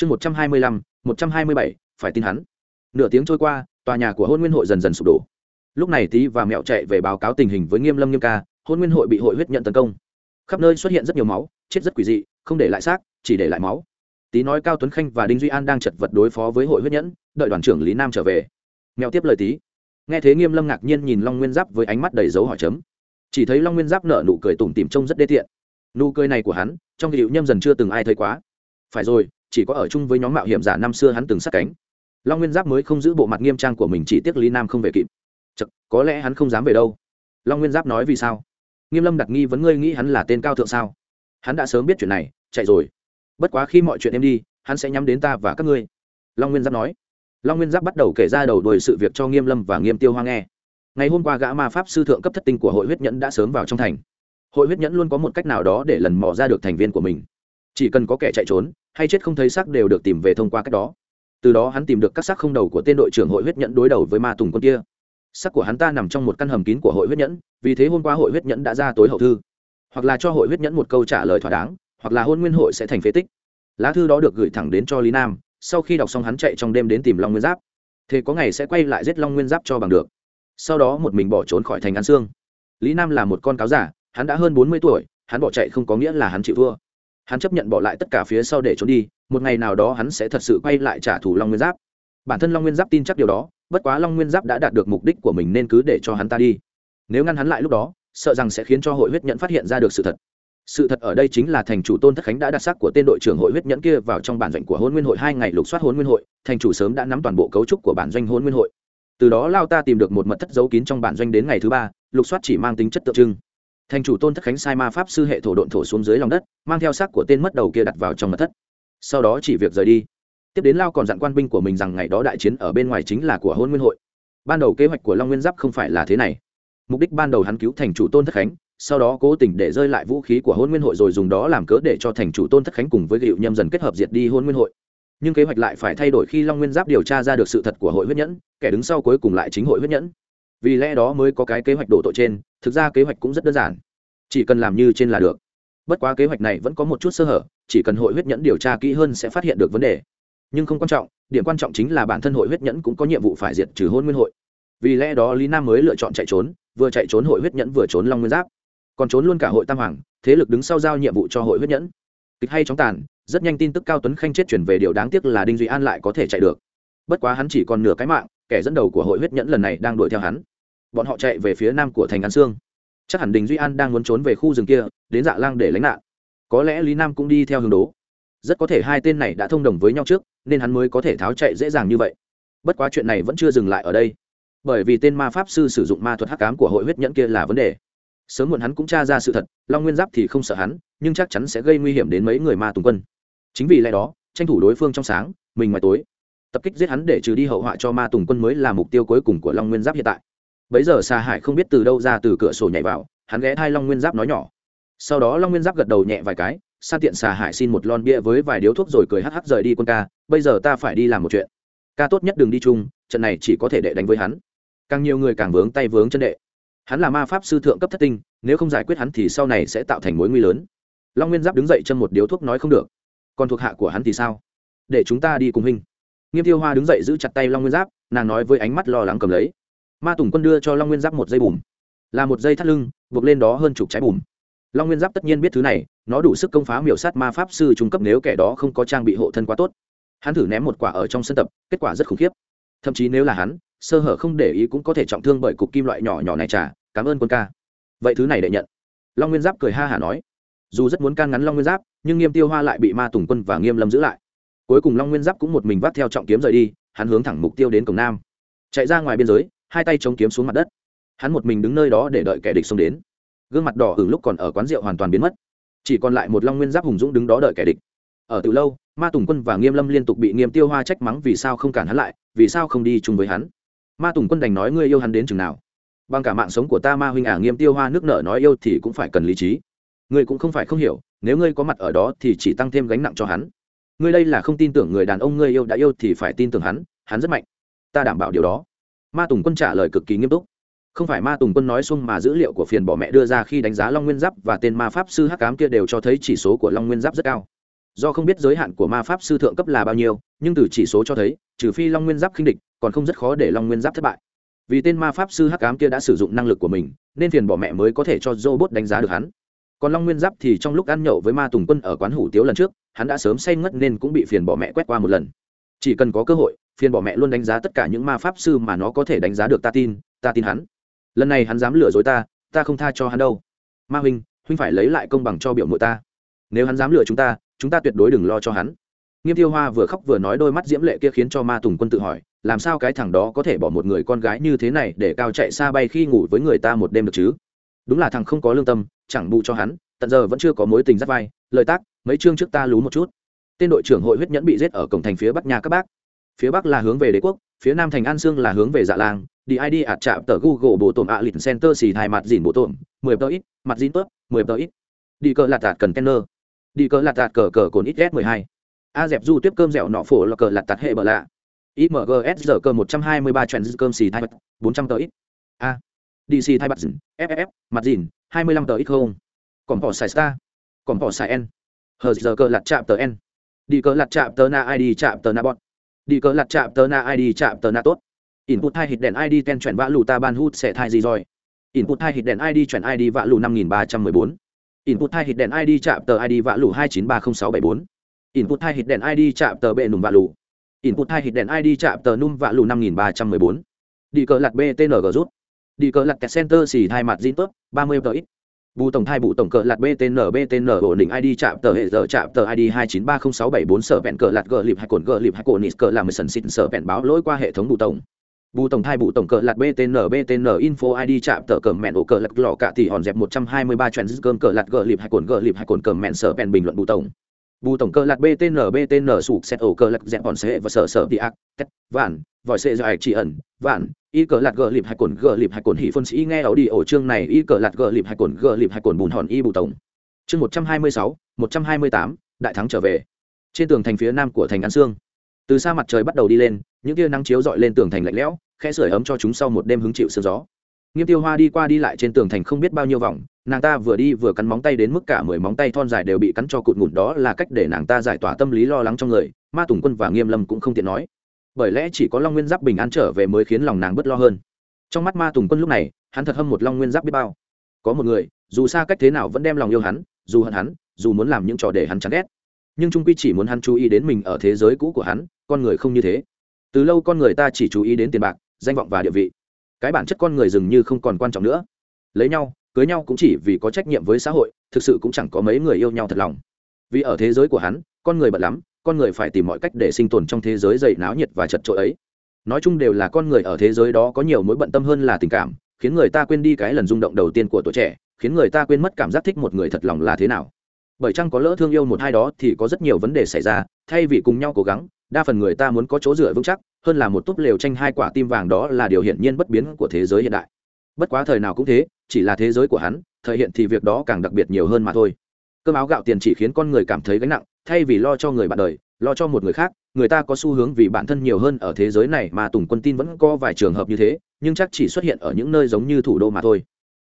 chương một trăm hai mươi lăm, một trăm hai mươi bảy, phải tin hắn. Nửa tiếng trôi qua, tòa nhà của hôn nguyên hội dần dần sụp đổ. Lúc này tý và mẹo chạy về báo cáo tình hình với nghiêm lâm nghiêm ca, hôn nguyên hội bị hội huyết nhận tấn công. Khắp nơi xuất hiện rất nhiều máu, chết rất quỷ dị, không để lại xác, chỉ để lại máu. Tý nói cao tuấn khanh và đinh duy an đang chật vật đối phó với hội huyết nhẫn, đợi đoàn trưởng lý nam trở về. Mẹo tiếp lời tý nghe thế nghiêm lâm ngạc nhiên nhìn long nguyên giáp với ánh mắt đầy dấu hỏi chấm. Chỉ thấy long nguyên giáp nở nụ cười tủm tỉm trông rất đê tiện. Nụ cười này của hắn, trong hiệu nhâm dần chưa từng ai thấy quá. Phải rồi chỉ có ở chung với nhóm mạo hiểm giả năm xưa hắn từng sát cánh. Long nguyên giáp mới không giữ bộ mặt nghiêm trang của mình chỉ tiếc lý nam không về kịp. Chật, có lẽ hắn không dám về đâu. Long nguyên giáp nói vì sao? Nghiêm lâm đặt nghi vấn ngươi nghĩ hắn là tên cao thượng sao? Hắn đã sớm biết chuyện này chạy rồi. Bất quá khi mọi chuyện em đi hắn sẽ nhắm đến ta và các ngươi. Long nguyên giáp nói. Long nguyên giáp bắt đầu kể ra đầu đuổi sự việc cho nghiêm lâm và nghiêm tiêu hoa nghe. Ngày hôm qua gã ma pháp sư thượng cấp thất tinh của hội huyết nhẫn đã sớm vào trong thành. Hội huyết nhẫn luôn có một cách nào đó để lần mò ra được thành viên của mình chỉ cần có kẻ chạy trốn, hay chết không thấy xác đều được tìm về thông qua cách đó. Từ đó hắn tìm được các xác không đầu của tên đội trưởng hội huyết nhẫn đối đầu với ma tùng quân kia. Xác của hắn ta nằm trong một căn hầm kín của hội huyết nhẫn, vì thế hôm qua hội huyết nhẫn đã ra tối hậu thư. Hoặc là cho hội huyết nhẫn một câu trả lời thỏa đáng, hoặc là hôn nguyên hội sẽ thành phế tích. Lá thư đó được gửi thẳng đến cho lý nam, sau khi đọc xong hắn chạy trong đêm đến tìm long nguyên giáp. Thế có ngày sẽ quay lại giết long nguyên giáp cho bằng được. Sau đó một mình bỏ trốn khỏi thành an sương. Lý nam là một con cáo giả, hắn đã hơn bốn mươi tuổi, hắn bỏ chạy không có nghĩa là hắn chịu thua hắn chấp nhận bỏ lại tất cả phía sau để trốn đi, một ngày nào đó hắn sẽ thật sự quay lại trả thù long nguyên giáp. Bản thân long nguyên giáp tin chắc điều đó, bất quá long nguyên giáp đã đạt được mục đích của mình nên cứ để cho hắn ta đi. Nếu ngăn hắn lại lúc đó, sợ rằng sẽ khiến cho hội huyết nhẫn phát hiện ra được sự thật. Sự thật ở đây chính là thành chủ tôn thất khánh đã đặt xác của tên đội trưởng hội huyết nhẫn kia vào trong bản doanh của hôn nguyên hội hai ngày lục soát hôn nguyên hội, thành chủ sớm đã nắm toàn bộ cấu trúc của bản doanh hôn nguyên hội. Từ đó lao ta tìm được một mật thất giấu kín trong bản doanh đến ngày thứ ba, lục soát chỉ mang tính chất tượng trưng thành chủ tôn thất khánh sai ma pháp sư hệ thổ độn thổ xuống dưới lòng đất, mang theo xác của tên mất đầu kia đặt vào trong mật thất. Sau đó chỉ việc rời đi. Tiếp đến lao còn dặn quan binh của mình rằng ngày đó đại chiến ở bên ngoài chính là của hôn nguyên hội. Ban đầu kế hoạch của long nguyên giáp không phải là thế này. Mục đích ban đầu hắn cứu thành chủ tôn thất khánh, sau đó cố tình để rơi lại vũ khí của hôn nguyên hội rồi dùng đó làm cớ để cho thành chủ tôn thất khánh cùng với gịu nhâm dần kết hợp diệt đi hôn nguyên hội. Nhưng kế hoạch lại phải thay đổi khi long nguyên giáp điều tra ra được sự thật của hội huyết nhẫn, kẻ đứng sau cuối cùng lại chính hội huyết nhẫn vì lẽ đó mới có cái kế hoạch đổ tội trên, thực ra kế hoạch cũng rất đơn giản. Chỉ cần làm như trên là được. Bất quá kế hoạch này vẫn có một chút sơ hở, chỉ cần hội huyết nhẫn điều tra kỹ hơn sẽ phát hiện được vấn đề. Nhưng không quan trọng, điểm quan trọng chính là bản thân hội huyết nhẫn cũng có nhiệm vụ phải diệt trừ hôn nguyên hội. Vì lẽ đó lý nam mới lựa chọn chạy trốn, vừa chạy trốn hội huyết nhẫn vừa trốn long nguyên giáp. Còn trốn luôn cả hội tam hoàng, thế lực đứng sau giao nhiệm vụ cho hội huyết nhẫn. Kịch hay chóng tàn, rất nhanh tin tức cao tuấn khanh chết chuyển về điều đáng tiếc là đinh duy an lại có thể chạy được. Bất quá hắn chỉ còn nửa cái mạng kẻ dẫn đầu của hội huyết nhẫn lần này đang đuổi theo hắn. Bọn họ chạy về phía nam của thành an sương. Chắc hẳn đình duy an đang muốn trốn về khu rừng kia, đến dạ lang để lánh nạn. Có lẽ lý nam cũng đi theo hướng đố. Rất có thể hai tên này đã thông đồng với nhau trước, nên hắn mới có thể tháo chạy dễ dàng như vậy. Bất quá chuyện này vẫn chưa dừng lại ở đây. Bởi vì tên ma pháp sư sử dụng ma thuật hắc cám của hội huyết nhẫn kia là vấn đề. Sớm muộn hắn cũng tra ra sự thật, long nguyên giáp thì không sợ hắn, nhưng chắc chắn sẽ gây nguy hiểm đến mấy người ma tùng quân. Chính vì lẽ đó, tranh thủ đối phương trong sáng, mình ngoài tối tập kích giết hắn để trừ đi hậu họa cho ma tùng quân mới là mục tiêu cuối cùng của long nguyên giáp hiện tại. Bấy giờ xa hải không biết từ đâu ra từ cửa sổ nhảy vào, hắn ghé thai long nguyên giáp nói nhỏ. Sau đó long nguyên giáp gật đầu nhẹ vài cái san tiện xà hải xin một lon bia với vài điếu thuốc rồi cười hắc hắc rời đi quân ca, bây giờ ta phải đi làm một chuyện. Ca tốt nhất đừng đi chung, trận này chỉ có thể đệ đánh với hắn. Càng nhiều người càng vướng tay vướng chân đệ. Hắn là ma pháp sư thượng cấp thất tinh, nếu không giải quyết hắn thì sau này sẽ tạo thành mối nguy lớn. Long nguyên giáp đứng dậy chân một điếu thuốc nói không được. Còn thuộc hạ của hắn thì sao? Để chúng ta đi cùng hình nghiêm tiêu hoa đứng dậy giữ chặt tay long nguyên giáp, nàng nói với ánh mắt lo lắng cầm lấy. Ma tùng quân đưa cho long nguyên giáp một dây bùm. Là một dây thắt lưng, buộc lên đó hơn chục trái bùm. Long nguyên giáp tất nhiên biết thứ này, nó đủ sức công phá miểu sát ma pháp sư trung cấp nếu kẻ đó không có trang bị hộ thân quá tốt. Hắn thử ném một quả ở trong sân tập, kết quả rất khủng khiếp. Thậm chí nếu là hắn, sơ hở không để ý cũng có thể trọng thương bởi cục kim loại nhỏ nhỏ này trả cảm ơn quân ca. Vậy thứ này để nhận. Long nguyên giáp cười ha hả nói. Dù rất muốn can ngắn long nguyên giáp, nhưng nghiêm tiêu hoa lại bị ma tùng quân và nghiêm lâm giữ lại cuối cùng long nguyên giáp cũng một mình vác theo trọng kiếm rời đi, hắn hướng thẳng mục tiêu đến cổng nam. Chạy ra ngoài biên giới, hai tay chống kiếm xuống mặt đất. Hắn một mình đứng nơi đó để đợi kẻ địch xông đến. Gương mặt đỏ hưởng lúc còn ở quán rượu hoàn toàn biến mất. Chỉ còn lại một long nguyên giáp hùng dũng đứng đó đợi kẻ địch. Ở từ lâu, ma tùng quân và nghiêm lâm liên tục bị nghiêm tiêu hoa trách mắng vì sao không cản hắn lại, vì sao không đi chung với hắn. Ma tùng quân đành nói, ngươi yêu hắn đến chừng nào? Bằng cả mạng sống của ta ma huynh ả nghiêm tiêu hoa nước nợ nói yêu thì cũng phải cần lý trí. Ngươi cũng không phải không hiểu, nếu ngươi có mặt ở đó thì chỉ tăng thêm gánh nặng cho hắn ngươi đây là không tin tưởng người đàn ông ngươi yêu đã yêu thì phải tin tưởng hắn hắn rất mạnh. Ta đảm bảo điều đó. Ma tùng quân trả lời cực kỳ nghiêm túc. Không phải ma tùng quân nói xung mà dữ liệu của phiền bỏ mẹ đưa ra khi đánh giá long nguyên giáp và tên ma pháp sư hắc cám kia đều cho thấy chỉ số của long nguyên giáp rất cao. Do không biết giới hạn của ma pháp sư thượng cấp là bao nhiêu, nhưng từ chỉ số cho thấy, trừ phi long nguyên giáp khinh địch, còn không rất khó để long nguyên giáp thất bại. Vì tên ma pháp sư hắc ám kia đã sử dụng năng lực của mình, nên phiền bỏ mẹ mới có thể cho robot đánh giá được hắn còn long nguyên giáp thì trong lúc ăn nhậu với ma tùng quân ở quán hủ tiếu lần trước, hắn đã sớm say ngất nên cũng bị phiền bỏ mẹ quét qua một lần. Chỉ cần có cơ hội, phiền bỏ mẹ luôn đánh giá tất cả những ma pháp sư mà nó có thể đánh giá được ta tin ta tin hắn. Lần này hắn dám lừa dối ta ta không tha cho hắn đâu. Ma huynh huynh phải lấy lại công bằng cho biểu mội ta. Nếu hắn dám lừa chúng ta chúng ta tuyệt đối đừng lo cho hắn. Nghiêm tiêu hoa vừa khóc vừa nói đôi mắt diễm lệ kia khiến cho ma tùng quân tự hỏi, làm sao cái thằng đó có thể bỏ một người con gái như thế này để cao chạy xa bay khi ngủ với người ta một đêm được chứ? Đúng là thằng không có lương tâm, chẳng bù cho hắn, tận giờ vẫn chưa có mối tình dắt vai, lời tác, mấy chương trước ta lú một chút. Tên đội trưởng hội huyết nhẫn bị giết ở cổng thành phía bắc nhà các bác. Phía bắc là hướng về đế quốc, phía nam thành an sương là hướng về dạ lang đi id ạt chạm tờ google bộ tổm ạ lịch center xì thai mặt dìn bộ tổm mười tờ ít, mặt dìn tớp, mười tờ ít. Đi cờ lạt tạt cần kenner. Đi cờ lạt tạt cờ cờ cồn ít s mười hai. A dẹp du tiếp cơm dẻo nọ phổ là cờ lạt tạt hệ bờ lạ. Imgs giờ cơ một trăm hai mươi ba trend cơm xì thai mặt, bốn trăm tờ ít. A dc thai bạc dìn ff mặt dìn, hai mươi lăm tờ ít không? Còn bỏ xài star, còn bỏ xài n. Hờ giờ cờ lạt chạm tờ n. Đi cờ lạt chạm tờ na id chạm tờ na bọt đi cờ lạt chạm tờ na id chạm tờ na tốt. Input hai hit đèn id ten chuyển vã lù ta ban hút sẽ thai gì rồi? Input hai hit đèn id chuyển id vã lù năm nghìn ba trăm mười bốn. Input hai hit đèn id chạm tờ id vã lù hai chín ba không sáu bảy bốn. Input hai hit đèn id chạm tờ bệ nùm vã lù. Input hai hit đèn id chạm tờ num vã lù năm nghìn ba trăm mười bốn. Đi cờ lạt btng rút đi cờ lạt center xì hai mặt zin tốt ba mươi tờ ít. Bù tổng thai bù tổng cờ lạt btn btn ổn định id chạm tờ hệ giờ chạm tờ id hai chín ba không sáu bảy bốn sở vẹn cờ lạt gờ lịp hai cồn gờ lịp hai cồn nít cờ làm sần xịn sở vẹn báo lỗi qua hệ thống bù tổng. Bù tổng thai bù tổng cờ lạt btn btn info id chạm tờ cờ mẹn ổ cờ lạt lọ cả thì hòn dẹp một trăm hai mươi ba trend cơm cờ lạt gờ lịp hai cồn gờ lịp hai cồn cờ mẹn sở vẹn bình luận bù tổng. Bù tổng cờ lạt btn btn sụp xét ổ cờ lạt dẹp hòn xe và sở sở đi ác, tét, vạn, vòi xe dài chỉ ẩn, vạn y cờ lạt gờ lịp hai cồn gờ lịp hai cồn hỉ phân sĩ nghe ấu đi ổ chương này, y cờ lạt gờ lịp hai cồn gờ lịp hai cồn bùn hòn y bù tổng. Chương một trăm hai mươi sáu, một trăm hai mươi tám, đại thắng trở về. Trên tường thành phía nam của thành an sương. Từ xa mặt trời bắt đầu đi lên, những tia nắng chiếu dọi lên tường thành lạnh lẽo, khẽ sưởi ấm cho chúng sau một đêm hứng chịu sương gió. Nghiêm tiêu hoa đi qua đi lại trên tường thành không biết bao nhiêu vòng, nàng ta vừa đi vừa cắn móng tay đến mức cả mười móng tay thon dài đều bị cắn cho cụt ngủn đó là cách để nàng ta giải tỏa tâm lý lo lắng trong người, ma tùng quân và nghiêm lâm cũng không tiện nói bởi lẽ chỉ có long nguyên giáp bình an trở về mới khiến lòng nàng bớt lo hơn. Trong mắt ma tùng quân lúc này, hắn thật hâm một long nguyên giáp biết bao. Có một người, dù xa cách thế nào vẫn đem lòng yêu hắn, dù hận hắn, dù muốn làm những trò để hắn chán ghét. Nhưng trung quy chỉ muốn hắn chú ý đến mình ở thế giới cũ của hắn, con người không như thế. Từ lâu con người ta chỉ chú ý đến tiền bạc, danh vọng và địa vị. Cái bản chất con người dường như không còn quan trọng nữa. Lấy nhau, cưới nhau cũng chỉ vì có trách nhiệm với xã hội, thực sự cũng chẳng có mấy người yêu nhau thật lòng. Vì ở thế giới của hắn, con người bận lắm con người phải tìm mọi cách để sinh tồn trong thế giới dày náo nhiệt và chật trội ấy. Nói chung đều là con người ở thế giới đó có nhiều mối bận tâm hơn là tình cảm, khiến người ta quên đi cái lần rung động đầu tiên của tuổi trẻ, khiến người ta quên mất cảm giác thích một người thật lòng là thế nào. Bởi chăng có lỡ thương yêu một hai đó thì có rất nhiều vấn đề xảy ra, thay vì cùng nhau cố gắng, đa phần người ta muốn có chỗ dựa vững chắc, hơn là một túp lều tranh hai quả tim vàng đó là điều hiển nhiên bất biến của thế giới hiện đại. Bất quá thời nào cũng thế, chỉ là thế giới của hắn, thời hiện thì việc đó càng đặc biệt nhiều hơn mà thôi. Cơm áo gạo tiền chỉ khiến con người cảm thấy gánh nặng thay vì lo cho người bạn đời, lo cho một người khác, người ta có xu hướng vì bản thân nhiều hơn ở thế giới này mà tùng quân tin vẫn có vài trường hợp như thế, nhưng chắc chỉ xuất hiện ở những nơi giống như thủ đô mà thôi.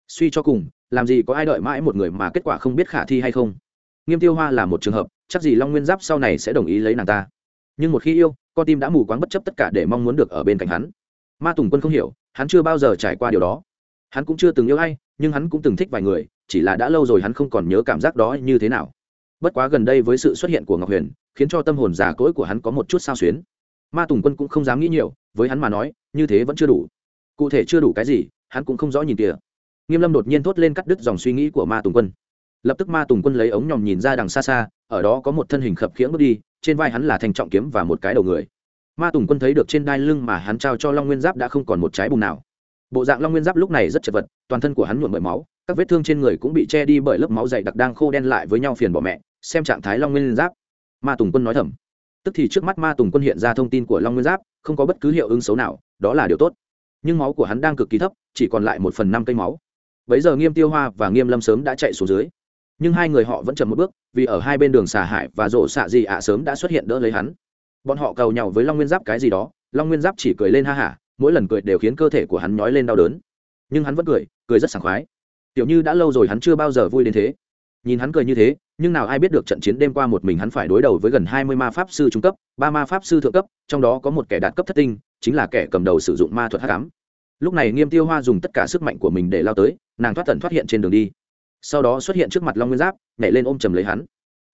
Suy cho cùng, làm gì có ai đợi mãi một người mà kết quả không biết khả thi hay không? Nghiêm tiêu hoa là một trường hợp, chắc gì long nguyên giáp sau này sẽ đồng ý lấy nàng ta. Nhưng một khi yêu, con tim đã mù quáng bất chấp tất cả để mong muốn được ở bên cạnh hắn. Ma tùng quân không hiểu, hắn chưa bao giờ trải qua điều đó. Hắn cũng chưa từng yêu ai, nhưng hắn cũng từng thích vài người, chỉ là đã lâu rồi hắn không còn nhớ cảm giác đó như thế nào bất quá gần đây với sự xuất hiện của ngọc huyền, khiến cho tâm hồn già cỗi của hắn có một chút sao xuyến. Ma tùng quân cũng không dám nghĩ nhiều, với hắn mà nói, như thế vẫn chưa đủ. Cụ thể chưa đủ cái gì, hắn cũng không rõ nhìn kìa. Nghiêm lâm đột nhiên thốt lên cắt đứt dòng suy nghĩ của ma tùng quân. Lập tức ma tùng quân lấy ống nhòm nhìn ra đằng xa xa, ở đó có một thân hình khập khiễng bước đi, trên vai hắn là thành trọng kiếm và một cái đầu người. Ma tùng quân thấy được trên đai lưng mà hắn trao cho long nguyên giáp đã không còn một trái bùng nào. Bộ dạng long nguyên giáp lúc này rất chật vật, toàn thân của hắn nhuộm bởi máu, các vết thương trên người cũng bị che đi bởi lớp máu dày đặc đang khô đen lại với nhau phiền bỏ mẹ xem trạng thái long nguyên giáp. Ma tùng quân nói thầm. Tức thì trước mắt ma tùng quân hiện ra thông tin của long nguyên giáp, không có bất cứ hiệu ứng xấu nào, đó là điều tốt. Nhưng máu của hắn đang cực kỳ thấp, chỉ còn lại một phần năm cây máu. Bấy giờ nghiêm tiêu hoa và nghiêm lâm sớm đã chạy xuống dưới. Nhưng hai người họ vẫn chậm một bước, vì ở hai bên đường xà hải và rổ xạ gì ạ sớm đã xuất hiện đỡ lấy hắn. Bọn họ cầu nhau với long nguyên giáp cái gì đó, long nguyên giáp chỉ cười lên ha hả, mỗi lần cười đều khiến cơ thể của hắn nhói lên đau đớn. Nhưng hắn vẫn cười cười rất sảng khoái. Tiểu như đã lâu rồi hắn chưa bao giờ vui đến thế. Nhìn hắn cười như thế nhưng nào ai biết được trận chiến đêm qua một mình hắn phải đối đầu với gần hai mươi ma pháp sư trung cấp, ba ma pháp sư thượng cấp, trong đó có một kẻ đạt cấp thất tinh, chính là kẻ cầm đầu sử dụng ma thuật hắc ám. Lúc này nghiêm tiêu hoa dùng tất cả sức mạnh của mình để lao tới, nàng thoát tận thoát hiện trên đường đi. Sau đó xuất hiện trước mặt long nguyên giáp, nhảy lên ôm chầm lấy hắn.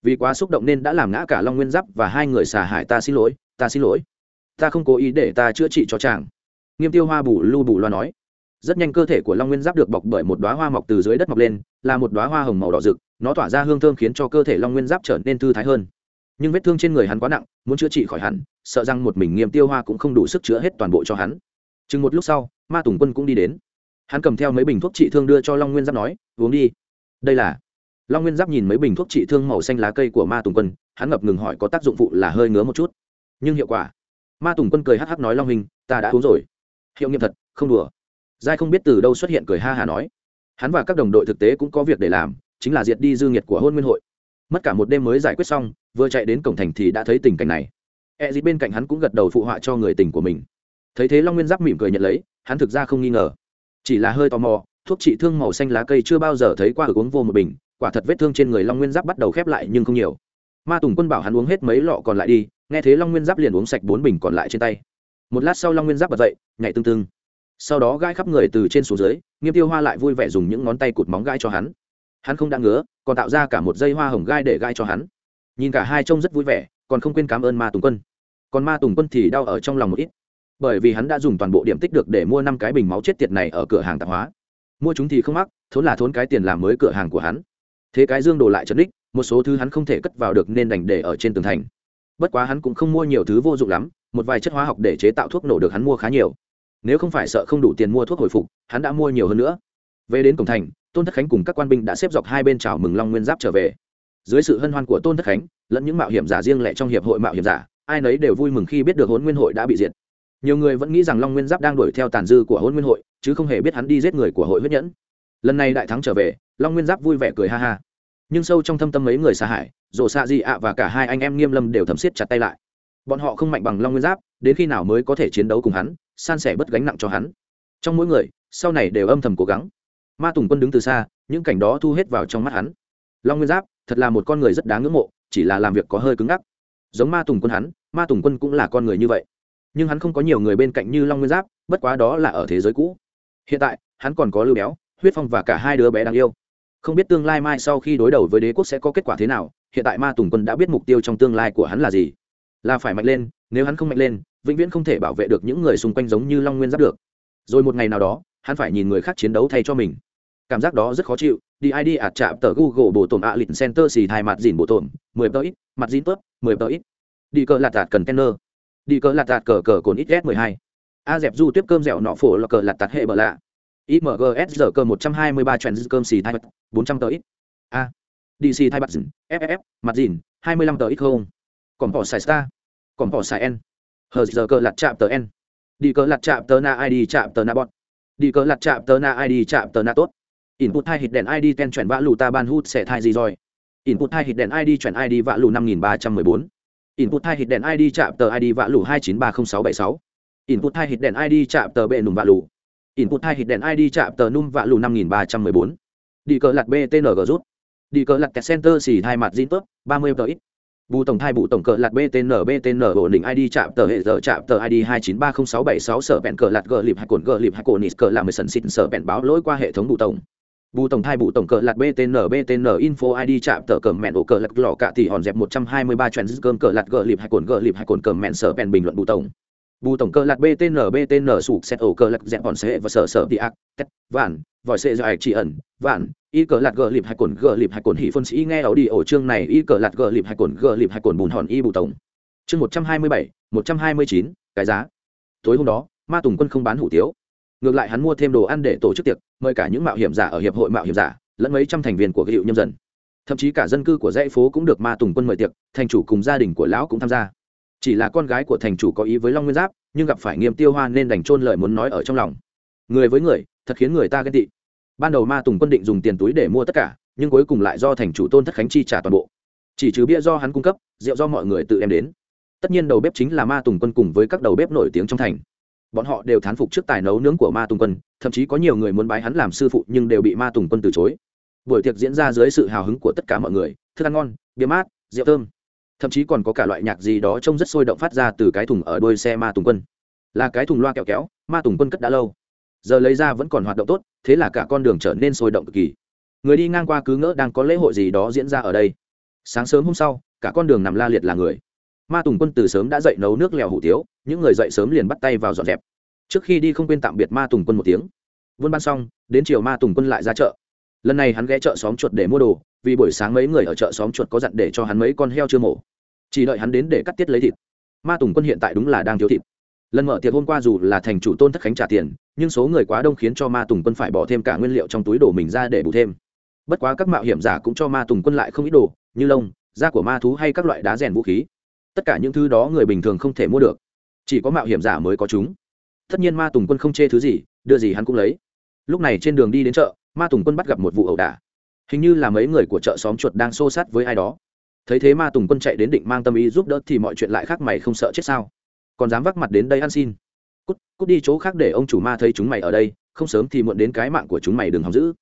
Vì quá xúc động nên đã làm ngã cả long nguyên giáp và hai người xà hải ta xin lỗi, ta xin lỗi. Ta không cố ý để ta chữa trị cho chàng. Nghiêm tiêu hoa bù lu bù loa nói. Rất nhanh cơ thể của long nguyên giáp được bọc bởi một đóa hoa mọc từ dưới đất mọc lên, là một đóa hoa hồng màu đỏ rực nó tỏa ra hương thơm khiến cho cơ thể long nguyên giáp trở nên thư thái hơn. Nhưng vết thương trên người hắn quá nặng muốn chữa trị khỏi hắn, sợ rằng một mình nghiêm tiêu hoa cũng không đủ sức chữa hết toàn bộ cho hắn. Chừng một lúc sau ma tùng quân cũng đi đến. Hắn cầm theo mấy bình thuốc trị thương đưa cho long nguyên giáp nói uống đi. Đây là long nguyên giáp nhìn mấy bình thuốc trị thương màu xanh lá cây của ma tùng quân hắn ngập ngừng hỏi có tác dụng phụ là hơi ngứa một chút. Nhưng hiệu quả. Ma tùng quân cười hắc hắc nói long hình ta đã uống rồi. Hiệu nghiệm thật không đùa. Giai không biết từ đâu xuất hiện cười ha hà nói. Hắn và các đồng đội thực tế cũng có việc để làm chính là diệt đi dư nghiệt của hôn nguyên hội. Mất cả một đêm mới giải quyết xong, vừa chạy đến cổng thành thì đã thấy tình cảnh này. E dịp bên cạnh hắn cũng gật đầu phụ họa cho người tình của mình. Thấy thế long nguyên giáp mỉm cười nhận lấy, hắn thực ra không nghi ngờ. Chỉ là hơi tò mò, thuốc trị thương màu xanh lá cây chưa bao giờ thấy qua ở uống vô một bình, quả thật vết thương trên người long nguyên giáp bắt đầu khép lại nhưng không nhiều. Ma tùng quân bảo hắn uống hết mấy lọ còn lại đi, nghe thế long nguyên giáp liền uống sạch bốn bình còn lại trên tay. Một lát sau long nguyên giáp bật dậy, nhảy tương tương sau đó gai khắp người từ trên xuống dưới, nghiêm tiêu hoa lại vui vẻ dùng những ngón tay cụt móng gai cho hắn hắn không đã ngứa, còn tạo ra cả một dây hoa hồng gai để gai cho hắn. Nhìn cả hai trông rất vui vẻ, còn không quên cảm ơn ma tùng quân. Còn ma tùng quân thì đau ở trong lòng một ít, bởi vì hắn đã dùng toàn bộ điểm tích được để mua năm cái bình máu chết tiệt này ở cửa hàng tạp hóa. Mua chúng thì không mắc, thốn là thốn cái tiền làm mới cửa hàng của hắn. Thế cái dương đồ lại chấn đích một số thứ hắn không thể cất vào được nên đành để ở trên tường thành. Bất quá hắn cũng không mua nhiều thứ vô dụng lắm, một vài chất hóa học để chế tạo thuốc nổ được hắn mua khá nhiều. Nếu không phải sợ không đủ tiền mua thuốc hồi phục, hắn đã mua nhiều hơn nữa. Về đến cổng thành tôn thất khánh cùng các quan binh đã xếp dọc hai bên chào mừng long nguyên giáp trở về dưới sự hân hoan của tôn thất khánh lẫn những mạo hiểm giả riêng lẻ trong hiệp hội mạo hiểm giả ai nấy đều vui mừng khi biết được hôn nguyên hội đã bị diệt nhiều người vẫn nghĩ rằng long nguyên giáp đang đuổi theo tàn dư của hôn nguyên hội chứ không hề biết hắn đi giết người của hội huyết nhẫn lần này đại thắng trở về long nguyên giáp vui vẻ cười ha ha nhưng sâu trong thâm tâm mấy người xa hải, rổ xạ di ạ và cả hai anh em nghiêm lâm đều thấm siết chặt tay lại bọn họ không mạnh bằng long nguyên giáp đến khi nào mới có thể chiến đấu cùng hắn san sẻ bớt gánh nặng cho hắn trong mỗi người sau này đều âm thầm cố gắng ma tùng quân đứng từ xa, những cảnh đó thu hết vào trong mắt hắn. Long nguyên giáp, thật là một con người rất đáng ngưỡng mộ, chỉ là làm việc có hơi cứng ngắc. Giống ma tùng quân hắn, ma tùng quân cũng là con người như vậy. Nhưng hắn không có nhiều người bên cạnh như long nguyên giáp, bất quá đó là ở thế giới cũ. Hiện tại, hắn còn có lưu béo, huyết phong và cả hai đứa bé đáng yêu. Không biết tương lai mai sau khi đối đầu với đế quốc sẽ có kết quả thế nào, hiện tại ma tùng quân đã biết mục tiêu trong tương lai của hắn là gì. Là phải mạnh lên, nếu hắn không mạnh lên, vĩnh viễn không thể bảo vệ được những người xung quanh giống như long nguyên giáp được. Rồi một ngày nào đó, hắn phải nhìn người khác chiến đấu thay cho mình cảm giác đó rất khó chịu, đi id ạt chạm tờ google bộ tổn ạ lịch center xì thai mặt dìn bộ tổn, mười tờ ít, mặt dìn tớp, mười tờ ít. Đi cờ lạt tạt cần đi cờ lạt tạt cờ cờ cồn ít s mười hai. A dẹp du tiếp cơm dẻo nọ phổ là cờ lạt tạt hệ bờ lạ. Imgs giờ cơ một trăm hai mươi ba trend cơm xì thai mặt bốn trăm tờ ít. A. Dc thai mặt dìn ff mặt dìn, hai mươi lăm tờ ít không? Còn bỏ xài star. Còn bỏ xài n. Hờ giờ cờ lạt chạm tờ n. Đi cờ lạt chạm tờ na id chạm tờ na bọt đi cờ lạt chạm tờ na id chạm tờ na tốt input hai hit đèn id ten chuyển vạ lù ta ban hút sẽ thai gì rồi? Input hai hit đèn id chuyển id vạ lù năm nghìn ba trăm mười bốn. Input hai hit đèn id chạm tờ id vạ lù hai chín ba không sáu bảy sáu. Input hai hit đèn id chạm tờ bệ nùng vạ lù. Input hai hit đèn id chạm tờ num vạ lù năm nghìn ba trăm mười bốn. Đi cờ lạt btng rút. Đi cờ lạt center xì hai mặt zin tốt ba mươi tờ ít. Bù tổng thai bù tổng cờ lạt btn btn ổn định id chạm tờ hệ giờ chạm tờ id hai chín ba không sáu bảy sáu, sở bẹn cờ lạt gờ lịp hay cồn gờ lịp hay cồn nít cờ là mười sần xịn sở bẹn báo lỗi qua hệ thống bù tổng bù tổng thai bù tổng cờ lạt btn btn info id chạm tờ cờ mẹn ổ cờ lật lò cạ thì hòn dẹp một trăm hai mươi ba cơm cờ lạt gờ lịp hay cồn gờ lịp hay cồn cờ mẹn sở bẹn bình luận bù tổng. Bù tổng cờ lạt btn btn sụp xét ổ cờ lật dẹp hòn xe và sở sở đi ác, tét, vạn, vòi xe dài chỉ ẩn, vạn, y cờ lạt gờ lịp hay cồn gờ lịp hay cồn hỉ phân sĩ nghe ấu đi ổ chương này, y cờ lạt gờ lịp hay cồn gờ lịp hay cồn bùn hòn y bù tổng. Chương một trăm hai mươi bảy, một trăm hai mươi chín, cái giá. Tối hôm đó, ma tùng quân không bán hủ tiếu ngược lại hắn mua thêm đồ ăn để tổ chức tiệc, mời cả những mạo hiểm giả ở hiệp hội mạo hiểm giả, lẫn mấy trăm thành viên của hiệu nhâm dần. Thậm chí cả dân cư của dãy phố cũng được ma tùng quân mời tiệc, thành chủ cùng gia đình của lão cũng tham gia. Chỉ là con gái của thành chủ có ý với long nguyên giáp, nhưng gặp phải nghiêm tiêu hoa nên đành trôn lời muốn nói ở trong lòng. Người với người, thật khiến người ta ghen tị. Ban đầu ma tùng quân định dùng tiền túi để mua tất cả, nhưng cuối cùng lại do thành chủ tôn thất khánh chi trả toàn bộ. Chỉ trừ bia do hắn cung cấp, rượu do mọi người tự đem đến. Tất nhiên đầu bếp chính là ma tùng quân cùng với các đầu bếp nổi tiếng trong thành bọn họ đều thán phục trước tài nấu nướng của ma tùng quân, thậm chí có nhiều người muốn bái hắn làm sư phụ nhưng đều bị ma tùng quân từ chối. Buổi tiệc diễn ra dưới sự hào hứng của tất cả mọi người, thức ăn ngon, bia mát, rượu thơm. Thậm chí còn có cả loại nhạc gì đó trông rất sôi động phát ra từ cái thùng ở đôi xe ma tùng quân. Là cái thùng loa kẹo kéo, ma tùng quân cất đã lâu. Giờ lấy ra vẫn còn hoạt động tốt, thế là cả con đường trở nên sôi động cực kỳ. Người đi ngang qua cứ ngỡ đang có lễ hội gì đó diễn ra ở đây. Sáng sớm hôm sau, cả con đường nằm la liệt là người ma tùng quân từ sớm đã dậy nấu nước lèo hủ tiếu, những người dậy sớm liền bắt tay vào dọn dẹp. Trước khi đi không quên tạm biệt ma tùng quân một tiếng. Buôn ban xong, đến chiều ma tùng quân lại ra chợ. Lần này hắn ghé chợ xóm chuột để mua đồ, vì buổi sáng mấy người ở chợ xóm chuột có dặn để cho hắn mấy con heo chưa mổ. Chỉ đợi hắn đến để cắt tiết lấy thịt. Ma tùng quân hiện tại đúng là đang thiếu thịt. Lần mở tiệc hôm qua dù là thành chủ tôn thất khánh trả tiền, nhưng số người quá đông khiến cho ma tùng quân phải bỏ thêm cả nguyên liệu trong túi đồ mình ra để bù thêm. Bất quá các mạo hiểm giả cũng cho ma tùng quân lại không ít đồ, như lông, da của ma thú hay các loại đá rèn vũ khí tất cả những thứ đó người bình thường không thể mua được. Chỉ có mạo hiểm giả mới có chúng. Tất nhiên ma tùng quân không chê thứ gì, đưa gì hắn cũng lấy. Lúc này trên đường đi đến chợ, ma tùng quân bắt gặp một vụ ẩu đả. Hình như là mấy người của chợ xóm chuột đang xô sát với ai đó. Thấy thế ma tùng quân chạy đến định mang tâm ý giúp đỡ thì mọi chuyện lại khác mày không sợ chết sao. Còn dám vác mặt đến đây ăn xin. Cút cút đi chỗ khác để ông chủ ma thấy chúng mày ở đây, không sớm thì muộn đến cái mạng của chúng mày đừng hòng giữ.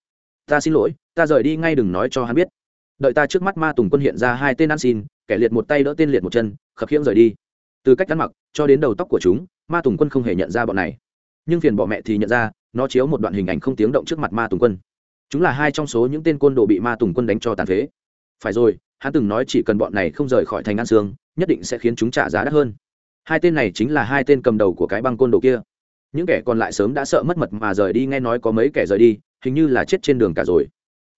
Ta xin lỗi, ta rời đi ngay đừng nói cho hắn biết. Đợi ta trước mắt ma tùng quân hiện ra hai tên ăn xin kẻ liệt một tay đỡ tên liệt một chân, khập khiễng rời đi. Từ cách ăn mặc cho đến đầu tóc của chúng, ma tùng quân không hề nhận ra bọn này. Nhưng phiền bỏ mẹ thì nhận ra, nó chiếu một đoạn hình ảnh không tiếng động trước mặt ma tùng quân. Chúng là hai trong số những tên côn đồ bị ma tùng quân đánh cho tàn phế. Phải rồi, hắn từng nói chỉ cần bọn này không rời khỏi thành an sương, nhất định sẽ khiến chúng trả giá đắt hơn. Hai tên này chính là hai tên cầm đầu của cái băng côn đồ kia. Những kẻ còn lại sớm đã sợ mất mật mà rời đi, nghe nói có mấy kẻ rời đi, hình như là chết trên đường cả rồi.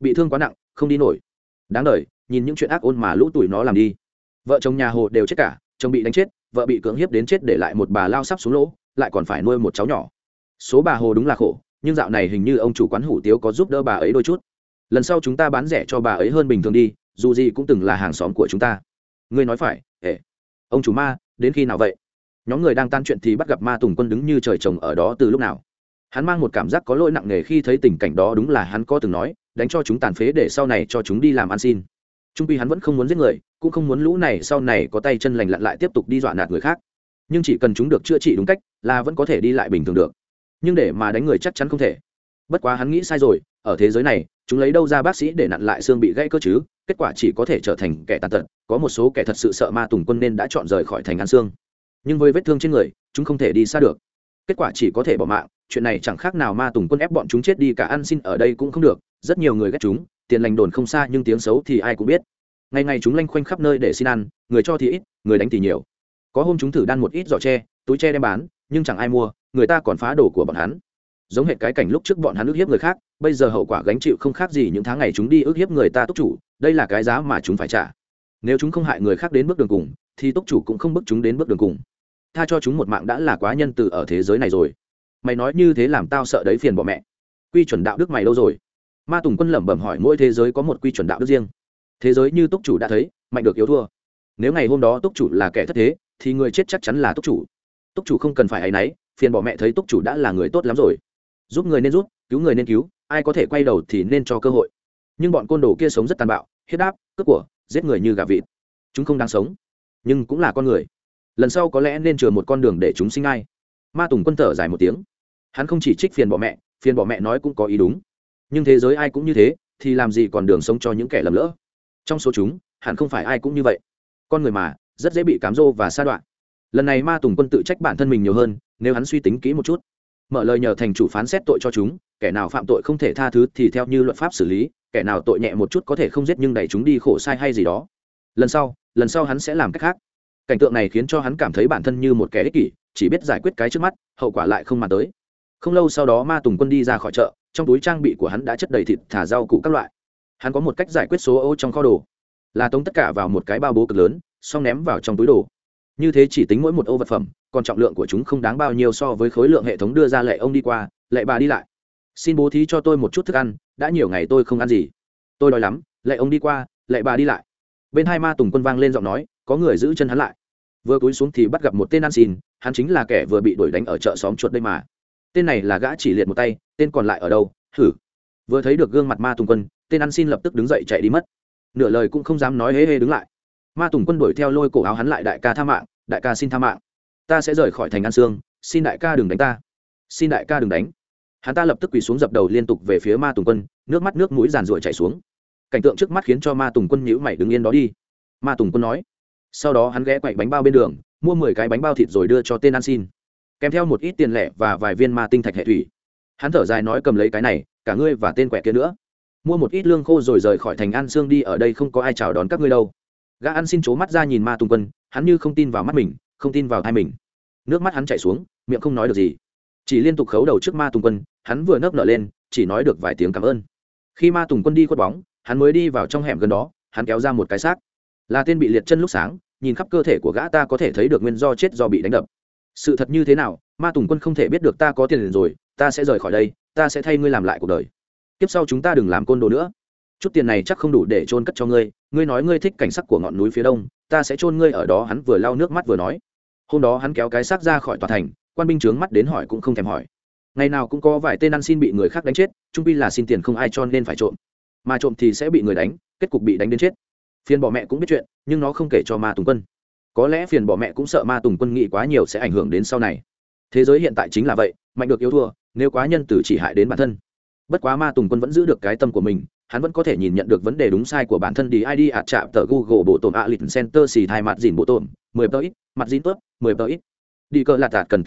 Bị thương quá nặng, không đi nổi. Đáng đ nhìn những chuyện ác ôn mà lũ tuổi nó làm đi. Vợ chồng nhà hồ đều chết cả, chồng bị đánh chết, vợ bị cưỡng hiếp đến chết để lại một bà lao sắp xuống lỗ, lại còn phải nuôi một cháu nhỏ. Số bà hồ đúng là khổ, nhưng dạo này hình như ông chủ quán hủ tiếu có giúp đỡ bà ấy đôi chút. Lần sau chúng ta bán rẻ cho bà ấy hơn bình thường đi, dù gì cũng từng là hàng xóm của chúng ta. Ngươi nói phải ệ ông chủ ma, đến khi nào vậy? Nhóm người đang tan chuyện thì bắt gặp ma tùng quân đứng như trời trồng ở đó từ lúc nào. Hắn mang một cảm giác có lỗi nặng nề khi thấy tình cảnh đó đúng là hắn có từng nói, đánh cho chúng tàn phế để sau này cho chúng đi làm ăn xin trung pi hắn vẫn không muốn giết người, cũng không muốn lũ này sau này có tay chân lành lặn lại tiếp tục đi dọa nạt người khác. Nhưng chỉ cần chúng được chữa trị đúng cách, là vẫn có thể đi lại bình thường được. Nhưng để mà đánh người chắc chắn không thể. Bất quá hắn nghĩ sai rồi, ở thế giới này, chúng lấy đâu ra bác sĩ để nặn lại xương bị gãy cơ chứ? Kết quả chỉ có thể trở thành kẻ tàn tật, có một số kẻ thật sự sợ ma tùng quân nên đã chọn rời khỏi thành ăn xương. Nhưng với vết thương trên người, chúng không thể đi xa được. Kết quả chỉ có thể bỏ mạng, chuyện này chẳng khác nào ma tùng quân ép bọn chúng chết đi, cả ăn xin ở đây cũng không được, rất nhiều người ghét chúng tiền lành đồn không xa nhưng tiếng xấu thì ai cũng biết. Ngày ngày chúng lanh khoanh khắp nơi để xin ăn, người cho thì ít, người đánh thì nhiều. Có hôm chúng thử đan một ít giỏ tre, túi tre đem bán, nhưng chẳng ai mua, người ta còn phá đồ của bọn hắn. Giống hệ cái cảnh lúc trước bọn hắn ức hiếp người khác, bây giờ hậu quả gánh chịu không khác gì những tháng ngày chúng đi ức hiếp người ta túc chủ, đây là cái giá mà chúng phải trả. Nếu chúng không hại người khác đến bước đường cùng, thì túc chủ cũng không bức chúng đến bước đường cùng. Tha cho chúng một mạng đã là quá nhân từ ở thế giới này rồi. Mày nói như thế làm tao sợ đấy phiền bọ mẹ. Quy chuẩn đạo đức mày đâu rồi? Ma tùng quân lẩm bẩm hỏi mỗi thế giới có một quy chuẩn đạo đức riêng. Thế giới như túc chủ đã thấy, mạnh được yếu thua. Nếu ngày hôm đó túc chủ là kẻ thất thế, thì người chết chắc chắn là túc chủ. Túc chủ không cần phải áy náy, phiền bỏ mẹ thấy túc chủ đã là người tốt lắm rồi. Giúp người nên giúp, cứu người nên cứu, ai có thể quay đầu thì nên cho cơ hội. Nhưng bọn côn đồ kia sống rất tàn bạo, hiếp áp cướp của, giết người như gà vịt. Chúng không đáng sống, nhưng cũng là con người. Lần sau có lẽ nên chừa một con đường để chúng sinh ai. Ma tùng quân thở dài một tiếng. Hắn không chỉ trích phiền bỏ mẹ, phiền bỏ mẹ nói cũng có ý đúng nhưng thế giới ai cũng như thế, thì làm gì còn đường sống cho những kẻ lầm lỡ? Trong số chúng, hẳn không phải ai cũng như vậy. Con người mà, rất dễ bị cám dô và sa đoạn lần này ma tùng quân tự trách bản thân mình nhiều hơn, nếu hắn suy tính kỹ một chút. Mở lời nhờ thành chủ phán xét tội cho chúng, kẻ nào phạm tội không thể tha thứ thì theo như luật pháp xử lý, kẻ nào tội nhẹ một chút có thể không giết nhưng đẩy chúng đi khổ sai hay gì đó. Lần sau lần sau hắn sẽ làm cách khác. Cảnh tượng này khiến cho hắn cảm thấy bản thân như một kẻ ích kỷ, chỉ biết giải quyết cái trước mắt, hậu quả lại không mà tới. Không lâu sau đó ma tùng quân đi ra khỏi chợ trong túi trang bị của hắn đã chất đầy thịt, thả rau, củ các loại. Hắn có một cách giải quyết số ô trong kho đồ. Là tống tất cả vào một cái bao bố cực lớn, xong ném vào trong túi đồ. Như thế chỉ tính mỗi một ô vật phẩm, còn trọng lượng của chúng không đáng bao nhiêu so với khối lượng hệ thống đưa ra lệ ông đi qua, lệ bà đi lại. Xin bố thí cho tôi một chút thức ăn, đã nhiều ngày tôi không ăn gì. Tôi đói lắm, lệ ông đi qua, lệ bà đi lại. Bên hai ma tùng quân vang lên giọng nói, có người giữ chân hắn lại. Vừa cúi xuống thì bắt gặp một tên ăn xin, hắn chính là kẻ vừa bị đuổi đánh ở chợ xóm chuột đây mà. Tên này là gã chỉ liệt một tay tên còn lại ở đâu? Thử vừa thấy được gương mặt ma tùng quân, tên ăn xin lập tức đứng dậy chạy đi mất. Nửa lời cũng không dám nói hế hế đứng lại. Ma tùng quân đuổi theo lôi cổ áo hắn lại, đại ca tha mạng, đại ca xin tha mạng. Ta sẽ rời khỏi thành an sương. Xin đại ca đừng đánh ta. Xin đại ca đừng đánh. Hắn ta lập tức quỳ xuống dập đầu liên tục về phía ma tùng quân, nước mắt, nước mũi giàn ruổi chảy xuống. Cảnh tượng trước mắt khiến cho ma tùng quân nhữ mày đứng yên đó đi. Ma tùng quân nói. Sau đó hắn ghé quậy bánh bao bên đường, mua mười cái bánh bao thịt rồi đưa cho tên ăn xin. Kèm theo một ít tiền lẻ và vài viên ma tinh thạch hệ thủy hắn thở dài nói cầm lấy cái này, cả ngươi và tên quẻ kia nữa. Mua một ít lương khô rồi rời khỏi thành an sương đi, ở đây không có ai chào đón các ngươi đâu. Gã ăn xin c mắt ra nhìn ma tùng quân, hắn như không tin vào mắt mình, không tin vào thai mình. Nước mắt hắn chạy xuống, miệng không nói được gì. Chỉ liên tục khấu đầu trước ma tùng quân, hắn vừa nấp nở lên, chỉ nói được vài tiếng cảm ơn. Khi ma tùng quân đi khuất bóng, hắn mới đi vào trong hẻm gần đó, hắn kéo ra một cái xác. Là tên bị liệt chân lúc sáng, nhìn khắp cơ thể của gã ta có thể thấy được nguyên do chết do bị đánh đập. Sự thật như thế nào, ma tùng quân không thể biết được ta có tiền rồi ta sẽ rời khỏi đây, ta sẽ thay ngươi làm lại cuộc đời. Tiếp sau chúng ta đừng làm côn đồ nữa. Chút tiền này chắc không đủ để trôn cất cho ngươi ngươi nói ngươi thích cảnh sắc của ngọn núi phía đông, ta sẽ trôn ngươi ở đó, hắn vừa lau nước mắt vừa nói. Hôm đó hắn kéo cái xác ra khỏi tòa thành, quan binh trướng mắt đến hỏi cũng không thèm hỏi. Ngày nào cũng có vài tên ăn xin bị người khác đánh chết, trung pi là xin tiền không ai cho nên phải trộm. Mà trộm thì sẽ bị người đánh, kết cục bị đánh đến chết. Phiền bỏ mẹ cũng biết chuyện, nhưng nó không kể cho ma tùng quân. Có lẽ phiền bỏ mẹ cũng sợ ma tùng quân nghĩ quá nhiều sẽ ảnh hưởng đến sau này. Thế giới hiện tại chính là vậy, mạnh được yếu thua nếu quá nhân tử chỉ hại đến bản thân. Bất quá ma tùng quân vẫn giữ được cái tâm của mình, hắn vẫn có thể nhìn nhận được vấn đề đúng sai của bản thân đi id ạt chạm tờ google bộ tổn a lịch center xì thai mặt dìn bộ tổn, mười tờ ít, mặt dìn tốt mười tờ ít. Đi cờ lạt tạt cần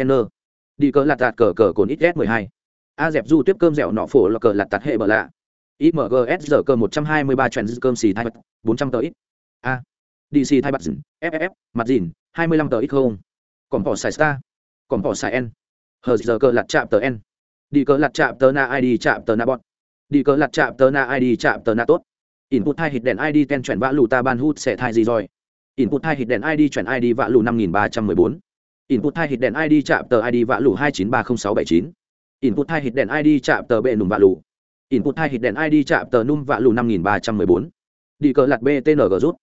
đi cờ lạt tạt cờ cờ cồn ít s mười hai. A dẹp du tiếp cơm dẻo nọ phổ là cờ lạt tạt hệ bờ lạ. Imgs giờ cơ một trăm hai mươi ba trend cơm xì thai mặt, bốn trăm tờ ít. A. Dc thai mặt dìn ff mặt dìn, hai mươi lăm tờ ít không? Còn bỏ xài star còn bỏ xài n hờ giờ cơ lạt chạm tờ n đi cờ lặt chạm tờ na id chạm tờ na bọt. Đi cờ lặt chạm tờ na id chạm tờ na tốt. Input hai hít đèn id ten chuyển vã lù ta ban hút sẽ thai gì rồi. Input hai hít đèn id chuyển id vã lù năm nghìn ba trăm mười bốn. Input hai hít đèn id chạm tờ id vã lù hai chín ba không sáu bảy chín. Input hai hít đèn id chạm tờ bệ nùm vã lù. Input hai hít đèn id chạm tờ num vã lù năm nghìn ba trăm mười bốn. Đi cờ lặt btng rút.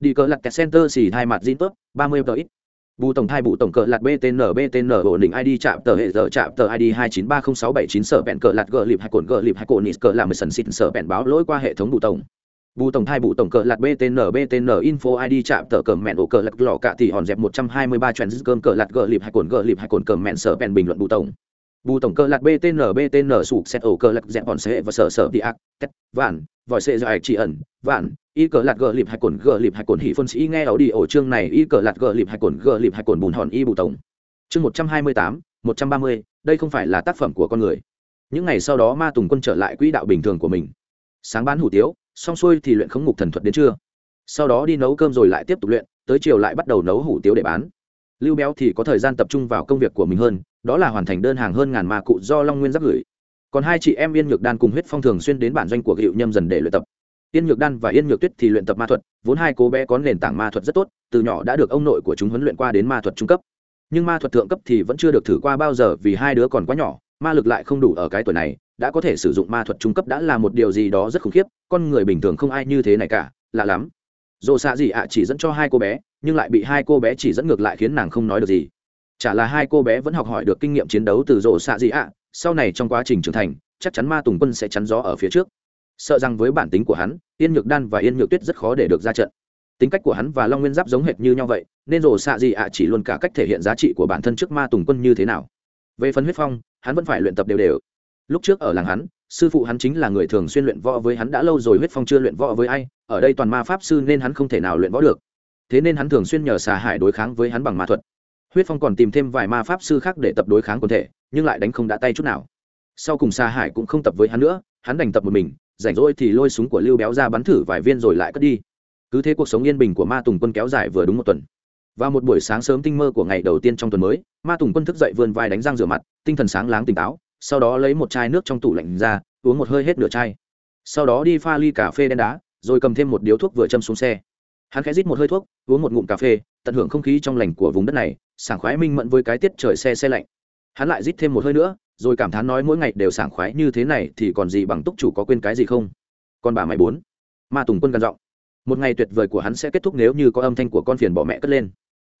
Đi cờ lặt kẹt center xì hai mặt zin tốt, ba mươi tờ ít bù tổng thai bù tổng cờ lạt btn btn ổn định id chạm tờ hệ giờ chạm tờ id hai chín ba không sáu bảy chín sở bẹn cờ lạt gờ lịp hai cồn gờ lịp hai cồn nít cờ làm mười sần xịt sở bẹn báo lỗi qua hệ thống bù tổng. Bù tổng thai bù tổng cờ lạt btn btn info id chạm tờ cờ mẹn ổ cờ lạt lò cạ thì hòn dẹp một trăm hai mươi ba chuyện cơm cờ lạt gờ lịp hai cồn gờ lịp hai cồn cờ mẹn sở bẹn bình luận bù tổng bù tổng cơ lạc btn btn sụp xét ổ cơ lạc dẹp bọn xe và sở sở đi ác tét, vạn, vòi xe do ạch chỉ ẩn, vạn, y cờ lạc gờ lịp hai cồn gờ lịp hai cồn hỉ phân sĩ nghe ảo đi ổ chương này, y cờ lạc gờ lịp hai cồn gờ lịp hai cồn bùn hòn y bù tổng. Chương một trăm hai mươi tám, một trăm ba mươi, đây không phải là tác phẩm của con người. Những ngày sau đó ma tùng quân trở lại quỹ đạo bình thường của mình. Sáng bán hủ tiếu, xong xuôi thì luyện khống ngục thần thuật đến trưa. Sau đó đi nấu cơm rồi lại tiếp tục luyện, tới chiều lại bắt đầu nấu hủ tiếu để bán. Lưu béo thì có thời gian tập trung vào công việc của mình hơn đó là hoàn thành đơn hàng hơn ngàn ma cụ do long nguyên giáp gửi. Còn hai chị em yên nhược đan cùng huyết phong thường xuyên đến bản doanh của hiệu nhâm dần để luyện tập. Yên nhược đan và yên nhược tuyết thì luyện tập ma thuật, vốn hai cô bé có nền tảng ma thuật rất tốt, từ nhỏ đã được ông nội của chúng huấn luyện qua đến ma thuật trung cấp. Nhưng ma thuật thượng cấp thì vẫn chưa được thử qua bao giờ vì hai đứa còn quá nhỏ, ma lực lại không đủ ở cái tuổi này, đã có thể sử dụng ma thuật trung cấp đã là một điều gì đó rất khủng khiếp, con người bình thường không ai như thế này cả, lạ lắm. Dồ xạ gì ạ, chỉ dẫn cho hai cô bé, nhưng lại bị hai cô bé chỉ dẫn ngược lại khiến nàng không nói được gì chả là hai cô bé vẫn học hỏi được kinh nghiệm chiến đấu từ rổ xạ gì ạ? Sau này trong quá trình trưởng thành, chắc chắn ma tùng quân sẽ chắn gió ở phía trước. Sợ rằng với bản tính của hắn, yên nhược đan và yên nhược tuyết rất khó để được ra trận. Tính cách của hắn và long nguyên giáp giống hệt như nhau vậy, nên rổ xạ gì ạ chỉ luôn cả cách thể hiện giá trị của bản thân trước ma tùng quân như thế nào. Về phần huyết phong, hắn vẫn phải luyện tập đều đều. Lúc trước ở làng hắn, sư phụ hắn chính là người thường xuyên luyện võ với hắn đã lâu rồi, huyết phong chưa luyện võ với ai, ở đây toàn ma pháp sư nên hắn không thể nào luyện võ được. Thế nên hắn thường xuyên nhờ xà hải đối kháng với hắn bằng ma thuật huyết phong còn tìm thêm vài ma pháp sư khác để tập đối kháng quần thể, nhưng lại đánh không đã tay chút nào. Sau cùng Sa hải cũng không tập với hắn nữa, hắn đành tập một mình, rảnh rỗi thì lôi súng của lưu béo ra bắn thử vài viên rồi lại cất đi. Cứ thế cuộc sống yên bình của ma tùng quân kéo dài vừa đúng một tuần. Vào một buổi sáng sớm tinh mơ của ngày đầu tiên trong tuần mới, ma tùng quân thức dậy vươn vai đánh răng rửa mặt, tinh thần sáng láng tỉnh táo, sau đó lấy một chai nước trong tủ lạnh ra, uống một hơi hết nửa chai. Sau đó đi pha ly cà phê đen đá, rồi cầm thêm một điếu thuốc vừa châm xuống xe. Hắn khẽ rít một hơi thuốc, uống một ngụm cà phê, tận hưởng không khí trong lành của vùng đất này sảng khoái minh mẫn với cái tiết trời xe xe lạnh. Hắn lại rít thêm một hơi nữa, rồi cảm thán nói mỗi ngày đều sảng khoái như thế này thì còn gì bằng túc chủ có quên cái gì không? Con bà mày bốn. Ma tùng quân gần giọng. Một ngày tuyệt vời của hắn sẽ kết thúc nếu như có âm thanh của con phiền bỏ mẹ cất lên.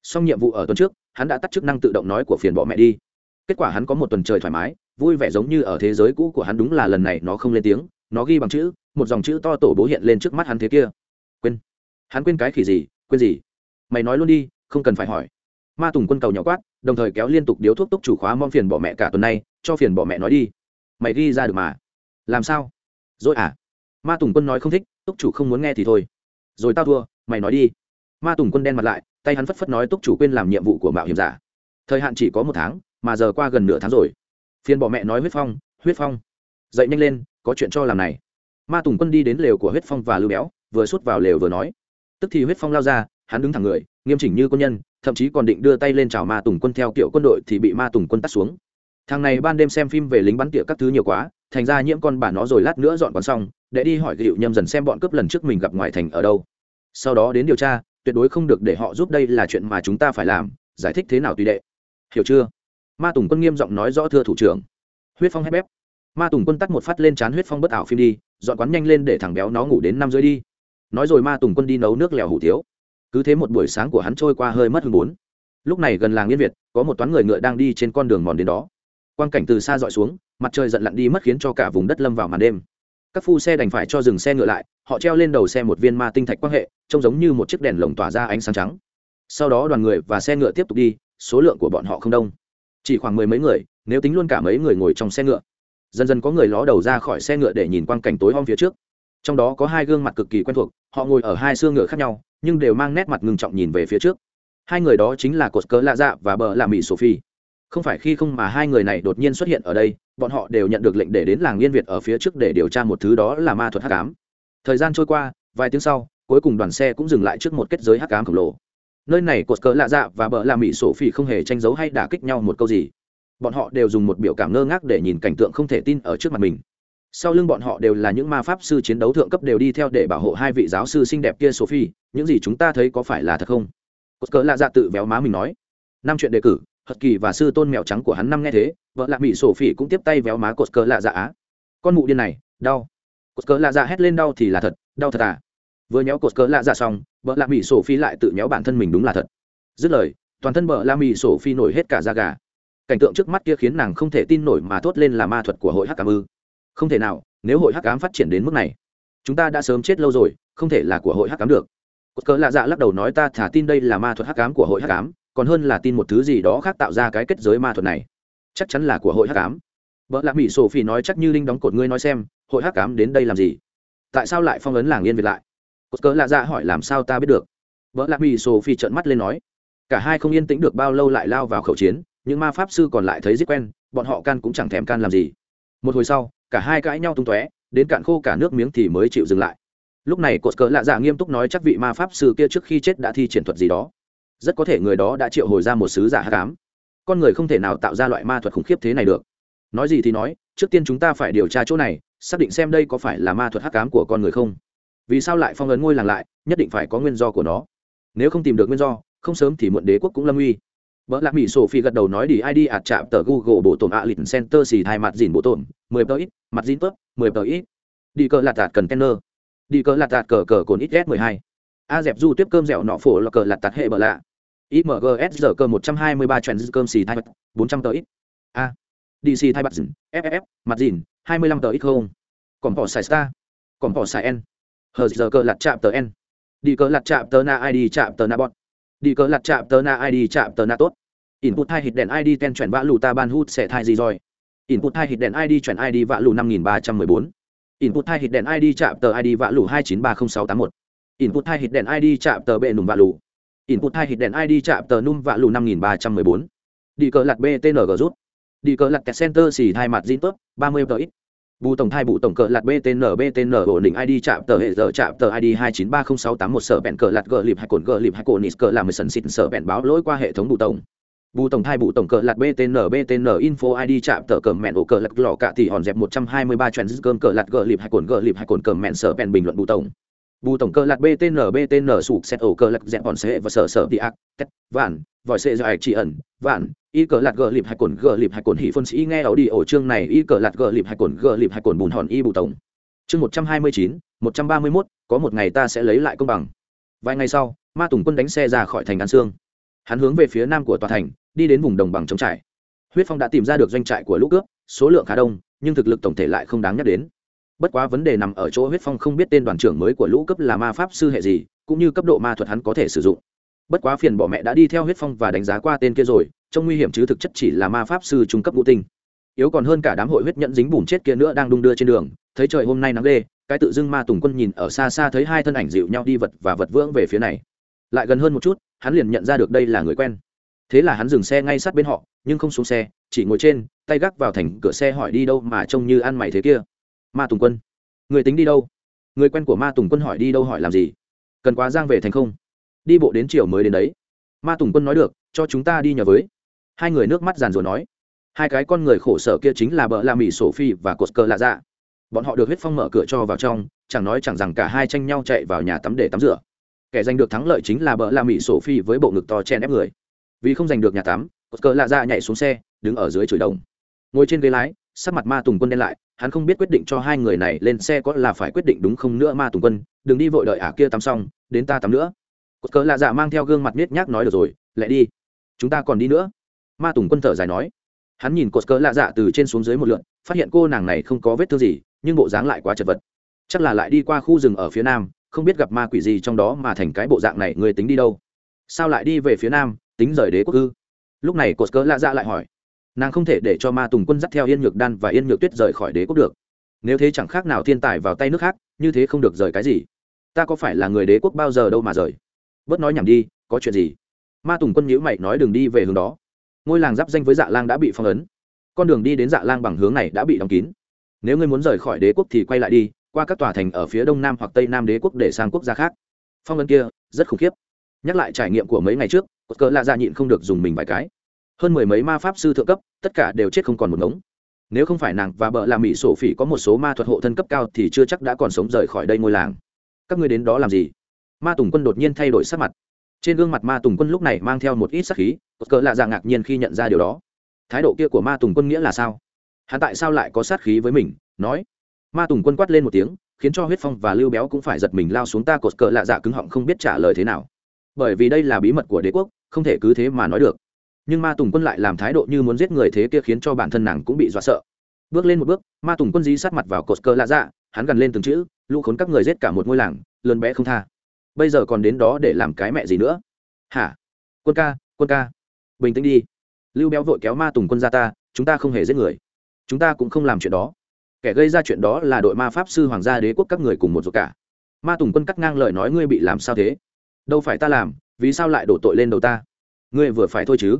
Xong nhiệm vụ ở tuần trước, hắn đã tắt chức năng tự động nói của phiền bỏ mẹ đi. Kết quả hắn có một tuần trời thoải mái, vui vẻ giống như ở thế giới cũ của hắn đúng là lần này nó không lên tiếng, nó ghi bằng chữ, một dòng chữ to tổ bố hiện lên trước mắt hắn thế kia. Quên. Hắn quên cái khỉ gì, quên gì? Mày nói luôn đi, không cần phải hỏi ma tùng quân cầu nhỏ quát, đồng thời kéo liên tục điếu thuốc túc chủ khóa mong phiền bỏ mẹ cả tuần nay, cho phiền bỏ mẹ nói đi. Mày ghi ra được mà. Làm sao? Rồi à? Ma tùng quân nói không thích, túc chủ không muốn nghe thì thôi. Rồi tao thua, mày nói đi. Ma tùng quân đen mặt lại, tay hắn phất phất nói túc chủ quên làm nhiệm vụ của mạo hiểm giả. Thời hạn chỉ có một tháng, mà giờ qua gần nửa tháng rồi. Phiền bỏ mẹ nói huyết phong huyết phong. Dậy nhanh lên, có chuyện cho làm này. Ma tùng quân đi đến lều của huyết phong và lưu béo, vừa sút vào lều vừa nói. Tức thì huyết phong lao ra, hắn đứng thẳng người, nghiêm chỉnh như quân nhân thậm chí còn định đưa tay lên chào ma tùng quân theo kiểu quân đội thì bị ma tùng quân tắt xuống. Thằng này ban đêm xem phim về lính bắn tỉa các thứ nhiều quá, thành ra nhiễm con bà nó rồi lát nữa dọn quán xong, để đi hỏi gịu nhâm dần xem bọn cướp lần trước mình gặp ngoài thành ở đâu. Sau đó đến điều tra, tuyệt đối không được để họ giúp đây là chuyện mà chúng ta phải làm, giải thích thế nào tùy đệ. Hiểu chưa? Ma tùng quân nghiêm giọng nói rõ thưa thủ trưởng. Huyết phong hét bép. Ma tùng quân tắt một phát lên chán huyết phong bất ảo phim đi, dọn quán nhanh lên để thằng béo nó ngủ đến năm rưỡi đi. Nói rồi ma tùng quân đi nấu nước lèo hủ tiếu cứ thế một buổi sáng của hắn trôi qua hơi mất hơn bốn. Lúc này gần làng yên việt, có một toán người ngựa đang đi trên con đường mòn đến đó. Quang cảnh từ xa dọi xuống, mặt trời giận lặn đi mất khiến cho cả vùng đất lâm vào màn đêm. Các phu xe đành phải cho dừng xe ngựa lại, họ treo lên đầu xe một viên ma tinh thạch quang hệ, trông giống như một chiếc đèn lồng tỏa ra ánh sáng trắng. Sau đó đoàn người và xe ngựa tiếp tục đi, số lượng của bọn họ không đông. Chỉ khoảng mười mấy người, nếu tính luôn cả mấy người ngồi trong xe ngựa. Dần dần có người ló đầu ra khỏi xe ngựa để nhìn quang cảnh tối om phía trước trong đó có hai gương mặt cực kỳ quen thuộc, họ ngồi ở hai xương ngựa khác nhau, nhưng đều mang nét mặt ngưng trọng nhìn về phía trước. Hai người đó chính là cột cớ lạ dạ và bờ lạ mỹ sophie. Không phải khi không mà hai người này đột nhiên xuất hiện ở đây, bọn họ đều nhận được lệnh để đến làng Liên việt ở phía trước để điều tra một thứ đó là ma thuật hắc ám. Thời gian trôi qua, vài tiếng sau, cuối cùng đoàn xe cũng dừng lại trước một kết giới hắc ám khổng lồ. Nơi này cột cớ lạ dạ và bờ lạ mỹ sophie không hề tranh giấu hay đả kích nhau một câu gì. Bọn họ đều dùng một biểu cảm ngơ ngác để nhìn cảnh tượng không thể tin ở trước mặt mình sau lưng bọn họ đều là những ma pháp sư chiến đấu thượng cấp đều đi theo để bảo hộ hai vị giáo sư xinh đẹp kia sophie, những gì chúng ta thấy có phải là thật không? Cốt cỡ lạ dạ tự véo má mình nói. Năm chuyện đề cử, hật kỳ và sư tôn mèo trắng của hắn năm nghe thế, vợ lạ mỹ sophie cũng tiếp tay véo má cốt cỡ lạ dạ á. Con mụ điên này, đau. Cốt cỡ lạ dạ hét lên đau thì là thật, đau thật à. Vừa nhéo cột cỡ lạ dạ xong, vợ lạ mỹ sophie lại tự nhéo bản thân mình đúng là thật. Dứt lời, toàn thân vợ lạ mỹ sophie nổi hết cả da gà. Cảnh tượng trước mắt kia khiến nàng không thể tin nổi mà thốt lên là ma thuật của hội hắc cảm ư không thể nào nếu hội hắc ám phát triển đến mức này chúng ta đã sớm chết lâu rồi không thể là của hội hắc ám được. Cốt cỡ lạ dạ lắc đầu nói ta thả tin đây là ma thuật hắc ám của hội hắc ám, còn hơn là tin một thứ gì đó khác tạo ra cái kết giới ma thuật này. Chắc chắn là của hội hắc ám. vợ lạ mỹ sổ phi nói chắc như linh đóng cột ngươi nói xem hội hắc ám đến đây làm gì? Tại sao lại phong ấn làng yên việt lại? Cốt cỡ lạ dạ hỏi làm sao ta biết được? Vợ lạ mỹ sổ phi trợn mắt lên nói cả hai không yên tĩnh được bao lâu lại lao vào khẩu chiến những ma pháp sư còn lại thấy giết quen bọn họ can cũng chẳng thèm can làm gì. Một hồi sau cả hai cãi nhau tung tóe, đến cạn khô cả nước miếng thì mới chịu dừng lại. Lúc này cột cờ lạ dạ nghiêm túc nói chắc vị ma pháp sư kia trước khi chết đã thi triển thuật gì đó. Rất có thể người đó đã triệu hồi ra một sứ giả hát cám con người không thể nào tạo ra loại ma thuật khủng khiếp thế này được. Nói gì thì nói, trước tiên chúng ta phải điều tra chỗ này, xác định xem đây có phải là ma thuật hắc cám của con người không. Vì sao lại phong ấn ngôi làng lại, nhất định phải có nguyên do của nó. Nếu không tìm được nguyên do, không sớm thì muộn đế quốc cũng lâm uy Bỡ lạc Mỹ Sophie gật đầu nói đi ID ạt chạm tờ Google bộ tổn ạ lịch center xì thai mặt dìn bộ tổn, 10 tờ ít, mặt dìn tớp, 10 tờ ít. Đi cờ lạt tạt cần tenner. Đi cờ lạt tạt cờ cờ cồn ít S12. A dẹp du tiếp cơm dẻo nọ phổ là cờ lạt tạt hệ bờ lạ. IMGS giờ cơ 123 chuyển cơm xì thai 400 tờ ít. A. DC thai mặt dìn, FFF, mặt dìn, 25 tờ ít không. Còn bỏ xài star. Còn bỏ xài N. Hờ giờ cơ lạt chạm tờ N. Đi cờ lạt chạm tờ na ID chạm tờ na bọn đi cờ lặt chạm tờ na id chạm tờ na tốt. Input hai hit đèn id ten chuyển vã lù ta ban hút sẽ thai gì rồi? Input hai hit đèn id chuyển id vã lù năm nghìn ba trăm mười bốn. Input hai hit đèn id chạm tờ id vã lù hai chín ba không sáu tám một. Input hai hit đèn id chạm tờ bệ nùng vã lù. Input hai hit đèn id chạm tờ num vã lù năm nghìn ba trăm mười bốn. Đi cờ lặt btng rút. Đi cờ lặt center xì thai mặt zin tốt, ba mươi tờ ít bù tổng thai bù tổng cờ lạt btn btn ổn định id chạm tờ hệ giờ chạm tờ id hai chín ba không sáu tám một sở bẹn cờ lạt gờ lịp hay cồn gờ lịp hay cồn nít cờ làm sần xịt sở bẹn báo lỗi qua hệ thống bù tổng. Bù tổng thai bù tổng cờ lạt btn btn info id chạm tờ cờ mẹn ổ cờ lạt lọ cạ thì hòn dẹp một trăm hai mươi ba cơm cờ lạt gờ lịp hay cồn gờ lịp hay cồn cờ mẹn sở bẹn bình luận bù tổng bù tổng cờ lạt btn btn sụp xét ổ cờ lạt dẹp bọn xe và sở sở đi ác, tét, vạn, vòi xe do ạch chỉ ẩn, vạn, y cờ lạt gờ lịp hay cồn, gờ lịp hay cồn hỉ phân sĩ nghe ấu đi ổ chương này, y cờ lạt gờ lịp hay cồn, gờ lịp hay cồn bùn hòn y bù tổng. Chương một trăm hai mươi chín, một trăm ba mươi mốt, có một ngày ta sẽ lấy lại công bằng. Vài ngày sau, ma tùng quân đánh xe ra khỏi thành an sương. Hắn hướng về phía nam của tòa thành, đi đến vùng đồng bằng trống trải. Huyết phong đã tìm ra được doanh trại của lũ cướp, số lượng khá đông, nhưng thực lực tổng thể lại không đáng nhắc đến bất quá vấn đề nằm ở chỗ huyết phong không biết tên đoàn trưởng mới của lũ cấp là ma pháp sư hệ gì, cũng như cấp độ ma thuật hắn có thể sử dụng. Bất quá phiền bỏ mẹ đã đi theo huyết phong và đánh giá qua tên kia rồi trong nguy hiểm chứ thực chất chỉ là ma pháp sư trung cấp ngũ tinh. Yếu còn hơn cả đám hội huyết nhẫn dính bùn chết kia nữa đang đung đưa trên đường, thấy trời hôm nay nắng ghê cái tự dưng ma tùng quân nhìn ở xa xa thấy hai thân ảnh dịu nhau đi vật và vật vưỡng về phía này. Lại gần hơn một chút, hắn liền nhận ra được đây là người quen. Thế là hắn dừng xe ngay sát bên họ, nhưng không xuống xe, chỉ ngồi trên, tay gác vào thành cửa xe hỏi đi đâu mà trông như ăn mày thế kia ma tùng quân. Người tính đi đâu? Người quen của ma tùng quân hỏi đi đâu hỏi làm gì? Cần quá giang về thành không? Đi bộ đến chiều mới đến đấy. Ma tùng quân nói được, cho chúng ta đi nhờ với. Hai người nước mắt giàn rồi nói. Hai cái con người khổ sở kia chính là bợ la mỹ sổ phi và cột cờ lạ dạ. Bọn họ được huyết phong mở cửa cho vào trong, chẳng nói chẳng rằng cả hai tranh nhau chạy vào nhà tắm để tắm rửa. Kẻ giành được thắng lợi chính là bợ la mỹ sổ phi với bộ ngực to chen ép người. Vì không giành được nhà tắm, cột cờ lạ dạ nhảy xuống xe, đứng ở dưới chửi đồng. Ngồi trên ghế lái sắc mặt ma tùng quân đen lại, hắn không biết quyết định cho hai người này lên xe có là phải quyết định đúng không nữa ma tùng quân, đừng đi vội đợi ả kia tắm xong, đến ta tắm nữa. Cột cờ lạ dạ mang theo gương mặt nết nhác nói được rồi lại đi, chúng ta còn đi nữa. Ma tùng quân thở dài nói. Hắn nhìn cột cờ lạ dạ từ trên xuống dưới một lượn, phát hiện cô nàng này không có vết thương gì, nhưng bộ dáng lại quá chật vật. Chắc là lại đi qua khu rừng ở phía nam, không biết gặp ma quỷ gì trong đó mà thành cái bộ dạng này, người tính đi đâu? Sao lại đi về phía nam, tính rời đế quốc ư? Lúc này cột cờ lạ dạ lại hỏi nàng không thể để cho ma tùng quân dắt theo yên nhược đan và yên nhược tuyết rời khỏi đế quốc được. Nếu thế chẳng khác nào thiên tài vào tay nước khác, như thế không được rời cái gì. Ta có phải là người đế quốc bao giờ đâu mà rời. Bớt nói nhảm đi, có chuyện gì? Ma tùng quân nhữ mày nói đừng đi về hướng đó. Ngôi làng giáp danh với dạ lang đã bị phong ấn. Con đường đi đến dạ lang bằng hướng này đã bị đóng kín. Nếu ngươi muốn rời khỏi đế quốc thì quay lại đi, qua các tòa thành ở phía đông nam hoặc tây nam đế quốc để sang quốc gia khác. Phong ấn kia, rất khủng khiếp. Nhắc lại trải nghiệm của mấy ngày trước cỡ cờ lạ dạ nhịn không được dùng mình vài cái hơn mười mấy ma pháp sư thượng cấp, tất cả đều chết không còn một ngống. Nếu không phải nàng và bợ là mỹ sổ phỉ có một số ma thuật hộ thân cấp cao thì chưa chắc đã còn sống rời khỏi đây ngôi làng. Các ngươi đến đó làm gì? Ma tùng quân đột nhiên thay đổi sắc mặt. Trên gương mặt ma tùng quân lúc này mang theo một ít sắc khí, cỡ lạ dạ ngạc nhiên khi nhận ra điều đó. Thái độ kia của ma tùng quân nghĩa là sao? Hắn tại sao lại có sát khí với mình? Nói. Ma tùng quân quát lên một tiếng, khiến cho huyết phong và lưu béo cũng phải giật mình lao xuống ta cột cờ lạ dạ cứng họng không biết trả lời thế nào. Bởi vì đây là bí mật của đế quốc, không thể cứ thế mà nói được nhưng ma tùng quân lại làm thái độ như muốn giết người thế kia khiến cho bản thân nàng cũng bị dọa sợ. Bước lên một bước, ma tùng quân dí sát mặt vào cột cờ lạ dạ hắn gần lên từng chữ, lũ khốn các người giết cả một ngôi làng, lớn bé không tha. Bây giờ còn đến đó để làm cái mẹ gì nữa? Hả? Quân ca quân ca. Bình tĩnh đi. Lưu béo vội kéo ma tùng quân ra ta, chúng ta không hề giết người. Chúng ta cũng không làm chuyện đó. Kẻ gây ra chuyện đó là đội ma pháp sư hoàng gia đế quốc các người cùng một ruột cả. Ma tùng quân cắt ngang lời nói ngươi bị làm sao thế? Đâu phải ta làm, vì sao lại đổ tội lên đầu ta? Ngươi vừa phải thôi chứ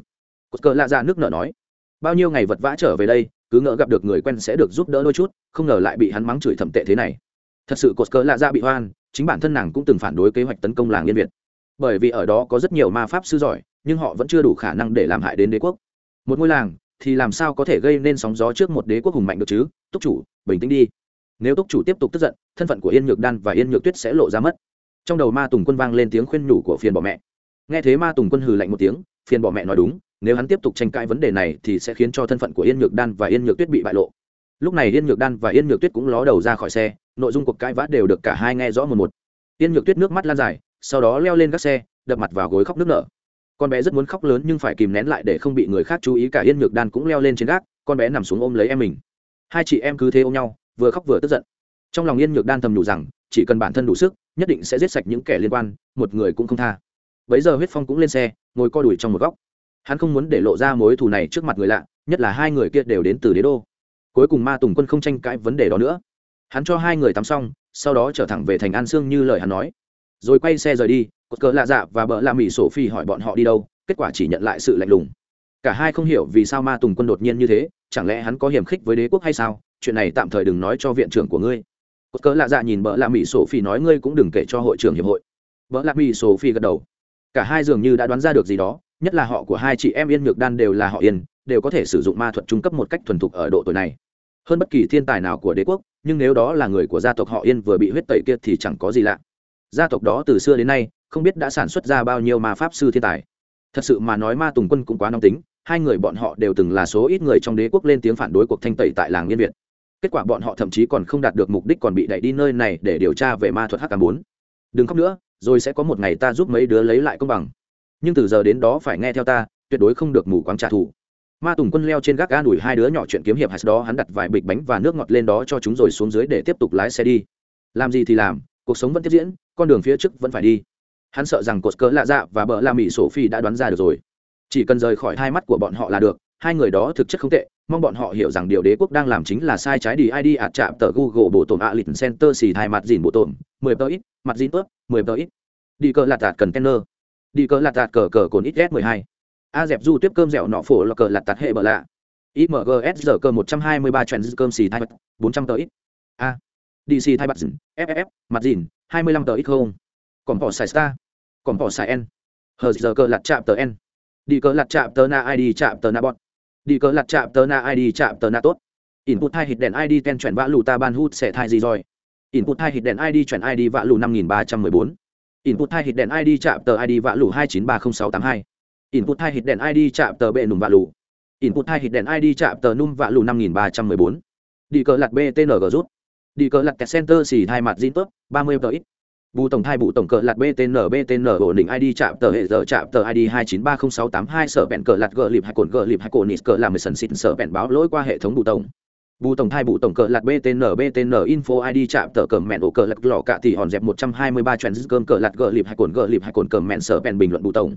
cột cờ lạ ra nước nợ nói, bao nhiêu ngày vật vã trở về đây, cứ ngỡ gặp được người quen sẽ được giúp đỡ đôi chút, không ngờ lại bị hắn mắng chửi thậm tệ thế này. Thật sự cột cờ lạ ra bị hoan, chính bản thân nàng cũng từng phản đối kế hoạch tấn công làng yên việt. Bởi vì ở đó có rất nhiều ma pháp sư giỏi, nhưng họ vẫn chưa đủ khả năng để làm hại đến đế quốc. Một ngôi làng, thì làm sao có thể gây nên sóng gió trước một đế quốc hùng mạnh được chứ? Túc chủ, bình tĩnh đi. Nếu túc chủ tiếp tục tức giận, thân phận của yên nhược đan và yên nhược tuyết sẽ lộ ra mất. Trong đầu ma tùng quân vang lên tiếng khuyên nhủ của phiền bỏ mẹ. Nghe thế ma tùng quân hừ lạnh một tiếng, phiền bỏ mẹ nói đúng nếu hắn tiếp tục tranh cãi vấn đề này thì sẽ khiến cho thân phận của yên nhược đan và yên nhược tuyết bị bại lộ. Lúc này yên nhược đan và yên nhược tuyết cũng ló đầu ra khỏi xe, nội dung cuộc cãi vã đều được cả hai nghe rõ một một. Yên nhược tuyết nước mắt lan dài, sau đó leo lên các xe, đập mặt vào gối khóc nước nở. Con bé rất muốn khóc lớn nhưng phải kìm nén lại để không bị người khác chú ý, cả yên nhược đan cũng leo lên trên gác, con bé nằm xuống ôm lấy em mình. Hai chị em cứ thế ôm nhau, vừa khóc vừa tức giận. Trong lòng yên nhược đan thầm nhủ rằng, chỉ cần bản thân đủ sức, nhất định sẽ giết sạch những kẻ liên quan, một người cũng không tha. Bấy giờ huyết phong cũng lên xe, ngồi co đùi trong một góc hắn không muốn để lộ ra mối thù này trước mặt người lạ, nhất là hai người kia đều đến từ đế đô. Cuối cùng ma tùng quân không tranh cãi vấn đề đó nữa. Hắn cho hai người tắm xong, sau đó trở thẳng về thành an sương như lời hắn nói. Rồi quay xe rời đi, cột cờ lạ dạ và bợ lạ mỹ sổ phi hỏi bọn họ đi đâu, kết quả chỉ nhận lại sự lạnh lùng. Cả hai không hiểu vì sao ma tùng quân đột nhiên như thế, chẳng lẽ hắn có hiểm khích với đế quốc hay sao? Chuyện này tạm thời đừng nói cho viện trưởng của ngươi. Cột cờ lạ dạ nhìn bợ lạ mỹ sổ phi nói ngươi cũng đừng kể cho hội trưởng hiệp hội. Bợ lạ mỹ sổ phi gật đầu. Cả hai dường như đã đoán ra được gì đó nhất là họ của hai chị em yên nhược đan đều là họ yên, đều có thể sử dụng ma thuật trung cấp một cách thuần thục ở độ tuổi này. Hơn bất kỳ thiên tài nào của đế quốc, nhưng nếu đó là người của gia tộc họ yên vừa bị huyết tẩy kia thì chẳng có gì lạ. Gia tộc đó từ xưa đến nay, không biết đã sản xuất ra bao nhiêu ma pháp sư thiên tài. Thật sự mà nói ma tùng quân cũng quá nóng tính, hai người bọn họ đều từng là số ít người trong đế quốc lên tiếng phản đối cuộc thanh tẩy tại làng yên việt. Kết quả bọn họ thậm chí còn không đạt được mục đích còn bị đẩy đi nơi này để điều tra về ma thuật hk bốn. Đừng khóc nữa, rồi sẽ có một ngày ta giúp mấy đứa lấy lại công bằng nhưng từ giờ đến đó phải nghe theo ta, tuyệt đối không được mù quáng trả thù. Ma tùng quân leo trên gác ga đuổi hai đứa nhỏ chuyện kiếm hiệp hạt đó hắn đặt vài bịch bánh và nước ngọt lên đó cho chúng rồi xuống dưới để tiếp tục lái xe đi. Làm gì thì làm, cuộc sống vẫn tiếp diễn, con đường phía trước vẫn phải đi. Hắn sợ rằng cột cớ lạ dạ và bờ la mỹ sổ phi đã đoán ra được rồi. Chỉ cần rời khỏi hai mắt của bọn họ là được, hai người đó thực chất không tệ, mong bọn họ hiểu rằng điều đế quốc đang làm chính là sai trái đi id ạt chạm tờ google bộ tổn ạ lịch center xì hai mặt dìn bộ tổn, mười tờ ít, mặt dìn ướp, mười tờ ít. Đi cờ lạt tạt cần kenner đi cờ lạt tạt cờ cờ cồn ít s mười hai. A dẹp du tiếp cơm dẻo nọ phổ là cờ lạt tạt hệ bờ lạ. Imgs giờ cơ một trăm hai mươi ba trend cơm xì hai bốn trăm tờ ít. A. Dc thay bật ff mặt dìn, hai mươi lăm tờ ít không? Còn bỏ xài star. Còn bỏ xài n. Hờ giờ cơ lạt chạm tờ n. Đi cờ lạt chạm tờ na id chạm tờ na bọt đi cờ lạt chạm tờ na id chạm tờ na tốt. Input hai hít đèn id ten chuyển vã lù ta ban hút sẽ thay gì rồi? Input hai hít đèn id chuyển id vã lù năm nghìn ba trăm mười bốn input hai hit đèn id chạm tờ id vạ lù hai chín ba không sáu tám hai. Input hai hit đèn id chạm tờ bệ nùm vạ lù. Input hai hit đèn id chạm tờ num vạ lù năm nghìn ba trăm mười bốn. Đi cờ lặt btng rút. Đi cờ lặt kẹt center xì hai mặt zin tốt ba mươi tờ ít. Bù tổng thai bù tổng cờ lạt btn btn ổn định id chạm tờ hệ giờ chạm tờ id hai chín ba không sáu tám hai, sở bẹn cờ lạt gờ lịp hai cồn gờ lịp hai cồn nít cờ làm mười sần xịt, sở bẹn báo lỗi qua hệ thống bù tổng bù tổng thai bù tổng cờ lạt btn btn info id chạm tờ cờ mẹn ổ cờ lạt lò cạ tỷ hòn dẹp một trăm hai mươi ba cơm cờ lạt gờ lịp hai cồn gờ lịp hai cồn cờ mẹn sở bẹn bình luận bù tổng.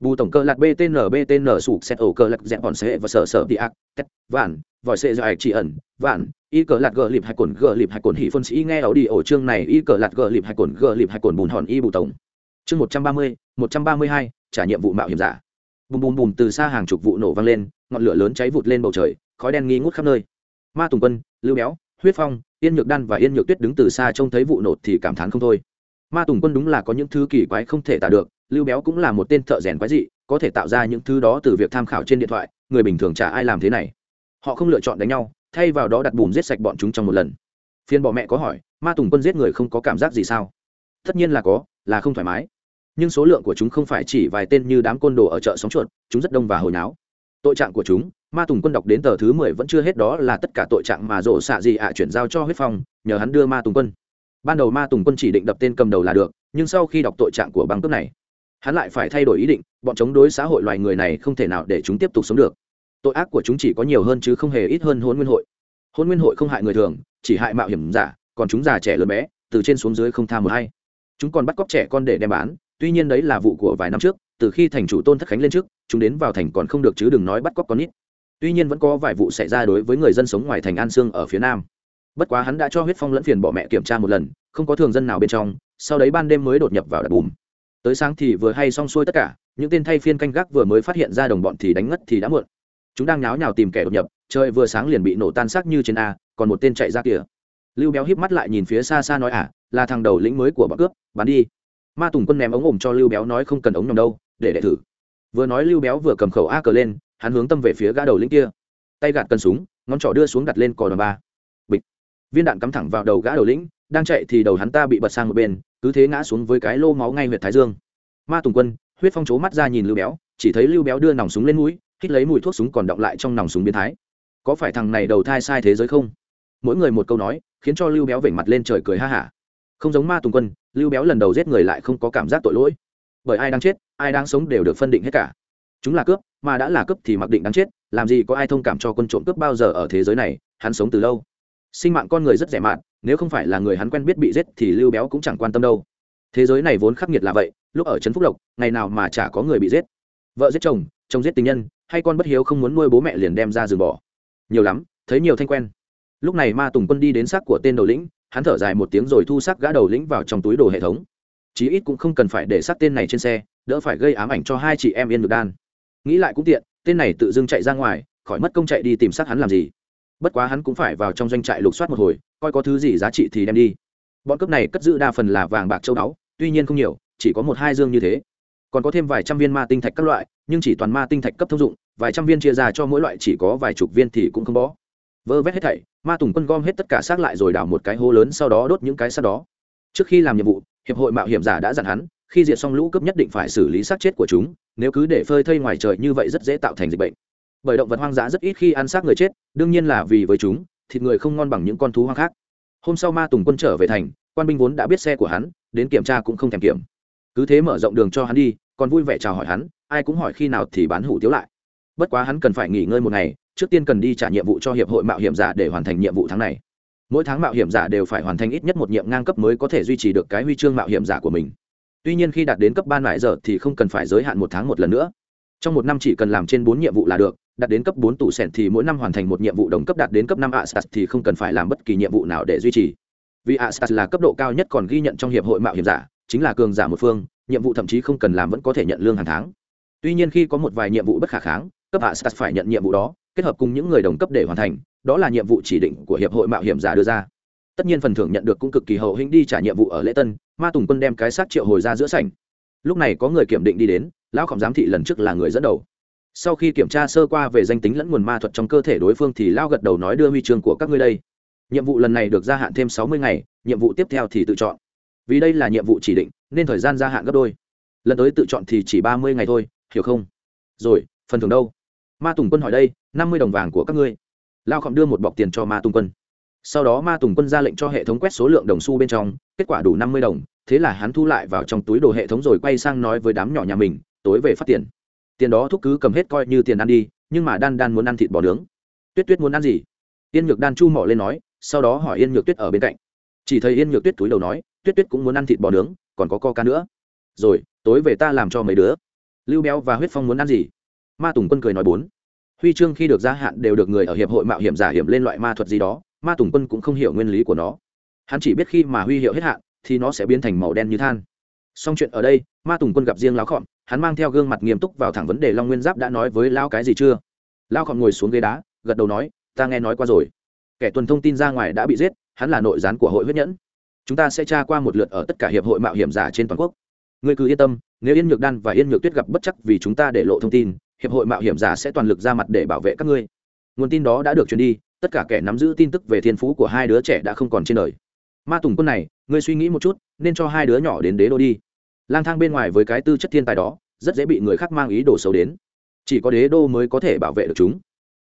Bù tổng cờ lạt btn btn sụp xét ổ cờ lạt dẹp hòn xe và sở sở đi ác, tét, vạn, vòi xe dài chỉ ẩn, vạn, y cờ lạt gờ lịp hai cồn gờ lịp hai cồn hỉ phân sĩ nghe ảo đi ổ chương này, y cờ lạt gờ lịp hai cồn gờ lịp hai cồn bùn hòn y bù tổng. Chương một trăm ba mươi, một trăm ba mươi hai, trả nhiệm vụ mạo hiểm giả. Bùm bùm bùm từ xa hàng chục vụ nổ vang lên, ngọn lửa lớn cháy vụt lên bầu trời, khói đen nghi ngút khắp nơi ma tùng quân, lưu béo, huyết phong, yên nhược đan và yên nhược tuyết đứng từ xa trông thấy vụ nổ thì cảm thán không thôi. Ma tùng quân đúng là có những thứ kỳ quái không thể tả được, lưu béo cũng là một tên thợ rèn quái dị, có thể tạo ra những thứ đó từ việc tham khảo trên điện thoại, người bình thường chả ai làm thế này. Họ không lựa chọn đánh nhau, thay vào đó đặt bùm giết sạch bọn chúng trong một lần. Phiên bọ mẹ có hỏi, ma tùng quân giết người không có cảm giác gì sao? Tất nhiên là có, là không thoải mái. Nhưng số lượng của chúng không phải chỉ vài tên như đám côn đồ ở chợ sóng chuột, chúng rất đông và hồi náo tội trạng của chúng, ma tùng quân đọc đến tờ thứ mười vẫn chưa hết đó là tất cả tội trạng mà Rổ xạ gì ạ à chuyển giao cho huyết phong, nhờ hắn đưa ma tùng quân. Ban đầu ma tùng quân chỉ định đập tên cầm đầu là được, nhưng sau khi đọc tội trạng của băng cướp này, hắn lại phải thay đổi ý định, bọn chống đối xã hội loài người này không thể nào để chúng tiếp tục sống được. Tội ác của chúng chỉ có nhiều hơn chứ không hề ít hơn hôn nguyên hội. Hôn nguyên hội không hại người thường, chỉ hại mạo hiểm giả, còn chúng già trẻ lớn bé, từ trên xuống dưới không tha một hay chúng còn bắt cóc trẻ con để đem bán, tuy nhiên đấy là vụ của vài năm trước từ khi thành chủ tôn thất khánh lên trước, chúng đến vào thành còn không được chứ đừng nói bắt cóc con nít. Tuy nhiên vẫn có vài vụ xảy ra đối với người dân sống ngoài thành an sương ở phía nam. Bất quá hắn đã cho huyết phong lẫn phiền bỏ mẹ kiểm tra một lần, không có thường dân nào bên trong, sau đấy ban đêm mới đột nhập vào đặt bùm. Tới sáng thì vừa hay xong xuôi tất cả, những tên thay phiên canh gác vừa mới phát hiện ra đồng bọn thì đánh ngất thì đã muộn. Chúng đang nháo nhào tìm kẻ đột nhập, trời vừa sáng liền bị nổ tan xác như trên a, còn một tên chạy ra kìa. Lưu béo híp mắt lại nhìn phía xa xa nói à là thằng đầu lĩnh mới của bọn cướp, bắn đi. Ma tùng quân ném ống ồm cho lưu béo nói không cần ống nhòm đâu để đệ thử. Vừa nói lưu béo vừa cầm khẩu a cờ lên, hắn hướng tâm về phía gã đầu lĩnh kia. Tay gạt cân súng, ngón trỏ đưa xuống đặt lên cò đòn ba. Bịch. Viên đạn cắm thẳng vào đầu gã đầu lĩnh, đang chạy thì đầu hắn ta bị bật sang một bên, cứ thế ngã xuống với cái lô máu ngay huyện thái dương. Ma tùng quân, huyết phong chố mắt ra nhìn lưu béo, chỉ thấy lưu béo đưa nòng súng lên mũi, hít lấy mùi thuốc súng còn động lại trong nòng súng biến thái. Có phải thằng này đầu thai sai thế giới không? Mỗi người một câu nói, khiến cho lưu béo vểnh mặt lên trời cười ha hả. Không giống ma tùng quân, lưu béo lần đầu giết người lại không có cảm giác tội lỗi bởi ai đang chết, ai đang sống đều được phân định hết cả. Chúng là cướp, mà đã là cướp thì mặc định đáng chết, làm gì có ai thông cảm cho quân trộm cướp bao giờ ở thế giới này, hắn sống từ lâu. Sinh mạng con người rất rẻ mạt, nếu không phải là người hắn quen biết bị giết thì lưu béo cũng chẳng quan tâm đâu. Thế giới này vốn khắc nghiệt là vậy, lúc ở trấn phúc lộc, ngày nào mà chả có người bị giết. Vợ giết chồng chồng giết tình nhân, hay con bất hiếu không muốn nuôi bố mẹ liền đem ra rừng bỏ. Nhiều lắm, thấy nhiều thanh quen. Lúc này ma tùng quân đi đến xác của tên đầu lĩnh, hắn thở dài một tiếng rồi thu xác gã đầu lĩnh vào trong túi đồ hệ thống chí ít cũng không cần phải để sát tên này trên xe, đỡ phải gây ám ảnh cho hai chị em yên được đan. Nghĩ lại cũng tiện, tên này tự dưng chạy ra ngoài, khỏi mất công chạy đi tìm sát hắn làm gì. Bất quá hắn cũng phải vào trong doanh trại lục soát một hồi, coi có thứ gì giá trị thì đem đi. Bọn cướp này cất giữ đa phần là vàng bạc châu báu, tuy nhiên không nhiều, chỉ có một hai dương như thế. Còn có thêm vài trăm viên ma tinh thạch các loại, nhưng chỉ toàn ma tinh thạch cấp thông dụng, vài trăm viên chia ra cho mỗi loại chỉ có vài chục viên thì cũng không bó. Vơ vét hết thảy, ma tùng quân gom hết tất cả xác lại rồi đào một cái hố lớn sau đó đốt những cái xác đó. Trước khi làm nhiệm vụ hiệp hội mạo hiểm giả đã dặn hắn, khi diệt xong lũ cướp nhất định phải xử lý xác chết của chúng, nếu cứ để phơi thây ngoài trời như vậy rất dễ tạo thành dịch bệnh. Bởi động vật hoang dã rất ít khi ăn xác người chết, đương nhiên là vì với chúng, thịt người không ngon bằng những con thú hoang khác. Hôm sau ma tùng quân trở về thành, quan binh vốn đã biết xe của hắn, đến kiểm tra cũng không thèm kiểm. Cứ thế mở rộng đường cho hắn đi, còn vui vẻ chào hỏi hắn, ai cũng hỏi khi nào thì bán hủ tiếu lại. Bất quá hắn cần phải nghỉ ngơi một ngày, trước tiên cần đi trả nhiệm vụ cho hiệp hội mạo hiểm giả để hoàn thành nhiệm vụ tháng này mỗi tháng mạo hiểm giả đều phải hoàn thành ít nhất một nhiệm ngang cấp mới có thể duy trì được cái huy chương mạo hiểm giả của mình tuy nhiên khi đạt đến cấp ban mãi giờ thì không cần phải giới hạn một tháng một lần nữa trong một năm chỉ cần làm trên bốn nhiệm vụ là được đạt đến cấp bốn tủ sẻn thì mỗi năm hoàn thành một nhiệm vụ đồng cấp đạt đến cấp năm Astas thì không cần phải làm bất kỳ nhiệm vụ nào để duy trì. Vì Astas là cấp độ cao nhất còn ghi nhận trong hiệp hội mạo hiểm giả, chính là cường giả một phương, nhiệm vụ thậm chí không cần làm vẫn có thể nhận lương hàng tháng. Tuy nhiên khi có một vài nhiệm vụ bất khả kháng, cấp Astas phải nhận nhiệm vụ đó, kết hợp cùng những người đồng cấp để hoàn thành, đó là nhiệm vụ chỉ định của hiệp hội mạo hiểm giả đưa ra. Tất nhiên phần thưởng nhận được cũng cực kỳ hậu hĩnh đi trả nhiệm vụ ở lễ tân, Ma Tùng Quân đem cái xác triệu hồi ra giữa sảnh. Lúc này có người kiểm định đi đến, lão khổng giám thị lần trước là người dẫn đầu. Sau khi kiểm tra sơ qua về danh tính lẫn nguồn ma thuật trong cơ thể đối phương thì lao gật đầu nói đưa huy chương của các ngươi đây. Nhiệm vụ lần này được gia hạn thêm sáu mươi ngày nhiệm vụ tiếp theo thì tự chọn. Vì đây là nhiệm vụ chỉ định nên thời gian gia hạn gấp đôi. Lần tới tự chọn thì chỉ ba mươi ngày thôi hiểu không? Rồi phần thưởng đâu? Ma tùng quân hỏi đây năm mươi đồng vàng của các ngươi lao khổng đưa một bọc tiền cho ma tùng quân. Sau đó ma tùng quân ra lệnh cho hệ thống quét số lượng đồng xu bên trong, kết quả đủ năm mươi đồng, thế là hắn thu lại vào trong túi đồ hệ thống rồi quay sang nói với đám nhỏ nhà mình, tối về phát tiền. Tiền đó thúc cứ cầm hết coi như tiền ăn đi, nhưng mà đan đan muốn ăn thịt bò nướng. Tuyết tuyết muốn ăn gì? Yên nhược đan chu mỏ lên nói, sau đó hỏi yên nhược tuyết ở bên cạnh. Chỉ thấy yên nhược tuyết túi đầu nói, tuyết tuyết cũng muốn ăn thịt bò nướng, còn có ca nữa. Rồi, tối về ta làm cho mấy đứa. Lưu béo và huyết phong muốn ăn gì? Ma tùng quân cười nói bốn huy chương khi được gia hạn đều được người ở hiệp hội mạo hiểm giả hiểm lên loại ma thuật gì đó, ma tùng quân cũng không hiểu nguyên lý của nó. Hắn chỉ biết khi mà huy hiệu hết hạn, thì nó sẽ biến thành màu đen như than. Song chuyện ở đây, ma tùng quân gặp riêng lão khọm, hắn mang theo gương mặt nghiêm túc vào thẳng vấn đề long nguyên giáp đã nói với lão cái gì chưa? Lão khọm ngồi xuống ghế đá, gật đầu nói, ta nghe nói qua rồi. Kẻ tuần thông tin ra ngoài đã bị giết, hắn là nội gián của hội huyết nhẫn. Chúng ta sẽ tra qua một lượt ở tất cả hiệp hội mạo hiểm giả trên toàn quốc. Ngươi cứ yên tâm, nếu yên nhược đan và yên nhược tuyết gặp bất chắc vì chúng ta để lộ thông tin hiệp hội mạo hiểm giả sẽ toàn lực ra mặt để bảo vệ các ngươi. Nguồn tin đó đã được truyền đi, tất cả kẻ nắm giữ tin tức về thiên phú của hai đứa trẻ đã không còn trên đời. Ma tùng quân này, ngươi suy nghĩ một chút, nên cho hai đứa nhỏ đến đế đô đi. Lang thang bên ngoài với cái tư chất thiên tài đó, rất dễ bị người khác mang ý đồ xấu đến. Chỉ có đế đô mới có thể bảo vệ được chúng.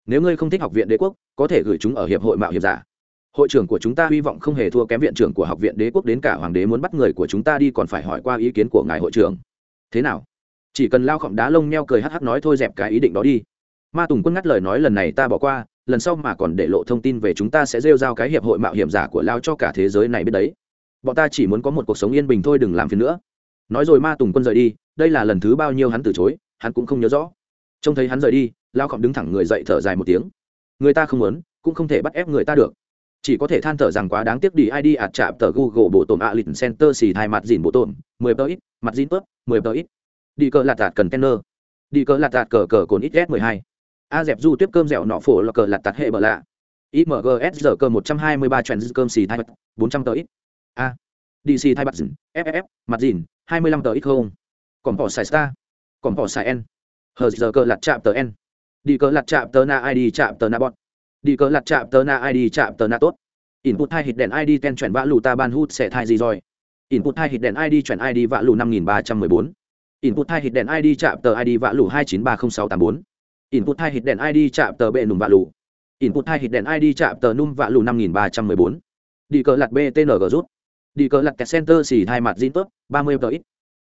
Nếu ngươi không thích học viện đế quốc, có thể gửi chúng ở hiệp hội mạo hiểm giả. Hội trưởng của chúng ta hy vọng không hề thua kém viện trưởng của học viện đế quốc đến cả hoàng đế muốn bắt người của chúng ta đi còn phải hỏi qua ý kiến của ngài hội trưởng. Thế nào? Chỉ cần lao khọng đá lông neo cười hắc hắc nói thôi dẹp cái ý định đó đi. Ma tùng quân ngắt lời nói lần này ta bỏ qua, lần sau mà còn để lộ thông tin về chúng ta sẽ rêu rao cái hiệp hội mạo hiểm giả của lao cho cả thế giới này biết đấy. Bọn ta chỉ muốn có một cuộc sống yên bình thôi đừng làm phiền nữa. Nói rồi ma tùng quân rời đi, đây là lần thứ bao nhiêu hắn từ chối, hắn cũng không nhớ rõ. Trông thấy hắn rời đi, lao khọng đứng thẳng người dậy thở dài một tiếng. Người ta không muốn, cũng không thể bắt ép người ta được. Chỉ có thể than thở rằng quá đáng tiếc đi id ạt chạm tờ google bộ tổn a lịch center xì thai mặt dìn bộ tổn, mười tờ ít, mặt dìn tớp, mười tờ ít đi cờ lạt tạt cần tenner đi cờ lạt tạt cờ cờ cồn ít s mười hai. A dẹp du tiếp cơm dẻo nọ phổ là cờ lạt tạt hệ bờ lạ. Imgs giờ cơ một trăm hai mươi ba trend cơm xì thai bốn trăm tờ ít. A. Dc thai bật ff mặt dìn, hai mươi lăm tờ ít không? Còn bỏ xài star. Còn bỏ xài n. Hờ giờ cơ lạt chạm tờ n. Đi cờ lạt chạm tờ na id chạm tờ na bọt đi cờ lạt chạm tờ na id chạm tờ na tốt. Input hai hít đèn id ten chuyển vã lù ta ban hút sẽ thai gì rồi? Input hai hít đèn id chuyển id vã lù năm nghìn ba trăm mười bốn input hai hit đèn id chạm tờ id vạ lù hai chín ba không sáu tám bốn. Input hai hit đèn id chạm tờ bệ nùm vạ lù. Input hai hit đèn id chạm tờ num vạ lù năm nghìn ba trăm mười bốn. Đi cờ lặt btng rút. Đi cờ lặt kẹt center xì hai mặt zin tốt ba mươi tờ ít.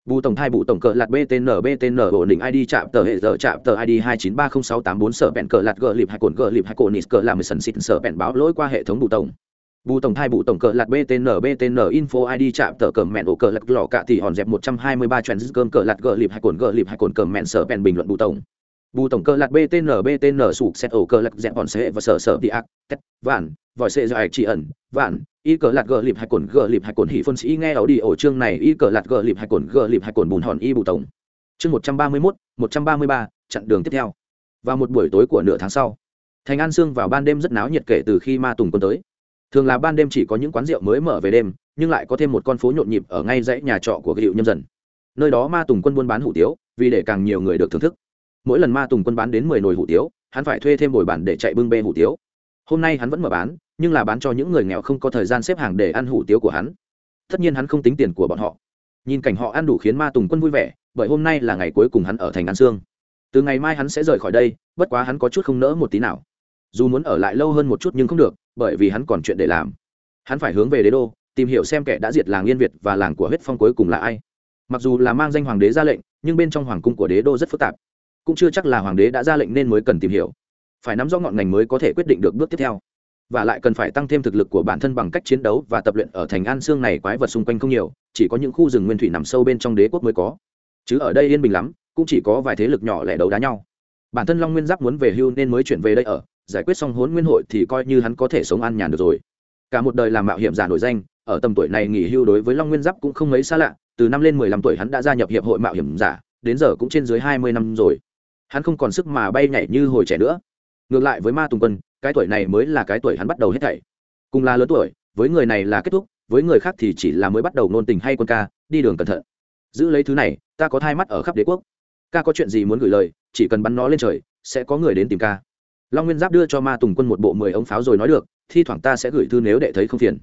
Bù tổng thai bù tổng cờ lạt btn btn ổn định id chạm tờ hệ giờ chạm tờ id hai chín ba không sáu tám bốn. Sở bẹn cờ lạt gờ lịp hai cồn gờ lịp hai cồn nít cờ làm sần xịt sở bẹn báo lỗi qua hệ thống bù tổng bù tổng thai bù tổng cờ lạt btn btn info id chạm tờ cờ mẹn ổ cờ lạt lò cạ thì hòn dẹp một trăm hai mươi ba trend cơm cờ lạt gờ lịp hay cồn gờ lịp hay cồn cờ mẹn sở bẹn bình luận bù tổng. Bù tổng cờ lạt btn btn sụp xét ổ cờ lạt dẹp hòn xe và sở sở đi ác, tét, vạn, vòi sẽ do ạch chỉ ẩn, vạn, y cờ lạt gờ lịp hay cồn gờ lịp hay cồn hỉ phân sĩ nghe ảo đi ổ chương này, y cờ lạt gờ lịp hay cồn gờ lịp hay cồn bùn hòn y bù tổng. Chương một trăm ba mươi mốt, một trăm ba mươi ba, chặn đường tiếp theo. Vào một buổi tối của nửa tháng sau, thành an sương vào ban đêm rất náo nhiệt kể từ khi ma tùng quân tới thường là ban đêm chỉ có những quán rượu mới mở về đêm, nhưng lại có thêm một con phố nhộn nhịp ở ngay dãy nhà trọ của hiệu nhâm dần. Nơi đó ma tùng quân buôn bán hủ tiếu, vì để càng nhiều người được thưởng thức. Mỗi lần ma tùng quân bán đến mười nồi hủ tiếu, hắn phải thuê thêm bồi bản để chạy bưng bê hủ tiếu. Hôm nay hắn vẫn mở bán, nhưng là bán cho những người nghèo không có thời gian xếp hàng để ăn hủ tiếu của hắn. Tất nhiên hắn không tính tiền của bọn họ. Nhìn cảnh họ ăn đủ khiến ma tùng quân vui vẻ, bởi hôm nay là ngày cuối cùng hắn ở thành an sương. Từ ngày mai hắn sẽ rời khỏi đây, bất quá hắn có chút không nỡ một tí nào dù muốn ở lại lâu hơn một chút nhưng không được, bởi vì hắn còn chuyện để làm. Hắn phải hướng về đế đô, tìm hiểu xem kẻ đã diệt làng yên việt và làng của huyết phong cuối cùng là ai. Mặc dù là mang danh hoàng đế ra lệnh, nhưng bên trong hoàng cung của đế đô rất phức tạp. Cũng chưa chắc là hoàng đế đã ra lệnh nên mới cần tìm hiểu. Phải nắm rõ ngọn ngành mới có thể quyết định được bước tiếp theo. Và lại cần phải tăng thêm thực lực của bản thân bằng cách chiến đấu và tập luyện ở thành an sương này quái vật xung quanh không nhiều, chỉ có những khu rừng nguyên thủy nằm sâu bên trong đế quốc mới có. Chứ ở đây yên bình lắm, cũng chỉ có vài thế lực nhỏ lẻ đấu đá nhau. Bản thân long nguyên giáp muốn về hưu nên mới chuyển về đây ở giải quyết xong hôn nguyên hội thì coi như hắn có thể sống an nhàn được rồi. Cả một đời làm mạo hiểm giả nổi danh, ở tầm tuổi này nghỉ hưu đối với long nguyên giáp cũng không mấy xa lạ, từ năm lên mười lăm tuổi hắn đã gia nhập hiệp hội mạo hiểm giả, đến giờ cũng trên dưới hai mươi năm rồi. Hắn không còn sức mà bay nhảy như hồi trẻ nữa. Ngược lại với ma tùng quân, cái tuổi này mới là cái tuổi hắn bắt đầu hết thảy. Cùng là lớn tuổi, với người này là kết thúc, với người khác thì chỉ là mới bắt đầu nôn tình hay quân ca, đi đường cẩn thận. Giữ lấy thứ này, ta có thai mắt ở khắp đế quốc. Ca có chuyện gì muốn gửi lời, chỉ cần bắn nó lên trời, sẽ có người đến tìm ca long nguyên giáp đưa cho ma tùng quân một bộ mười ống pháo rồi nói được, thi thoảng ta sẽ gửi thư nếu đệ thấy không phiền.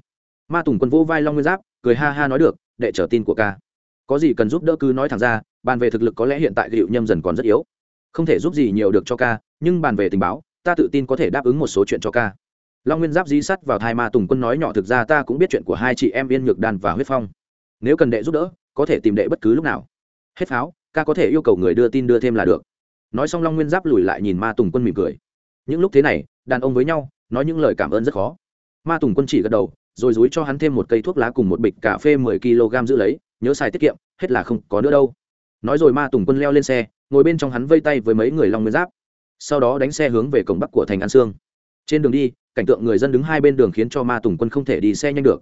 Ma tùng quân vỗ vai long nguyên giáp, cười ha ha nói được, đệ trở tin của ca. Có gì cần giúp đỡ cứ nói thẳng ra, bàn về thực lực có lẽ hiện tại liệu nhâm dần còn rất yếu. Không thể giúp gì nhiều được cho ca, nhưng bàn về tình báo, ta tự tin có thể đáp ứng một số chuyện cho ca. Long nguyên giáp di sắt vào thai ma tùng quân nói nhỏ thực ra ta cũng biết chuyện của hai chị em yên nhược đan và huyết phong. Nếu cần đệ giúp đỡ, có thể tìm đệ bất cứ lúc nào. Hết pháo, ca có thể yêu cầu người đưa tin đưa thêm là được. Nói xong long nguyên giáp lùi lại nhìn ma tùng quân mỉm cười những lúc thế này, đàn ông với nhau, nói những lời cảm ơn rất khó. Ma tùng quân chỉ gật đầu, rồi dúi cho hắn thêm một cây thuốc lá cùng một bịch cà phê mười kg giữ lấy, nhớ xài tiết kiệm, hết là không có nữa đâu. Nói rồi ma tùng quân leo lên xe, ngồi bên trong hắn vây tay với mấy người long nguyên giáp. Sau đó đánh xe hướng về cổng bắc của thành an sương. Trên đường đi, cảnh tượng người dân đứng hai bên đường khiến cho ma tùng quân không thể đi xe nhanh được.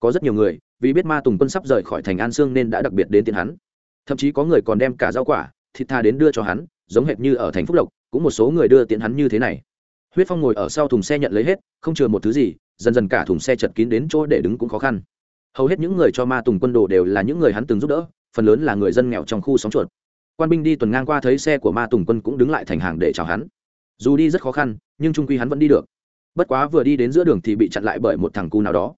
Có rất nhiều người, vì biết ma tùng quân sắp rời khỏi thành an sương nên đã đặc biệt đến tiền hắn. Thậm chí có người còn đem cả rau quả, thịt tha đến đưa cho hắn, giống hệt như ở thành phúc lộc cũng một số người đưa tiễn hắn như thế này. Huyết phong ngồi ở sau thùng xe nhận lấy hết, không chừa một thứ gì, dần dần cả thùng xe chật kín đến chỗ để đứng cũng khó khăn. Hầu hết những người cho ma tùng quân đồ đều là những người hắn từng giúp đỡ, phần lớn là người dân nghèo trong khu sóng chuột. Quan binh đi tuần ngang qua thấy xe của ma tùng quân cũng đứng lại thành hàng để chào hắn. Dù đi rất khó khăn, nhưng trung quy hắn vẫn đi được. Bất quá vừa đi đến giữa đường thì bị chặn lại bởi một thằng cu nào đó.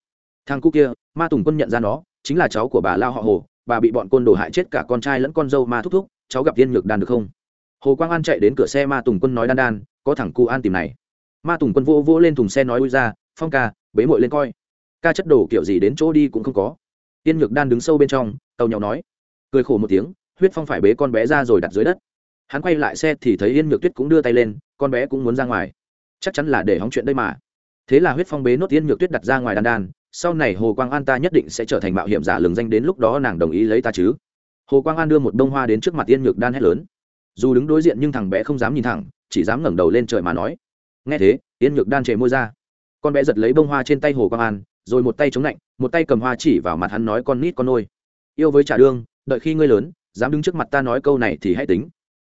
Thằng cu kia, ma tùng quân nhận ra nó, chính là cháu của bà lao họ hồ, bà bị bọn côn đồ hại chết cả con trai lẫn con dâu ma thúc thúc, cháu gặp viên nhược đàn được không? Hồ quang an chạy đến cửa xe ma tùng quân nói đan đan, có thằng cu an tìm này. Ma tùng quân vô vô lên thùng xe nói ui ra, phong ca, bế mội lên coi. Ca chất đồ kiểu gì đến chỗ đi cũng không có. Tiên nhược đan đứng sâu bên trong, tàu nhau nói, cười khổ một tiếng, huyết phong phải bế con bé ra rồi đặt dưới đất. Hắn quay lại xe thì thấy yên nhược tuyết cũng đưa tay lên, con bé cũng muốn ra ngoài. Chắc chắn là để hóng chuyện đây mà. Thế là huyết phong bế nốt yên nhược tuyết đặt ra ngoài đan đan, sau này hồ quang an ta nhất định sẽ trở thành mạo hiểm giả lừng danh đến lúc đó nàng đồng ý lấy ta chứ. Hồ quang an đưa một bông hoa đến trước mặt yên nhược đan hét lớn dù đứng đối diện nhưng thằng bé không dám nhìn thẳng, chỉ dám ngẩng đầu lên trời mà nói. Nghe thế, yên nhược đan trề môi ra. Con bé giật lấy bông hoa trên tay hồ quang an, rồi một tay chống lạnh, một tay cầm hoa chỉ vào mặt hắn nói con nít con nôi. Yêu với trả đương, đợi khi ngươi lớn, dám đứng trước mặt ta nói câu này thì hãy tính.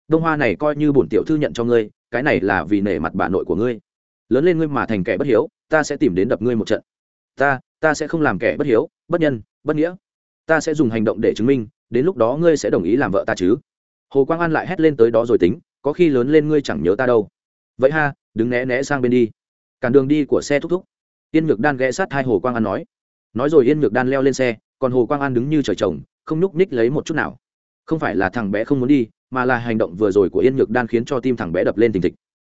Bông hoa này coi như bổn tiểu thư nhận cho ngươi, cái này là vì nể mặt bà nội của ngươi. Lớn lên ngươi mà thành kẻ bất hiếu, ta sẽ tìm đến đập ngươi một trận. Ta ta sẽ không làm kẻ bất hiếu, bất nhân, bất nghĩa. Ta sẽ dùng hành động để chứng minh, đến lúc đó ngươi sẽ đồng ý làm vợ ta chứ hồ quang an lại hét lên tới đó rồi tính, có khi lớn lên ngươi chẳng nhớ ta đâu. Vậy ha, đứng né né sang bên đi. Cản đường đi của xe thúc thúc. Yên nhược đan ghé sát hai hồ quang an nói. Nói rồi yên nhược đan leo lên xe, còn hồ quang an đứng như trời trồng, không nhúc ních lấy một chút nào. Không phải là thằng bé không muốn đi, mà là hành động vừa rồi của yên nhược đan khiến cho tim thằng bé đập lên tình thịch.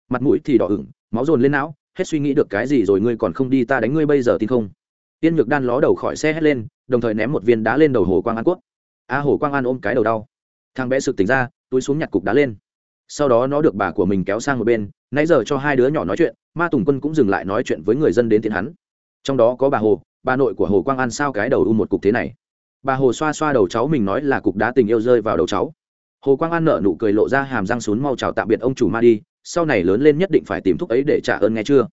Mặt mũi thì đỏ ửng, máu dồn lên não, hết suy nghĩ được cái gì rồi ngươi còn không đi ta đánh ngươi bây giờ tin không? Yên nhược đan ló đầu khỏi xe hét lên, đồng thời ném một viên đá lên đầu hồ quang an quốc. a hồ quang an ôm cái đầu đau thằng bé sực tỉnh ra, túi xuống nhặt cục đá lên. Sau đó nó được bà của mình kéo sang một bên, nãy giờ cho hai đứa nhỏ nói chuyện, ma tùng quân cũng dừng lại nói chuyện với người dân đến thiện hắn. Trong đó có bà hồ, bà nội của hồ quang an sao cái đầu u một cục thế này? Bà hồ xoa xoa đầu cháu mình nói là cục đá tình yêu rơi vào đầu cháu. Hồ quang an nợ nụ cười lộ ra hàm răng xuống mau chào tạm biệt ông chủ ma đi, sau này lớn lên nhất định phải tìm thuốc ấy để trả ơn nghe chưa?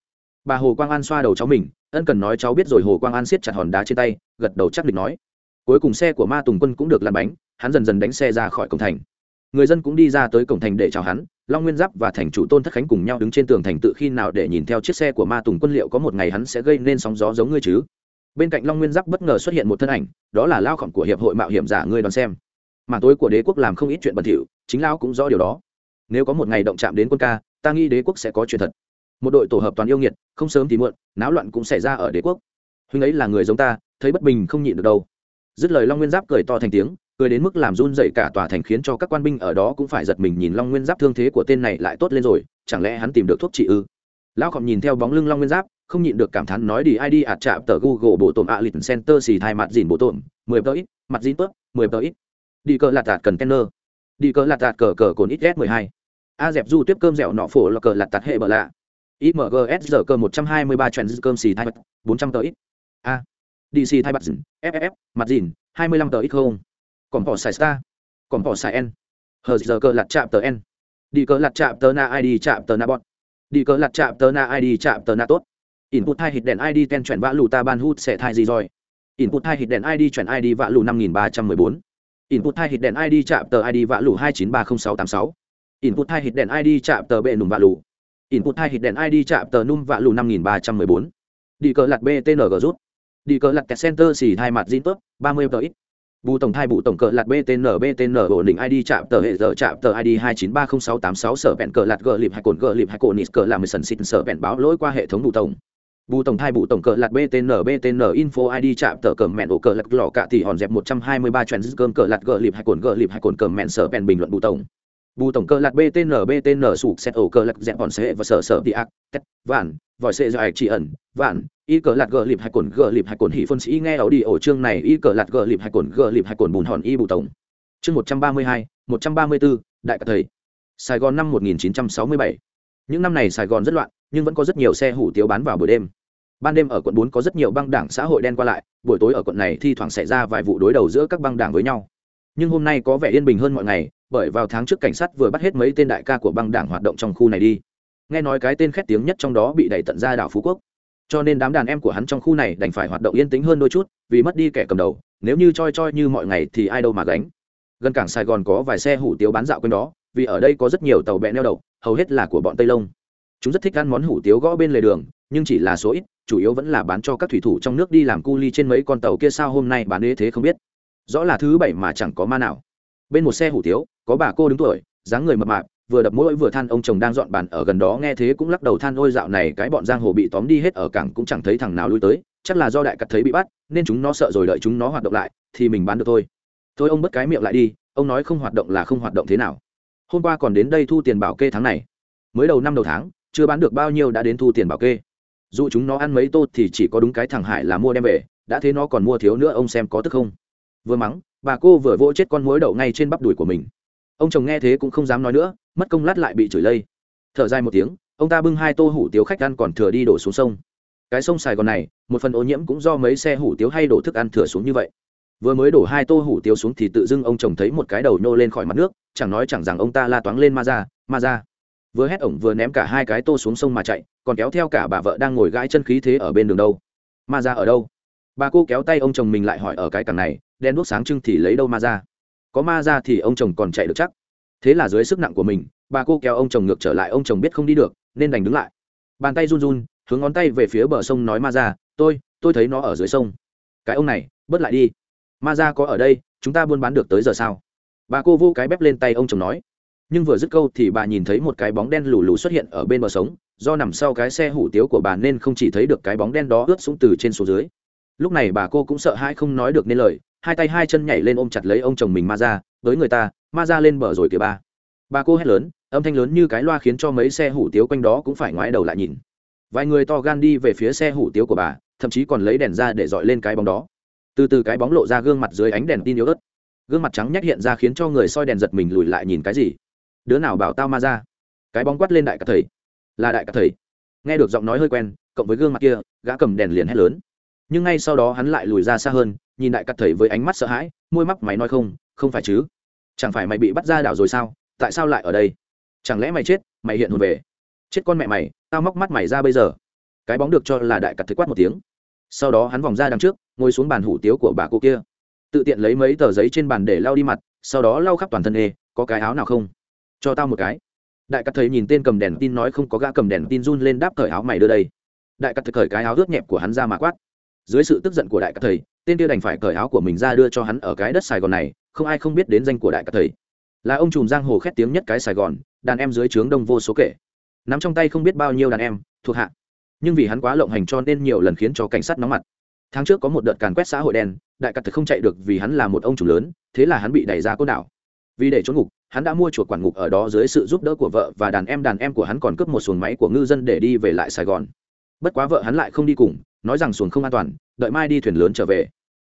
Bà hồ quang an xoa đầu cháu mình, ân cần nói cháu biết rồi hồ quang an siết chặt hòn đá trên tay, gật đầu chắc địch nói cuối cùng xe của ma tùng quân cũng được lăn bánh, hắn dần dần đánh xe ra khỏi cổng thành. Người dân cũng đi ra tới cổng thành để chào hắn, long nguyên giáp và thành chủ tôn thất khánh cùng nhau đứng trên tường thành tự khi nào để nhìn theo chiếc xe của ma tùng quân liệu có một ngày hắn sẽ gây nên sóng gió giống ngươi chứ? Bên cạnh long nguyên giáp bất ngờ xuất hiện một thân ảnh, đó là lao khổng của hiệp hội mạo hiểm giả ngươi đón xem. Mảng tối của đế quốc làm không ít chuyện bẩn thỉu, chính lao cũng rõ điều đó. Nếu có một ngày động chạm đến quân ca, ta nghĩ đế quốc sẽ có chuyện thật. Một đội tổ hợp toàn yêu nghiệt, không sớm thì muộn, náo loạn cũng xảy ra ở đế quốc. Huynh ấy là người giống ta, thấy bất bình không nhịn được đâu dứt lời long nguyên giáp cười to thành tiếng, cười đến mức làm run dậy cả tòa thành khiến cho các quan binh ở đó cũng phải giật mình nhìn long nguyên giáp thương thế của tên này lại tốt lên rồi, chẳng lẽ hắn tìm được thuốc trị ư? Lão khổng nhìn theo bóng lưng long nguyên giáp, không nhịn được cảm thán nói đi id ạt chạm tờ google bộ tổm a lịch center xì thai mặt dìn bộ tổm mười tờ ít, mặt dìn tớp, mười tờ ít. Đi cờ lạt tạt cần kenner. Đi cờ lạt tạt cờ cờ cồn ít s mười hai. A dẹp du tiếp cơm dẻo nọ phổ là cờ lạt tạt hệ bờ lạ. Imgs giờ cơ một trăm hai mươi ba trend cơm xì thai bốn trăm tờ ít. A dc thai mặt dìn ff mặt dìn, hai mươi lăm tờ ít không. Còn bỏ xài star, còn bỏ xài n. Hờ giờ cờ lạt chạm tờ n. Đi cờ lặt chạm tờ na id chạm tờ na bọn đi cờ lặt chạm tờ na id chạm tờ na tốt. Input hai hít đèn id ten chuyển vã lù ta ban hút sẽ thai gì rồi? Input hai hít đèn id chuyển id vã lù năm nghìn ba trăm mười bốn. Input hai hít đèn id chạm tờ id vã lù hai chín ba không sáu tám sáu. Input hai hít đèn id chạm tờ bệ nùng vã lù. Input hai hít đèn id chạm tờ num vã lù năm nghìn ba trăm mười bốn. Đi cờ lặt btng rút đi cờ lặt center xì hai mặt zin tớp, ba mươi tờ ít. Bù tổng thai bù tổng cờ lạt btn btn ổn định id chạm tờ hệ giờ chạm tờ id hai chín ba không sáu tám sáu sở bẹn cờ lạt gờ lịp hai cồn gờ lịp hai cồn nít cờ làm mười sần xịt sở bẹn báo lỗi qua hệ thống bù tổng. Bù tổng thai bù tổng cờ lạt btn btn info id chạm tờ cờ mẹn ổ cờ lạt lò cạ thì hòn dẹp một trăm hai mươi ba trend cơm cờ lạt gờ lịp hai cồn gờ lịp hai cồn cờ mẹn sở bẹn bình luận bù tổng. Bù tổng cờ lạt btn btn sụp xét ổ cờ lạt dẹp hòn xe và sở sở đi ác, tét, vạn, vòi xe dài chỉ ẩn, vạn y cờ lạt gờ lịp hai cồn gờ lịp hai cồn hỉ phân sĩ nghe ảo đi ổ chương này, y cờ lạt gờ lịp hai cồn gờ lịp hai cồn bùn hòn y bù tổng. Chương một trăm ba mươi hai, một trăm ba mươi bốn đại cả thầy. Sài gòn năm một nghìn chín trăm sáu mươi bảy. Những năm này sài gòn rất loạn, nhưng vẫn có rất nhiều xe hủ tiếu bán vào buổi đêm. Ban đêm ở quận bốn có rất nhiều băng đảng xã hội đen qua lại, buổi tối ở quận này thi thoảng xảy ra vài vụ đối đầu giữa các băng đảng với nhau. Nhưng hôm nay có vẻ yên bình hơn mọi ngày, bởi vào tháng trước cảnh sát vừa bắt hết mấy tên đại ca của băng đảng hoạt động trong khu này đi. Nghe nói cái tên khét tiếng nhất trong đó bị đẩy tận ra đảo phú quốc cho nên đám đàn em của hắn trong khu này đành phải hoạt động yên tĩnh hơn đôi chút, vì mất đi kẻ cầm đầu, nếu như choi choi như mọi ngày thì ai đâu mà gánh. Gần cảng sài gòn có vài xe hủ tiếu bán dạo quanh đó, vì ở đây có rất nhiều tàu bẹ neo đậu, hầu hết là của bọn tây lông chúng rất thích ăn món hủ tiếu gõ bên lề đường, nhưng chỉ là số ít, chủ yếu vẫn là bán cho các thủy thủ trong nước đi làm cu ly trên mấy con tàu kia sao hôm nay bán ế thế không biết. Rõ là thứ bảy mà chẳng có ma nào. Bên một xe hủ tiếu, có bà cô đứng tuổi, dáng người mập mạp vừa đập mũi vừa than ông chồng đang dọn bàn ở gần đó nghe thế cũng lắc đầu than ôi dạo này cái bọn giang hồ bị tóm đi hết ở cảng cũng chẳng thấy thằng nào lui tới, chắc là do đại cắt thấy bị bắt, nên chúng nó sợ rồi đợi chúng nó hoạt động lại, thì mình bán được thôi. Thôi ông bất cái miệng lại đi, ông nói không hoạt động là không hoạt động thế nào. Hôm qua còn đến đây thu tiền bảo kê tháng này. Mới đầu năm đầu tháng, chưa bán được bao nhiêu đã đến thu tiền bảo kê. Dù chúng nó ăn mấy tô thì chỉ có đúng cái thằng hải là mua đem về, đã thế nó còn mua thiếu nữa ông xem có tức không. Vừa mắng, bà cô vừa vỗ chết con mối đậu ngay trên bắp đùi của mình ông chồng nghe thế cũng không dám nói nữa, mất công lát lại bị chửi lây. Thở dài một tiếng, ông ta bưng hai tô hủ tiếu khách ăn còn thừa đi đổ xuống sông. Cái sông sài gòn này, một phần ô nhiễm cũng do mấy xe hủ tiếu hay đổ thức ăn thừa xuống như vậy. Vừa mới đổ hai tô hủ tiếu xuống thì tự dưng ông chồng thấy một cái đầu nhô lên khỏi mặt nước, chẳng nói chẳng rằng ông ta la toáng lên ma ra ma ra. Vừa hét ổng vừa ném cả hai cái tô xuống sông mà chạy, còn kéo theo cả bà vợ đang ngồi gãi chân khí thế ở bên đường đâu. Ma ra ở đâu? Bà cô kéo tay ông chồng mình lại hỏi ở cái cảng này đen đuốc sáng trưng thì lấy đâu ma ra? Có ma ra thì ông chồng còn chạy được chắc. Thế là dưới sức nặng của mình, bà cô kéo ông chồng ngược trở lại, ông chồng biết không đi được, nên đành đứng lại. Bàn tay run run, hướng ngón tay về phía bờ sông nói ma ra, tôi tôi thấy nó ở dưới sông. Cái ông này, bớt lại đi. Ma ra có ở đây, chúng ta buôn bán được tới giờ sao? Bà cô vô cái bếp lên tay ông chồng nói. Nhưng vừa dứt câu thì bà nhìn thấy một cái bóng đen lù lù xuất hiện ở bên bờ sống do nằm sau cái xe hủ tiếu của bà nên không chỉ thấy được cái bóng đen đó ướt xuống từ trên xuống dưới. Lúc này bà cô cũng sợ hãi không nói được nên lời hai tay hai chân nhảy lên ôm chặt lấy ông chồng mình ma ra với người ta, ma ra lên bờ rồi kìa ba. Bà cô hét lớn, âm thanh lớn như cái loa khiến cho mấy xe hủ tiếu quanh đó cũng phải ngoái đầu lại nhìn. Vài người to gan đi về phía xe hủ tiếu của bà, thậm chí còn lấy đèn ra để dọi lên cái bóng đó. Từ từ cái bóng lộ ra gương mặt dưới ánh đèn tin yếu ớt. Gương mặt trắng nhắc hiện ra khiến cho người soi đèn giật mình lùi lại nhìn cái gì? Đứa nào bảo tao ma ra? Cái bóng quát lên đại cả thầy. Là đại cả thầy. Nghe được giọng nói hơi quen, cộng với gương mặt kia, gã cầm đèn liền hét lớn. Nhưng ngay sau đó hắn lại lùi ra xa hơn nhìn đại cắt thầy với ánh mắt sợ hãi, môi mắc mày nói không không phải chứ? Chẳng phải mày bị bắt ra đảo rồi sao? Tại sao lại ở đây? Chẳng lẽ mày chết, mày hiện hồn về? Chết con mẹ mày, tao móc mắt mày ra bây giờ. Cái bóng được cho là đại cắt thầy quát một tiếng. Sau đó hắn vòng ra đằng trước, ngồi xuống bàn hủ tiếu của bà cô kia. Tự tiện lấy mấy tờ giấy trên bàn để lau đi mặt, sau đó lau khắp toàn thân ê, có cái áo nào không? Cho tao một cái. Đại cắt thấy nhìn tên cầm đèn tin nói không có gã cầm đèn tin run lên đáp cởi áo mày đưa đây. Đại cắt thầy cởi cái áo ướt nhẹp của hắn ra mà quát dưới sự tức giận của đại các thầy, tên kia đành phải cởi áo của mình ra đưa cho hắn ở cái đất sài gòn này, không ai không biết đến danh của đại các thầy. Là ông trùm giang hồ khét tiếng nhất cái sài gòn, đàn em dưới trướng đông vô số kể. Nắm trong tay không biết bao nhiêu đàn em, thuộc hạ. Nhưng vì hắn quá lộng hành cho nên nhiều lần khiến cho cảnh sát nóng mặt. Tháng trước có một đợt càn quét xã hội đen, đại cắt thầy không chạy được vì hắn là một ông chủ lớn, thế là hắn bị đẩy ra côn đảo. Vì để trốn ngục, hắn đã mua chuộc quản ngục ở đó dưới sự giúp đỡ của vợ và đàn em đàn em của hắn còn cướp một xuồng máy của ngư dân để đi về lại sài gòn. Bất quá vợ hắn lại không đi cùng nói rằng xuồng không an toàn, đợi mai đi thuyền lớn trở về.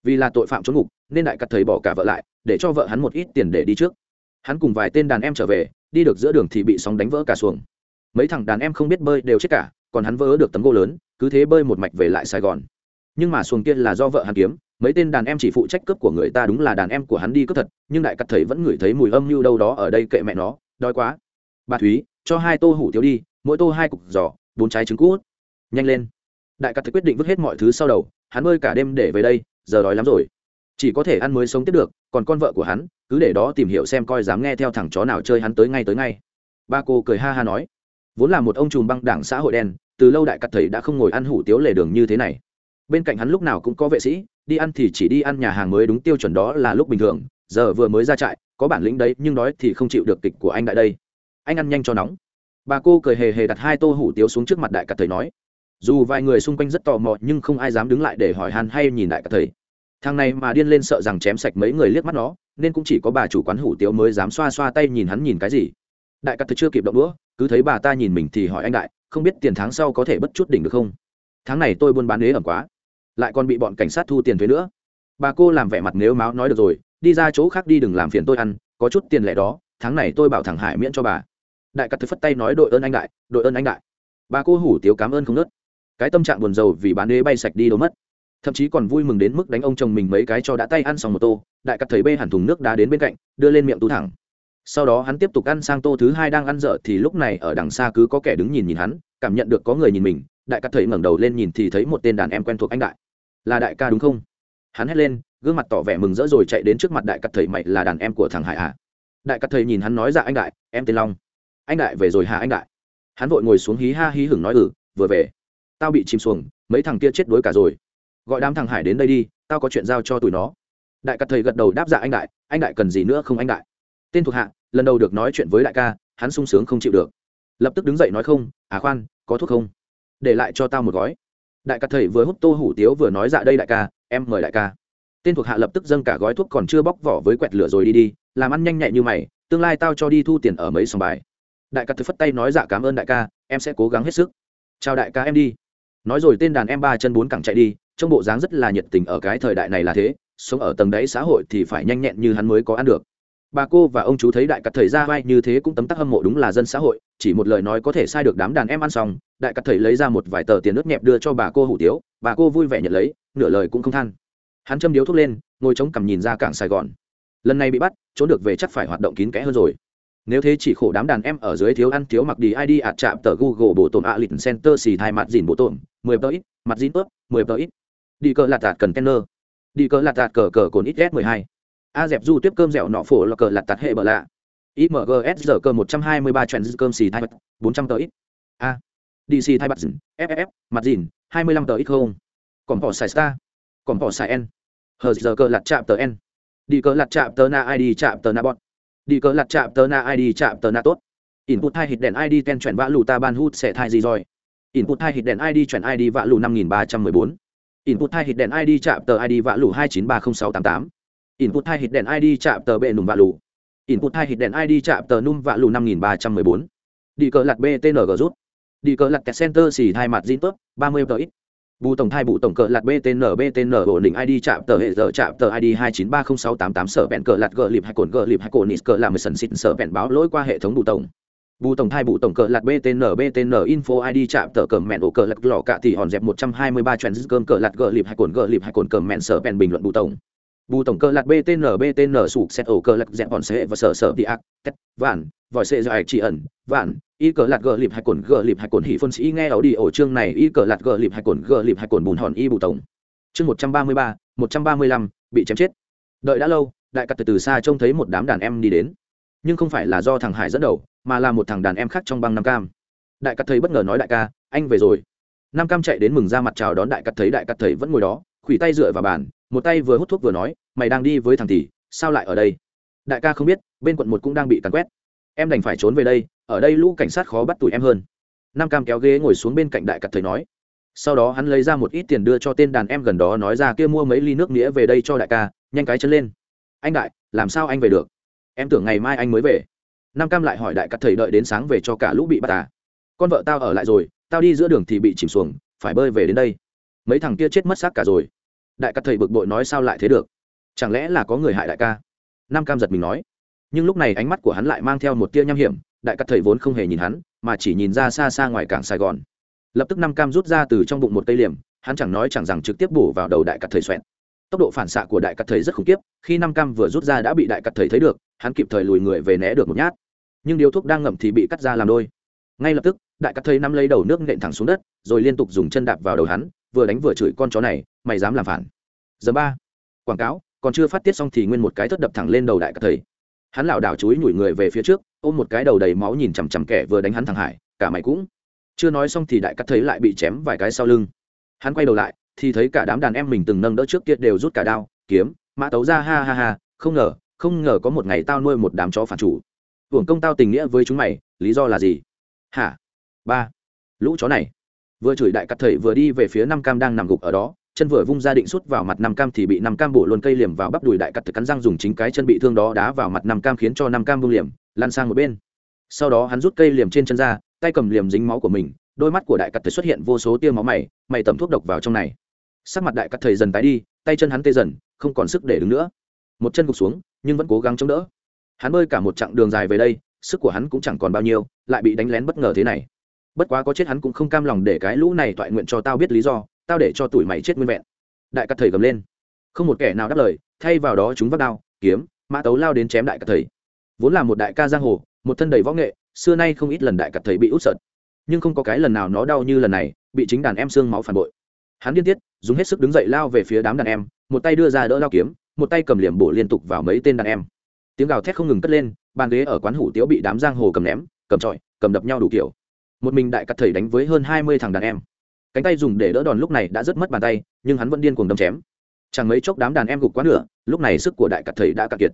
Vì là tội phạm trốn ngục, nên đại cắt thầy bỏ cả vợ lại, để cho vợ hắn một ít tiền để đi trước. Hắn cùng vài tên đàn em trở về, đi được giữa đường thì bị sóng đánh vỡ cả xuồng. Mấy thằng đàn em không biết bơi đều chết cả, còn hắn vỡ được tấm gỗ lớn, cứ thế bơi một mạch về lại sài gòn. Nhưng mà xuồng kia là do vợ hắn kiếm, mấy tên đàn em chỉ phụ trách cướp của người ta đúng là đàn em của hắn đi cướp thật, nhưng đại cắt thầy vẫn ngửi thấy mùi âm mưu đâu đó ở đây kệ mẹ nó, đói quá. Bà thúy, cho hai tô hủ tiếu đi, mỗi tô hai cục giò, bốn trái trứng cút. Nhanh lên đại cắt quyết định vứt hết mọi thứ sau đầu, hắn bơi cả đêm để về đây, giờ đói lắm rồi. Chỉ có thể ăn mới sống tiếp được, còn con vợ của hắn, cứ để đó tìm hiểu xem coi dám nghe theo thằng chó nào chơi hắn tới ngay tới ngay. Ba cô cười ha ha nói, vốn là một ông trùm băng đảng xã hội đen, từ lâu đại cắt thầy đã không ngồi ăn hủ tiếu lề đường như thế này. Bên cạnh hắn lúc nào cũng có vệ sĩ, đi ăn thì chỉ đi ăn nhà hàng mới đúng tiêu chuẩn đó là lúc bình thường, giờ vừa mới ra trại, có bản lĩnh đấy, nhưng đói thì không chịu được kịch của anh đại đây. Anh ăn nhanh cho nóng. Bà cô cười hề hề đặt hai tô hủ tiếu xuống trước mặt đại cắt thầy nói dù vài người xung quanh rất tò mò nhưng không ai dám đứng lại để hỏi han hay nhìn lại cả thầy. Thằng này mà điên lên sợ rằng chém sạch mấy người liếc mắt nó, nên cũng chỉ có bà chủ quán hủ tiếu mới dám xoa xoa tay nhìn hắn nhìn cái gì. Đại cắt thầy chưa kịp động đũa, cứ thấy bà ta nhìn mình thì hỏi anh đại, không biết tiền tháng sau có thể bất chút đỉnh được không? Tháng này tôi buôn bán ế ẩm quá, lại còn bị bọn cảnh sát thu tiền thuế nữa. Bà cô làm vẻ mặt nếu máu nói được rồi, đi ra chỗ khác đi đừng làm phiền tôi ăn, có chút tiền lẻ đó, tháng này tôi bảo thằng hải miễn cho bà. Đại cắt thứ phất tay nói, đội ơn anh đại, đội ơn anh đại. Bà cô hủ tiếu cảm ơn không nớt cái tâm trạng buồn rầu vì bán đế bay sạch đi đâu mất. Thậm chí còn vui mừng đến mức đánh ông chồng mình mấy cái cho đã tay ăn xong một tô, đại cắt thấy bê hẳn thùng nước đá đến bên cạnh, đưa lên miệng tú thẳng. Sau đó hắn tiếp tục ăn sang tô thứ hai đang ăn dở thì lúc này ở đằng xa cứ có kẻ đứng nhìn nhìn hắn, cảm nhận được có người nhìn mình, đại cắt thấy ngẩng đầu lên nhìn thì thấy một tên đàn em quen thuộc anh đại. Là đại ca đúng không? Hắn hét lên, gương mặt tỏ vẻ mừng rỡ rồi chạy đến trước mặt đại cắt thầy mày là đàn em của thằng hải à? Đại cắt thầy nhìn hắn nói dạ anh đại, em tên long. Anh đại về rồi hả anh đại? Hắn vội ngồi xuống hí ha hí hửng nói ừ vừa về tao bị chìm xuồng, mấy thằng kia chết đuối cả rồi. Gọi đám thằng hải đến đây đi, tao có chuyện giao cho tụi nó. Đại cắt thầy gật đầu đáp dạ anh đại anh đại cần gì nữa không anh đại? Tên thuộc hạ, lần đầu được nói chuyện với đại ca, hắn sung sướng không chịu được. Lập tức đứng dậy nói không à khoan, có thuốc không? Để lại cho tao một gói. Đại cắt thầy vừa hút tô hủ tiếu vừa nói dạ đây đại ca, em mời đại ca. Tên thuộc hạ lập tức dâng cả gói thuốc còn chưa bóc vỏ với quẹt lửa rồi đi đi, làm ăn nhanh nhạy như mày, tương lai tao cho đi thu tiền ở mấy sòng bài. Đại cắt thầy phất tay nói dạ cảm ơn đại ca, em sẽ cố gắng hết sức. Chào đại ca em đi nói rồi tên đàn em ba chân bốn cẳng chạy đi trong bộ dáng rất là nhiệt tình ở cái thời đại này là thế, sống ở tầng đáy xã hội thì phải nhanh nhẹn như hắn mới có ăn được. Bà cô và ông chú thấy đại cắt thầy ra vai như thế cũng tấm tắc hâm mộ đúng là dân xã hội, chỉ một lời nói có thể sai được đám đàn em ăn xong, đại cắt thầy lấy ra một vài tờ tiền nước nhẹp đưa cho bà cô hủ tiếu, bà cô vui vẻ nhận lấy, nửa lời cũng không than. Hắn châm điếu thuốc lên, ngồi chống cằm nhìn ra cảng sài gòn. Lần này bị bắt, trốn được về chắc phải hoạt động kín kẽ hơn rồi nếu thế chỉ khổ đám đàn em ở dưới thiếu ăn thiếu mặc đi id ạt chạm tờ google bộ tổn a lịch center xì thai mặt dìn bộ tổn, mười tờ ít, mặt dìn tớp mười tờ ít. Đi cờ lạt tạt cần kenner. Đi cờ lạt tạt cờ cờ cồn ít s mười hai. A dẹp du tiếp cơm dẻo nọ phổ là cờ lạt tạt hệ bờ lạ. Imgs giờ cơ một trăm hai mươi ba chuyện cơm xì thai bốn trăm tờ ít. A. Dc thai mặt dìn ff mặt dìn, hai mươi lăm tờ ít không. Còn bỏ xài star. Còn bỏ xài n. Hờ giờ cơ lạt chạm tờ n. Đi cờ lạt chạm tờ na id chạm tờ na bọn đi cờ lặt chạm tờ na id chạm tờ na tốt. Input hai hit đèn id ten chuyển vã lù ta ban hút sẽ thai gì rồi? Input hai hit đèn id chuyển id vã lù năm nghìn ba trăm mười bốn. Input hai hit đèn id chạm tờ id vã lù hai chín ba không sáu tám tám. Input hai hit đèn id chạm tờ bệ nùm vã lù. Input hai hit đèn id chạm tờ num vã lù năm nghìn ba trăm mười bốn. Đi cờ lặt btng rút. Đi cờ lặt center xì hai mặt zin tốt, ba mươi tờ ít bù tổng thai bù tổng cờ lạt btn btn ổn định id chạm tờ hệ giờ chạm tờ id hai chín ba không sáu tám tám sở bẹn cờ lạt gờ lịp hai cồn gờ lịp hai cồn nít cờ làm sần xịn sở bẹn báo lỗi qua hệ thống bù tổng. Bù tổng thai bù tổng cờ lạt btn btn info id chạm tờ cờ mẹn ổ cờ lạt lò cạ thì hòn dẹp một trăm hai mươi ba cơm cờ lạt gờ lịp hai cồn gờ lịp hai cồn cờ mẹn sở bẹn bình luận bù tổng. Bù tổng cờ lạt btn btn sụp xét ổ cờ lạt dẹp hòn xe và sở sở đi ác, tét, vạn, vòi xe do chỉ ẩn, vạn y cờ lạt gờ lịp hai cồn, gờ lịp hai cồn hỉ phân sĩ nghe ảo đi ổ chương này y cờ lạt gờ lịp hai cồn, gờ lịp hai cồn bùn hòn y bù tổng. Chương một trăm ba mươi ba, một trăm ba mươi lăm, bị chém chết. Đợi đã lâu, đại cắt từ từ xa trông thấy một đám đàn em đi đến. Nhưng không phải là do thằng hải dẫn đầu, mà là một thằng đàn em khác trong băng nam cam. Đại cắt thấy bất ngờ nói đại ca, anh về rồi. Nam cam chạy đến mừng ra mặt chào đón đại cắt thấy đại cắt thấy vẫn ngồi đó, khủy tay dựa vào bàn, một tay vừa hút thuốc vừa nói, mày đang đi với thằng tỷ sao lại ở đây? Đại ca không biết, bên quận một cũng đang bị càn quét. Em đành phải trốn về đây ở đây lũ cảnh sát khó bắt tụi em hơn. Nam cam kéo ghế ngồi xuống bên cạnh đại cặt thầy nói. Sau đó hắn lấy ra một ít tiền đưa cho tên đàn em gần đó nói ra kia mua mấy ly nước nghĩa về đây cho đại ca, nhanh cái chân lên. Anh đại, làm sao anh về được? Em tưởng ngày mai anh mới về. Nam cam lại hỏi đại cắt thầy đợi đến sáng về cho cả lũ bị bắt à? Con vợ tao ở lại rồi, tao đi giữa đường thì bị chìm xuồng, phải bơi về đến đây. Mấy thằng kia chết mất xác cả rồi. Đại cắt thầy bực bội nói sao lại thế được? Chẳng lẽ là có người hại đại ca? Nam cam giật mình nói. Nhưng lúc này ánh mắt của hắn lại mang theo một tia nham hiểm đại cắt thầy vốn không hề nhìn hắn, mà chỉ nhìn ra xa xa ngoài cảng sài gòn. Lập tức năm cam rút ra từ trong bụng một cây liềm, hắn chẳng nói chẳng rằng trực tiếp bổ vào đầu đại cắt thầy xoẹn tốc độ phản xạ của đại cắt thầy rất khủng khiếp, khi năm cam vừa rút ra đã bị đại cắt thầy thấy được, hắn kịp thời lùi người về né được một nhát. Nhưng điếu thuốc đang ngậm thì bị cắt ra làm đôi. Ngay lập tức, đại cắt thầy nắm lấy đầu nước nện thẳng xuống đất, rồi liên tục dùng chân đạp vào đầu hắn, vừa đánh vừa chửi con chó này, mày dám làm phản. Giờ ba. Quảng cáo, còn chưa phát tiết xong thì nguyên một cái thất đập thẳng lên đầu đại cắt thầy. Hắn lảo đảo chúi nhủi người về phía trước ôm một cái đầu đầy máu nhìn chằm chằm kẻ vừa đánh hắn thằng hải, cả mày cũng chưa nói xong thì đại cắt thấy lại bị chém vài cái sau lưng. Hắn quay đầu lại, thì thấy cả đám đàn em mình từng nâng đỡ trước kia đều rút cả đao, kiếm, mã tấu ra, ha ha ha, không ngờ không ngờ có một ngày tao nuôi một đám chó phản chủ. Hưởng công tao tình nghĩa với chúng mày, lý do là gì? Hả? Ba. Lũ chó này. Vừa chửi đại cắt thầy vừa đi về phía Nam cam đang nằm gục ở đó, chân vừa vung ra định sút vào mặt Nam cam thì bị Nam cam bổ luôn cây liềm vào bắp đùi đại cắt thầy cắn răng dùng chính cái chân bị thương đó đá vào mặt Nam cam khiến cho Nam cam vung liềm lăn sang một bên. Sau đó hắn rút cây liềm trên chân ra, tay cầm liềm dính máu của mình, đôi mắt của đại cắt thầy xuất hiện vô số tia máu mày mày tẩm thuốc độc vào trong này. Sắc mặt đại cắt thầy dần tái đi, tay chân hắn tê dần, không còn sức để đứng nữa. Một chân gục xuống, nhưng vẫn cố gắng chống đỡ. Hắn bơi cả một chặng đường dài về đây, sức của hắn cũng chẳng còn bao nhiêu, lại bị đánh lén bất ngờ thế này. Bất quá có chết hắn cũng không cam lòng để cái lũ này toại nguyện cho tao biết lý do, tao để cho tuổi mày chết nguyên vẹn. Đại cắt thầy gầm lên. Không một kẻ nào đáp lời, thay vào đó chúng vác đao, kiếm, mã tấu lao đến chém đại cắt thầy vốn là một đại ca giang hồ, một thân đầy võ nghệ, xưa nay không ít lần đại cặp thầy bị út sợt. Nhưng không có cái lần nào nó đau như lần này, bị chính đàn em xương máu phản bội. Hắn điên tiết, dùng hết sức đứng dậy lao về phía đám đàn em, một tay đưa ra đỡ lao kiếm, một tay cầm liềm bổ liên tục vào mấy tên đàn em. Tiếng gào thét không ngừng cất lên, bàn ghế ở quán hủ tiếu bị đám giang hồ cầm ném, cầm trọi, cầm đập nhau đủ kiểu. Một mình đại cắt thầy đánh với hơn hai mươi thằng đàn em. Cánh tay dùng để đỡ đòn lúc này đã rất mất bàn tay, nhưng hắn vẫn điên cuồng đâm chém. Chẳng mấy chốc đám đàn em gục quá nửa lúc này sức của đại cắt thầy đã cạn kiệt.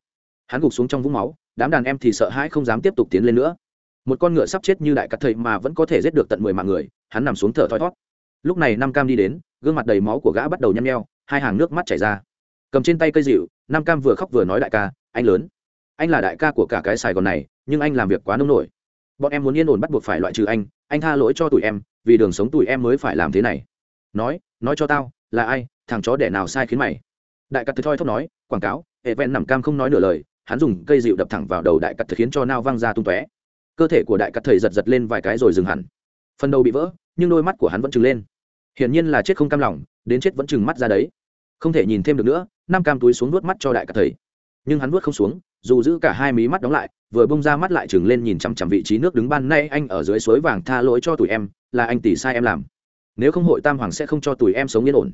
Hắn gục xuống trong vũng máu đám đàn em thì sợ hãi không dám tiếp tục tiến lên nữa. Một con ngựa sắp chết như đại cắt thầy mà vẫn có thể giết được tận mười mạng người, hắn nằm xuống thở thoi thót. Lúc này năm cam đi đến, gương mặt đầy máu của gã bắt đầu nhăm nheo, hai hàng nước mắt chảy ra. Cầm trên tay cây dịu năm cam vừa khóc vừa nói đại ca, anh lớn, anh là đại ca của cả cái sài gòn này, nhưng anh làm việc quá nông nổi. Bọn em muốn yên ổn bắt buộc phải loại trừ anh anh tha lỗi cho tụi em, vì đường sống tụi em mới phải làm thế này. Nói nói cho tao, là ai, thằng chó đẻ nào sai khiến mày? Đại cắt thoi thóp nói, quảng cáo, hệ vẹn nằm cam không nói nửa lời hắn dùng cây dịu đập thẳng vào đầu đại cắt khiến cho nao văng ra tung tóe. Cơ thể của đại cắt thầy giật giật lên vài cái rồi dừng hẳn. Phần đầu bị vỡ, nhưng đôi mắt của hắn vẫn trừng lên. Hiển nhiên là chết không cam lòng, đến chết vẫn trừng mắt ra đấy. Không thể nhìn thêm được nữa, năm cam túi xuống nuốt mắt cho đại cắt thầy. Nhưng hắn nuốt không xuống, dù giữ cả hai mí mắt đóng lại, vừa bông ra mắt lại trừng lên nhìn chằm chằm vị trí nước đứng ban nay anh ở dưới suối vàng tha lỗi cho tụi em, là anh tỷ sai em làm. Nếu không hội tam hoàng sẽ không cho tụi em sống yên ổn.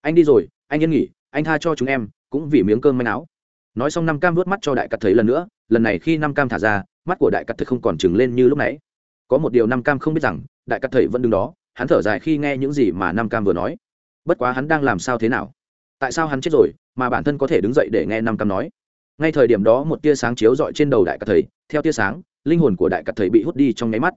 Anh đi rồi, anh yên nghỉ, anh tha cho chúng em, cũng vì miếng cơm manh áo nói xong năm cam vớt mắt cho đại cắt thấy lần nữa, lần này khi năm cam thả ra, mắt của đại cắt thấy không còn chừng lên như lúc nãy. Có một điều năm cam không biết rằng, đại cắt thầy vẫn đứng đó, hắn thở dài khi nghe những gì mà năm cam vừa nói. Bất quá hắn đang làm sao thế nào? Tại sao hắn chết rồi, mà bản thân có thể đứng dậy để nghe năm cam nói? Ngay thời điểm đó một tia sáng chiếu rọi trên đầu đại cắt thầy theo tia sáng, linh hồn của đại cắt thầy bị hút đi trong nháy mắt.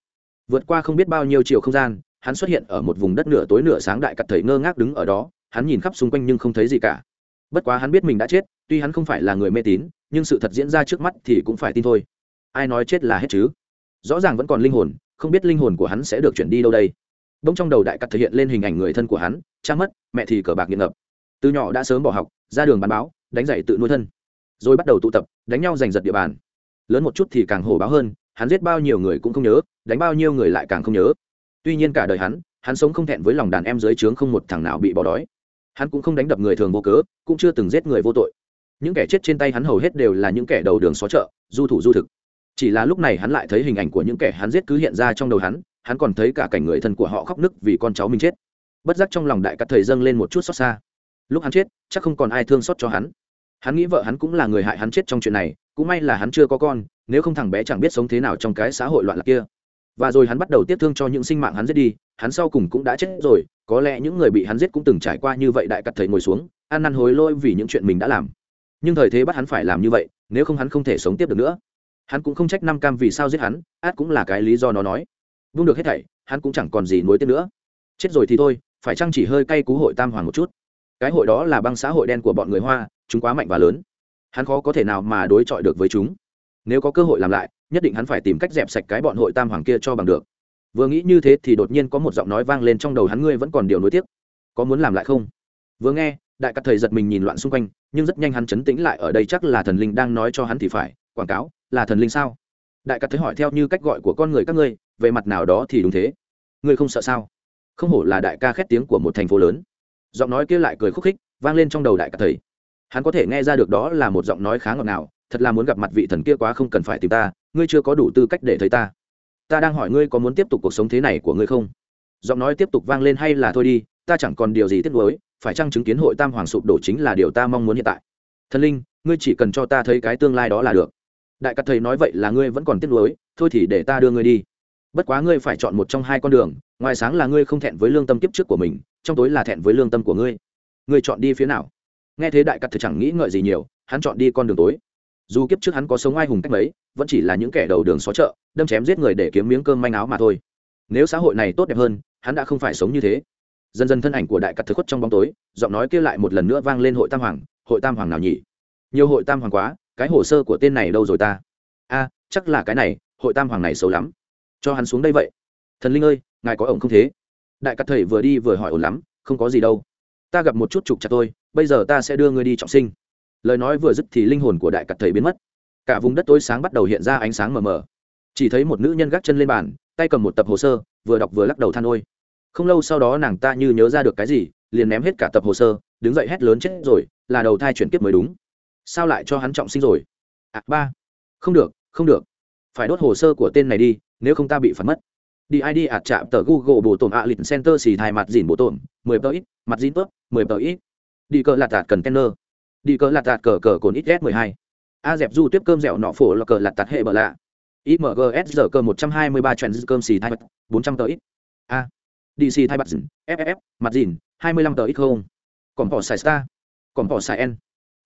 Vượt qua không biết bao nhiêu chiều không gian, hắn xuất hiện ở một vùng đất nửa tối nửa sáng đại cắt thầy ngơ ngác đứng ở đó, hắn nhìn khắp xung quanh nhưng không thấy gì cả. Bất quá hắn biết mình đã chết tuy hắn không phải là người mê tín, nhưng sự thật diễn ra trước mắt thì cũng phải tin thôi. Ai nói chết là hết chứ? Rõ ràng vẫn còn linh hồn, không biết linh hồn của hắn sẽ được chuyển đi đâu đây. Bỗng trong đầu đại cắt thể hiện lên hình ảnh người thân của hắn, cha mất, mẹ thì cờ bạc nghiện ngập. Từ nhỏ đã sớm bỏ học, ra đường bán báo, đánh dạy tự nuôi thân. Rồi bắt đầu tụ tập, đánh nhau giành giật địa bàn. Lớn một chút thì càng hổ báo hơn, hắn giết bao nhiêu người cũng không nhớ, đánh bao nhiêu người lại càng không nhớ. Tuy nhiên cả đời hắn hắn sống không thẹn với lòng đàn em dưới trướng không một thằng nào bị bỏ đói. Hắn cũng không đánh đập người thường vô cớ, cũng chưa từng giết người vô tội những kẻ chết trên tay hắn hầu hết đều là những kẻ đầu đường xó chợ, du thủ du thực. Chỉ là lúc này hắn lại thấy hình ảnh của những kẻ hắn giết cứ hiện ra trong đầu hắn hắn còn thấy cả cảnh người thân của họ khóc nức vì con cháu mình chết. Bất giác trong lòng đại cắt thời dâng lên một chút xót xa. Lúc hắn chết, chắc không còn ai thương xót cho hắn. Hắn nghĩ vợ hắn cũng là người hại hắn chết trong chuyện này, cũng may là hắn chưa có con, nếu không thằng bé chẳng biết sống thế nào trong cái xã hội loạn lạc kia. Và rồi hắn bắt đầu tiếp thương cho những sinh mạng hắn giết đi, hắn sau cùng cũng đã chết rồi, có lẽ những người bị hắn giết cũng từng trải qua như vậy đại cắt thầy ngồi xuống, ăn năn hối lỗi vì những chuyện mình đã làm nhưng thời thế bắt hắn phải làm như vậy, nếu không hắn không thể sống tiếp được nữa. Hắn cũng không trách năm cam vì sao giết hắn, át cũng là cái lý do nó nói. Vung được hết thảy, hắn cũng chẳng còn gì nối tiếp nữa. Chết rồi thì thôi, phải chăng chỉ hơi cay cú hội tam hoàng một chút? Cái hội đó là băng xã hội đen của bọn người hoa, chúng quá mạnh và lớn. Hắn khó có thể nào mà đối chọi được với chúng. Nếu có cơ hội làm lại, nhất định hắn phải tìm cách dẹp sạch cái bọn hội tam hoàng kia cho bằng được. Vừa nghĩ như thế thì đột nhiên có một giọng nói vang lên trong đầu hắn, ngươi vẫn còn điều nối tiếc. Có muốn làm lại không? Vừa nghe đại cắt thầy giật mình nhìn loạn xung quanh, nhưng rất nhanh hắn chấn tĩnh lại ở đây chắc là thần linh đang nói cho hắn thì phải, quảng cáo, là thần linh sao? Đại cắt thấy hỏi theo như cách gọi của con người các ngươi, về mặt nào đó thì đúng thế. Ngươi không sợ sao? Không hổ là đại ca khét tiếng của một thành phố lớn. Giọng nói kia lại cười khúc khích, vang lên trong đầu đại cắt thầy. Hắn có thể nghe ra được đó là một giọng nói khá ngọt ngào, thật là muốn gặp mặt vị thần kia quá không cần phải tìm ta, ngươi chưa có đủ tư cách để thấy ta. Ta đang hỏi ngươi có muốn tiếp tục cuộc sống thế này của ngươi không? Giọng nói tiếp tục vang lên hay là thôi đi, ta chẳng còn điều gì tiếc nuối, phải chăng chứng kiến hội tam hoàng sụp đổ chính là điều ta mong muốn hiện tại? Thần linh, ngươi chỉ cần cho ta thấy cái tương lai đó là được. Đại cắt thầy nói vậy là ngươi vẫn còn tiếc nuối, thôi thì để ta đưa ngươi đi. Bất quá ngươi phải chọn một trong hai con đường, ngoài sáng là ngươi không thẹn với lương tâm kiếp trước của mình, trong tối là thẹn với lương tâm của ngươi. Ngươi chọn đi phía nào? Nghe thế đại cắt thầy chẳng nghĩ ngợi gì nhiều, hắn chọn đi con đường tối. Dù kiếp trước hắn có sống ai hùng cách mấy, vẫn chỉ là những kẻ đầu đường xó chợ, đâm chém giết người để kiếm miếng cơm manh áo mà thôi. Nếu xã hội này tốt đẹp hơn hắn đã không phải sống như thế. Dần dần thân ảnh của đại cắt thực khuất trong bóng tối, giọng nói kia lại một lần nữa vang lên hội tam hoàng, hội tam hoàng nào nhỉ? Nhiều hội tam hoàng quá, cái hồ sơ của tên này đâu rồi ta? A, chắc là cái này, hội tam hoàng này xấu lắm. Cho hắn xuống đây vậy. Thần linh ơi, ngài có ổng không thế? Đại cắt thầy vừa đi vừa hỏi ổn lắm, không có gì đâu. Ta gặp một chút trục chặt tôi bây giờ ta sẽ đưa ngươi đi trọng sinh. Lời nói vừa dứt thì linh hồn của đại cắt thầy biến mất. Cả vùng đất tối sáng bắt đầu hiện ra ánh sáng mờ mờ. Chỉ thấy một nữ nhân gác chân lên bàn, tay cầm một tập hồ sơ, vừa đọc vừa lắc đầu than ôi không lâu sau đó nàng ta như nhớ ra được cái gì, liền ném hết cả tập hồ sơ, đứng dậy hét lớn chết rồi, là đầu thai chuyển kiếp mới đúng. Sao lại cho hắn trọng sinh rồi? À ba. Không được không được. Phải đốt hồ sơ của tên này đi, nếu không ta bị phạt mất. Đi id ạt chạm tờ google bổ tổn ạ lịch center xì thai mặt dìn bổ tổn, mười tờ ít, mặt dìn tớp, mười tờ ít. Đi cờ lạt tạt cần tenner đi cờ lạt tạt cờ cờ cồn ít s mười hai. A dẹp du tiếp cơm dẻo nọ phổ là cờ lạt tạt hệ bờ lạ. Imgs giờ cơ một trăm hai mươi ba trend cơm xì thai mặt, bốn trăm tờ ít. A dc thai mặt dìn ff mặt dìn, hai mươi lăm tờ ít không? Còn bỏ xài star, còn bỏ xài n.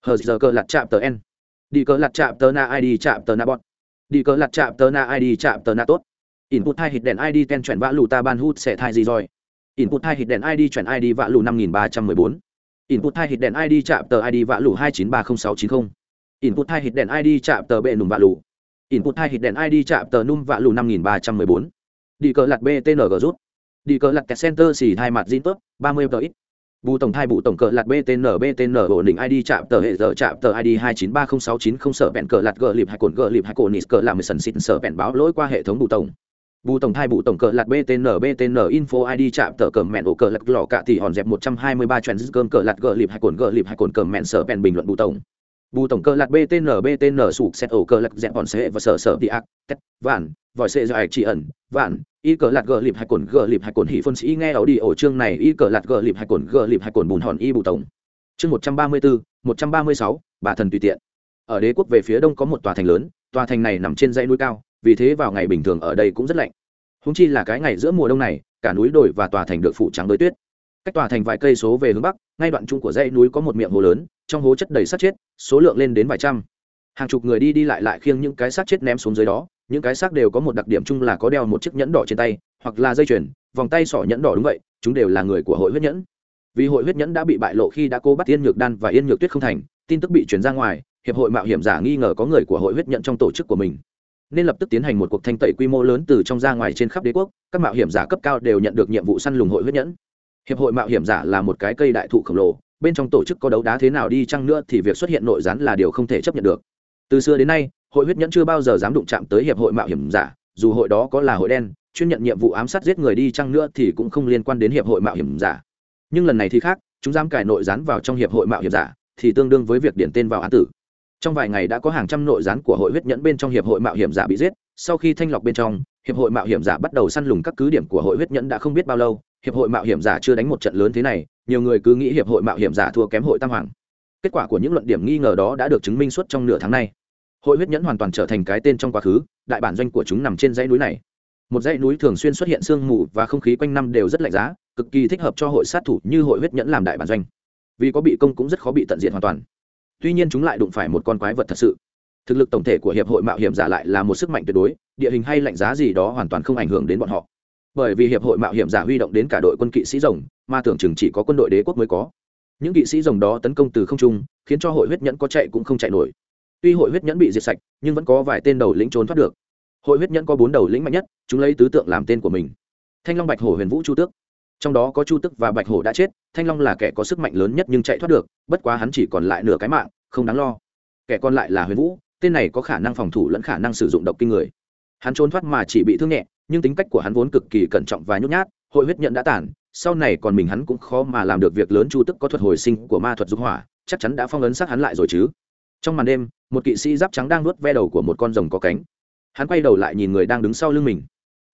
Hờ giờ cờ lạt chạm tờ n. Đi cờ lạt chạm tờ na id chạm tờ na bọt đi cờ lạt chạm tờ na id chạm tờ na tốt. Input hai hit đèn id ten chuyển vã lù ta ban hút sẽ thai gì rồi? Input hai hit đèn id chuyển id vã lù năm nghìn ba trăm mười bốn. Input hai hit đèn id chạm tờ id vã lù hai chín ba không sáu chín không. Input hai hit đèn id chạm tờ bệ nùm vã lù. Input hai hit đèn id chạm tờ num vã lù năm nghìn ba trăm mười bốn. Đi cờ lạt btng rút đi cờ lạt kẹt center xì hai mặt zin tốt ba mươi tờ ít. Bù tổng thai bù tổng cờ lạt btn btn ổn định id chạm tờ hệ giờ, chạm tờ id hai chín ba không sáu chín không, sở bẹn cờ lạt gờ lịp hai cồn gờ lịp hai cồn nít cờ làm sần xịt, sở bẹn báo lỗi qua hệ thống bù tổng. Bù tổng thai bù tổng cờ lạt btn btn info id chạm tờ cờ mẹn ổ cờ lạt lò cạ thì hòn dẹp một trăm hai mươi ba trend cơm cờ lạt gờ lịp hai cồn gờ lịp hai cồn cờ mẹn sở bẹn bình luận bù tổng bù tổng cơ lạt btn btn sụp xét ổ cơ lạc dẹp bọn xe và sở sở đi ác, tét, vạn, vòi xe dài chỉ ẩn, vạn, y cờ lạt gờ lịp hai cồn, gờ lịp hai cồn hỉ phân sĩ nghe ảo đi ổ chương này, y cờ lạt gờ lịp hai cồn, gờ lịp hai cồn bùn hòn y bù tổng. Chương một trăm ba mươi bốn, một trăm ba mươi sáu, bà thần tùy tiện. Ở đế quốc về phía đông có một tòa thành lớn, tòa thành này nằm trên dãy núi cao, vì thế vào ngày bình thường ở đây cũng rất lạnh. Húng chi là cái ngày giữa mùa đông này, cả núi đồi và tòa thành được phủ trắng đới tuyết. Cách tòa thành vài cây số về hướng bắc, ngay đoạn trung của dãy núi có một miệng hồ lớn trong hố chất đầy sát chết, số lượng lên đến vài trăm. Hàng chục người đi đi lại lại khiêng những cái xác chết ném xuống dưới đó, những cái xác đều có một đặc điểm chung là có đeo một chiếc nhẫn đỏ trên tay, hoặc là dây chuyền, vòng tay sỏ nhẫn đỏ đúng vậy, chúng đều là người của hội huyết nhẫn. Vì hội huyết nhẫn đã bị bại lộ khi đã cô bắt yên nhược đan và yên nhược tuyết không thành, tin tức bị chuyển ra ngoài, hiệp hội mạo hiểm giả nghi ngờ có người của hội huyết nhẫn trong tổ chức của mình. Nên lập tức tiến hành một cuộc thanh tẩy quy mô lớn từ trong ra ngoài trên khắp đế quốc, các mạo hiểm giả cấp cao đều nhận được nhiệm vụ săn lùng hội huyết nhẫn. Hiệp hội mạo hiểm giả là một cái cây đại thụ khổng lồ bên trong tổ chức có đấu đá thế nào đi chăng nữa thì việc xuất hiện nội gián là điều không thể chấp nhận được. Từ xưa đến nay, hội huyết nhẫn chưa bao giờ dám đụng chạm tới hiệp hội mạo hiểm giả, dù hội đó có là hội đen, chuyên nhận nhiệm vụ ám sát giết người đi chăng nữa thì cũng không liên quan đến hiệp hội mạo hiểm giả. Nhưng lần này thì khác, chúng dám cải nội gián vào trong hiệp hội mạo hiểm giả, thì tương đương với việc điển tên vào án tử. Trong vài ngày đã có hàng trăm nội gián của hội huyết nhẫn bên trong hiệp hội mạo hiểm giả bị giết, sau khi thanh lọc bên trong, hiệp hội mạo hiểm giả bắt đầu săn lùng các cứ điểm của hội huyết nhẫn đã không biết bao lâu hiệp hội mạo hiểm giả chưa đánh một trận lớn thế này, nhiều người cứ nghĩ hiệp hội mạo hiểm giả thua kém hội tam hoàng. Kết quả của những luận điểm nghi ngờ đó đã được chứng minh suốt trong nửa tháng nay. Hội huyết nhẫn hoàn toàn trở thành cái tên trong quá khứ, đại bản doanh của chúng nằm trên dãy núi này. Một dãy núi thường xuyên xuất hiện sương mù và không khí quanh năm đều rất lạnh giá, cực kỳ thích hợp cho hội sát thủ như hội huyết nhẫn làm đại bản doanh. Vì có bị công cũng rất khó bị tận diện hoàn toàn. Tuy nhiên chúng lại đụng phải một con quái vật thật sự. Thực lực tổng thể của hiệp hội mạo hiểm giả lại là một sức mạnh tuyệt đối, địa hình hay lạnh giá gì đó hoàn toàn không ảnh hưởng đến bọn họ bởi vì hiệp hội mạo hiểm giả huy động đến cả đội quân kỵ sĩ rồng, mà tưởng chừng chỉ có quân đội đế quốc mới có. Những kỵ sĩ rồng đó tấn công từ không trung, khiến cho hội huyết nhẫn có chạy cũng không chạy nổi. Tuy hội huyết nhẫn bị diệt sạch, nhưng vẫn có vài tên đầu lĩnh trốn thoát được. Hội huyết nhẫn có bốn đầu lĩnh mạnh nhất, chúng lấy tứ tượng làm tên của mình. Thanh long, bạch hổ, huyền vũ, chu tước. Trong đó có chu tức và bạch hổ đã chết, thanh long là kẻ có sức mạnh lớn nhất nhưng chạy thoát được, bất quá hắn chỉ còn lại nửa cái mạng, không đáng lo. Kẻ còn lại là huyền vũ, tên này có khả năng phòng thủ lẫn khả năng sử dụng độc kinh người. Hắn trốn thoát mà chỉ bị thương nhẹ nhưng tính cách của hắn vốn cực kỳ cẩn trọng và nhút nhát, hội huyết nhận đã tản sau này còn mình hắn cũng khó mà làm được việc lớn chu tức có thuật hồi sinh của ma thuật dục hỏa, chắc chắn đã phong ấn sát hắn lại rồi chứ. Trong màn đêm, một kỵ sĩ giáp trắng đang nuốt ve đầu của một con rồng có cánh. Hắn quay đầu lại nhìn người đang đứng sau lưng mình.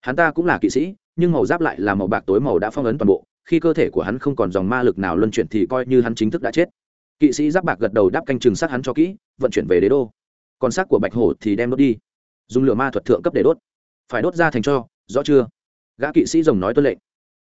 Hắn ta cũng là kỵ sĩ, nhưng màu giáp lại là màu bạc tối màu đã phong ấn toàn bộ, khi cơ thể của hắn không còn dòng ma lực nào luân chuyển thì coi như hắn chính thức đã chết. Kỵ sĩ giáp bạc gật đầu đáp canh chừng sát hắn cho kỹ, vận chuyển về đế đô. Còn xác của bạch hổ thì đem đốt đi. Dùng lửa ma thuật thượng cấp để đốt phải đốt ra thành cho, rõ chưa? Gã kỵ sĩ rồng nói tuân lệnh.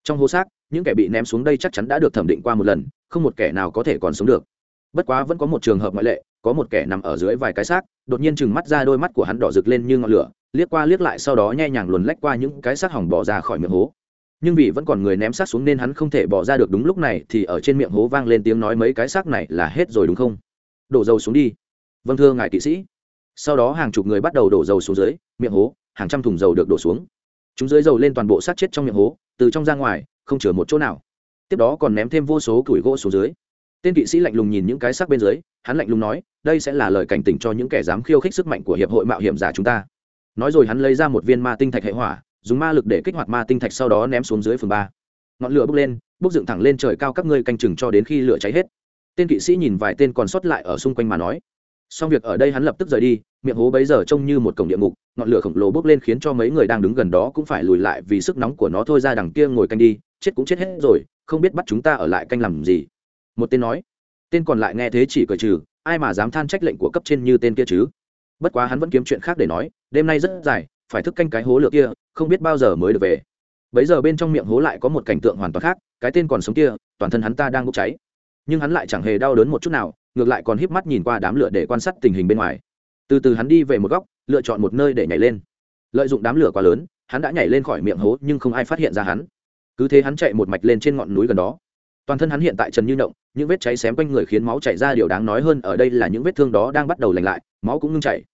Trong hố xác, những kẻ bị ném xuống đây chắc chắn đã được thẩm định qua một lần, không một kẻ nào có thể còn sống được. Bất quá vẫn có một trường hợp ngoại lệ, có một kẻ nằm ở dưới vài cái xác, đột nhiên chừng mắt ra đôi mắt của hắn đỏ rực lên như ngọn lửa, liếc qua liếc lại sau đó nhẹ nhàng luồn lách qua những cái xác hỏng bỏ ra khỏi miệng hố. Nhưng vì vẫn còn người ném xác xuống nên hắn không thể bỏ ra được đúng lúc này thì ở trên miệng hố vang lên tiếng nói mấy cái xác này là hết rồi đúng không? Đổ dầu xuống đi. Vâng thưa ngài kỵ sĩ. Sau đó hàng chục người bắt đầu đổ dầu xuống dưới, miệng hố hàng trăm thùng dầu được đổ xuống. Chúng dưới dầu lên toàn bộ sát chết trong miệng hố, từ trong ra ngoài, không chừa một chỗ nào. Tiếp đó còn ném thêm vô số củi gỗ xuống dưới. Tên kỵ sĩ lạnh lùng nhìn những cái xác bên dưới, hắn lạnh lùng nói, đây sẽ là lời cảnh tỉnh cho những kẻ dám khiêu khích sức mạnh của hiệp hội mạo hiểm giả chúng ta. Nói rồi hắn lấy ra một viên ma tinh thạch hệ hỏa, dùng ma lực để kích hoạt ma tinh thạch sau đó ném xuống dưới phường ba. Ngọn lửa bốc lên, bốc dựng thẳng lên trời cao các ngươi canh chừng cho đến khi lửa cháy hết. Tên kỵ sĩ nhìn vài tên còn sót lại ở xung quanh mà nói xong việc ở đây hắn lập tức rời đi, miệng hố bấy giờ trông như một cổng địa ngục, ngọn lửa khổng lồ bốc lên khiến cho mấy người đang đứng gần đó cũng phải lùi lại vì sức nóng của nó thôi ra đằng kia ngồi canh đi, chết cũng chết hết rồi, không biết bắt chúng ta ở lại canh làm gì. Một tên nói, tên còn lại nghe thế chỉ cười trừ, ai mà dám than trách lệnh của cấp trên như tên kia chứ? Bất quá hắn vẫn kiếm chuyện khác để nói, đêm nay rất dài, phải thức canh cái hố lửa kia, không biết bao giờ mới được về. Bấy giờ bên trong miệng hố lại có một cảnh tượng hoàn toàn khác, cái tên còn sống kia, toàn thân hắn ta đang bốc cháy. Nhưng hắn lại chẳng hề đau đớn một chút nào ngược lại còn híp mắt nhìn qua đám lửa để quan sát tình hình bên ngoài. Từ từ hắn đi về một góc, lựa chọn một nơi để nhảy lên. Lợi dụng đám lửa quá lớn, hắn đã nhảy lên khỏi miệng hố nhưng không ai phát hiện ra hắn. Cứ thế hắn chạy một mạch lên trên ngọn núi gần đó. Toàn thân hắn hiện tại trần như động, những vết cháy xém quanh người khiến máu chảy ra, điều đáng nói hơn ở đây là những vết thương đó đang bắt đầu lành lại, máu cũng ngưng chảy.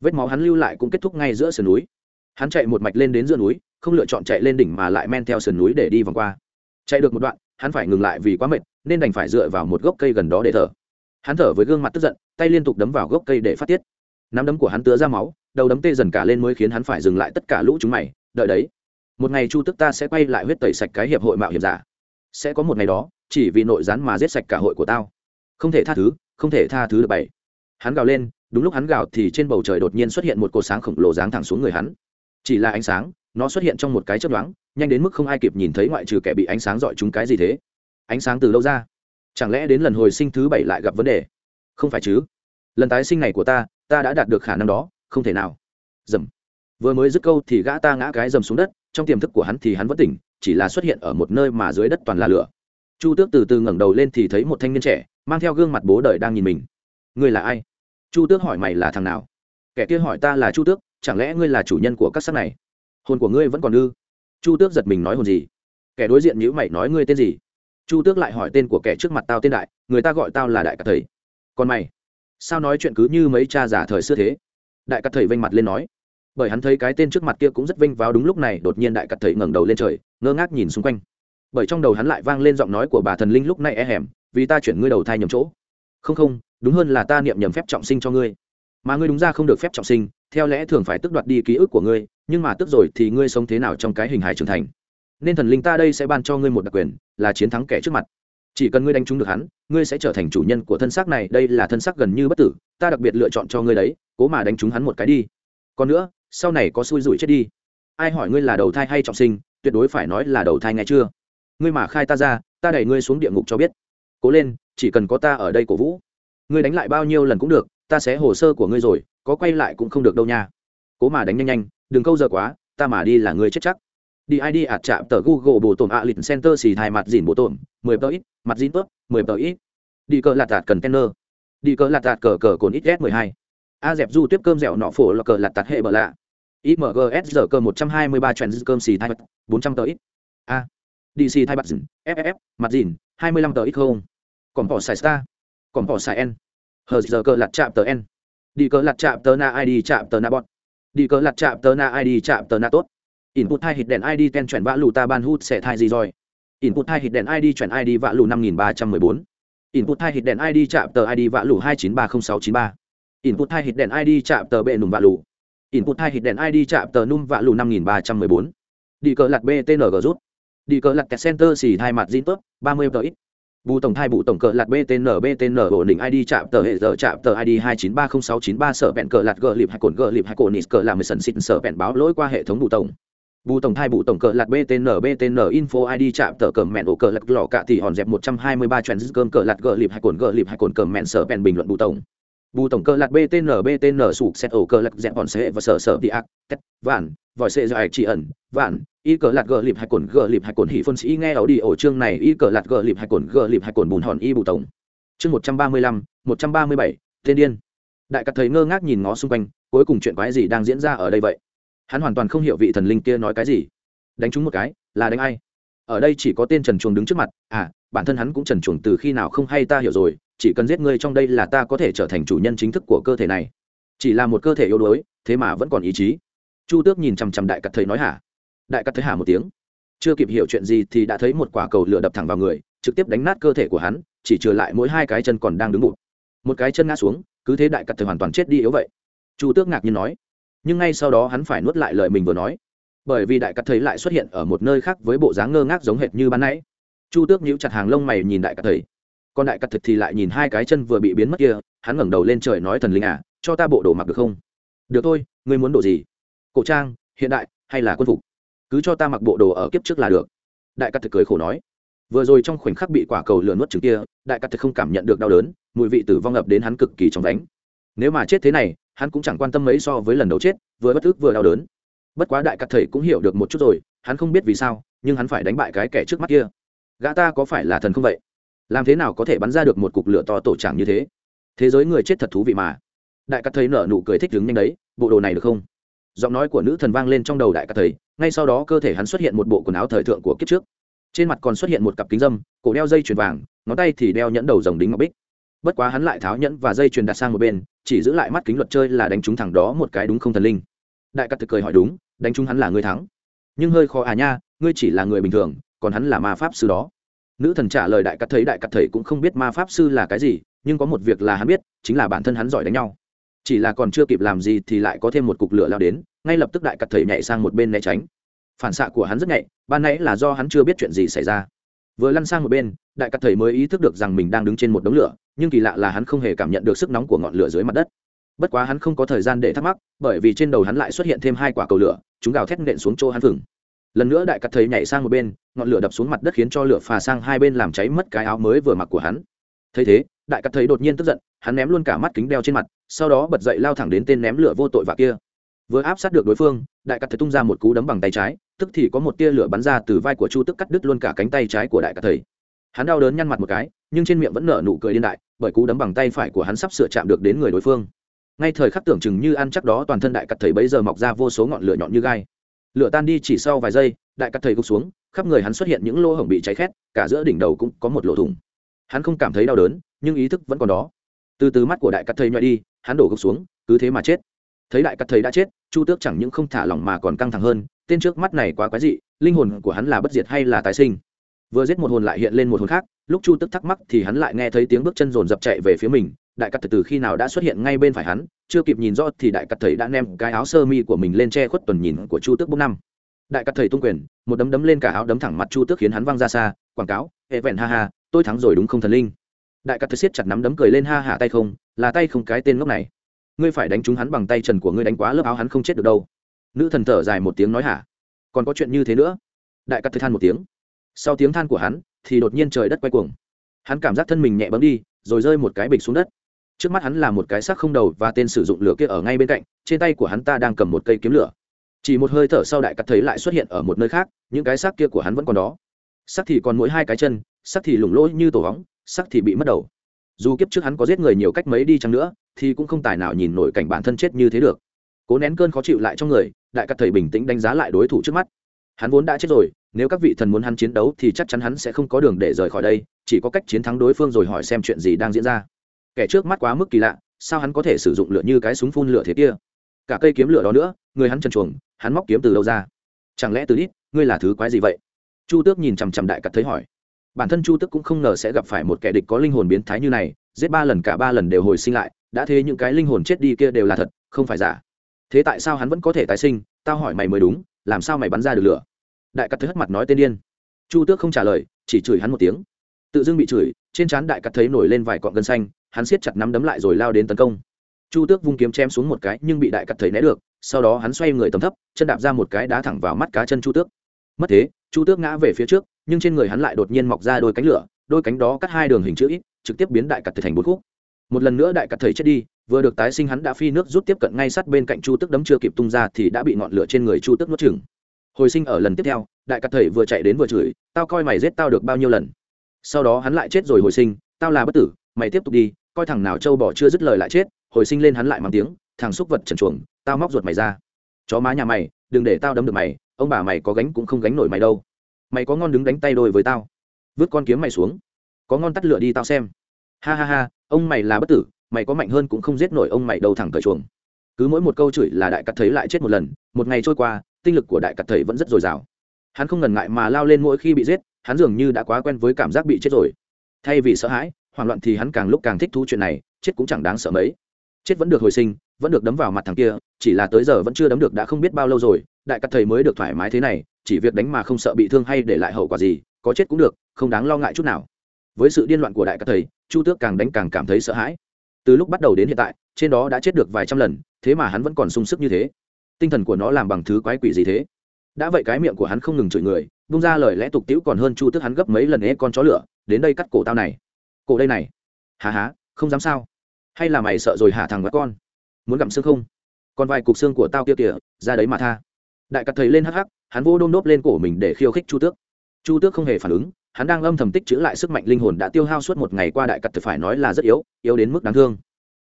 Vết máu hắn lưu lại cũng kết thúc ngay giữa sườn núi. Hắn chạy một mạch lên đến giữa núi, không lựa chọn chạy lên đỉnh mà lại men theo sườn núi để đi vòng qua. Chạy được một đoạn, hắn phải ngừng lại vì quá mệt, nên đành phải dựa vào một gốc cây gần đó để thở hắn thở với gương mặt tức giận, tay liên tục đấm vào gốc cây để phát tiết. Nắm đấm của hắn tứa ra máu, đầu đấm tê dần cả lên mới khiến hắn phải dừng lại tất cả lũ chúng mày, đợi đấy, một ngày chu tức ta sẽ quay lại huyết tẩy sạch cái hiệp hội mạo hiểm giả. Sẽ có một ngày đó, chỉ vì nội gián mà giết sạch cả hội của tao. Không thể tha thứ, không thể tha thứ được bảy hắn gào lên, đúng lúc hắn gào thì trên bầu trời đột nhiên xuất hiện một cột sáng khổng lồ giáng thẳng xuống người hắn. Chỉ là ánh sáng, nó xuất hiện trong một cái chớp nhoáng, nhanh đến mức không ai kịp nhìn thấy ngoại trừ kẻ bị ánh sáng dọi chúng cái gì thế. Ánh sáng từ đâu ra? Chẳng lẽ đến lần hồi sinh thứ bảy lại gặp vấn đề? Không phải chứ. Lần tái sinh này của ta ta đã đạt được khả năng đó, không thể nào. Dầm. Vừa mới dứt câu thì gã ta ngã cái dầm xuống đất, trong tiềm thức của hắn thì hắn vẫn tỉnh, chỉ là xuất hiện ở một nơi mà dưới đất toàn là lửa. Chu tước từ từ ngẩng đầu lên thì thấy một thanh niên trẻ, mang theo gương mặt bố đời đang nhìn mình. Ngươi là ai? Chu tước hỏi mày là thằng nào? Kẻ kia hỏi ta là chu tước, chẳng lẽ ngươi là chủ nhân của các sắc này? Hồn của ngươi vẫn còn ư? Chu tước giật mình nói hồn gì? Kẻ đối diện nhữ mày nói ngươi tên gì? Chu tước lại hỏi tên của kẻ trước mặt tao tên đại, người ta gọi tao là đại cát thầy. Còn mày, sao nói chuyện cứ như mấy cha giả thời xưa thế? Đại cát thầy vênh mặt lên nói. Bởi hắn thấy cái tên trước mặt kia cũng rất vênh vào đúng lúc này, đột nhiên đại cát thầy ngẩng đầu lên trời, ngơ ngác nhìn xung quanh. Bởi trong đầu hắn lại vang lên giọng nói của bà thần linh lúc này e hẻm vì ta chuyển ngươi đầu thai nhầm chỗ. Không không, đúng hơn là ta niệm nhầm phép trọng sinh cho ngươi. Mà ngươi đúng ra không được phép trọng sinh, theo lẽ thường phải tức đoạt đi ký ức của ngươi, nhưng mà tức rồi thì ngươi sống thế nào trong cái hình hài trưởng thành? Nên thần linh ta đây sẽ ban cho ngươi một đặc quyền, là chiến thắng kẻ trước mặt. Chỉ cần ngươi đánh trúng được hắn, ngươi sẽ trở thành chủ nhân của thân xác này, đây là thân xác gần như bất tử, ta đặc biệt lựa chọn cho ngươi đấy, cố mà đánh trúng hắn một cái đi. Còn nữa, sau này có xui rủi chết đi. Ai hỏi ngươi là đầu thai hay trọng sinh, tuyệt đối phải nói là đầu thai nghe chưa? Ngươi mà khai ta ra, ta đẩy ngươi xuống địa ngục cho biết. Cố lên, chỉ cần có ta ở đây cổ vũ. Ngươi đánh lại bao nhiêu lần cũng được, ta sẽ hồ sơ của ngươi rồi, có quay lại cũng không được đâu nha. Cố mà đánh nhanh nhanh, đừng câu giờ quá, ta mà đi là ngươi chết chắc đi id ạt chạm tờ google bộ tổn ạ lịch center xì thai mặt dìn bộ tổn, mười tờ ít, mặt dìn tốt, mười tờ ít. Đi cờ lạt tạt cần Kenner đi cờ lạt tạt cờ cờ cồn ít s mười hai. A dẹp du tiếp cơm dẻo nọ phổ là cờ lạt tạt hệ bờ lạ. Imgs giờ cơ một trăm hai mươi ba cơm xì thai bốn trăm tờ ít. A. Dc thai mặt dìn ff mặt dìn hai mươi lăm tờ ít không. Còn bỏ xài star. Còn bỏ xài n. Hờ giờ cơ lạt chạm tờ n. Đi cờ lạt chạm tờ na id chạm tờ na bọn đi cờ lạt chạm tờ na id chạm tờ na tốt input hai hit đèn id ten chuyển vã lù ta ban hút sẽ thai gì rồi? Input hai hit đèn id chuyển id vã lù năm nghìn ba trăm mười bốn. Input hai hit đèn id chạm tờ id vã lù hai chín ba không sáu chín ba. Input hai hit đèn id chạm tờ bệ nùng vã lù. Input hai hit đèn id chạm tờ num vã lù năm nghìn ba trăm mười bốn. Đi cờ lạt btng rút. Đi cờ lạt kẹt center xì hai mặt zin tốt ba mươi tờ ít. Bù tổng thai bù tổng cờ lạt btn btn ổn định id chạm tờ hệ giờ chạm tờ id hai chín ba không sáu chín ba, sở bẹn cờ lạt gờ lịp hai cồn gờ lịp hai cồn nít cờ làm mười sần xịt sở bẹn báo lỗi qua hệ thống bù tổng bù tổng thai bù tổng cờ lạt btn btn info id chạm tờ cờ mẹn ổ cờ lạt lò cạ thì hòn dẹp một trăm hai mươi ba cơm cờ lạt gờ lịp hay cồn gờ lịp hay cồn cờ mẹn sở bẹn bình luận bù tổng. Bù tổng cờ lạt btn btn sụp xét ổ cờ lạt dẹp hòn sẽ và sở sở đi ác, tét, vạn, vòi xe dài chỉ ẩn, vạn, y cờ lạt gờ lịp hay cồn gờ lịp hay cồn hỉ phân sĩ nghe ảo đi ổ chương này, y cờ lạt gờ lịp hay cồn gờ lịp hay cồn bùn hòn y bù tổng. Chương một trăm ba mươi lăm, một trăm ba mươi bảy, tên điên. Đại cắt thấy ngơ ngác nhìn ngó xung quanh, cuối cùng chuyện quái gì đang diễn ra ở đây vậy? Hắn hoàn toàn không hiểu vị thần linh kia nói cái gì. Đánh chúng một cái, là đánh ai? Ở đây chỉ có tên trần chuồng đứng trước mặt. À bản thân hắn cũng trần chuồng từ khi nào không hay ta hiểu rồi, chỉ cần giết ngươi trong đây là ta có thể trở thành chủ nhân chính thức của cơ thể này. Chỉ là một cơ thể yếu đuối, thế mà vẫn còn ý chí. Chu tước nhìn chằm chằm đại cắt thầy nói hả? Đại cắt thấy hả một tiếng. Chưa kịp hiểu chuyện gì thì đã thấy một quả cầu lửa đập thẳng vào người, trực tiếp đánh nát cơ thể của hắn, chỉ trừ lại mỗi hai cái chân còn đang đứng bụt. Một cái chân ngã xuống, cứ thế đại cắt thầy hoàn toàn chết đi yếu vậy. Chu tước ngạc nhiên nói nhưng ngay sau đó hắn phải nuốt lại lời mình vừa nói. Bởi vì đại cắt thấy lại xuất hiện ở một nơi khác với bộ dáng ngơ ngác giống hệt như ban nãy. Chu tước nhíu chặt hàng lông mày nhìn đại cắt thấy. Còn đại cắt thực thì lại nhìn hai cái chân vừa bị biến mất kia, hắn ngẩng đầu lên trời nói thần linh à cho ta bộ đồ mặc được không? Được thôi, ngươi muốn đồ gì? Cổ trang, hiện đại, hay là quân phục? Cứ cho ta mặc bộ đồ ở kiếp trước là được. Đại cắt thực cười khổ nói. Vừa rồi trong khoảnh khắc bị quả cầu lửa nuốt trứng kia, đại cắt thực không cảm nhận được đau đớn, mùi vị tử vong ập đến hắn cực kỳ trong đánh nếu mà chết thế này, hắn cũng chẳng quan tâm mấy so với lần đầu chết, vừa bất ức vừa đau đớn. Bất quá đại cắt thầy cũng hiểu được một chút rồi, hắn không biết vì sao, nhưng hắn phải đánh bại cái kẻ trước mắt kia. Gã ta có phải là thần không vậy? Làm thế nào có thể bắn ra được một cục lửa to tổ chẳng như thế? Thế giới người chết thật thú vị mà. Đại cắt thầy nở nụ cười thích đứng nhanh đấy, bộ đồ này được không? Giọng nói của nữ thần vang lên trong đầu đại cắt thầy, ngay sau đó cơ thể hắn xuất hiện một bộ quần áo thời thượng của kiếp trước. Trên mặt còn xuất hiện một cặp kính dâm, cổ đeo dây chuyền vàng, ngón tay thì đeo nhẫn đầu rồng đính ngọc bích bất quá hắn lại tháo nhẫn và dây chuyền đặt sang một bên, chỉ giữ lại mắt kính luật chơi là đánh trúng thẳng đó một cái đúng không thần linh. Đại cắt thực cười hỏi đúng, đánh trúng hắn là người thắng. Nhưng hơi khó à nha, ngươi chỉ là người bình thường, còn hắn là ma pháp sư đó. Nữ thần trả lời đại cắt thấy đại cắt thầy cũng không biết ma pháp sư là cái gì, nhưng có một việc là hắn biết, chính là bản thân hắn giỏi đánh nhau. Chỉ là còn chưa kịp làm gì thì lại có thêm một cục lửa lao đến, ngay lập tức đại cắt thầy nhảy sang một bên né tránh. Phản xạ của hắn rất nhạy, ban nãy là do hắn chưa biết chuyện gì xảy ra vừa lăn sang một bên, đại cắt thầy mới ý thức được rằng mình đang đứng trên một đống lửa, nhưng kỳ lạ là hắn không hề cảm nhận được sức nóng của ngọn lửa dưới mặt đất. Bất quá hắn không có thời gian để thắc mắc, bởi vì trên đầu hắn lại xuất hiện thêm hai quả cầu lửa, chúng gào thét nện xuống chỗ hắn phừng. Lần nữa đại cắt thầy nhảy sang một bên, ngọn lửa đập xuống mặt đất khiến cho lửa phà sang hai bên làm cháy mất cái áo mới vừa mặc của hắn. Thấy thế, đại cắt thầy đột nhiên tức giận, hắn ném luôn cả mắt kính đeo trên mặt, sau đó bật dậy lao thẳng đến tên ném lửa vô tội vạ kia. Vừa áp sát được đối phương, đại cắt thầy tung ra một cú đấm bằng tay trái tức thì có một tia lửa bắn ra từ vai của chu tức cắt đứt luôn cả cánh tay trái của đại cả thầy. Hắn đau đớn nhăn mặt một cái, nhưng trên miệng vẫn nở nụ cười điên đại, bởi cú đấm bằng tay phải của hắn sắp sửa chạm được đến người đối phương. Ngay thời khắc tưởng chừng như ăn chắc đó, toàn thân đại cắt thầy bấy giờ mọc ra vô số ngọn lửa nhọn như gai. Lửa tan đi chỉ sau vài giây, đại cắt thầy gục xuống, khắp người hắn xuất hiện những lỗ hổng bị cháy khét, cả giữa đỉnh đầu cũng có một lỗ thủng. Hắn không cảm thấy đau đớn, nhưng ý thức vẫn còn đó. Từ từ mắt của đại cắt thầy nhoi đi, hắn đổ gục xuống, cứ thế mà chết. Thấy đại cắt thầy đã chết, chu tước chẳng những không thả lỏng mà còn căng thẳng hơn tên trước mắt này quá quái dị, linh hồn của hắn là bất diệt hay là tái sinh? Vừa giết một hồn lại hiện lên một hồn khác, lúc chu tức thắc mắc thì hắn lại nghe thấy tiếng bước chân rồn dập chạy về phía mình, đại cắt từ khi nào đã xuất hiện ngay bên phải hắn, chưa kịp nhìn rõ thì đại cắt thầy đã ném cái áo sơ mi của mình lên che khuất tuần nhìn của chu tước bốc năm. Đại cắt thầy tung quyền, một đấm đấm lên cả áo đấm thẳng mặt chu tước khiến hắn văng ra xa, quảng cáo, hệ vẹn ha ha, tôi thắng rồi đúng không thần linh? Đại cắt thầy siết chặt nắm đấm cười lên ha hả tay không, là tay không cái tên ngốc này. Ngươi phải đánh trúng hắn bằng tay trần của ngươi đánh quá lớp áo hắn không chết được đâu nữ thần thở dài một tiếng nói hả? Còn có chuyện như thế nữa? Đại cắt thầy than một tiếng. Sau tiếng than của hắn, thì đột nhiên trời đất quay cuồng. Hắn cảm giác thân mình nhẹ bấm đi, rồi rơi một cái bịch xuống đất. Trước mắt hắn là một cái xác không đầu và tên sử dụng lửa kia ở ngay bên cạnh, trên tay của hắn ta đang cầm một cây kiếm lửa. Chỉ một hơi thở sau đại cắt thấy lại xuất hiện ở một nơi khác, những cái xác kia của hắn vẫn còn đó. Xác thì còn mỗi hai cái chân, xác thì lủng lỗ như tổ hóng, xác thì bị mất đầu. Dù kiếp trước hắn có giết người nhiều cách mấy đi chăng nữa, thì cũng không tài nào nhìn nổi cảnh bản thân chết như thế được. Cố nén cơn khó chịu lại trong người đại cắt thầy bình tĩnh đánh giá lại đối thủ trước mắt. Hắn vốn đã chết rồi, nếu các vị thần muốn hắn chiến đấu thì chắc chắn hắn sẽ không có đường để rời khỏi đây, chỉ có cách chiến thắng đối phương rồi hỏi xem chuyện gì đang diễn ra. Kẻ trước mắt quá mức kỳ lạ, sao hắn có thể sử dụng lửa như cái súng phun lửa thế kia? Cả cây kiếm lửa đó nữa, người hắn trần chuồng, hắn móc kiếm từ đâu ra? Chẳng lẽ từ ít, ngươi là thứ quái gì vậy? Chu tước nhìn chằm chằm đại cắt thấy hỏi. Bản thân chu tước cũng không ngờ sẽ gặp phải một kẻ địch có linh hồn biến thái như này, giết ba lần cả ba lần đều hồi sinh lại, đã thế những cái linh hồn chết đi kia đều là thật, không phải giả thế tại sao hắn vẫn có thể tái sinh? Tao hỏi mày mới đúng, làm sao mày bắn ra được lửa? Đại cắt thấy hất mặt nói tên điên. Chu tước không trả lời, chỉ chửi hắn một tiếng. Tự dưng bị chửi, trên trán đại cắt thấy nổi lên vài cọn gân xanh, hắn siết chặt nắm đấm lại rồi lao đến tấn công. Chu tước vung kiếm chém xuống một cái, nhưng bị đại cắt thấy né được, sau đó hắn xoay người tầm thấp, chân đạp ra một cái đá thẳng vào mắt cá chân chu tước. Mất thế, chu tước ngã về phía trước, nhưng trên người hắn lại đột nhiên mọc ra đôi cánh lửa, đôi cánh đó cắt hai đường hình chữ ít trực tiếp biến đại cắt thầy thành bốn khúc. Một lần nữa đại cắt thầy chết đi vừa được tái sinh hắn đã phi nước rút tiếp cận ngay sát bên cạnh chu tước đấm chưa kịp tung ra thì đã bị ngọn lửa trên người chu tước nuốt chừng hồi sinh ở lần tiếp theo, đại cắt thầy vừa chạy đến vừa chửi, tao coi mày giết tao được bao nhiêu lần? Sau đó hắn lại chết rồi hồi sinh, tao là bất tử, mày tiếp tục đi, coi thằng nào trâu bỏ chưa dứt lời lại chết. Hồi sinh lên hắn lại mang tiếng, thằng xúc vật trần chuồng, tao móc ruột mày ra. Chó má nhà mày, đừng để tao đấm được mày, ông bà mày có gánh cũng không gánh nổi mày đâu. Mày có ngon đứng đánh tay đôi với tao. Vứt con kiếm mày xuống. Có ngon tắt lửa đi tao xem. Ha ha ha, ông mày là bất tử mày có mạnh hơn cũng không giết nổi ông mày đâu thẳng cởi chuồng. Cứ mỗi một câu chửi là đại cắt thấy lại chết một lần, một ngày trôi qua, tinh lực của đại cắt thầy vẫn rất dồi dào. Hắn không ngần ngại mà lao lên mỗi khi bị giết, hắn dường như đã quá quen với cảm giác bị chết rồi. Thay vì sợ hãi, hoảng loạn thì hắn càng lúc càng thích thú chuyện này, chết cũng chẳng đáng sợ mấy. Chết vẫn được hồi sinh, vẫn được đấm vào mặt thằng kia, chỉ là tới giờ vẫn chưa đấm được đã không biết bao lâu rồi, đại cắt thầy mới được thoải mái thế này, chỉ việc đánh mà không sợ bị thương hay để lại hậu quả gì, có chết cũng được, không đáng lo ngại chút nào. Với sự điên loạn của đại cắt thầy, chu tước càng đánh càng cảm thấy sợ hãi từ lúc bắt đầu đến hiện tại, trên đó đã chết được vài trăm lần, thế mà hắn vẫn còn sung sức như thế. Tinh thần của nó làm bằng thứ quái quỷ gì thế? Đã vậy cái miệng của hắn không ngừng chửi người, bung ra lời lẽ tục tiễu còn hơn chu tước hắn gấp mấy lần ế con chó lửa, đến đây cắt cổ tao này. Cổ đây này. Hà há, không dám sao? Hay là mày sợ rồi hả thằng bắt con? Muốn gặm xương không? Còn vài cục xương của tao kia kìa, ra đấy mà tha. Đại cắt thầy lên hắc hắc, hắn vô đôm nốt lên cổ mình để khiêu khích chu tước. Chu tước không hề phản ứng hắn đang âm thầm tích chữ lại sức mạnh linh hồn đã tiêu hao suốt một ngày qua đại cật thầy phải nói là rất yếu yếu đến mức đáng thương.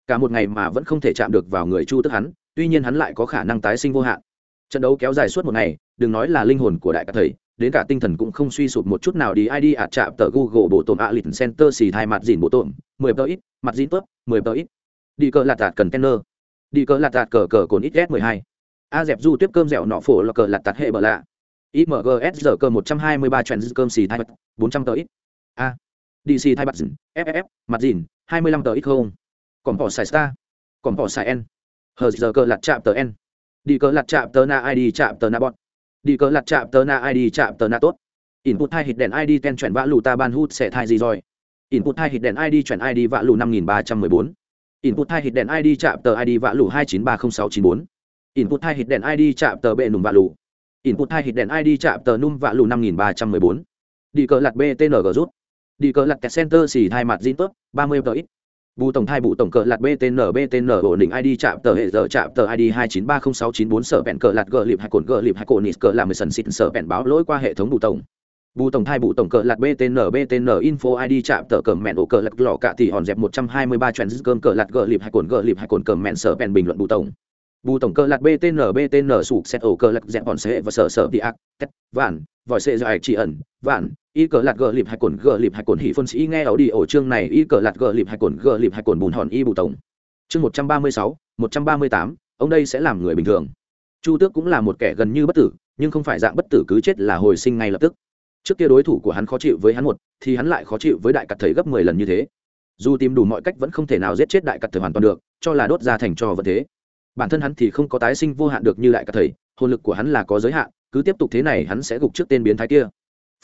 Cả một ngày mà vẫn không thể chạm được vào người chu tức hắn, tuy nhiên hắn lại có khả năng tái sinh vô hạn. Trận đấu kéo dài suốt một ngày, đừng nói là linh hồn của đại cắt thầy, đến cả tinh thần cũng không suy sụp một chút nào đi. Id ạt chạm tờ google bộ tổn a lịch center xì thai mặt dìn bộ tổn. mười tờ ít, mặt dìn tớp mười tờ ít. Đi cờ lạt tạt cần kenner. Đi cờ lạt tạt cờ cờ cồn ít s mười hai. A dẹp du tiếp cơm dẻo nọ phổ là cờ lạt tạt hệ bờ lạ imgs giờ cờ một trăm hai mươi ba trend cơm xì thai bật 400 tờ ít. A. Dc thai bật dìn ff mặt dìn, hai mươi lăm tờ ít không? Còn bỏ xài star. Còn bỏ xài n. Hờ giờ cơ lạt chạm tờ n. Đi cơ lạt chạm tờ na id chạm tờ na bọn đi cơ lặt chạm tờ na id chạm tờ na tốt. Input thay hit đèn id ten chuyển vã lù ta ban hút sẽ thai gì rồi? Input thay hit đèn id chuyển id vã lù năm nghìn ba trăm mười bốn. Input thay hit đèn id chạm tờ id vã lù hai chín ba không sáu chín bốn. Input thay hit đèn id chạm tờ bệ nùng vã lù input hai hit đèn id chạm tờ num vạ lù năm nghìn ba trăm mười bốn. Đi cờ lặt btng rút. Đi cờ lặt center xì hai mặt zin tớp, ba mươi tờ ít. Bù tổng thai bù tổng cờ lạt btn btn ổn định id chạm tờ hệ giờ, chạm tờ id hai chín ba không sáu chín bốn, sở bẹn cờ lạt gờ lịp hai cồn gờ lịp hai cồn nít cờ làm mười sần xịt, sở bẹn báo lỗi qua hệ thống bù tổng. Bù tổng thai bù tổng cờ lạt btn btn info id chạm tờ cờ mẹn ổ cờ lạt lò cạ thì hòn dẹp một trăm hai mươi ba trend cơm cờ lạt gờ lịp hai cồn gờ lịp hai cồn cờ mẹn, sở bẹn bình luận bù tổng bù tổng cơ lạt btn btn sụp xét ổ cơ lạt dẹp bọn xe và sở sở đi ác, tét, vạn, vòi xe ạch chỉ ẩn, vạn, y cờ lạt gờ lịp hay cồn, gờ lịp hay cồn hỉ phân sĩ nghe ảo đi ổ chương này, y cờ lạt gờ lịp hay cồn, gờ lịp hay cồn bùn hòn y bù tổng. Chương một trăm ba mươi sáu, một trăm ba mươi tám, ông đây sẽ làm người bình thường. Chu tước cũng là một kẻ gần như bất tử, nhưng không phải dạng bất tử cứ chết là hồi sinh ngay lập tức. Trước kia đối thủ của hắn khó chịu với hắn một, thì hắn lại khó chịu với đại cặt thầy gấp mười lần như thế. Dù tìm đủ mọi cách vẫn không thể nào giết chết đại cặt thầy hoàn toàn được, cho là đốt ra thành cho vật thế bản thân hắn thì không có tái sinh vô hạn được như đại cả thầy, hồn lực của hắn là có giới hạn, cứ tiếp tục thế này hắn sẽ gục trước tên biến thái kia.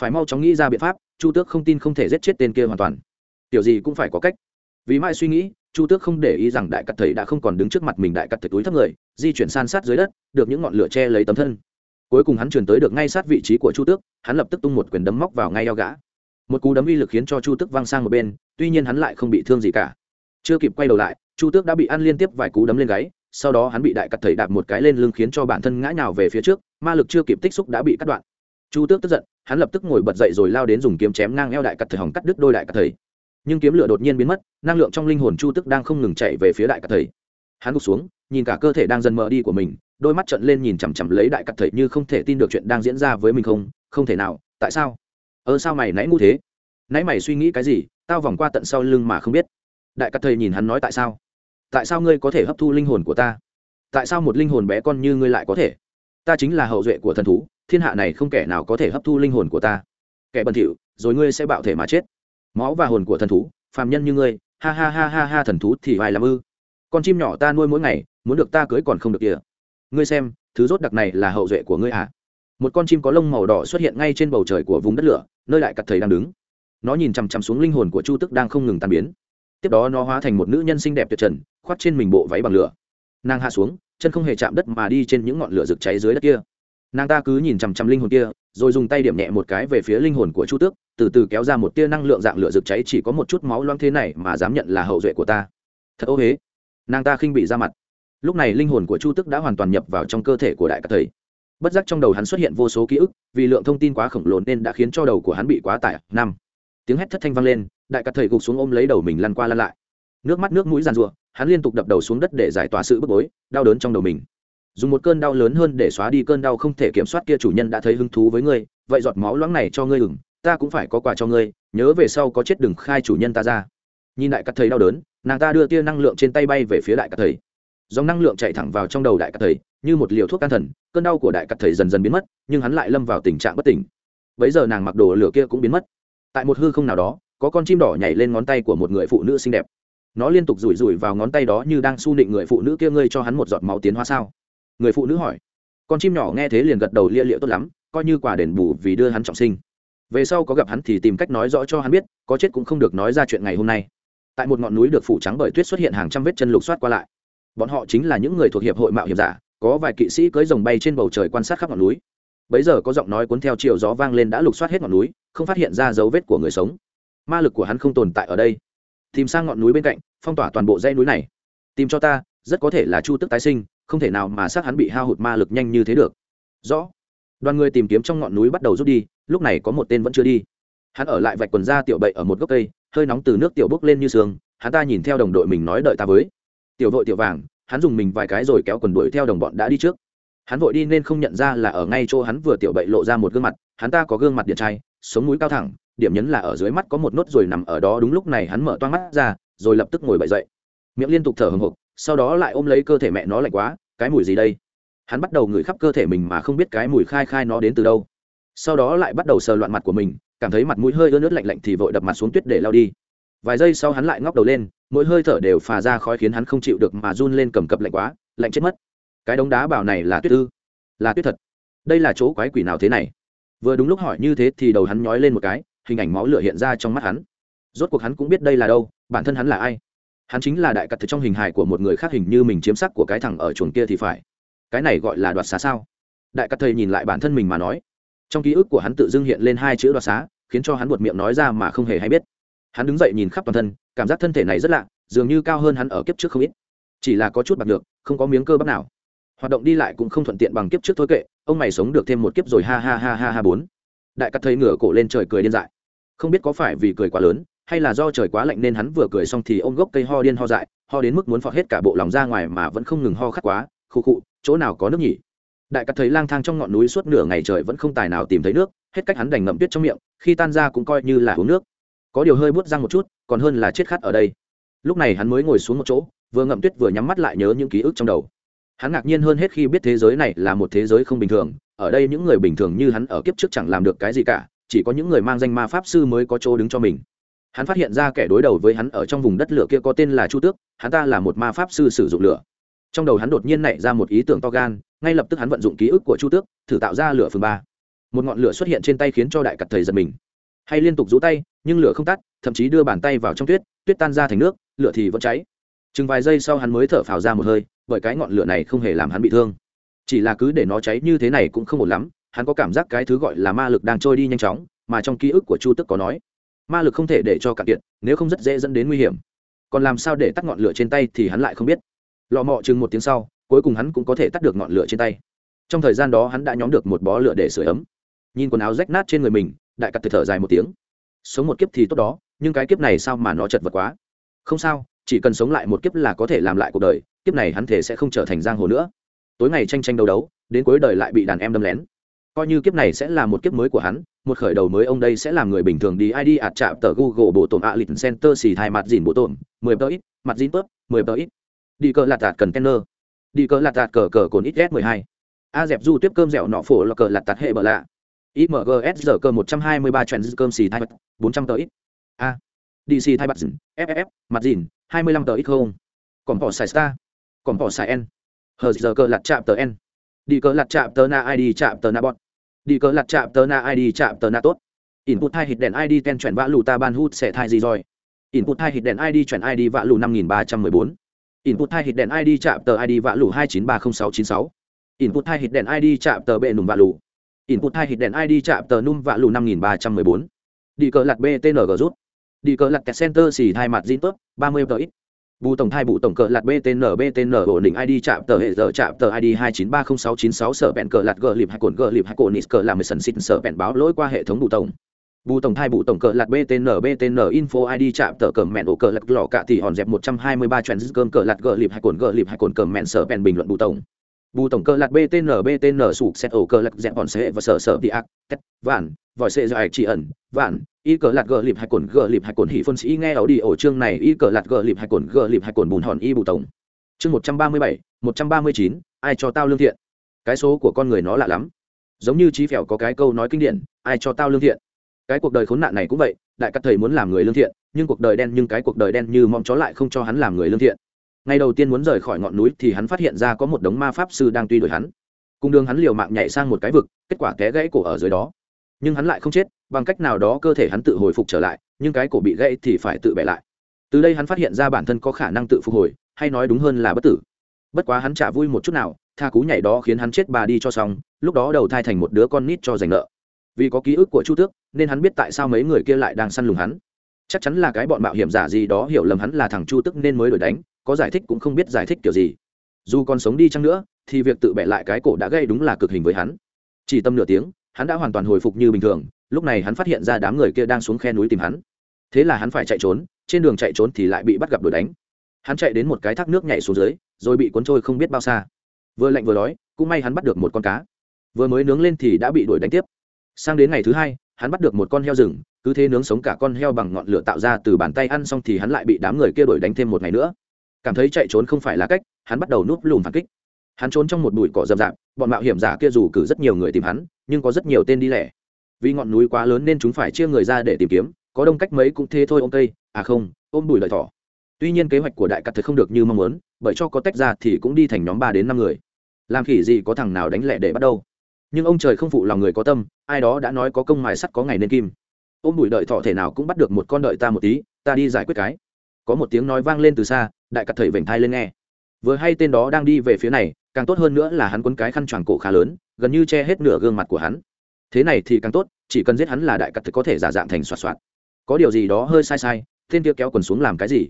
Phải mau chóng nghĩ ra biện pháp, chu tước không tin không thể giết chết tên kia hoàn toàn. Tiểu gì cũng phải có cách. Vì mãi suy nghĩ, chu tước không để ý rằng đại cắt thầy đã không còn đứng trước mặt mình đại cắt thầy túi thấp người, di chuyển san sát dưới đất, được những ngọn lửa che lấy tấm thân. Cuối cùng hắn chuyển tới được ngay sát vị trí của chu tước, hắn lập tức tung một quyền đấm móc vào ngay eo gã. Một cú đấm uy lực khiến cho chu tước văng sang một bên, tuy nhiên hắn lại không bị thương gì cả. Chưa kịp quay đầu lại, chu tước đã bị ăn liên tiếp vài cú đấm lên gáy sau đó hắn bị đại cắt thầy đạp một cái lên lưng khiến cho bản thân ngã nhào về phía trước, ma lực chưa kịp tích xúc đã bị cắt đoạn. Chu tước tức giận, hắn lập tức ngồi bật dậy rồi lao đến dùng kiếm chém ngang eo đại cắt thầy hỏng cắt đứt đôi đại cắt thầy. Nhưng kiếm lửa đột nhiên biến mất, năng lượng trong linh hồn chu tước đang không ngừng chạy về phía đại cắt thầy. Hắn gục xuống, nhìn cả cơ thể đang dần mờ đi của mình, đôi mắt trận lên nhìn chằm chằm lấy đại cắt thầy như không thể tin được chuyện đang diễn ra với mình không không thể nào, tại sao? Ơ sao mày nãy ngu thế? Nãy mày suy nghĩ cái gì, tao vòng qua tận sau lưng mà không biết. Đại cắt thầy nhìn hắn nói tại sao? Tại sao ngươi có thể hấp thu linh hồn của ta? Tại sao một linh hồn bé con như ngươi lại có thể? Ta chính là hậu duệ của thần thú, thiên hạ này không kẻ nào có thể hấp thu linh hồn của ta. Kẻ bẩn thỉu, rồi ngươi sẽ bạo thể mà chết. Máu và hồn của thần thú, phàm nhân như ngươi, ha ha ha ha ha thần thú thì vài làm ư? Con chim nhỏ ta nuôi mỗi ngày, muốn được ta cưới còn không được kìa. Ngươi xem, thứ rốt đặc này là hậu duệ của ngươi à? Một con chim có lông màu đỏ xuất hiện ngay trên bầu trời của vùng đất lửa, nơi đại cặt thầy đang đứng. Nó nhìn chằm chằm xuống linh hồn của chu tức đang không ngừng tàn biến. Tiếp đó nó hóa thành một nữ nhân xinh đẹp tuyệt trần khoác trên mình bộ váy bằng lửa. Nàng hạ xuống, chân không hề chạm đất mà đi trên những ngọn lửa rực cháy dưới đất kia. Nàng ta cứ nhìn chằm chằm linh hồn kia, rồi dùng tay điểm nhẹ một cái về phía linh hồn của chu tước, từ từ kéo ra một tia năng lượng dạng lửa rực cháy chỉ có một chút máu loang thế này mà dám nhận là hậu duệ của ta. Thật ô huế nàng ta khinh bị ra mặt. Lúc này linh hồn của chu tước đã hoàn toàn nhập vào trong cơ thể của đại các thầy. Bất giác trong đầu hắn xuất hiện vô số ký ức, vì lượng thông tin quá khổng lồ nên đã khiến cho đầu của hắn bị quá tải. Năm. Tiếng hét thất thanh vang lên, đại các thầy gục xuống ôm lấy đầu mình lăn qua lăn lại nước mắt nước mũi giàn rụa hắn liên tục đập đầu xuống đất để giải tỏa sự bức bối, đau đớn trong đầu mình. Dùng một cơn đau lớn hơn để xóa đi cơn đau không thể kiểm soát kia chủ nhân đã thấy hứng thú với ngươi, vậy giọt máu loãng này cho ngươi ừng ta cũng phải có quà cho ngươi, nhớ về sau có chết đừng khai chủ nhân ta ra. Nhìn đại các thầy đau đớn, nàng ta đưa tia năng lượng trên tay bay về phía đại các thầy. Dòng năng lượng chạy thẳng vào trong đầu đại các thầy, như một liều thuốc can thần, cơn đau của đại các thầy dần dần biến mất, nhưng hắn lại lâm vào tình trạng bất tỉnh. Bấy giờ nàng mặc đồ lửa kia cũng biến mất. Tại một hư không nào đó, có con chim đỏ nhảy lên ngón tay của một người phụ nữ xinh đẹp nó liên tục rủi rủi vào ngón tay đó như đang su nịnh người phụ nữ kia ngươi cho hắn một giọt máu tiến hóa sao? Người phụ nữ hỏi. Con chim nhỏ nghe thế liền gật đầu lia liệu tốt lắm, coi như quà đền bù vì đưa hắn trọng sinh. Về sau có gặp hắn thì tìm cách nói rõ cho hắn biết, có chết cũng không được nói ra chuyện ngày hôm nay. Tại một ngọn núi được phủ trắng bởi tuyết xuất hiện hàng trăm vết chân lục soát qua lại. Bọn họ chính là những người thuộc hiệp hội mạo hiểm giả, có vài kỵ sĩ cưỡi rồng bay trên bầu trời quan sát khắp ngọn núi. Bấy giờ có giọng nói cuốn theo chiều gió vang lên đã lục soát hết ngọn núi, không phát hiện ra dấu vết của người sống. Ma lực của hắn không tồn tại ở đây tìm sang ngọn núi bên cạnh, phong tỏa toàn bộ dãy núi này. Tìm cho ta, rất có thể là chu tức tái sinh, không thể nào mà xác hắn bị hao hụt ma lực nhanh như thế được. Rõ. Đoàn người tìm kiếm trong ngọn núi bắt đầu rút đi, lúc này có một tên vẫn chưa đi. Hắn ở lại vạch quần ra tiểu bậy ở một gốc cây, hơi nóng từ nước tiểu bốc lên như sương, hắn ta nhìn theo đồng đội mình nói đợi ta với. Tiểu vội tiểu vàng, hắn dùng mình vài cái rồi kéo quần đuổi theo đồng bọn đã đi trước. Hắn vội đi nên không nhận ra là ở ngay chỗ hắn vừa tiểu bậy lộ ra một gương mặt, hắn ta có gương mặt điện trai, sống mũi cao thẳng điểm nhấn là ở dưới mắt có một nốt rồi nằm ở đó, đúng lúc này hắn mở toang mắt ra, rồi lập tức ngồi bậy dậy. Miệng liên tục thở hồng hộc sau đó lại ôm lấy cơ thể mẹ nó lạnh quá, cái mùi gì đây? Hắn bắt đầu ngửi khắp cơ thể mình mà không biết cái mùi khai khai nó đến từ đâu. Sau đó lại bắt đầu sờ loạn mặt của mình, cảm thấy mặt mũi hơi ướt nước lạnh lạnh thì vội đập mặt xuống tuyết để lao đi. Vài giây sau hắn lại ngóc đầu lên, mỗi hơi thở đều phà ra khói khiến hắn không chịu được mà run lên cầm cập lạnh quá, lạnh chết mất. Cái đống đá bảo này là tuyết ư? Là tuyết thật. Đây là chỗ quái quỷ nào thế này? Vừa đúng lúc hỏi như thế thì đầu hắn nhói lên một cái hình ảnh máu lửa hiện ra trong mắt hắn. Rốt cuộc hắn cũng biết đây là đâu, bản thân hắn là ai? Hắn chính là đại cặt trong hình hài của một người khác hình như mình chiếm sắc của cái thằng ở chuồng kia thì phải. Cái này gọi là đoạt xá sao? Đại cắt thầy nhìn lại bản thân mình mà nói. Trong ký ức của hắn tự dưng hiện lên hai chữ đoạt xá, khiến cho hắn buột miệng nói ra mà không hề hay biết. Hắn đứng dậy nhìn khắp toàn thân, cảm giác thân thể này rất lạ, dường như cao hơn hắn ở kiếp trước không ít. Chỉ là có chút bạc được, không có miếng cơ bắp nào. Hoạt động đi lại cũng không thuận tiện bằng kiếp trước thôi kệ, ông mày sống được thêm một kiếp rồi, ha ha ha ha ha bốn đại cắt thấy ngửa cổ lên trời cười điên dại. Không biết có phải vì cười quá lớn, hay là do trời quá lạnh nên hắn vừa cười xong thì ôm gốc cây ho điên ho dại, ho đến mức muốn phọt hết cả bộ lòng ra ngoài mà vẫn không ngừng ho khát quá khụ khụ chỗ nào có nước nhỉ? Đại cắt thấy lang thang trong ngọn núi suốt nửa ngày trời vẫn không tài nào tìm thấy nước, hết cách hắn đành ngậm tuyết trong miệng, khi tan ra cũng coi như là uống nước. Có điều hơi bút răng một chút, còn hơn là chết khát ở đây. Lúc này hắn mới ngồi xuống một chỗ, vừa ngậm tuyết vừa nhắm mắt lại nhớ những ký ức trong đầu hắn ngạc nhiên hơn hết khi biết thế giới này là một thế giới không bình thường, ở đây những người bình thường như hắn ở kiếp trước chẳng làm được cái gì cả, chỉ có những người mang danh ma pháp sư mới có chỗ đứng cho mình. Hắn phát hiện ra kẻ đối đầu với hắn ở trong vùng đất lửa kia có tên là chu tước, hắn ta là một ma pháp sư sử dụng lửa. Trong đầu hắn đột nhiên nảy ra một ý tưởng to gan, ngay lập tức hắn vận dụng ký ức của chu tước, thử tạo ra lửa phường ba. Một ngọn lửa xuất hiện trên tay khiến cho đại cặt thầy giật mình. Hay liên tục rũ tay, nhưng lửa không tắt, thậm chí đưa bàn tay vào trong tuyết tuyết tan ra thành nước, lửa thì vẫn cháy chừng vài giây sau hắn mới thở phào ra một hơi, bởi cái ngọn lửa này không hề làm hắn bị thương. Chỉ là cứ để nó cháy như thế này cũng không ổn lắm, hắn có cảm giác cái thứ gọi là ma lực đang trôi đi nhanh chóng, mà trong ký ức của chu tức có nói, ma lực không thể để cho cạn kiệt, nếu không rất dễ dẫn đến nguy hiểm. Còn làm sao để tắt ngọn lửa trên tay thì hắn lại không biết. Lọ mọ chừng một tiếng sau, cuối cùng hắn cũng có thể tắt được ngọn lửa trên tay. Trong thời gian đó hắn đã nhóm được một bó lửa để sửa ấm. Nhìn quần áo rách nát trên người mình, đại cắt thở dài một tiếng. Sống một kiếp thì tốt đó, nhưng cái kiếp này sao mà nó chật vật quá? Không sao chỉ cần sống lại một kiếp là có thể làm lại cuộc đời, kiếp này hắn thể sẽ không trở thành giang hồ nữa. Tối ngày tranh tranh đấu đấu, đến cuối đời lại bị đàn em đâm lén. Coi như kiếp này sẽ là một kiếp mới của hắn, một khởi đầu mới ông đây sẽ làm người bình thường đi id ạt chạm tờ google bộ tổn ạ lịch center xì thai mặt dìn bộ tổn, mười tờ ít, mặt dìn tớp, mười tờ ít. Đi cờ lạt tạt cần tenner đi cờ lạt tạt cờ cờ cồn ít s mười hai. A dẹp du tiếp cơm dẻo nọ phổ là cờ lạt tạt hệ bờ lạ. Imgs giờ cơ một trăm hai mươi ba trend cơm xì thai mặt, bốn trăm tờ ít. A. Dc thai mặt dìn ff mặt dìn hai mươi lăm tờ ít không? Còn bỏ xài star. Còn bỏ xài n. Hờ, giờ cờ lạt chạm tờ n. Đi cờ lặt chạm tờ na id chạm tờ na bọn đi cờ lặt chạm tờ na id chạm tờ na tốt. Input hai hit đèn id ten chuyển vã lù ta ban hút sẽ thai gì rồi? Input hai hit đèn id chuyển id vã lù năm nghìn ba trăm mười bốn. Input hai hit đèn id chạm tờ id vã lù hai chín ba không sáu chín sáu. Input hai hit đèn id chạm tờ bệ nùm vã lù. Input hai hit đèn id chạm tờ num vã lù năm nghìn ba trăm mười bốn. Đi cờ lặt btng rút đi cờ lặt kẹt center xì hai mặt zin tớp, ba mươi tờ ít. Bù tổng thai bù tổng cờ lạt btn btn ổn định id chạm tờ hệ giờ chạm tờ id hai chín ba không sáu chín sáu sở bẹn cờ lạt gờ lịp hai cồn gờ lịp hai cồn nít cờ làm mười sần xịt sở bẹn báo lỗi qua hệ thống bù tổng. Bù tổng thai bù tổng cờ lạt btn btn info id chạm tờ cờ mẹn ổ cờ lạt lò cạ thì hòn dẹp một trăm hai mươi ba chuyện cơm cờ lạt gờ lịp hai cồn gờ lịp hai cồn cờ mẹn sở bẹn bình luận bù tổng. Bù tổng cờ lạt btn btn sụp xét ổ cờ lạt dẹp hòn xe và sở sở đi ác, tét, vạn, vòi xe dài chỉ ẩn, vạn y cờ lạt gờ lịp hai cồn, gờ lịp hai cồn hỉ phân sĩ nghe ảo đi ổ chương này. Y cờ lạt gờ lịp hai cồn, gờ lịp hai cồn bùn hòn y bù tổng. Chương một trăm ba mươi bảy, một trăm ba mươi chín, ai cho tao lương thiện? Cái số của con người nó lạ lắm. Giống như trí phèo có cái câu nói kinh điển, ai cho tao lương thiện? Cái cuộc đời khốn nạn này cũng vậy, đại các thầy muốn làm người lương thiện, nhưng cuộc đời đen nhưng cái cuộc đời đen như mong chó lại không cho hắn làm người lương thiện. Ngày đầu tiên muốn rời khỏi ngọn núi thì hắn phát hiện ra có một đống ma pháp sư đang truy đuổi hắn. Cùng đường hắn liều mạng nhảy sang một cái vực, kết quả té gãy cổ ở dưới đó. Nhưng hắn lại không chết bằng cách nào đó cơ thể hắn tự hồi phục trở lại, nhưng cái cổ bị gãy thì phải tự bẻ lại. Từ đây hắn phát hiện ra bản thân có khả năng tự phục hồi, hay nói đúng hơn là bất tử. Bất quá hắn chả vui một chút nào, tha cú nhảy đó khiến hắn chết bà đi cho xong, lúc đó đầu thai thành một đứa con nít cho giành nợ. Vì có ký ức của chu tước, nên hắn biết tại sao mấy người kia lại đang săn lùng hắn. Chắc chắn là cái bọn mạo hiểm giả gì đó hiểu lầm hắn là thằng chu tức nên mới đổi đánh, có giải thích cũng không biết giải thích kiểu gì. Dù còn sống đi chăng nữa, thì việc tự bẻ lại cái cổ đã gây đúng là cực hình với hắn. Chỉ tầm nửa tiếng, hắn đã hoàn toàn hồi phục như bình thường lúc này hắn phát hiện ra đám người kia đang xuống khe núi tìm hắn. Thế là hắn phải chạy trốn, trên đường chạy trốn thì lại bị bắt gặp đuổi đánh. Hắn chạy đến một cái thác nước nhảy xuống dưới, rồi bị cuốn trôi không biết bao xa. Vừa lạnh vừa đói, cũng may hắn bắt được một con cá. Vừa mới nướng lên thì đã bị đuổi đánh tiếp. Sang đến ngày thứ hai, hắn bắt được một con heo rừng, cứ thế nướng sống cả con heo bằng ngọn lửa tạo ra từ bàn tay ăn xong thì hắn lại bị đám người kia đuổi đánh thêm một ngày nữa. Cảm thấy chạy trốn không phải là cách, hắn bắt đầu núp lùm phản kích. Hắn trốn trong một bụi cỏ rậm rạp, bọn mạo hiểm giả kia dù cử rất nhiều người tìm hắn, nhưng có rất nhiều tên đi lẻ vì ngọn núi quá lớn nên chúng phải chia người ra để tìm kiếm, có đông cách mấy cũng thế thôi ôm cây à không, ôm đùi lợi thỏ. Tuy nhiên kế hoạch của đại cắt thực không được như mong muốn, bởi cho có tách ra thì cũng đi thành nhóm ba đến năm người. Làm khỉ gì có thằng nào đánh lẹ để bắt đầu nhưng ông trời không phụ lòng người có tâm, ai đó đã nói có công mài sắt có ngày nên kim. Ôm đùi đợi thọ thể nào cũng bắt được một con đợi ta một tí, ta đi giải quyết cái. Có một tiếng nói vang lên từ xa, đại cắt thầy vểnh thai lên nghe. Vừa hay tên đó đang đi về phía này, càng tốt hơn nữa là hắn quấn cái khăn choàng cổ khá lớn, gần như che hết nửa gương mặt của hắn thế này thì càng tốt, chỉ cần giết hắn là đại cắt thực có thể giả dạng thành soạt soạt. Có điều gì đó hơi sai sai, tên kia kéo quần xuống làm cái gì?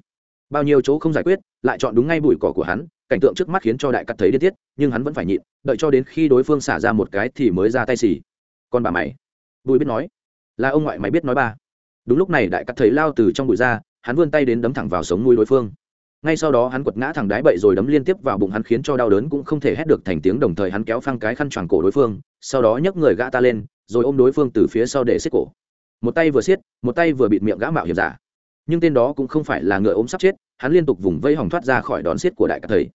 Bao nhiêu chỗ không giải quyết, lại chọn đúng ngay bụi cỏ của hắn, cảnh tượng trước mắt khiến cho đại cắt thấy điên tiết, nhưng hắn vẫn phải nhịn, đợi cho đến khi đối phương xả ra một cái thì mới ra tay xì. Còn bà mày. Bụi biết nói. Là ông ngoại mày biết nói ba. Đúng lúc này đại cắt thấy lao từ trong bụi ra, hắn vươn tay đến đấm thẳng vào sống mũi đối phương ngay sau đó hắn quật ngã thằng đái bậy rồi đấm liên tiếp vào bụng hắn khiến cho đau đớn cũng không thể hét được thành tiếng đồng thời hắn kéo phăng cái khăn choàng cổ đối phương, sau đó nhấc người gã ta lên, rồi ôm đối phương từ phía sau để xiết cổ. Một tay vừa xiết, một tay vừa bịt miệng gã mạo hiểm giả. Nhưng tên đó cũng không phải là ngựa ôm sắp chết, hắn liên tục vùng vây hòng thoát ra khỏi đón xiết của đại cát thầy.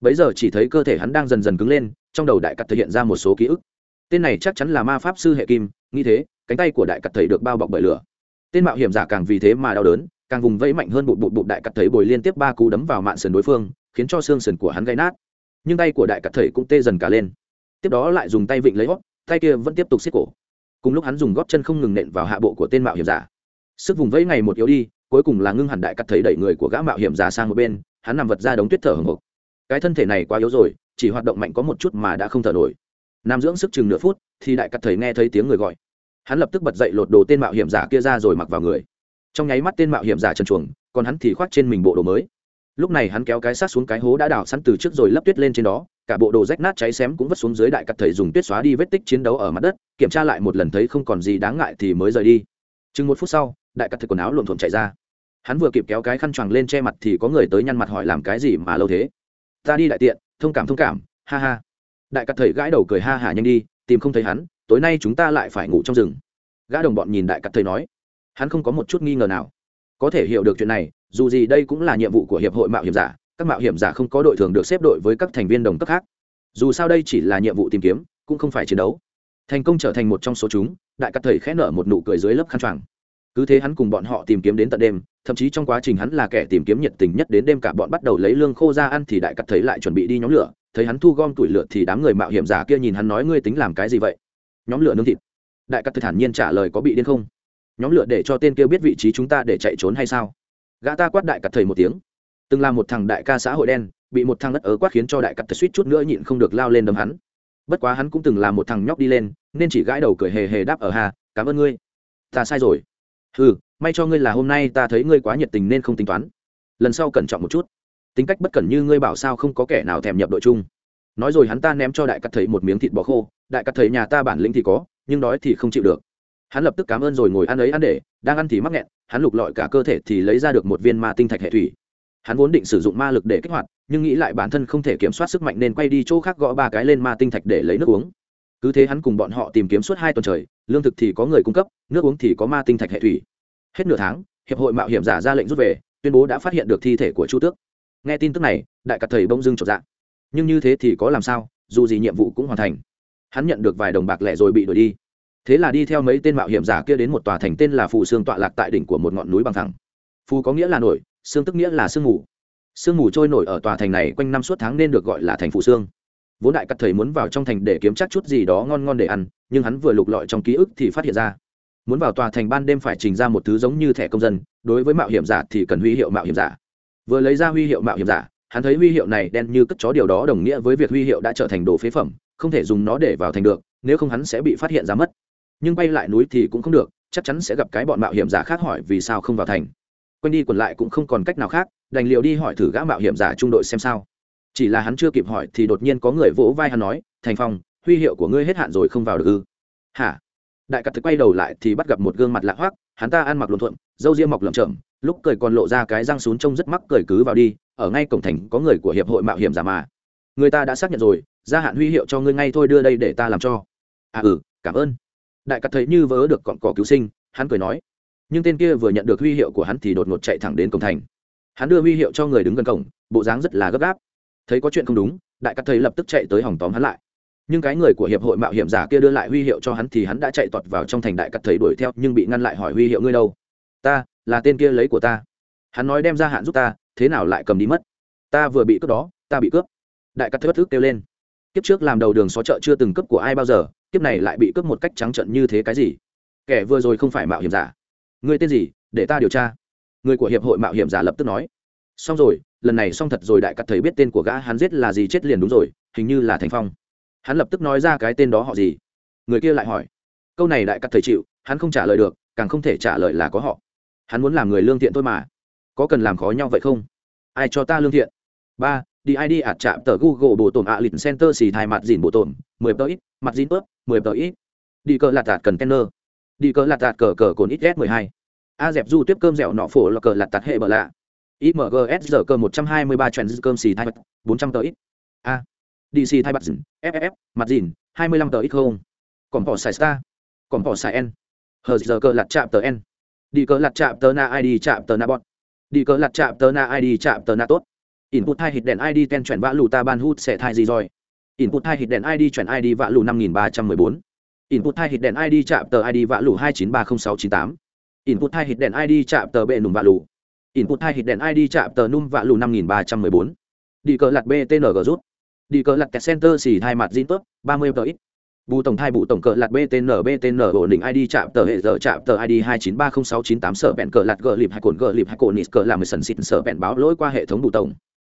Bấy giờ chỉ thấy cơ thể hắn đang dần dần cứng lên, trong đầu đại cát thể hiện ra một số ký ức. Tên này chắc chắn là ma pháp sư hệ kim, nghĩ thế, cánh tay của đại cát thầy được bao bọc bởi lửa. Tên mạo hiểm giả càng vì thế mà đau đớn càng vùng vẫy mạnh hơn bộ bộ bộ đại cắt thấy bồi liên tiếp ba cú đấm vào mạng sườn đối phương, khiến cho xương sườn của hắn gãy nát. Nhưng tay của đại cắt thầy cũng tê dần cả lên. Tiếp đó lại dùng tay vịnh lấy hót, tay kia vẫn tiếp tục xiết cổ. Cùng lúc hắn dùng góp chân không ngừng nện vào hạ bộ của tên mạo hiểm giả. Sức vùng vẫy ngày một yếu đi, cuối cùng là ngưng hẳn đại cắt thấy đẩy người của gã mạo hiểm giả sang một bên, hắn nằm vật ra đống tuyết thở hồng hộc. Cái thân thể này quá yếu rồi, chỉ hoạt động mạnh có một chút mà đã không thở nổi. Nam dưỡng sức chừng nửa phút, thì đại cắt thầy nghe thấy tiếng người gọi. Hắn lập tức bật dậy lột đồ tên mạo hiểm giả kia ra rồi mặc vào người trong nháy mắt tên mạo hiểm giả trần chuồng, còn hắn thì khoác trên mình bộ đồ mới. Lúc này hắn kéo cái sát xuống cái hố đã đào sẵn từ trước rồi lấp tuyết lên trên đó, cả bộ đồ rách nát cháy xém cũng vứt xuống dưới đại cắt thầy dùng tuyết xóa đi vết tích chiến đấu ở mặt đất, kiểm tra lại một lần thấy không còn gì đáng ngại thì mới rời đi. Chừng một phút sau, đại cắt thầy quần áo lộn thuộm chạy ra. Hắn vừa kịp kéo cái khăn choàng lên che mặt thì có người tới nhăn mặt hỏi làm cái gì mà lâu thế. Ta đi đại tiện, thông cảm thông cảm, ha ha. Đại cắt thầy gãi đầu cười ha hả nhanh đi, tìm không thấy hắn, tối nay chúng ta lại phải ngủ trong rừng. Gã đồng bọn nhìn đại cắt thầy nói hắn không có một chút nghi ngờ nào. Có thể hiểu được chuyện này, dù gì đây cũng là nhiệm vụ của hiệp hội mạo hiểm giả, các mạo hiểm giả không có đội thường được xếp đội với các thành viên đồng cấp khác. Dù sao đây chỉ là nhiệm vụ tìm kiếm, cũng không phải chiến đấu. Thành công trở thành một trong số chúng, đại cắt thầy khẽ nở một nụ cười dưới lớp khăn choàng. Cứ thế hắn cùng bọn họ tìm kiếm đến tận đêm, thậm chí trong quá trình hắn là kẻ tìm kiếm nhiệt tình nhất đến đêm cả bọn bắt đầu lấy lương khô ra ăn thì đại cắt thấy lại chuẩn bị đi nhóm lửa. Thấy hắn thu gom tuổi lửa thì đám người mạo hiểm giả kia nhìn hắn nói, ngươi tính làm cái gì vậy? Nhóm lửa nướng thịt. Đại cắt thầy thản nhiên trả lời, có bị điên không? Nhóm lửa để cho tên kia biết vị trí chúng ta để chạy trốn hay sao? Gã ta quát đại cặt thầy một tiếng. Từng là một thằng đại ca xã hội đen, bị một thằng đất ớ quát khiến cho đại cặt thầy suýt chút nữa nhịn không được lao lên đấm hắn. Bất quá hắn cũng từng là một thằng nhóc đi lên, nên chỉ gãi đầu cười hề hề đáp ở hà, cảm ơn ngươi. Ta sai rồi. Ừ may cho ngươi là hôm nay ta thấy ngươi quá nhiệt tình nên không tính toán. Lần sau cẩn trọng một chút. Tính cách bất cẩn như ngươi bảo sao không có kẻ nào thèm nhập đội chung. Nói rồi hắn ta ném cho đại cắt thầy một miếng thịt bò khô. Đại cắt thầy nhà ta bản lĩnh thì có, nhưng đói thì không chịu được hắn lập tức cảm ơn rồi ngồi ăn ấy ăn để, đang ăn thì mắc nghẹn, hắn lục lọi cả cơ thể thì lấy ra được một viên ma tinh thạch hệ thủy. Hắn vốn định sử dụng ma lực để kích hoạt, nhưng nghĩ lại bản thân không thể kiểm soát sức mạnh nên quay đi chỗ khác gõ ba cái lên ma tinh thạch để lấy nước uống. Cứ thế hắn cùng bọn họ tìm kiếm suốt hai tuần trời, lương thực thì có người cung cấp, nước uống thì có ma tinh thạch hệ thủy. Hết nửa tháng, hiệp hội mạo hiểm giả ra lệnh rút về, tuyên bố đã phát hiện được thi thể của chu tước. Nghe tin tức này, đại cặt thầy bông dưng trọt dạ nhưng như thế thì có làm sao, dù gì nhiệm vụ cũng hoàn thành. Hắn nhận được vài đồng bạc lẻ rồi bị đuổi đi thế là đi theo mấy tên mạo hiểm giả kia đến một tòa thành tên là phù sương tọa lạc tại đỉnh của một ngọn núi bằng thẳng. Phù có nghĩa là nổi, sương tức nghĩa là sương mù. Sương mù trôi nổi ở tòa thành này quanh năm suốt tháng nên được gọi là thành phù sương. Vốn đại cắt thầy muốn vào trong thành để kiếm chắc chút gì đó ngon ngon để ăn, nhưng hắn vừa lục lọi trong ký ức thì phát hiện ra, muốn vào tòa thành ban đêm phải trình ra một thứ giống như thẻ công dân, đối với mạo hiểm giả thì cần huy hiệu mạo hiểm giả. Vừa lấy ra huy hiệu mạo hiểm giả, hắn thấy huy hiệu này đen như cất chó điều đó đồng nghĩa với việc huy hiệu đã trở thành đồ phế phẩm, không thể dùng nó để vào thành được, nếu không hắn sẽ bị phát hiện ra mất nhưng bay lại núi thì cũng không được, chắc chắn sẽ gặp cái bọn mạo hiểm giả khác hỏi vì sao không vào thành. Quanh đi quẩn lại cũng không còn cách nào khác, đành liệu đi hỏi thử gã mạo hiểm giả trung đội xem sao. Chỉ là hắn chưa kịp hỏi thì đột nhiên có người vỗ vai hắn nói, thành phong, huy hiệu của ngươi hết hạn rồi không vào được ư? Hả? Đại cắt thực quay đầu lại thì bắt gặp một gương mặt lạ hoác hắn ta ăn mặc luồn thuận dâu ria mọc lởm chởm, lúc cười còn lộ ra cái răng xuống trông rất mắc cười cứ vào đi, ở ngay cổng thành có người của hiệp hội mạo hiểm giả mà. Người ta đã xác nhận rồi, gia hạn huy hiệu cho ngươi ngay thôi đưa đây để ta làm cho. À ừ cảm ơn đại cắt thấy như vớ được cọn cỏ cứu sinh, hắn cười nói. Nhưng tên kia vừa nhận được huy hiệu của hắn thì đột ngột chạy thẳng đến cổng thành. Hắn đưa huy hiệu cho người đứng gần cổng, bộ dáng rất là gấp gáp. Thấy có chuyện không đúng, đại cắt thấy lập tức chạy tới hòng tóm hắn lại. Nhưng cái người của hiệp hội mạo hiểm giả kia đưa lại huy hiệu cho hắn thì hắn đã chạy tọt vào trong thành đại cắt thấy đuổi theo, nhưng bị ngăn lại hỏi huy hiệu, ngươi đâu? Ta, là tên kia lấy của ta. Hắn nói đem ra hạn giúp ta, thế nào lại cầm đi mất? Ta vừa bị cướp đó, ta bị cướp. Đại cắt thấy bất thức kêu lên. Kiếp trước làm đầu đường xó chợ chưa từng cướp của ai bao giờ kiếp này lại bị cướp một cách trắng trận như thế cái gì? Kẻ vừa rồi không phải mạo hiểm giả. Người tên gì? Để ta điều tra. Người của hiệp hội mạo hiểm giả lập tức nói. Xong rồi, lần này xong thật rồi đại cắt thầy biết tên của gã hắn giết là gì chết liền đúng rồi, hình như là thành phong. Hắn lập tức nói ra cái tên đó họ gì? Người kia lại hỏi. Câu này đại cắt thầy chịu, hắn không trả lời được, càng không thể trả lời là có họ. Hắn muốn làm người lương thiện thôi mà. Có cần làm khó nhau vậy không? Ai cho ta lương thiện? Ba đi id ạt chạm tờ google bộ tổn ạ lịch center xì thai mặt dìn bộ tổn mười tờ ít mặt dìn ướp, mười tờ ít. Đi cờ lạt tạt cần kenner. Đi cờ lạt tạt cờ cờ cồn ít s mười hai. A dẹp du tiếp cơm dẻo nọ phổ là cờ lạt tạt hệ bờ lạ. Imgs giờ cơ một trăm hai mươi ba cơm xì thai bốn trăm tờ ít. A. Dc thai mặt dìn ff mặt dìn hai mươi lăm tờ ít không. Còn bỏ xài star. Còn bỏ xài n. Hờ giờ cơ lạt chạm tờ n. Đi cờ lạt chạm tờ na id chạm tờ na bọn. đi cờ lạt chạm tờ na id chạm tờ na tốt input hai hit đèn id ten chuyển vã lù ta ban hút sẽ thai gì rồi? Input hai hit đèn id chuyển id vã lù năm nghìn ba trăm mười bốn. Input hai hit đèn id chạm tờ id vã lù hai chín ba không sáu chín tám. Input hai hit đèn id chạm tờ bệ nùm vã lù. Input hai hit đèn id chạm tờ num vã lù năm nghìn ba trăm mười bốn. Đi cờ lạt btng rút. Đi cờ lạt kẹt center xì hai mặt zin tốt ba mươi tờ ít. Bù tổng thai bù tổng cờ lạt btn btn ổn định id chạm tờ hệ giờ chạm tờ id hai chín ba không sáu chín tám. Sở bẹn cờ lạt gờ lịp hai cồn gờ lịp hai cồn nít cờ làm sần xịt. Sở bẹn báo lỗi qua hệ thống bù tổng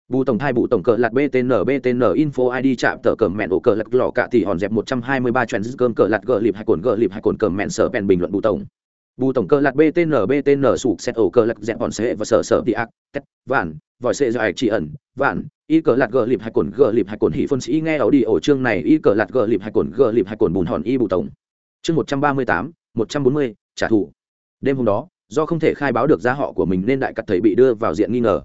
bù tổng thai bù tổng cờ lạt btn btn info id chạm tờ cờ mẹn ổ cờ lạt lò cạ thì hòn dẹp một trăm hai mươi ba trend cơm cờ lạt gờ lịp hai cồn gờ lịp hai cồn cờ mẹn sở bèn bình luận bù tổng. Bù tổng cờ lạt btn btn sụp xét ổ cờ lạt dẹp hòn xe và sở sở đi ác, tét, vạn, vòi xe dài chỉ ẩn, vạn, y cờ lạt gờ lịp hai cồn gờ lịp hai cồn hỉ phân sĩ nghe ảo đi ổ chương này, y cờ lạt gờ lịp hai cồn gờ lịp hai cồn bùn hòn y bù tổng. Chương một trăm ba mươi tám, một trăm bốn mươi, trả thù. Đêm hôm đó, do không thể khai báo được gia họ của mình nên đại cắt thầy bị đưa vào diện nghi ngờ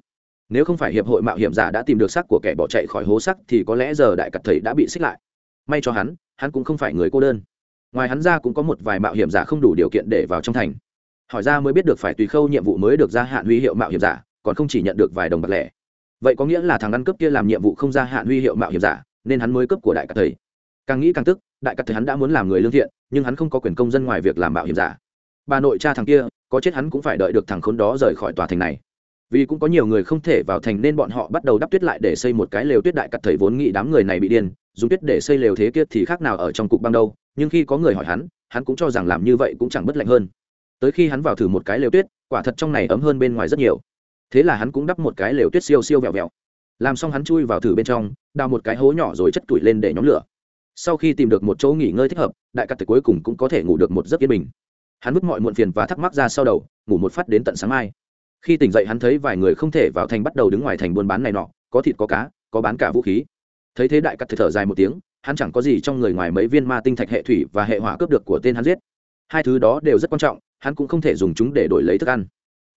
nếu không phải hiệp hội mạo hiểm giả đã tìm được xác của kẻ bỏ chạy khỏi hố sắc thì có lẽ giờ đại cặt thầy đã bị xích lại. May cho hắn hắn cũng không phải người cô đơn. Ngoài hắn ra cũng có một vài mạo hiểm giả không đủ điều kiện để vào trong thành. Hỏi ra mới biết được phải tùy khâu nhiệm vụ mới được gia hạn huy hiệu mạo hiểm giả, còn không chỉ nhận được vài đồng bạc lẻ. Vậy có nghĩa là thằng ăn cướp kia làm nhiệm vụ không gia hạn huy hiệu mạo hiểm giả, nên hắn mới cướp của đại cát thầy. Càng nghĩ càng tức, đại cát thầy hắn đã muốn làm người lương thiện, nhưng hắn không có quyền công dân ngoài việc làm mạo hiểm giả. Bà nội cha thằng kia, có chết hắn cũng phải đợi được thằng khốn đó rời khỏi tòa thành này vì cũng có nhiều người không thể vào thành nên bọn họ bắt đầu đắp tuyết lại để xây một cái lều tuyết đại cắt thầy vốn nghĩ đám người này bị điên, dùng tuyết để xây lều thế kia thì khác nào ở trong cục băng đâu, nhưng khi có người hỏi hắn hắn cũng cho rằng làm như vậy cũng chẳng bất lạnh hơn. Tới khi hắn vào thử một cái lều tuyết, quả thật trong này ấm hơn bên ngoài rất nhiều. Thế là hắn cũng đắp một cái lều tuyết siêu siêu vẹo vẹo. Làm xong hắn chui vào thử bên trong, đào một cái hố nhỏ rồi chất tủi lên để nhóm lửa. Sau khi tìm được một chỗ nghỉ ngơi thích hợp, đại cắt thầy cuối cùng cũng có thể ngủ được một giấc yên bình. Hắn vứt mọi muộn phiền và thắc mắc ra sau đầu, ngủ một phát đến tận sáng mai khi tỉnh dậy hắn thấy vài người không thể vào thành bắt đầu đứng ngoài thành buôn bán này nọ, có thịt, có cá, có bán cả vũ khí. Thấy thế đại cắt thở dài một tiếng, hắn chẳng có gì trong người ngoài mấy viên ma tinh thạch hệ thủy và hệ hỏa cướp được của tên hắn giết. Hai thứ đó đều rất quan trọng, hắn cũng không thể dùng chúng để đổi lấy thức ăn.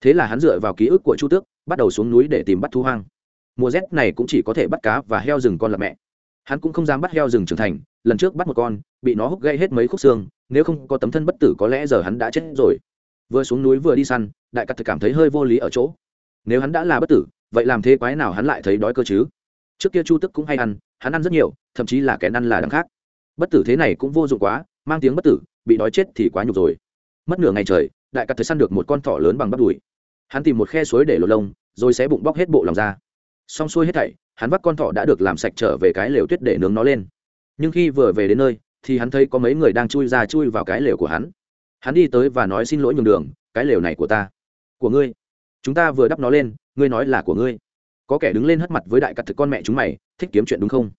Thế là hắn dựa vào ký ức của chu tước, bắt đầu xuống núi để tìm bắt thu hoang. Mùa rét này cũng chỉ có thể bắt cá và heo rừng con là mẹ. Hắn cũng không dám bắt heo rừng trưởng thành, lần trước bắt một con, bị nó hút gây hết mấy khúc xương, nếu không có tấm thân bất tử có lẽ giờ hắn đã chết rồi vừa xuống núi vừa đi săn, đại cắt cảm thấy hơi vô lý ở chỗ. Nếu hắn đã là bất tử, vậy làm thế quái nào hắn lại thấy đói cơ chứ? Trước kia chu tức cũng hay ăn, hắn ăn rất nhiều, thậm chí là kẻ ăn là đằng khác. Bất tử thế này cũng vô dụng quá, mang tiếng bất tử, bị đói chết thì quá nhục rồi. Mất nửa ngày trời, đại cắt thấy săn được một con thỏ lớn bằng bắp đùi. Hắn tìm một khe suối để lột lông, rồi sẽ bụng bóc hết bộ lòng ra. Xong xuôi hết thảy, hắn vắt con thỏ đã được làm sạch trở về cái lều tuyết để nướng nó lên. Nhưng khi vừa về đến nơi, thì hắn thấy có mấy người đang chui ra chui vào cái lều của hắn hắn đi tới và nói xin lỗi nhường đường, cái lều này của ta. Của ngươi. Chúng ta vừa đắp nó lên, ngươi nói là của ngươi. Có kẻ đứng lên hất mặt với đại cặt thực con mẹ chúng mày, thích kiếm chuyện đúng không?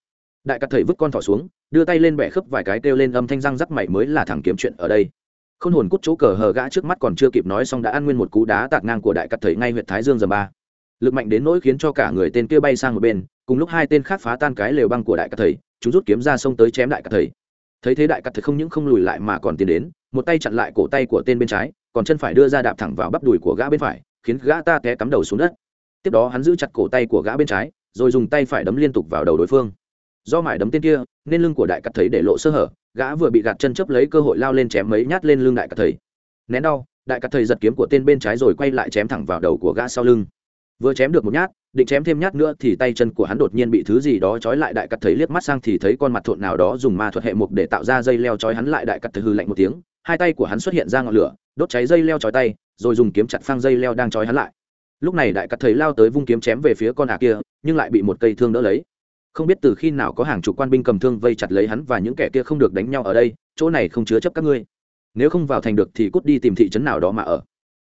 Đại cặt thầy vứt con thỏ xuống, đưa tay lên bẻ khớp vài cái kêu lên âm thanh răng rắc mày mới là thằng kiếm chuyện ở đây. Khôn hồn cút chỗ cờ hờ gã trước mắt còn chưa kịp nói xong đã ăn nguyên một cú đá tạt ngang của đại cặt thầy ngay huyện thái dương giờ ba. Lực mạnh đến nỗi khiến cho cả người tên kia bay sang một bên, cùng lúc hai tên khác phá tan cái lều băng của đại cặt thầy, chúng rút kiếm ra sông tới chém đại cặt thầy. Thấy thế đại cặt thầy không những không lùi lại mà còn tiến đến một tay chặn lại cổ tay của tên bên trái, còn chân phải đưa ra đạp thẳng vào bắp đùi của gã bên phải, khiến gã ta té cắm đầu xuống đất. Tiếp đó hắn giữ chặt cổ tay của gã bên trái, rồi dùng tay phải đấm liên tục vào đầu đối phương. Do mải đấm tên kia, nên lưng của đại cắt thấy để lộ sơ hở, gã vừa bị gạt chân chấp lấy cơ hội lao lên chém mấy nhát lên lưng đại cắt thầy. Nén đau, đại cắt thầy giật kiếm của tên bên trái rồi quay lại chém thẳng vào đầu của gã sau lưng vừa chém được một nhát, định chém thêm nhát nữa thì tay chân của hắn đột nhiên bị thứ gì đó trói lại đại cắt thấy liếc mắt sang thì thấy con mặt thộn nào đó dùng ma thuật hệ mục để tạo ra dây leo trói hắn lại đại cắt thấy hư lạnh một tiếng, hai tay của hắn xuất hiện ra ngọn lửa, đốt cháy dây leo trói tay, rồi dùng kiếm chặt phăng dây leo đang trói hắn lại. Lúc này đại cắt thấy lao tới vung kiếm chém về phía con ả kia, nhưng lại bị một cây thương đỡ lấy. Không biết từ khi nào có hàng chục quan binh cầm thương vây chặt lấy hắn và những kẻ kia không được đánh nhau ở đây, chỗ này không chứa chấp các ngươi. Nếu không vào thành được thì cút đi tìm thị trấn nào đó mà ở.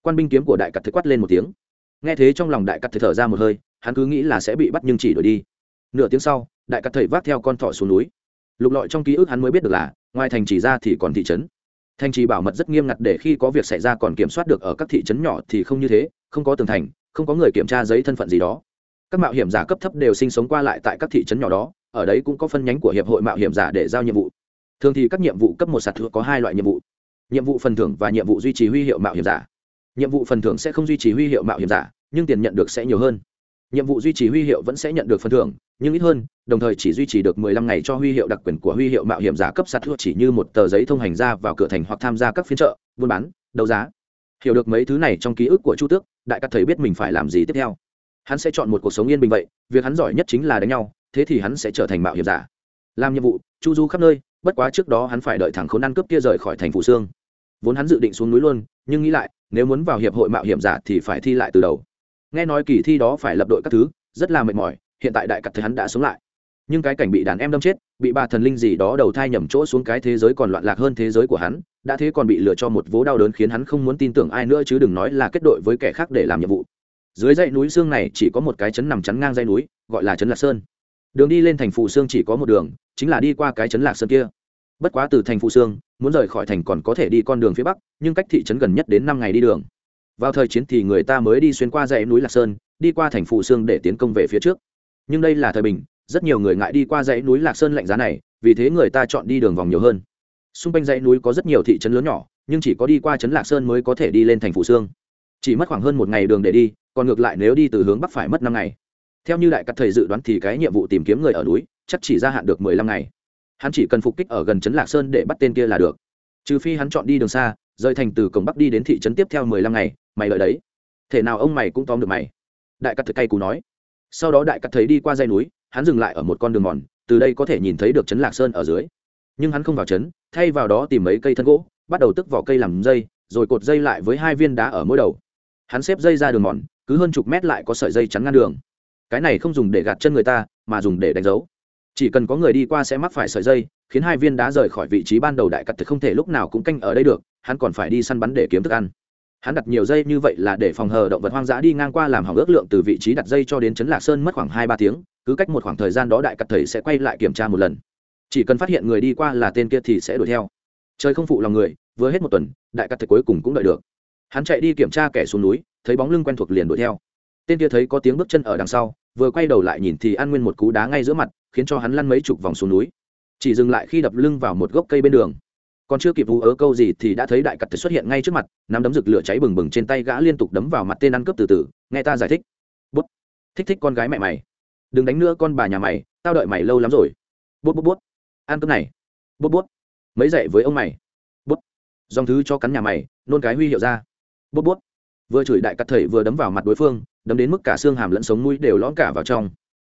Quan binh kiếm của đại cắt thấy quát lên một tiếng nghe thế trong lòng đại cắt thầy thở ra một hơi, hắn cứ nghĩ là sẽ bị bắt nhưng chỉ đổi đi. Nửa tiếng sau, đại cắt thầy vác theo con thỏ xuống núi. Lục lọi trong ký ức hắn mới biết được là, ngoài thành chỉ ra thì còn thị trấn. Thành trì bảo mật rất nghiêm ngặt để khi có việc xảy ra còn kiểm soát được ở các thị trấn nhỏ thì không như thế, không có tường thành, không có người kiểm tra giấy thân phận gì đó. Các mạo hiểm giả cấp thấp đều sinh sống qua lại tại các thị trấn nhỏ đó, ở đấy cũng có phân nhánh của hiệp hội mạo hiểm giả để giao nhiệm vụ. Thường thì các nhiệm vụ cấp một sạt thượng có hai loại nhiệm vụ. Nhiệm vụ phần thưởng và nhiệm vụ duy trì huy hiệu mạo hiểm giả nhiệm vụ phần thưởng sẽ không duy trì huy hiệu mạo hiểm giả, nhưng tiền nhận được sẽ nhiều hơn. Nhiệm vụ duy trì huy hiệu vẫn sẽ nhận được phần thưởng, nhưng ít hơn, đồng thời chỉ duy trì được 15 ngày cho huy hiệu đặc quyền của huy hiệu mạo hiểm giả cấp sạt thuốc chỉ như một tờ giấy thông hành ra vào cửa thành hoặc tham gia các phiên chợ, buôn bán, đấu giá. Hiểu được mấy thứ này trong ký ức của chu tước, đại các thầy biết mình phải làm gì tiếp theo. Hắn sẽ chọn một cuộc sống yên bình vậy, việc hắn giỏi nhất chính là đánh nhau, thế thì hắn sẽ trở thành mạo hiểm giả. Làm nhiệm vụ, chu du khắp nơi, bất quá trước đó hắn phải đợi thẳng khốn ăn cướp kia rời khỏi thành phủ sương. Vốn hắn dự định xuống núi luôn, nhưng nghĩ lại nếu muốn vào hiệp hội mạo hiểm giả thì phải thi lại từ đầu. Nghe nói kỳ thi đó phải lập đội các thứ, rất là mệt mỏi, hiện tại đại cặp thấy hắn đã sống lại. Nhưng cái cảnh bị đàn em đâm chết, bị bà thần linh gì đó đầu thai nhầm chỗ xuống cái thế giới còn loạn lạc hơn thế giới của hắn, đã thế còn bị lựa cho một vố đau đớn khiến hắn không muốn tin tưởng ai nữa chứ đừng nói là kết đội với kẻ khác để làm nhiệm vụ. Dưới dãy núi xương này chỉ có một cái chấn nằm chắn ngang dãy núi, gọi là chấn lạc sơn. Đường đi lên thành phù xương chỉ có một đường, chính là đi qua cái chấn lạc sơn kia. Bất quá từ thành phù xương muốn rời khỏi thành còn có thể đi con đường phía bắc, nhưng cách thị trấn gần nhất đến năm ngày đi đường. Vào thời chiến thì người ta mới đi xuyên qua dãy núi lạc sơn, đi qua thành phù Sương để tiến công về phía trước. Nhưng đây là thời bình, rất nhiều người ngại đi qua dãy núi lạc sơn lạnh giá này, vì thế người ta chọn đi đường vòng nhiều hơn. Xung quanh dãy núi có rất nhiều thị trấn lớn nhỏ, nhưng chỉ có đi qua trấn lạc sơn mới có thể đi lên thành phù Sương. Chỉ mất khoảng hơn một ngày đường để đi, còn ngược lại nếu đi từ hướng bắc phải mất năm ngày. Theo như đại các thầy dự đoán thì cái nhiệm vụ tìm kiếm người ở núi, chắc chỉ gia hạn được mười lăm ngày hắn chỉ cần phục kích ở gần trấn lạc sơn để bắt tên kia là được. Trừ phi hắn chọn đi đường xa, rời thành từ cổng bắc đi đến thị trấn tiếp theo mười lăm ngày, mày lợi đấy. Thể nào ông mày cũng tóm được mày. Đại cắt thực cay cú nói. Sau đó đại cắt thấy đi qua dây núi, hắn dừng lại ở một con đường mòn, từ đây có thể nhìn thấy được trấn lạc sơn ở dưới. Nhưng hắn không vào trấn, thay vào đó tìm mấy cây thân gỗ, bắt đầu tức vỏ cây làm dây, rồi cột dây lại với hai viên đá ở mỗi đầu. Hắn xếp dây ra đường mòn, cứ hơn chục mét lại có sợi dây chắn ngăn đường. Cái này không dùng để gạt chân người ta, mà dùng để đánh dấu chỉ cần có người đi qua sẽ mắc phải sợi dây, khiến hai viên đá rời khỏi vị trí ban đầu đại cắt thực không thể lúc nào cũng canh ở đây được, hắn còn phải đi săn bắn để kiếm thức ăn. Hắn đặt nhiều dây như vậy là để phòng hờ động vật hoang dã đi ngang qua làm hỏng ước lượng từ vị trí đặt dây cho đến trấn lạc sơn mất khoảng hai ba tiếng, cứ cách một khoảng thời gian đó đại cắt thầy sẽ quay lại kiểm tra một lần. Chỉ cần phát hiện người đi qua là tên kia thì sẽ đuổi theo. Trời không phụ lòng người, vừa hết một tuần, đại cắt thầy cuối cùng cũng đợi được. Hắn chạy đi kiểm tra kẻ xuống núi, thấy bóng lưng quen thuộc liền đuổi theo. Tên kia thấy có tiếng bước chân ở đằng sau, vừa quay đầu lại nhìn thì ăn nguyên một cú đá ngay giữa mặt khiến cho hắn lăn mấy chục vòng xuống núi. Chỉ dừng lại khi đập lưng vào một gốc cây bên đường. Còn chưa kịp vú ớ câu gì thì đã thấy đại cặt xuất hiện ngay trước mặt, nắm đấm rực lửa cháy bừng bừng trên tay gã liên tục đấm vào mặt tên ăn cướp từ từ, nghe ta giải thích. Bút. Thích thích con gái mẹ mày. Đừng đánh nữa con bà nhà mày, tao đợi mày lâu lắm rồi. Bút bút bút. Ăn cướp này. Bút bút. Mấy dậy với ông mày. Bút. Dòng thứ cho cắn nhà mày, nôn cái huy hiệu ra. Bút bút. Vừa chửi đại cặt thầy vừa đấm vào mặt đối phương, đấm đến mức cả xương hàm lẫn sống mũi đều lõm cả vào trong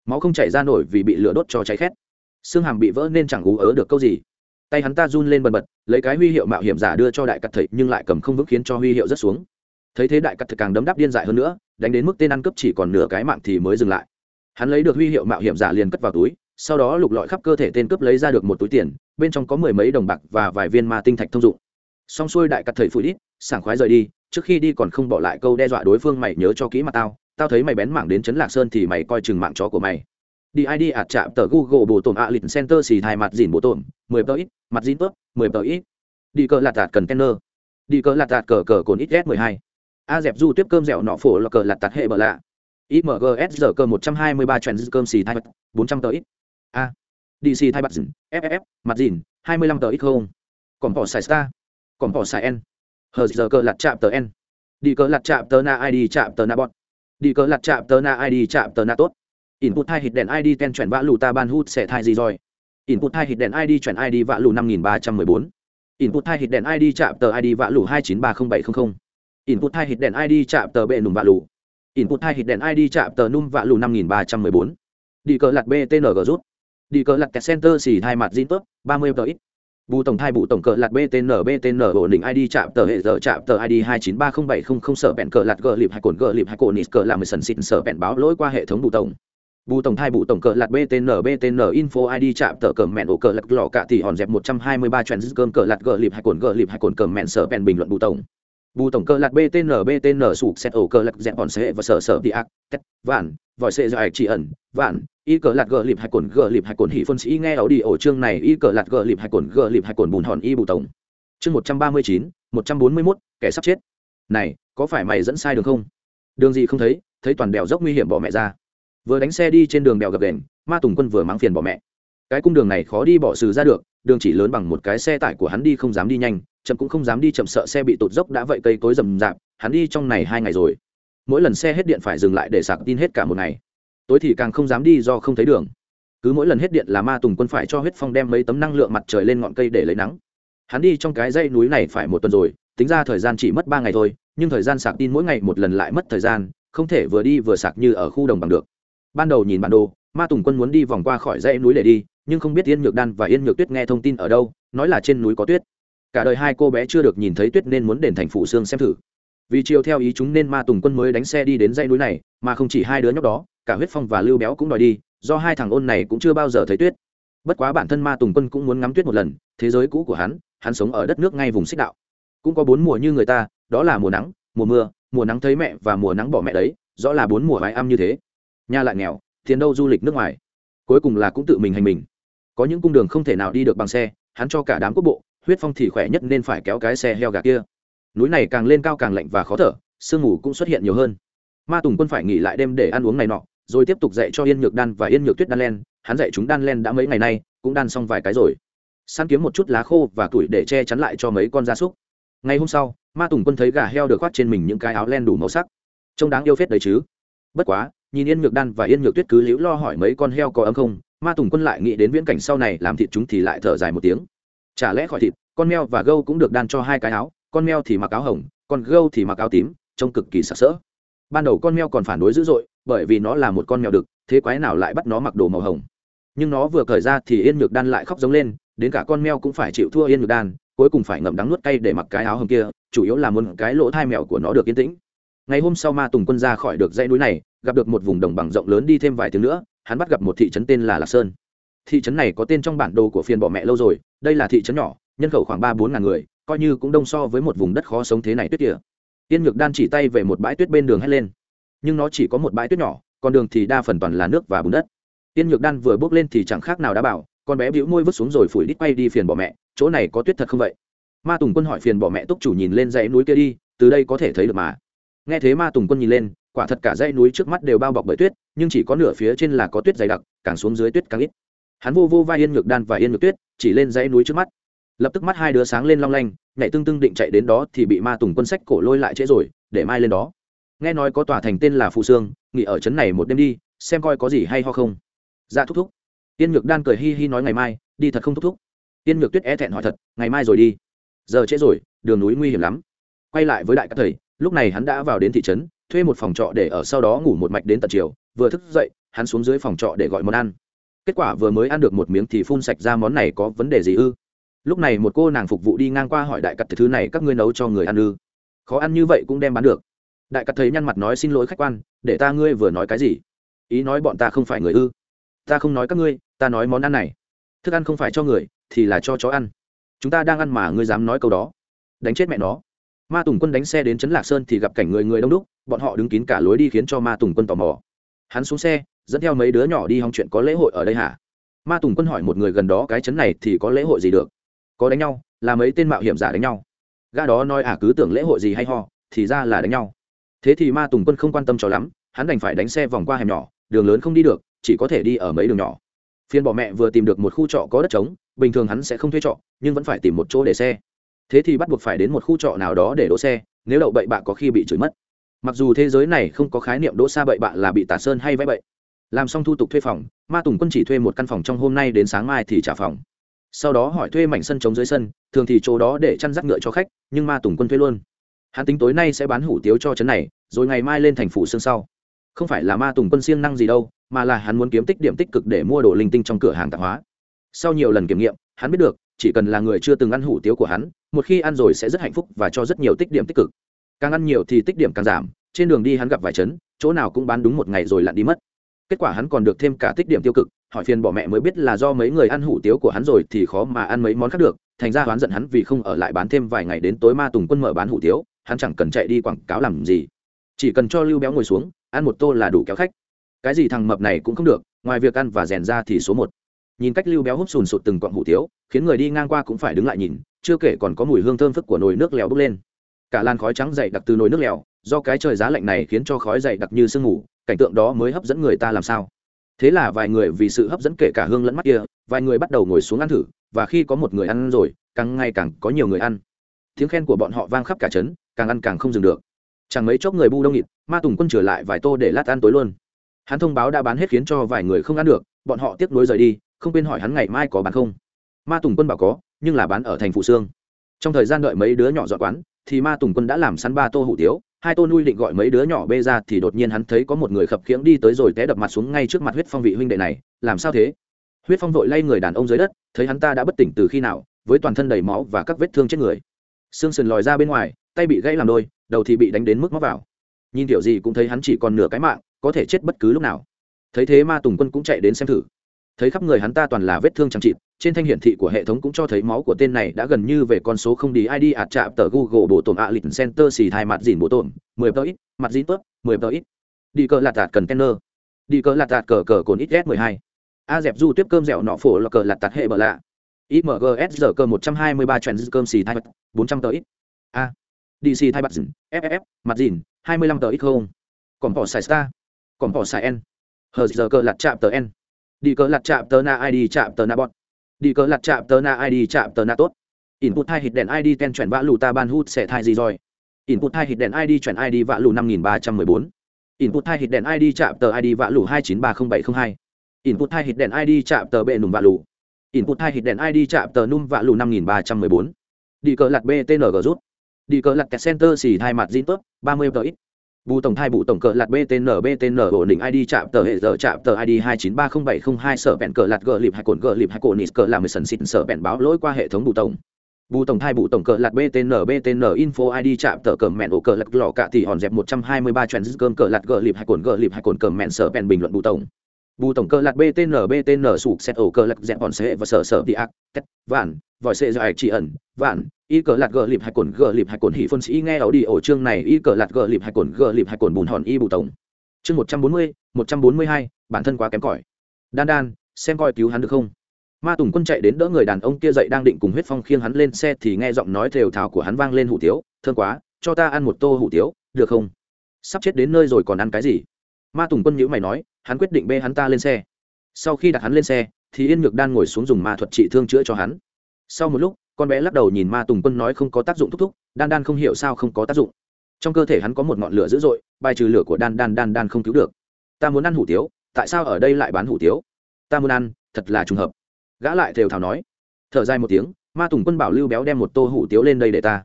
máu không chảy ra nổi vì bị lửa đốt cho cháy khét. Xương hàm bị vỡ nên chẳng ú ớ được câu gì. Tay hắn ta run lên bần bật, lấy cái huy hiệu mạo hiểm giả đưa cho đại cắt thầy, nhưng lại cầm không vững khiến cho huy hiệu rất xuống. Thấy thế đại cắt thầy càng đấm đáp điên dại hơn nữa, đánh đến mức tên ăn cướp chỉ còn nửa cái mạng thì mới dừng lại. Hắn lấy được huy hiệu mạo hiểm giả liền cất vào túi, sau đó lục lọi khắp cơ thể tên cướp lấy ra được một túi tiền, bên trong có mười mấy đồng bạc và vài viên ma tinh thạch thông dụng. Xong xuôi đại cắt thầy phủi ít sảng khoái rời đi, trước khi đi còn không bỏ lại câu đe dọa đối phương mày nhớ cho kỹ mà tao tao thấy mày bén mảng đến trấn lạc sơn thì mày coi chừng mạng chó của mày. Đi id ạt chạm tờ google bổ tổn ạ lịch center xì thai mặt dìn bổ tổn, mười tờ ít, mặt dìn tốt mười tờ ít. Đi cờ lạt tạt cần tenner đi cờ lạt tạt cờ cờ cồn ít s mười hai. A dẹp du tiếp cơm dẻo nọ phổ là cờ lạt tạt hệ bờ lạ. Imgs giờ cơ một trăm hai mươi ba trend cơm xì thai bốn trăm tờ ít. A. Dc thai mặt dìn ff mặt dìn, hai mươi lăm tờ ít không? Còn bỏ xài star. Còn bỏ xài n. Hờ giờ cờ lạt chạm tờ n. Đi cờ lạt chạm tờ na id chạm tờ na bọn đi cờ lạt chạm tờ na id chạm tờ na tốt. Input hai hit đèn id ten chuyển vã lù ta ban hút sẽ thai gì rồi? Input hai hit đèn id chuyển id vã lù năm nghìn ba trăm mười bốn. Input hai hit đèn id chạm tờ id vã lù hai chín ba không bảy không không. Input hai hit đèn id chạm tờ bệ nùng vã lù. Input hai hit đèn id chạm tờ num vã lù năm nghìn ba trăm mười bốn. Đi cờ lạt btng rút. Đi cờ lạt center xỉ hai mặt zin tốt ba mươi tờ ít bù tổng thai bù tổng cờ lạt btn btn ổn định id chạm tờ hệ giờ chạm tờ id hai chín ba không bảy không không sở bẹn cờ lạt gờ lịp hai cồn gờ lịp hai cồn nít cờ làm mười sần xịn sở bẹn báo lỗi qua hệ thống bù tổng. Bù tổng thai bù tổng cờ lạt btn btn info id chạm tờ cờ mẹn ổ cờ lạt lò cả thì hòn dẹp một trăm hai mươi ba chuyện cơm cờ lạt gờ lịp hai cồn gờ lịp hai cồn cờ mẹn sở bẹn bình luận bù tổng. Bù tổng cờ lạt btn btn sụp xét ổ cờ lạt dẹp hòn sẽ và sở sở đi ác, tét, vạn, vòi sẽ do chỉ ẩn, vạn y cờ lạt gờ lịp hai cồn, gờ lịp hai cồn hỉ phân sĩ nghe ảo đi ổ chương này y cờ lạt gờ lịp hai cồn, gờ lịp hai cồn bùn hòn y bù tổng. Chương một trăm ba mươi chín, một trăm bốn mươi mốt, kẻ sắp chết. Này, có phải mày dẫn sai đường không? Đường gì không thấy thấy toàn đèo dốc nguy hiểm bỏ mẹ ra. Vừa đánh xe đi trên đường đèo gập đền, ma tùng quân vừa mắng phiền bỏ mẹ. Cái cung đường này khó đi bỏ sừ ra được, đường chỉ lớn bằng một cái xe tải của hắn đi không dám đi nhanh, chậm cũng không dám đi chậm sợ xe bị tụt dốc đã vậy cây cối rầm rạp, hắn đi trong này hai ngày rồi. Mỗi lần xe hết điện phải dừng lại để sạc tin hết cả một ngày tối thì càng không dám đi do không thấy đường. Cứ mỗi lần hết điện là ma tùng quân phải cho huyết phong đem mấy tấm năng lượng mặt trời lên ngọn cây để lấy nắng. Hắn đi trong cái dãy núi này phải một tuần rồi, tính ra thời gian chỉ mất ba ngày thôi, nhưng thời gian sạc tin mỗi ngày một lần lại mất thời gian, không thể vừa đi vừa sạc như ở khu đồng bằng được. Ban đầu nhìn bản đồ, ma tùng quân muốn đi vòng qua khỏi dãy núi để đi, nhưng không biết yên nhược đan và yên nhược tuyết nghe thông tin ở đâu, nói là trên núi có tuyết. Cả đời hai cô bé chưa được nhìn thấy tuyết nên muốn đền thành phủ xương xem thử. Vì chiều theo ý chúng nên ma tùng quân mới đánh xe đi đến dãy núi này, mà không chỉ hai đứa nhóc đó cả huyết phong và lưu béo cũng đòi đi, do hai thằng ôn này cũng chưa bao giờ thấy tuyết. Bất quá bản thân ma tùng quân cũng muốn ngắm tuyết một lần, thế giới cũ của hắn hắn sống ở đất nước ngay vùng xích đạo. Cũng có bốn mùa như người ta, đó là mùa nắng, mùa mưa, mùa nắng thấy mẹ và mùa nắng bỏ mẹ đấy, rõ là bốn mùa vái âm như thế. Nhà lại nghèo, tiền đâu du lịch nước ngoài. Cuối cùng là cũng tự mình hành mình. Có những cung đường không thể nào đi được bằng xe, hắn cho cả đám quốc bộ, huyết phong thì khỏe nhất nên phải kéo cái xe heo gà kia. Núi này càng lên cao càng lạnh và khó thở, sương mù cũng xuất hiện nhiều hơn. Ma tùng quân phải nghỉ lại đêm để ăn uống này nọ rồi tiếp tục dạy cho yên nhược đan và yên nhược tuyết đan len. Hắn dạy chúng đan len đã mấy ngày nay, cũng đan xong vài cái rồi. Săn kiếm một chút lá khô và tuổi để che chắn lại cho mấy con gia súc. Ngày hôm sau, ma tùng quân thấy gà heo được khoác trên mình những cái áo len đủ màu sắc. Trông đáng yêu phết đấy chứ. Bất quá, nhìn yên nhược đan và yên nhược tuyết cứ liễu lo hỏi mấy con heo có ấm không, ma tùng quân lại nghĩ đến viễn cảnh sau này làm thịt chúng thì lại thở dài một tiếng. Chả lẽ khỏi thịt, con meo và gâu cũng được đan cho hai cái áo, con meo thì mặc áo hồng, con gâu thì mặc áo tím, trông cực kỳ sặc sỡ. Ban đầu con meo còn phản đối dữ dội bởi vì nó là một con mèo đực, thế quái nào lại bắt nó mặc đồ màu hồng. Nhưng nó vừa cởi ra thì yên nhược đan lại khóc giống lên, đến cả con mèo cũng phải chịu thua yên nhược đan, cuối cùng phải ngậm đắng nuốt cay để mặc cái áo hồng kia, chủ yếu là muốn cái lỗ thai mèo của nó được yên tĩnh. Ngày hôm sau ma tùng quân ra khỏi được dãy núi này, gặp được một vùng đồng bằng rộng lớn đi thêm vài tiếng nữa, hắn bắt gặp một thị trấn tên là lạc sơn. Thị trấn này có tên trong bản đồ của phiền bỏ mẹ lâu rồi, đây là thị trấn nhỏ, nhân khẩu khoảng ba bốn ngàn người, coi như cũng đông so với một vùng đất khó sống thế này tuyết kia yên nhược đan chỉ tay về một bãi tuyết bên đường hét lên nhưng nó chỉ có một bãi tuyết nhỏ, con đường thì đa phần toàn là nước và bùn đất. Yên nhược đan vừa bước lên thì chẳng khác nào đã bảo, con bé bĩu môi vứt xuống rồi phủi đít quay đi phiền bỏ mẹ, chỗ này có tuyết thật không vậy? Ma tùng quân hỏi phiền bỏ mẹ túc chủ nhìn lên dãy núi kia đi, từ đây có thể thấy được mà. Nghe thế ma tùng quân nhìn lên, quả thật cả dãy núi trước mắt đều bao bọc bởi tuyết, nhưng chỉ có nửa phía trên là có tuyết dày đặc, càng xuống dưới tuyết càng ít. Hắn vô vô vai yên nhược đan và yên nhược tuyết, chỉ lên dãy núi trước mắt. Lập tức mắt hai đứa sáng lên long lanh, nhảy tương tương định chạy đến đó thì bị ma tùng quân sách cổ lôi lại trễ rồi, để mai lên đó nghe nói có tòa thành tên là phù sương, nghỉ ở trấn này một đêm đi, xem coi có gì hay ho không. Dạ thúc thúc. Tiên nhược đan cười hi hi nói ngày mai, đi thật không thúc thúc. Tiên nhược tuyết e thẹn hỏi thật, ngày mai rồi đi. Giờ trễ rồi, đường núi nguy hiểm lắm. Quay lại với đại các thầy, lúc này hắn đã vào đến thị trấn, thuê một phòng trọ để ở sau đó ngủ một mạch đến tận chiều, vừa thức dậy, hắn xuống dưới phòng trọ để gọi món ăn. Kết quả vừa mới ăn được một miếng thì phun sạch ra món này có vấn đề gì ư? Lúc này một cô nàng phục vụ đi ngang qua hỏi đại cắt thứ này các ngươi nấu cho người ăn ư? Khó ăn như vậy cũng đem bán được đại cắt thấy nhăn mặt nói xin lỗi khách quan, để ta ngươi vừa nói cái gì? Ý nói bọn ta không phải người ư? Ta không nói các ngươi, ta nói món ăn này. Thức ăn không phải cho người, thì là cho chó ăn. Chúng ta đang ăn mà ngươi dám nói câu đó. Đánh chết mẹ nó. Ma tùng quân đánh xe đến trấn lạc sơn thì gặp cảnh người người đông đúc, bọn họ đứng kín cả lối đi khiến cho ma tùng quân tò mò. Hắn xuống xe, dẫn theo mấy đứa nhỏ đi hòng chuyện có lễ hội ở đây hả? Ma tùng quân hỏi một người gần đó cái trấn này thì có lễ hội gì được? Có đánh nhau, là mấy tên mạo hiểm giả đánh nhau. Gã đó nói à cứ tưởng lễ hội gì hay ho, thì ra là đánh nhau thế thì ma tùng quân không quan tâm cho lắm, hắn đành phải đánh xe vòng qua hẻm nhỏ, đường lớn không đi được, chỉ có thể đi ở mấy đường nhỏ. Phiên bỏ mẹ vừa tìm được một khu trọ có đất trống, bình thường hắn sẽ không thuê trọ, nhưng vẫn phải tìm một chỗ để xe. Thế thì bắt buộc phải đến một khu trọ nào đó để đỗ xe, nếu đậu bậy bạ có khi bị chửi mất. Mặc dù thế giới này không có khái niệm đỗ xa bậy bạ là bị tả sơn hay vẽ bậy. Làm xong thu tục thuê phòng, ma tùng quân chỉ thuê một căn phòng trong hôm nay đến sáng mai thì trả phòng. Sau đó hỏi thuê mảnh sân trống dưới sân, thường thì chỗ đó để chăn rắt ngựa cho khách, nhưng ma tùng quân thuê luôn. Hắn tính tối nay sẽ bán hủ tiếu cho trấn này rồi ngày mai lên thành phủ xương sau. Không phải là ma tùng quân siêng năng gì đâu, mà là hắn muốn kiếm tích điểm tích cực để mua đồ linh tinh trong cửa hàng tạp hóa. Sau nhiều lần kiểm nghiệm, hắn biết được, chỉ cần là người chưa từng ăn hủ tiếu của hắn, một khi ăn rồi sẽ rất hạnh phúc và cho rất nhiều tích điểm tích cực. Càng ăn nhiều thì tích điểm càng giảm, trên đường đi hắn gặp vài chấn, chỗ nào cũng bán đúng một ngày rồi lặn đi mất. Kết quả hắn còn được thêm cả tích điểm tiêu cực, hỏi phiền bỏ mẹ mới biết là do mấy người ăn hủ tiếu của hắn rồi thì khó mà ăn mấy món khác được, thành ra hoán giận hắn vì không ở lại bán thêm vài ngày đến tối ma tùng quân mở bán hủ tiếu, hắn chẳng cần chạy đi quảng cáo làm gì chỉ cần cho lưu béo ngồi xuống, ăn một tô là đủ kéo khách. Cái gì thằng mập này cũng không được, ngoài việc ăn và rèn ra thì số một. Nhìn cách lưu béo hút sùn sụt từng cọng hủ tiếu, khiến người đi ngang qua cũng phải đứng lại nhìn, chưa kể còn có mùi hương thơm phức của nồi nước lèo bốc lên. Cả làn khói trắng dày đặc từ nồi nước lèo, do cái trời giá lạnh này khiến cho khói dày đặc như sương mù, cảnh tượng đó mới hấp dẫn người ta làm sao. Thế là vài người vì sự hấp dẫn kể cả hương lẫn mắt kia, vài người bắt đầu ngồi xuống ăn thử, và khi có một người ăn rồi, càng ngày càng có nhiều người ăn. Tiếng khen của bọn họ vang khắp cả trấn, càng ăn càng không dừng được chẳng mấy chốc người bu đông nghịt, ma tùng quân trở lại vài tô để lát ăn tối luôn. Hắn thông báo đã bán hết khiến cho vài người không ăn được, bọn họ tiếc nuối rời đi, không quên hỏi hắn ngày mai có bán không. Ma tùng quân bảo có, nhưng là bán ở thành phụ sương. Trong thời gian đợi mấy đứa nhỏ dọn quán, thì ma tùng quân đã làm sắn ba tô hủ tiếu, hai tô nuôi định gọi mấy đứa nhỏ bê ra thì đột nhiên hắn thấy có một người khập khiễng đi tới rồi té đập mặt xuống ngay trước mặt huyết phong vị huynh đệ này, làm sao thế? Huyết phong vội lay người đàn ông dưới đất, thấy hắn ta đã bất tỉnh từ khi nào, với toàn thân đầy máu và các vết thương trên người. Xương sườn lòi ra bên ngoài, tay bị gãy làm đôi đầu thì bị đánh đến mức móc vào. Nhìn kiểu gì cũng thấy hắn chỉ còn nửa cái mạng, có thể chết bất cứ lúc nào. Thấy thế ma tùng quân cũng chạy đến xem thử. Thấy khắp người hắn ta toàn là vết thương chẳng chịt, trên thanh hiển thị của hệ thống cũng cho thấy máu của tên này đã gần như về con số không đi id ạt chạm tờ google bộ tổn ạ lịch center xì thai mặt dìn bộ tổn, mười tờ ít, mặt dìn tớp mười tờ ít. Đi cờ lạt tạt cần tenner đi cờ lạt tạt cờ cờ cồn ít s mười hai. A dẹp du tiếp cơm dẻo nọ phổ là cờ lạt tạt hệ bờ lạ. Imgs giờ cơ một trăm hai mươi ba trend cơm xì thai bốn trăm tờ ít. A dc thai bạc dìn ff mặt dìn, hai mươi lăm tờ ít không. Còn bỏ xài star, còn bỏ xài n. Hờ giờ cơ lạt chạm tờ n. Đi cờ lặt chạm tờ na id chạm tờ na bọn đi cờ lặt chạm tờ na id chạm tờ na tốt. Input hai hit đèn id ten chuyển vã lù ta ban hút sẽ thai gì rồi? Input hai hit đèn id chuyển id vã lù năm nghìn ba trăm mười bốn. Input hai hit đèn id chạm tờ id vã lù hai chín ba không bảy không hai. Input hai hit đèn id chạm tờ bệ nùm vã lù. Input hai hit đèn id chạm tờ num vã lù năm nghìn ba trăm mười bốn. Đi cờ lặt btng rút đi cờ lặt kẹt center xì hai mặt zin tốt ba mươi tờ ít. Bù tổng thai bù tổng cờ lạt btn btn ổn định id chạm tờ hệ giờ chạm tờ id hai chín ba không bảy không hai sở bẹn cờ lạt gờ lịp hai cồn gờ lịp hai cồn nít cờ làm mười sần xịn sở bẹn báo lỗi qua hệ thống bù tổng. Bù tổng thai bù tổng cờ lạt btn btn info id chạm tờ cờ mẹn ổ cờ lạt lò cạ thì hòn dẹp một trăm hai mươi ba trend cơm cờ lạt gờ lịp hai cồn gờ lịp hai cồn cờ mẹn sở bẹn bình luận bù tổng. Bù tổng cờ lạt btn btn sụp xét ổ cờ lạt dẹp hòn sệ và sở sở đi ác, tét, vạn, vòi do dài chỉ ẩn, vạn y cờ lạt gờ lịp hay cồn gờ lịp hay cồn hỉ phân sĩ nghe ảo đi ổ chương này. Y cờ lạt gờ lịp hay cồn gờ lịp hay cồn bùn hòn y bù tổng. Chương một trăm bốn mươi, một trăm bốn mươi hai, bản thân quá kém cỏi. Đan đan, xem coi cứu hắn được không? Ma tùng quân chạy đến đỡ người đàn ông kia dậy đang định cùng huyết phong khiêng hắn lên xe thì nghe giọng nói thều thào của hắn vang lên hủ tiếu, thương quá, cho ta ăn một tô hủ tiếu, được không? Sắp chết đến nơi rồi còn ăn cái gì? Ma tùng quân nhữ mày nói, hắn quyết định bê hắn ta lên xe. Sau khi đặt hắn lên xe, thì yên nhược đan ngồi xuống dùng ma thuật trị thương chữa cho hắn. Sau một lúc con bé lắc đầu nhìn ma tùng quân nói không có tác dụng thúc thúc, đan đan không hiểu sao không có tác dụng. Trong cơ thể hắn có một ngọn lửa dữ dội, bài trừ lửa của đan đan đan đan không cứu được. Ta muốn ăn hủ tiếu, tại sao ở đây lại bán hủ tiếu? Ta muốn ăn, thật là trùng hợp. Gã lại thều thào nói. Thở dài một tiếng, ma tùng quân bảo lưu béo đem một tô hủ tiếu lên đây để ta.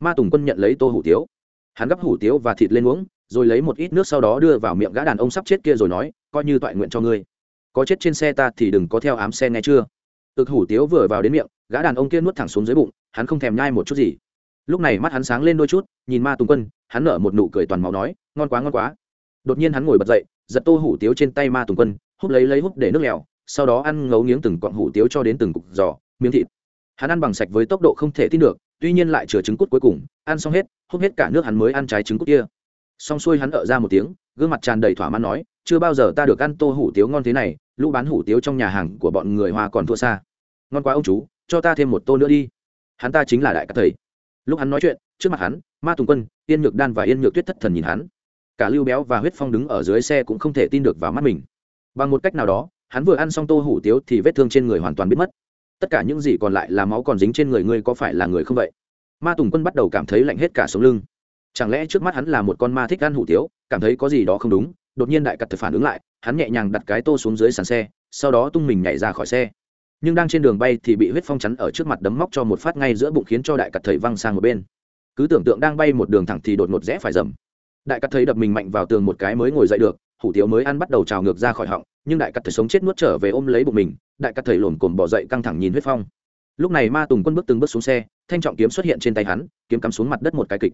Ma tùng quân nhận lấy tô hủ tiếu. Hắn gắp hủ tiếu và thịt lên uống, rồi lấy một ít nước sau đó đưa vào miệng gã đàn ông sắp chết kia rồi nói, coi như toại nguyện cho ngươi. Có chết trên xe ta thì đừng có theo ám xe nghe chưa? Ực hủ tiếu vừa vào đến miệng gã đàn ông kia nuốt thẳng xuống dưới bụng, hắn không thèm nhai một chút gì. Lúc này mắt hắn sáng lên đôi chút, nhìn ma tùng quân, hắn nở một nụ cười toàn máu nói, ngon quá ngon quá. Đột nhiên hắn ngồi bật dậy, giật tô hủ tiếu trên tay ma tùng quân hút lấy lấy hút để nước lèo, sau đó ăn ngấu nghiếng từng cọng hủ tiếu cho đến từng cục giò, miếng thịt. Hắn ăn bằng sạch với tốc độ không thể tin được, tuy nhiên lại chừa trứng cút cuối cùng, ăn xong hết hút hết cả nước hắn mới ăn trái trứng cút kia. Xong xuôi hắn ở ra một tiếng, gương mặt tràn đầy thỏa mãn nói, chưa bao giờ ta được ăn tô hủ tiếu ngon thế này, lũ bán hủ tiếu trong nhà hàng của bọn người hoa còn thua xa. Ngon quá ông chú cho ta thêm một tô nữa đi. Hắn ta chính là đại các thầy. Lúc hắn nói chuyện, trước mặt hắn, ma tùng quân, yên nhược đan và yên nhược tuyết thất thần nhìn hắn. Cả lưu béo và huyết phong đứng ở dưới xe cũng không thể tin được vào mắt mình. Bằng một cách nào đó, hắn vừa ăn xong tô hủ tiếu thì vết thương trên người hoàn toàn biến mất. Tất cả những gì còn lại là máu còn dính trên người ngươi có phải là người không vậy? Ma tùng quân bắt đầu cảm thấy lạnh hết cả sống lưng. Chẳng lẽ trước mắt hắn là một con ma thích ăn hủ tiếu, cảm thấy có gì đó không đúng? Đột nhiên đại cặt thực phản ứng lại, hắn nhẹ nhàng đặt cái tô xuống dưới sàn xe, sau đó tung mình nhảy ra khỏi xe nhưng đang trên đường bay thì bị huyết phong chắn ở trước mặt đấm móc cho một phát ngay giữa bụng khiến cho đại cặt thầy văng sang một bên. Cứ tưởng tượng đang bay một đường thẳng thì đột ngột rẽ phải dầm. Đại cặt thầy đập mình mạnh vào tường một cái mới ngồi dậy được, hủ tiếu mới ăn bắt đầu trào ngược ra khỏi họng, nhưng đại cặt thầy sống chết nuốt trở về ôm lấy bụng mình, đại cặt thầy lồn cồn bỏ dậy căng thẳng nhìn huyết phong. Lúc này ma tùng quân bước từng bước xuống xe, thanh trọng kiếm xuất hiện trên tay hắn, kiếm cắm xuống mặt đất một cái kịch.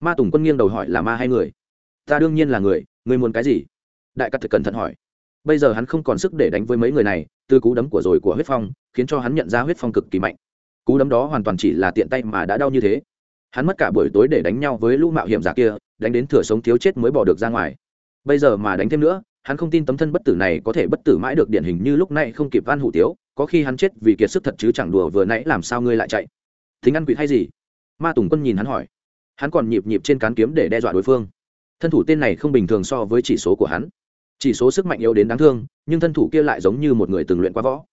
Ma tùng quân nghiêng đầu hỏi là ma hay người? Ta đương nhiên là người người muốn cái gì? Đại cắt thực cẩn thận hỏi bây giờ hắn không còn sức để đánh với mấy người này, từ cú đấm của rồi của huyết phong, khiến cho hắn nhận ra huyết phong cực kỳ mạnh. Cú đấm đó hoàn toàn chỉ là tiện tay mà đã đau như thế. Hắn mất cả buổi tối để đánh nhau với lũ mạo hiểm giả kia, đánh đến thừa sống thiếu chết mới bỏ được ra ngoài. Bây giờ mà đánh thêm nữa, hắn không tin tấm thân bất tử này có thể bất tử mãi được điển hình như lúc này không kịp van hủ tiếu, có khi hắn chết vì kiệt sức thật chứ chẳng đùa vừa nãy làm sao ngươi lại chạy. Thính ăn quỵ hay gì? Ma tùng quân nhìn hắn hỏi. Hắn còn nhịp nhịp trên cán kiếm để đe dọa đối phương. Thân thủ tên này không bình thường so với chỉ số của hắn chỉ số sức mạnh yếu đến đáng thương, nhưng thân thủ kia lại giống như một người từng luyện qua võ.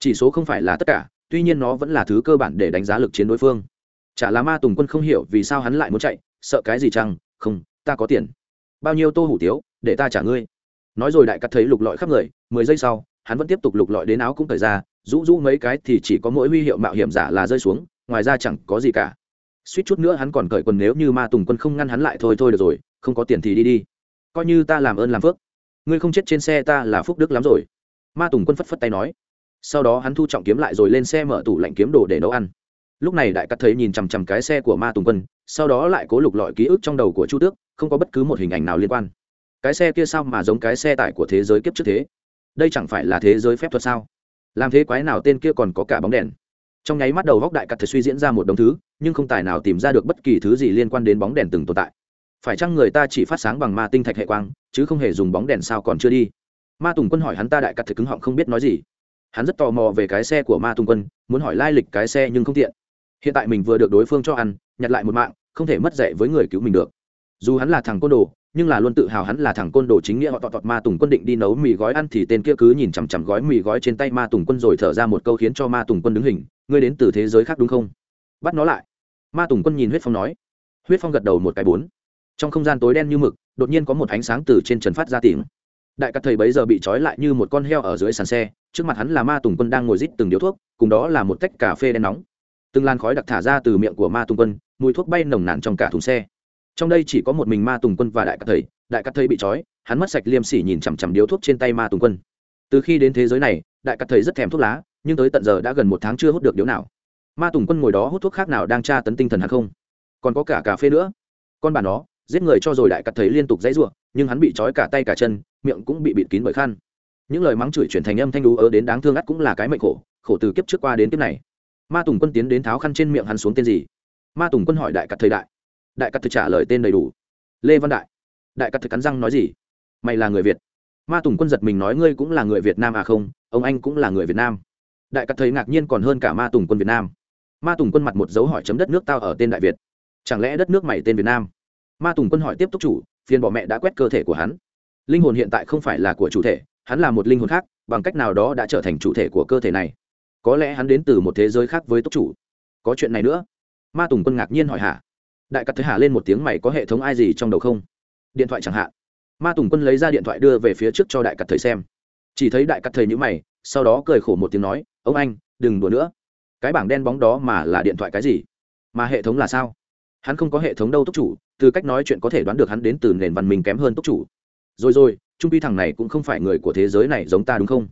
Chỉ số không phải là tất cả, tuy nhiên nó vẫn là thứ cơ bản để đánh giá lực chiến đối phương. Chả là ma tùng quân không hiểu vì sao hắn lại muốn chạy, sợ cái gì chăng? Không, ta có tiền. Bao nhiêu tô hủ tiếu, để ta trả ngươi. Nói rồi đại cắt thấy lục lọi khắp người, mười giây sau, hắn vẫn tiếp tục lục lọi đến áo cũng thời ra, rũ rũ mấy cái thì chỉ có mỗi huy hiệu mạo hiểm giả là rơi xuống, ngoài ra chẳng có gì cả. Suýt chút nữa hắn còn cởi quần nếu như ma tùng quân không ngăn hắn lại thôi thôi được rồi, không có tiền thì đi đi. Coi như ta làm ơn làm phước ngươi không chết trên xe ta là phúc đức lắm rồi. Ma tùng quân phất phất tay nói. Sau đó hắn thu trọng kiếm lại rồi lên xe mở tủ lạnh kiếm đồ để nấu ăn. Lúc này đại cắt thấy nhìn chằm chằm cái xe của ma tùng quân, sau đó lại cố lục lọi ký ức trong đầu của chu tước, không có bất cứ một hình ảnh nào liên quan. Cái xe kia sao mà giống cái xe tải của thế giới kiếp trước thế? Đây chẳng phải là thế giới phép thuật sao? Làm thế quái nào tên kia còn có cả bóng đèn? Trong nháy mắt đầu góc đại cắt thể suy diễn ra một đống thứ, nhưng không tài nào tìm ra được bất kỳ thứ gì liên quan đến bóng đèn từng tồn tại phải chăng người ta chỉ phát sáng bằng ma tinh thạch hệ quang, chứ không hề dùng bóng đèn sao còn chưa đi? Ma tùng quân hỏi hắn ta đại cắt thực cứng họng không biết nói gì. Hắn rất tò mò về cái xe của ma tùng quân, muốn hỏi lai lịch cái xe nhưng không tiện. Hiện tại mình vừa được đối phương cho ăn, nhặt lại một mạng, không thể mất dạy với người cứu mình được. Dù hắn là thằng côn đồ, nhưng là luôn tự hào hắn là thằng côn đồ chính nghĩa họ tọt tọt, ma tùng quân định đi nấu mì gói ăn thì tên kia cứ nhìn chằm chằm gói mì gói trên tay ma tùng quân rồi thở ra một câu khiến cho ma tùng quân đứng hình, ngươi đến từ thế giới khác đúng không? Bắt nó lại. Ma tùng quân nhìn huyết phong nói. Huyết phong gật đầu một cái bốn trong không gian tối đen như mực, đột nhiên có một ánh sáng từ trên trần phát ra tiếng. Đại cắt thầy bấy giờ bị trói lại như một con heo ở dưới sàn xe, trước mặt hắn là ma tùng quân đang ngồi rít từng điếu thuốc, cùng đó là một tách cà phê đen nóng. Từng làn khói đặc thả ra từ miệng của ma tùng quân, mùi thuốc bay nồng nàn trong cả thùng xe. Trong đây chỉ có một mình ma tùng quân và đại cắt thầy, đại cắt thầy bị trói, hắn mất sạch liêm sỉ nhìn chằm chằm điếu thuốc trên tay ma tùng quân. Từ khi đến thế giới này, đại cắt thầy rất thèm thuốc lá, nhưng tới tận giờ đã gần một tháng chưa hút được điếu nào. Ma tùng quân ngồi đó hút thuốc khác nào đang tra tấn tinh thần hắn không? Còn có cả cà phê nữa. Con bà nó giết người cho rồi đại cắt thấy liên tục dãy rủa, nhưng hắn bị trói cả tay cả chân miệng cũng bị bịt kín bởi khăn. Những lời mắng chửi chuyển thành âm thanh đú ớ đến đáng thương ắt cũng là cái mệnh khổ khổ từ kiếp trước qua đến kiếp này. Ma tùng quân tiến đến tháo khăn trên miệng hắn xuống tên gì? Ma tùng quân hỏi đại cắt thời đại. Đại cắt thực trả lời tên đầy đủ. Lê văn đại. Đại cắt thực cắn răng nói gì? Mày là người việt. Ma tùng quân giật mình nói ngươi cũng là người việt nam à không ông anh cũng là người việt nam. Đại cắt thấy ngạc nhiên còn hơn cả ma tùng quân việt nam. Ma tùng quân mặt một dấu hỏi chấm đất nước tao ở tên đại việt. Chẳng lẽ đất nước mày tên việt nam? Ma tùng quân hỏi tiếp túc chủ, phiền bỏ mẹ đã quét cơ thể của hắn. Linh hồn hiện tại không phải là của chủ thể, hắn là một linh hồn khác, bằng cách nào đó đã trở thành chủ thể của cơ thể này. Có lẽ hắn đến từ một thế giới khác với túc chủ. Có chuyện này nữa? Ma tùng quân ngạc nhiên hỏi hả? Đại cắt thấy hạ lên một tiếng mày có hệ thống ai gì trong đầu không? Điện thoại chẳng hạn. Ma tùng quân lấy ra điện thoại đưa về phía trước cho đại cắt thầy xem. Chỉ thấy đại cắt thầy nhữ mày, sau đó cười khổ một tiếng nói, ông anh, đừng đùa nữa. Cái bảng đen bóng đó mà là điện thoại cái gì? Mà hệ thống là sao? Hắn không có hệ thống đâu túc chủ, từ cách nói chuyện có thể đoán được hắn đến từ nền văn minh kém hơn túc chủ. Rồi rồi, trung pi thằng này cũng không phải người của thế giới này giống ta đúng không?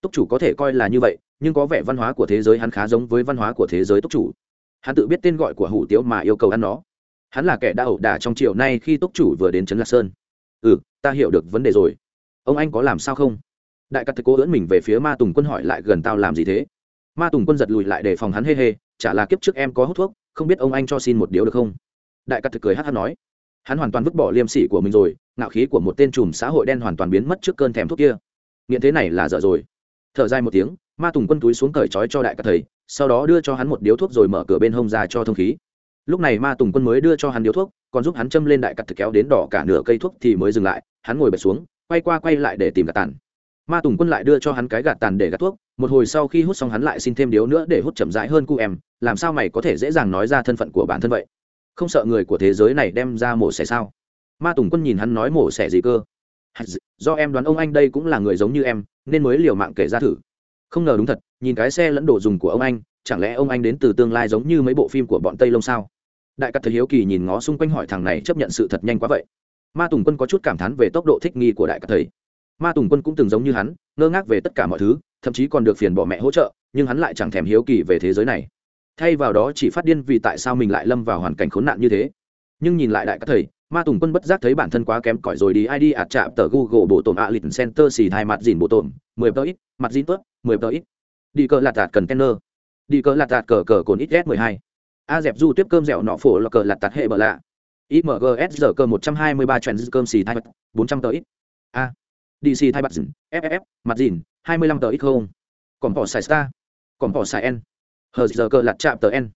Túc chủ có thể coi là như vậy, nhưng có vẻ văn hóa của thế giới hắn khá giống với văn hóa của thế giới túc chủ. Hắn tự biết tên gọi của hủ tiếu mà yêu cầu ăn nó. Hắn là kẻ đã ẩu đả trong chiều nay khi túc chủ vừa đến trấn lạc sơn. Ừ ta hiểu được vấn đề rồi. Ông anh có làm sao không? Đại cắt cố ưỡn mình về phía ma tùng quân hỏi lại gần tao làm gì thế? Ma tùng quân giật lùi lại để phòng hắn hê hê, chả là kiếp trước em có hút thuốc không biết ông anh cho xin một điếu được không? Đại cắt thực cười hát hát nói. Hắn hoàn toàn vứt bỏ liêm sỉ của mình rồi, ngạo khí của một tên trùm xã hội đen hoàn toàn biến mất trước cơn thèm thuốc kia. Nghiện thế này là dở rồi. Thở dài một tiếng, ma tùng quân túi xuống cởi trói cho đại cắt thầy, sau đó đưa cho hắn một điếu thuốc rồi mở cửa bên hông ra cho thông khí. Lúc này ma tùng quân mới đưa cho hắn điếu thuốc, còn giúp hắn châm lên đại cắt thực kéo đến đỏ cả nửa cây thuốc thì mới dừng lại, hắn ngồi bật xuống, quay qua quay lại để tìm gạt tàn. Ma tùng quân lại đưa cho hắn cái gạt tàn để gạt thuốc một hồi sau khi hút xong hắn lại xin thêm điếu nữa để hút chậm rãi hơn cu em, làm sao mày có thể dễ dàng nói ra thân phận của bản thân vậy? Không sợ người của thế giới này đem ra mổ xẻ sao? Ma tùng quân nhìn hắn nói mổ xẻ gì cơ? Do em đoán ông anh đây cũng là người giống như em, nên mới liều mạng kể ra thử. Không ngờ đúng thật, nhìn cái xe lẫn đồ dùng của ông anh, chẳng lẽ ông anh đến từ tương lai giống như mấy bộ phim của bọn tây lông sao? Đại cắt thật hiếu kỳ nhìn ngó xung quanh hỏi thằng này chấp nhận sự thật nhanh quá vậy. Ma tùng quân có chút cảm thán về tốc độ thích nghi của đại cắt thầy ma tùng quân cũng từng giống như hắn, ngơ ngác về tất cả mọi thứ, thậm chí còn được phiền bỏ mẹ hỗ trợ, nhưng hắn lại chẳng thèm hiếu kỳ về thế giới này. Thay vào đó chỉ phát điên vì tại sao mình lại lâm vào hoàn cảnh khốn nạn như thế. Nhưng nhìn lại đại các thầy, ma tùng quân bất giác thấy bản thân quá kém cỏi rồi đi id ạt chạm tờ google bộ tổn ạ lịch center xì thai mặt dìn bộ tổn, mười tờ ít, mặt dìn tớp mười tờ ít. Đi cờ lạt tạt cần tenner đi cờ lạt tạt cờ cờ cồn ít s mười hai. A dẹp du tiếp cơm dẻo nọ phổ là cờ lạt tạt hệ bờ lạ. Imgs giờ cơ một trăm hai mươi ba trend cơm xì thai mặt, bốn trăm tờ ít. A dc thai mặt dìn ff mặt dìn, hai mươi lăm tờ ít không? Còn bỏ xài star, còn bỏ xài n. Hờ giờ cờ lặt chạm tờ n.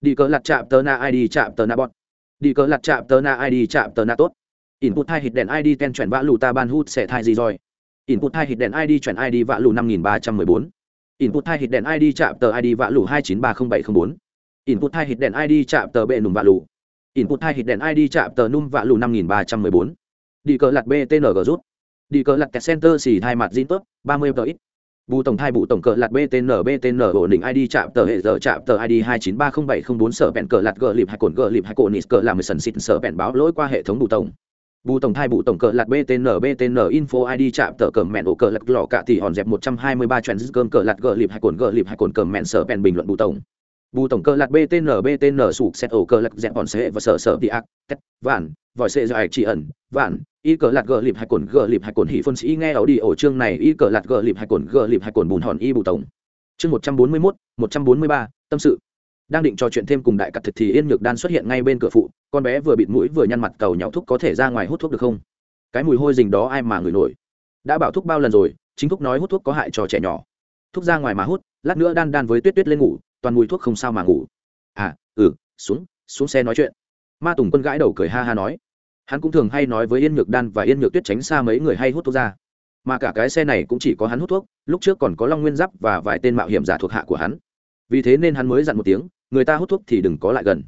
Đi cờ lặt chạm tờ na id chạm tờ na bot. Đi cờ lặt chạm tờ na id chạm tờ na tốt. Input hai hit đèn id ten chuyển vã lù ta ban hút sẽ thai gì rồi? Input hai hit đèn id chuyển id vã lù năm nghìn ba trăm mười bốn. Input hai hit đèn id chạm tờ id vã lù hai chín ba không bảy không bốn. Input hai hit đèn id chạm tờ bệ nùm vã lù. Input hai hit đèn id chạm tờ num vã lù năm nghìn ba trăm mười bốn. Đi cờ lặt btng rút đi cờ lặt center xì hai mặt zin tốt ba mươi tờ ít. Bù tổng thai bù tổng cờ lạt btn btn ổn định id chạm tờ hệ giờ chạm tờ id hai chín ba không bảy không bốn sở bẹn cờ lạt gờ lịp hai cồn gờ lịp hai cồn nít cờ làm mười sần xịt sở bẹn báo lỗi qua hệ thống bù tổng. Bù tổng thai bù tổng cờ lạt btn btn info id chạm tờ cờ mẹn ổ cờ lạt lò cả tỷ hòn dẹp một trăm hai mươi ba trend cơm cờ lạt gờ lịp hai cồn gờ lịp hai cồn cờ mẹn sở bẹn bình luận bù tổng bù tổng cơ lạt btn btn sụp xét ổ cơ lạc dẹp bọn sệ và sở sở đi ác, tét, vạn, vòi sệ dài chỉ ẩn, vạn, y cờ lạt gờ lịp hai cồn, gờ lịp hai cồn, hỉ phân sĩ nghe ảo đi ổ chương này, y cờ lạt gờ lịp hai cồn, gờ lịp hai cồn bùn hòn y bù tổng. Chương một trăm bốn mươi mốt, một trăm bốn mươi ba, tâm sự. Đang định trò chuyện thêm cùng đại cặp thực thì yên nhược đan xuất hiện ngay bên cửa phụ, con bé vừa bịt mũi vừa nhăn mặt cầu nhậu thuốc có thể ra ngoài hút thuốc được không? Cái mùi hôi dình đó ai mà ngửi nổi? Đã bảo thuốc bao lần rồi, chính thuốc nói hút thuốc có hại cho trẻ nhỏ. Thuốc ra ngoài mà hút, lát nữa đan đan với tuyết tuyết lên ngủ toàn mùi thuốc không sao mà ngủ. À ừ xuống xuống xe nói chuyện. Ma tùng quân gãi đầu cười ha ha nói. Hắn cũng thường hay nói với yên nhược đan và yên nhược tuyết tránh xa mấy người hay hút thuốc ra. Mà cả cái xe này cũng chỉ có hắn hút thuốc, lúc trước còn có long nguyên giáp và vài tên mạo hiểm giả thuộc hạ của hắn. Vì thế nên hắn mới dặn một tiếng, người ta hút thuốc thì đừng có lại gần.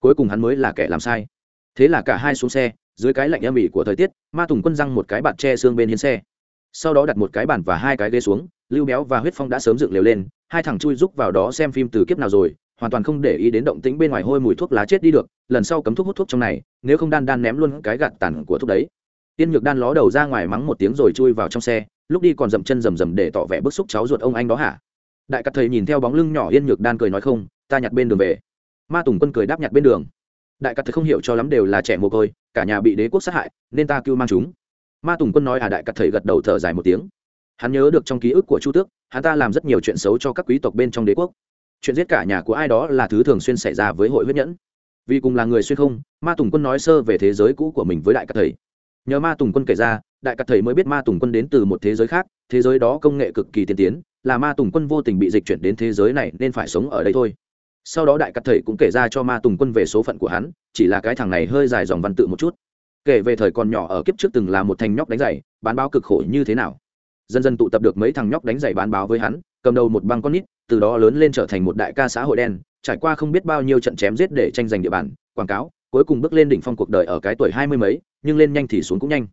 Cuối cùng hắn mới là kẻ làm sai. Thế là cả hai xuống xe, dưới cái lạnh âm ỉ của thời tiết, ma tùng quân răng một cái bạt che xương bên hiên xe. Sau đó đặt một cái bàn và hai cái ghế xuống, lưu béo và huyết phong đã sớm dựng lều lên hai thằng chui rúc vào đó xem phim từ kiếp nào rồi, hoàn toàn không để ý đến động tĩnh bên ngoài hôi mùi thuốc lá chết đi được, lần sau cấm thuốc hút thuốc trong này, nếu không đan đan ném luôn cái gạt tàn của thuốc đấy. Tiên nhược đan ló đầu ra ngoài mắng một tiếng rồi chui vào trong xe, lúc đi còn dậm chân rầm rầm để tỏ vẻ bức xúc cháu ruột ông anh đó hả? Đại cắt thầy nhìn theo bóng lưng nhỏ yên nhược đan cười nói không, ta nhặt bên đường về. Ma tùng quân cười đáp nhặt bên đường. Đại cắt thầy không hiểu cho lắm đều là trẻ mồ côi, cả nhà bị đế quốc sát hại, nên ta cứu mang chúng. Ma tùng quân nói à đại cắt thầy gật đầu thở dài một tiếng hắn nhớ được trong ký ức của chu tước, hắn ta làm rất nhiều chuyện xấu cho các quý tộc bên trong đế quốc. Chuyện giết cả nhà của ai đó là thứ thường xuyên xảy ra với hội huyết nhẫn. Vì cùng là người xuyên không, ma tùng quân nói sơ về thế giới cũ của mình với đại các thầy. Nhờ ma tùng quân kể ra, đại các thầy mới biết ma tùng quân đến từ một thế giới khác, thế giới đó công nghệ cực kỳ tiên tiến, là ma tùng quân vô tình bị dịch chuyển đến thế giới này nên phải sống ở đây thôi. Sau đó đại các thầy cũng kể ra cho ma tùng quân về số phận của hắn, chỉ là cái thằng này hơi dài dòng văn tự một chút. Kể về thời còn nhỏ ở kiếp trước từng là một thành nhóc đánh giày, bán báo cực khổ như thế nào dần dần tụ tập được mấy thằng nhóc đánh giày bán báo với hắn, cầm đầu một băng con nít, từ đó lớn lên trở thành một đại ca xã hội đen, trải qua không biết bao nhiêu trận chém giết để tranh giành địa bàn, quảng cáo, cuối cùng bước lên đỉnh phong cuộc đời ở cái tuổi hai mươi mấy, nhưng lên nhanh thì xuống cũng nhanh.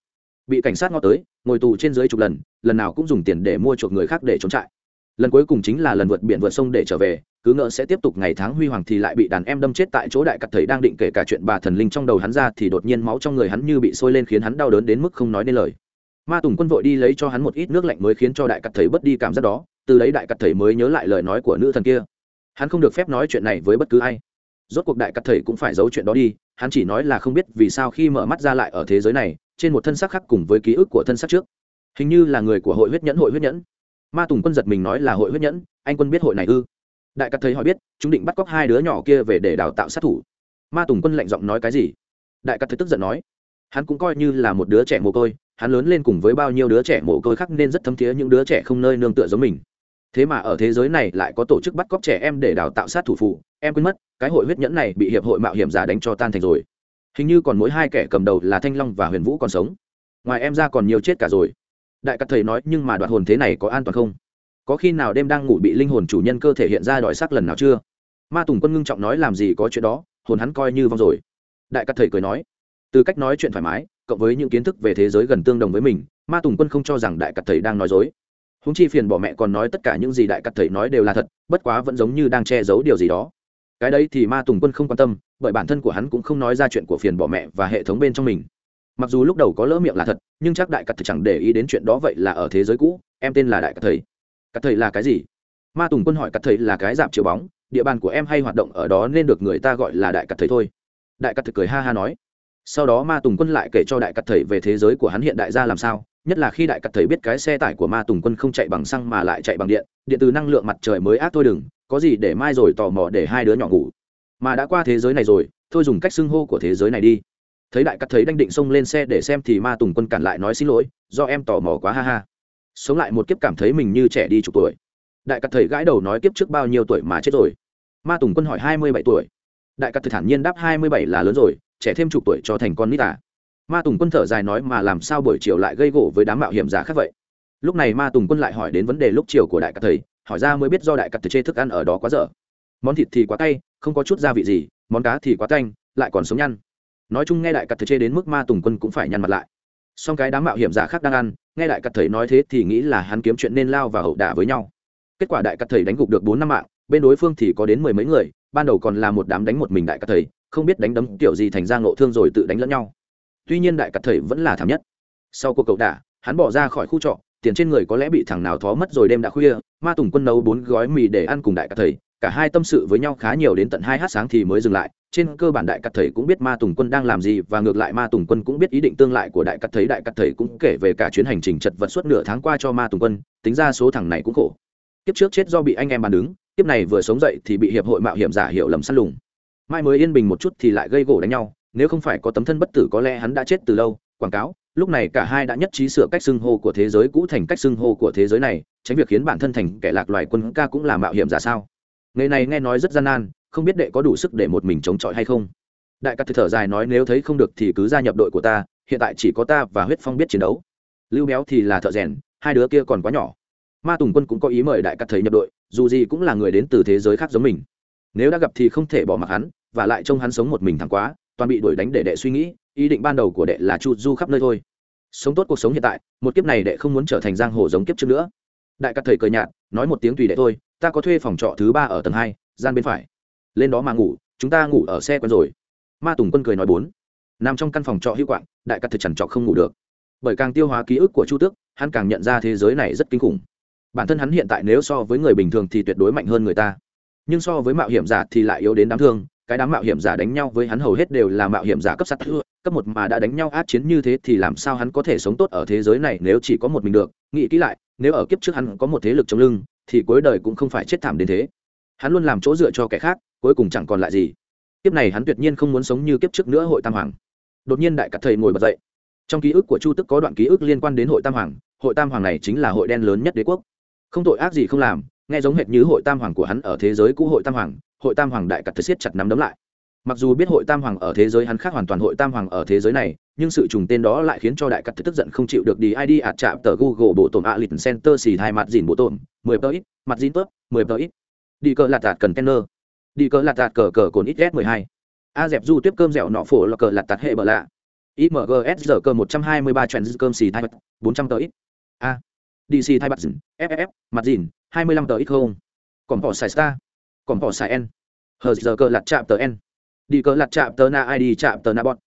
Bị cảnh sát ngó tới, ngồi tù trên dưới chục lần lần nào cũng dùng tiền để mua chuộc người khác để trốn trại. Lần cuối cùng chính là lần vượt biển vượt sông để trở về, cứ ngỡ sẽ tiếp tục ngày tháng huy hoàng thì lại bị đàn em đâm chết tại chỗ đại cặp thầy đang định kể cả chuyện bà thần linh trong đầu hắn ra thì đột nhiên máu trong người hắn như bị sôi lên khiến hắn đau đớn đến mức không nói nên lời ma tùng quân vội đi lấy cho hắn một ít nước lạnh mới khiến cho đại cắt thầy bớt đi cảm giác đó, từ đấy đại cắt thầy mới nhớ lại lời nói của nữ thần kia. Hắn không được phép nói chuyện này với bất cứ ai. Rốt cuộc đại cắt thầy cũng phải giấu chuyện đó đi, hắn chỉ nói là không biết vì sao khi mở mắt ra lại ở thế giới này, trên một thân xác khác cùng với ký ức của thân xác trước. Hình như là người của hội huyết nhẫn, hội huyết nhẫn. Ma tùng quân giật mình nói là hội huyết nhẫn, anh quân biết hội này ư? Đại cắt thầy hỏi biết, chúng định bắt cóc hai đứa nhỏ kia về để đào tạo sát thủ. Ma tùng quân lạnh giọng nói cái gì? Đại cắt thầy tức giận nói, hắn cũng coi như là một đứa trẻ mồ côi hắn lớn lên cùng với bao nhiêu đứa trẻ mồ côi khác nên rất thấm thiế những đứa trẻ không nơi nương tựa giống mình. Thế mà ở thế giới này lại có tổ chức bắt cóc trẻ em để đào tạo sát thủ phụ, em quên mất, cái hội huyết nhẫn này bị hiệp hội mạo hiểm giả đánh cho tan thành rồi. Hình như còn mỗi hai kẻ cầm đầu là thanh long và huyền vũ còn sống. Ngoài em ra còn nhiều chết cả rồi. Đại cắt thầy nói, nhưng mà đoạn hồn thế này có an toàn không? Có khi nào đêm đang ngủ bị linh hồn chủ nhân cơ thể hiện ra đòi xác lần nào chưa? Ma tùng quân ngưng trọng nói, làm gì có chuyện đó, hồn hắn coi như vong rồi. Đại cắt thầy cười nói, từ cách nói chuyện thoải mái cộng với những kiến thức về thế giới gần tương đồng với mình, ma tùng quân không cho rằng đại cắt thầy đang nói dối. Húng chi phiền bỏ mẹ còn nói tất cả những gì đại cắt thầy nói đều là thật, bất quá vẫn giống như đang che giấu điều gì đó. Cái đấy thì ma tùng quân không quan tâm, bởi bản thân của hắn cũng không nói ra chuyện của phiền bỏ mẹ và hệ thống bên trong mình. Mặc dù lúc đầu có lỡ miệng là thật, nhưng chắc đại cắt thầy chẳng để ý đến chuyện đó vậy là ở thế giới cũ, em tên là đại cắt thầy. Cắt thầy là cái gì? Ma tùng quân hỏi cắt thầy là cái dạp chiếu bóng, địa bàn của em hay hoạt động ở đó nên được người ta gọi là đại cắt thầy thôi. Đại cắt thầy cười ha ha nói sau đó ma tùng quân lại kể cho đại cắt thầy về thế giới của hắn hiện đại ra làm sao, nhất là khi đại cắt thầy biết cái xe tải của ma tùng quân không chạy bằng xăng mà lại chạy bằng điện điện từ năng lượng mặt trời mới ác thôi đừng, có gì để mai rồi tò mò để hai đứa nhỏ ngủ. Mà đã qua thế giới này rồi, thôi dùng cách xưng hô của thế giới này đi. Thấy đại cắt thấy đanh định xông lên xe để xem thì ma tùng quân cản lại nói xin lỗi, do em tò mò quá ha ha. Sống lại một kiếp cảm thấy mình như trẻ đi chục tuổi. Đại cắt thầy gãi đầu nói kiếp trước bao nhiêu tuổi mà chết rồi. Ma tùng quân hỏi hai mươi bảy tuổi. Đại cắt thầy thản nhiên đáp hai mươi bảy là lớn rồi trẻ thêm chục tuổi cho thành con nít à. Ma tùng quân thở dài nói mà làm sao buổi chiều lại gây gỗ với đám mạo hiểm giả khác vậy? Lúc này ma tùng quân lại hỏi đến vấn đề lúc chiều của đại cắt thầy, hỏi ra mới biết do đại cát thầy chê thức ăn ở đó quá dở. Món thịt thì quá cay, không có chút gia vị gì, món cá thì quá canh, lại còn sống nhăn. Nói chung nghe đại cát thầy chê đến mức ma tùng quân cũng phải nhăn mặt lại. Song cái đám mạo hiểm giả khác đang ăn, nghe đại cát thầy nói thế thì nghĩ là hắn kiếm chuyện nên lao và hậu đả với nhau. Kết quả đại cát thầy đánh gục được bốn năm mạng, bên đối phương thì có đến mười mấy người, ban đầu còn là một đám đánh một mình đại cắt thầy không biết đánh đấm kiểu gì thành ra ngộ thương rồi tự đánh lẫn nhau. Tuy nhiên đại cặt thầy vẫn là thảm nhất. Sau cuộc cậu đả, hắn bỏ ra khỏi khu trọ, tiền trên người có lẽ bị thằng nào thó mất rồi đêm đã khuya, ma tùng quân nấu bốn gói mì để ăn cùng đại cặt thầy, cả hai tâm sự với nhau khá nhiều đến tận hai h sáng thì mới dừng lại. Trên cơ bản đại cắt thầy cũng biết ma tùng quân đang làm gì và ngược lại ma tùng quân cũng biết ý định tương lại của đại cắt thầy. Đại cắt thầy cũng kể về cả chuyến hành trình chật vật suốt nửa tháng qua cho ma tùng quân, tính ra số thằng này cũng khổ. Kiếp trước chết do bị anh em bàn đứng, kiếp này vừa sống dậy thì bị hiệp hội mạo hiểm giả hiểu lầm săn lùng mai mới yên bình một chút thì lại gây gỗ đánh nhau, nếu không phải có tấm thân bất tử có lẽ hắn đã chết từ lâu, quảng cáo, lúc này cả hai đã nhất trí sửa cách xưng hô của thế giới cũ thành cách xưng hô của thế giới này, tránh việc khiến bản thân thành kẻ lạc loài quân ca cũng là mạo hiểm giả sao? Nghề này nghe nói rất gian nan, không biết đệ có đủ sức để một mình chống chọi hay không? Đại ca thở dài nói nếu thấy không được thì cứ gia nhập đội của ta, hiện tại chỉ có ta và huyết phong biết chiến đấu. Lưu béo thì là thợ rèn, hai đứa kia còn quá nhỏ. Ma tùng quân cũng có ý mời đại ca thầy nhập đội, dù gì cũng là người đến từ thế giới khác giống mình. Nếu đã gặp thì không thể bỏ mặc hắn và lại trông hắn sống một mình thẳng quá, toàn bị đuổi đánh để đệ suy nghĩ, ý định ban đầu của đệ là chu du khắp nơi thôi. Sống tốt cuộc sống hiện tại, một kiếp này đệ không muốn trở thành giang hồ giống kiếp trước nữa. Đại cắt thầy cười nhạt, nói một tiếng tùy đệ thôi, ta có thuê phòng trọ thứ ba ở tầng hai, gian bên phải. Lên đó mà ngủ, chúng ta ngủ ở xe quen rồi. Ma tùng quân cười nói bốn. Nằm trong căn phòng trọ hữu quạng, đại cắt thầy chẳng trọ không ngủ được. Bởi càng tiêu hóa ký ức của chu tước, hắn càng nhận ra thế giới này rất kinh khủng. Bản thân hắn hiện tại nếu so với người bình thường thì tuyệt đối mạnh hơn người ta. Nhưng so với mạo hiểm giả thì lại yếu đến đáng thương cái đám mạo hiểm giả đánh nhau với hắn hầu hết đều là mạo hiểm giả cấp sát cấp một mà đã đánh nhau át chiến như thế thì làm sao hắn có thể sống tốt ở thế giới này nếu chỉ có một mình được? Nghĩ kỹ lại, nếu ở kiếp trước hắn có một thế lực chống lưng, thì cuối đời cũng không phải chết thảm đến thế. Hắn luôn làm chỗ dựa cho kẻ khác, cuối cùng chẳng còn lại gì. Kiếp này hắn tuyệt nhiên không muốn sống như kiếp trước nữa hội tam hoàng. Đột nhiên đại cắt thầy ngồi bật dậy. Trong ký ức của chu tức có đoạn ký ức liên quan đến hội tam hoàng, hội tam hoàng này chính là hội đen lớn nhất đế quốc. Không tội ác gì không làm, nghe giống hệt như hội tam hoàng của hắn ở thế giới cũ hội tam hoàng hội tam hoàng đại cắt thật siết chặt nắm đấm lại. Mặc dù biết hội tam hoàng ở thế giới hắn khác hoàn toàn hội tam hoàng ở thế giới này, nhưng sự trùng tên đó lại khiến cho đại cắt tức giận không chịu được đi id ạt chạm tờ google bộ tổn a lịch center xì hai mặt dìn bộ tổn, mười tờ ít, mặt dìn tớp, mười tờ ít. Đi cờ lạt tạt cần kenner. Đi cờ lạt tạt cờ cờ cồn ít s mười hai. A dẹp du tiếp cơm dẻo nọ phổ là cờ lạt tạt hệ bờ lạ. Imgs giờ cơ một trăm hai mươi ba trend cơm xì thai bốn trăm tờ ít. A. Dc thai mặt dìn ff mặt dìn, hai mươi lăm tờ ít không. Còn bỏ xài star còn bỏ xài n hờ, giờ cờ lặt chạm tờ n đi cờ lặt chạm tờ na id chạm tờ na bọn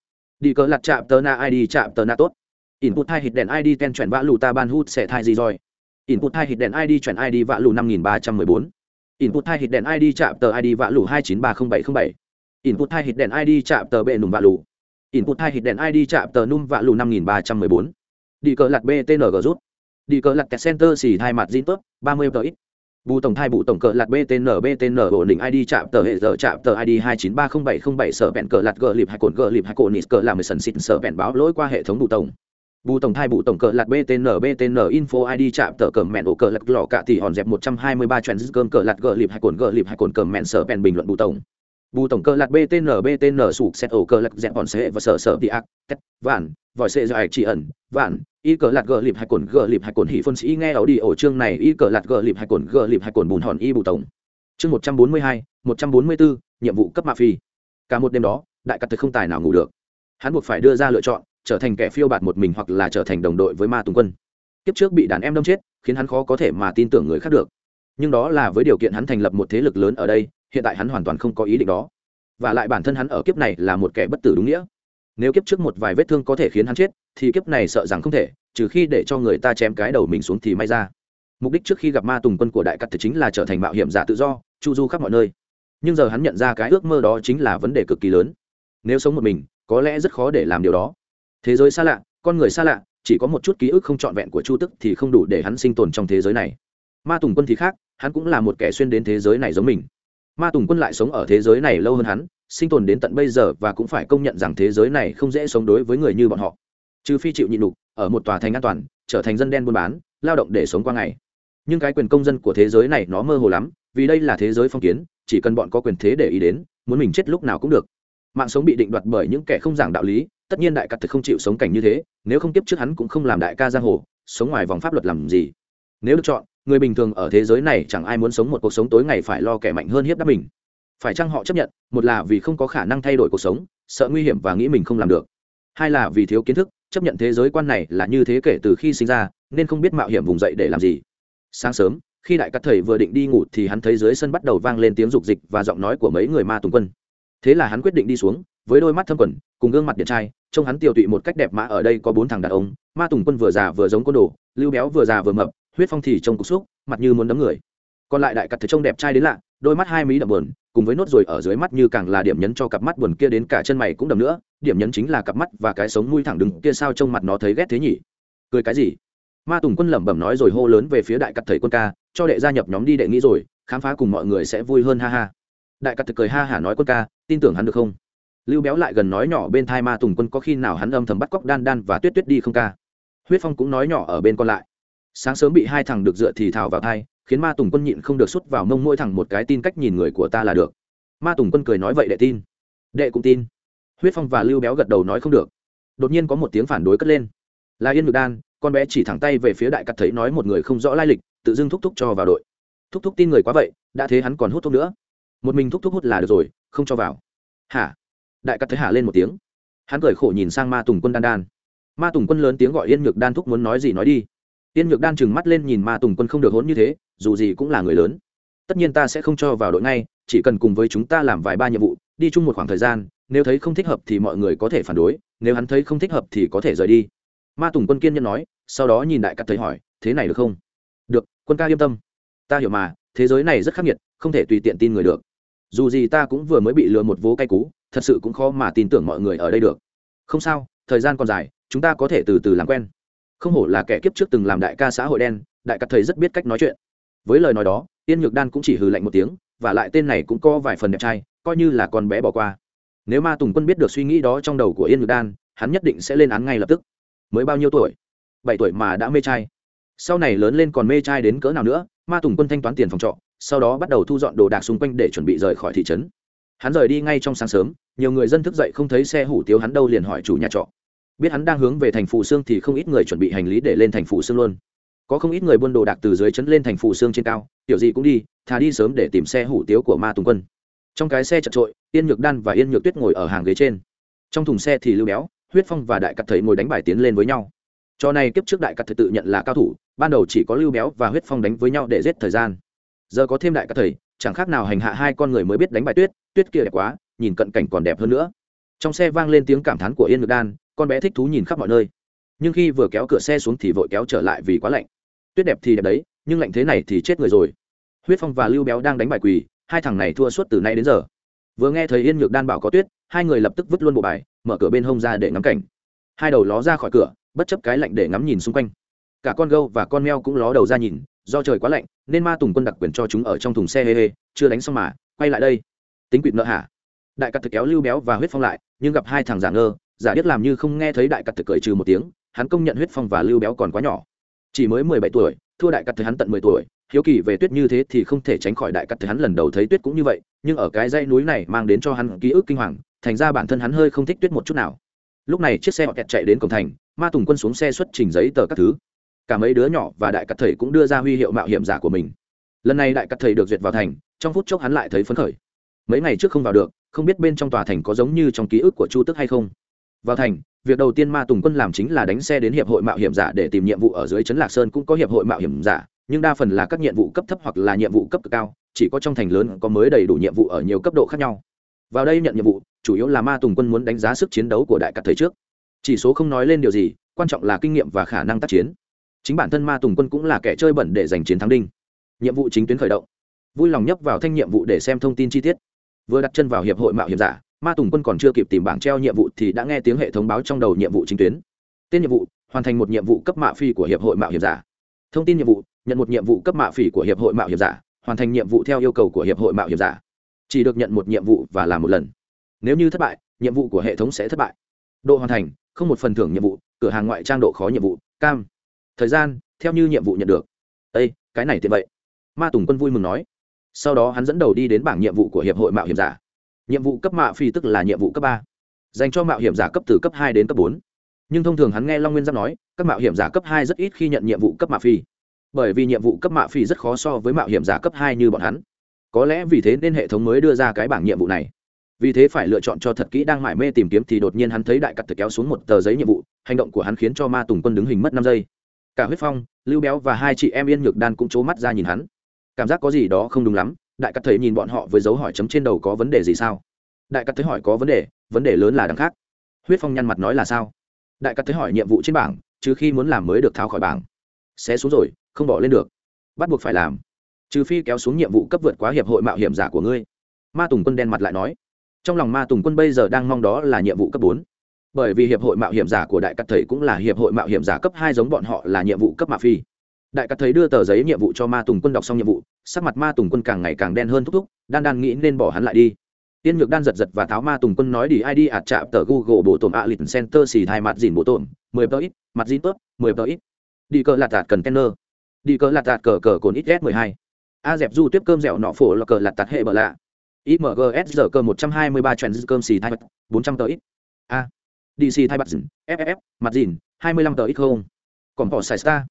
đi cờ lặt chạm tờ na id chạm tờ na tốt. Input hai hit đèn id ten chuyển vã lù ta ban hút sẽ thai gì rồi. Input hai hit đèn id chuyển id vã lù năm nghìn ba trăm mười bốn. Input hai hit đèn id chạm tờ id vã lù hai chín ba không bảy không bảy. Input hai hit đèn id chạm tờ bệ nùm vã lù. Input hai hit đèn id chạm tờ num vạ lù năm nghìn ba trăm mười bốn. Đi cờ lặt btng rút. Đi cờ lặt center xì hai mặt zin tốt, ba mươi ít bù tổng thai bù tổng cờ Lạt btn btn ổn định id chạm tờ hệ giờ chạm tờ id hai chín ba không bảy không bảy sở bẹn cờ lạt gờ lịp hai cồn gờ lịp hai cồn nít cờ làm mười sần xịn sở bẹn báo lỗi qua hệ thống bù tổng. Bù tổng thai bù tổng cờ Lạt btn btn info id chạm tờ cờ mẹn ổ cờ lạt lò cả tỷ hòn dẹp một trăm hai mươi ba chuyện cơm cờ lạt gờ lịp hai cồn gờ lịp hai cồn cờ mẹn sở bẹn bình luận bù tổng bù tổng cơ lạc btn btn sụp xét ổ cơ lạc dẹp bọn xe và sở sở đi ác tét vạn, vòi do dài chỉ ẩn, vạn, y cờ lạc gờ lịp hai cồn gờ lịp hai cồn hỉ phân sĩ nghe ảo đi ổ chương này, y cờ lạc gờ lịp hai cồn gờ lịp hai cồn bùn hòn y bù tổng. Chương một trăm bốn mươi hai, một trăm bốn mươi bốn nhiệm vụ cấp ma phi. Cả một đêm đó, đại cắt thực không tài nào ngủ được. Hắn buộc phải đưa ra lựa chọn, trở thành kẻ phiêu bạt một mình hoặc là trở thành đồng đội với ma tùng quân. Kiếp trước bị đàn em đâm chết, khiến hắn khó có thể mà tin tưởng người khác được. Nhưng đó là với điều kiện hắn thành lập một thế lực lớn ở đây hiện tại hắn hoàn toàn không có ý định đó. Và lại bản thân hắn ở kiếp này là một kẻ bất tử đúng nghĩa. Nếu kiếp trước một vài vết thương có thể khiến hắn chết, thì kiếp này sợ rằng không thể, trừ khi để cho người ta chém cái đầu mình xuống thì may ra. Mục đích trước khi gặp ma tùng quân của đại cắt thì chính là trở thành mạo hiểm giả tự do, chu du khắp mọi nơi. Nhưng giờ hắn nhận ra cái ước mơ đó chính là vấn đề cực kỳ lớn. Nếu sống một mình, có lẽ rất khó để làm điều đó. Thế giới xa lạ, con người xa lạ, chỉ có một chút ký ức không trọn vẹn của chu tức thì không đủ để hắn sinh tồn trong thế giới này. Ma tùng quân thì khác, hắn cũng là một kẻ xuyên đến thế giới này giống mình ma tùng quân lại sống ở thế giới này lâu hơn hắn, sinh tồn đến tận bây giờ và cũng phải công nhận rằng thế giới này không dễ sống đối với người như bọn họ. Trừ phi chịu nhịn đục ở một tòa thành an toàn, trở thành dân đen buôn bán, lao động để sống qua ngày. Nhưng cái quyền công dân của thế giới này nó mơ hồ lắm, vì đây là thế giới phong kiến, chỉ cần bọn có quyền thế để ý đến, muốn mình chết lúc nào cũng được. Mạng sống bị định đoạt bởi những kẻ không giảng đạo lý, tất nhiên đại cắt thực không chịu sống cảnh như thế, nếu không tiếp trước hắn cũng không làm đại ca giang hồ, sống ngoài vòng pháp luật làm gì? Nếu được chọn người bình thường ở thế giới này chẳng ai muốn sống một cuộc sống tối ngày phải lo kẻ mạnh hơn hiếp đáp mình. Phải chăng họ chấp nhận, một là vì không có khả năng thay đổi cuộc sống, sợ nguy hiểm và nghĩ mình không làm được. Hai là vì thiếu kiến thức, chấp nhận thế giới quan này là như thế kể từ khi sinh ra, nên không biết mạo hiểm vùng dậy để làm gì. Sáng sớm, khi đại cắt thầy vừa định đi ngủ thì hắn thấy dưới sân bắt đầu vang lên tiếng rục dịch và giọng nói của mấy người ma tùng quân. Thế là hắn quyết định đi xuống, với đôi mắt thâm quẩn cùng gương mặt điện trai, trông hắn tiều tụy một cách đẹp mã ở đây có bốn thằng đàn ông, ma tùng quân vừa già vừa giống côn đồ, lưu béo vừa già vừa mập huyết phong thì trông cục xúc, mặt như muốn đấm người. Còn lại đại cặt thấy trông đẹp trai đến lạ, đôi mắt hai mí đậm buồn, cùng với nốt ruồi ở dưới mắt như càng là điểm nhấn cho cặp mắt buồn kia đến cả chân mày cũng đậm nữa, điểm nhấn chính là cặp mắt và cái sống mũi thẳng đứng kia sao trông mặt nó thấy ghét thế nhỉ? Cười cái gì? Ma tùng quân lẩm bẩm nói rồi hô lớn về phía đại cặt thầy quân ca, cho đệ gia nhập nhóm đi đệ nghĩ rồi, khám phá cùng mọi người sẽ vui hơn ha ha. Đại cặt thực cười ha hả nói quân ca, tin tưởng hắn được không? Lưu béo lại gần nói nhỏ bên thai ma tùng quân có khi nào hắn âm thầm bắt cóc đan đan và tuyết tuyết đi không ca? Huyết phong cũng nói nhỏ ở bên còn lại sáng sớm bị hai thằng được dựa thì thào vào thai, khiến ma tùng quân nhịn không được xuất vào mông mỗi thằng một cái tin cách nhìn người của ta là được. Ma tùng quân cười nói vậy đệ tin. Đệ cũng tin. Huyết phong và lưu béo gật đầu nói không được. Đột nhiên có một tiếng phản đối cất lên. Là yên ngược đan, con bé chỉ thẳng tay về phía đại cắt thấy nói một người không rõ lai lịch, tự dưng thúc thúc cho vào đội. Thúc thúc tin người quá vậy, đã thế hắn còn hút thuốc nữa. Một mình thúc thúc hút là được rồi, không cho vào. Hả? Đại cắt thấy hả lên một tiếng. Hắn cười khổ nhìn sang ma tùng quân đan đan. Ma tùng quân lớn tiếng gọi yên ngược đan thúc muốn nói gì nói đi. Tiên nhược đan chừng mắt lên nhìn ma tùng quân không được hốn như thế, dù gì cũng là người lớn. Tất nhiên ta sẽ không cho vào đội ngay, chỉ cần cùng với chúng ta làm vài ba nhiệm vụ, đi chung một khoảng thời gian, nếu thấy không thích hợp thì mọi người có thể phản đối, nếu hắn thấy không thích hợp thì có thể rời đi. Ma tùng quân kiên nhân nói, sau đó nhìn đại cắt thấy hỏi, thế này được không? Được, quân ca yên tâm. Ta hiểu mà, thế giới này rất khắc nghiệt, không thể tùy tiện tin người được. Dù gì ta cũng vừa mới bị lừa một vố cay cú, thật sự cũng khó mà tin tưởng mọi người ở đây được. Không sao, thời gian còn dài, chúng ta có thể từ từ làm quen không hổ là kẻ kiếp trước từng làm đại ca xã hội đen, đại ca thầy rất biết cách nói chuyện. Với lời nói đó tiên nhược đan cũng chỉ hừ lạnh một tiếng, và lại tên này cũng có vài phần đẹp trai, coi như là con bé bỏ qua. Nếu ma tùng quân biết được suy nghĩ đó trong đầu của yên nhược đan, hắn nhất định sẽ lên án ngay lập tức. Mới bao nhiêu tuổi? Bảy tuổi mà đã mê trai. Sau này lớn lên còn mê trai đến cỡ nào nữa, ma tùng quân thanh toán tiền phòng trọ, sau đó bắt đầu thu dọn đồ đạc xung quanh để chuẩn bị rời khỏi thị trấn. Hắn rời đi ngay trong sáng sớm, nhiều người dân thức dậy không thấy xe hủ tiếu hắn đâu liền hỏi chủ nhà trọ biết hắn đang hướng về thành phủ xương thì không ít người chuẩn bị hành lý để lên thành phủ xương luôn. Có không ít người buôn đồ đạc từ dưới trấn lên thành phủ xương trên cao tiểu gì cũng đi, thà đi sớm để tìm xe hủ tiếu của ma tùng quân. Trong cái xe chật trội, yên nhược đan và yên nhược tuyết ngồi ở hàng ghế trên. Trong thùng xe thì lưu béo, huyết phong và đại cắt thầy ngồi đánh bài tiến lên với nhau. Cho này kiếp trước đại cắt thầy tự nhận là cao thủ, ban đầu chỉ có lưu béo và huyết phong đánh với nhau để giết thời gian. Giờ có thêm đại cắt thầy, chẳng khác nào hành hạ hai con người mới biết đánh bài tuyết tuyết kia đẹp quá, nhìn cận cảnh còn đẹp hơn nữa. Trong xe vang lên tiếng cảm thán của yên nhược đan con bé thích thú nhìn khắp mọi nơi. Nhưng khi vừa kéo cửa xe xuống thì vội kéo trở lại vì quá lạnh. Tuyết đẹp thì đẹp đấy, nhưng lạnh thế này thì chết người rồi. Huyết phong và lưu béo đang đánh bài quỳ, hai thằng này thua suốt từ nay đến giờ. Vừa nghe thấy yên nhược đan bảo có tuyết, hai người lập tức vứt luôn bộ bài, mở cửa bên hông ra để ngắm cảnh. Hai đầu ló ra khỏi cửa, bất chấp cái lạnh để ngắm nhìn xung quanh. Cả con gâu và con meo cũng ló đầu ra nhìn, do trời quá lạnh, nên ma tùng quân đặc quyền cho chúng ở trong thùng xe hê hê, chưa đánh xong mà, quay lại đây. Tính quỵt nợ hả? Đại cắt thực kéo lưu béo và huyết phong lại, nhưng gặp hai thằng giả ngơ giả điếc làm như không nghe thấy đại cắt thực cười trừ một tiếng, hắn công nhận huyết phong và lưu béo còn quá nhỏ. Chỉ mới mười bảy tuổi, thua đại cắt thực hắn tận mười tuổi, hiếu kỳ về tuyết như thế thì không thể tránh khỏi đại cắt thực hắn lần đầu thấy tuyết cũng như vậy, nhưng ở cái dãy núi này mang đến cho hắn ký ức kinh hoàng, thành ra bản thân hắn hơi không thích tuyết một chút nào. Lúc này chiếc xe họ kẹt chạy đến cổng thành, ma tùng quân xuống xe xuất trình giấy tờ các thứ. Cả mấy đứa nhỏ và đại cắt thầy cũng đưa ra huy hiệu mạo hiểm giả của mình. Lần này đại cắt thầy được duyệt vào thành, trong phút chốc hắn lại thấy phấn khởi. Mấy ngày trước không vào được, không biết bên trong tòa thành có giống như trong ký ức của chu tức hay không vào thành, việc đầu tiên ma tùng quân làm chính là đánh xe đến hiệp hội mạo hiểm giả để tìm nhiệm vụ ở dưới trấn lạc sơn cũng có hiệp hội mạo hiểm giả, nhưng đa phần là các nhiệm vụ cấp thấp hoặc là nhiệm vụ cấp cực cao, chỉ có trong thành lớn có mới đầy đủ nhiệm vụ ở nhiều cấp độ khác nhau. Vào đây nhận nhiệm vụ, chủ yếu là ma tùng quân muốn đánh giá sức chiến đấu của đại cắt thời trước. Chỉ số không nói lên điều gì, quan trọng là kinh nghiệm và khả năng tác chiến. Chính bản thân ma tùng quân cũng là kẻ chơi bẩn để giành chiến thắng đinh. Nhiệm vụ chính tuyến khởi động. Vui lòng nhấp vào thanh nhiệm vụ để xem thông tin chi tiết. Vừa đặt chân vào hiệp hội mạo hiểm giả ma tùng quân còn chưa kịp tìm bảng treo nhiệm vụ thì đã nghe tiếng hệ thống báo trong đầu nhiệm vụ chính tuyến. Tên nhiệm vụ, hoàn thành một nhiệm vụ cấp mạ phi của hiệp hội mạo hiểm giả. Thông tin nhiệm vụ, nhận một nhiệm vụ cấp mạ phỉ của hiệp hội mạo hiểm giả, hoàn thành nhiệm vụ theo yêu cầu của hiệp hội mạo hiểm giả. Chỉ được nhận một nhiệm vụ và làm một lần. Nếu như thất bại, nhiệm vụ của hệ thống sẽ thất bại. Độ hoàn thành, không một phần thưởng nhiệm vụ, cửa hàng ngoại trang độ khó nhiệm vụ, cam. Thời gian, theo như nhiệm vụ nhận được. Ây cái này tiện vậy. Ma tùng quân vui mừng nói. Sau đó hắn dẫn đầu đi đến bảng nhiệm vụ của hiệp hội mạo hiểm giả nhiệm vụ cấp mạ phi tức là nhiệm vụ cấp ba. Dành cho mạo hiểm giả cấp từ cấp hai đến cấp bốn. Nhưng thông thường hắn nghe long nguyên giáp nói, các mạo hiểm giả cấp hai rất ít khi nhận nhiệm vụ cấp mạ phi. Bởi vì nhiệm vụ cấp mạ phi rất khó so với mạo hiểm giả cấp hai như bọn hắn. Có lẽ vì thế nên hệ thống mới đưa ra cái bảng nhiệm vụ này. Vì thế phải lựa chọn cho thật kỹ đang mải mê tìm kiếm thì đột nhiên hắn thấy đại cắt thực kéo xuống một tờ giấy nhiệm vụ, hành động của hắn khiến cho ma tùng quân đứng hình mất năm giây. Cả huyết phong, lưu béo và hai chị em yên nhược đan cũng c h ố mắt ra nhìn hắn. Cảm giác có gì đó không đúng lắm đại cắt thấy nhìn bọn họ với dấu hỏi chấm trên đầu có vấn đề gì sao? Đại cắt thấy hỏi có vấn đề vấn đề lớn là đằng khác. Huyết phong nhăn mặt nói là sao? Đại cắt thấy hỏi nhiệm vụ trên bảng, trừ khi muốn làm mới được tháo khỏi bảng. Sẽ xuống rồi, không bỏ lên được. Bắt buộc phải làm. Trừ phi kéo xuống nhiệm vụ cấp vượt quá hiệp hội mạo hiểm giả của ngươi. Ma tùng quân đen mặt lại nói. Trong lòng ma tùng quân bây giờ đang mong đó là nhiệm vụ cấp bốn. Bởi vì hiệp hội mạo hiểm giả của đại cắt thầy cũng là hiệp hội mạo hiểm giả cấp hai giống bọn họ là nhiệm vụ cấp mạ phi đại cắt thấy đưa tờ giấy nhiệm vụ cho ma tùng quân đọc xong nhiệm vụ, sắc mặt ma tùng quân càng ngày càng đen hơn thúc thúc, đan đan nghĩ nên bỏ hắn lại đi. Tiên nhược đan giật giật và tháo ma tùng quân nói đi id ạt chạm tờ google bộ tổn a lịch center xì thai mặt dìn bộ tổn, mười tờ ít, mặt dìn tớp, mười tờ ít. Đi cờ lạt tạt cần đi cờ lạt tạt cờ cờ cồn ít s mười hai. A dẹp du tiếp cơm dẻo nọ phổ là cờ lạt tạt hệ bờ lạ. Imgs giờ cơ một trăm hai mươi ba trend cơm xì thai mặt, bốn trăm tờ ít. A. Dc thai mặt dìn ff mặt dìn, hai mươi lăm tờ ít không? Còn bỏ xài star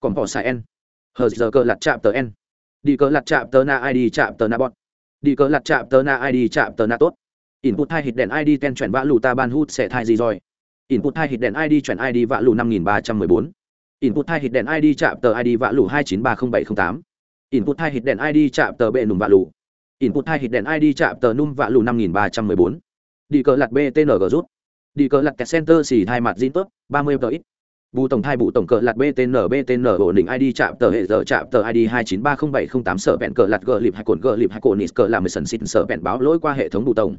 còn bỏ xài n hờ giờ cờ lặt chạm tờ n đi cờ lặt chạm tờ na id chạm tờ na bọt đi cờ lặt chạm tờ na id chạm tờ na tốt. Input hai hít đèn id ten chuyển vã lù ta ban hút sẽ thai gì rồi? Input hai hít đèn id chuyển id vã lù năm nghìn ba trăm mười bốn. Input hai hít đèn id chạm tờ id vã lù hai chín ba không bảy không tám. Input hai hít đèn id chạm tờ bệ nùm vã lù. Input hai hít đèn id chạm tờ num vã lù năm nghìn ba trăm mười bốn. Đi cờ lặt btng rút. Đi cờ lặt kẹt center xì hai mặt zin tốt, ba mươi tờ ít bù tổng thai bù tổng cờ lạt btn btn ổn định id chạm tờ hệ giờ chạm tờ id hai chín ba không bảy không tám sở bẹn cờ lạt gờ lịp hai cồn gờ lịp hai cồn nít cờ làm mười sần xịt sở bẹn báo lỗi qua hệ thống bù tổng.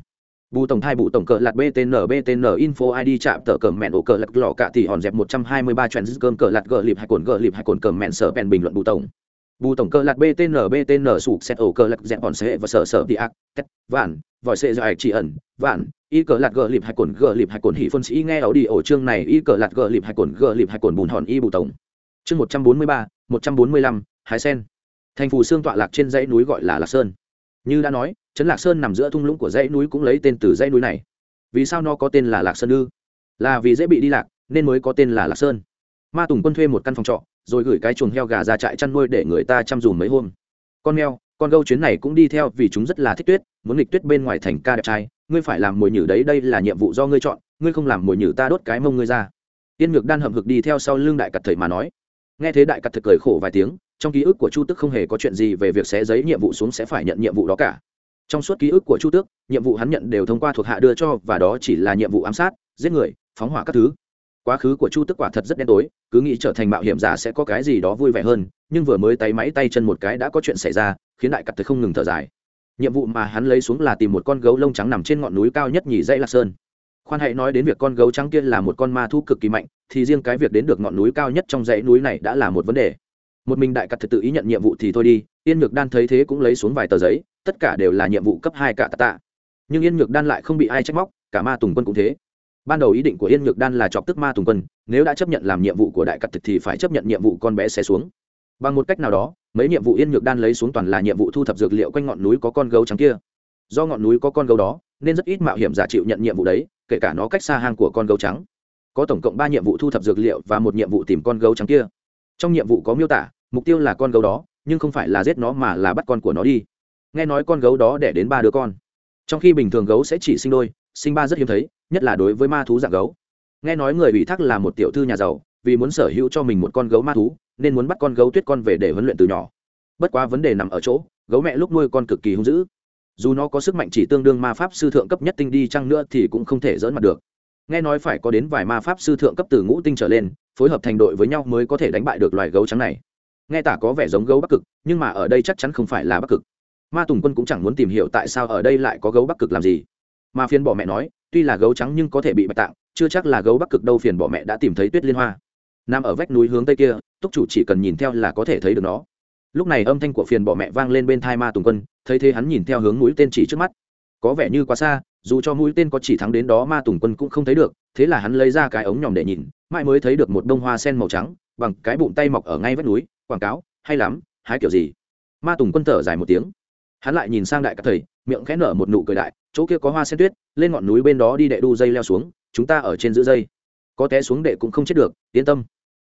Bù tổng thai bù tổng cờ lạt btn btn info id chạm tờ cờ mẹn ổ cờ lạt lọ cả tỷ hòn dẹp một trăm hai mươi ba trend cơm cờ lạt gờ lịp hai cồn gờ lịp hai cồn cờ mẹn sở bẹn bình luận bù tổng bù tổng cơ lạc btn btn sụp xét ổ cơ lạc dẹp bọn xe và sở sở đi ác tét vạn, vòi xe dài chỉ ẩn, vạn, y cờ lạc gờ lịp hai cồn gờ lịp hai cồn hỉ phân sĩ nghe ảo đi ổ chương này, y cờ lạc gờ lịp hai cồn gờ lịp hai cồn bùn hòn y bù tổng. Chương một trăm bốn mươi ba, một trăm bốn mươi lăm hái sen. Thành phù xương tọa lạc trên dãy núi gọi là lạc sơn. Như đã nói, trấn lạc sơn nằm giữa thung lũng của dãy núi cũng lấy tên từ dãy núi này. Vì sao nó có tên là lạc sơn ư? Là vì dễ bị đi lạc, nên mới có tên là lạc sơn. Ma tùng quân thuê một căn phòng trọ rồi gửi cái chuồng heo gà ra trại chăn nuôi để người ta chăm dùm mấy hôm. Con heo con gâu chuyến này cũng đi theo vì chúng rất là thích tuyết, muốn nghịch tuyết bên ngoài thành ca đẹp trai. Ngươi phải làm mồi nhử đấy, đây là nhiệm vụ do ngươi chọn, ngươi không làm mồi nhử ta đốt cái mông ngươi ra. Tiên ngược đan hậm hực đi theo sau lưng đại cặt thầy mà nói. Nghe thế đại cặt thực cười khổ vài tiếng, trong ký ức của chu tức không hề có chuyện gì về việc xé giấy nhiệm vụ xuống sẽ phải nhận nhiệm vụ đó cả. Trong suốt ký ức của chu tước nhiệm vụ hắn nhận đều thông qua thuộc hạ đưa cho, và đó chỉ là nhiệm vụ ám sát, giết người, phóng hỏa các thứ quá khứ của chu tức quả thật rất đen tối, cứ nghĩ trở thành mạo hiểm giả sẽ có cái gì đó vui vẻ hơn, nhưng vừa mới tay máy tay chân một cái đã có chuyện xảy ra, khiến đại cặp Thật không ngừng thở dài. Nhiệm vụ mà hắn lấy xuống là tìm một con gấu lông trắng nằm trên ngọn núi cao nhất nhì dãy lạc sơn. Khoan hãy nói đến việc con gấu trắng kia là một con ma thu cực kỳ mạnh, thì riêng cái việc đến được ngọn núi cao nhất trong dãy núi này đã là một vấn đề. Một mình đại cặp Thật tự ý nhận nhiệm vụ thì thôi đi, yên nhược đan thấy thế cũng lấy xuống vài tờ giấy, tất cả đều là nhiệm vụ cấp hai cả tạ tạ. Nhưng yên nhược đan lại không bị ai trách móc, cả ma tùng quân cũng thế ban đầu ý định của yên nhược đan là chọc tức ma tùng quân, nếu đã chấp nhận làm nhiệm vụ của đại cắt thực thì phải chấp nhận nhiệm vụ con bé xé xuống. Bằng một cách nào đó, mấy nhiệm vụ yên nhược đan lấy xuống toàn là nhiệm vụ thu thập dược liệu quanh ngọn núi có con gấu trắng kia. Do ngọn núi có con gấu đó, nên rất ít mạo hiểm giả chịu nhận nhiệm vụ đấy, kể cả nó cách xa hang của con gấu trắng. Có tổng cộng ba nhiệm vụ thu thập dược liệu và một nhiệm vụ tìm con gấu trắng kia. Trong nhiệm vụ có miêu tả, mục tiêu là con gấu đó, nhưng không phải là giết nó mà là bắt con của nó đi. Nghe nói con gấu đó đẻ đến ba đứa con. Trong khi bình thường gấu sẽ chỉ sinh đôi, sinh ba rất hiếm thấy nhất là đối với ma thú dạng gấu. Nghe nói người ủy thác là một tiểu thư nhà giàu, vì muốn sở hữu cho mình một con gấu ma thú, nên muốn bắt con gấu tuyết con về để huấn luyện từ nhỏ. Bất quá vấn đề nằm ở chỗ, gấu mẹ lúc nuôi con cực kỳ hung dữ. Dù nó có sức mạnh chỉ tương đương ma pháp sư thượng cấp nhất tinh đi chăng nữa thì cũng không thể dỡn mặt được. Nghe nói phải có đến vài ma pháp sư thượng cấp từ ngũ tinh trở lên, phối hợp thành đội với nhau mới có thể đánh bại được loài gấu trắng này. Nghe tả có vẻ giống gấu bắc cực, nhưng mà ở đây chắc chắn không phải là bắc cực. Ma tùng quân cũng chẳng muốn tìm hiểu tại sao ở đây lại có gấu bắc cực làm gì mà phiền bỏ mẹ nói, tuy là gấu trắng nhưng có thể bị bạch tạng, chưa chắc là gấu bắc cực đâu phiền bỏ mẹ đã tìm thấy tuyết liên hoa. Nằm ở vách núi hướng tây kia, túc chủ chỉ cần nhìn theo là có thể thấy được nó. Lúc này âm thanh của phiền bỏ mẹ vang lên bên thai ma tùng quân, thấy thế hắn nhìn theo hướng mũi tên chỉ trước mắt. Có vẻ như quá xa, dù cho mũi tên có chỉ thắng đến đó ma tùng quân cũng không thấy được, thế là hắn lấy ra cái ống nhòm để nhìn, mãi mới thấy được một bông hoa sen màu trắng, bằng cái bụng tay mọc ở ngay vách núi, quảng cáo, hay lắm, hái kiểu gì? Ma tùng quân thở dài một tiếng hắn lại nhìn sang đại các thầy, miệng khẽ nở một nụ cười đại, chỗ kia có hoa sen tuyết, lên ngọn núi bên đó đi đệ đu dây leo xuống, chúng ta ở trên giữ dây. Có té xuống đệ cũng không chết được, yên tâm.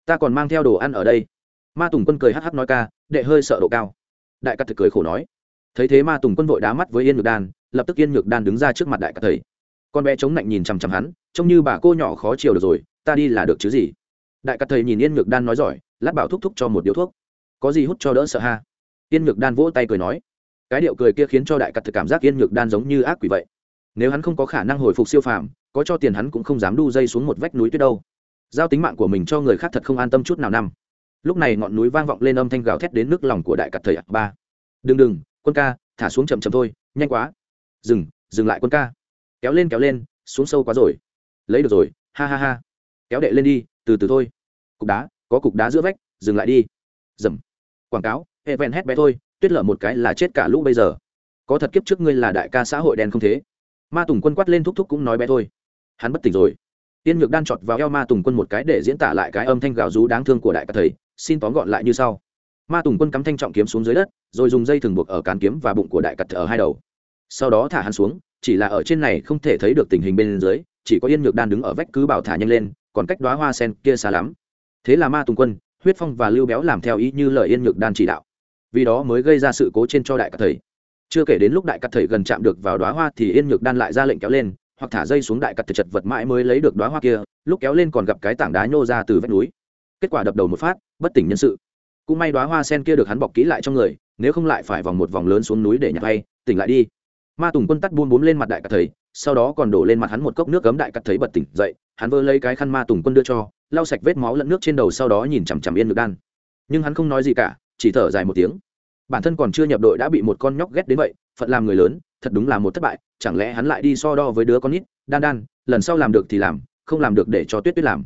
Ta còn mang theo đồ ăn ở đây. Ma tùng quân cười hắc hắc nói ca, đệ hơi sợ độ cao. Đại cát thực cười khổ nói. Thấy thế ma tùng quân vội đá mắt với yên nhược đan, lập tức yên nhược đan đứng ra trước mặt đại cát thầy. Con bé chống lạnh nhìn chằm chằm hắn, trông như bà cô nhỏ khó chiều được rồi, ta đi là được chứ gì? Đại cát thầy nhìn yên nhược đan nói giỏi, lát bảo thúc thúc cho một điếu thuốc. Có gì hút cho đỡ sợ ha? Yên nhược đan vỗ tay cười nói cái điệu cười kia khiến cho đại cắt thực cảm giác yên nhược đan giống như ác quỷ vậy. Nếu hắn không có khả năng hồi phục siêu phàm, có cho tiền hắn cũng không dám đu dây xuống một vách núi tuyết đâu. Giao tính mạng của mình cho người khác thật không an tâm chút nào năm. Lúc này ngọn núi vang vọng lên âm thanh gào thét đến nước lòng của đại cặt thầy ạ, ba. Đừng đừng, quân ca, thả xuống chậm chậm thôi, nhanh quá. Dừng dừng lại quân ca. Kéo lên kéo lên, xuống sâu quá rồi. Lấy được rồi, ha ha ha. Kéo đệ lên đi, từ từ thôi. Cục đá, có cục đá giữa vách, dừng lại đi. Dầm. Quảng cáo hệ ven hét bé thôi tuyết lở một cái là chết cả lũ bây giờ. Có thật kiếp trước ngươi là đại ca xã hội đen không thế? Ma tùng quân quát lên thúc thúc cũng nói bé thôi. Hắn bất tỉnh rồi. Tiên nhược đan chọt vào eo ma tùng quân một cái để diễn tả lại cái âm thanh gào rú đáng thương của đại ca thầy, xin tóm gọn lại như sau. Ma tùng quân cắm thanh trọng kiếm xuống dưới đất, rồi dùng dây thừng buộc ở cán kiếm và bụng của đại cặt ở hai đầu. Sau đó thả hắn xuống, chỉ là ở trên này không thể thấy được tình hình bên dưới, chỉ có yên nhược đan đứng ở vách cứ bảo thả nhanh lên, còn cách đoá hoa sen kia xa lắm. Thế là ma tùng quân, huyết phong và lưu béo làm theo ý như lời yên nhược đan chỉ đạo vì đó mới gây ra sự cố trên cho đại cát thầy. Chưa kể đến lúc đại cắt thầy gần chạm được vào đoá hoa thì yên nhược đan lại ra lệnh kéo lên, hoặc thả dây xuống đại cắt thầy chật vật mãi mới lấy được đoá hoa kia, lúc kéo lên còn gặp cái tảng đá nhô ra từ vách núi. Kết quả đập đầu một phát, bất tỉnh nhân sự. Cũng may đoá hoa sen kia được hắn bọc kỹ lại trong người, nếu không lại phải vòng một vòng lớn xuống núi để nhặt hay, tỉnh lại đi. Ma tùng quân tắt buôn bốn lên mặt đại cắt thầy, sau đó còn đổ lên mặt hắn một cốc nước cấm đại cắt thầy bật tỉnh dậy, hắn vơ lấy cái khăn ma tùng quân đưa cho, lau sạch vết máu lẫn nước trên đầu sau đó nhìn chằm chằm yên nhược đan. Nhưng hắn không nói gì cả chỉ thở dài một tiếng. Bản thân còn chưa nhập đội đã bị một con nhóc ghét đến vậy, phận làm người lớn, thật đúng là một thất bại, chẳng lẽ hắn lại đi so đo với đứa con nít? Đan đan, lần sau làm được thì làm, không làm được để cho tuyết tuyết làm.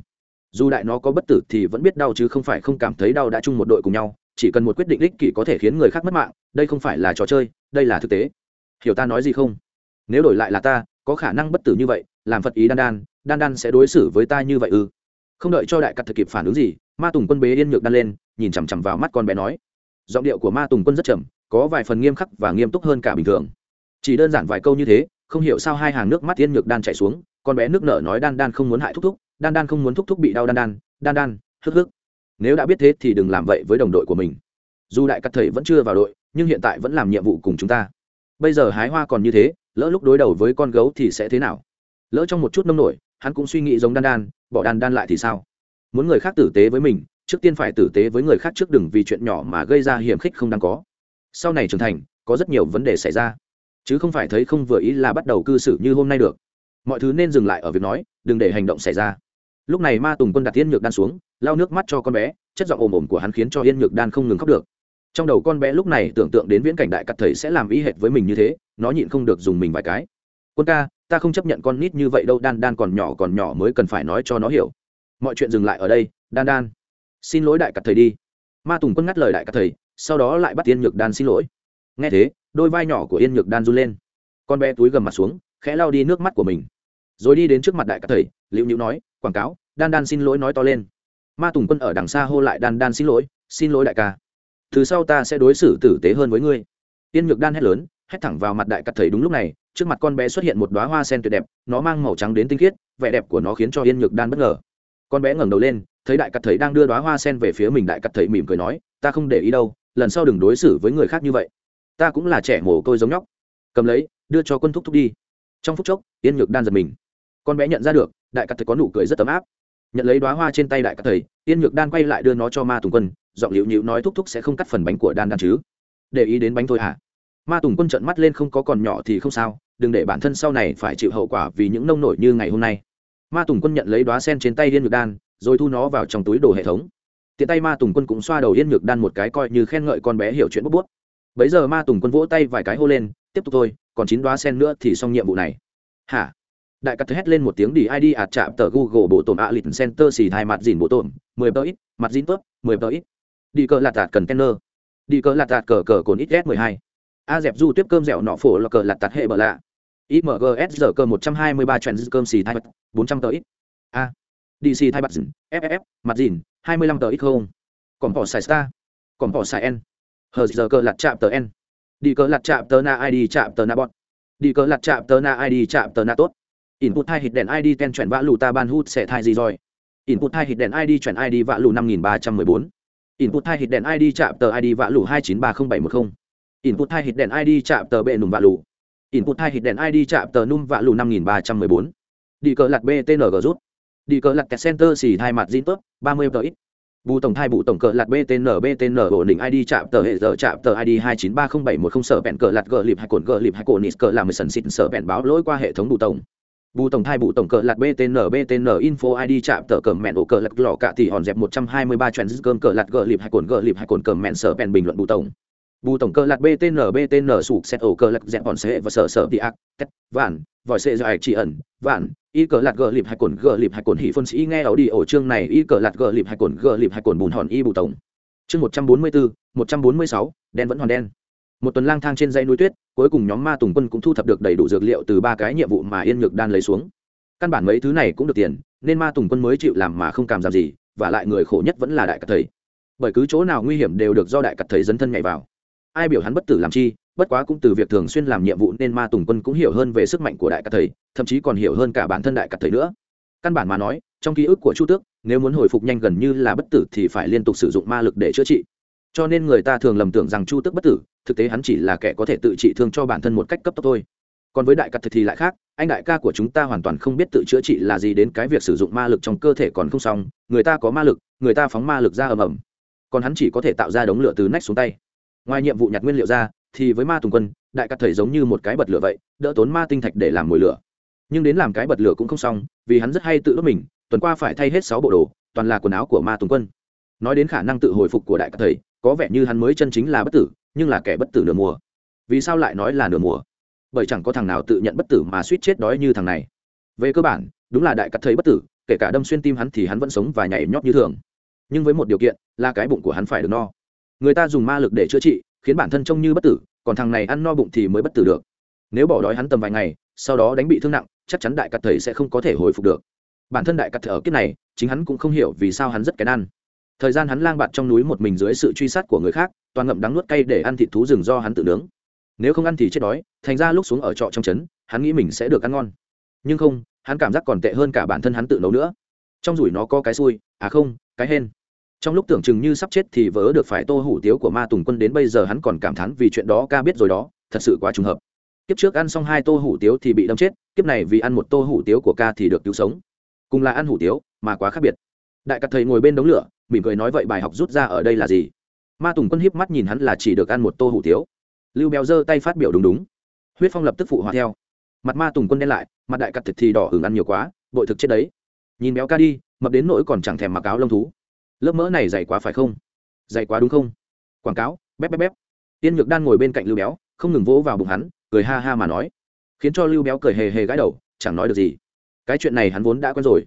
Dù đại nó có bất tử thì vẫn biết đau chứ không phải không cảm thấy đau đã chung một đội cùng nhau, chỉ cần một quyết định ích kỷ có thể khiến người khác mất mạng, đây không phải là trò chơi, đây là thực tế. Hiểu ta nói gì không? Nếu đổi lại là ta, có khả năng bất tử như vậy, làm phật ý đan đan đan đan sẽ đối xử với ta như vậy ư? Không đợi cho đại cắt thực kịp phản ứng gì ma tùng quân bế yên nhược đan lên, nhìn chằm chằm vào mắt con bé nói. Giọng điệu của ma tùng quân rất chậm có vài phần nghiêm khắc và nghiêm túc hơn cả bình thường. Chỉ đơn giản vài câu như thế, không hiểu sao hai hàng nước mắt yên nhược đan chảy xuống, con bé nước nở nói đan đan không muốn hại thúc thúc, đan đan không muốn thúc thúc bị đau đan đan đan đan, hức hức. Nếu đã biết thế thì đừng làm vậy với đồng đội của mình. Dù đại cắt thầy vẫn chưa vào đội, nhưng hiện tại vẫn làm nhiệm vụ cùng chúng ta. Bây giờ hái hoa còn như thế, lỡ lúc đối đầu với con gấu thì sẽ thế nào? Lỡ trong một chút nông nổi, hắn cũng suy nghĩ giống đan đan, bỏ đan đan lại thì sao? Muốn người khác tử tế với mình, trước tiên phải tử tế với người khác trước đừng vì chuyện nhỏ mà gây ra hiểm khích không đáng có. Sau này trưởng thành, có rất nhiều vấn đề xảy ra. Chứ không phải thấy không vừa ý là bắt đầu cư xử như hôm nay được. Mọi thứ nên dừng lại ở việc nói, đừng để hành động xảy ra. Lúc này ma tùng quân đặt yên nhược đan xuống, lau nước mắt cho con bé, chất giọng ồm ồm của hắn khiến cho yên nhược đan không ngừng khóc được. Trong đầu con bé lúc này tưởng tượng đến viễn cảnh đại cắt thầy sẽ làm ý hệt với mình như thế, nó nhịn không được dùng mình vài cái. Quân ca, ta không chấp nhận con nít như vậy đâu, đan đan còn nhỏ còn nhỏ mới cần phải nói cho nó hiểu mọi chuyện dừng lại ở đây, đan đan. Xin lỗi đại cắt thầy đi. Ma tùng quân ngắt lời đại cắt thầy, sau đó lại bắt yên nhược đan xin lỗi. Nghe thế, đôi vai nhỏ của yên nhược đan run lên. Con bé túi gầm mặt xuống, khẽ lau đi nước mắt của mình. Rồi đi đến trước mặt đại cắt thầy liệu nhữ nói, quảng cáo, đan đan xin lỗi nói to lên. Ma tùng quân ở đằng xa hô lại, đan đan xin lỗi xin lỗi đại ca. Từ sau ta sẽ đối xử tử tế hơn với ngươi. Yên nhược đan hét lớn, hét thẳng vào mặt đại cắt thầy đúng lúc này, trước mặt con bé xuất hiện một đoá hoa sen tuyệt đẹp, nó mang màu trắng đến tinh khiết, vẻ đẹp của nó khiến cho yên nhược đan bất ngờ con bé ngẩng đầu lên, thấy đại cắt thầy đang đưa đoá hoa sen về phía mình, đại cắt thầy mỉm cười nói, ta không để ý đâu, lần sau đừng đối xử với người khác như vậy. Ta cũng là trẻ mồ côi giống nhóc. Cầm lấy, đưa cho quân thúc thúc đi. Trong phút chốc, yên nhược đan giật mình. Con bé nhận ra được, đại cắt thầy có nụ cười rất ấm áp. Nhận lấy đoá hoa trên tay đại cắt thầy, yên nhược đan quay lại đưa nó cho ma tùng quân, giọng liệu nhịu nói, thúc thúc sẽ không cắt phần bánh của đan đan chứ? Để ý đến bánh thôi hả? Ma tùng quân trợn mắt lên, không có còn nhỏ thì không sao, đừng để bản thân sau này phải chịu hậu quả vì những nông nổi như ngày hôm nay ma tùng quân nhận lấy đoá sen trên tay yên nhược đan, rồi thu nó vào trong túi đồ hệ thống. Tiện tay ma tùng quân cũng xoa đầu yên nhược đan một cái coi như khen ngợi con bé hiểu chuyện bút bút. Bấy giờ ma tùng quân vỗ tay vài cái hô lên, tiếp tục thôi, còn chín đoá sen nữa thì xong nhiệm vụ này. Hả? Đại cắt hét lên một tiếng đi id ạt chạm tờ google bộ tổn a lịch center xì thai mặt dìn bộ tổn, mười tờ ít, mặt dìn tớp, mười tờ ít. Đi cờ lạt tạt cần tenner đi cờ lạt tạt cờ cờ cồn ít s mười hai. A dẹp du tiếp cơm dẻo nọ phổ là cờ lạt tạt hệ bờ lạ imgs giờ cờ một trăm hai mươi ba cơm xì thai bật 400 tờ ít. A. Dc thai bật dìn ff mặt dìn, hai mươi lăm tờ ít không? Còn bỏ xài star. Còn bỏ xài n. Hờ giờ cơ lạt chạm tờ n. Đi cơ lạt chạm tờ na id chạm tờ na bọn đi cơ lạt chạm tờ na id chạm tờ na tốt. Input hai hit đèn id ten chuyển vã lù ta ban hút sẽ thai gì rồi? Input hai hit đèn id chuyển id vã lù năm nghìn ba trăm mười bốn. Input hai hit đèn id chạm tờ id vã lù hai chín ba không bảy một không. Input hai hit đèn id chạm tờ bệ nùng vã lù input hai hit đèn id chạm tờ num vạ lù năm nghìn ba trăm mười bốn. Đi cờ lạt btng rút. Đi cờ lạt center xì hai mặt zin tớp, ba mươi tờ ít. Bù tổng thai bù tổng cờ lạt btn btn ổn định id chạm tờ hệ giờ, chạm tờ id hai chín ba không bảy một không sở bẹn cờ lạt gờ lịp hai cồn gờ lịp hai cồn nít cờ làm sần xịn sở bẹn báo lỗi qua hệ thống bù tổng. Bù tổng thai bù tổng cờ lạt btn btn info id chạm tờ cờ mẹn ổ cờ lạt lò cả thì hòn dẹp một trăm hai mươi ba trend cơm cờ lạt gờ lịp hai cồn gờ lịp hai cồn cờ mẹn sở bẹn bình luận bù tổng bù tổng cơ lạt btn btn sụp xét ổ cơ lạt dẹp bọn xe và sở sở đi ác, tét, vạn, vòi xe do ạch chỉ ẩn, vạn, y cờ lạt gờ lịp hay cồn, gờ lịp hay cồn hỉ phân sĩ nghe ảo đi ổ chương này, y cờ lạt gờ lịp hay cồn, gờ lịp hay cồn bùn hòn y bù tổng. Chương một trăm bốn mươi bốn một trăm bốn mươi sáu, đen vẫn hòn đen. Một tuần lang thang trên dãy núi tuyết, cuối cùng nhóm ma tùng quân cũng thu thập được đầy đủ dược liệu từ ba cái nhiệm vụ mà yên nhược đan lấy xuống. Căn bản mấy thứ này cũng được tiền, nên ma tùng quân mới chịu làm mà không cảm giảm gì, và lại người khổ nhất vẫn là đại cật thầy. Bởi cứ chỗ nào nguy hiểm đều được do đại cật thầy dấn thân nhảy vào ai biểu hắn bất tử làm chi, bất quá cũng từ việc thường xuyên làm nhiệm vụ nên ma tùng quân cũng hiểu hơn về sức mạnh của đại Cát thầy, thậm chí còn hiểu hơn cả bản thân đại Cát thầy nữa. Căn bản mà nói, trong ký ức của chu tước, nếu muốn hồi phục nhanh gần như là bất tử thì phải liên tục sử dụng ma lực để chữa trị. Cho nên người ta thường lầm tưởng rằng chu tước bất tử, thực tế hắn chỉ là kẻ có thể tự trị thương cho bản thân một cách cấp tốc thôi. Còn với đại cật thì lại khác, anh đại ca của chúng ta hoàn toàn không biết tự chữa trị là gì đến cái việc sử dụng ma lực trong cơ thể còn không xong, người ta có ma lực, người ta phóng ma lực ra ầm ầm. Còn hắn chỉ có thể tạo ra đống lửa từ nách xuống tay ngoài nhiệm vụ nhặt nguyên liệu ra, thì với ma tùng quân, đại cắt thầy giống như một cái bật lửa vậy, đỡ tốn ma tinh thạch để làm mồi lửa. Nhưng đến làm cái bật lửa cũng không xong, vì hắn rất hay tự đốt mình, tuần qua phải thay hết sáu bộ đồ, toàn là quần áo của ma tùng quân. Nói đến khả năng tự hồi phục của đại cắt thầy, có vẻ như hắn mới chân chính là bất tử, nhưng là kẻ bất tử nửa mùa. Vì sao lại nói là nửa mùa? Bởi chẳng có thằng nào tự nhận bất tử mà suýt chết đói như thằng này. Về cơ bản, đúng là đại cắt thầy bất tử, kể cả đâm xuyên tim hắn thì hắn vẫn sống và nhảy nhót như thường. Nhưng với một điều kiện, là cái bụng của hắn phải được no người ta dùng ma lực để chữa trị, khiến bản thân trông như bất tử, còn thằng này ăn no bụng thì mới bất tử được. Nếu bỏ đói hắn tầm vài ngày, sau đó đánh bị thương nặng, chắc chắn đại cắt thầy sẽ không có thể hồi phục được. Bản thân đại cắt ở kiếp này, chính hắn cũng không hiểu vì sao hắn rất kén ăn. Thời gian hắn lang bạt trong núi một mình dưới sự truy sát của người khác, toàn ngậm đắng nuốt cay để ăn thịt thú rừng do hắn tự nướng. Nếu không ăn thì chết đói, thành ra lúc xuống ở trọ trong trấn, hắn nghĩ mình sẽ được ăn ngon. Nhưng không, hắn cảm giác còn tệ hơn cả bản thân hắn tự nấu nữa. Trong rủi nó có cái xui à không, cái hên trong lúc tưởng chừng như sắp chết thì vỡ được phải tô hủ tiếu của ma tùng quân đến bây giờ hắn còn cảm thán vì chuyện đó ca biết rồi đó, thật sự quá trùng hợp. Kiếp trước ăn xong hai tô hủ tiếu thì bị đâm chết, kiếp này vì ăn một tô hủ tiếu của ca thì được cứu sống. Cùng là ăn hủ tiếu, mà quá khác biệt. Đại cặp thầy ngồi bên đống lửa, mỉm cười nói vậy bài học rút ra ở đây là gì? Ma tùng quân hiếp mắt nhìn hắn là chỉ được ăn một tô hủ tiếu. Lưu béo giơ tay phát biểu đúng đúng. Huyết phong lập tức phụ hòa theo. Mặt ma tùng quân đen lại, mặt đại cặp thịt thì đỏ hưởng ăn nhiều quá, bội thực chết đấy. Nhìn béo ca đi, mập đến nỗi còn chẳng thèm mặc áo lông thú lớp mỡ này dày quá phải không? Dày quá đúng không? Quảng cáo, bép bép bép. Tiên nhược đan ngồi bên cạnh lưu béo, không ngừng vỗ vào bụng hắn, cười ha ha mà nói. Khiến cho lưu béo cười hề hề gãi đầu, chẳng nói được gì. Cái chuyện này hắn vốn đã quen rồi.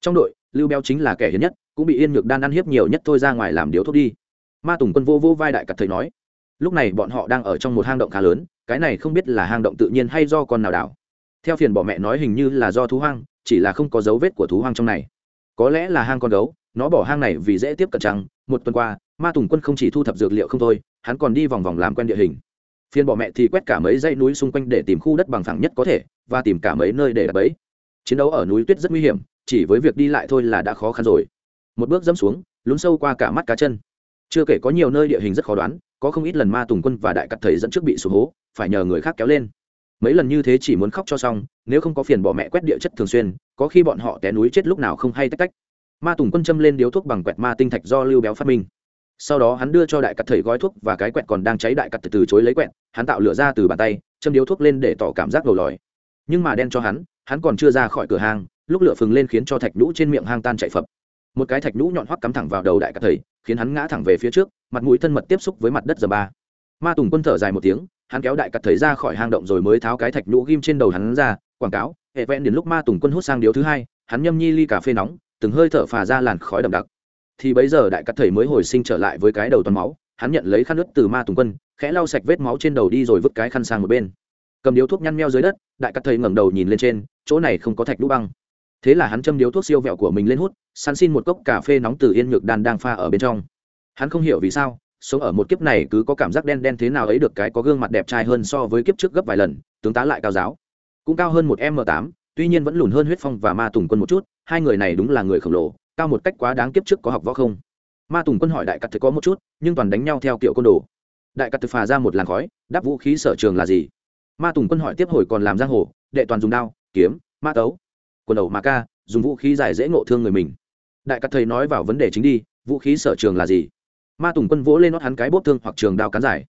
Trong đội, lưu béo chính là kẻ hiến nhất, cũng bị yên nhược đan ăn hiếp nhiều nhất thôi ra ngoài làm điếu thuốc đi. Ma tùng quân vô vô vai đại cặt thầy nói. Lúc này bọn họ đang ở trong một hang động khá lớn, cái này không biết là hang động tự nhiên hay do con nào đảo. Theo phiền bỏ mẹ nói hình như là do thú hoang, chỉ là không có dấu vết của thú hoang trong này. Có lẽ là hang con gấu nó bỏ hang này vì dễ tiếp cận trăng, một tuần qua, ma tùng quân không chỉ thu thập dược liệu không thôi, hắn còn đi vòng vòng làm quen địa hình. Phiền bỏ mẹ thì quét cả mấy dãy núi xung quanh để tìm khu đất bằng phẳng nhất có thể, và tìm cả mấy nơi để đập bẫy. Chiến đấu ở núi tuyết rất nguy hiểm, chỉ với việc đi lại thôi là đã khó khăn rồi. Một bước dẫm xuống, lún sâu qua cả mắt cá chân. Chưa kể có nhiều nơi địa hình rất khó đoán, có không ít lần ma tùng quân và đại cắt thầy dẫn trước bị sụp hố, phải nhờ người khác kéo lên. Mấy lần như thế chỉ muốn khóc cho xong, nếu không có phiền bỏ mẹ quét địa chất thường xuyên, có khi bọn họ té núi chết lúc nào không hay tách tách ma tùng quân châm lên điếu thuốc bằng quẹt ma tinh thạch do lưu béo phát minh sau đó hắn đưa cho đại cắt thầy gói thuốc và cái quẹt còn đang cháy đại cắt từ chối lấy quẹt hắn tạo lửa ra từ bàn tay châm điếu thuốc lên để tỏ cảm giác đầu lòi nhưng mà đen cho hắn hắn còn chưa ra khỏi cửa hàng lúc lửa phừng lên khiến cho thạch nhũ trên miệng hang tan chạy phập một cái thạch nhũ nhọn hoắt cắm thẳng vào đầu đại cắt thầy khiến hắn ngã thẳng về phía trước mặt mũi thân mật tiếp xúc với mặt đất giờ ba ma tùng quân thở dài một tiếng hắn kéo đại cắt thầy ra khỏi hang động rồi mới tháo cái thạch nhũ ghim trên đầu hắn ra quảng cáo hệ vẹn đến lúc ma tùng quân hút sang điếu thứ hai hắn nhâm nhi ly cà phê nóng từng hơi thở phà ra làn khói đậm đặc. Thì bấy giờ đại cắt thầy mới hồi sinh trở lại với cái đầu toàn máu, hắn nhận lấy khăn nước từ ma tùng quân, khẽ lau sạch vết máu trên đầu đi rồi vứt cái khăn sang một bên. Cầm điếu thuốc nhăn meo dưới đất, đại cắt thầy ngẩng đầu nhìn lên trên, chỗ này không có thạch đũ băng. Thế là hắn châm điếu thuốc siêu vẹo của mình lên hút, săn xin một cốc cà phê nóng từ yên nhược đan đang pha ở bên trong. Hắn không hiểu vì sao, sống ở một kiếp này cứ có cảm giác đen đen thế nào ấy được cái có gương mặt đẹp trai hơn so với kiếp trước gấp vài lần, tướng tá lại cao giáo. Cũng cao hơn một m tám, tuy nhiên vẫn lùn hơn huyết phong và ma tùng quân một chút hai người này đúng là người khổng lồ, cao một cách quá đáng kiếp trước có học võ không? Ma tùng quân hỏi đại cắt thực có một chút, nhưng toàn đánh nhau theo kiểu côn đồ. Đại cắt thực phà ra một làn khói, đáp vũ khí sở trường là gì? Ma tùng quân hỏi tiếp hồi còn làm giang hồ, đệ toàn dùng đao, kiếm, ma tấu, quần đầu ma ca, dùng vũ khí dài dễ ngộ thương người mình. Đại cắt thầy nói vào vấn đề chính đi, vũ khí sở trường là gì? Ma tùng quân vỗ lên nót hắn cái bốp thương hoặc trường đao cán dài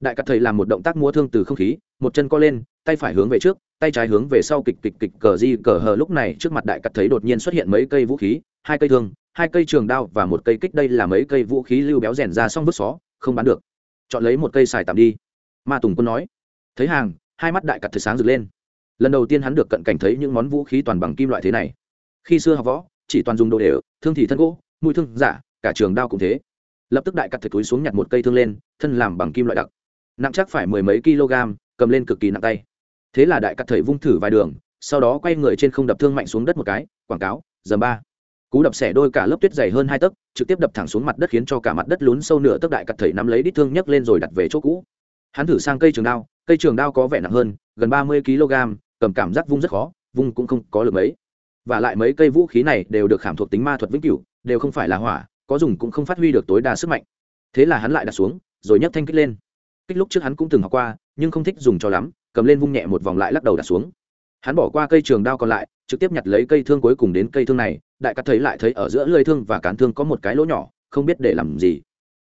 đại cắt thầy làm một động tác múa thương từ không khí, một chân co lên, tay phải hướng về trước tay trái hướng về sau kịch kịch kịch cờ di cờ hờ lúc này trước mặt đại cắt thấy đột nhiên xuất hiện mấy cây vũ khí, hai cây thương, hai cây trường đao và một cây kích đây là mấy cây vũ khí lưu béo rèn ra xong vứt xó, không bán được. Chọn lấy một cây xài tạm đi. Ma tùng quân nói. Thấy hàng, hai mắt đại cắt thật sáng rực lên. Lần đầu tiên hắn được cận cảnh thấy những món vũ khí toàn bằng kim loại thế này. Khi xưa học võ, chỉ toàn dùng đồ đều, thương thì thân gỗ, mũi thương giả cả trường đao cũng thế. Lập tức đại cắt thật túi xuống nhặt một cây thương lên, thân làm bằng kim loại đặc. Nặng chắc phải mười mấy kg, cầm lên cực kỳ nặng tay thế là đại cắt thầy vung thử vài đường, sau đó quay người trên không đập thương mạnh xuống đất một cái, quảng cáo giờ ba. Cú đập xẻ đôi cả lớp tuyết dày hơn hai tấc, trực tiếp đập thẳng xuống mặt đất khiến cho cả mặt đất lún sâu nửa tấc đại cắt thầy nắm lấy đít thương nhấc lên rồi đặt về chỗ cũ. Hắn thử sang cây trường đao, cây trường đao có vẻ nặng hơn, gần ba mươi kg cầm cảm giác vung rất khó, vung cũng không có lực mấy. Và lại mấy cây vũ khí này đều được khảm thuộc tính ma thuật vĩnh cửu, đều không phải là hỏa, có dùng cũng không phát huy được tối đa sức mạnh. Thế là hắn lại đặt xuống, rồi nhấc thanh kích lên. Kích lúc trước hắn cũng từng học qua, nhưng không thích dùng cho lắm cầm lên vung nhẹ một vòng lại lắc đầu đặt xuống. Hắn bỏ qua cây trường đao còn lại, trực tiếp nhặt lấy cây thương cuối cùng đến cây thương này, đại cắt thấy lại thấy ở giữa lơi thương và cán thương có một cái lỗ nhỏ, không biết để làm gì.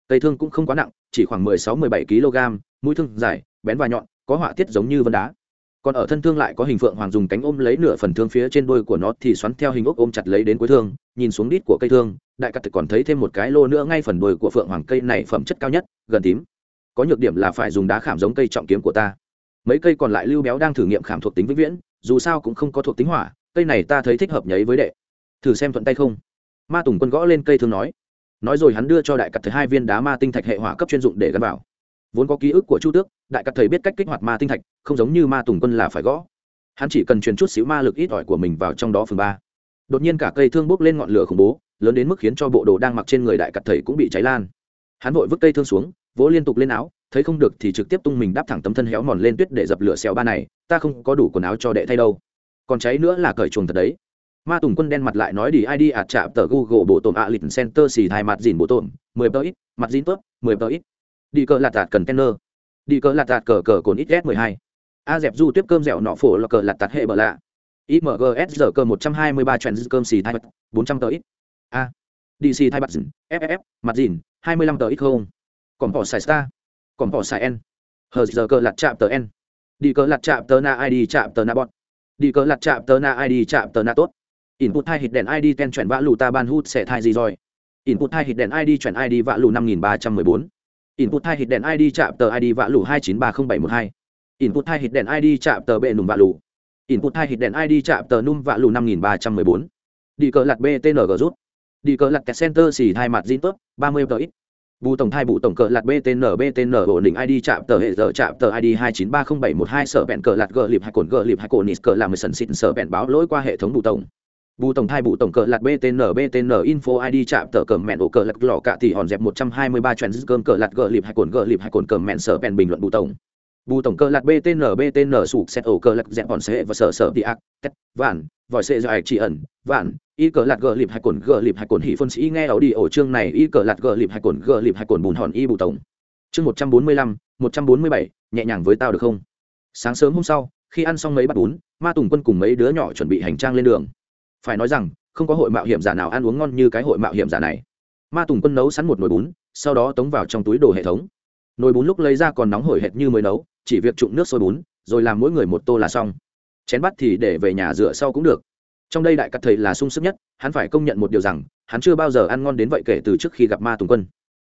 Cây thương cũng không quá nặng, chỉ khoảng mười sáu, mười bảy kg, mũi thương dài, bén và nhọn, có họa tiết giống như vân đá. Còn ở thân thương lại có hình phượng hoàng dùng cánh ôm lấy nửa phần thương phía trên đôi của nó thì xoắn theo hình ốc ôm chặt lấy đến cuối thương, nhìn xuống đít của cây thương, đại cắt còn thấy thêm một cái lô nữa ngay phần đôi của phượng hoàng cây này phẩm chất cao nhất, gần tím. Có nhược điểm là phải dùng đá khảm giống cây trọng kiếm của ta mấy cây còn lại lưu béo đang thử nghiệm khảm thuộc tính vĩnh viễn, dù sao cũng không có thuộc tính hỏa, cây này ta thấy thích hợp nháy với đệ. Thử xem thuận tay không? Ma tùng quân gõ lên cây thương nói. Nói rồi hắn đưa cho đại cặp thầy hai viên đá ma tinh thạch hệ hỏa cấp chuyên dụng để gắn vào. Vốn có ký ức của chu tước, đại cặp thầy biết cách kích hoạt ma tinh thạch, không giống như ma tùng quân là phải gõ. Hắn chỉ cần truyền chút xíu ma lực ít ỏi của mình vào trong đó phường ba. Đột nhiên cả cây thương bốc lên ngọn lửa khủng bố, lớn đến mức khiến cho bộ đồ đang mặc trên người đại cặp thầy cũng bị cháy lan. Hắn vội vứt cây thương xuống, vỗ liên tục lên áo thấy không được thì trực tiếp tung mình đáp thẳng tấm thân héo mòn lên tuyết để dập lửa xéo ba này, ta không có đủ quần áo cho đệ thay đâu. Còn cháy nữa là cởi chuồng thật đấy. Ma tùng quân đen mặt lại nói đi id ạt chạm tờ google bộ tổn ạ lịch center xì thai mặt dìn bộ tổn, mười tờ ít, mặt dìn tớp, mười tờ ít. Đi cờ lạt tạt cần tenner đi cờ lạt tạt cờ cờ cồn ít s mười hai. A dẹp du tiếp cơm dẻo nọ phổ là cờ lạt tạt hệ bờ lạ. Imgs giờ cơ một trăm hai mươi ba trend cơm xì thai bốn trăm tờ ít. A. Dc thai mặt dìn ff mặt dìn, hai mươi lăm tờ ít không? Còn bỏ xài star còn bỏ xài n hờ giờ cờ lặt chạm tờ n đi cờ lặt chạm tờ na id chạm tờ na bọn đi cờ lặt chạm tờ na id chạm tờ na tốt. Input hai hit đèn id ten chuyển vã lù ta ban hút sẽ thai gì rồi? Input hai hit đèn id chuyển id vã lù năm nghìn ba trăm mười bốn. Input hai hit đèn id chạm tờ id vã lù hai chín ba không bảy một hai. Input hai hit đèn id chạm tờ bệ nùng vã lù. Input hai hit đèn id chạm tờ num vã lù năm nghìn ba trăm mười bốn. Đi cờ lặt btng rút. Đi cờ lặt center xì hai mặt zin tốt, ba mươi tờ ít bù tổng thai bù tổng cờ lạt btn btn ổn định id chạm tờ hệ giờ chạm tờ id hai chín ba không bảy một hai sở bẹn cờ lạt gờ lịp hai cồn gờ lịp hai cồn nít cờ làm mười sần xịn sở bẹn báo lỗi qua hệ thống bù tổng. Bù tổng thai bù tổng cờ lạt btn btn info id chạm tờ cờ mẹn ổ cờ lạt lò cạ thì hòn dẹp một trăm hai mươi ba trend cơm cờ lạt gờ lịp hai cồn gờ lịp hai cồn cờ mẹn sở bẹn bình luận bù tổng bù tổng cơ lạt btn btn sụp xét ổ cơ lạc dẹp bọn sệ và sở sở đi ác, tét, vạn, vòi xe dài chỉ ẩn, vạn, y cờ lạt gờ lịp hay cồn gờ lịp hay cồn hỉ phân sĩ nghe ảo đi ổ chương này, y cờ lạt gờ lịp hay cồn gờ lịp hay cồn bùn hòn y bù tổng. Chương một trăm bốn mươi lăm, một trăm bốn mươi bảy, nhẹ nhàng với tao được không? Sáng sớm hôm sau, khi ăn xong mấy bát bún, ma tùng quân cùng mấy đứa nhỏ chuẩn bị hành trang lên đường. Phải nói rằng, không có hội mạo hiểm giả nào ăn uống ngon như cái hội mạo hiểm giả này. Ma tùng quân nấu sẵn một nồi bún, sau đó tống vào trong túi đồ hệ thống. Nồi bún lúc lấy ra còn nóng hổi hệt như mới nấu chỉ việc trụng nước sôi bún, rồi làm mỗi người một tô là xong. Chén bắt thì để về nhà rửa sau cũng được. Trong đây đại cắt thầy là sung sức nhất, hắn phải công nhận một điều rằng, hắn chưa bao giờ ăn ngon đến vậy kể từ trước khi gặp ma tùng quân.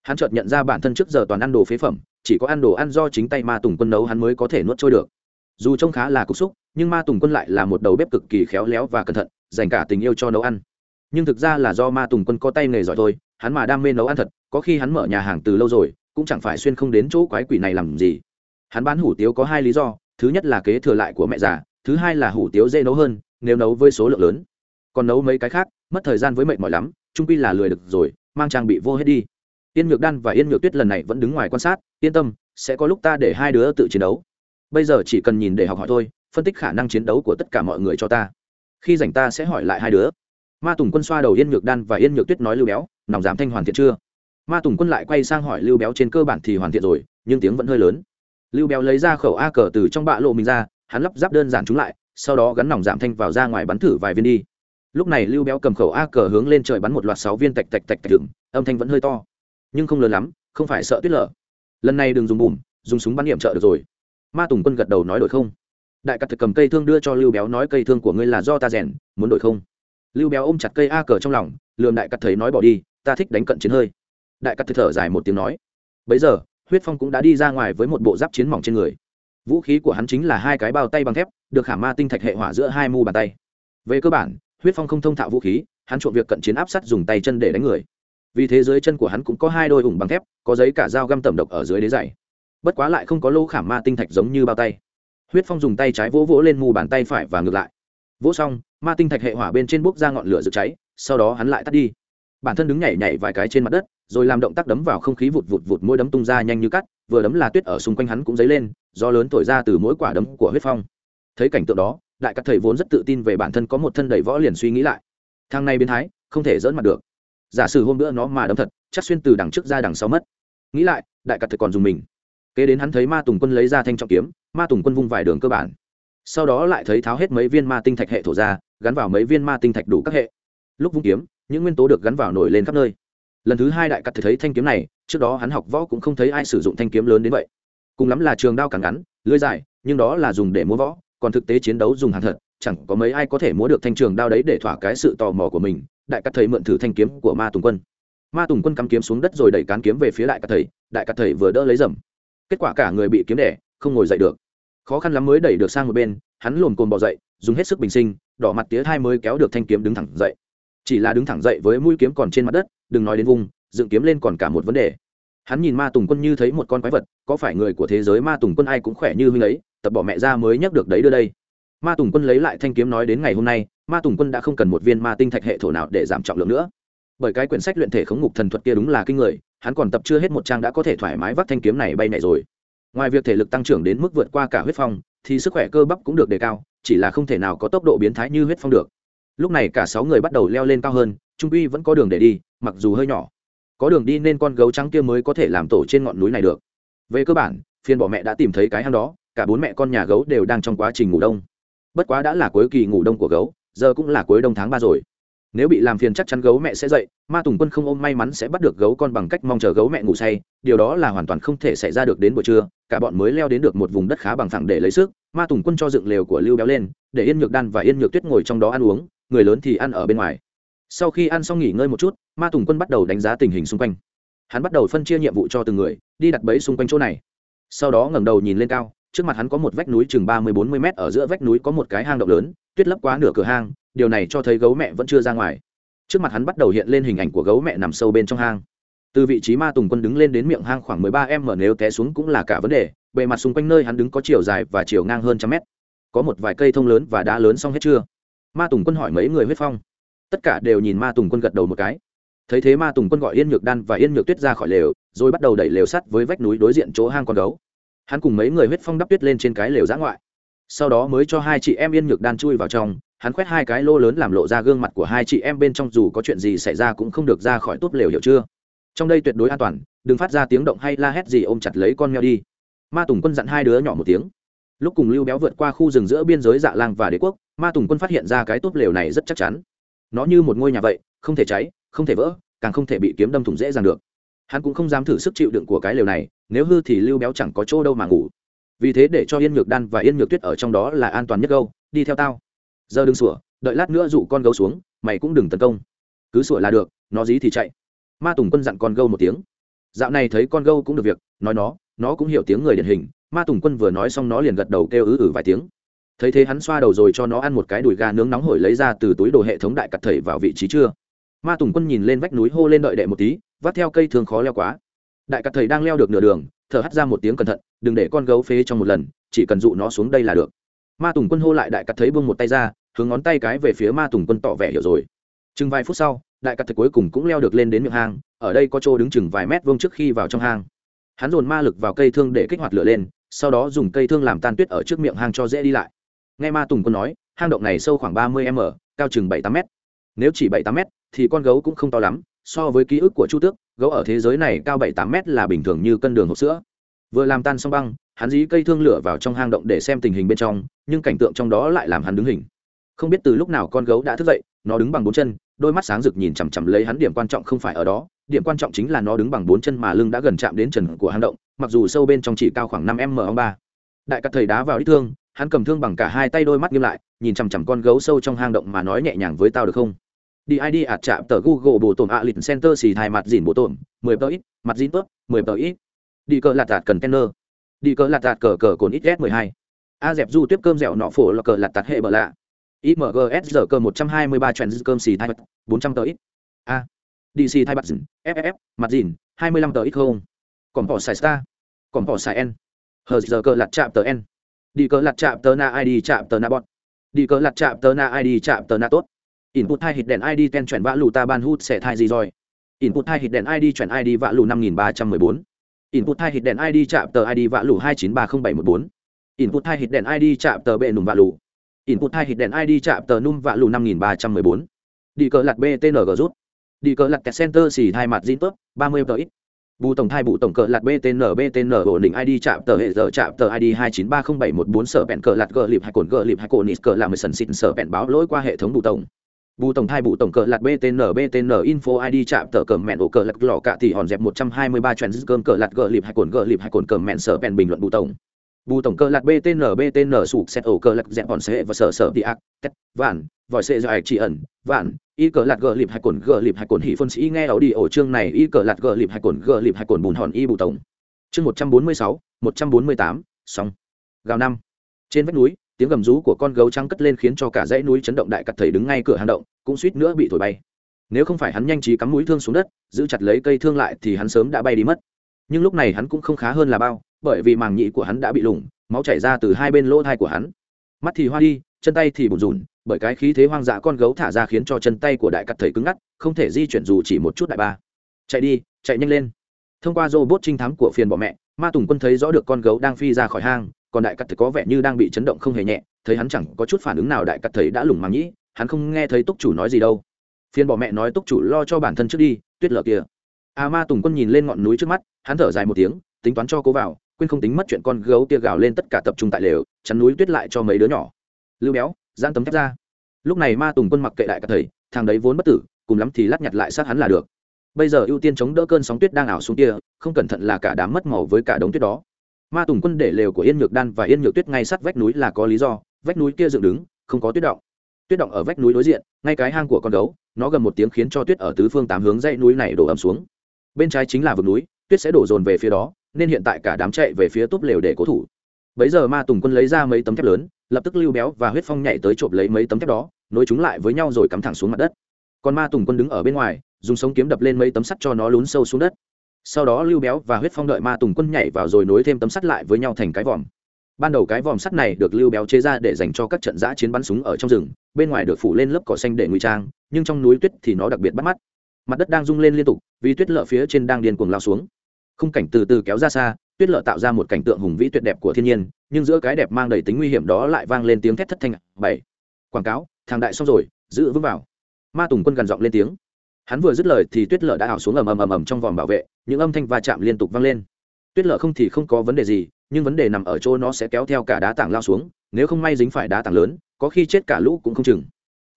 Hắn chợt nhận ra bản thân trước giờ toàn ăn đồ phế phẩm, chỉ có ăn đồ ăn do chính tay ma tùng quân nấu hắn mới có thể nuốt trôi được. Dù trông khá là cục xúc, nhưng ma tùng quân lại là một đầu bếp cực kỳ khéo léo và cẩn thận, dành cả tình yêu cho nấu ăn. Nhưng thực ra là do ma tùng quân có tay nghề giỏi thôi, hắn mà đam mê nấu ăn thật, có khi hắn mở nhà hàng từ lâu rồi, cũng chẳng phải xuyên không đến chỗ quái quỷ này làm gì hắn bán hủ tiếu có hai lý do, thứ nhất là kế thừa lại của mẹ già, thứ hai là hủ tiếu dễ nấu hơn, nếu nấu với số lượng lớn. Còn nấu mấy cái khác, mất thời gian với mệt mỏi lắm, trung pi là lười được rồi, mang trang bị vô hết đi. Yên ngược đan và yên ngược tuyết lần này vẫn đứng ngoài quan sát, yên tâm, sẽ có lúc ta để hai đứa tự chiến đấu. Bây giờ chỉ cần nhìn để học hỏi thôi, phân tích khả năng chiến đấu của tất cả mọi người cho ta. Khi rảnh ta sẽ hỏi lại hai đứa. Ma tùng quân xoa đầu yên nhược đan và yên nhược tuyết nói lưu béo, nòng giảm thanh hoàn thiện chưa? Ma tùng quân lại quay sang hỏi lưu béo trên cơ bản thì hoàn thiện rồi, nhưng tiếng vẫn hơi lớn lưu béo lấy ra khẩu a cờ từ trong bạ lộ mình ra, hắn lắp ráp đơn giản chúng lại, sau đó gắn nòng giảm thanh vào ra ngoài bắn thử vài viên đi. Lúc này lưu béo cầm khẩu a cờ hướng lên trời bắn một loạt sáu viên tạch tạch tạch tạch đựng âm thanh vẫn hơi to. Nhưng không lớn lắm, không phải sợ tuyết lở. Lần này đừng dùng bùm, dùng súng bắn điểm trợ được rồi. Ma tùng quân gật đầu nói đổi không. Đại cắt thực cầm cây thương đưa cho lưu béo nói cây thương của ngươi là do ta rèn, muốn đổi không? Lưu béo ôm chặt cây a cờ trong lòng, lườm đại cắt thấy nói bỏ đi, ta thích đánh cận chiến hơi. Đại cắt thở dài một tiếng nói. Bấy giờ huyết phong cũng đã đi ra ngoài với một bộ giáp chiến mỏng trên người. Vũ khí của hắn chính là hai cái bao tay bằng thép, được khả ma tinh thạch hệ hỏa giữa hai mu bàn tay. Về cơ bản, huyết phong không thông thạo vũ khí, hắn trộm việc cận chiến áp sát dùng tay chân để đánh người. Vì thế dưới chân của hắn cũng có hai đôi ủng bằng thép, có giấy cả dao găm tẩm độc ở dưới đế dày bất quá lại không có lô khảm ma tinh thạch giống như bao tay. Huyết phong dùng tay trái vỗ vỗ lên mù bàn tay phải và ngược lại. Vỗ xong, ma tinh thạch hệ hỏa bên trên bốc ra ngọn lửa rực cháy, sau đó hắn lại tắt đi bản thân đứng nhảy nhảy vài cái trên mặt đất, rồi làm động tác đấm vào không khí vụt vụt vụt, mỗi đấm tung ra nhanh như cắt, vừa đấm là tuyết ở xung quanh hắn cũng dấy lên do lớn thổi ra từ mỗi quả đấm của huyết phong. Thấy cảnh tượng đó, đại các thầy vốn rất tự tin về bản thân có một thân đầy võ liền suy nghĩ lại. Thang này biến thái, không thể dỡn mặt được. Giả sử hôm bữa nó mà đấm thật, chắc xuyên từ đằng trước ra đằng sau mất. Nghĩ lại, đại cắt thầy còn dùng mình. Kế đến hắn thấy ma tùng quân lấy ra thanh trọng kiếm, ma tùng quân vung vài đường cơ bản. Sau đó lại thấy tháo hết mấy viên ma tinh thạch hệ thổ ra, gắn vào mấy viên ma tinh thạch đủ các hệ. Lúc vung kiếm những nguyên tố được gắn vào nổi lên khắp nơi. Lần thứ hai đại cắt thấy thanh kiếm này, trước đó hắn học võ cũng không thấy ai sử dụng thanh kiếm lớn đến vậy. Cùng lắm là trường đao càng ngắn lưới dài, nhưng đó là dùng để múa võ, còn thực tế chiến đấu dùng hàng thật, chẳng có mấy ai có thể múa được thanh trường đao đấy để thỏa cái sự tò mò của mình, đại cắt thầy mượn thử thanh kiếm của ma tùng quân. Ma tùng quân cắm kiếm xuống đất rồi đẩy cán kiếm về phía đại cắt thầy đại cắt thầy vừa đỡ lấy dầm. Kết quả cả người bị kiếm đẻ không ngồi dậy được. Khó khăn lắm mới đẩy được sang một bên, hắn lồm cồn bò dậy, dùng hết sức bình sinh, đỏ mặt tía thai mới kéo được thanh kiếm đứng thẳng dậy chỉ là đứng thẳng dậy với mũi kiếm còn trên mặt đất, đừng nói đến vùng, dựng kiếm lên còn cả một vấn đề. Hắn nhìn ma tùng quân như thấy một con quái vật, có phải người của thế giới ma tùng quân ai cũng khỏe như huynh ấy, tập bỏ mẹ ra mới nhắc được đấy đưa đây. Ma tùng quân lấy lại thanh kiếm nói đến ngày hôm nay, ma tùng quân đã không cần một viên ma tinh thạch hệ thổ nào để giảm trọng lượng nữa. Bởi cái quyển sách luyện thể khống ngục thần thuật kia đúng là kinh người, hắn còn tập chưa hết một trang đã có thể thoải mái vác thanh kiếm này bay này rồi. Ngoài việc thể lực tăng trưởng đến mức vượt qua cả huyết phong, thì sức khỏe cơ bắp cũng được đề cao, chỉ là không thể nào có tốc độ biến thái như huyết phong được lúc này cả sáu người bắt đầu leo lên cao hơn, trung uy vẫn có đường để đi, mặc dù hơi nhỏ. Có đường đi nên con gấu trắng kia mới có thể làm tổ trên ngọn núi này được. Về cơ bản phiên bỏ mẹ đã tìm thấy cái hang đó, cả bốn mẹ con nhà gấu đều đang trong quá trình ngủ đông. Bất quá đã là cuối kỳ ngủ đông của gấu, giờ cũng là cuối đông tháng ba rồi. Nếu bị làm phiền chắc chắn gấu mẹ sẽ dậy, ma tùng quân không ôm may mắn sẽ bắt được gấu con bằng cách mong chờ gấu mẹ ngủ say, điều đó là hoàn toàn không thể xảy ra được đến buổi trưa, cả bọn mới leo đến được một vùng đất khá bằng phẳng để lấy sức. Ma tùng quân cho dựng lều của lưu béo lên, để yên nhược đan và yên nhược tuyết ngồi trong đó ăn uống người lớn thì ăn ở bên ngoài. Sau khi ăn xong nghỉ ngơi một chút, ma tùng quân bắt đầu đánh giá tình hình xung quanh. Hắn bắt đầu phân chia nhiệm vụ cho từng người, đi đặt bẫy xung quanh chỗ này. Sau đó ngẩng đầu nhìn lên cao, trước mặt hắn có một vách núi chừng ba mươi bốn mươi m ở giữa vách núi có một cái hang động lớn, tuyết lấp quá nửa cửa hang, điều này cho thấy gấu mẹ vẫn chưa ra ngoài. Trước mặt hắn bắt đầu hiện lên hình ảnh của gấu mẹ nằm sâu bên trong hang. Từ vị trí ma tùng quân đứng lên đến miệng hang khoảng mười ba m nếu té xuống cũng là cả vấn đề, bề mặt xung quanh nơi hắn đứng có chiều dài và chiều ngang hơn trăm mét. Có một vài cây thông lớn và đá lớn xong hết chưa? Ma tùng quân hỏi mấy người huyết phong. Tất cả đều nhìn ma tùng quân gật đầu một cái. Thấy thế ma tùng quân gọi yên nhược đan và yên nhược tuyết ra khỏi lều, rồi bắt đầu đẩy lều sắt với vách núi đối diện chỗ hang con gấu. Hắn cùng mấy người huyết phong đắp tuyết lên trên cái lều giã ngoại. Sau đó mới cho hai chị em yên nhược đan chui vào trong, hắn khoét hai cái lô lớn làm lộ ra gương mặt của hai chị em bên trong, dù có chuyện gì xảy ra cũng không được ra khỏi túp lều hiểu chưa. Trong đây tuyệt đối an toàn, đừng phát ra tiếng động hay la hét gì ôm chặt lấy con mèo đi. Ma tùng quân dặn hai đứa nhỏ một tiếng lúc cùng lưu béo vượt qua khu rừng giữa biên giới dạ lang và đế quốc, ma tùng quân phát hiện ra cái túp lều này rất chắc chắn. Nó như một ngôi nhà vậy, không thể cháy, không thể vỡ, càng không thể bị kiếm đâm thủng dễ dàng được. Hắn cũng không dám thử sức chịu đựng của cái lều này, nếu hư thì lưu béo chẳng có chỗ đâu mà ngủ. Vì thế để cho yên nhược đan và yên nhược tuyết ở trong đó là an toàn nhất gâu đi theo tao. Giờ đừng sủa, đợi lát nữa dụ con gấu xuống, mày cũng đừng tấn công. Cứ sủa là được, nó dí thì chạy. Ma tùng quân dặn con gâu một tiếng. Dạo này thấy con gâu cũng được việc, nói nó nó cũng hiểu tiếng người điển hình ma tùng quân vừa nói xong nó liền gật đầu kêu ứ ử vài tiếng. Thấy thế hắn xoa đầu rồi cho nó ăn một cái đùi gà nướng nóng hổi lấy ra từ túi đồ hệ thống đại cặt thầy vào vị trí chưa? Ma tùng quân nhìn lên vách núi hô lên đợi đệ một tí, vắt theo cây thường khó leo quá. Đại cặt thầy đang leo được nửa đường, thở hắt ra một tiếng cẩn thận, đừng để con gấu phế trong một lần, chỉ cần dụ nó xuống đây là được. Ma tùng quân hô lại đại cặt thấy buông một tay ra, hướng ngón tay cái về phía ma tùng quân tỏ vẻ hiểu rồi. Chừng vài phút sau, đại cặt thầy cuối cùng cũng leo được lên đến miệng hang, ở đây có chỗ đứng chừng vài mét vuông trước khi vào trong hang. Hắn dồn ma lực vào cây thương để kích hoạt lửa lên sau đó dùng cây thương làm tan tuyết ở trước miệng hang cho dễ đi lại. Nghe ma tùng quân nói, hang động này sâu khoảng ba mươi m, cao chừng bảy tám m nếu chỉ bảy tám m thì con gấu cũng không to lắm, so với ký ức của chu tước, gấu ở thế giới này cao bảy tám m là bình thường như cân đường hộp sữa. Vừa làm tan xong băng, hắn dí cây thương lửa vào trong hang động để xem tình hình bên trong, nhưng cảnh tượng trong đó lại làm hắn đứng hình. Không biết từ lúc nào con gấu đã thức dậy, nó đứng bằng bốn chân, đôi mắt sáng rực nhìn chằm chằm lấy hắn, điểm quan trọng không phải ở đó, điểm quan trọng chính là nó đứng bằng bốn chân mà lưng đã gần chạm đến trần của hang động mặc dù sâu bên trong chỉ cao khoảng năm m ông ba. Đại cắt thầy đá vào ít thương, hắn cầm thương bằng cả hai tay đôi mắt nghiêm lại, nhìn chằm chằm con gấu sâu trong hang động mà nói nhẹ nhàng với tao được không? Đi id ạt chạm tờ google bộ tổn ạ lịch center xì thai mặt dìn bộ tổn, mười tờ ít, mặt dìn tốt mười tờ ít. Đi cờ lạt tạt cần tenner đi cờ lạt tạt cờ cờ cồn ít s mười hai. A dẹp du tiếp cơm dẻo nọ phổ là cờ lạt tạt hệ bờ lạ. Imgs giờ cơ một trăm hai mươi ba trend cơm xì thai bốn trăm tờ ít. A. Dc thai mặt dìn ff mặt dìn, hai mươi lăm tờ ít không? Còn bỏ xài star. Còn bỏ xài n. Hờ, giờ cờ lạt chạm tờ n. Đi cờ lạt chạm tờ na id chạm tờ na bọn đi cờ lạt chạm tờ na id chạm tờ na tốt. Input hai hit đèn id ten chuyển vã lù ta ban hút sẽ thai gì rồi? Input hai hit đèn id chuyển id vã lù năm nghìn ba trăm mười bốn. Input hai hit đèn id chạm tờ id vã lù hai chín ba không bảy một bốn. Input hai hit đèn id chạm tờ bệ nùng vã lù. Input hai hit đèn id chạm tờ num vã lù năm nghìn ba trăm mười bốn. Đi cờ lạt btng rút. Đi cờ lạt center xỉ hai mặt zin tốt ba mươi tờ ít bù tổng thai bù tổng cờ lạt btn btn ổn định id chạm tờ hệ giờ chạm tờ id hai chín ba không bảy một bốn sở bẹn cờ lạt gờ lịp hai cồn gờ lịp hai cồn nít cờ làm mười sần xịn sở bẹn báo lỗi qua hệ thống bù tổng. Bù tổng thai bù tổng cờ lạt btn btn info id chạm tờ cờ mẹn ổ cờ lạt lò cạ thì hòn dẹp một trăm hai mươi ba cơm cờ lạt gờ lịp hai cồn gờ lịp hai cồn cờ mẹn sở bẹn bình luận bù tổng. Bù tổng cờ lạt btn btn sụp xét ổ cờ lạt dẹp hòn xe và sở sở đi ác, tét, vạn, vòi xe do ạch chỉ ẩn, vạn y cờ lạt gờ lịp hai cồn gờ lịp hai cồn hỉ phân sĩ nghe ảo đi ổ chương này. Y cờ lạt gờ lịp hai cồn gờ lịp hai cồn bùn hòn y bù tổng. Chương một trăm bốn mươi sáu, một trăm bốn mươi tám, xong. Gào năm. Trên vách núi, tiếng gầm rú của con gấu trắng cất lên khiến cho cả dãy núi chấn động đại cặt thầy đứng ngay cửa hang động, cũng suýt nữa bị thổi bay. Nếu không phải hắn nhanh trí cắm mũi thương xuống đất, giữ chặt lấy cây thương lại thì hắn sớm đã bay đi mất. Nhưng lúc này hắn cũng không khá hơn là bao, bởi vì màng nhĩ của hắn đã bị lủng, máu chảy ra từ hai bên lỗ thai của hắn. Mắt thì hoa đi, chân tay thì bùn rùn bởi cái khí thế hoang dã con gấu thả ra khiến cho chân tay của đại cắt thầy cứng ngắt, không thể di chuyển dù chỉ một chút đại ba. Chạy đi, chạy nhanh lên. Thông qua robot trinh thám của phiền bỏ mẹ, ma tùng quân thấy rõ được con gấu đang phi ra khỏi hang, còn đại cắt thầy có vẻ như đang bị chấn động không hề nhẹ, thấy hắn chẳng có chút phản ứng nào đại cắt thầy đã lủng màng nhĩ, hắn không nghe thấy túc chủ nói gì đâu. Phiền bỏ mẹ nói túc chủ lo cho bản thân trước đi, tuyết lở kia à ma tùng quân nhìn lên ngọn núi trước mắt, hắn thở dài một tiếng, tính toán cho cố vào, quên không tính mất chuyện con gấu tia gào lên tất cả tập trung tại lều, chắn núi tuyết lại cho mấy đứa nhỏ. Lưu béo giang tấm thép ra. Lúc này ma tùng quân mặc kệ đại cả thầy, thằng đấy vốn bất tử, cùng lắm thì lát nhặt lại sát hắn là được. Bây giờ ưu tiên chống đỡ cơn sóng tuyết đang ảo xuống kia, không cẩn thận là cả đám mất màu với cả đống tuyết đó. Ma tùng quân để lều của yên nhược đan và yên nhược tuyết ngay sát vách núi là có lý do, vách núi kia dựng đứng, không có tuyết động. Tuyết động ở vách núi đối diện, ngay cái hang của con gấu, nó gần một tiếng khiến cho tuyết ở tứ phương tám hướng dãy núi này đổ ầm xuống. Bên trái chính là vực núi, tuyết sẽ đổ dồn về phía đó, nên hiện tại cả đám chạy về phía túp lều để cố thủ. Bấy giờ ma tùng quân lấy ra mấy tấm thép lớn lập tức lưu béo và huyết phong nhảy tới trộm lấy mấy tấm thép đó, nối chúng lại với nhau rồi cắm thẳng xuống mặt đất. Còn ma tùng quân đứng ở bên ngoài, dùng sống kiếm đập lên mấy tấm sắt cho nó lún sâu xuống đất. Sau đó lưu béo và huyết phong đợi ma tùng quân nhảy vào rồi nối thêm tấm sắt lại với nhau thành cái vòm. Ban đầu cái vòm sắt này được lưu béo chế ra để dành cho các trận giã chiến bắn súng ở trong rừng, bên ngoài được phủ lên lớp cỏ xanh để ngụy trang, nhưng trong núi tuyết thì nó đặc biệt bắt mắt. Mặt đất đang rung lên liên tục, vì tuyết lở phía trên đang điên cuồng lao xuống. Khung cảnh từ từ kéo ra xa tuyết lở tạo ra một cảnh tượng hùng vĩ tuyệt đẹp của thiên nhiên, nhưng giữa cái đẹp mang đầy tính nguy hiểm đó lại vang lên tiếng thét thất thanh. Bảy. Quảng cáo, thằng đại xong rồi, giữ vững vào. Ma tùng quân gằn giọng lên tiếng. Hắn vừa dứt lời thì tuyết lở đã ảo xuống ầm ầm ầm ầm trong vòng bảo vệ, những âm thanh va chạm liên tục vang lên. Tuyết lở không thì không có vấn đề gì, nhưng vấn đề nằm ở chỗ nó sẽ kéo theo cả đá tảng lao xuống, nếu không may dính phải đá tảng lớn, có khi chết cả lũ cũng không chừng.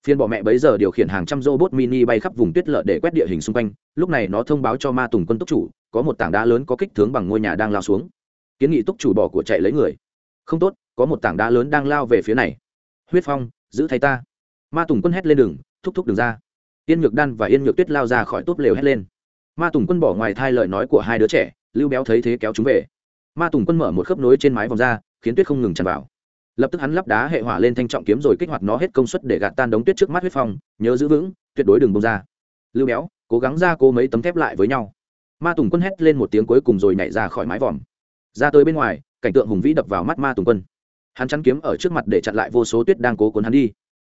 Phiên bọ mẹ bấy giờ điều khiển hàng trăm robot mini bay khắp vùng tuyết lở để quét địa hình xung quanh, lúc này nó thông báo cho ma tùng quân túc chủ có một tảng đá lớn có kích thước bằng ngôi nhà đang lao xuống. Kiến nghị túc chủ bỏ của chạy lấy người. Không tốt, có một tảng đá lớn đang lao về phía này. Huyết phong, giữ thay ta. Ma tùng quân hét lên đường, thúc thúc đường ra. Yên nhược đan và yên nhược tuyết lao ra khỏi tốp lều hét lên. Ma tùng quân bỏ ngoài thai lời nói của hai đứa trẻ, lưu béo thấy thế kéo chúng về. Ma tùng quân mở một khớp nối trên mái vòng ra, khiến tuyết không ngừng tràn vào. Lập tức hắn lắp đá hệ hỏa lên thanh trọng kiếm rồi kích hoạt nó hết công suất để gạt tan đống tuyết trước mắt huyết phong, nhớ giữ vững, tuyệt đối đừng bông ra. Lưu béo, cố gắng ra cố mấy tấm thép lại với nhau ma tùng quân hét lên một tiếng cuối cùng rồi nhảy ra khỏi mái vòm. Ra tới bên ngoài, cảnh tượng hùng vĩ đập vào mắt ma tùng quân. Hắn chắn kiếm ở trước mặt để chặn lại vô số tuyết đang cố cuốn hắn đi.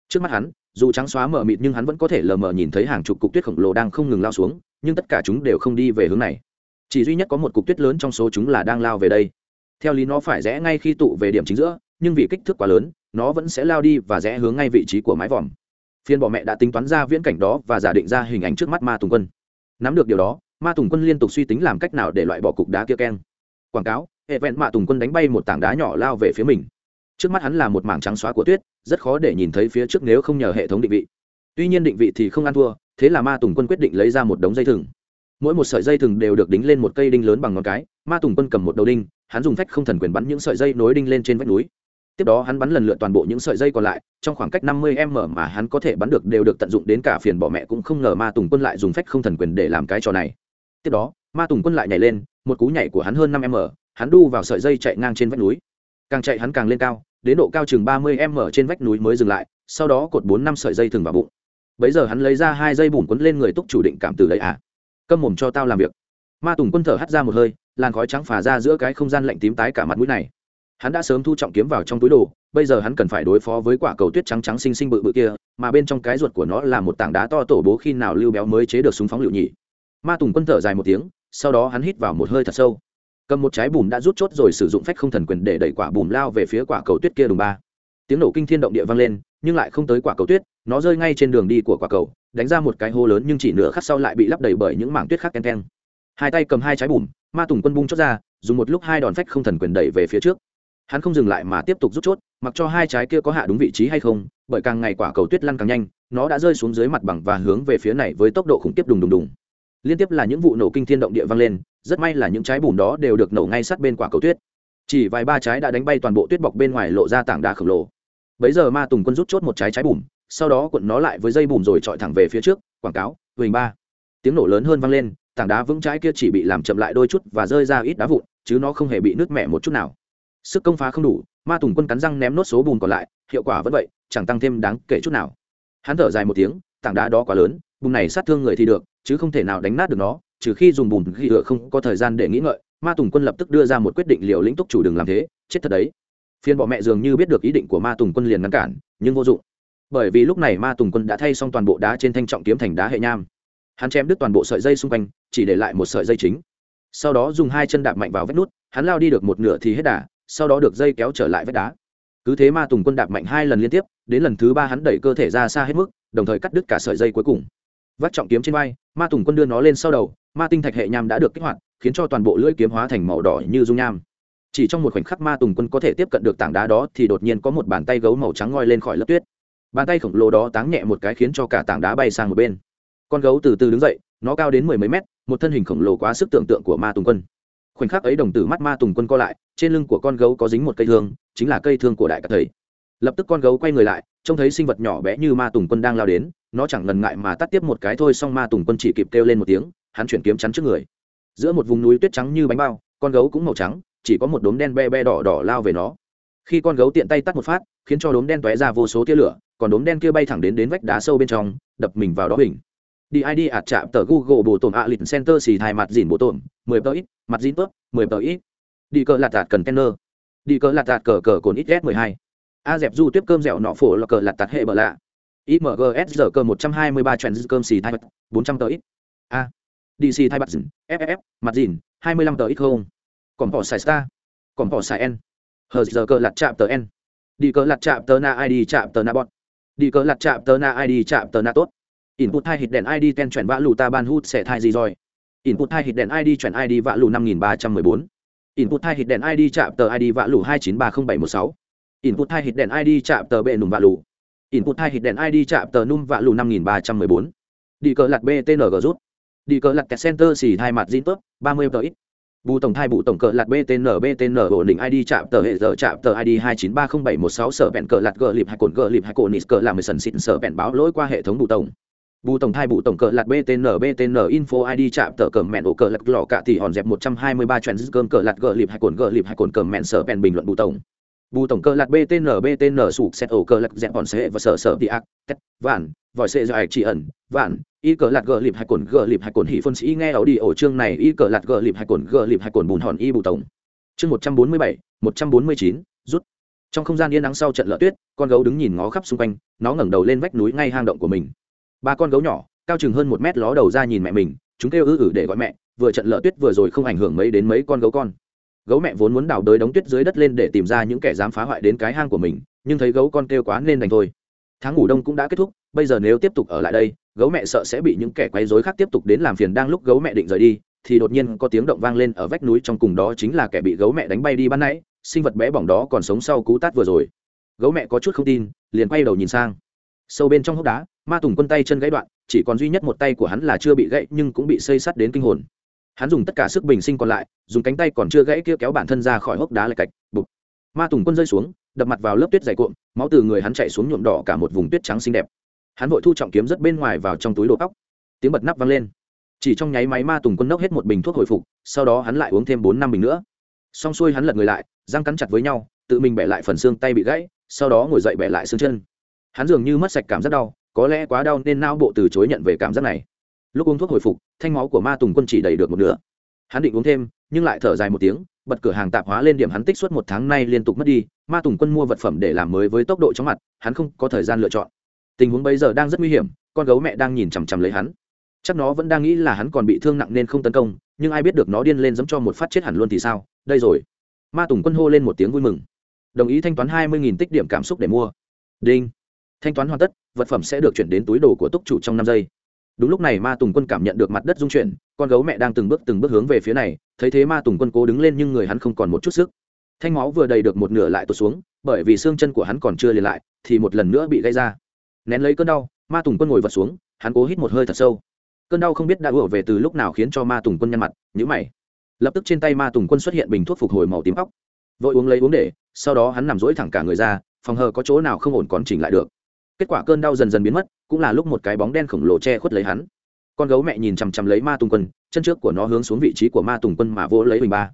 Trước mắt hắn, dù trắng xóa mờ mịt nhưng hắn vẫn có thể lờ mờ nhìn thấy hàng chục cục tuyết khổng lồ đang không ngừng lao xuống, nhưng tất cả chúng đều không đi về hướng này. Chỉ duy nhất có một cục tuyết lớn trong số chúng là đang lao về đây. Theo lý nó phải rẽ ngay khi tụ về điểm chính giữa, nhưng vì kích thước quá lớn, nó vẫn sẽ lao đi và rẽ hướng ngay vị trí của mái vòm. Phiên bọ mẹ đã tính toán ra viễn cảnh đó và giả định ra hình ảnh trước mắt ma tùng quân. Nắm được điều đó ma tùng quân liên tục suy tính làm cách nào để loại bỏ cục đá kia keng. Quảng cáo hệ vẹn ma tùng quân đánh bay một tảng đá nhỏ lao về phía mình. Trước mắt hắn là một mảng trắng xóa của tuyết, rất khó để nhìn thấy phía trước nếu không nhờ hệ thống định vị. Tuy nhiên định vị thì không ăn thua, thế là ma tùng quân quyết định lấy ra một đống dây thừng. Mỗi một sợi dây thừng đều được đính lên một cây đinh lớn bằng ngón cái, ma tùng quân cầm một đầu đinh, hắn dùng phách không thần quyền bắn những sợi dây nối đinh lên trên vách núi. Tiếp đó hắn bắn lần lượt toàn bộ những sợi dây còn lại, trong khoảng cách năm mươi m mà hắn có thể bắn được đều được tận dụng đến cả phiền bỏ mẹ cũng không ngờ ma tùng quân lại dùng phách không thần quyền để làm cái trò này tiếp đó, ma tùng quân lại nhảy lên, một cú nhảy của hắn hơn năm m, hắn đu vào sợi dây chạy ngang trên vách núi. Càng chạy hắn càng lên cao, đến độ cao chừng ba mươi m trên vách núi mới dừng lại, sau đó cột bốn năm sợi dây thừng vào bụng. Bấy giờ hắn lấy ra hai dây bùn quấn lên người túc chủ định cảm từ đấy à câm mồm cho tao làm việc. Ma tùng quân thở hắt ra một hơi, làn khói trắng phả ra giữa cái không gian lạnh tím tái cả mặt mũi này. Hắn đã sớm thu trọng kiếm vào trong túi đồ, bây giờ hắn cần phải đối phó với quả cầu tuyết trắng trắng xinh xinh bự bự kia, mà bên trong cái ruột của nó là một tảng đá to tổ bố khi nào lưu béo mới chế được súng phóng lựu nhỉ ma tùng quân thở dài một tiếng, sau đó hắn hít vào một hơi thật sâu. Cầm một trái bùm đã rút chốt rồi sử dụng phách không thần quyền để đẩy quả bùm lao về phía quả cầu tuyết kia đùng ba. Tiếng nổ kinh thiên động địa vang lên, nhưng lại không tới quả cầu tuyết, nó rơi ngay trên đường đi của quả cầu, đánh ra một cái hô lớn nhưng chỉ nửa khắc sau lại bị lấp đầy bởi những mảng tuyết khác ken ken. Hai tay cầm hai trái bùm ma tùng quân bung chốt ra, dùng một lúc hai đòn phách không thần quyền đẩy về phía trước. Hắn không dừng lại mà tiếp tục rút chốt, mặc cho hai trái kia có hạ đúng vị trí hay không, bởi càng ngày quả cầu tuyết lăn càng nhanh, nó đã rơi xuống dưới mặt bằng và hướng về phía này với tốc độ khủng khiếp đùng đùng đùng liên tiếp là những vụ nổ kinh thiên động địa vang lên, rất may là những trái bùn đó đều được nổ ngay sát bên quả cầu tuyết. Chỉ vài ba trái đã đánh bay toàn bộ tuyết bọc bên ngoài lộ ra tảng đá khổng lồ. Bấy giờ ma tùng quân rút chốt một trái trái bùm sau đó cuộn nó lại với dây bùn rồi trọi thẳng về phía trước, quảng cáo, huỳnh ba. Tiếng nổ lớn hơn vang lên, tảng đá vững trái kia chỉ bị làm chậm lại đôi chút và rơi ra ít đá vụn, chứ nó không hề bị nứt mẻ một chút nào. Sức công phá không đủ, ma tùng quân cắn răng ném nốt số bùn còn lại, hiệu quả vẫn vậy, chẳng tăng thêm đáng kể chút nào. Hắn thở dài một tiếng, tảng đá đó quá lớn, bùn này sát thương người thì được chứ không thể nào đánh nát được nó, trừ khi dùng bùn ghi lựa không có thời gian để nghĩ ngợi, ma tùng quân lập tức đưa ra một quyết định liều lĩnh túc chủ đừng làm thế, chết thật đấy. Phiên bọ mẹ dường như biết được ý định của ma tùng quân liền ngăn cản, nhưng vô dụng. Bởi vì lúc này ma tùng quân đã thay xong toàn bộ đá trên thanh trọng kiếm thành đá hệ nham. Hắn chém đứt toàn bộ sợi dây xung quanh, chỉ để lại một sợi dây chính. Sau đó dùng hai chân đạp mạnh vào vết nút, hắn lao đi được một nửa thì hết đà, sau đó được dây kéo trở lại vết đá. Cứ thế ma tùng quân đạp mạnh hai lần liên tiếp, đến lần thứ ba hắn đẩy cơ thể ra xa hết mức, đồng thời cắt đứt cả sợi dây cuối cùng vác trọng kiếm trên vai, ma tùng quân đưa nó lên sau đầu, ma tinh thạch hệ nham đã được kích hoạt, khiến cho toàn bộ lưỡi kiếm hóa thành màu đỏ như dung nham. Chỉ trong một khoảnh khắc ma tùng quân có thể tiếp cận được tảng đá đó thì đột nhiên có một bàn tay gấu màu trắng ngoi lên khỏi lớp tuyết. Bàn tay khổng lồ đó táng nhẹ một cái khiến cho cả tảng đá bay sang một bên. Con gấu từ từ đứng dậy, nó cao đến mười mấy mét, một thân hình khổng lồ quá sức tưởng tượng của ma tùng quân. Khoảnh khắc ấy đồng tử mắt ma tùng quân co lại, trên lưng của con gấu có dính một cây thương, chính là cây thương của đại cả thầy. Lập tức con gấu quay người lại, trông thấy sinh vật nhỏ bé như ma tùng quân đang lao đến nó chẳng ngần ngại mà tắt tiếp một cái thôi xong ma tùng quân chỉ kịp kêu lên một tiếng, hắn chuyển kiếm chắn trước người. Giữa một vùng núi tuyết trắng như bánh bao, con gấu cũng màu trắng, chỉ có một đốm đen be be đỏ đỏ lao về nó. Khi con gấu tiện tay tắt một phát, khiến cho đốm đen tóe ra vô số tia lửa, còn đốm đen kia bay thẳng đến đến vách đá sâu bên trong, đập mình vào đó bình đi id ạt chạm tờ google bộ tổn ạ, lịch center xì thai mặt dìn bộ tổn, mười tờ ít, mặt dìn tớp, mười tờ ít. Đi cờ lạt tạt cần đi cờ lạt tạt cờ cờ cồn ít s mười hai. A dẹp du tiếp cơm dẻo nọ phổ là cờ lạt tạt hệ bờ lạ imgs giờ cơ một trăm hai mươi ba trend cơm xì thai bật, 400 tờ ít. A. Dc thai bật dừng, FFF, mặt dìn hai mươi lăm tờ ít không? Còn bỏ xài star. Còn bỏ xài n. Hờ giờ cơ lặt chạm tờ n. Đi cờ lặt chạm tờ na id chạm tờ na bọt đi cờ lặt chạm tờ na id chạm tờ na tốt. Input hai hit đèn id ten chuyển vã lù ta ban hút sẽ thai gì rồi? Input hai hit đèn id chuyển id vã lù năm nghìn ba trăm mười bốn. Input hai hit đèn id chạm tờ id vã lù hai chín ba không bảy một sáu. Input hai hit đèn id chạm tờ bệ nùng vã lù input hai hit đèn id chạm tờ num vạ lù năm nghìn ba trăm mười bốn. Đi cờ lạt btng rút. Đi cờ lạt kẹt center xì hai mặt zin tốt ba mươi tờ ít. Bù tổng thai bù tổng cờ lạt btn btn ổn định id chạm tờ hệ giờ chạm tờ id hai chín ba không bảy một sáu sở bẹn cờ lạt gờ lịp hai cồn gờ lịp hai cồn nít cờ làm mười sần xịn sở bẹn báo lỗi qua hệ thống bù tổng. Bù tổng thai bù tổng cờ lạt btn btn info id chạm tờ cờ mẹn ổ cờ lạt lọ cả thì hòn dẹp một trăm hai mươi ba trend cơm cờ lạt gờ lịp hai cồn gờ lịp hai cồn cờ mẹn sở bẹn bình luận bù tổng bù tổng cơ lạt btn btn sụp xét ổ cơ lạc dẹp bọn sệ và sở sở đi ác, tét, vạn, vòi sệ dài chỉ ẩn, vạn, y cờ lạt gờ lịp hai cồn, gờ lịp hai cồn hỉ phân sĩ nghe ảo đi ổ chương này, y cờ lạt gờ lịp hai cồn, gờ lịp hai cồn bùn hòn y bù tổng. Chương một trăm bốn mươi bảy, một trăm bốn mươi chín, rút. Trong không gian yên nắng sau trận lỡ tuyết, con gấu đứng nhìn ngó khắp xung quanh, nó ngẩng đầu lên vách núi ngay hang động của mình. Ba con gấu nhỏ, cao chừng hơn một mét ló đầu ra nhìn mẹ mình, chúng kêu ư ử để gọi mẹ, vừa trận lỡ tuyết vừa rồi không ảnh hưởng mấy đến mấy con gấu con gấu mẹ vốn muốn đào đới đống tuyết dưới đất lên để tìm ra những kẻ dám phá hoại đến cái hang của mình, nhưng thấy gấu con kêu quá nên đành thôi. Tháng ngủ đông cũng đã kết thúc, bây giờ nếu tiếp tục ở lại đây, gấu mẹ sợ sẽ bị những kẻ quấy rối khác tiếp tục đến làm phiền đang lúc gấu mẹ định rời đi, thì đột nhiên có tiếng động vang lên ở vách núi trong cùng đó chính là kẻ bị gấu mẹ đánh bay đi ban nãy, sinh vật bé bỏng đó còn sống sau cú tát vừa rồi. Gấu mẹ có chút không tin, liền quay đầu nhìn sang. Sâu bên trong hốc đá, ma tùng quân tay chân gãy đoạn, chỉ còn duy nhất một tay của hắn là chưa bị gãy nhưng cũng bị xây sắt đến kinh hồn hắn dùng tất cả sức bình sinh còn lại, dùng cánh tay còn chưa gãy kia kéo bản thân ra khỏi hốc đá lạch cạch bục ma tùng quân rơi xuống, đập mặt vào lớp tuyết dày cuộn, máu từ người hắn chạy xuống nhuộm đỏ cả một vùng tuyết trắng xinh đẹp. Hắn vội thu trọng kiếm rất bên ngoài vào trong túi đồ tóc. Tiếng bật nắp vang lên. Chỉ trong nháy máy ma tùng quân nốc hết một bình thuốc hồi phục, sau đó hắn lại uống thêm bốn năm bình nữa. Xong xuôi hắn lật người lại, răng cắn chặt với nhau, tự mình bẻ lại phần xương tay bị gãy, sau đó ngồi dậy bẻ lại xương chân. Hắn dường như mất sạch cảm giác đau, có lẽ quá đau nên não bộ từ chối nhận về cảm giác này lúc uống thuốc hồi phục, thanh máu của ma tùng quân chỉ đầy được một nửa. Hắn định uống thêm, nhưng lại thở dài một tiếng, bật cửa hàng tạp hóa lên điểm hắn tích suốt một tháng nay liên tục mất đi, ma tùng quân mua vật phẩm để làm mới với tốc độ chóng mặt, hắn không có thời gian lựa chọn. Tình huống bây giờ đang rất nguy hiểm, con gấu mẹ đang nhìn chằm chằm lấy hắn. Chắc nó vẫn đang nghĩ là hắn còn bị thương nặng nên không tấn công, nhưng ai biết được nó điên lên giống cho một phát chết hẳn luôn thì sao, đây rồi. Ma tùng quân hô lên một tiếng vui mừng. Đồng ý thanh toán hai mươi tích điểm cảm xúc để mua. Đinh. Thanh toán hoàn tất, vật phẩm sẽ được chuyển đến túi đồ của túc chủ trong năm giây đúng lúc này ma tùng quân cảm nhận được mặt đất rung chuyển con gấu mẹ đang từng bước từng bước hướng về phía này thấy thế ma tùng quân cố đứng lên nhưng người hắn không còn một chút sức. Thanh máu vừa đầy được một nửa lại tụt xuống bởi vì xương chân của hắn còn chưa liền lại thì một lần nữa bị gây ra. Nén lấy cơn đau ma tùng quân ngồi vật xuống hắn cố hít một hơi thật sâu. Cơn đau không biết đã ủa về từ lúc nào khiến cho ma tùng quân nhăn mặt nhữ mày. Lập tức trên tay ma tùng quân xuất hiện bình thuốc phục hồi màu tím óc, vội uống lấy uống để sau đó hắn nằm rỗi thẳng cả người ra phòng hờ có chỗ nào không ổn còn chỉnh lại được. Kết quả cơn đau dần dần biến mất cũng là lúc một cái bóng đen khổng lồ che khuất lấy hắn. Con gấu mẹ nhìn chằm chằm lấy ma tùng quân, chân trước của nó hướng xuống vị trí của ma tùng quân mà vỗ lấy bình ba.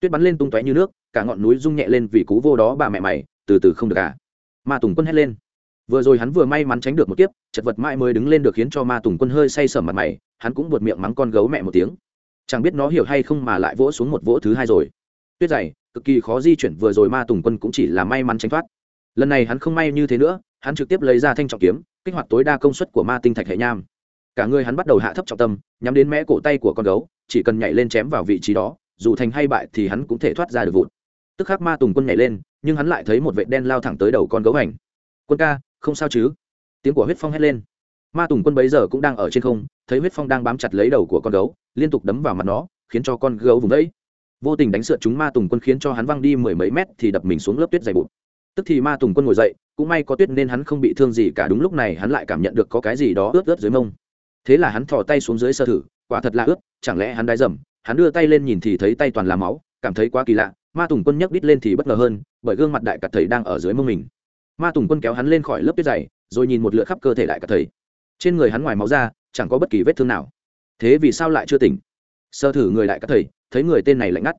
Tuyết bắn lên tung tóe như nước, cả ngọn núi rung nhẹ lên vì cú vô đó bà mẹ mày, từ từ không được cả ma tùng quân hét lên. Vừa rồi hắn vừa may mắn tránh được một kiếp, chật vật mãi mới đứng lên được khiến cho ma tùng quân hơi say sờ mặt mày, hắn cũng buột miệng mắng con gấu mẹ một tiếng. Chẳng biết nó hiểu hay không mà lại vỗ xuống một vỗ thứ hai rồi. Tuyết dày, cực kỳ khó di chuyển, vừa rồi ma tùng quân cũng chỉ là may mắn tránh thoát lần này hắn không may như thế nữa, hắn trực tiếp lấy ra thanh trọng kiếm, kích hoạt tối đa công suất của ma tinh thạch hệ nham. Cả người hắn bắt đầu hạ thấp trọng tâm, nhắm đến mẽ cổ tay của con gấu, chỉ cần nhảy lên chém vào vị trí đó, dù thành hay bại thì hắn cũng thể thoát ra được vụt tức khắc ma tùng quân nhảy lên, nhưng hắn lại thấy một vệ đen lao thẳng tới đầu con gấu hành quân ca, không sao chứ? Tiếng của huyết phong hét lên. Ma tùng quân bấy giờ cũng đang ở trên không, thấy huyết phong đang bám chặt lấy đầu của con gấu, liên tục đấm vào mặt nó, khiến cho con gấu vùng đẫy vô tình đánh sượt chúng ma tùng quân khiến cho hắn văng đi mười mấy mét thì đập mình xuống lớp tuyết dày bụt tức thì ma tùng quân ngồi dậy, cũng may có tuyết nên hắn không bị thương gì cả, đúng lúc này hắn lại cảm nhận được có cái gì đó ướt ướt dưới mông. Thế là hắn thò tay xuống dưới sơ thử, quả thật là ướt, chẳng lẽ hắn đái dầm? Hắn đưa tay lên nhìn thì thấy tay toàn là máu, cảm thấy quá kỳ lạ, ma tùng quân nhấc đít lên thì bất ngờ hơn, bởi gương mặt đại cặt thầy đang ở dưới mông mình. Ma tùng quân kéo hắn lên khỏi lớp tuyết dày, rồi nhìn một lượt khắp cơ thể đại cặt thầy. Trên người hắn ngoài máu ra, chẳng có bất kỳ vết thương nào. Thế vì sao lại chưa tỉnh? Sơ thử người đại cắt thầy, thấy người tên này lạnh ngắt.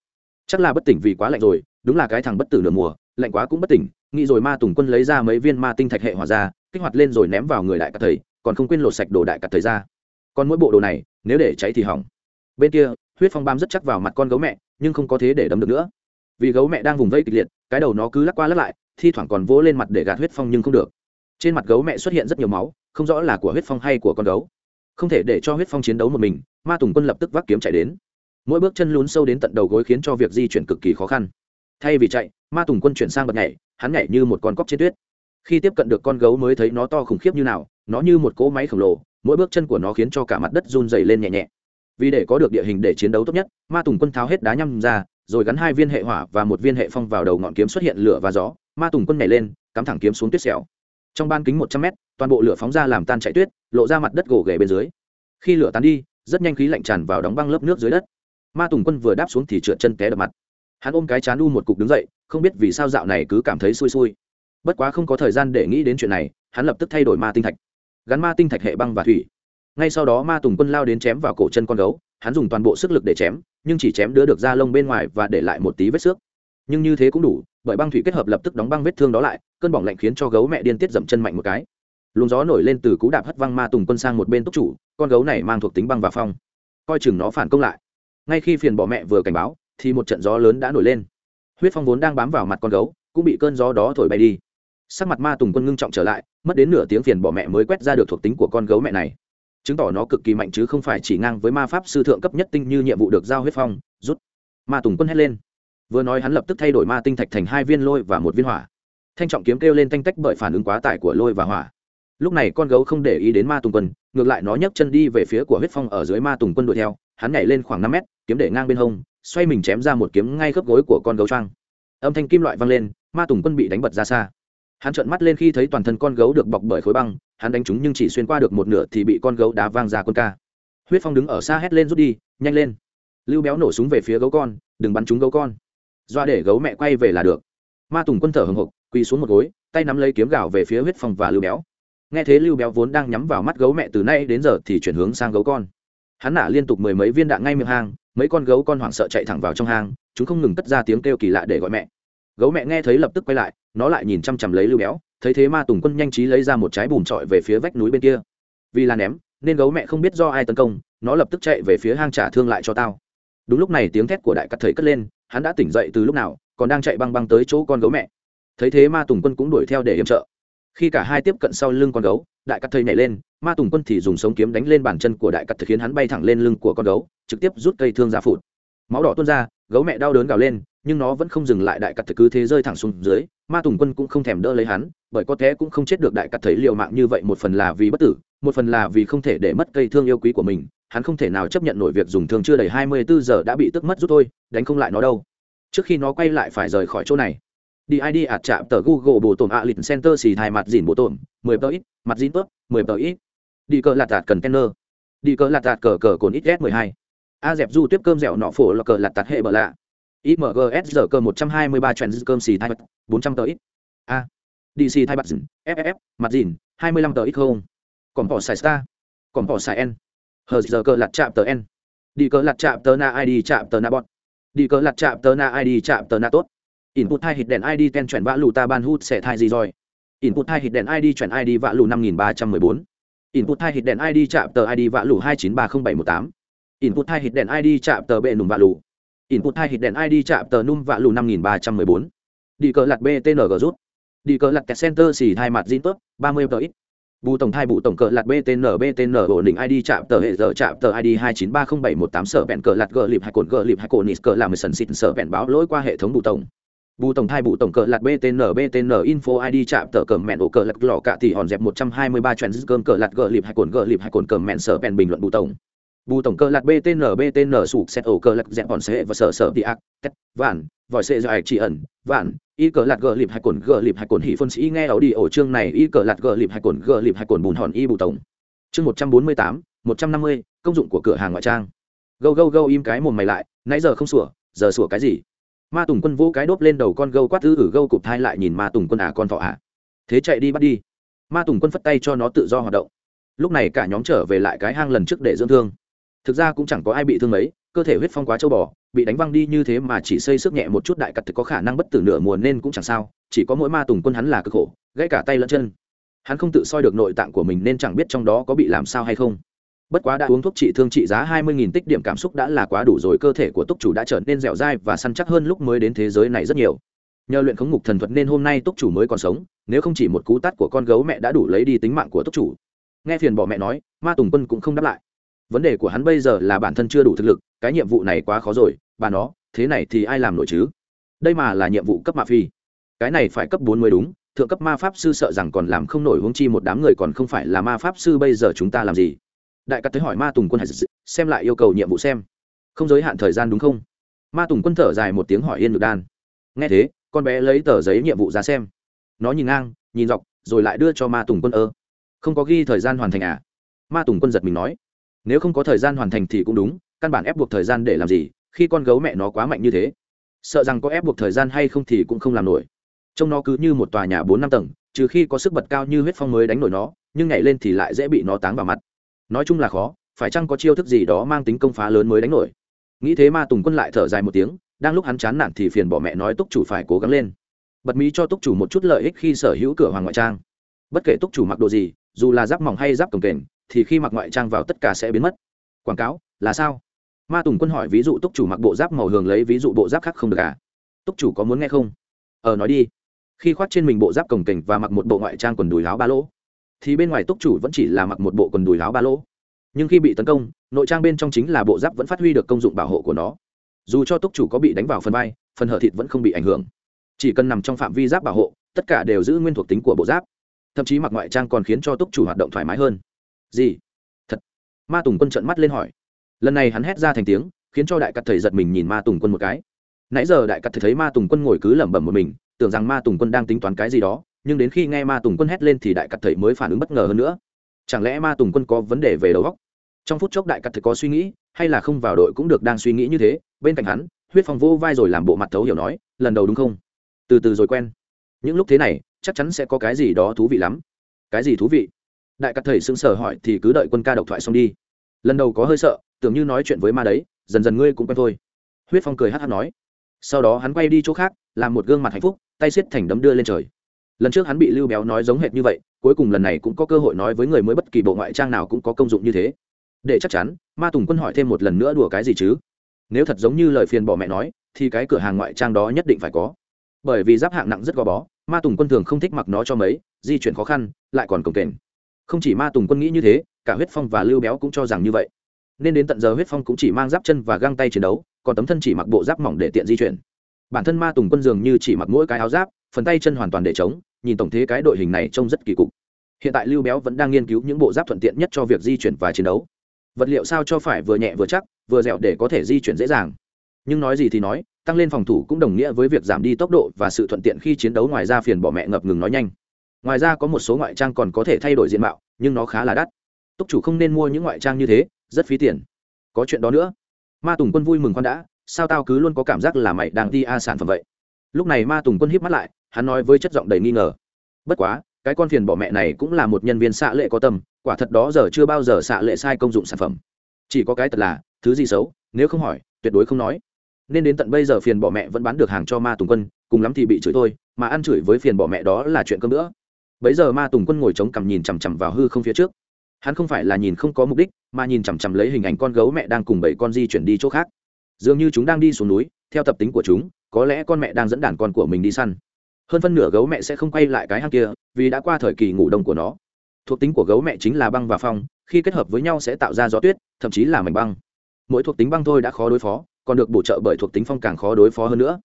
Chắc là bất tỉnh vì quá lạnh rồi, đúng là cái thằng bất tử nửa mùa lạnh quá cũng bất tỉnh, nghĩ rồi ma tùng quân lấy ra mấy viên ma tinh thạch hệ hỏa ra, kích hoạt lên rồi ném vào người đại cả thầy, còn không quên lột sạch đồ đại cả thầy ra. Còn mỗi bộ đồ này, nếu để cháy thì hỏng. Bên kia, huyết phong bám rất chắc vào mặt con gấu mẹ, nhưng không có thế để đấm được nữa. Vì gấu mẹ đang vùng vây kịch liệt, cái đầu nó cứ lắc qua lắc lại, thi thoảng còn vỗ lên mặt để gạt huyết phong nhưng không được. Trên mặt gấu mẹ xuất hiện rất nhiều máu, không rõ là của huyết phong hay của con gấu. Không thể để cho huyết phong chiến đấu một mình, ma tùng quân lập tức vác kiếm chạy đến. Mỗi bước chân lún sâu đến tận đầu gối khiến cho việc di chuyển cực kỳ khó khăn thay vì chạy, ma tùng quân chuyển sang bật nhảy, hắn nhảy như một con cóc trên tuyết. Khi tiếp cận được con gấu mới thấy nó to khủng khiếp như nào, nó như một cỗ máy khổng lồ, mỗi bước chân của nó khiến cho cả mặt đất run dày lên nhẹ nhẹ. Vì để có được địa hình để chiến đấu tốt nhất, ma tùng quân tháo hết đá nhăm ra, rồi gắn hai viên hệ hỏa và một viên hệ phong vào đầu ngọn kiếm xuất hiện lửa và gió. Ma tùng quân nhảy lên, cắm thẳng kiếm xuống tuyết xẻo. Trong ban kính một trăm mét, toàn bộ lửa phóng ra làm tan chạy tuyết, lộ ra mặt đất gỗ ghề bên dưới. Khi lửa tán đi, rất nhanh khí lạnh tràn vào đóng băng lớp nước dưới đất. Ma tùng quân vừa đáp xuống thì trượt chân té đập mặt hắn ôm cái chán u một cục đứng dậy, không biết vì sao dạo này cứ cảm thấy xui xui. Bất quá không có thời gian để nghĩ đến chuyện này, hắn lập tức thay đổi ma tinh thạch. Gắn ma tinh thạch hệ băng và thủy. Ngay sau đó ma tùng quân lao đến chém vào cổ chân con gấu, hắn dùng toàn bộ sức lực để chém, nhưng chỉ chém đứa được da lông bên ngoài và để lại một tí vết xước. Nhưng như thế cũng đủ, bởi băng thủy kết hợp lập tức đóng băng vết thương đó lại, cơn bỏng lạnh khiến cho gấu mẹ điên tiết dậm chân mạnh một cái. Luồng gió nổi lên từ cú đạp hất văng ma tùng quân sang một bên túc chủ, con gấu này mang thuộc tính băng và phong. Coi chừng nó phản công lại. Ngay khi phiền bỏ mẹ vừa cảnh báo thì một trận gió lớn đã nổi lên. Huyết phong vốn đang bám vào mặt con gấu, cũng bị cơn gió đó thổi bay đi. Sắc mặt ma tùng quân ngưng trọng trở lại, mất đến nửa tiếng phiền bỏ mẹ mới quét ra được thuộc tính của con gấu mẹ này. Chứng tỏ nó cực kỳ mạnh chứ không phải chỉ ngang với ma pháp sư thượng cấp nhất tinh như nhiệm vụ được giao huyết phong, rút. Ma tùng quân hét lên. Vừa nói hắn lập tức thay đổi ma tinh thạch thành hai viên lôi và một viên hỏa. Thanh trọng kiếm kêu lên tanh tách bởi phản ứng quá tải của lôi và hỏa. Lúc này con gấu không để ý đến ma tùng quân, ngược lại nó nhấc chân đi về phía của huyết phong ở dưới ma tùng quân đuổi theo, hắn nhảy lên khoảng năm mét, kiếm để ngang bên hông xoay mình chém ra một kiếm ngay khớp gối của con gấu trang. âm thanh kim loại vang lên, ma tùng quân bị đánh bật ra xa. Hắn trợn mắt lên khi thấy toàn thân con gấu được bọc bởi khối băng, hắn đánh chúng nhưng chỉ xuyên qua được một nửa thì bị con gấu đá vang ra con ca. Huyết phong đứng ở xa hét lên rút đi, nhanh lên. Lưu béo nổ súng về phía gấu con, đừng bắn trúng gấu con. Doa để gấu mẹ quay về là được. Ma tùng quân thở hồng hộc quỳ xuống một gối, tay nắm lấy kiếm gạo về phía huyết phong và lưu béo. Nghe thế lưu béo vốn đang nhắm vào mắt gấu mẹ từ nay đến giờ thì chuyển hướng sang gấu con. Hắn nả liên tục mười mấy viên đạn ngay miệng hang mấy con gấu con hoảng sợ chạy thẳng vào trong hang, chúng không ngừng cất ra tiếng kêu kỳ lạ để gọi mẹ. Gấu mẹ nghe thấy lập tức quay lại, nó lại nhìn chăm chằm lấy lưu béo, thấy thế ma tùng quân nhanh trí lấy ra một trái bùm trọi về phía vách núi bên kia. Vì là ném, nên gấu mẹ không biết do ai tấn công, nó lập tức chạy về phía hang trả thương lại cho tao. Đúng lúc này tiếng thét của đại cắt thầy cất lên, hắn đã tỉnh dậy từ lúc nào, còn đang chạy băng băng tới chỗ con gấu mẹ. Thấy thế ma tùng quân cũng đuổi theo để yểm trợ. Khi cả hai tiếp cận sau lưng con gấu, đại cắt thầy nhảy lên ma tùng quân thì dùng sống kiếm đánh lên bàn chân của đại cắt thực khiến hắn bay thẳng lên lưng của con gấu, trực tiếp rút cây thương ra phụt. Máu đỏ tuôn ra, gấu mẹ đau đớn gào lên, nhưng nó vẫn không dừng lại đại cắt thực cứ thế rơi thẳng xuống dưới, ma tùng quân cũng không thèm đỡ lấy hắn, bởi có thế cũng không chết được đại cắt Thấy liều mạng như vậy, một phần là vì bất tử, một phần là vì không thể để mất cây thương yêu quý của mình, hắn không thể nào chấp nhận nổi việc dùng thương chưa đầy hai mươi bốn giờ đã bị tức mất rút thôi, đánh không lại nó đâu. Trước khi nó quay lại phải rời khỏi chỗ này. Đi id ạt chạm tờ google bộ tổn ạ lịch center xì thai mặt dìn bộ tổn, mười tờ ít, mặt dìn tớp, mười tờ ít đi cờ lạt tạt cần tenner đi cờ lạt tạt cờ cờ cồn ít s mười hai. A dẹp du tiếp cơm dẻo nọ phổ là cờ lạt tạt hệ bờ lạ. Imgs giờ cơ một trăm hai mươi ba trend cơm xì thai bốn trăm tờ ít. A. Dc thai bật dìn ff mặt dìn, hai mươi lăm tờ ít không? Còn bỏ xài star. Còn bỏ xài n. Hờ giờ cơ lạt chạm tờ n. Đi cờ lạt chạm tờ na id chạm tờ na bọn đi cờ lạt chạm tờ na id chạm tờ na tốt. Input hai hít đèn id ten chuyển vã lù ta ban hút sẽ thai gì rồi? Input hai hít đèn id chuyển id vã lù năm nghìn ba trăm mười bốn input hai hit đèn id chạm tờ id vạ lù hai chín ba không bảy một tám. Input hai hit đèn id chạm tờ bệ nùm vạ lù. Input hai hit đèn id chạm tờ num vạ lù năm nghìn ba trăm mười bốn. Đi cờ lặt btng rút. Đi cờ lặt center xỉ hai mặt zin tốt ba mươi tờ ít. Bù tổng thai bù tổng cờ lạt btn btn ổn định id chạm tờ hệ giờ chạm tờ id hai chín ba không bảy một tám sở bẹn cờ lạt gờ lịp hai cồn gờ lịp hai cồn nít cờ làm sần xịt sở bẹn báo lỗi qua hệ thống bù tổng bù tổng thai bù tổng cờ lạt btn btn info id chạm tờ cờ mẹn ổ cờ lạt lò cạ thì hòn dẹp một trăm hai mươi ba trend cơm cờ lạt gờ lịp hai cồn gờ lịp hai cồn cờ mẹn sở bèn bình luận bù tổng. Bù tổng cờ lạt btn btn sụp xét ổ cờ lạt dẹp hòn xe và sở sở đi ác, tét, vạn, vòi xe dài chỉ ẩn, vạn, y cờ lạt gờ lịp hai cồn gờ lịp hai cồn hỉ phân sĩ nghe ấu đi ổ chương này, y cờ lạt gờ lịp hai cồn gờ lịp hai cồn bùn hòn y bù tổng. Chương một trăm bốn mươi tám, một trăm năm mươi, công dụng của cửa hàng ngoại trang. Gâu gâu gâu im cái mồm mày lại, nãy giờ không sủa, giờ sủa cái gì? Ma tùng quân vỗ cái đốt lên đầu con gâu quát ư ử gâu cụp thai lại nhìn ma tùng quân à con thọ à. Thế chạy đi bắt đi. Ma tùng quân phất tay cho nó tự do hoạt động. Lúc này cả nhóm trở về lại cái hang lần trước để dưỡng thương. Thực ra cũng chẳng có ai bị thương mấy, cơ thể huyết phong quá châu bò, bị đánh văng đi như thế mà chỉ xây sức nhẹ một chút đại cật thì có khả năng bất tử nửa mùa nên cũng chẳng sao, chỉ có mỗi ma tùng quân hắn là cực khổ, gãy cả tay lẫn chân. Hắn không tự soi được nội tạng của mình nên chẳng biết trong đó có bị làm sao hay không bất quá đã uống thuốc trị thương trị giá hai mươi nghìn tích điểm cảm xúc đã là quá đủ rồi, cơ thể của túc chủ đã trở nên dẻo dai và săn chắc hơn lúc mới đến thế giới này rất nhiều. Nhờ luyện khống ngục thần thuật nên hôm nay túc chủ mới còn sống, nếu không chỉ một cú tắt của con gấu mẹ đã đủ lấy đi tính mạng của túc chủ. Nghe phiền bỏ mẹ nói, ma tùng quân cũng không đáp lại. Vấn đề của hắn bây giờ là bản thân chưa đủ thực lực, cái nhiệm vụ này quá khó rồi, bà nó, thế này thì ai làm nổi chứ? Đây mà là nhiệm vụ cấp ma phi. Cái này phải cấp bốn mới đúng, thượng cấp ma pháp sư sợ rằng còn làm không nổi huống chi một đám người còn không phải là ma pháp sư bây giờ chúng ta làm gì? Đại cắt tới hỏi ma tùng quân hải xem lại yêu cầu nhiệm vụ xem. Không giới hạn thời gian đúng không? Ma tùng quân thở dài một tiếng hỏi yên được đan. Nghe thế, con bé lấy tờ giấy nhiệm vụ ra xem. Nó nhìn ngang, nhìn dọc, rồi lại đưa cho ma tùng quân ơ. Không có ghi thời gian hoàn thành à? Ma tùng quân giật mình nói. Nếu không có thời gian hoàn thành thì cũng đúng, căn bản ép buộc thời gian để làm gì, khi con gấu mẹ nó quá mạnh như thế. Sợ rằng có ép buộc thời gian hay không thì cũng không làm nổi. Trông nó cứ như một tòa nhà bốn năm tầng, trừ khi có sức bật cao như huyết phong mới đánh nổi nó, nhưng nhảy lên thì lại dễ bị nó táng vào mặt nói chung là khó, phải chăng có chiêu thức gì đó mang tính công phá lớn mới đánh nổi? Nghĩ thế ma tùng quân lại thở dài một tiếng, đang lúc hắn chán nản thì phiền bỏ mẹ nói túc chủ phải cố gắng lên. Bật mí cho túc chủ một chút lợi ích khi sở hữu cửa hoàng ngoại trang. Bất kể túc chủ mặc đồ gì, dù là giáp mỏng hay giáp cồng kềnh, thì khi mặc ngoại trang vào tất cả sẽ biến mất. Quảng cáo, là sao? Ma tùng quân hỏi ví dụ túc chủ mặc bộ giáp màu hường lấy ví dụ bộ giáp khác không được à? Túc chủ có muốn nghe không? Ờ nói đi. Khi khoác trên mình bộ giáp cồng kềnh và mặc một bộ ngoại trang quần đùi láo ba lỗ thì bên ngoài túc chủ vẫn chỉ là mặc một bộ quần đùi láo ba lỗ. Nhưng khi bị tấn công, nội trang bên trong chính là bộ giáp vẫn phát huy được công dụng bảo hộ của nó. Dù cho túc chủ có bị đánh vào phần vai, phần hở thịt vẫn không bị ảnh hưởng. Chỉ cần nằm trong phạm vi giáp bảo hộ, tất cả đều giữ nguyên thuộc tính của bộ giáp. Thậm chí mặc ngoại trang còn khiến cho túc chủ hoạt động thoải mái hơn. Gì? Thật? Ma tùng quân trợn mắt lên hỏi. Lần này hắn hét ra thành tiếng, khiến cho đại cắt thầy giật mình nhìn ma tùng quân một cái. Nãy giờ đại cắt thầy thấy ma tùng quân ngồi cứ lẩm bẩm một mình, tưởng rằng ma tùng quân đang tính toán cái gì đó nhưng đến khi nghe ma tùng quân hét lên thì đại cắt thầy mới phản ứng bất ngờ hơn nữa. Chẳng lẽ ma tùng quân có vấn đề về đầu óc? Trong phút chốc đại cắt thầy có suy nghĩ, hay là không vào đội cũng được đang suy nghĩ như thế, bên cạnh hắn, huyết phong vô vai rồi làm bộ mặt thấu hiểu nói, lần đầu đúng không? Từ từ rồi quen. Những lúc thế này, chắc chắn sẽ có cái gì đó thú vị lắm. Cái gì thú vị? Đại cắt thầy sững sờ hỏi, thì cứ đợi quân ca độc thoại xong đi. Lần đầu có hơi sợ, tưởng như nói chuyện với ma đấy, dần dần ngươi cũng quen thôi. Huyết phong cười hát hát nói. Sau đó hắn quay đi chỗ khác, làm một gương mặt hạnh phúc, tay xiết thành đấm đưa lên trời lần trước hắn bị lưu béo nói giống hệt như vậy, cuối cùng lần này cũng có cơ hội nói với người mới bất kỳ bộ ngoại trang nào cũng có công dụng như thế. Để chắc chắn, ma tùng quân hỏi thêm một lần nữa đùa cái gì chứ? Nếu thật giống như lời phiền bỏ mẹ nói, thì cái cửa hàng ngoại trang đó nhất định phải có. Bởi vì giáp hạng nặng rất gò bó, ma tùng quân thường không thích mặc nó cho mấy, di chuyển khó khăn, lại còn cồng kềnh. Không chỉ ma tùng quân nghĩ như thế, cả huyết phong và lưu béo cũng cho rằng như vậy. Nên đến tận giờ huyết phong cũng chỉ mang giáp chân và găng tay chiến đấu, còn tấm thân chỉ mặc bộ giáp mỏng để tiện di chuyển. Bản thân ma tùng quân dường như chỉ mặc mỗi cái áo giáp, phần tay chân hoàn toàn để chống nhìn tổng thế cái đội hình này trông rất kỳ cục. Hiện tại lưu béo vẫn đang nghiên cứu những bộ giáp thuận tiện nhất cho việc di chuyển và chiến đấu. Vật liệu sao cho phải vừa nhẹ vừa chắc, vừa dẻo để có thể di chuyển dễ dàng. Nhưng nói gì thì nói, tăng lên phòng thủ cũng đồng nghĩa với việc giảm đi tốc độ và sự thuận tiện khi chiến đấu ngoài ra phiền bỏ mẹ ngập ngừng nói nhanh. Ngoài ra có một số ngoại trang còn có thể thay đổi diện mạo, nhưng nó khá là đắt. Túc chủ không nên mua những ngoại trang như thế, rất phí tiền. Có chuyện đó nữa. Ma tùng quân vui mừng con đã, sao tao cứ luôn có cảm giác là mày đang đi a sản phẩm vậy? Lúc này ma tùng quân híp mắt lại, hắn nói với chất giọng đầy nghi ngờ. Bất quá, cái con phiền bỏ mẹ này cũng là một nhân viên xạ lệ có tâm, quả thật đó giờ chưa bao giờ xạ lệ sai công dụng sản phẩm. Chỉ có cái thật là, thứ gì xấu, nếu không hỏi, tuyệt đối không nói. Nên đến tận bây giờ phiền bỏ mẹ vẫn bán được hàng cho ma tùng quân, cùng lắm thì bị chửi thôi, mà ăn chửi với phiền bỏ mẹ đó là chuyện cơm nữa bấy giờ ma tùng quân ngồi chống cằm nhìn chằm chằm vào hư không phía trước. Hắn không phải là nhìn không có mục đích, mà nhìn chằm chằm lấy hình ảnh con gấu mẹ đang cùng bảy con di chuyển đi chỗ khác dường như chúng đang đi xuống núi, theo tập tính của chúng, có lẽ con mẹ đang dẫn đàn con của mình đi săn. Hơn phân nửa gấu mẹ sẽ không quay lại cái hang kia, vì đã qua thời kỳ ngủ đông của nó. Thuộc tính của gấu mẹ chính là băng và phong, khi kết hợp với nhau sẽ tạo ra gió tuyết, thậm chí là mảnh băng. Mỗi thuộc tính băng thôi đã khó đối phó, còn được bổ trợ bởi thuộc tính phong càng khó đối phó hơn nữa.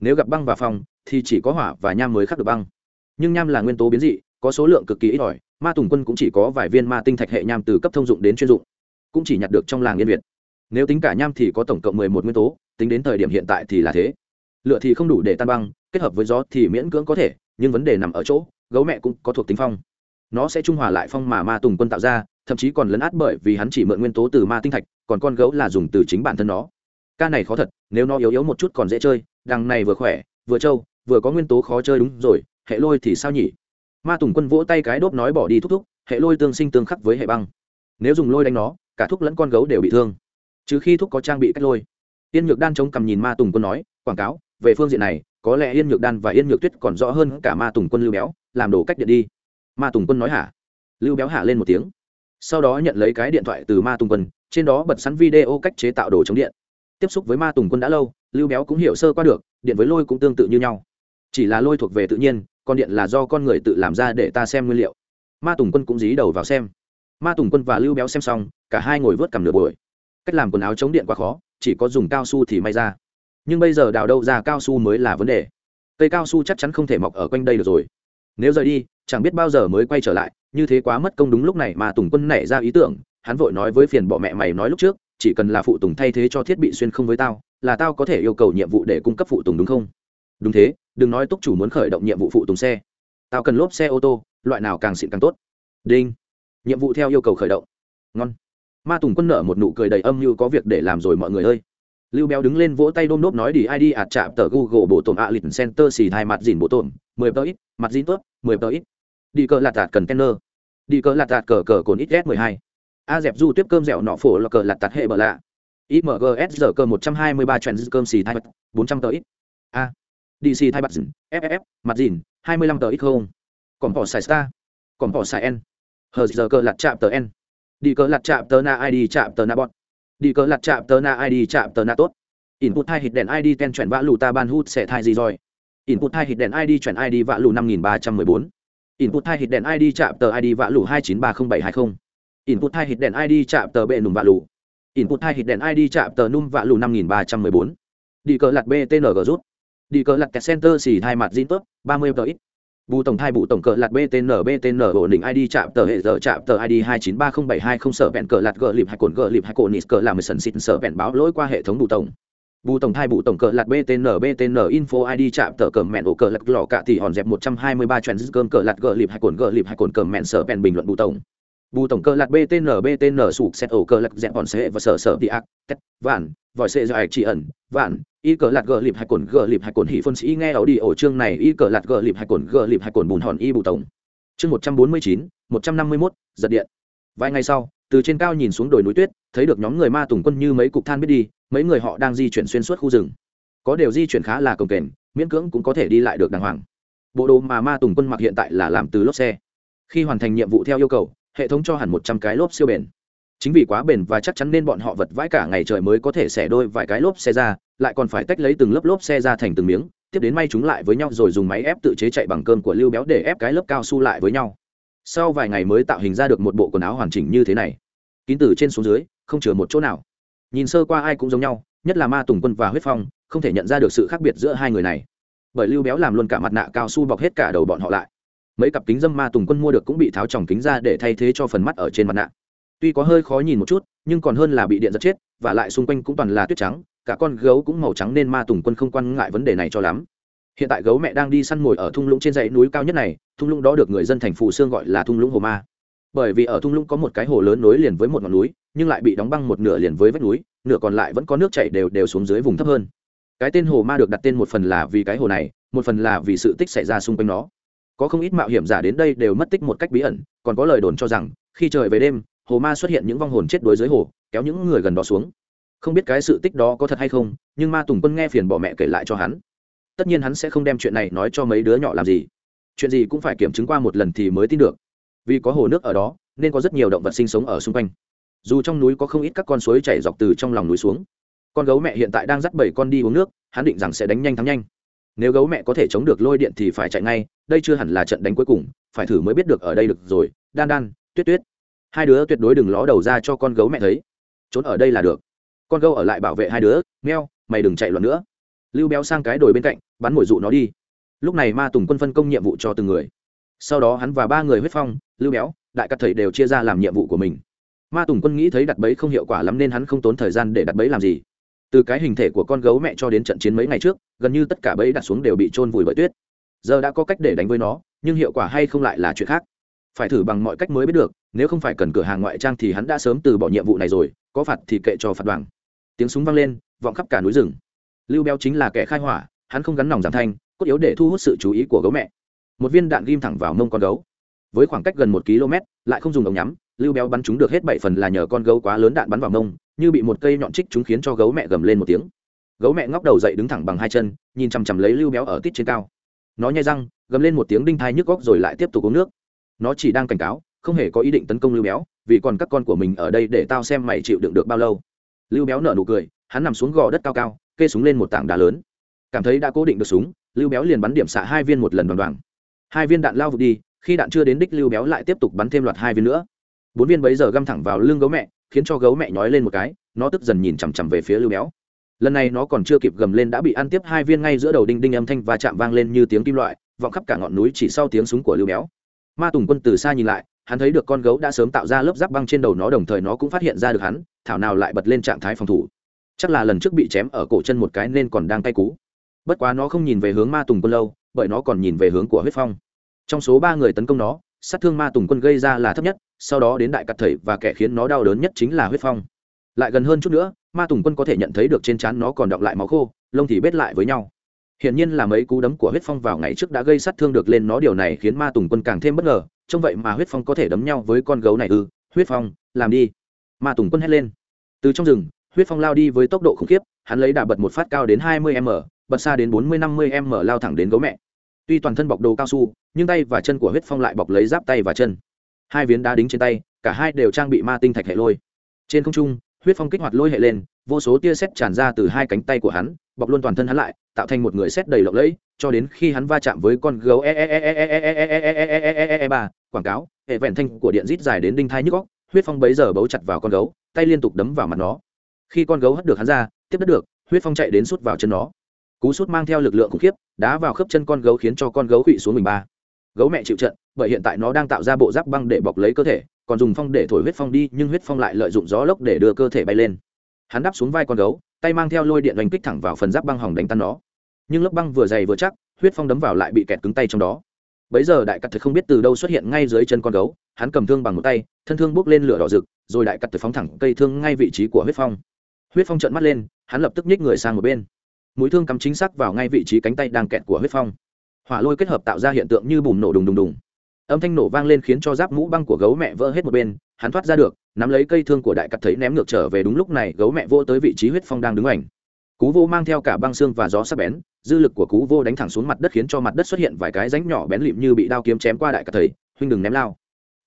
Nếu gặp băng và phong, thì chỉ có hỏa và nham mới khắc được băng. Nhưng nham là nguyên tố biến dị, có số lượng cực kỳ ít ỏi, ma tùng quân cũng chỉ có vài viên ma tinh thạch hệ nham từ cấp thông dụng đến chuyên dụng, cũng chỉ nhặt được trong làng yên việt nếu tính cả nham thì có tổng cộng mười một nguyên tố, tính đến thời điểm hiện tại thì là thế. Lựa thì không đủ để tan băng, kết hợp với gió thì miễn cưỡng có thể, nhưng vấn đề nằm ở chỗ, gấu mẹ cũng có thuộc tính phong. Nó sẽ trung hòa lại phong mà ma tùng quân tạo ra, thậm chí còn lấn át bởi vì hắn chỉ mượn nguyên tố từ ma tinh thạch, còn con gấu là dùng từ chính bản thân nó. Ca này khó thật, nếu nó yếu yếu một chút còn dễ chơi, đằng này vừa khỏe, vừa trâu, vừa có nguyên tố khó chơi đúng rồi, hệ lôi thì sao nhỉ? Ma tùng quân vỗ tay cái đốp nói bỏ đi thúc thúc, hệ lôi tương sinh tương khắc với hệ băng. Nếu dùng lôi đánh nó, cả thúc lẫn con gấu đều bị thương trừ khi thuốc có trang bị cách lôi. Yên nhược đan chống cầm nhìn ma tùng quân nói, quảng cáo, về phương diện này, có lẽ yên nhược đan và yên nhược tuyết còn rõ hơn cả ma tùng quân lưu béo, làm đồ cách điện đi. Ma tùng quân nói, hả? Lưu béo hạ lên một tiếng. Sau đó nhận lấy cái điện thoại từ ma tùng quân, trên đó bật sẵn video cách chế tạo đồ chống điện. Tiếp xúc với ma tùng quân đã lâu, lưu béo cũng hiểu sơ qua được, điện với lôi cũng tương tự như nhau. Chỉ là lôi thuộc về tự nhiên, còn điện là do con người tự làm ra để ta xem nguyên liệu. Ma tùng quân cũng dí đầu vào xem. Ma tùng quân và lưu béo xem xong, cả hai ngồi vớt cầm nửa buổi cách làm quần áo chống điện quá khó, chỉ có dùng cao su thì may ra. Nhưng bây giờ đào đâu ra cao su mới là vấn đề. Cây cao su chắc chắn không thể mọc ở quanh đây được rồi. Nếu rời đi, chẳng biết bao giờ mới quay trở lại, như thế quá mất công đúng lúc này mà tùng quân nảy ra ý tưởng, hắn vội nói với phiền bọ mẹ mày nói lúc trước, chỉ cần là phụ tùng thay thế cho thiết bị xuyên không với tao, là tao có thể yêu cầu nhiệm vụ để cung cấp phụ tùng đúng không? Đúng thế, đừng nói túc chủ muốn khởi động nhiệm vụ phụ tùng xe. Tao cần lốp xe ô tô, loại nào càng xịn càng tốt. Đinh. Nhiệm vụ theo yêu cầu khởi động. Ngon ma tùng quân nở một nụ cười đầy âm như có việc để làm rồi mọi người ơi. Lưu béo đứng lên vỗ tay đôm nốt nói, đi id ạt chạm tờ google bộ tổn ạ lịch center xì thai mặt dìn bộ tổn, mười tờ ít, mặt dìn tốt, mười tờ ít. Đi cờ lạt tạt cần kenner. Đi cờ lạt tạt cờ cờ cồn ít s mười hai. A dẹp du tiếp cơm dẻo nọ phổ là cờ lạt tạt hệ bờ lạ. Imgs giờ cơ một trăm hai mươi ba trend cơm xì hai bốn trăm tờ ít. A. Dc thai mặt dìn ff mặt dìn hai mươi lăm tờ ít không? Còn bỏ xài star còn bỏ xài n hờ giờ cơ lạt chạm tờ n đi cờ lạt chạm tờ na id chạm tờ na bọt. Đi cờ lặt chạm tờ na id chạm tờ na tốt. Input hai hít đèn id ten chuyển vã lù ta ban hút sẽ thai gì rồi? Input hai hít đèn id chuyển id vã lù năm nghìn ba trăm mười bốn. Input hai hít đèn id chạm tờ id vã lù hai chín ba không bảy hai không. Input hai hít đèn id chạm tờ bệ nùng vã lù. Input hai hít đèn id chạm tờ num vã lù năm nghìn ba trăm mười bốn. Đi cờ lặt btng rút. Đi cờ lặt center xì hai mặt zin tốt ba mươi tờ ít bù tổng thai bù tổng cờ lạt btn btn ổn định id chạm tờ hệ giờ chạm tờ id hai chín ba không bảy hai không sở vẹn cờ lạt gờ lịp hai cồn gờ lịp hai cồn nít cờ làm sần xịt sở vẹn báo lỗi qua hệ thống bù tổng. Bù tổng thai bù tổng cờ lạt btn btn info id chạm tờ cờ mẹn ổ cờ lạt lò cạ thì hòn dẹp một trăm hai mươi ba cơm cờ lạt gờ lịp hai cồn gờ lịp hai cồn cờ mẹn sở vẹn bình luận bù tổng. Bù tổng cờ lạt btn btn sụp xét ổ cờ lạt dẹp hòn xe và sở sở đi ác, tét, vạn, vòi xe dài chỉ ẩn, vạn y cờ lạt gờ lịp hai cồn gờ lịp hai cồn hỉ phân sĩ nghe ảo đi ổ chương này, y cờ lạt gờ lịp hai cồn gờ lịp hai cồn bùn hòn y bù tổng. Chương một trăm bốn mươi chín, một trăm năm mươi mốt, giật điện. Vài ngày sau, từ trên cao nhìn xuống đồi núi tuyết, thấy được nhóm người ma tùng quân như mấy cục than biết đi, mấy người họ đang di chuyển xuyên suốt khu rừng. Có đều di chuyển khá là cồng kềnh, miễn cưỡng cũng có thể đi lại được đàng hoàng. Bộ đồ mà ma tùng quân mặc hiện tại là làm từ lốp xe. Khi hoàn thành nhiệm vụ theo yêu cầu, hệ thống cho hẳn một trăm cái lốp siêu bền chính vì quá bền và chắc chắn nên bọn họ vật vãi cả ngày trời mới có thể xẻ đôi vài cái lốp xe ra, lại còn phải tách lấy từng lớp lốp xe ra thành từng miếng, tiếp đến may chúng lại với nhau rồi dùng máy ép tự chế chạy bằng cơm của lưu béo để ép cái lớp cao su lại với nhau. Sau vài ngày mới tạo hình ra được một bộ quần áo hoàn chỉnh như thế này. Kín từ trên xuống dưới, không chừa một chỗ nào. Nhìn sơ qua ai cũng giống nhau, nhất là ma tùng quân và huyết phong, không thể nhận ra được sự khác biệt giữa hai người này. Bởi lưu béo làm luôn cả mặt nạ cao su bọc hết cả đầu bọn họ lại. Mấy cặp kính dâm ma tùng quân mua được cũng bị tháo tròng kính ra để thay thế cho phần mắt ở trên mặt nạ tuy có hơi khó nhìn một chút, nhưng còn hơn là bị điện giật chết, và lại xung quanh cũng toàn là tuyết trắng, cả con gấu cũng màu trắng nên ma tùng quân không quan ngại vấn đề này cho lắm. Hiện tại gấu mẹ đang đi săn mồi ở thung lũng trên dãy núi cao nhất này, thung lũng đó được người dân thành phù sương gọi là thung lũng hồ ma. Bởi vì ở thung lũng có một cái hồ lớn nối liền với một ngọn núi, nhưng lại bị đóng băng một nửa liền với vách núi, nửa còn lại vẫn có nước chảy đều đều xuống dưới vùng thấp hơn. Cái tên hồ ma được đặt tên một phần là vì cái hồ này, một phần là vì sự tích xảy ra xung quanh nó. Có không ít mạo hiểm giả đến đây đều mất tích một cách bí ẩn, còn có lời đồn cho rằng, khi trời về đêm hồ ma xuất hiện những vong hồn chết đuối dưới hồ, kéo những người gần đó xuống. Không biết cái sự tích đó có thật hay không, nhưng ma tùng quân nghe phiền bỏ mẹ kể lại cho hắn. Tất nhiên hắn sẽ không đem chuyện này nói cho mấy đứa nhỏ làm gì. Chuyện gì cũng phải kiểm chứng qua một lần thì mới tin được. Vì có hồ nước ở đó, nên có rất nhiều động vật sinh sống ở xung quanh. Dù trong núi có không ít các con suối chảy dọc từ trong lòng núi xuống. Con gấu mẹ hiện tại đang dắt bảy con đi uống nước, hắn định rằng sẽ đánh nhanh thắng nhanh. Nếu gấu mẹ có thể chống được lôi điện thì phải chạy ngay, đây chưa hẳn là trận đánh cuối cùng, phải thử mới biết được ở đây được rồi. Đan đan, tuyết tuyết hai đứa tuyệt đối đừng ló đầu ra cho con gấu mẹ thấy. Trốn ở đây là được. Con gấu ở lại bảo vệ hai đứa meo mày đừng chạy loạn nữa. Lưu béo sang cái đồi bên cạnh, bắn mồi dụ nó đi. Lúc này ma tùng quân phân công nhiệm vụ cho từng người. Sau đó hắn và ba người huyết phong, lưu béo, đại các thầy đều chia ra làm nhiệm vụ của mình. Ma tùng quân nghĩ thấy đặt bẫy không hiệu quả lắm nên hắn không tốn thời gian để đặt bẫy làm gì. Từ cái hình thể của con gấu mẹ cho đến trận chiến mấy ngày trước, gần như tất cả bẫy đặt xuống đều bị trôn vùi bởi tuyết. Giờ đã có cách để đánh với nó, nhưng hiệu quả hay không lại là chuyện khác. Phải thử bằng mọi cách mới biết được nếu không phải cần cửa hàng ngoại trang thì hắn đã sớm từ bỏ nhiệm vụ này rồi, có phạt thì kệ cho phạt đoàn. Tiếng súng vang lên, vọng khắp cả núi rừng. Lưu béo chính là kẻ khai hỏa, hắn không gắn nòng giảm thanh, cốt yếu để thu hút sự chú ý của gấu mẹ. Một viên đạn ghim thẳng vào mông con gấu. Với khoảng cách gần một km, lại không dùng ống nhắm, lưu béo bắn chúng được hết bảy phần là nhờ con gấu quá lớn đạn bắn vào mông, như bị một cây nhọn trích chúng khiến cho gấu mẹ gầm lên một tiếng. Gấu mẹ ngóc đầu dậy đứng thẳng bằng hai chân, nhìn chằm chằm lấy lưu béo ở tít trên cao. Nó nhai răng, gầm lên một tiếng đinh thai nhức góc rồi lại tiếp tục uống nước. Nó chỉ đang cảnh cáo không hề có ý định tấn công lưu béo, vì còn các con của mình ở đây để tao xem mày chịu đựng được bao lâu. Lưu béo nở nụ cười, hắn nằm xuống gò đất cao cao, kê súng lên một tảng đá lớn. Cảm thấy đã cố định được súng, lưu béo liền bắn điểm xạ hai viên một lần đoàn đoàn hai viên đạn lao vụt đi, khi đạn chưa đến đích lưu béo lại tiếp tục bắn thêm loạt hai viên nữa. Bốn viên bấy giờ găm thẳng vào lưng gấu mẹ, khiến cho gấu mẹ nhói lên một cái, nó tức dần nhìn chằm chằm về phía lưu béo. Lần này nó còn chưa kịp gầm lên đã bị ăn tiếp hai viên ngay giữa đầu đinh đinh âm thanh và chạm vang lên như tiếng kim loại, vọng khắp cả ngọn núi chỉ sau tiếng súng của lưu béo. Ma tùng quân từ xa nhìn lại hắn thấy được con gấu đã sớm tạo ra lớp giáp băng trên đầu nó đồng thời nó cũng phát hiện ra được hắn, thảo nào lại bật lên trạng thái phòng thủ. Chắc là lần trước bị chém ở cổ chân một cái nên còn đang tay cú. Bất quá nó không nhìn về hướng ma tùng quân lâu, bởi nó còn nhìn về hướng của huyết phong. Trong số ba người tấn công nó, sát thương ma tùng quân gây ra là thấp nhất, sau đó đến đại cặt thầy và kẻ khiến nó đau đớn nhất chính là huyết phong. Lại gần hơn chút nữa, ma tùng quân có thể nhận thấy được trên trán nó còn đọng lại máu khô, lông thì bết lại với nhau hiển nhiên là mấy cú đấm của huyết phong vào ngày trước đã gây sát thương được lên nó, điều này khiến ma tùng quân càng thêm bất ngờ trong vậy mà huyết phong có thể đấm nhau với con gấu này ư? Huyết phong, làm đi. Ma tùng quân hét lên. Từ trong rừng, huyết phong lao đi với tốc độ khủng khiếp, hắn lấy đà bật một phát cao đến hai mươi m, bật xa đến bốn mươi năm mươi m, lao thẳng đến gấu mẹ. Tuy toàn thân bọc đồ cao su, nhưng tay và chân của huyết phong lại bọc lấy giáp tay và chân. Hai viên đá đính trên tay, cả hai đều trang bị ma tinh thạch hệ lôi. Trên không trung, huyết phong kích hoạt lôi hệ lên, vô số tia sét tràn ra từ hai cánh tay của hắn bọc luôn toàn thân hắn lại tạo thành một người xét đầy lộng lẫy cho đến khi hắn va chạm với con gấu e ba quảng cáo hệ vẹn thanh của điện rít dài đến đinh thai nhức góc huyết phong bấy giờ bấu chặt vào con gấu tay liên tục đấm vào mặt nó khi con gấu hất được hắn ra tiếp đất được huyết phong chạy đến sút vào chân nó cú sút mang theo lực lượng khủng khiếp đá vào khớp chân con gấu khiến cho con gấu quỵ xuống mình ba gấu mẹ chịu trận bởi hiện tại nó đang tạo ra bộ giáp băng để bọc lấy cơ thể còn dùng phong để thổi huyết phong đi nhưng huyết phong lại lợi dụng gió lốc để đưa cơ thể bay lên hắn đáp xuống vai con gấu, tay mang theo lôi điện đánh kích thẳng vào phần giáp băng hỏng đánh tan nó. Nhưng lớp băng vừa dày vừa chắc, huyết phong đấm vào lại bị kẹt cứng tay trong đó. Bấy giờ đại cắt thực không biết từ đâu xuất hiện ngay dưới chân con gấu, hắn cầm thương bằng một tay, thân thương bốc lên lửa đỏ rực, rồi đại cắt thực phóng thẳng cây thương ngay vị trí của huyết phong. Huyết phong trợn mắt lên, hắn lập tức nhích người sang một bên. Mũi thương cắm chính xác vào ngay vị trí cánh tay đang kẹt của huyết phong. Hỏa lôi kết hợp tạo ra hiện tượng như bùm nổ đùng đùng đùng âm thanh nổ vang lên khiến cho giáp mũ băng của gấu mẹ vỡ hết một bên, hắn thoát ra được, nắm lấy cây thương của đại cắt thấy ném ngược trở về đúng lúc này, gấu mẹ vô tới vị trí huyết phong đang đứng ảnh. Cú vô mang theo cả băng xương và gió sắc bén, dư lực của cú vô đánh thẳng xuống mặt đất khiến cho mặt đất xuất hiện vài cái rãnh nhỏ bén lịm như bị đao kiếm chém qua đại cắt thầy huynh đừng ném lao.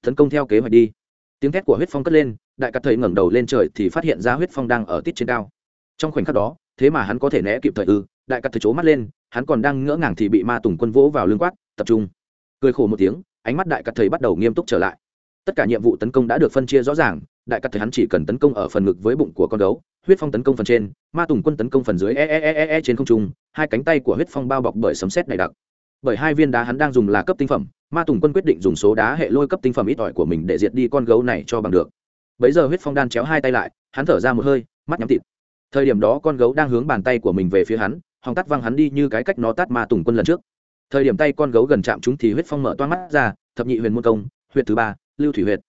Tấn công theo kế hoạch đi. Tiếng thét của huyết phong cất lên, đại cắt thầy ngẩng đầu lên trời thì phát hiện ra huyết phong đang ở tít trên cao. Trong khoảnh khắc đó, thế mà hắn có thể né kịp thời ư, đại cắt thầy trố mắt lên, hắn còn đang ngỡ ngàng thì bị ma tùng quân vỗ vào lưng quát, tập trung. Cười khổ một tiếng ánh mắt đại cắt thầy bắt đầu nghiêm túc trở lại. Tất cả nhiệm vụ tấn công đã được phân chia rõ ràng đại cắt thầy hắn chỉ cần tấn công ở phần ngực với bụng của con gấu huyết phong tấn công phần trên ma tùng quân tấn công phần dưới e e e e, e trên không trung hai cánh tay của huyết phong bao bọc bởi sấm sét này đặc. Bởi hai viên đá hắn đang dùng là cấp tinh phẩm ma tùng quân quyết định dùng số đá hệ lôi cấp tinh phẩm ít ỏi của mình để diệt đi con gấu này cho bằng được. Bấy giờ huyết phong đan chéo hai tay lại hắn thở ra một hơi mắt nhắm thịt thời điểm đó con gấu đang hướng bàn tay của mình về phía hắn hòng tắt văng hắn đi như cái cách nó tắt ma tùng quân lần trước thời điểm tay con gấu gần chạm chúng thì huyết phong mở toan mắt ra, thập nhị huyền môn công, huyệt thứ ba, lưu thủy huyệt.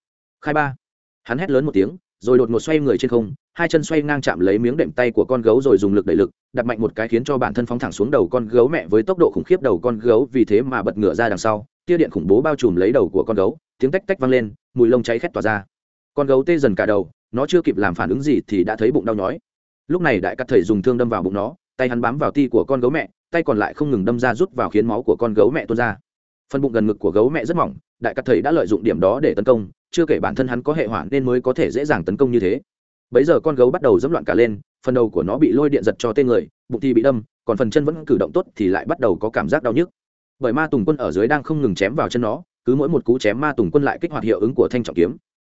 Khai ba. Hắn hét lớn một tiếng, rồi đột ngột xoay người trên không, hai chân xoay ngang chạm lấy miếng đệm tay của con gấu rồi dùng lực đẩy lực đặt mạnh một cái khiến cho bản thân phóng thẳng xuống đầu con gấu mẹ với tốc độ khủng khiếp đầu con gấu vì thế mà bật ngửa ra đằng sau, tia điện khủng bố bao trùm lấy đầu của con gấu, tiếng tách tách vang lên, mùi lông cháy khét tỏa ra. Con gấu tê dần cả đầu, nó chưa kịp làm phản ứng gì thì đã thấy bụng đau nhói. Lúc này đại cắt thầy dùng thương đâm vào bụng nó, tay hắn bám vào ti của con gấu mẹ tay còn lại không ngừng đâm ra rút vào khiến máu của con gấu mẹ tuôn ra. Phần bụng gần ngực của gấu mẹ rất mỏng, đại cắt thầy đã lợi dụng điểm đó để tấn công, chưa kể bản thân hắn có hệ hỏa nên mới có thể dễ dàng tấn công như thế. Bấy giờ con gấu bắt đầu dẫm loạn cả lên, phần đầu của nó bị lôi điện giật cho tên người, bụng thì bị đâm, còn phần chân vẫn cử động tốt thì lại bắt đầu có cảm giác đau nhức. Bởi ma tùng quân ở dưới đang không ngừng chém vào chân nó, cứ mỗi một cú chém ma tùng quân lại kích hoạt hiệu ứng của thanh trọng kiếm.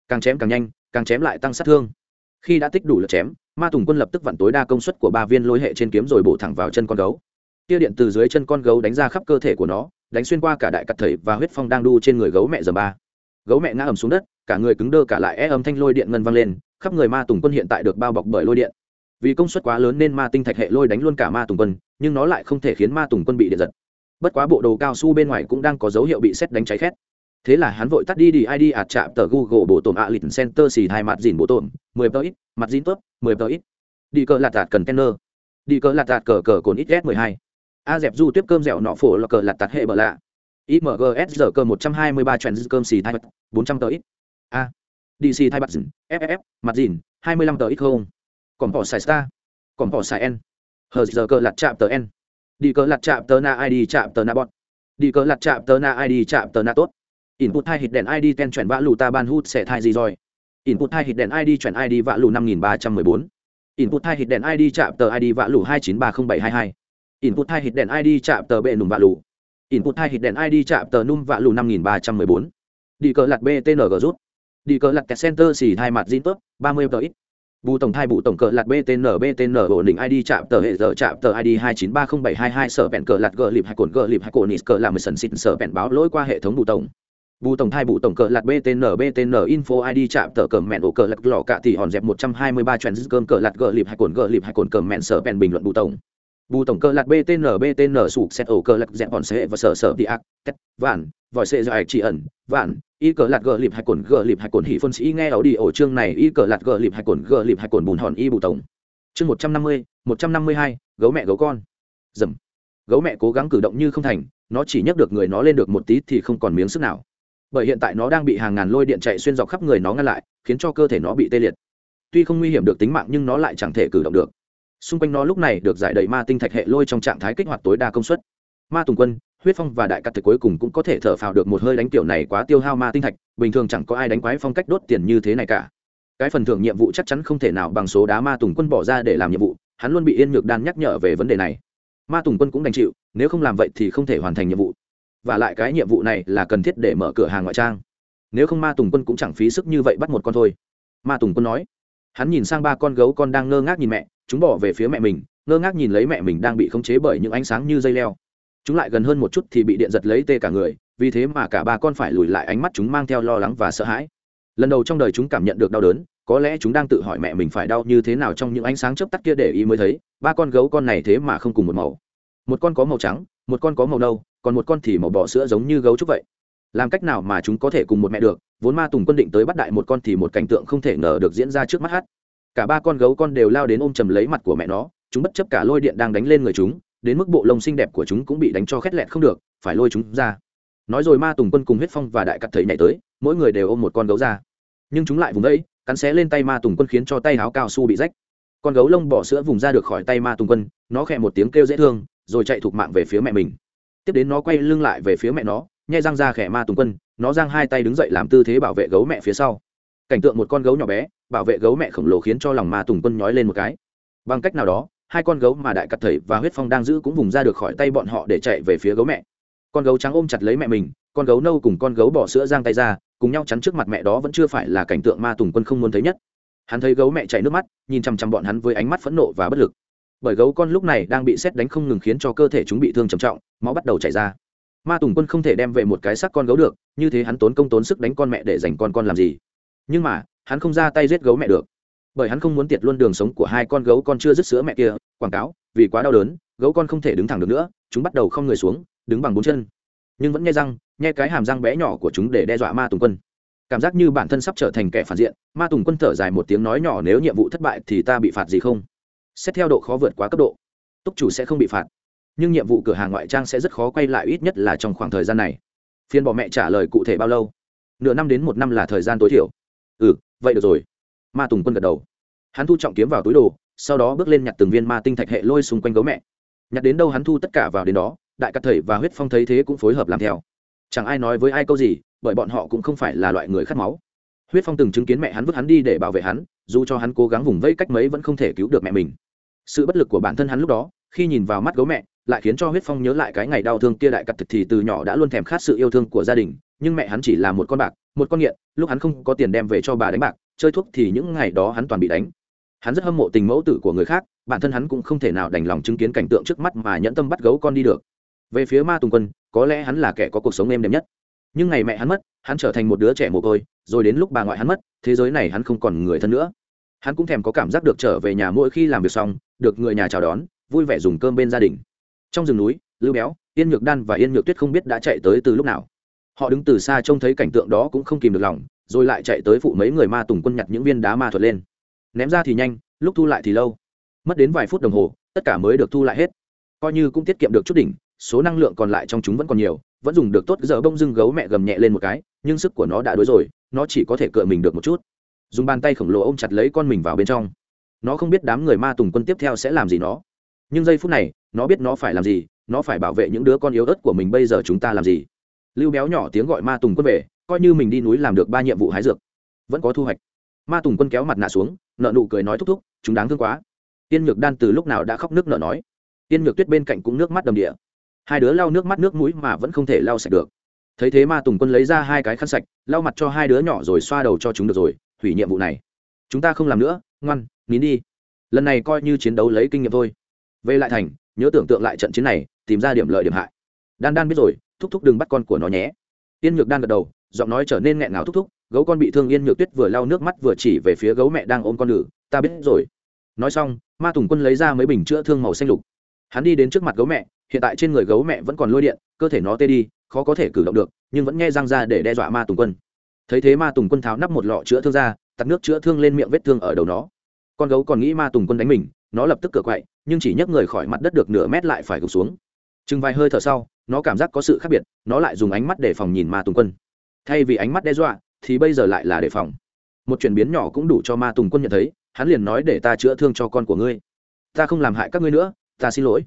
Càng chém càng nhanh, càng chém lại tăng sát thương. Khi đã tích đủ lượt chém, ma tùng quân lập tức vặn tối đa công suất của ba viên lôi hệ trên kiếm rồi bổ thẳng vào chân con gấu tia điện từ dưới chân con gấu đánh ra khắp cơ thể của nó, đánh xuyên qua cả đại cặt thầy và huyết phong đang đu trên người gấu mẹ giờ ba. Gấu mẹ ngã ầm xuống đất, cả người cứng đơ cả lại e âm thanh lôi điện ngân vang lên, khắp người ma tùng quân hiện tại được bao bọc bởi lôi điện. Vì công suất quá lớn nên ma tinh thạch hệ lôi đánh luôn cả ma tùng quân, nhưng nó lại không thể khiến ma tùng quân bị điện giật. Bất quá bộ đồ cao su bên ngoài cũng đang có dấu hiệu bị xét đánh cháy khét. Thế là hắn vội tắt đi đi id ạt chạm tờ google bộ tổn ạ lịch center xì hai mặt dìn bộ tổn, mười tờ ít, mặt dìn tốt mười tờ ít. Đi cờ lạt tạt cần tenner đi cờ lạt tạt cờ cờ cồn ít s mười hai a dẹp du tiếp cơm dẻo nọ phổ là cờ lạt tạt hệ bờ lạ. Imgs giờ cơ một trăm hai mươi ba trèn cơm xì thai bật bốn trăm tờ ít. A. Dc thai bật dìn ff mặt dìn, hai mươi lăm tờ ít không. Còn bỏ xài star. Còn bỏ xài n. Hờ giờ cơ lạt chạm tờ n. Đi cờ lạt chạm tờ na id chạm tờ na bọt đi cờ lạt chạm tờ na id chạm tờ na tốt. Input hai hit đèn id ten chuyển vã lù ta ban hút sẽ thai gì rồi? Input hai hit đèn id chuyển id vã lù năm nghìn ba trăm mười bốn. Input hai hit đèn id chạm tờ id vã lù hai chín ba không bảy hai hai input hai hit đèn id chạm tờ bệ nùm vạ lù. Input hai hit đèn id chạm tờ num vạ lù năm nghìn ba trăm mười bốn. Đi cờ lạt btng rút. Đi cờ lạt center xì hai mặt zin tốt ba mươi tờ ít. Bù tổng thai bù tổng cờ lạt btn btn ổn định id chạm tờ hệ giờ chạm tờ id hai chín ba không bảy hai hai sở bẹn cờ lạt gờ lịp hai cồn gờ lịp hai cồn nít cờ làm sần xịn sở bẹn báo lỗi qua hệ thống bù tổng. Bù tổng thai bù tổng cờ lạt btn btn info id chạm tờ cờ mẹn ổ cờ lạt lò cạ thì hòn dẹp một trăm hai mươi ba trend cơm cờ lạt gờ lịp hai cồn gờ lịp hai cồn cờ mẹn sở bẹn bình luận bù tổng bù tổng cơ lạc btn btn sụp xét ổ cơ lạc dẹp bọn sệ và sở sở đi ác, tét, vạn, vòi xe dài chỉ ẩn, vạn, y cờ lạc gờ lịp hai cồn, gờ lịp hai cồn hỉ phân sĩ nghe ảo đi ổ chương này, y cờ lạc gờ lịp hai cồn, gờ lịp hai cồn bùn hòn y bù tổng. Chương một trăm năm mươi, một trăm năm mươi hai, gấu mẹ gấu con. Dầm. Gấu mẹ cố gắng cử động như không thành, nó chỉ nhấc được người nó lên được một tí thì không còn miếng sức nào. Bởi hiện tại nó đang bị hàng ngàn lôi điện chạy xuyên dọc khắp người nó ngăn lại, khiến cho cơ thể nó bị tê liệt. Tuy không nguy hiểm được tính mạng nhưng nó lại chẳng thể cử động được xung quanh nó lúc này được giải đầy ma tinh thạch hệ lôi trong trạng thái kích hoạt tối đa công suất. Ma tùng quân, huyết phong và đại cắt thực cuối cùng cũng có thể thở phào được một hơi đánh tiểu này quá tiêu hao ma tinh thạch, bình thường chẳng có ai đánh quái phong cách đốt tiền như thế này cả. Cái phần thưởng nhiệm vụ chắc chắn không thể nào bằng số đá ma tùng quân bỏ ra để làm nhiệm vụ, hắn luôn bị yên nhược đan nhắc nhở về vấn đề này. Ma tùng quân cũng đành chịu, nếu không làm vậy thì không thể hoàn thành nhiệm vụ. Và lại cái nhiệm vụ này là cần thiết để mở cửa hàng ngoại trang. Nếu không ma tùng quân cũng chẳng phí sức như vậy bắt một con thôi. Ma tùng quân nói. Hắn nhìn sang ba con gấu con đang ngơ ngác nhìn mẹ chúng bỏ về phía mẹ mình, ngơ ngác nhìn lấy mẹ mình đang bị khống chế bởi những ánh sáng như dây leo. Chúng lại gần hơn một chút thì bị điện giật lấy tê cả người, vì thế mà cả ba con phải lùi lại ánh mắt chúng mang theo lo lắng và sợ hãi. Lần đầu trong đời chúng cảm nhận được đau đớn, có lẽ chúng đang tự hỏi mẹ mình phải đau như thế nào trong những ánh sáng chớp tắt kia để ý mới thấy, ba con gấu con này thế mà không cùng một màu. Một con có màu trắng, một con có màu nâu, còn một con thì màu bọ sữa giống như gấu trúc vậy. Làm cách nào mà chúng có thể cùng một mẹ được, vốn ma tùng quân định tới bắt đại một con thì một cảnh tượng không thể ngờ được diễn ra trước mắt hát cả ba con gấu con đều lao đến ôm chầm lấy mặt của mẹ nó, chúng bất chấp cả lôi điện đang đánh lên người chúng, đến mức bộ lông xinh đẹp của chúng cũng bị đánh cho khét lẹt không được, phải lôi chúng ra. Nói rồi ma tùng quân cùng huyết phong và đại cắt thầy nhảy tới, mỗi người đều ôm một con gấu ra. Nhưng chúng lại vùng đấy cắn xé lên tay ma tùng quân khiến cho tay áo cao su bị rách. Con gấu lông bỏ sữa vùng ra được khỏi tay ma tùng quân, nó khẽ một tiếng kêu dễ thương, rồi chạy thục mạng về phía mẹ mình. Tiếp đến nó quay lưng lại về phía mẹ nó, nhai răng ra khẽ ma tùng quân, nó giang hai tay đứng dậy làm tư thế bảo vệ gấu mẹ phía sau. Cảnh tượng một con gấu nhỏ bé bảo vệ gấu mẹ khổng lồ khiến cho lòng ma tùng quân nhói lên một cái. Bằng cách nào đó, hai con gấu mà đại cặt thầy và huyết phong đang giữ cũng vùng ra được khỏi tay bọn họ để chạy về phía gấu mẹ. Con gấu trắng ôm chặt lấy mẹ mình, con gấu nâu cùng con gấu bỏ sữa giang tay ra, cùng nhau chắn trước mặt mẹ đó vẫn chưa phải là cảnh tượng ma tùng quân không muốn thấy nhất. Hắn thấy gấu mẹ chảy nước mắt, nhìn chằm chằm bọn hắn với ánh mắt phẫn nộ và bất lực. Bởi gấu con lúc này đang bị xét đánh không ngừng khiến cho cơ thể chúng bị thương trầm trọng, máu bắt đầu chảy ra. Ma tùng quân không thể đem về một cái xác con gấu được, như thế hắn tốn công tốn sức đánh con mẹ để giành con con làm gì? Nhưng mà hắn không ra tay giết gấu mẹ được. Bởi hắn không muốn tiệt luôn đường sống của hai con gấu con chưa dứt sữa mẹ kia, quảng cáo, vì quá đau đớn, gấu con không thể đứng thẳng được nữa, chúng bắt đầu không người xuống, đứng bằng bốn chân. Nhưng vẫn nghe răng, nghe cái hàm răng bé nhỏ của chúng để đe dọa ma tùng quân. Cảm giác như bản thân sắp trở thành kẻ phản diện, ma tùng quân thở dài một tiếng nói nhỏ, nếu nhiệm vụ thất bại thì ta bị phạt gì không? Xét theo độ khó vượt quá cấp độ, túc chủ sẽ không bị phạt. Nhưng nhiệm vụ cửa hàng ngoại trang sẽ rất khó quay lại, ít nhất là trong khoảng thời gian này. Phiên bỏ mẹ trả lời cụ thể bao lâu? Nửa năm đến một năm là thời gian tối thiểu. Ừ vậy được rồi. Ma tùng quân gật đầu. Hắn thu trọng kiếm vào túi đồ, sau đó bước lên nhặt từng viên ma tinh thạch hệ lôi xung quanh gấu mẹ. Nhặt đến đâu hắn thu tất cả vào đến đó, đại cắt thầy và huyết phong thấy thế cũng phối hợp làm theo. Chẳng ai nói với ai câu gì, bởi bọn họ cũng không phải là loại người khát máu. Huyết phong từng chứng kiến mẹ hắn vứt hắn đi để bảo vệ hắn, dù cho hắn cố gắng vùng vẫy cách mấy vẫn không thể cứu được mẹ mình. Sự bất lực của bản thân hắn lúc đó, khi nhìn vào mắt gấu mẹ, lại khiến cho huyết phong nhớ lại cái ngày đau thương kia đại cắt thực thì từ nhỏ đã luôn thèm khát sự yêu thương của gia đình, nhưng mẹ hắn chỉ là một con bạc một con nghiện, lúc hắn không có tiền đem về cho bà đánh bạc, chơi thuốc thì những ngày đó hắn toàn bị đánh. Hắn rất hâm mộ tình mẫu tử của người khác, bản thân hắn cũng không thể nào đành lòng chứng kiến cảnh tượng trước mắt mà nhẫn tâm bắt gấu con đi được. Về phía ma tùng quân, có lẽ hắn là kẻ có cuộc sống êm đềm nhất. Nhưng ngày mẹ hắn mất, hắn trở thành một đứa trẻ mồ côi, rồi đến lúc bà ngoại hắn mất, thế giới này hắn không còn người thân nữa. Hắn cũng thèm có cảm giác được trở về nhà mỗi khi làm việc xong, được người nhà chào đón, vui vẻ dùng cơm bên gia đình. Trong rừng núi, lưu béo, yên nhược đan và yên nhược tuyết không biết đã chạy tới từ lúc nào họ đứng từ xa trông thấy cảnh tượng đó cũng không kìm được lòng, rồi lại chạy tới phụ mấy người ma tùng quân nhặt những viên đá ma thuật lên. Ném ra thì nhanh, lúc thu lại thì lâu. Mất đến vài phút đồng hồ, tất cả mới được thu lại hết. Coi như cũng tiết kiệm được chút đỉnh, số năng lượng còn lại trong chúng vẫn còn nhiều, vẫn dùng được tốt giờ bông dưng gấu mẹ gầm nhẹ lên một cái, nhưng sức của nó đã đuối rồi, nó chỉ có thể cựa mình được một chút. Dùng bàn tay khổng lồ ôm chặt lấy con mình vào bên trong. Nó không biết đám người ma tùng quân tiếp theo sẽ làm gì nó. Nhưng giây phút này, nó biết nó phải làm gì, nó phải bảo vệ những đứa con yếu ớt của mình bây giờ chúng ta làm gì lưu béo nhỏ tiếng gọi ma tùng quân về, coi như mình đi núi làm được ba nhiệm vụ hái dược, vẫn có thu hoạch. Ma tùng quân kéo mặt nạ xuống, nợ nụ cười nói thúc thúc, chúng đáng thương quá. Tiên nhược đan từ lúc nào đã khóc nước nợ nói. Tiên nhược tuyết bên cạnh cũng nước mắt đầm địa hai đứa lau nước mắt nước mũi mà vẫn không thể lau sạch được. Thấy thế ma tùng quân lấy ra hai cái khăn sạch, lau mặt cho hai đứa nhỏ rồi xoa đầu cho chúng được rồi, hủy nhiệm vụ này. Chúng ta không làm nữa, ngoan, nín đi. Lần này coi như chiến đấu lấy kinh nghiệm thôi. Về lại thành, nhớ tưởng tượng lại trận chiến này, tìm ra điểm lợi điểm hại. Đan đan biết rồi thúc thúc đừng bắt con của nó nhé. Yên nhược đan gật đầu, giọng nói trở nên nghẹn ngào thúc thúc, gấu con bị thương yên nhược tuyết vừa lau nước mắt vừa chỉ về phía gấu mẹ đang ôm con nữ ta biết rồi. Nói xong, ma tùng quân lấy ra mấy bình chữa thương màu xanh lục. Hắn đi đến trước mặt gấu mẹ, hiện tại trên người gấu mẹ vẫn còn lôi điện, cơ thể nó tê đi, khó có thể cử động được, nhưng vẫn nghe răng ra để đe dọa ma tùng quân. Thấy thế ma tùng quân tháo nắp một lọ chữa thương ra, tắt nước chữa thương lên miệng vết thương ở đầu nó. Con gấu còn nghĩ ma tùng quân đánh mình, nó lập tức cửa quậy, nhưng chỉ nhấc người khỏi mặt đất được nửa mét lại phải gục xuống. Chừng vài hơi thở sau nó cảm giác có sự khác biệt, nó lại dùng ánh mắt để phòng nhìn ma tùng quân. Thay vì ánh mắt đe dọa, thì bây giờ lại là đề phòng. Một chuyển biến nhỏ cũng đủ cho ma tùng quân nhận thấy, hắn liền nói để ta chữa thương cho con của ngươi. Ta không làm hại các ngươi nữa, ta xin lỗi.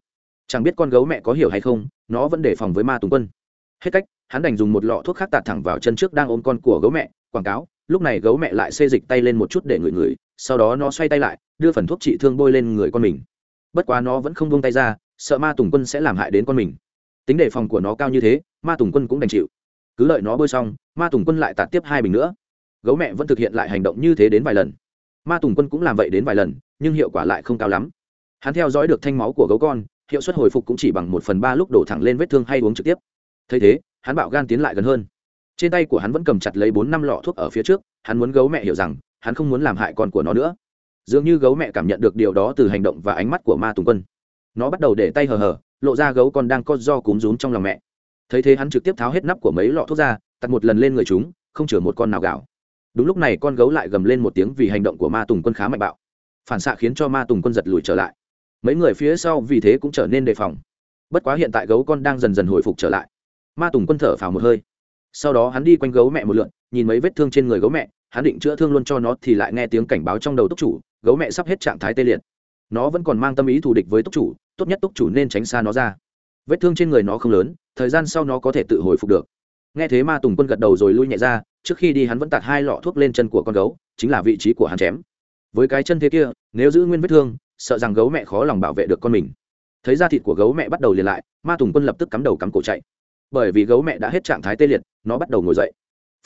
Chẳng biết con gấu mẹ có hiểu hay không, nó vẫn đề phòng với ma tùng quân. Hết cách, hắn đành dùng một lọ thuốc khác tạt thẳng vào chân trước đang ôm con của gấu mẹ, quảng cáo, lúc này gấu mẹ lại xê dịch tay lên một chút để ngửi ngửi, sau đó nó xoay tay lại, đưa phần thuốc trị thương bôi lên người con mình. Bất quá nó vẫn không buông tay ra, sợ ma tùng quân sẽ làm hại đến con mình tính đề phòng của nó cao như thế, ma tùng quân cũng đành chịu. Cứ lợi nó bơi xong, ma tùng quân lại tạt tiếp hai bình nữa. Gấu mẹ vẫn thực hiện lại hành động như thế đến vài lần. Ma tùng quân cũng làm vậy đến vài lần, nhưng hiệu quả lại không cao lắm. Hắn theo dõi được thanh máu của gấu con, hiệu suất hồi phục cũng chỉ bằng một phần ba lúc đổ thẳng lên vết thương hay uống trực tiếp. Thấy thế, hắn bạo gan tiến lại gần hơn. Trên tay của hắn vẫn cầm chặt lấy bốn năm lọ thuốc ở phía trước, hắn muốn gấu mẹ hiểu rằng, hắn không muốn làm hại con của nó nữa. Dường như gấu mẹ cảm nhận được điều đó từ hành động và ánh mắt của ma tùng quân. Nó bắt đầu để tay hờ hờ lộ ra gấu con đang co do cúm rúm trong lòng mẹ. Thấy thế hắn trực tiếp tháo hết nắp của mấy lọ thuốc ra tặt một lần lên người chúng, không chừa một con nào gạo. Đúng lúc này con gấu lại gầm lên một tiếng vì hành động của ma tùng quân khá mạnh bạo. Phản xạ khiến cho ma tùng quân giật lùi trở lại. Mấy người phía sau vì thế cũng trở nên đề phòng. Bất quá hiện tại gấu con đang dần dần hồi phục trở lại. Ma tùng quân thở phào một hơi. Sau đó hắn đi quanh gấu mẹ một lượn, nhìn mấy vết thương trên người gấu mẹ, hắn định chữa thương luôn cho nó thì lại nghe tiếng cảnh báo trong đầu túc chủ, gấu mẹ sắp hết trạng thái tê liệt. Nó vẫn còn mang tâm ý thù địch với túc chủ tốt nhất túc chủ nên tránh xa nó ra. Vết thương trên người nó không lớn, thời gian sau nó có thể tự hồi phục được. Nghe thế ma tùng quân gật đầu rồi lui nhẹ ra, trước khi đi hắn vẫn tạt hai lọ thuốc lên chân của con gấu, chính là vị trí của hắn chém. Với cái chân thế kia, nếu giữ nguyên vết thương, sợ rằng gấu mẹ khó lòng bảo vệ được con mình. Thấy da thịt của gấu mẹ bắt đầu liền lại, ma tùng quân lập tức cắm đầu cắm cổ chạy. Bởi vì gấu mẹ đã hết trạng thái tê liệt, nó bắt đầu ngồi dậy.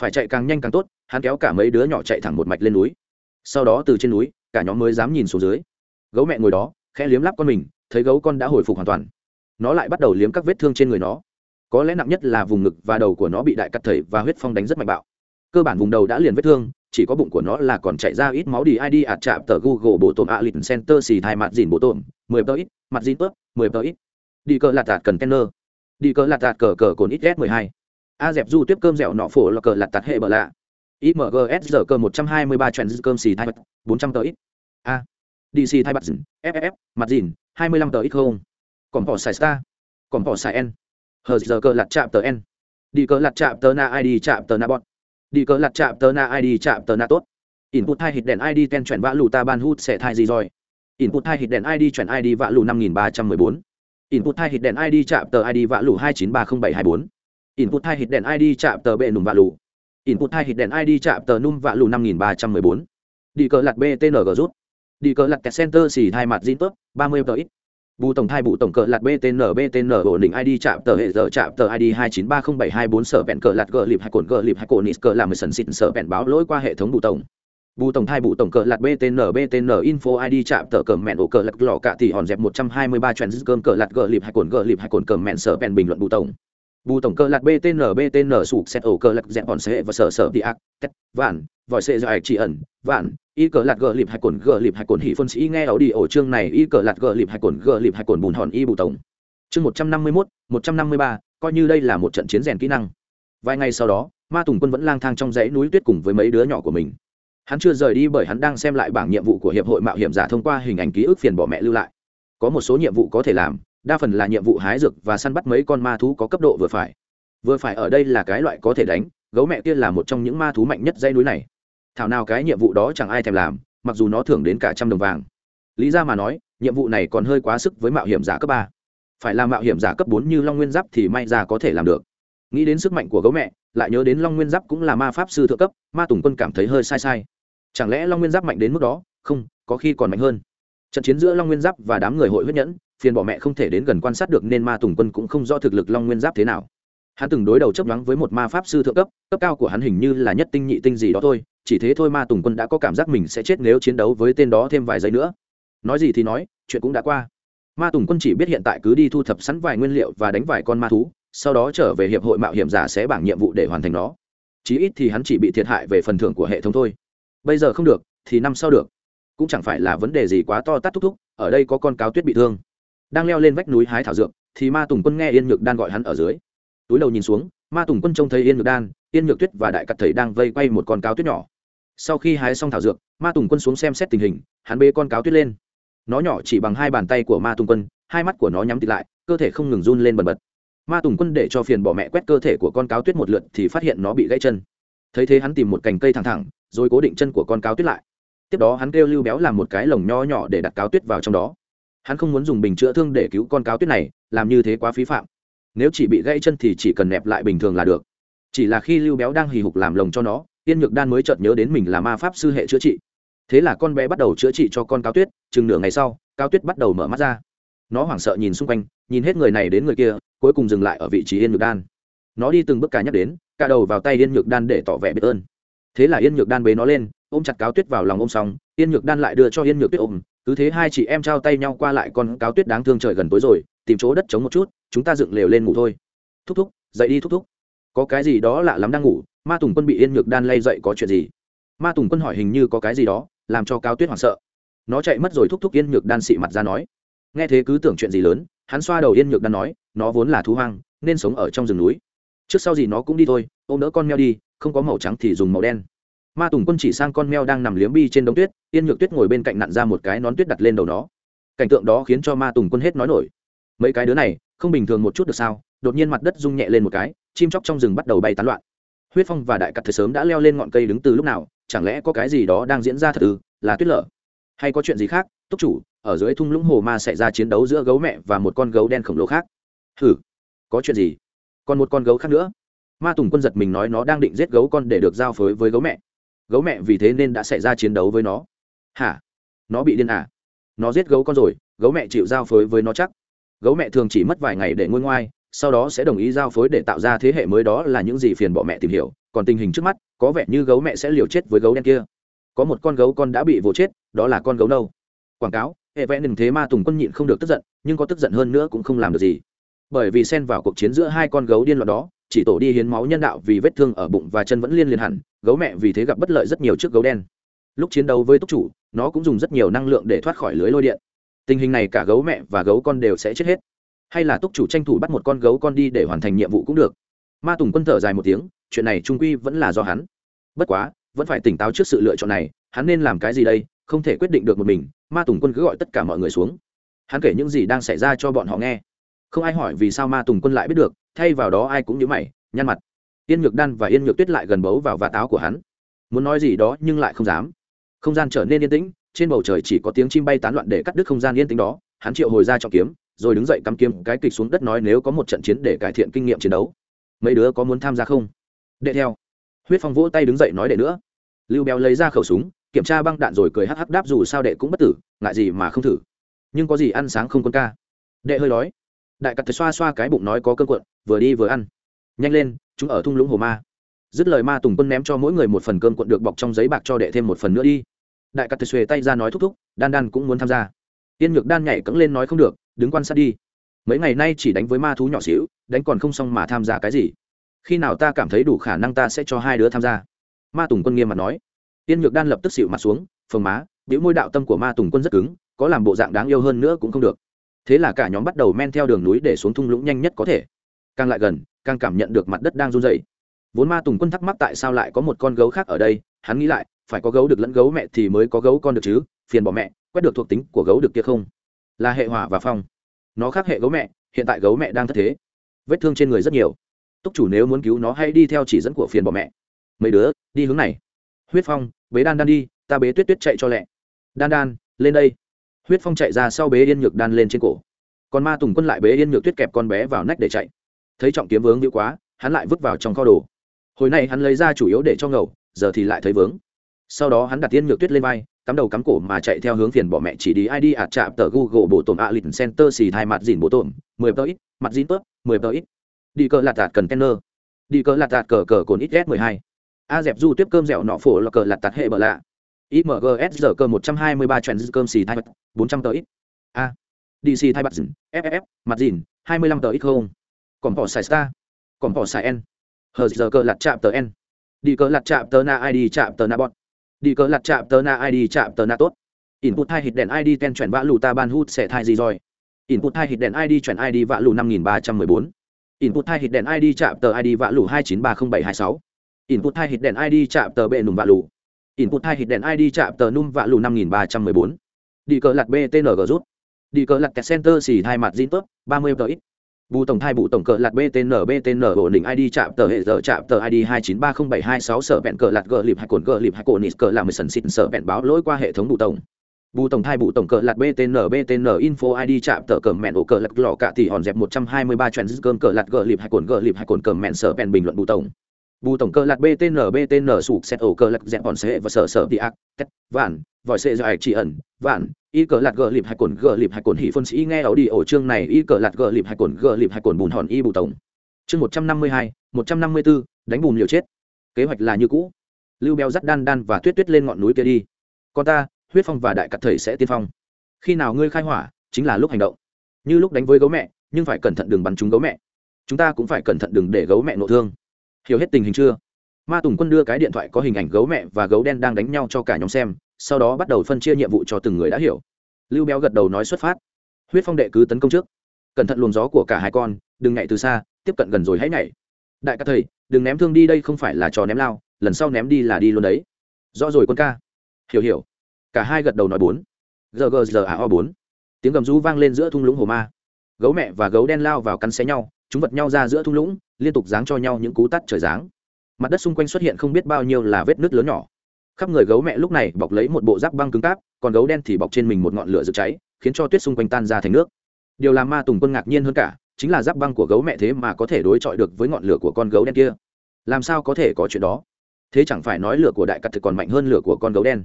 Phải chạy càng nhanh càng tốt, hắn kéo cả mấy đứa nhỏ chạy thẳng một mạch lên núi. Sau đó từ trên núi, cả nhóm mới dám nhìn xuống dưới. Gấu mẹ ngồi đó, khẽ liếm lắp con mình thấy gấu con đã hồi phục hoàn toàn. Nó lại bắt đầu liếm các vết thương trên người nó. Có lẽ nặng nhất là vùng ngực và đầu của nó bị đại cắt thầy và huyết phong đánh rất mạnh bạo. Cơ bản vùng đầu đã liền vết thương, chỉ có bụng của nó là còn chạy ra ít máu đi id ạt chạm tờ google bộ tôm a lịch center xì thai mặt dìn bộ tôm mười tờ ít mặt dìn tớp, mười tờ ít. Đi cờ lạt tạt cần đi cờ lạt tạt cờ cờ cồn ít s mười hai. A dẹp du tiếp cơm dẻo nọ phổ là cờ lạt tạt hệ bờ lạ. Imgs giờ cơ một trăm hai mươi ba trend cơm xì thai mặt bốn trăm tờ ít. A dc thai mặt dìn ff mặt dìn, hai mươi lăm tờ ít không? Còn bỏ xài star, còn bỏ xài n. Hờ giờ cờ lạt chạm tờ n. Đi cờ lạt chạm tờ na id chạm tờ na bọt đi cờ lặt chạm tờ na id chạm tờ na tốt. Input hai hit đèn id ten chuyển vã lù ta ban hút sẽ thai gì rồi? Input hai hit đèn id chuyển id vã lù năm nghìn ba trăm mười bốn. Input hai hit đèn id chạm tờ id vã lù hai chín ba không bảy hai bốn. Input hai hit đèn id chạm tờ bệ nùm vạ lù. Input hai hit đèn id chạm tờ num vạ lù năm nghìn ba trăm mười bốn. Đi cờ lặt btng rút đi cờ lặt kẹt center xì hai mặt zin top ba mươi tờ ít. Bù tổng thai bù tổng cờ lạt btn btn ổn định id chạm tờ hệ giờ chạm tờ id hai chín ba không bảy hai bốn, sở bẹn cờ lạt gờ lịp hai cồn gờ lịp hai cồn nít cờ làm mười sần xịn sở bẹn báo lỗi qua hệ thống bù tổng. Bù tổng thai bù tổng cờ lạt btn btn info id chạm tờ cờ mẹn ổ cờ lạt lò cạ thì hòn dẹp một trăm hai mươi ba trend cơm cờ lạt gờ lịp hai cồn gờ lịp hai cồn cờ mẹn, sở bẹn bình luận bù tổng. Bù tổng cờ lạt btn btn sụp xét ổ cờ lạt dẹp hòn xe và sở sở đi ác, tét, vạn, vòi xe dài chỉ ẩn, vạn y cờ lạt gờ lịp hai cồn, gờ lịp hai cồn hỉ phân sĩ nghe ảo đi ổ chương này. Y cờ lạt gờ lịp hai cồn, gờ lịp hai cồn bùn hòn y bù tổng. Chương một trăm năm mươi mốt, một trăm năm mươi ba, coi như đây là một trận chiến rèn kỹ năng. Vài ngày sau đó, ma tùng quân vẫn lang thang trong dãy núi tuyết cùng với mấy đứa nhỏ của mình. Hắn chưa rời đi bởi hắn đang xem lại bảng nhiệm vụ của hiệp hội mạo hiểm giả thông qua hình ảnh ký ức phiền bỏ mẹ lưu lại. Có một số nhiệm vụ có thể làm, đa phần là nhiệm vụ hái dược và săn bắt mấy con ma thú có cấp độ vừa phải. Vừa phải ở đây là cái loại có thể đánh, gấu mẹ kia là một trong những ma thú mạnh nhất dây núi này thảo nào cái nhiệm vụ đó chẳng ai thèm làm, mặc dù nó thưởng đến cả trăm đồng vàng. Lý ra mà nói, nhiệm vụ này còn hơi quá sức với mạo hiểm giả cấp ba. Phải làm mạo hiểm giả cấp bốn như long nguyên giáp thì may ra có thể làm được. Nghĩ đến sức mạnh của gấu mẹ, lại nhớ đến long nguyên giáp cũng là ma pháp sư thượng cấp, ma tùng quân cảm thấy hơi sai sai. Chẳng lẽ long nguyên giáp mạnh đến mức đó? Không, có khi còn mạnh hơn. Trận chiến giữa long nguyên giáp và đám người hội huyết nhẫn, phiền bỏ mẹ không thể đến gần quan sát được nên ma tùng quân cũng không rõ thực lực long nguyên giáp thế nào hắn từng đối đầu chấp nhoáng với một ma pháp sư thượng cấp cấp cao của hắn hình như là nhất tinh nhị tinh gì đó thôi, chỉ thế thôi ma tùng quân đã có cảm giác mình sẽ chết nếu chiến đấu với tên đó thêm vài giây nữa. Nói gì thì nói, chuyện cũng đã qua. Ma tùng quân chỉ biết hiện tại cứ đi thu thập sẵn vài nguyên liệu và đánh vài con ma thú, sau đó trở về hiệp hội mạo hiểm giả sẽ bảng nhiệm vụ để hoàn thành nó. Chí ít thì hắn chỉ bị thiệt hại về phần thưởng của hệ thống thôi. Bây giờ không được, thì năm sau được. Cũng chẳng phải là vấn đề gì quá to tát thúc thúc, ở đây có con cáo tuyết bị thương. Đang leo lên vách núi hái thảo dược, thì ma tùng quân nghe yên nhược đan gọi hắn ở dưới túi đầu nhìn xuống, ma tùng quân trông thấy yên nhược đan, yên nhược tuyết và đại cặt thầy đang vây quay một con cáo tuyết nhỏ. Sau khi hái xong thảo dược, ma tùng quân xuống xem xét tình hình, hắn bê con cáo tuyết lên. Nó nhỏ chỉ bằng hai bàn tay của ma tùng quân, hai mắt của nó nhắm tịt lại, cơ thể không ngừng run lên bần bật. Ma tùng quân để cho phiền bỏ mẹ quét cơ thể của con cáo tuyết một lượt thì phát hiện nó bị gãy chân. Thấy thế hắn tìm một cành cây thẳng thẳng, rồi cố định chân của con cáo tuyết lại. Tiếp đó hắn kêu lưu béo làm một cái lồng nho nhỏ để đặt cáo tuyết vào trong đó. Hắn không muốn dùng bình chữa thương để cứu con cáo tuyết này, làm như thế quá phí phạm nếu chỉ bị gãy chân thì chỉ cần nẹp lại bình thường là được. Chỉ là khi lưu béo đang hì hục làm lồng cho nó tiên nhược đan mới chợt nhớ đến mình là ma pháp sư hệ chữa trị. Thế là con bé bắt đầu chữa trị cho con cao tuyết, chừng nửa ngày sau cao tuyết bắt đầu mở mắt ra. Nó hoảng sợ nhìn xung quanh, nhìn hết người này đến người kia, cuối cùng dừng lại ở vị trí yên nhược đan. Nó đi từng bước cả nhắc đến, cả đầu vào tay yên nhược đan để tỏ vẻ biết ơn. Thế là yên nhược đan bế nó lên, ôm chặt cáo tuyết vào lòng ôm xong yên nhược đan lại đưa cho yên nhược tuyết ôm, cứ thế hai chị em trao tay nhau qua lại con cáo tuyết đáng thương trời gần tối rồi tìm chỗ đất chống một chút, chúng ta dựng lều lên ngủ thôi. Thúc thúc, dậy đi thúc thúc. Có cái gì đó lạ lắm đang ngủ, ma tùng quân bị yên nhược đan lay dậy có chuyện gì? Ma tùng quân hỏi hình như có cái gì đó, làm cho cao tuyết hoảng sợ. Nó chạy mất rồi, thúc thúc yên nhược đan xị mặt ra nói. Nghe thế cứ tưởng chuyện gì lớn, hắn xoa đầu yên nhược đan nói, nó vốn là thú hoang, nên sống ở trong rừng núi. Trước sau gì nó cũng đi thôi, ôm đỡ con mèo đi, không có màu trắng thì dùng màu đen. Ma tùng quân chỉ sang con mèo đang nằm liếm bi trên đống tuyết, yên nhược tuyết ngồi bên cạnh nặn ra một cái nón tuyết đặt lên đầu nó. Cảnh tượng đó khiến cho ma tùng quân hết nói nổi mấy cái đứa này không bình thường một chút được sao? Đột nhiên mặt đất rung nhẹ lên một cái, chim chóc trong rừng bắt đầu bay tán loạn. Huyết phong và đại cắt thời sớm đã leo lên ngọn cây đứng từ lúc nào, chẳng lẽ có cái gì đó đang diễn ra thật ư? Là tuyết lở. Hay có chuyện gì khác? Túc chủ, ở dưới thung lũng hồ ma xảy ra chiến đấu giữa gấu mẹ và một con gấu đen khổng lồ khác. Hừ, có chuyện gì? Còn một con gấu khác nữa. Ma tùng quân giật mình nói nó đang định giết gấu con để được giao phối với gấu mẹ. Gấu mẹ vì thế nên đã xảy ra chiến đấu với nó. Hả? Nó bị điên à? Nó giết gấu con rồi, gấu mẹ chịu giao phối với nó chắc gấu mẹ thường chỉ mất vài ngày để ngôi ngoai, sau đó sẽ đồng ý giao phối để tạo ra thế hệ mới đó là những gì phiền bỏ mẹ tìm hiểu. Còn tình hình trước mắt, có vẻ như gấu mẹ sẽ liều chết với gấu đen kia. Có một con gấu con đã bị vỗ chết, đó là con gấu nâu. Quảng cáo, hệ vẽ đừng thế ma tùng quân nhịn không được tức giận, nhưng có tức giận hơn nữa cũng không làm được gì. Bởi vì xen vào cuộc chiến giữa hai con gấu điên loạn đó, chỉ tổ đi hiến máu nhân đạo vì vết thương ở bụng và chân vẫn liên liền hẳn, gấu mẹ vì thế gặp bất lợi rất nhiều trước gấu đen. Lúc chiến đấu với túc chủ, nó cũng dùng rất nhiều năng lượng để thoát khỏi lưới lôi điện tình hình này cả gấu mẹ và gấu con đều sẽ chết hết. Hay là túc chủ tranh thủ bắt một con gấu con đi để hoàn thành nhiệm vụ cũng được. Ma tùng quân thở dài một tiếng, chuyện này trung quy vẫn là do hắn. Bất quá, vẫn phải tỉnh táo trước sự lựa chọn này, hắn nên làm cái gì đây, không thể quyết định được một mình, ma tùng quân cứ gọi tất cả mọi người xuống. Hắn kể những gì đang xảy ra cho bọn họ nghe. Không ai hỏi vì sao ma tùng quân lại biết được, thay vào đó ai cũng nhớ mày, nhăn mặt. Yên nhược đan và yên nhược tuyết lại gần bấu vào vạt áo của hắn. Muốn nói gì đó nhưng lại không dám. Không gian trở nên yên tĩnh trên bầu trời chỉ có tiếng chim bay tán loạn để cắt đứt không gian yên tĩnh đó, hắn triệu hồi ra trọng kiếm, rồi đứng dậy cắm kiếm, cái kịch xuống đất nói nếu có một trận chiến để cải thiện kinh nghiệm chiến đấu, mấy đứa có muốn tham gia không? Đệ theo. Huyết phong vỗ tay đứng dậy nói đệ nữa. Lưu béo lấy ra khẩu súng, kiểm tra băng đạn rồi cười hắc hắc đáp dù sao đệ cũng bất tử, ngại gì mà không thử. Nhưng có gì ăn sáng không quân ca? Đệ hơi đói. Đại cặt xoa xoa cái bụng nói có cơn cuộn, vừa đi vừa ăn. Nhanh lên, chúng ở thung lũng hồ ma. Dứt lời ma tùng quân ném cho mỗi người một phần cơm cuộn được bọc trong giấy bạc cho đệ thêm một phần nữa đi đại cặt xuề tay ra nói thúc thúc, đan đan cũng muốn tham gia. Tiên nhược đan nhảy cẫng lên nói không được, đứng quan sát đi. Mấy ngày nay chỉ đánh với ma thú nhỏ xíu, đánh còn không xong mà tham gia cái gì. Khi nào ta cảm thấy đủ khả năng ta sẽ cho hai đứa tham gia? Ma tùng quân nghiêm mặt nói. Tiên nhược đan lập tức xịu mặt xuống, phồng má, biểu môi đạo tâm của ma tùng quân rất cứng, có làm bộ dạng đáng yêu hơn nữa cũng không được. Thế là cả nhóm bắt đầu men theo đường núi để xuống thung lũng nhanh nhất có thể. Càng lại gần, càng cảm nhận được mặt đất đang run dày vốn ma tùng quân thắc mắc tại sao lại có một con gấu khác ở đây hắn nghĩ lại, phải có gấu được lẫn gấu mẹ thì mới có gấu con được chứ, phiền bỏ mẹ, quét được thuộc tính của gấu được kia không? Là hệ hỏa và phong. Nó khác hệ gấu mẹ, hiện tại gấu mẹ đang thất thế. Vết thương trên người rất nhiều. Túc chủ nếu muốn cứu nó hay đi theo chỉ dẫn của phiền bỏ mẹ. Mấy đứa, đi hướng này. Huyết phong, bế đan đan đi, ta bế tuyết tuyết chạy cho lẹ. Đan đan, lên đây. Huyết phong chạy ra sau bế yên nhược đan lên trên cổ. Còn ma tùng quân lại bế yên nhược tuyết kẹp con bé vào nách để chạy. Thấy trọng kiếm vướng hữu quá, hắn lại vứt vào trong kho đồ. Hồi này hắn lấy ra chủ yếu để cho ngầu giờ thì lại thấy vướng. Sau đó hắn đặt tiên nhược tuyết lên vai, cắm đầu cắm cổ mà chạy theo hướng phiền bỏ mẹ chỉ đi id ạt chạm tờ google bộ tổn a lịch center xì thai mặt dìn bộ tổn, mười tờ ít, mặt dìn tớp, mười tờ ít. Đi cờ lạt tạt cần tenner đi cờ lạt tạt cờ cờ cồn ít s mười hai. A dẹp du tiếp cơm dẻo nọ phổ là cờ lạt tạt hệ bờ lạ. Imgs giờ cơ một trăm hai mươi ba trend cơm xì thai bốn trăm tờ ít. A. Dc thai mặt dìn ff mặt dìn hai mươi lăm tờ ít không? Còn bỏ xài star, còn bỏ xài n. Hờ giờ cơ lạt chạm tờ n đi cờ lạt chạm tờ na id chạm tờ na bọt. Đi cờ lặt chạm tờ na id chạm tờ na tốt. Input hai hít đèn id ten chuyển vã lù ta ban hút sẽ thai gì rồi. Input hai hít đèn id chuyển id vã lù năm nghìn ba trăm mười bốn. Input hai hít đèn id chạm tờ id vã lù hai chín ba không bảy hai sáu. Input hai hít đèn id chạm tờ bệ nùng vã lù. Input hai hít đèn id chạm tờ num vã lù năm nghìn ba trăm mười bốn. Đi cờ lặt btng rút. Đi cờ lặt center xì hai mặt zin tốt, ba mươi tờ ít bù tổng thai bù tổng cờ lạt btn btn ổn định id chạm tờ hệ giờ chạm tờ id hai chín ba không bảy hai sáu sở bẹn cờ lạt gờ lịp hai cồn gờ lịp hai cồn nít cờ làm mười sần xịt sở bẹn báo lỗi qua hệ thống bù tổng. Bù tổng thai bù tổng cờ lạt btn btn info id chạm tờ cờ mẹn ổ cờ lạt lọ cả tỷ hòn dẹp một trăm hai mươi ba chuyện cơm cờ lạt gờ lịp hai cồn gờ lịp hai cồn cờ mẹn sở bẹn bình luận bù tổng. Bù tổng cờ lạt btn btn sụp xét ổ cờ lạt dẹp hòn sẽ và sở sở đi ác, tét, vạn vòi xe dài chỉ ẩn, vạn, y cờ lạt gờ lịp hai cồn, gờ lịp hai cồn hỉ phân sĩ nghe ảo đi ổ chương này, y cờ lạt gờ lịp hai cồn, gờ lịp hai cồn bùn hòn y bù tổng. Chương một trăm năm mươi hai, một trăm năm mươi bốn đánh bùn liều chết. Kế hoạch là như cũ. Lưu béo dắt đan đan và tuyết tuyết lên ngọn núi kia đi. Con ta, huyết phong và đại cặt thầy sẽ tiên phong. Khi nào ngươi khai hỏa, chính là lúc hành động. Như lúc đánh với gấu mẹ, nhưng phải cẩn thận đừng bắn trúng gấu mẹ. Chúng ta cũng phải cẩn thận đừng để gấu mẹ nộ thương. Hiểu hết tình hình chưa? Ma tùng quân đưa cái điện thoại có hình ảnh gấu mẹ và gấu đen đang đánh nhau cho cả nhóm xem sau đó bắt đầu phân chia nhiệm vụ cho từng người đã hiểu. Lưu béo gật đầu nói xuất phát. Huyết phong đệ cứ tấn công trước. Cẩn thận luồng gió của cả hai con, đừng nhảy từ xa, tiếp cận gần rồi hãy nhảy. Đại ca thầy, đừng ném thương đi đây không phải là trò ném lao, lần sau ném đi là đi luôn đấy. Rõ rồi con ca. Hiểu hiểu. Cả hai gật đầu nói bốn. Giờ gờ giờ a o bốn. Tiếng gầm rú vang lên giữa thung lũng hồ ma. Gấu mẹ và gấu đen lao vào cắn xé nhau, chúng vật nhau ra giữa thung lũng, liên tục giáng cho nhau những cú tắt trời giáng. Mặt đất xung quanh xuất hiện không biết bao nhiêu là vết nứt lớn nhỏ khắp người gấu mẹ lúc này bọc lấy một bộ giáp băng cứng cáp, còn gấu đen thì bọc trên mình một ngọn lửa rực cháy, khiến cho tuyết xung quanh tan ra thành nước. Điều làm ma tùng quân ngạc nhiên hơn cả, chính là giáp băng của gấu mẹ thế mà có thể đối chọi được với ngọn lửa của con gấu đen kia. Làm sao có thể có chuyện đó? Thế chẳng phải nói lửa của đại cắt thực còn mạnh hơn lửa của con gấu đen.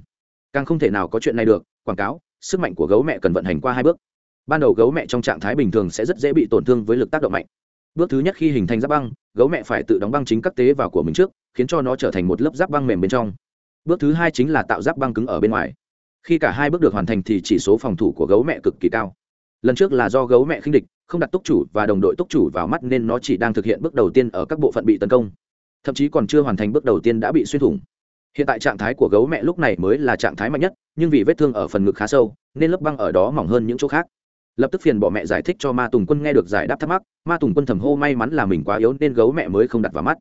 Càng không thể nào có chuyện này được, quảng cáo, sức mạnh của gấu mẹ cần vận hành qua hai bước. Ban đầu gấu mẹ trong trạng thái bình thường sẽ rất dễ bị tổn thương với lực tác động mạnh. Bước thứ nhất khi hình thành giáp băng, gấu mẹ phải tự đóng băng chính các tế vào của mình trước, khiến cho nó trở thành một lớp giáp băng mềm bên trong bước thứ hai chính là tạo giáp băng cứng ở bên ngoài. Khi cả hai bước được hoàn thành thì chỉ số phòng thủ của gấu mẹ cực kỳ cao. Lần trước là do gấu mẹ khinh địch, không đặt túc chủ và đồng đội túc chủ vào mắt nên nó chỉ đang thực hiện bước đầu tiên ở các bộ phận bị tấn công. Thậm chí còn chưa hoàn thành bước đầu tiên đã bị xuyên thủng. Hiện tại trạng thái của gấu mẹ lúc này mới là trạng thái mạnh nhất, nhưng vì vết thương ở phần ngực khá sâu, nên lớp băng ở đó mỏng hơn những chỗ khác. Lập tức phiền bỏ mẹ giải thích cho ma tùng quân nghe được giải đáp thắc mắc, ma tùng quân thầm hô may mắn là mình quá yếu nên gấu mẹ mới không đặt vào mắt.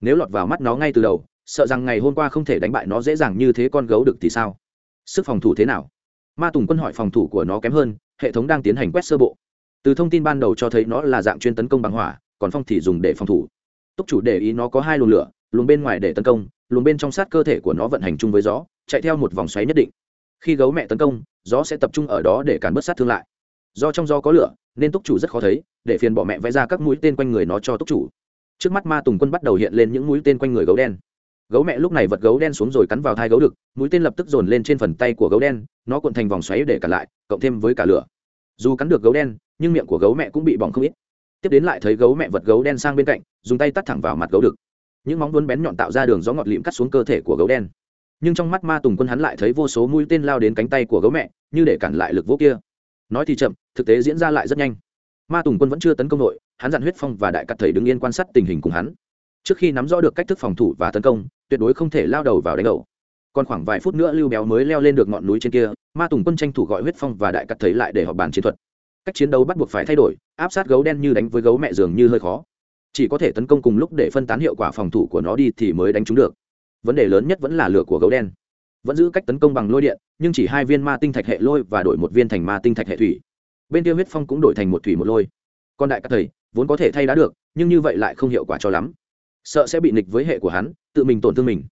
Nếu lọt vào mắt nó ngay từ đầu sợ rằng ngày hôm qua không thể đánh bại nó dễ dàng như thế con gấu được thì sao? Sức phòng thủ thế nào? Ma tùng quân hỏi phòng thủ của nó kém hơn, hệ thống đang tiến hành quét sơ bộ. Từ thông tin ban đầu cho thấy nó là dạng chuyên tấn công bằng hỏa, còn phong thì dùng để phòng thủ. Túc chủ để ý nó có hai luồng lửa, luồng bên ngoài để tấn công, luồng bên trong sát cơ thể của nó vận hành chung với gió, chạy theo một vòng xoáy nhất định. Khi gấu mẹ tấn công, gió sẽ tập trung ở đó để cản bớt sát thương lại. Do trong gió có lửa, nên túc chủ rất khó thấy, để phiền bỏ mẹ vẽ ra các mũi tên quanh người nó cho túc chủ. Trước mắt ma tùng quân bắt đầu hiện lên những mũi tên quanh người gấu đen gấu mẹ lúc này vật gấu đen xuống rồi cắn vào thai gấu đực, mũi tên lập tức dồn lên trên phần tay của gấu đen, nó cuộn thành vòng xoáy để cả lại, cộng thêm với cả lửa. Dù cắn được gấu đen, nhưng miệng của gấu mẹ cũng bị bỏng không ít. Tiếp đến lại thấy gấu mẹ vật gấu đen sang bên cạnh, dùng tay tắt thẳng vào mặt gấu đực. Những móng vuốn bén nhọn tạo ra đường gió ngọt lịm cắt xuống cơ thể của gấu đen. Nhưng trong mắt ma tùng quân hắn lại thấy vô số mũi tên lao đến cánh tay của gấu mẹ, như để cản lại lực vô kia. Nói thì chậm, thực tế diễn ra lại rất nhanh. Ma tùng quân vẫn chưa tấn công nội, hắn dặn huyết phong và đại cắt thầy đứng yên quan sát tình hình cùng hắn. Trước khi nắm rõ được cách thức phòng thủ và tấn công tuyệt đối không thể lao đầu vào đánh đầu. Còn khoảng vài phút nữa lưu béo mới leo lên được ngọn núi trên kia, ma tùng quân tranh thủ gọi huyết phong và đại cắt thầy lại để họp bàn chiến thuật. Cách chiến đấu bắt buộc phải thay đổi, áp sát gấu đen như đánh với gấu mẹ dường như hơi khó. Chỉ có thể tấn công cùng lúc để phân tán hiệu quả phòng thủ của nó đi thì mới đánh trúng được. Vấn đề lớn nhất vẫn là lửa của gấu đen. Vẫn giữ cách tấn công bằng lôi điện, nhưng chỉ hai viên ma tinh thạch hệ lôi và đổi một viên thành ma tinh thạch hệ thủy. Bên kia huyết phong cũng đổi thành một thủy một lôi. Còn đại các thầy vốn có thể thay đá được, nhưng như vậy lại không hiệu quả cho lắm. Sợ sẽ bị nghịch với hệ của hắn tự mình tổn thương mình.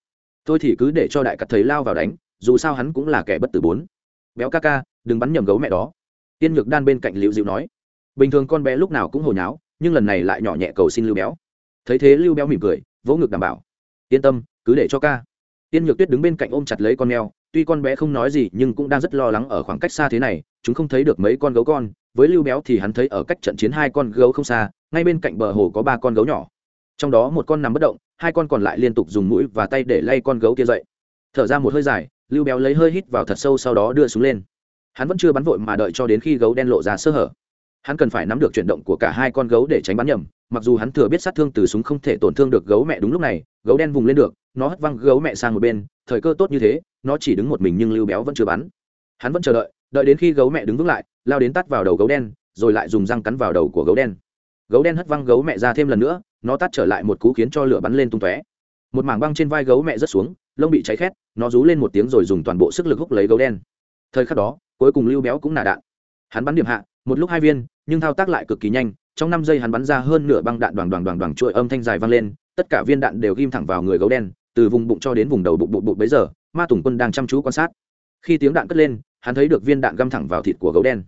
Thôi thì cứ để cho đại cắt thấy lao vào đánh, dù sao hắn cũng là kẻ bất tử bốn. Béo ca ca, đừng bắn nhầm gấu mẹ đó. Tiên nhược đan bên cạnh liễu dịu nói. Bình thường con bé lúc nào cũng hồi nháo, nhưng lần này lại nhỏ nhẹ cầu xin lưu béo. Thấy thế lưu béo mỉm cười, vỗ ngực đảm bảo. Yên tâm, cứ để cho ca. Tiên nhược tuyết đứng bên cạnh ôm chặt lấy con mèo, tuy con bé không nói gì nhưng cũng đang rất lo lắng ở khoảng cách xa thế này, chúng không thấy được mấy con gấu con, với lưu béo thì hắn thấy ở cách trận chiến hai con gấu không xa, ngay bên cạnh bờ hồ có ba con gấu nhỏ. Trong đó một con nằm bất động hai con còn lại liên tục dùng mũi và tay để lay con gấu kia dậy. Thở ra một hơi dài, lưu béo lấy hơi hít vào thật sâu sau đó đưa súng lên. Hắn vẫn chưa bắn vội mà đợi cho đến khi gấu đen lộ ra sơ hở. Hắn cần phải nắm được chuyển động của cả hai con gấu để tránh bắn nhầm, mặc dù hắn thừa biết sát thương từ súng không thể tổn thương được gấu mẹ đúng lúc này, gấu đen vùng lên được, nó hất văng gấu mẹ sang một bên, thời cơ tốt như thế, nó chỉ đứng một mình nhưng lưu béo vẫn chưa bắn. Hắn vẫn chờ đợi đợi đến khi gấu mẹ đứng vững lại, lao đến tắt vào đầu gấu đen, rồi lại dùng răng cắn vào đầu của gấu đen gấu đen hất văng gấu mẹ ra thêm lần nữa, nó tắt trở lại một cú khiến cho lửa bắn lên tung tóe. Một mảng băng trên vai gấu mẹ rớt xuống, lông bị cháy khét, nó rú lên một tiếng rồi dùng toàn bộ sức lực hút lấy gấu đen. Thời khắc đó, cuối cùng lưu béo cũng nả đạn. Hắn bắn điểm hạ, một lúc hai viên, nhưng thao tác lại cực kỳ nhanh, trong năm giây hắn bắn ra hơn nửa băng đạn đoàn đoàn đoàn đoàn chuỗi âm thanh dài vang lên, tất cả viên đạn đều ghim thẳng vào người gấu đen, từ vùng bụng cho đến vùng đầu bụng bụng bụng bấy giờ, ma tùng quân đang chăm chú quan sát. Khi tiếng đạn cất lên, hắn thấy được viên đạn găm thẳng vào thịt của gấu đen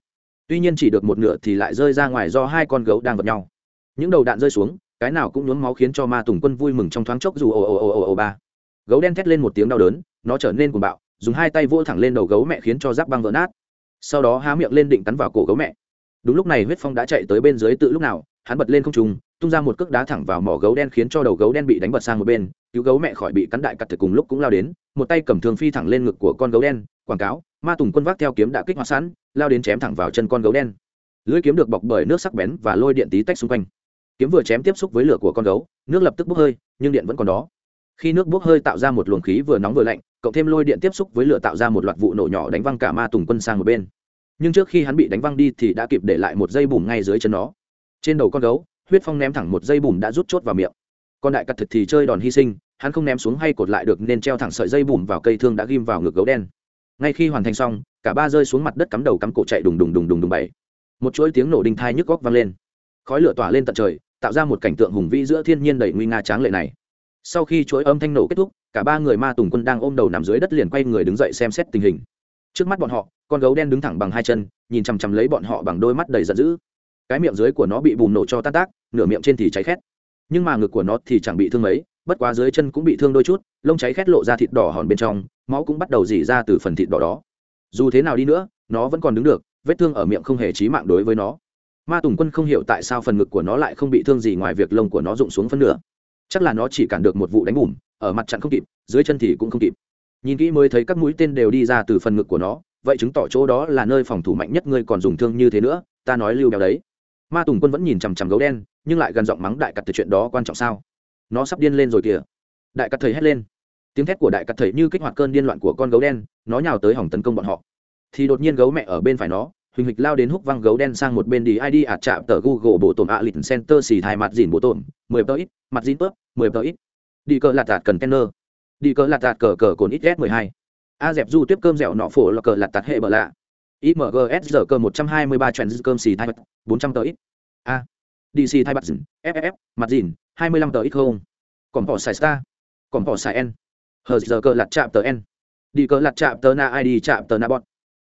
tuy nhiên chỉ được một nửa thì lại rơi ra ngoài do hai con gấu đang vật nhau. Những đầu đạn rơi xuống, cái nào cũng nhuốm máu khiến cho ma tùng quân vui mừng trong thoáng chốc dù ồ ồ ồ ồ ồ ba. Gấu đen thét lên một tiếng đau đớn, nó trở nên cuồng bạo, dùng hai tay vỗ thẳng lên đầu gấu mẹ khiến cho giáp băng vỡ nát. Sau đó há miệng lên định cắn vào cổ gấu mẹ. Đúng lúc này huyết phong đã chạy tới bên dưới tự lúc nào, hắn bật lên không trùng tung ra một cước đá thẳng vào mỏ gấu đen khiến cho đầu gấu đen bị đánh bật sang một bên, cứu gấu mẹ khỏi bị cắn đại cặt thực cùng lúc cũng lao đến, một tay cầm thương phi thẳng lên ngực của con gấu đen, quảng cáo, ma tùng quân vác theo kiếm đã kích hoạt sẵn lao đến chém thẳng vào chân con gấu đen. Lưỡi kiếm được bọc bởi nước sắc bén và lôi điện tí tách xung quanh. Kiếm vừa chém tiếp xúc với lửa của con gấu, nước lập tức bốc hơi, nhưng điện vẫn còn đó. Khi nước bốc hơi tạo ra một luồng khí vừa nóng vừa lạnh, cộng thêm lôi điện tiếp xúc với lửa tạo ra một loạt vụ nổ nhỏ đánh văng cả ma tùng quân sang một bên. Nhưng trước khi hắn bị đánh văng đi thì đã kịp để lại một dây bùm ngay dưới chân nó. Trên đầu con gấu, huyết phong ném thẳng một dây bùm đã rút chốt vào miệng. Còn đại cặt thực thì chơi đòn hy sinh, hắn không ném xuống hay cột lại được nên treo thẳng sợi dây bùm vào cây thương đã ghim vào ngực gấu đen. Ngay khi hoàn thành xong cả ba rơi xuống mặt đất cắm đầu cắm cổ chạy đùng đùng đùng đùng đùng bảy. Một chuỗi tiếng nổ đinh thai nhức góc vang lên. Khói lửa tỏa lên tận trời, tạo ra một cảnh tượng hùng vĩ giữa thiên nhiên đầy nguy nga tráng lệ này. Sau khi chuỗi âm thanh nổ kết thúc, cả ba người ma tùng quân đang ôm đầu nằm dưới đất liền quay người đứng dậy xem xét tình hình. Trước mắt bọn họ, con gấu đen đứng thẳng bằng hai chân, nhìn chằm chằm lấy bọn họ bằng đôi mắt đầy giận dữ. Cái miệng dưới của nó bị bùm nổ cho tan tác, nửa miệng trên thì cháy khét. Nhưng mà ngực của nó thì chẳng bị thương mấy, bất quá dưới chân cũng bị thương đôi chút, lông cháy khét lộ ra thịt đỏ hòn bên trong, máu cũng bắt đầu dỉ ra từ phần thịt đỏ đó dù thế nào đi nữa, nó vẫn còn đứng được, vết thương ở miệng không hề chí mạng đối với nó. Ma tùng quân không hiểu tại sao phần ngực của nó lại không bị thương gì ngoài việc lông của nó rụng xuống phân nửa. Chắc là nó chỉ cản được một vụ đánh bùm, ở mặt chặn không kịp, dưới chân thì cũng không kịp. Nhìn kỹ mới thấy các mũi tên đều đi ra từ phần ngực của nó, vậy chứng tỏ chỗ đó là nơi phòng thủ mạnh nhất ngươi còn dùng thương như thế nữa, ta nói lưu béo đấy. Ma tùng quân vẫn nhìn chằm chằm gấu đen, nhưng lại gần giọng mắng đại cặt từ chuyện đó quan trọng sao. Nó sắp điên lên rồi kìa. Đại cặt thầy hét lên tiếng thét của đại cắt thầy như kích hoạt cơn điên loạn của con gấu đen nó nhào tới hỏng tấn công bọn họ. Thì đột nhiên gấu mẹ ở bên phải nó huỳnh hịch lao đến húc văng gấu đen sang một bên đi id ạt chạm tờ google bộ tổn ạ lịch center xì thai mặt dìn bộ tổn mười tờ ít mặt dìn tớp mười tờ ít. Đi cờ lạt tạt cần tenner, đi cờ lạt tạt cờ cờ cồn ít s mười hai. A dẹp du tiếp cơm dẻo nọ phổ là cờ lạt tạt hệ bờ lạ. Imgs giờ cơ một trăm hai mươi ba trend cơm xì thai mặt bốn trăm tờ ít. A. Dc thai mặt dìn ff mặt dìn hai mươi lăm tờ ít không? Còn bỏ xài star còn bỏ xài n hờ giờ cơ lặt chạm tờ n. Đi cờ lặt chạm tờ na id chạm tờ na bọt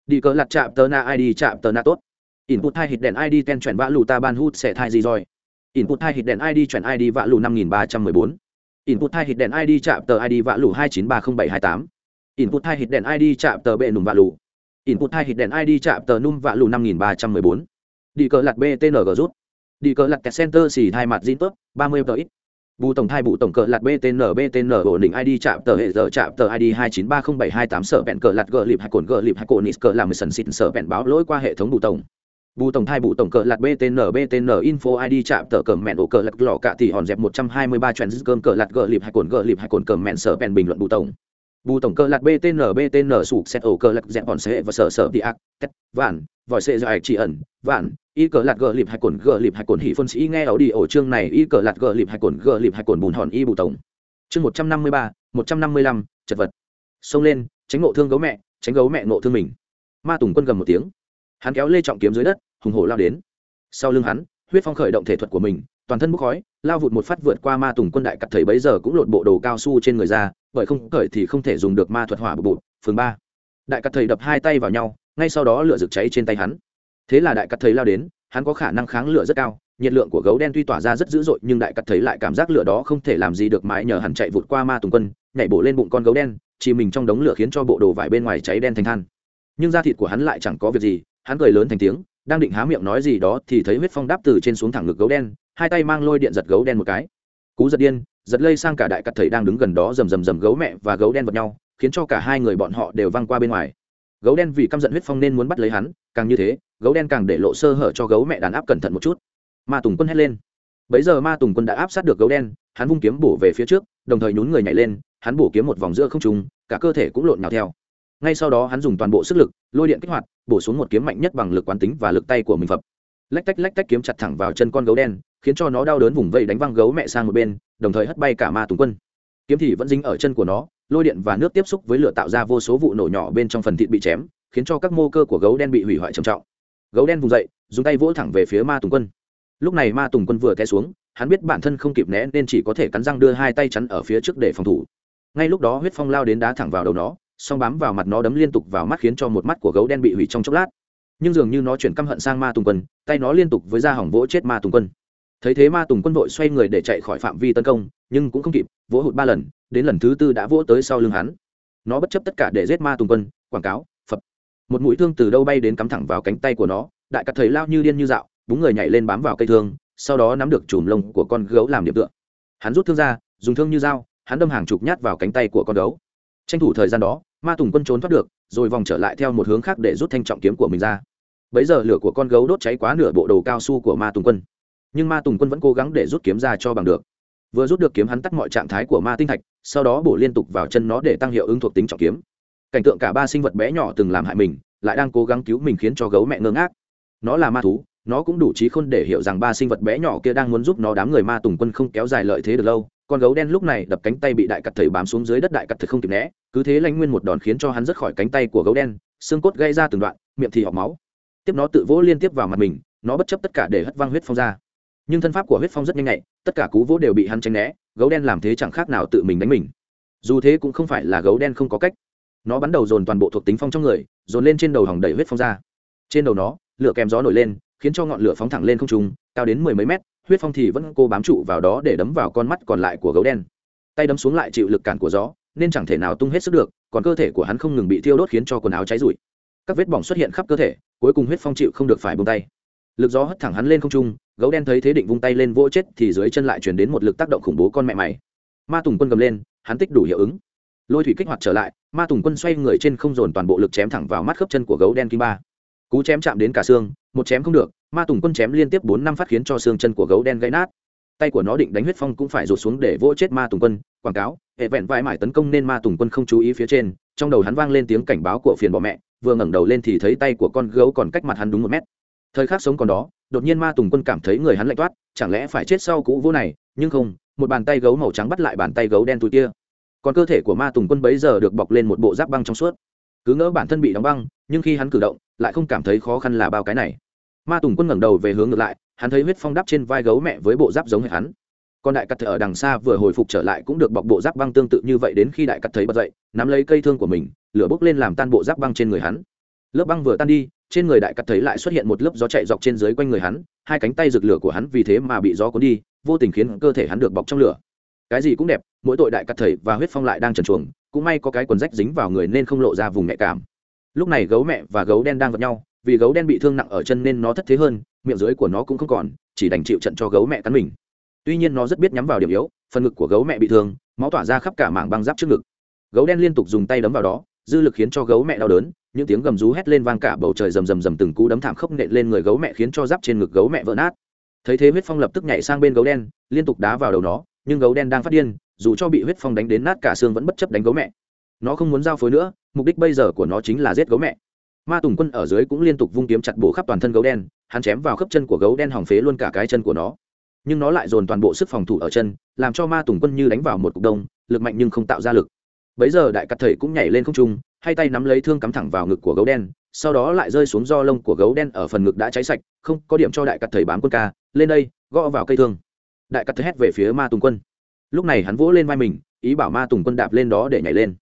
đi cờ lặt chạm tờ na id chạm tờ na tốt. Input hai hít đèn id ten chuyển vã lù ta ban hút sẽ thai gì rồi? Input hai hit đèn id chuyển id vạ lù năm nghìn ba trăm mười bốn. Input hai hit đèn id chạm tờ id vạ lù hai chín ba không bảy hai tám. Input hai hit đèn id chạm tờ bệ nùm vạ lù. Input hai hit đèn id chạm tờ num vạ lù năm nghìn ba trăm mười bốn. Đi cờ lặt btng rút. Đi cờ lặt kẹt center xì hai mặt zin tốt ba mươi tờ ít bù tổng thai bù tổng cờ lạt btn btn ổn định id chạm tờ hệ giờ chạm tờ id hai chín ba không bảy hai tám sở bẹn cờ lạt gờ lịp hai cồn gờ lịp hai cồn nít cờ làm sần xịn sở bẹn báo lỗi qua hệ thống bù tổng. Bù tổng thai bù tổng cờ lạt btn btn info id chạm tờ cờ mẹn ổ cờ lạt lò cạ thì hòn dẹp một trăm hai mươi ba cơm cờ lạt gờ lịp hai cồn gờ lịp hai cồn cờ mẹn sở bẹn bình luận bù tổng bù tổng cơ lạc btn btn sụp xét ổ cơ lạc dẹp bọn xe và sở sở đi ác kết vạn, vòi xe dài chỉ ẩn, vạn. Y cờ lạc gờ lịp hay cồn gờ lịp hay cồn hỉ phân sĩ nghe ảo đi ổ chương này, y cờ lạc gờ lịp hay cồn gờ lịp hay cồn bùn hòn y bù tổng. Chương một trăm năm mươi ba, một trăm năm mươi lăm, chật vật. Xông lên, tránh ngộ thương gấu mẹ, tránh gấu mẹ ngộ thương mình. Ma tùng quân gầm một tiếng. Hắn kéo lê trọng kiếm dưới đất, hùng hổ lao đến. Sau lưng hắn, huyết phong khởi động thể thuật của mình toàn thân bốc khói, lao vụt một phát vượt qua ma tùng quân đại cặp thầy bấy giờ cũng lột bộ đồ cao su trên người ra, bởi không khởi thì không thể dùng được ma thuật hỏa bụt phường ba, đại cặp thầy đập hai tay vào nhau, ngay sau đó lửa rực cháy trên tay hắn. Thế là đại cặp thầy lao đến, hắn có khả năng kháng lửa rất cao, nhiệt lượng của gấu đen tuy tỏa ra rất dữ dội, nhưng đại cặp thấy lại cảm giác lửa đó không thể làm gì được mãi nhờ hắn chạy vụt qua ma tùng quân, nhảy bổ lên bụng con gấu đen, chỉ mình trong đống lửa khiến cho bộ đồ vải bên ngoài cháy đen thành than. Nhưng da thịt của hắn lại chẳng có việc gì, hắn cười lớn thành tiếng đang định há miệng nói gì đó thì thấy huyết phong đáp từ trên xuống thẳng ngực gấu đen, hai tay mang lôi điện giật gấu đen một cái. Cú giật điên, giật lây sang cả đại cắt thầy đang đứng gần đó rầm rầm rầm gấu mẹ và gấu đen vật nhau, khiến cho cả hai người bọn họ đều văng qua bên ngoài. Gấu đen vì căm giận huyết phong nên muốn bắt lấy hắn, càng như thế, gấu đen càng để lộ sơ hở cho gấu mẹ đàn áp cẩn thận một chút. Ma tùng quân hét lên. Bấy giờ ma tùng quân đã áp sát được gấu đen, hắn vung kiếm bổ về phía trước, đồng thời nhún người nhảy lên, hắn bổ kiếm một vòng giữa không trùng cả cơ thể cũng lộn nhào theo ngay sau đó hắn dùng toàn bộ sức lực, lôi điện kích hoạt, bổ xuống một kiếm mạnh nhất bằng lực quán tính và lực tay của mình phập. Lách tách lách tách kiếm chặt thẳng vào chân con gấu đen, khiến cho nó đau đớn vùng vây đánh văng gấu mẹ sang một bên, đồng thời hất bay cả ma tùng quân. Kiếm thì vẫn dính ở chân của nó, lôi điện và nước tiếp xúc với lửa tạo ra vô số vụ nổ nhỏ bên trong phần thịt bị chém, khiến cho các mô cơ của gấu đen bị hủy hoại trầm trọng. Gấu đen vùng dậy, dùng tay vỗ thẳng về phía ma tùng quân. Lúc này ma tùng quân vừa té xuống, hắn biết bản thân không kịp né nên chỉ có thể cắn răng đưa hai tay chắn ở phía trước để phòng thủ. Ngay lúc đó huyết phong lao đến đá thẳng vào đầu nó song bám vào mặt nó đấm liên tục vào mắt khiến cho một mắt của gấu đen bị hủy trong chốc lát. Nhưng dường như nó chuyển căm hận sang ma tùng quân, tay nó liên tục với da hỏng vỗ chết ma tùng quân. Thấy thế ma tùng quân vội xoay người để chạy khỏi phạm vi tấn công, nhưng cũng không kịp, vỗ hụt ba lần, đến lần thứ tư đã vỗ tới sau lưng hắn. Nó bất chấp tất cả để giết ma tùng quân, quảng cáo, phập. Một mũi thương từ đâu bay đến cắm thẳng vào cánh tay của nó, đại cắt thấy lao như điên như dạo, búng người nhảy lên bám vào cây thương, sau đó nắm được chùm lông của con gấu làm điểm tựa. Hắn rút thương ra, dùng thương như dao, hắn đâm hàng chục nhát vào cánh tay của con gấu tranh thủ thời gian đó, ma tùng quân trốn thoát được, rồi vòng trở lại theo một hướng khác để rút thanh trọng kiếm của mình ra. Bấy giờ lửa của con gấu đốt cháy quá nửa bộ đồ cao su của ma tùng quân. Nhưng ma tùng quân vẫn cố gắng để rút kiếm ra cho bằng được. Vừa rút được kiếm hắn tắt mọi trạng thái của ma tinh thạch, sau đó bổ liên tục vào chân nó để tăng hiệu ứng thuộc tính trọng kiếm. Cảnh tượng cả ba sinh vật bé nhỏ từng làm hại mình, lại đang cố gắng cứu mình khiến cho gấu mẹ ngơ ngác. Nó là ma thú, nó cũng đủ trí khôn để hiểu rằng ba sinh vật bé nhỏ kia đang muốn giúp nó đám người ma tùng quân không kéo dài lợi thế được lâu con gấu đen lúc này đập cánh tay bị đại cặt thầy bám xuống dưới đất đại cặt thầy không kịp né, cứ thế lãnh nguyên một đòn khiến cho hắn rớt khỏi cánh tay của gấu đen, xương cốt gây ra từng đoạn, miệng thì học máu. Tiếp nó tự vỗ liên tiếp vào mặt mình, nó bất chấp tất cả để hất văng huyết phong ra. Nhưng thân pháp của huyết phong rất nhanh nhạy, tất cả cú vỗ đều bị hắn tránh né, gấu đen làm thế chẳng khác nào tự mình đánh mình. Dù thế cũng không phải là gấu đen không có cách. Nó bắn đầu dồn toàn bộ thuộc tính phong trong người, dồn lên trên đầu hòng đẩy huyết phong ra. Trên đầu nó, lửa kèm gió nổi lên, khiến cho ngọn lửa phóng thẳng lên không trung, cao đến mười mấy mét huyết phong thì vẫn cô bám trụ vào đó để đấm vào con mắt còn lại của gấu đen. Tay đấm xuống lại chịu lực cản của gió, nên chẳng thể nào tung hết sức được, còn cơ thể của hắn không ngừng bị thiêu đốt khiến cho quần áo cháy rụi. Các vết bỏng xuất hiện khắp cơ thể, cuối cùng huyết phong chịu không được phải buông tay. Lực gió hất thẳng hắn lên không trung, gấu đen thấy thế định vung tay lên vỗ chết thì dưới chân lại chuyển đến một lực tác động khủng bố con mẹ mày. Ma tùng quân cầm lên, hắn tích đủ hiệu ứng. Lôi thủy kích hoạt trở lại, ma tùng quân xoay người trên không dồn toàn bộ lực chém thẳng vào mắt khớp chân của gấu đen kim ba cú chém chạm đến cả xương, một chém không được, ma tùng quân chém liên tiếp bốn năm phát khiến cho xương chân của gấu đen gãy nát. Tay của nó định đánh huyết phong cũng phải rụt xuống để vỗ chết ma tùng quân, quảng cáo, hệ vẹn vai mải tấn công nên ma tùng quân không chú ý phía trên, trong đầu hắn vang lên tiếng cảnh báo của phiền bọ mẹ, vừa ngẩng đầu lên thì thấy tay của con gấu còn cách mặt hắn đúng một mét. Thời khắc sống còn đó, đột nhiên ma tùng quân cảm thấy người hắn lạnh toát, chẳng lẽ phải chết sau cú vô này, nhưng không, một bàn tay gấu màu trắng bắt lại bàn tay gấu đen tụi kia. Còn cơ thể của ma tùng quân bấy giờ được bọc lên một bộ giáp băng trong suốt. Cứ ngỡ bản thân bị đóng băng nhưng khi hắn cử động, lại không cảm thấy khó khăn là bao cái này. Ma tùng quân ngẩng đầu về hướng ngược lại, hắn thấy huyết phong đắp trên vai gấu mẹ với bộ giáp giống hệt hắn. Còn đại cắt ở đằng xa vừa hồi phục trở lại cũng được bọc bộ giáp băng tương tự như vậy đến khi đại cắt thấy bật dậy, nắm lấy cây thương của mình, lửa bốc lên làm tan bộ giáp băng trên người hắn. Lớp băng vừa tan đi, trên người đại cắt thấy lại xuất hiện một lớp gió chạy dọc trên dưới quanh người hắn, hai cánh tay rực lửa của hắn vì thế mà bị gió cuốn đi, vô tình khiến cơ thể hắn được bọc trong lửa. Cái gì cũng đẹp, mỗi tội đại cắt thầy và huyết phong lại đang trần chuồng cũng may có cái quần rách dính vào người nên không lộ ra vùng nhạy cảm lúc này gấu mẹ và gấu đen đang vật nhau, vì gấu đen bị thương nặng ở chân nên nó thất thế hơn, miệng dưới của nó cũng không còn, chỉ đành chịu trận cho gấu mẹ cắn mình. Tuy nhiên nó rất biết nhắm vào điểm yếu, phần ngực của gấu mẹ bị thương, máu tỏa ra khắp cả mảng băng giáp trước ngực. Gấu đen liên tục dùng tay đấm vào đó, dư lực khiến cho gấu mẹ đau đớn, những tiếng gầm rú hét lên vang cả bầu trời rầm rầm rầm từng cú đấm thảm khốc nện lên người gấu mẹ khiến cho giáp trên ngực gấu mẹ vỡ nát. Thấy thế huyết phong lập tức nhảy sang bên gấu đen, liên tục đá vào đầu nó, nhưng gấu đen đang phát điên, dù cho bị huyết phong đánh đến nát cả xương vẫn bất chấp đánh gấu mẹ. Nó không muốn giao phối nữa mục đích bây giờ của nó chính là giết gấu mẹ. Ma tùng quân ở dưới cũng liên tục vung kiếm chặt bổ khắp toàn thân gấu đen, hắn chém vào khớp chân của gấu đen hỏng phế luôn cả cái chân của nó. Nhưng nó lại dồn toàn bộ sức phòng thủ ở chân, làm cho ma tùng quân như đánh vào một cục đông, lực mạnh nhưng không tạo ra lực. Bấy giờ đại cắt thầy cũng nhảy lên không trung, hai tay nắm lấy thương cắm thẳng vào ngực của gấu đen, sau đó lại rơi xuống do lông của gấu đen ở phần ngực đã cháy sạch, không có điểm cho đại cắt thầy bám quân ca, lên đây, gõ vào cây thương. Đại cắt thầy hét về phía ma tùng quân. Lúc này hắn vỗ lên vai mình, ý bảo ma tùng quân đạp lên đó để nhảy lên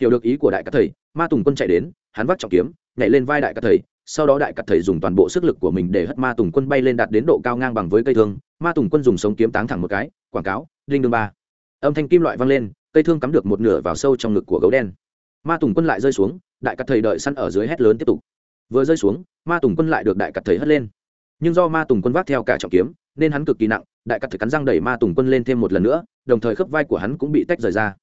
hiểu được ý của đại cắt thầy, ma tùng quân chạy đến, hắn vắt trọng kiếm, nhảy lên vai đại cắt thầy, sau đó đại cắt thầy dùng toàn bộ sức lực của mình để hất ma tùng quân bay lên đạt đến độ cao ngang bằng với cây thương. Ma tùng quân dùng sống kiếm táng thẳng một cái, quảng cáo, đinh đương ba. Âm thanh kim loại vang lên, cây thương cắm được một nửa vào sâu trong ngực của gấu đen. Ma tùng quân lại rơi xuống, đại cắt thầy đợi săn ở dưới hét lớn tiếp tục. Vừa rơi xuống, ma tùng quân lại được đại cắt thầy hất lên. Nhưng do ma tùng quân vác theo cả trọng kiếm, nên hắn cực kỳ nặng, đại cắt thầy cắn răng đẩy ma tùng quân lên thêm một lần nữa, đồng thời khớp vai của hắn cũng bị tách rời ra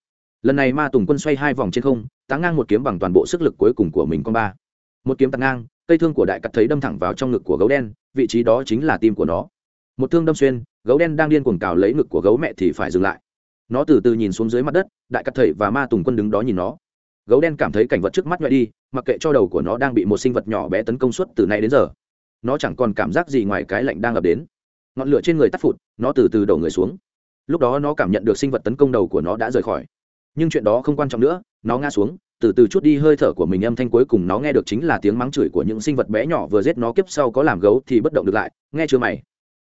lần này ma tùng quân xoay hai vòng trên không, táng ngang một kiếm bằng toàn bộ sức lực cuối cùng của mình con ba. Một kiếm táng ngang, cây thương của đại cắt thấy đâm thẳng vào trong ngực của gấu đen, vị trí đó chính là tim của nó. Một thương đâm xuyên, gấu đen đang điên cuồng cào lấy ngực của gấu mẹ thì phải dừng lại. Nó từ từ nhìn xuống dưới mặt đất, đại cắt thầy và ma tùng quân đứng đó nhìn nó. Gấu đen cảm thấy cảnh vật trước mắt nhoại đi, mặc kệ cho đầu của nó đang bị một sinh vật nhỏ bé tấn công suốt từ nay đến giờ. Nó chẳng còn cảm giác gì ngoài cái lạnh đang ập đến. Ngọn lửa trên người tắt phụt, nó từ từ đổ người xuống. Lúc đó nó cảm nhận được sinh vật tấn công đầu của nó đã rời khỏi nhưng chuyện đó không quan trọng nữa, nó ngã xuống, từ từ chút đi hơi thở của mình âm thanh cuối cùng nó nghe được chính là tiếng mắng chửi của những sinh vật bé nhỏ vừa giết nó kiếp sau có làm gấu thì bất động được lại, nghe chưa mày?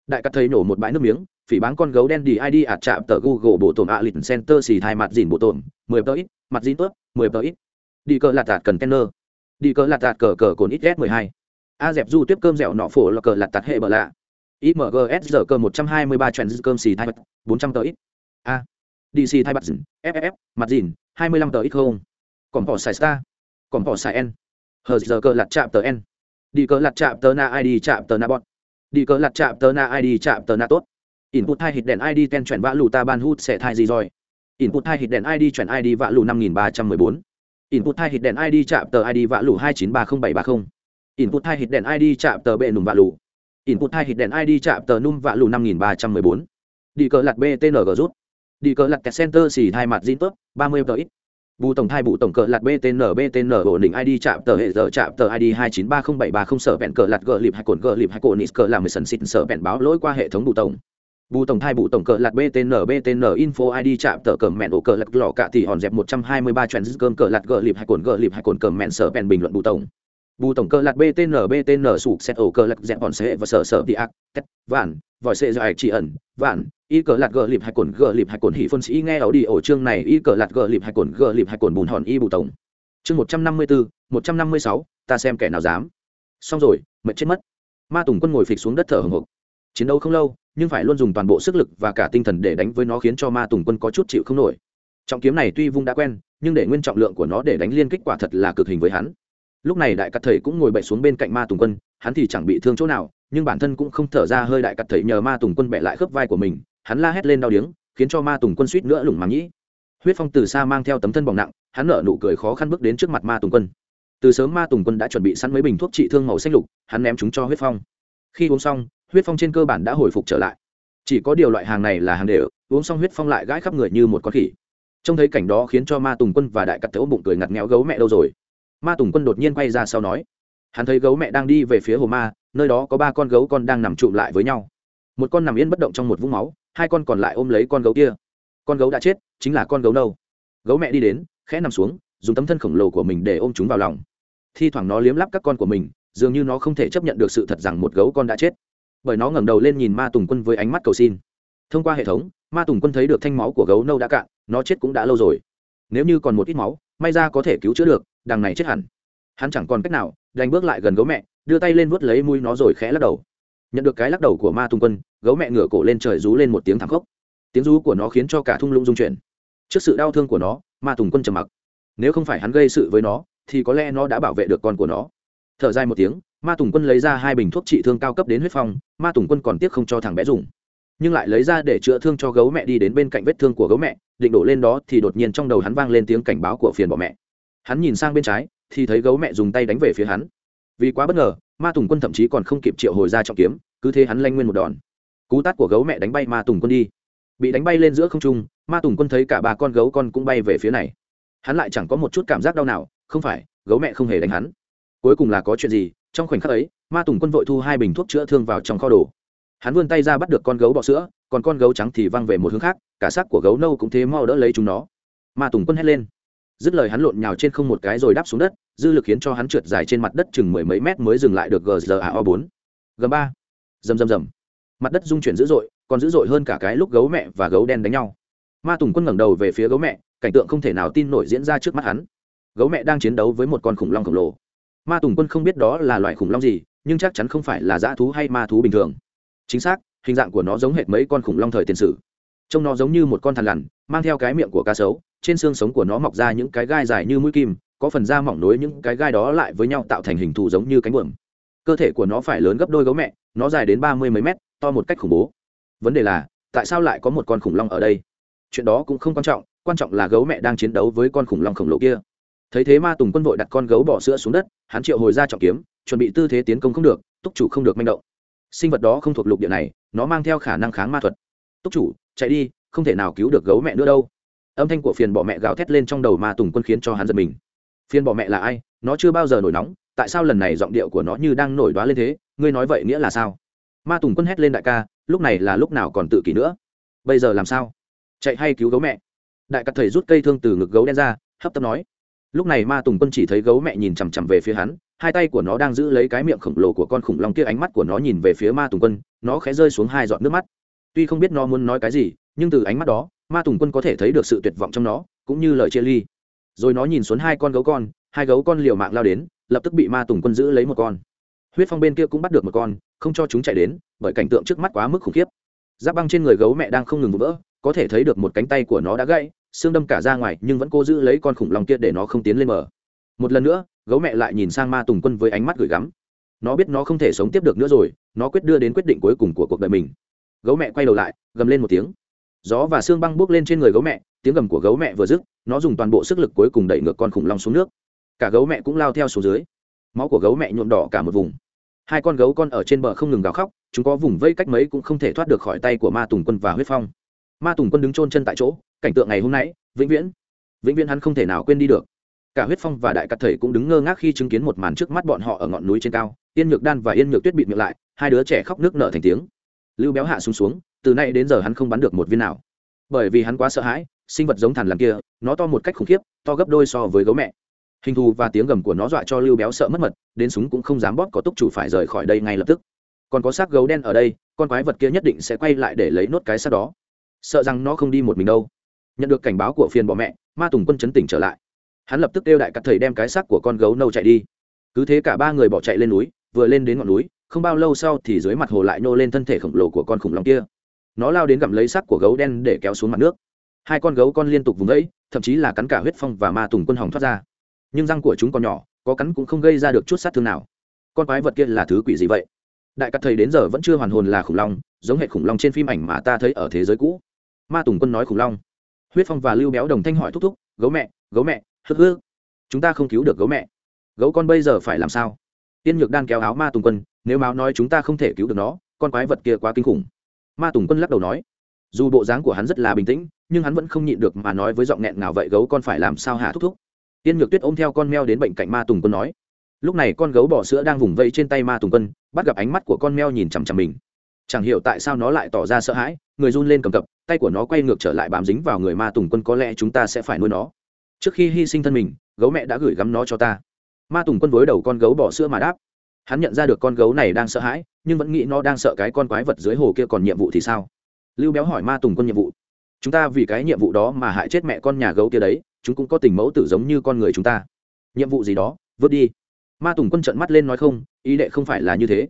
Đại cắt thấy nổ một bãi nước miếng, phỉ bán con gấu đen đi id ạt chạm tờ google bộ tổn ạ, lịch center xì thai mặt dìn bộ tổn, mười tờ ít, mặt dìn tớp mười tờ ít. Đi cờ lạt tạt cần tenner đi cờ lạt tạt cờ cờ cồn ít s mười hai. A dẹp du tiếp cơm dẻo nọ phổ là cờ lạt tạt hệ bờ lạ. Imgs giờ cơ một trăm hai mươi ba trend cơm xì thai bốn trăm tờ ít. A dc thai bạc dìn ff mặt dìn, hai mươi lăm tờ ít không. Còn bỏ xài star, còn bỏ xài n hờ giờ cờ lặt chạm tờ n đi cờ lặt chạm tờ na id chạm tờ na bọn đi cờ lặt chạm tờ na id chạm tờ na tốt. Input hai hít đèn id ten chuyển vã lù ta ban hút sẽ thai gì rồi? Input hai hít đèn id chuyển id vã lù năm nghìn ba trăm mười bốn. Input hai hít đèn id chạm tờ id vã lù hai chín ba không bảy ba không. Input hai hít đèn id chạm tờ bệ nùm vã lù. Input hai hít đèn id chạm tờ num vã lù năm nghìn ba trăm mười bốn. Đi cờ lặt btng rút đi cờ lặt kẹt center xì hai mặt zin tốt ba mươi tờ ít. Bù tổng thai bù tổng cờ lạt btn btn ổn định id chạm tờ hệ giờ, chạm tờ id hai chín ba không bảy ba không, sở bẹn cờ lạt gờ lịp hai cồn gờ lịp hai cồn nít cờ làm mười sần xịt, sở bẹn báo lỗi qua hệ thống bù tổng. Bù tổng thai bù tổng cờ lạt btn btn info id chạm tờ cờ mẹn ổ cờ lạt lò cạ thì hòn dẹp một trăm hai mươi ba trend cơm cờ lạt gờ lịp hai cồn gờ lịp hai cồn cờ mẹn, sở bẹn bình luận bù tổng bù tổng cơ lạc btn btn sụp xét ổ cơ lạc dẹp bọn xe và sở sở đi ác, tét, vạn, vòi sệ dài chỉ ẩn, vạn, y cờ lạc gờ lịp hai cồn gờ lịp hai cồn hỉ phân sĩ nghe ảo đi ổ chương này, y cờ lạc gờ lịp hai cồn gờ lịp hai cồn bùn hòn y bù tổng. Chương một trăm năm mươi bốn một trăm năm mươi sáu, ta xem kẻ nào dám. Xong rồi, mệt chết mất. Ma tùng quân ngồi phịch xuống đất thở hồng hộc. Chiến đấu không lâu, nhưng phải luôn dùng toàn bộ sức lực và cả tinh thần để đánh với nó khiến cho ma tùng quân có chút chịu không nổi. Trọng kiếm này tuy vung đã quen, nhưng để nguyên trọng lượng của nó để đánh liên kết quả thật là cực hình với hắn lúc này đại cắt thầy cũng ngồi bậy xuống bên cạnh ma tùng quân, hắn thì chẳng bị thương chỗ nào, nhưng bản thân cũng không thở ra hơi đại cắt thầy nhờ ma tùng quân bẻ lại khớp vai của mình, hắn la hét lên đau điếng, khiến cho ma tùng quân suýt nữa lủng màng nhĩ. Huyết phong từ xa mang theo tấm thân bỏng nặng, hắn nở nụ cười khó khăn bước đến trước mặt ma tùng quân. Từ sớm ma tùng quân đã chuẩn bị sẵn mấy bình thuốc trị thương màu xanh lục, hắn ném chúng cho huyết phong. Khi uống xong, huyết phong trên cơ bản đã hồi phục trở lại. Chỉ có điều loại hàng này là hàng đều, uống xong huyết phong lại gãi khắp người như một con khỉ. Trông thấy cảnh đó khiến cho ma tùng quân và đại cắt ôm bụng cười ngặt nghẽo gấu mẹ đâu rồi ma tùng quân đột nhiên quay ra sau nói, hắn thấy gấu mẹ đang đi về phía hồ ma, nơi đó có ba con gấu con đang nằm trụm lại với nhau. Một con nằm yên bất động trong một vũng máu, hai con còn lại ôm lấy con gấu kia. Con gấu đã chết, chính là con gấu nâu. Gấu mẹ đi đến, khẽ nằm xuống, dùng tấm thân khổng lồ của mình để ôm chúng vào lòng. Thi thoảng nó liếm lắp các con của mình, dường như nó không thể chấp nhận được sự thật rằng một gấu con đã chết. Bởi nó ngẩng đầu lên nhìn ma tùng quân với ánh mắt cầu xin. Thông qua hệ thống, ma tùng quân thấy được thanh máu của gấu nâu đã cạn, nó chết cũng đã lâu rồi. Nếu như còn một ít máu may ra có thể cứu chữa được, đằng này chết hẳn. Hắn chẳng còn cách nào, đành bước lại gần gấu mẹ, đưa tay lên vuốt lấy mũi nó rồi khẽ lắc đầu. Nhận được cái lắc đầu của ma tùng quân, gấu mẹ ngửa cổ lên trời rú lên một tiếng thảm khốc. Tiếng rú của nó khiến cho cả thung lũng dung chuyển. Trước sự đau thương của nó, ma tùng quân trầm mặc. Nếu không phải hắn gây sự với nó, thì có lẽ nó đã bảo vệ được con của nó. Thở dài một tiếng, ma tùng quân lấy ra hai bình thuốc trị thương cao cấp đến huyết phong, ma tùng quân còn tiếc không cho thằng bé dùng. Nhưng lại lấy ra để chữa thương cho gấu mẹ đi đến bên cạnh vết thương của gấu mẹ định đổ lên đó thì đột nhiên trong đầu hắn vang lên tiếng cảnh báo của phiền bỏ mẹ. Hắn nhìn sang bên trái, thì thấy gấu mẹ dùng tay đánh về phía hắn. Vì quá bất ngờ, ma tùng quân thậm chí còn không kịp triệu hồi ra trọng kiếm, cứ thế hắn lanh nguyên một đòn. Cú tát của gấu mẹ đánh bay ma tùng quân đi. Bị đánh bay lên giữa không trung, ma tùng quân thấy cả ba con gấu con cũng bay về phía này. Hắn lại chẳng có một chút cảm giác đau nào, không phải, gấu mẹ không hề đánh hắn. Cuối cùng là có chuyện gì, trong khoảnh khắc ấy, ma tùng quân vội thu hai bình thuốc chữa thương vào trong kho đồ hắn vươn tay ra bắt được con gấu bọ sữa, còn con gấu trắng thì văng về một hướng khác, cả xác của gấu nâu cũng thế mau đỡ lấy chúng nó. Ma tùng quân hét lên. Dứt lời hắn lộn nhào trên không một cái rồi đáp xuống đất, dư lực khiến cho hắn trượt dài trên mặt đất chừng mười mấy mét mới dừng lại được gzao bốn. G ba. Rầm rầm rầm. Mặt đất rung chuyển dữ dội, còn dữ dội hơn cả cái lúc gấu mẹ và gấu đen đánh nhau. Ma tùng quân ngẩng đầu về phía gấu mẹ, cảnh tượng không thể nào tin nổi diễn ra trước mắt hắn. Gấu mẹ đang chiến đấu với một con khủng long khổng lồ. Ma tùng quân không biết đó là loài khủng long gì, nhưng chắc chắn không phải là dã thú hay ma thú bình thường chính xác, hình dạng của nó giống hệt mấy con khủng long thời tiền sử. Trông nó giống như một con thằn lằn, mang theo cái miệng của cá sấu, trên xương sống của nó mọc ra những cái gai dài như mũi kim, có phần da mỏng nối những cái gai đó lại với nhau tạo thành hình thù giống như cánh buồm. Cơ thể của nó phải lớn gấp đôi gấu mẹ, nó dài đến ba mươi mấy mét, to một cách khủng bố. Vấn đề là, tại sao lại có một con khủng long ở đây? Chuyện đó cũng không quan trọng quan trọng là gấu mẹ đang chiến đấu với con khủng long khổng lồ kia. Thấy thế ma tùng quân vội đặt con gấu bỏ sữa xuống đất, hắn triệu hồi ra trọng kiếm, chuẩn bị tư thế tiến công không được, túc chủ không được manh động sinh vật đó không thuộc lục địa này, nó mang theo khả năng kháng ma thuật. Túc chủ, chạy đi, không thể nào cứu được gấu mẹ nữa đâu. Âm thanh của phiền bọ mẹ gào thét lên trong đầu ma tùng quân khiến cho hắn giật mình. Phiền bọ mẹ là ai? Nó chưa bao giờ nổi nóng, tại sao lần này giọng điệu của nó như đang nổi đoá lên thế? Ngươi nói vậy nghĩa là sao? Ma tùng quân hét lên đại ca, lúc này là lúc nào còn tự kỷ nữa? Bây giờ làm sao? Chạy hay cứu gấu mẹ? Đại cắt thầy rút cây thương từ ngực gấu đen ra, hấp tấp nói. Lúc này ma tùng quân chỉ thấy gấu mẹ nhìn chằm chằm về phía hắn hai tay của nó đang giữ lấy cái miệng khổng lồ của con khủng long kia, ánh mắt của nó nhìn về phía ma tùng quân, nó khẽ rơi xuống hai giọt nước mắt. Tuy không biết nó muốn nói cái gì, nhưng từ ánh mắt đó, ma tùng quân có thể thấy được sự tuyệt vọng trong nó, cũng như lời chia ly. Rồi nó nhìn xuống hai con gấu con, hai gấu con liều mạng lao đến, lập tức bị ma tùng quân giữ lấy một con. Huyết phong bên kia cũng bắt được một con, không cho chúng chạy đến, bởi cảnh tượng trước mắt quá mức khủng khiếp. Giáp băng trên người gấu mẹ đang không ngừng vỡ, có thể thấy được một cánh tay của nó đã gãy, xương đâm cả ra ngoài, nhưng vẫn cố giữ lấy con khủng long kia để nó không tiến lên mở một lần nữa gấu mẹ lại nhìn sang ma tùng quân với ánh mắt gửi gắm. Nó biết nó không thể sống tiếp được nữa rồi, nó quyết đưa đến quyết định cuối cùng của cuộc đời mình. Gấu mẹ quay đầu lại, gầm lên một tiếng. Gió và xương băng bước lên trên người gấu mẹ, tiếng gầm của gấu mẹ vừa dứt, nó dùng toàn bộ sức lực cuối cùng đẩy ngược con khủng long xuống nước. Cả gấu mẹ cũng lao theo xuống dưới. Máu của gấu mẹ nhuộm đỏ cả một vùng. Hai con gấu con ở trên bờ không ngừng gào khóc, chúng có vùng vây cách mấy cũng không thể thoát được khỏi tay của ma tùng quân và huyết phong. Ma tùng quân đứng chôn chân tại chỗ, cảnh tượng ngày hôm nay, vĩnh viễn. Vĩnh viễn hắn không thể nào quên đi được cả huyết phong và đại cắt thầy cũng đứng ngơ ngác khi chứng kiến một màn trước mắt bọn họ ở ngọn núi trên cao. Yên nhược đan và yên nhược tuyết bị miệng lại, hai đứa trẻ khóc nước nở thành tiếng. Lưu béo hạ xuống xuống, từ nay đến giờ hắn không bắn được một viên nào. Bởi vì hắn quá sợ hãi, sinh vật giống thằn lằn kia, nó to một cách khủng khiếp, to gấp đôi so với gấu mẹ. Hình thù và tiếng gầm của nó dọa cho lưu béo sợ mất mật, đến súng cũng không dám bóp có túc chủ phải rời khỏi đây ngay lập tức. Còn có xác gấu đen ở đây, con quái vật kia nhất định sẽ quay lại để lấy nốt cái xác đó. Sợ rằng nó không đi một mình đâu. Nhận được cảnh báo của phiền bọ mẹ, ma tùng quân chấn tỉnh trở lại hắn lập tức kêu đại cắt thầy đem cái xác của con gấu nâu chạy đi. Cứ thế cả ba người bỏ chạy lên núi, vừa lên đến ngọn núi, không bao lâu sau thì dưới mặt hồ lại nô lên thân thể khổng lồ của con khủng long kia. Nó lao đến gặm lấy xác của gấu đen để kéo xuống mặt nước. Hai con gấu con liên tục vùng ấy thậm chí là cắn cả huyết phong và ma tùng quân hỏng thoát ra. Nhưng răng của chúng còn nhỏ, có cắn cũng không gây ra được chút sát thương nào. Con quái vật kia là thứ quỷ gì vậy? Đại cắt thầy đến giờ vẫn chưa hoàn hồn là khủng long, giống hệ khủng long trên phim ảnh mà ta thấy ở thế giới cũ. Ma tùng quân nói khủng long. Huyết phong và lưu béo đồng thanh hỏi thúc thúc, gấu mẹ gấu mẹ hức hức. Chúng ta không cứu được gấu mẹ. Gấu con bây giờ phải làm sao? Tiên nhược đan kéo áo ma tùng quân, nếu máu nói chúng ta không thể cứu được nó, con quái vật kia quá kinh khủng. Ma tùng quân lắc đầu nói, dù bộ dáng của hắn rất là bình tĩnh, nhưng hắn vẫn không nhịn được mà nói với giọng nghẹn ngào, vậy gấu con phải làm sao hả thúc thúc? Tiên nhược tuyết ôm theo con meo đến bệnh cạnh ma tùng quân nói, lúc này con gấu bỏ sữa đang vùng vây trên tay ma tùng quân, bắt gặp ánh mắt của con meo nhìn chằm chằm mình. Chẳng hiểu tại sao nó lại tỏ ra sợ hãi, người run lên cầm cập, tay của nó quay ngược trở lại bám dính vào người ma tùng quân, có lẽ chúng ta sẽ phải nuôi nó trước khi hy sinh thân mình, gấu mẹ đã gửi gắm nó cho ta. Ma tùng quân với đầu con gấu bỏ sữa mà đáp. Hắn nhận ra được con gấu này đang sợ hãi, nhưng vẫn nghĩ nó đang sợ cái con quái vật dưới hồ kia còn nhiệm vụ thì sao? Lưu béo hỏi ma tùng quân nhiệm vụ. Chúng ta vì cái nhiệm vụ đó mà hại chết mẹ con nhà gấu kia đấy, chúng cũng có tình mẫu tử giống như con người chúng ta. Nhiệm vụ gì đó vớt đi. Ma tùng quân trợn mắt lên nói không, ý đệ không phải là như thế.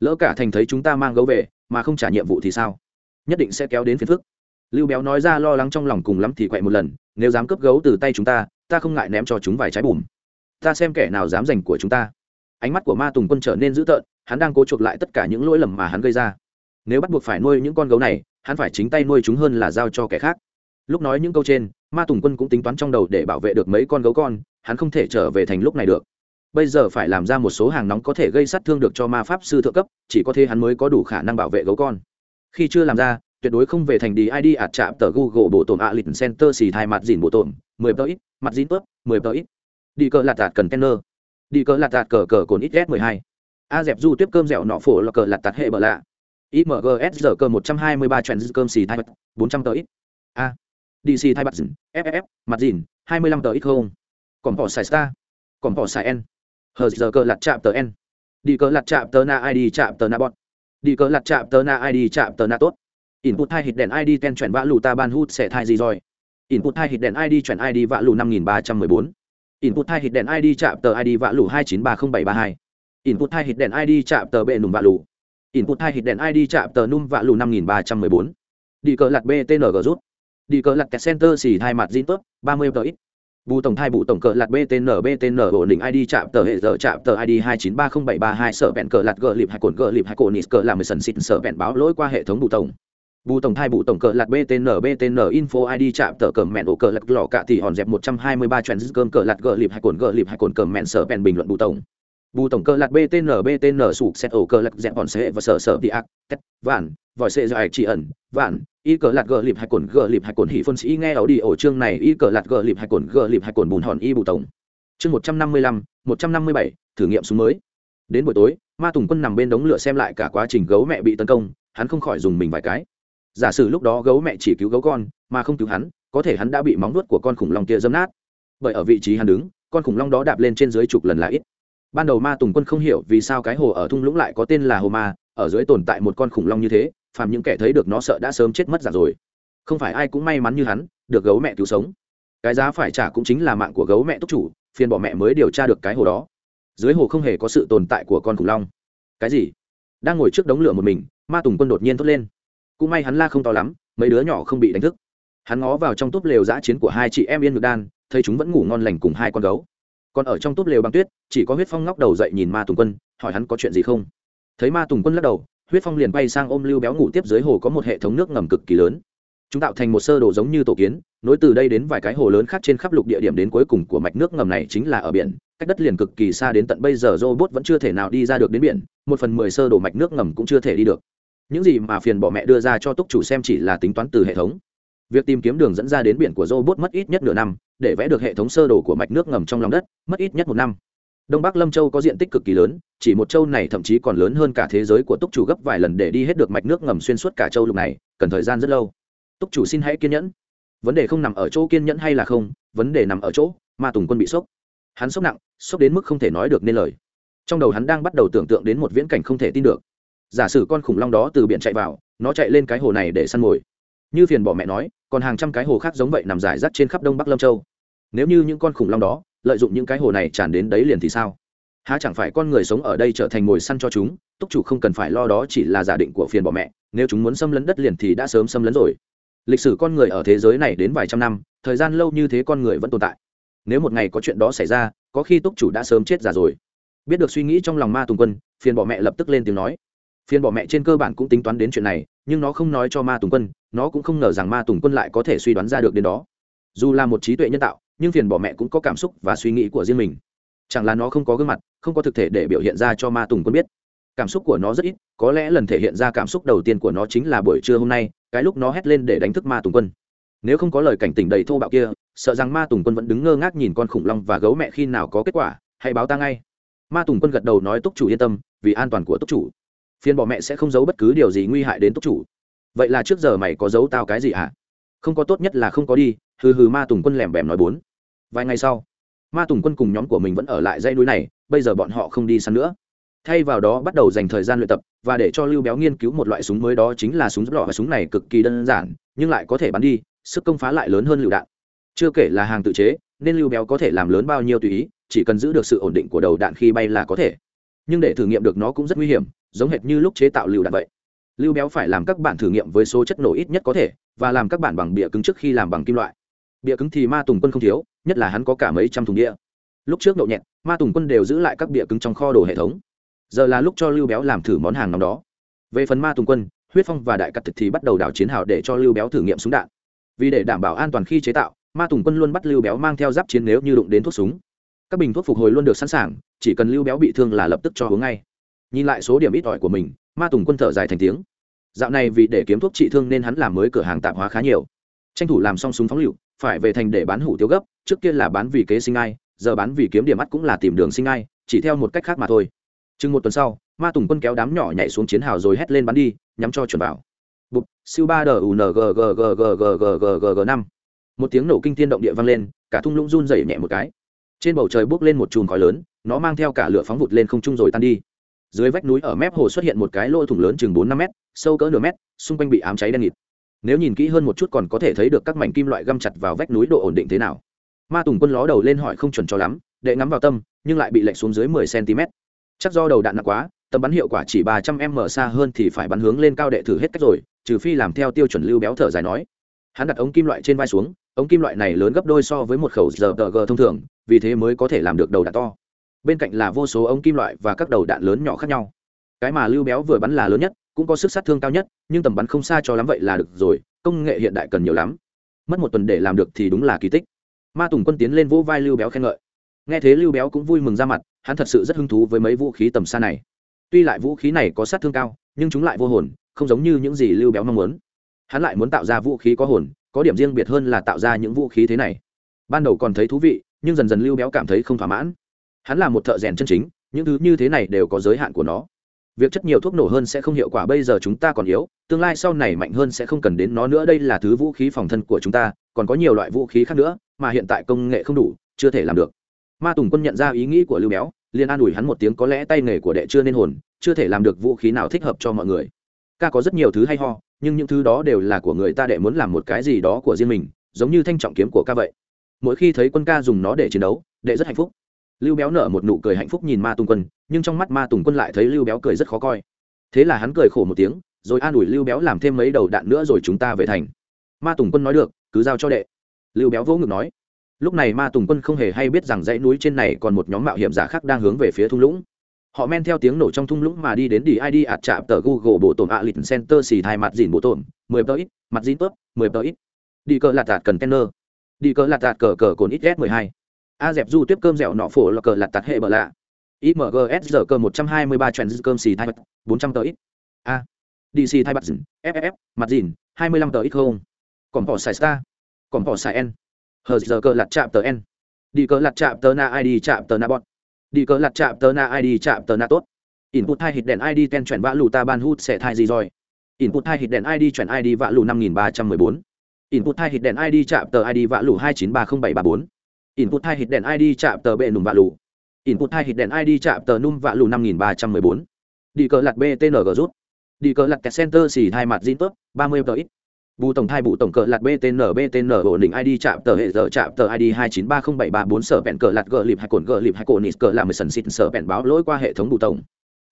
Lỡ cả thành thấy chúng ta mang gấu về, mà không trả nhiệm vụ thì sao? Nhất định sẽ kéo đến phiền phức lưu béo nói ra lo lắng trong lòng cùng lắm thì quậy một lần, nếu dám cướp gấu từ tay chúng ta ta không ngại ném cho chúng vài trái bùm. Ta xem kẻ nào dám giành của chúng ta. Ánh mắt của ma tùng quân trở nên dữ tợn, hắn đang cố chuộc lại tất cả những lỗi lầm mà hắn gây ra. Nếu bắt buộc phải nuôi những con gấu này, hắn phải chính tay nuôi chúng hơn là giao cho kẻ khác. Lúc nói những câu trên, ma tùng quân cũng tính toán trong đầu để bảo vệ được mấy con gấu con, hắn không thể trở về thành lúc này được. Bây giờ phải làm ra một số hàng nóng có thể gây sát thương được cho ma pháp sư thượng cấp, chỉ có thế hắn mới có đủ khả năng bảo vệ gấu con. Khi chưa làm ra tuyệt đối không về thành đi id ạt chạm tờ google bộ tổn ạ lịch center xì thai mặt dìn bộ tổn, mười tờ ít, mặt dìn tớp mười tờ ít. Đi cờ lạt tạt cần đi cờ lạt tạt cờ cờ cồn ít s mười hai. A dẹp du tiếp cơm dẻo nọ phổ là cờ lạt tạt hệ bờ lạ. Imgs giờ cơ một trăm hai mươi ba cơm xì thai mặt, bốn trăm tờ ít. A. Dc thai mặt dìn ff mặt dìn, hai mươi lăm tờ ít không. Còn bỏ xài star. Còn bỏ xài n. Hờ giờ cơ lạt chạm tờ n. Đi cờ lạt chạm tờ na id chạm tờ na bọn đi cờ lạt chạm tờ na id chạm tờ na tốt input hai hit đèn id ten chuyển vã lù ta ban hút sẽ thai gì rồi? Input hai hit đèn id chuyển id vã lù năm nghìn ba trăm mười bốn. Input hai hit đèn id chạm tờ id vã lù hai chín ba không bảy ba hai. Input hai hit đèn id chạm tờ bệ nùng vạ lù. Input hai hit đèn id chạm tờ num vạ lù năm nghìn ba trăm mười bốn. Đi cờ lạt btng rút. Đi cờ lạt center xì hai mặt zin tốt ba mươi tờ ít. Bù tổng thai bù tổng cờ lạt btn btn ổn định id chạm tờ hệ giờ chạm tờ id hai chín ba không bảy ba hai, sở vẹn cờ lạt gờ lịp hai cồn gờ lịp hai cồn nít cờ làm mười sần xịt, sở vẹn báo lỗi qua hệ thống bù tổng bù tổng thai bù tổng cờ lạt btn btn info id chạm tờ cờ mẹn ổ cờ lạt lò cạ thì hòn dẹp một trăm hai mươi ba trend cơm cờ lạt gờ lịp hay cồn gờ lịp hay cồn cờ mẹn sở bèn bình luận bù tổng. Bù tổng cờ lạt btn btn sụp xét ổ cờ lạt dẹp hòn xe và sở sở đi ác, tét, vạn, vòi xe dài chỉ ẩn, vạn, y cờ lạt gờ lịp hay cồn gờ lịp hay cồn hỉ phân sĩ nghe ấu đi ổ chương này, y cờ lạt gờ lịp hay cồn gờ lịp hay cồn bùn hòn y bù tổng. Chương một trăm năm mươi lăm, một trăm năm mươi bảy, thử nghiệm súng mới. Đến buổi tối, ma tùng quân nằm bên đống lửa xem lại cả quá trình gấu mẹ bị tấn công, hắn không khỏi dùng mình vài cái giả sử lúc đó gấu mẹ chỉ cứu gấu con, mà không cứu hắn, có thể hắn đã bị móng nuốt của con khủng long kia dâm nát. Bởi ở vị trí hắn đứng, con khủng long đó đạp lên trên dưới chục lần là ít. Ban đầu ma tùng quân không hiểu vì sao cái hồ ở thung lũng lại có tên là hồ ma, ở dưới tồn tại một con khủng long như thế, phàm những kẻ thấy được nó sợ đã sớm chết mất giả rồi. Không phải ai cũng may mắn như hắn, được gấu mẹ cứu sống. Cái giá phải trả cũng chính là mạng của gấu mẹ túc chủ phiên bỏ mẹ mới điều tra được cái hồ đó. Dưới hồ không hề có sự tồn tại của con khủng long. Cái gì? Đang ngồi trước đống lửa một mình, ma tùng quân đột nhiên thốt lên cũng may hắn la không to lắm, mấy đứa nhỏ không bị đánh thức. Hắn ngó vào trong túp lều giã chiến của hai chị em yên ngược đan, thấy chúng vẫn ngủ ngon lành cùng hai con gấu. Còn ở trong túp lều băng tuyết, chỉ có huyết phong ngóc đầu dậy nhìn ma tùng quân, hỏi hắn có chuyện gì không. Thấy ma tùng quân lắc đầu, huyết phong liền bay sang ôm lưu béo ngủ tiếp dưới hồ có một hệ thống nước ngầm cực kỳ lớn. Chúng tạo thành một sơ đồ giống như tổ kiến, nối từ đây đến vài cái hồ lớn khác trên khắp lục địa điểm đến cuối cùng của mạch nước ngầm này chính là ở biển, cách đất liền cực kỳ xa đến tận bây giờ robot vẫn chưa thể nào đi ra được đến biển, một phần mười sơ đồ mạch nước ngầm cũng chưa thể đi được những gì mà phiền bỏ mẹ đưa ra cho túc chủ xem chỉ là tính toán từ hệ thống. Việc tìm kiếm đường dẫn ra đến biển của robot mất ít nhất nửa năm, để vẽ được hệ thống sơ đồ của mạch nước ngầm trong lòng đất, mất ít nhất một năm. Đông bắc lâm châu có diện tích cực kỳ lớn, chỉ một châu này thậm chí còn lớn hơn cả thế giới của túc chủ gấp vài lần để đi hết được mạch nước ngầm xuyên suốt cả châu lục này, cần thời gian rất lâu. Túc chủ xin hãy kiên nhẫn. Vấn đề không nằm ở chỗ kiên nhẫn hay là không, vấn đề nằm ở chỗ ma tùng quân bị sốc. Hắn sốc nặng, sốc đến mức không thể nói được nên lời. Trong đầu hắn đang bắt đầu tưởng tượng đến một viễn cảnh không thể tin được giả sử con khủng long đó từ biển chạy vào, nó chạy lên cái hồ này để săn mồi. Như phiền bỏ mẹ nói, còn hàng trăm cái hồ khác giống vậy nằm rải rác trên khắp đông bắc lâm châu. Nếu như những con khủng long đó lợi dụng những cái hồ này tràn đến đấy liền thì sao? Há chẳng phải con người sống ở đây trở thành mồi săn cho chúng, túc chủ không cần phải lo đó chỉ là giả định của phiền bỏ mẹ, nếu chúng muốn xâm lấn đất liền thì đã sớm xâm lấn rồi. Lịch sử con người ở thế giới này đến vài trăm năm, thời gian lâu như thế con người vẫn tồn tại. Nếu một ngày có chuyện đó xảy ra, có khi túc chủ đã sớm chết già rồi. Biết được suy nghĩ trong lòng ma tùng quân, phiền bỏ mẹ lập tức lên tiếng nói phiền bỏ mẹ trên cơ bản cũng tính toán đến chuyện này, nhưng nó không nói cho ma tùng quân, nó cũng không ngờ rằng ma tùng quân lại có thể suy đoán ra được đến đó. Dù là một trí tuệ nhân tạo, nhưng phiền bỏ mẹ cũng có cảm xúc và suy nghĩ của riêng mình. Chẳng là nó không có gương mặt, không có thực thể để biểu hiện ra cho ma tùng quân biết. Cảm xúc của nó rất ít, có lẽ lần thể hiện ra cảm xúc đầu tiên của nó chính là buổi trưa hôm nay, cái lúc nó hét lên để đánh thức ma tùng quân. Nếu không có lời cảnh tỉnh đầy thô bạo kia, sợ rằng ma tùng quân vẫn đứng ngơ ngác nhìn con khủng long và gấu mẹ khi nào có kết quả, hãy báo ta ngay. Ma tùng quân gật đầu nói, túc chủ yên tâm, vì an toàn của túc chủ phiền bỏ mẹ sẽ không giấu bất cứ điều gì nguy hại đến túc chủ. Vậy là trước giờ mày có giấu tao cái gì hả không có tốt nhất là không có đi, hừ hừ ma tùng quân lẻm bẻm nói bốn. Vài ngày sau, ma tùng quân cùng nhóm của mình vẫn ở lại dãy núi này, bây giờ bọn họ không đi săn nữa. Thay vào đó bắt đầu dành thời gian luyện tập, và để cho lưu béo nghiên cứu một loại súng mới đó chính là súng dấp lọ, và súng này cực kỳ đơn giản, nhưng lại có thể bắn đi, sức công phá lại lớn hơn lựu đạn. Chưa kể là hàng tự chế, nên lưu béo có thể làm lớn bao nhiêu tùy ý, chỉ cần giữ được sự ổn định của đầu đạn khi bay là có thể. Nhưng để thử nghiệm được nó cũng rất nguy hiểm giống hệt như lúc chế tạo lựu đạn vậy. Lưu béo phải làm các bản thử nghiệm với số chất nổ ít nhất có thể và làm các bản bằng bịa cứng trước khi làm bằng kim loại. Bịa cứng thì ma tùng quân không thiếu nhất là hắn có cả mấy trăm thùng đĩa lúc trước độ nhẹ, ma tùng quân đều giữ lại các bịa cứng trong kho đồ hệ thống. Giờ là lúc cho lưu béo làm thử món hàng nóng đó. Về phần ma tùng quân huyết phong và đại cắt thực thì bắt đầu đảo chiến hào để cho lưu béo thử nghiệm súng đạn. Vì để đảm bảo an toàn khi chế tạo ma tùng quân luôn bắt lưu béo mang theo giáp chiến nếu như đụng đến thuốc súng. Các bình thuốc phục hồi luôn được sẵn sàng chỉ cần lưu béo bị thương là lập tức cho uống ngay nhìn lại số điểm ít ỏi của mình, ma tùng quân thở dài thành tiếng. Dạo này vì để kiếm thuốc trị thương nên hắn làm mới cửa hàng tạp hóa khá nhiều. Tranh thủ làm xong súng phóng lựu, phải về thành để bán hủ tiêu gấp, trước kia là bán vì kế sinh ai, giờ bán vì kiếm điểm mắt cũng là tìm đường sinh ai, chỉ theo một cách khác mà thôi. Chừng một tuần sau, ma tùng quân kéo đám nhỏ nhảy xuống chiến hào rồi hét lên bắn đi, nhắm cho chuẩn vào bụp, siêu ba đờ u n g g g g g g g g năm. Một tiếng nổ kinh thiên động địa vang lên, cả thung lũng run rẩy nhẹ một cái. Trên bầu trời bước lên một chùm khói lớn, nó mang theo cả lửa phóng vụt lên không trung rồi tan đi dưới vách núi ở mép hồ xuất hiện một cái lỗ thủng lớn chừng bốn năm mét, sâu cỡ nửa mét, xung quanh bị ám cháy đen nghịt. Nếu nhìn kỹ hơn một chút còn có thể thấy được các mảnh kim loại găm chặt vào vách núi độ ổn định thế nào. Ma tùng quân ló đầu lên hỏi không chuẩn cho lắm, đệ ngắm vào tâm, nhưng lại bị lệch xuống dưới mười cm chắc do đầu đạn nặng quá, tầm bắn hiệu quả chỉ ba trăm m xa hơn thì phải bắn hướng lên cao đệ thử hết cách rồi, trừ phi làm theo tiêu chuẩn lưu béo thở dài nói. Hắn đặt ống kim loại trên vai xuống, ống kim loại này lớn gấp đôi so với một khẩu giờ tờ g thông thường, vì thế mới có thể làm được đầu đạn to bên cạnh là vô số ống kim loại và các đầu đạn lớn nhỏ khác nhau. Cái mà lưu béo vừa bắn là lớn nhất, cũng có sức sát thương cao nhất, nhưng tầm bắn không xa cho lắm vậy là được rồi, công nghệ hiện đại cần nhiều lắm. Mất một tuần để làm được thì đúng là kỳ tích. Ma tùng quân tiến lên vỗ vai lưu béo khen ngợi. Nghe thế lưu béo cũng vui mừng ra mặt, hắn thật sự rất hứng thú với mấy vũ khí tầm xa này. Tuy lại vũ khí này có sát thương cao, nhưng chúng lại vô hồn, không giống như những gì lưu béo mong muốn. Hắn lại muốn tạo ra vũ khí có hồn, có điểm riêng biệt hơn là tạo ra những vũ khí thế này. Ban đầu còn thấy thú vị, nhưng dần dần lưu béo cảm thấy không thỏa mãn hắn là một thợ rèn chân chính, những thứ như thế này đều có giới hạn của nó. Việc chất nhiều thuốc nổ hơn sẽ không hiệu quả, bây giờ chúng ta còn yếu, tương lai sau này mạnh hơn sẽ không cần đến nó nữa, đây là thứ vũ khí phòng thân của chúng ta, còn có nhiều loại vũ khí khác nữa, mà hiện tại công nghệ không đủ, chưa thể làm được. Ma tùng quân nhận ra ý nghĩ của lưu béo, liền an ủi hắn một tiếng, có lẽ tay nghề của đệ chưa nên hồn, chưa thể làm được vũ khí nào thích hợp cho mọi người. Ca có rất nhiều thứ hay ho, nhưng những thứ đó đều là của người ta, đệ muốn làm một cái gì đó của riêng mình, giống như thanh trọng kiếm của ca vậy. Mỗi khi thấy quân ca dùng nó để chiến đấu, đệ rất hạnh phúc lưu béo nở một nụ cười hạnh phúc nhìn ma tùng quân, nhưng trong mắt ma tùng quân lại thấy lưu béo cười rất khó coi. Thế là hắn cười khổ một tiếng, rồi an ủi lưu béo làm thêm mấy đầu đạn nữa rồi chúng ta về thành. Ma tùng quân nói được, cứ giao cho đệ. Lưu béo vỗ ngực nói. Lúc này ma tùng quân không hề hay biết rằng dãy núi trên này còn một nhóm mạo hiểm giả khác đang hướng về phía thung lũng. Họ men theo tiếng nổ trong thung lũng mà đi đến đi id ạt chạm tờ google bộ tổn ạ lịch center xì thai mặt dìn bộ tổn, mười tờ ít, mặt dìn tớp, mười tờ ít. Đi cờ lạt tạt cần tenner đi cờ lạt tạt cờ cờ cồn ít s mười hai a dẹp du tiếp cơm dẻo nọ phổ là cờ lạt tạt hệ bờ lạ. Imgs giờ cơ một trăm hai mươi ba trèn cơm xì thai bật bốn trăm tờ ít. A. Dc thai bật dìn ff mặt dìn, hai mươi lăm tờ ít không. Còn bỏ xài star. Còn bỏ xài n. Hờ giờ cơ lạt chạm tờ n. Đi cờ lạt chạm tờ na id chạm tờ na bọt đi cờ lạt chạm tờ na id chạm tờ na tốt. Input hai hit đèn id ten chuyển vã lù ta ban hút sẽ thai gì rồi? Input hai hit đèn id chuyển id vã lù năm nghìn ba trăm mười bốn. Input hai hit đèn id chạm tờ id vã lù hai chín ba không bảy ba bốn input hai hit đèn id chạm tờ bệ nùm vạ lù. Input hai hit đèn id chạm tờ num vạ lù năm nghìn ba trăm mười bốn. Đi cờ lạt btng rút. Đi cờ lạt center xỉ hai mặt zin tốt ba mươi tờ ít. Bù tổng thai bù tổng cờ lạt btn btn ổn định id chạm tờ hệ giờ chạm tờ id hai chín ba không bảy ba bốn sở bẹn cờ lạt gờ lịp hai cồn gờ lịp hai cồn nít cờ là mười sần xịt sở bẹn báo lỗi qua hệ thống bù tổng.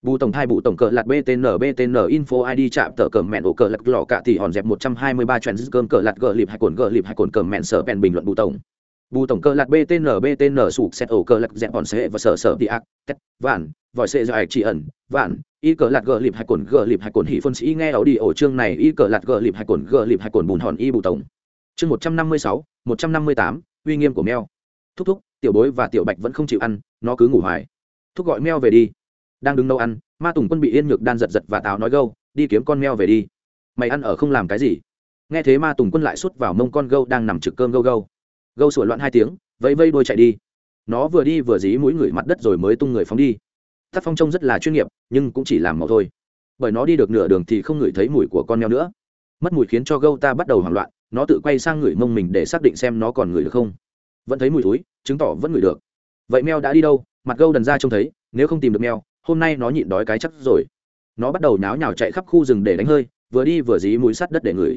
Bù tổng thai bù tổng cờ lạt btn btn info id chạm tờ cờ mẹn ổ cờ lạt lò cả tỷ hòn dẹp một trăm hai mươi ba trend cơm cờ lạt gờ lịp hai cồn gờ lịp hai cồn cờ mẹn sở bẹn bình luận bù tổng bù tổng cơ lạt btn btn sụp xét ổ cơ lạc dẹp bọn sệ và sở sở đi ác, tét, vạn, vòi xe dài chỉ ẩn, vạn, y cờ lạt gờ lịp hai cồn, gờ lịp hai cồn hỉ phân sĩ nghe ảo đi ổ chương này, y cờ lạt gờ lịp hai cồn, gờ lịp hai cồn bùn hòn y bù tổng. Chương một trăm năm mươi sáu, một trăm năm mươi tám, uy nghiêm của mèo. Thúc thúc, tiểu bối và tiểu bạch vẫn không chịu ăn, nó cứ ngủ hoài. Thúc gọi mèo về đi. Đang đứng nấu ăn, ma tùng quân bị yên nhược đan giật giật và táo nói gâu, đi kiếm con mèo về đi. Mày ăn ở không làm cái gì. Nghe thế ma tùng quân lại sút vào mông con gâu đang nằm trực cơm gâu gâu gâu sủa loạn hai tiếng, vẫy vây đôi chạy đi. Nó vừa đi vừa dí mũi ngửi mặt đất rồi mới tung người phóng đi. Tác phong trông rất là chuyên nghiệp, nhưng cũng chỉ làm màu thôi. Bởi nó đi được nửa đường thì không ngửi thấy mùi của con mèo nữa. Mất mùi khiến cho gâu ta bắt đầu hoảng loạn, nó tự quay sang ngửi mông mình để xác định xem nó còn ngửi được không. Vẫn thấy mùi túi chứng tỏ vẫn ngửi được. Vậy mèo đã đi đâu? Mặt gâu đần ra trông thấy, nếu không tìm được mèo, hôm nay nó nhịn đói cái chắc rồi. Nó bắt đầu náo nhào chạy khắp khu rừng để đánh hơi, vừa đi vừa dí mũi sắt đất để ngửi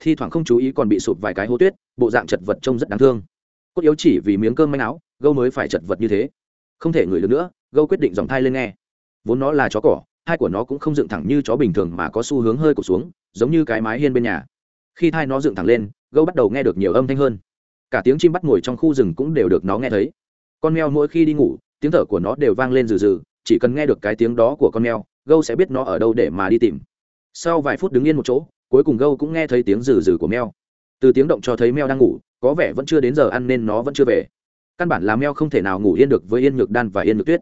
thi thoảng không chú ý còn bị sụp vài cái hố tuyết, bộ dạng chật vật trông rất đáng thương. Cốt yếu chỉ vì miếng cơm manh áo, gâu mới phải chật vật như thế. Không thể ngửi được nữa, gâu quyết định dòng thai lên nghe. Vốn nó là chó cỏ, thai của nó cũng không dựng thẳng như chó bình thường mà có xu hướng hơi cụt xuống, giống như cái mái hiên bên nhà. Khi thai nó dựng thẳng lên, gâu bắt đầu nghe được nhiều âm thanh hơn. Cả tiếng chim bắt ngồi trong khu rừng cũng đều được nó nghe thấy. Con mèo mỗi khi đi ngủ, tiếng thở của nó đều vang lên rừ rừ, chỉ cần nghe được cái tiếng đó của con mèo, gâu sẽ biết nó ở đâu để mà đi tìm. Sau vài phút đứng yên một chỗ cuối cùng gâu cũng nghe thấy tiếng rừ rừ của mèo từ tiếng động cho thấy mèo đang ngủ, có vẻ vẫn chưa đến giờ ăn nên nó vẫn chưa về. Căn bản là mèo không thể nào ngủ yên được với yên nhược đan và yên nhược tuyết.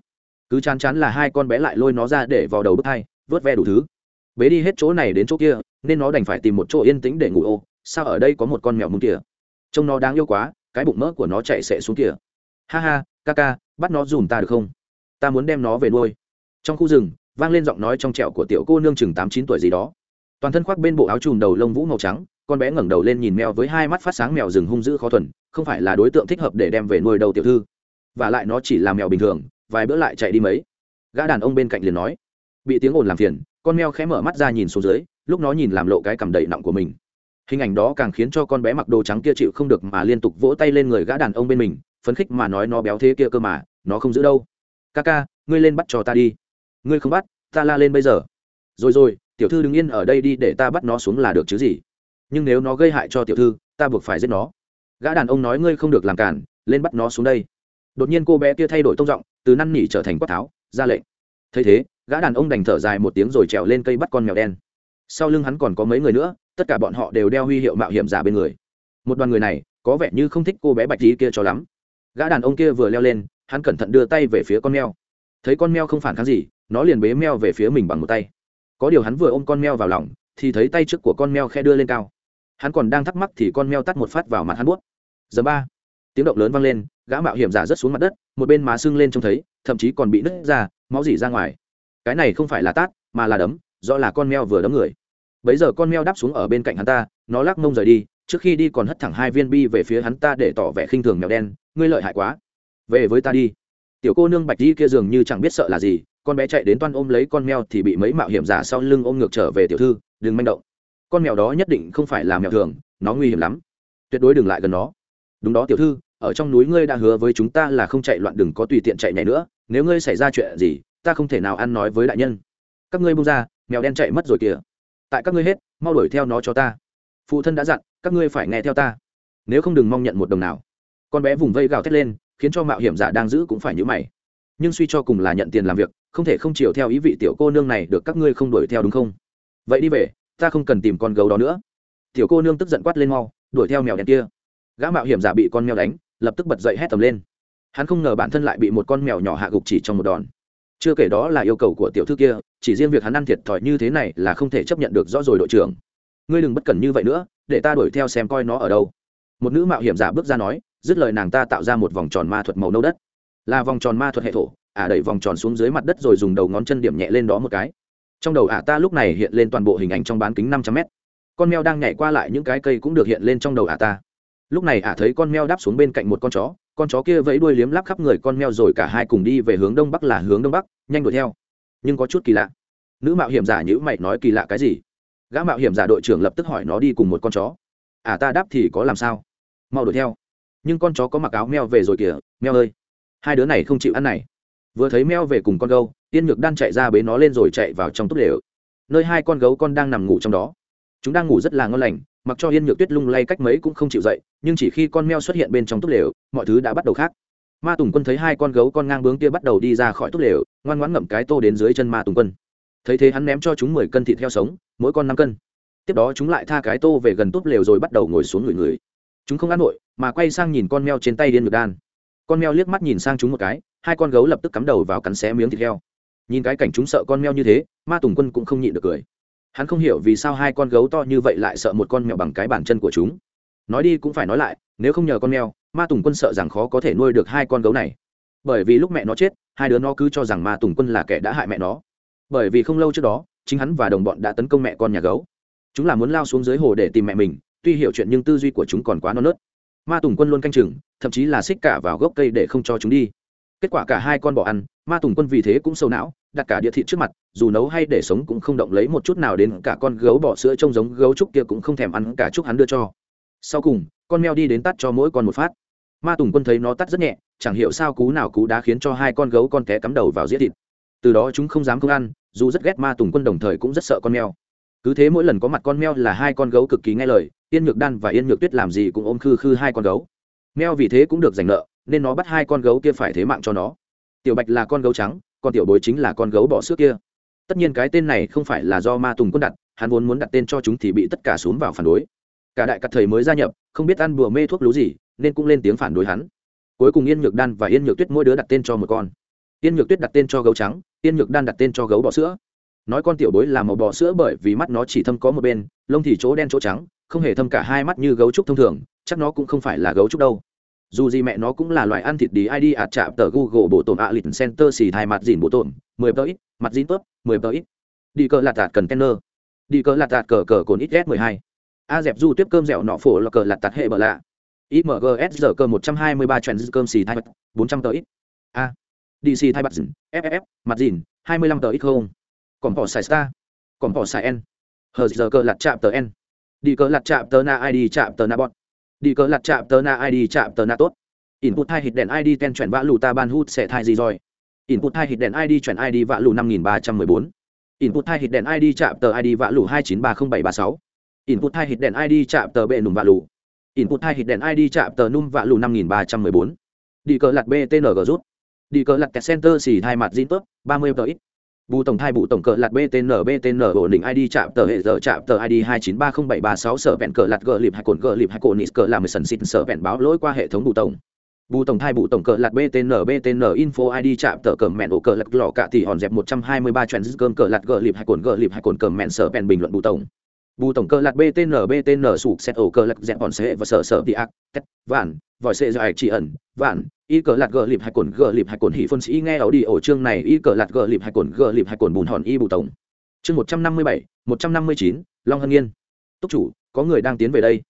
Cứ chán chán là hai con bé lại lôi nó ra để vào đầu bức hai, vớt ve đủ thứ. Bế đi hết chỗ này đến chỗ kia, nên nó đành phải tìm một chỗ yên tĩnh để ngủ ô. Sao ở đây có một con mèo mông kìa? Trông nó đáng yêu quá, cái bụng mỡ của nó chạy sẽ xuống kìa. Ha ha, ca ca, bắt nó dùm ta được không? Ta muốn đem nó về nuôi. Trong khu rừng, vang lên giọng nói trong trẹo của tiểu cô nương chừng tám chín tuổi gì đó toàn thân khoác bên bộ áo trùm đầu lông vũ màu trắng, con bé ngẩng đầu lên nhìn mèo với hai mắt phát sáng mèo rừng hung dữ khó thuần, không phải là đối tượng thích hợp để đem về nuôi đầu tiểu thư. Và lại nó chỉ là mèo bình thường, vài bữa lại chạy đi mấy. Gã đàn ông bên cạnh liền nói, bị tiếng ồn làm phiền, con mèo khẽ mở mắt ra nhìn xuống dưới, lúc nó nhìn làm lộ cái cầm đầy nặng của mình. Hình ảnh đó càng khiến cho con bé mặc đồ trắng kia chịu không được mà liên tục vỗ tay lên người gã đàn ông bên mình, phấn khích mà nói nó béo thế kia cơ mà, nó không giữ đâu. Ca ca, ngươi lên bắt cho ta đi. Ngươi không bắt, ta la lên bây giờ. Rồi rồi tiểu thư đứng yên ở đây đi để ta bắt nó xuống là được chứ gì. Nhưng nếu nó gây hại cho tiểu thư, ta buộc phải giết nó. Gã đàn ông nói ngươi không được làm cản lên bắt nó xuống đây. Đột nhiên cô bé kia thay đổi tông giọng, từ năn nỉ trở thành quát tháo, ra lệnh. Thấy thế, gã đàn ông đành thở dài một tiếng rồi trèo lên cây bắt con mèo đen. Sau lưng hắn còn có mấy người nữa, tất cả bọn họ đều đeo huy hiệu mạo hiểm giả bên người. Một đoàn người này, có vẻ như không thích cô bé bạch tí kia cho lắm. Gã đàn ông kia vừa leo lên, hắn cẩn thận đưa tay về phía con mèo. Thấy con mèo không phản kháng gì, nó liền bế mèo về phía mình bằng một tay có điều hắn vừa ôm con mèo vào lòng, thì thấy tay trước của con mèo khe đưa lên cao. Hắn còn đang thắc mắc thì con mèo tắt một phát vào mặt hắn buốt. Giờ ba, tiếng động lớn vang lên, gã mạo hiểm giả rớt xuống mặt đất, một bên má sưng lên trông thấy, thậm chí còn bị nứt ra, máu dỉ ra ngoài. Cái này không phải là tát, mà là đấm do là con mèo vừa đấm người. Bấy giờ con mèo đáp xuống ở bên cạnh hắn ta, nó lắc mông rời đi, trước khi đi còn hất thẳng hai viên bi về phía hắn ta để tỏ vẻ khinh thường mèo đen, ngươi lợi hại quá. Về với ta đi. Tiểu cô nương bạch đi kia dường như chẳng biết sợ là gì con bé chạy đến toan ôm lấy con mèo thì bị mấy mạo hiểm giả sau lưng ôm ngược trở về tiểu thư, đừng manh động. Con mèo đó nhất định không phải là mèo thường, nó nguy hiểm lắm. Tuyệt đối đừng lại gần nó. Đúng đó tiểu thư, ở trong núi ngươi đã hứa với chúng ta là không chạy loạn đừng có tùy tiện chạy nhảy nữa, nếu ngươi xảy ra chuyện gì, ta không thể nào ăn nói với đại nhân. Các ngươi buông ra, mèo đen chạy mất rồi kìa. Tại các ngươi hết, mau đuổi theo nó cho ta. Phụ thân đã dặn, các ngươi phải nghe theo ta. Nếu không đừng mong nhận một đồng nào. Con bé vùng vây gào thét lên, khiến cho mạo hiểm giả đang giữ cũng phải nhữ mày nhưng suy cho cùng là nhận tiền làm việc, không thể không chiều theo ý vị tiểu cô nương này được các ngươi không đuổi theo đúng không? Vậy đi về, ta không cần tìm con gấu đó nữa. Tiểu cô nương tức giận quát lên mau, đuổi theo mèo đen kia. Gã mạo hiểm giả bị con mèo đánh, lập tức bật dậy hét tầm lên. Hắn không ngờ bản thân lại bị một con mèo nhỏ hạ gục chỉ trong một đòn. Chưa kể đó là yêu cầu của tiểu thư kia, chỉ riêng việc hắn ăn thiệt thòi như thế này là không thể chấp nhận được rõ rồi đội trưởng. Ngươi đừng bất cần như vậy nữa, để ta đuổi theo xem coi nó ở đâu. Một nữ mạo hiểm giả bước ra nói, dứt lời nàng ta tạo ra một vòng tròn ma thuật màu nâu đất là vòng tròn ma thuật hệ thổ, ả đẩy vòng tròn xuống dưới mặt đất rồi dùng đầu ngón chân điểm nhẹ lên đó một cái. Trong đầu ả ta lúc này hiện lên toàn bộ hình ảnh trong bán kính năm trăm mét. Con mèo đang nhảy qua lại những cái cây cũng được hiện lên trong đầu ả ta. Lúc này ả thấy con mèo đáp xuống bên cạnh một con chó con chó kia vẫy đuôi liếm lắp khắp người con mèo rồi cả hai cùng đi về hướng đông bắc là hướng đông bắc, nhanh đuổi theo. Nhưng có chút kỳ lạ. Nữ mạo hiểm giả nhữ mày nói kỳ lạ cái gì? Gã mạo hiểm giả đội trưởng lập tức hỏi nó đi cùng một con chó. À ta đáp thì có làm sao? Mau đuổi theo. Nhưng con chó có mặc áo mèo về rồi kìa, mèo ơi hai đứa này không chịu ăn này. Vừa thấy mèo về cùng con gấu, tiên nhược đan chạy ra bế nó lên rồi chạy vào trong túp lều. Nơi hai con gấu con đang nằm ngủ trong đó. Chúng đang ngủ rất là ngon lành mặc cho yên nhược tuyết lung lay cách mấy cũng không chịu dậy nhưng chỉ khi con mèo xuất hiện bên trong túp lều mọi thứ đã bắt đầu khác. Ma tùng quân thấy hai con gấu con ngang bướng kia bắt đầu đi ra khỏi túp lều ngoan ngoãn ngậm cái tô đến dưới chân ma tùng quân. Thấy thế hắn ném cho chúng mười cân thịt heo sống mỗi con năm cân. Tiếp đó chúng lại tha cái tô về gần túp lều rồi bắt đầu ngồi xuống người người chúng không ăn nội mà quay sang nhìn con mèo trên tay điên ngược đan con mèo liếc mắt nhìn sang chúng một cái, hai con gấu lập tức cắm đầu vào cắn xé miếng thịt heo. Nhìn cái cảnh chúng sợ con mèo như thế, ma tùng quân cũng không nhịn được cười. Hắn không hiểu vì sao hai con gấu to như vậy lại sợ một con mèo bằng cái bàn chân của chúng. Nói đi cũng phải nói lại, nếu không nhờ con mèo ma tùng quân sợ rằng khó có thể nuôi được hai con gấu này. Bởi vì lúc mẹ nó chết, hai đứa nó cứ cho rằng ma tùng quân là kẻ đã hại mẹ nó. Bởi vì không lâu trước đó, chính hắn và đồng bọn đã tấn công mẹ con nhà gấu. Chúng là muốn lao xuống dưới hồ để tìm mẹ mình, tuy hiểu chuyện nhưng tư duy của chúng còn quá non nớt ma tùng quân luôn canh chừng, thậm chí là xích cả vào gốc cây để không cho chúng đi. Kết quả cả hai con bỏ ăn, ma tùng quân vì thế cũng sâu não, đặt cả địa thịt trước mặt, dù nấu hay để sống cũng không động lấy một chút nào đến cả con gấu bỏ sữa trông giống gấu trúc kia cũng không thèm ăn cả chúc hắn đưa cho. Sau cùng, con mèo đi đến tắt cho mỗi con một phát. Ma tùng quân thấy nó tắt rất nhẹ, chẳng hiểu sao cú nào cú đá khiến cho hai con gấu con té cắm đầu vào dĩa thịt. Từ đó chúng không dám không ăn, dù rất ghét ma tùng quân đồng thời cũng rất sợ con mèo cứ thế mỗi lần có mặt con mèo là hai con gấu cực kỳ nghe lời, yên nhược đan và yên nhược tuyết làm gì cũng ôm khư khư hai con gấu. Mèo vì thế cũng được giành nợ, nên nó bắt hai con gấu kia phải thế mạng cho nó. Tiểu bạch là con gấu trắng, còn tiểu bối chính là con gấu bỏ xước kia. Tất nhiên cái tên này không phải là do ma tùng quân đặt, hắn vốn muốn đặt tên cho chúng thì bị tất cả xuống vào phản đối. Cả đại cặp thầy mới gia nhập, không biết ăn bùa mê thuốc lú gì, nên cũng lên tiếng phản đối hắn. Cuối cùng yên nhược đan và yên nhược tuyết mỗi đứa đặt tên cho một con. Yên nhược tuyết đặt tên cho gấu trắng, yên nhược đan đặt tên cho gấu bò sữa nói con tiểu bối là màu bò sữa bởi vì mắt nó chỉ thâm có một bên, lông thì chỗ đen chỗ trắng, không hề thâm cả hai mắt như gấu trúc thông thường, chắc nó cũng không phải là gấu trúc đâu. Dù gì mẹ nó cũng là loại ăn thịt đi id ạt chạm tờ google bộ tổn ạ lịch center xì thai mặt dìn bộ tổn, mười tờ ít, mặt dìn tớp, mười tờ ít. Đi cờ lạt tạt cần tenner đi cờ lạt tạt cờ cờ cồn ít s mười hai. A dẹp du tiếp cơm dẻo nọ phổ là cờ lạt tạt hệ bờ lạ. Imgs giờ cơ một trăm hai mươi ba trend cơm xì thai bốn trăm tờ ít. A. Dc thai mặt dìn ff mặt dìn, hai mươi lăm tờ ít không? Còn bỏ xài star. Còn bỏ xài n. Hờ giờ cờ lặt chạm tờ n. Đi cờ lặt chạm tờ na id chạm tờ na bọn đi cờ lặt chạm tờ na id chạm tờ na tốt. Input hai hit đèn id ten chuyển vã lù ta ban hút sẽ thai gì rồi? Input hai hit đèn id chuyển id vã lù năm nghìn ba trăm mười bốn. Input hai hit đèn id chạm tờ id vã lù hai chín ba không bảy ba sáu. Input hai hit đèn id chạm tờ bệ nùng vã lù. Input hai hit đèn id chạm tờ num vã lù năm nghìn ba trăm mười bốn. Đi cờ lặt btng rút. Đi cờ lặt center xì hai mặt zin tốt, ba mươi tờ ít bù tổng thai bù tổng cờ lạt btn btn ổn định id chạm tờ hệ giờ chạm tờ id hai chín ba không bảy ba sáu sở vẹn cờ lạt gờ lịp hai cồn gờ lịp hai cồn nít cờ làm sần xịt sở vẹn báo lỗi qua hệ thống bù tổng. Bù tổng thai bù tổng cờ lạt btn btn info id chạm tờ cờ mẹn ổ cờ lạt lọ cả tỷ hòn dẹp một trăm hai mươi ba trend cơm cờ lạt gờ lịp hai cồn gờ lịp hai cồn cờ mẹn sở vẹn bình luận bù tổng bù tổng cơ lạt btn btn sụp xét ổ cơ lạc dẹp bọn xe và sở sở đi ác, tét, vạn, vòi xe dài chỉ ẩn, vạn. Y cờ lạt gờ lịp hai cồn gờ lịp hai cồn hỉ phân sĩ nghe ảo đi ổ chương này, y cờ lạt gờ lịp hai cồn gờ lịp hai cồn bùn hòn y bù tổng. Chương một trăm năm mươi bảy, một trăm năm mươi chín, long hân yên túc chủ, có người đang tiến về đây.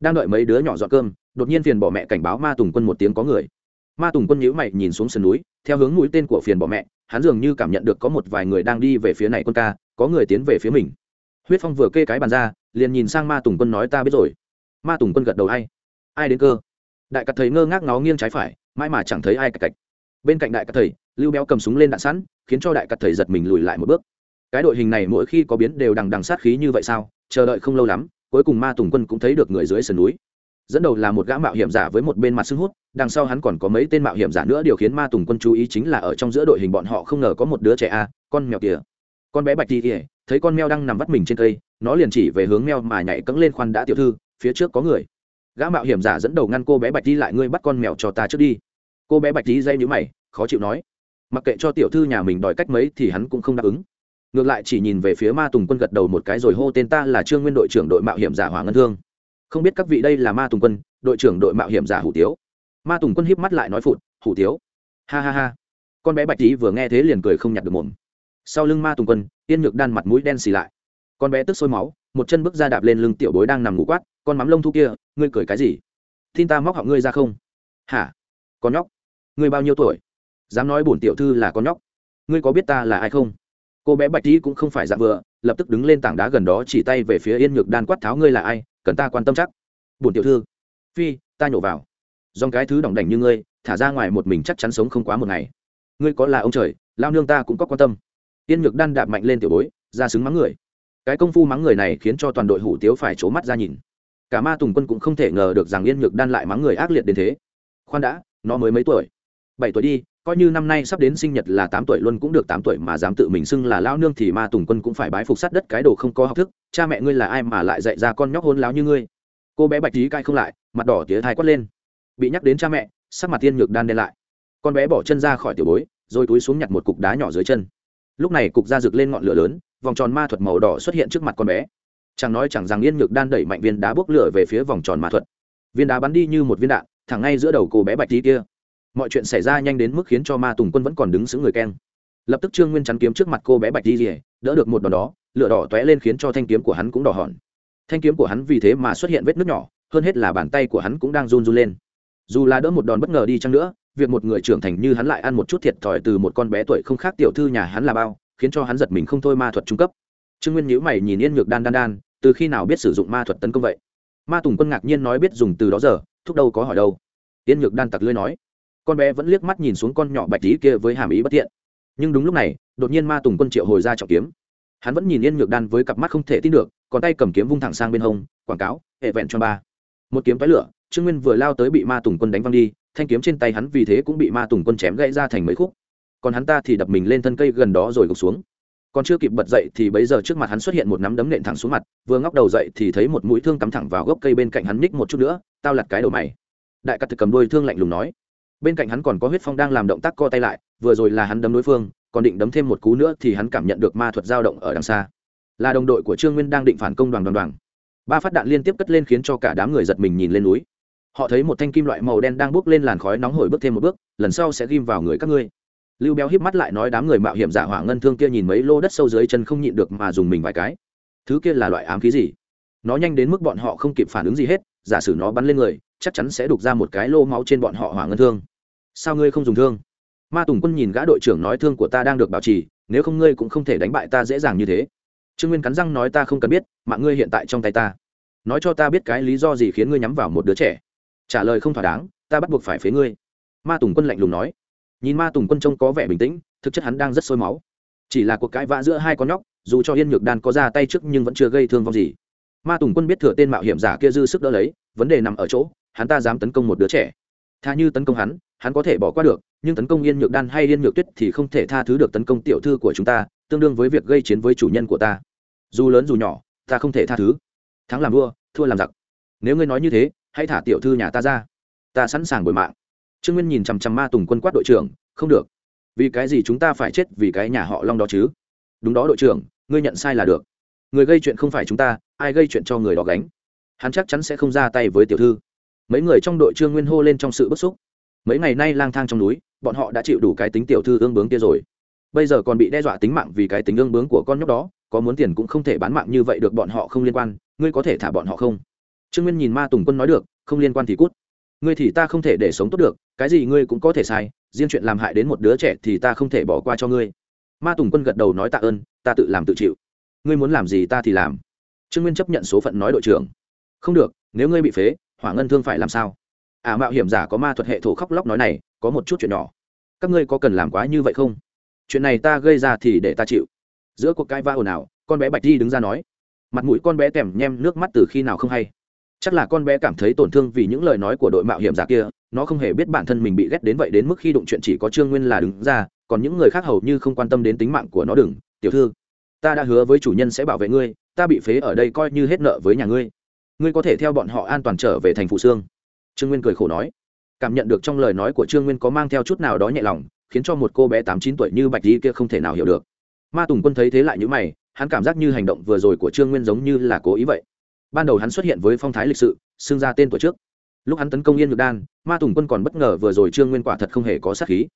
Đang đợi mấy đứa nhỏ dọn cơm, đột nhiên phiền bỏ mẹ cảnh báo ma tùng quân một tiếng có người. Ma tùng quân nhíu mày nhìn xuống sườn núi, theo hướng mũi tên của phiền bỏ mẹ, hắn dường như cảm nhận được có một vài người đang đi về phía này quân ca, có người tiến về phía mình huyết phong vừa kê cái bàn ra, liền nhìn sang ma tùng quân nói, ta biết rồi. Ma tùng quân gật đầu, ai? Ai đến cơ? Đại cắt thầy ngơ ngác ngó nghiêng trái phải, mãi mà chẳng thấy ai cạch cạch. Bên cạnh đại cắt thầy, lưu béo cầm súng lên đạn sẵn, khiến cho đại cắt thầy giật mình lùi lại một bước. Cái đội hình này mỗi khi có biến đều đằng đằng sát khí như vậy sao? Chờ đợi không lâu lắm, cuối cùng ma tùng quân cũng thấy được người dưới sườn núi. Dẫn đầu là một gã mạo hiểm giả với một bên mặt sưng hút, đằng sau hắn còn có mấy tên mạo hiểm giả nữa, điều khiến ma tùng quân chú ý chính là ở trong giữa đội hình bọn họ không ngờ có một đứa trẻ a, con mèo kìa. Con bé bạch đi kìa thấy con mèo đang nằm vắt mình trên cây, nó liền chỉ về hướng mèo mà nhảy cẫng lên khoan đã tiểu thư, phía trước có người. Gã mạo hiểm giả dẫn đầu ngăn cô bé bạch đi lại, ngươi bắt con mèo cho ta trước đi. Cô bé bạch đi dây nhữ mày, khó chịu nói. Mặc kệ cho tiểu thư nhà mình đòi cách mấy thì hắn cũng không đáp ứng. Ngược lại chỉ nhìn về phía ma tùng quân gật đầu một cái rồi hô tên ta là trương nguyên đội trưởng đội mạo hiểm giả hoàng ngân thương. Không biết các vị đây là ma tùng quân, đội trưởng đội mạo hiểm giả hủ tiếu. Ma tùng quân híp mắt lại nói phụt, hủ tiếu. Ha ha ha. Con bé bạch tý vừa nghe thế liền cười không nhặt được mồm sau lưng ma tùng quân, yên nhược đan mặt mũi đen xì lại. Con bé tức sôi máu, một chân bước ra đạp lên lưng tiểu bối đang nằm ngủ quát, con mắm lông thu kia, ngươi cười cái gì? Tin ta móc họng ngươi ra không? Hả? Con nhóc? Ngươi bao nhiêu tuổi? Dám nói bổn tiểu thư là con nhóc? Ngươi có biết ta là ai không? Cô bé bạch tý cũng không phải dạng vừa, lập tức đứng lên tảng đá gần đó chỉ tay về phía yên nhược đan quát, tháo ngươi là ai? Cần ta quan tâm chắc. Bổn tiểu thư? Phi, ta nhổ vào. Dòng cái thứ đỏng đảnh như ngươi, thả ra ngoài một mình chắc chắn sống không quá một ngày. Ngươi có là ông trời, lao nương ta cũng có quan tâm yên nhược đan đạp mạnh lên tiểu bối, ra xứng mắng người. Cái công phu mắng người này khiến cho toàn đội hủ tiếu phải trố mắt ra nhìn. Cả ma tùng quân cũng không thể ngờ được rằng yên nhược đan lại mắng người ác liệt đến thế. Khoan đã, nó mới mấy tuổi? Bảy tuổi đi, coi như năm nay sắp đến sinh nhật là tám tuổi luôn cũng được tám tuổi mà dám tự mình xưng là lao nương thì ma tùng quân cũng phải bái phục sát đất cái đồ không có học thức, cha mẹ ngươi là ai mà lại dạy ra con nhóc hôn láo như ngươi? Cô bé bạch tí cai không lại, mặt đỏ tía thai quất lên. Bị nhắc đến cha mẹ, sắc mặt tiên nhược đan đen lại. Con bé bỏ chân ra khỏi tiểu bối, rồi túi xuống nhặt một cục đá nhỏ dưới chân lúc này cục da rực lên ngọn lửa lớn, vòng tròn ma thuật màu đỏ xuất hiện trước mặt con bé. Chẳng nói chẳng rằng yên nhược đan đẩy mạnh viên đá bốc lửa về phía vòng tròn ma thuật. Viên đá bắn đi như một viên đạn, thẳng ngay giữa đầu cô bé bạch tí kia. Mọi chuyện xảy ra nhanh đến mức khiến cho ma tùng quân vẫn còn đứng xứng người keng. Lập tức trương nguyên chắn kiếm trước mặt cô bé bạch tí rỉa đỡ được một đòn đó, lửa đỏ tóe lên khiến cho thanh kiếm của hắn cũng đỏ hòn. Thanh kiếm của hắn vì thế mà xuất hiện vết nước nhỏ, hơn hết là bàn tay của hắn cũng đang run run lên. Dù là đỡ một đòn bất ngờ đi chăng nữa việc một người trưởng thành như hắn lại ăn một chút thiệt thòi từ một con bé tuổi không khác tiểu thư nhà hắn là bao, khiến cho hắn giật mình không thôi ma thuật trung cấp. Trương nguyên nhíu mày nhìn yên nhược đan đan đan, từ khi nào biết sử dụng ma thuật tấn công vậy? Ma tùng quân ngạc nhiên nói biết dùng từ đó giờ, thúc đâu có hỏi đâu. Yên nhược đan tặc lưới nói. Con bé vẫn liếc mắt nhìn xuống con nhỏ bạch tí kia với hàm ý bất thiện. nhưng đúng lúc này, đột nhiên ma tùng quân triệu hồi ra trọng kiếm. Hắn vẫn nhìn yên nhược đan với cặp mắt không thể tin được, còn tay cầm kiếm vung thẳng sang bên hông, quảng cáo, hệ vẹn cho ba. Một kiếm phái lửa, trương nguyên vừa lao tới bị ma tùng quân đánh văng đi thanh kiếm trên tay hắn vì thế cũng bị ma tùng quân chém gãy ra thành mấy khúc. Còn hắn ta thì đập mình lên thân cây gần đó rồi gục xuống. Còn chưa kịp bật dậy thì bấy giờ trước mặt hắn xuất hiện một nắm đấm nện thẳng xuống mặt, vừa ngóc đầu dậy thì thấy một mũi thương cắm thẳng vào gốc cây bên cạnh hắn ních một chút nữa, tao lặt cái đầu mày. Đại cắt thực cầm đôi thương lạnh lùng nói. Bên cạnh hắn còn có huyết phong đang làm động tác co tay lại, vừa rồi là hắn đấm đối phương, còn định đấm thêm một cú nữa thì hắn cảm nhận được ma thuật dao động ở đằng xa. Là đồng đội của trương nguyên đang định phản công đoàn đoàn đoàn. Ba phát đạn liên tiếp cất lên khiến cho cả đám người giật mình nhìn lên núi họ thấy một thanh kim loại màu đen đang bốc lên làn khói nóng hổi bước thêm một bước, lần sau sẽ ghim vào người các ngươi. Lưu béo híp mắt lại nói đám người mạo hiểm giả hỏa ngân thương kia nhìn mấy lô đất sâu dưới chân không nhịn được mà dùng mình vài cái. Thứ kia là loại ám khí gì? Nó nhanh đến mức bọn họ không kịp phản ứng gì hết, giả sử nó bắn lên người, chắc chắn sẽ đục ra một cái lô máu trên bọn họ hỏa ngân thương. Sao ngươi không dùng thương? Ma tùng quân nhìn gã đội trưởng nói thương của ta đang được bảo trì, nếu không ngươi cũng không thể đánh bại ta dễ dàng như thế. Trương nguyên cắn răng nói ta không cần biết, mạng ngươi hiện tại trong tay ta. Nói cho ta biết cái lý do gì khiến ngươi nhắm vào một đứa trẻ trả lời không thỏa đáng, ta bắt buộc phải phế ngươi. Ma tùng quân lạnh lùng nói. Nhìn ma tùng quân trông có vẻ bình tĩnh, thực chất hắn đang rất sôi máu. Chỉ là cuộc cãi vã giữa hai con nhóc, dù cho yên nhược đan có ra tay trước nhưng vẫn chưa gây thương vong gì. Ma tùng quân biết thừa tên mạo hiểm giả kia dư sức đỡ lấy, vấn đề nằm ở chỗ, hắn ta dám tấn công một đứa trẻ. Tha như tấn công hắn hắn có thể bỏ qua được, nhưng tấn công yên nhược đan hay yên nhược tuyết thì không thể tha thứ được tấn công tiểu thư của chúng ta, tương đương với việc gây chiến với chủ nhân của ta. Dù lớn dù nhỏ, ta không thể tha thứ. Thắng làm vua, thua làm giặc. Nếu ngươi nói như thế hãy thả tiểu thư nhà ta ra. Ta sẵn sàng bồi mạng. Trương nguyên nhìn chằm chằm ma tùng quân quát đội trưởng, không được. Vì cái gì chúng ta phải chết vì cái nhà họ long đó chứ? Đúng đó đội trưởng, ngươi nhận sai là được. Người gây chuyện không phải chúng ta, ai gây chuyện cho người đó gánh? Hắn chắc chắn sẽ không ra tay với tiểu thư. Mấy người trong đội trương nguyên hô lên trong sự bức xúc. Mấy ngày nay lang thang trong núi, bọn họ đã chịu đủ cái tính tiểu thư ương bướng kia rồi. Bây giờ còn bị đe dọa tính mạng vì cái tính ương bướng của con nhóc đó, có muốn tiền cũng không thể bán mạng như vậy được bọn họ không liên quan, ngươi có thể thả bọn họ không? Trương nguyên nhìn ma tùng quân nói được, không liên quan thì cút. Ngươi thì ta không thể để sống tốt được, cái gì ngươi cũng có thể sai, riêng chuyện làm hại đến một đứa trẻ thì ta không thể bỏ qua cho ngươi. Ma tùng quân gật đầu nói tạ ơn, ta tự làm tự chịu. Ngươi muốn làm gì ta thì làm. Trương nguyên chấp nhận số phận nói đội trưởng. Không được, nếu ngươi bị phế, hỏa ngân thương phải làm sao? À mạo hiểm giả có ma thuật hệ thổ khóc lóc nói này, có một chút chuyện nhỏ. Các ngươi có cần làm quá như vậy không? Chuyện này ta gây ra thì để ta chịu. Giữa cuộc cãi va ồn ào, con bé bạch di đứng ra nói. Mặt mũi con bé kèm nhem, nước mắt từ khi nào không hay chắc là con bé cảm thấy tổn thương vì những lời nói của đội mạo hiểm giả kia, nó không hề biết bản thân mình bị ghét đến vậy đến mức khi đụng chuyện chỉ có trương nguyên là đứng ra, còn những người khác hầu như không quan tâm đến tính mạng của nó đừng. Tiểu thư, ta đã hứa với chủ nhân sẽ bảo vệ ngươi, ta bị phế ở đây coi như hết nợ với nhà ngươi. Ngươi có thể theo bọn họ an toàn trở về thành phụ sương. Trương nguyên cười khổ nói. Cảm nhận được trong lời nói của trương nguyên có mang theo chút nào đó nhẹ lòng, khiến cho một cô bé tám chín tuổi như bạch di kia không thể nào hiểu được. Ma tùng quân thấy thế lại như mày, hắn cảm giác như hành động vừa rồi của trương nguyên giống như là cố ý vậy ban đầu hắn xuất hiện với phong thái lịch sự, xưng ra tên tuổi trước. Lúc hắn tấn công yên ngược đan, ma tùng quân còn bất ngờ vừa rồi trương nguyên quả thật không hề có sát khí.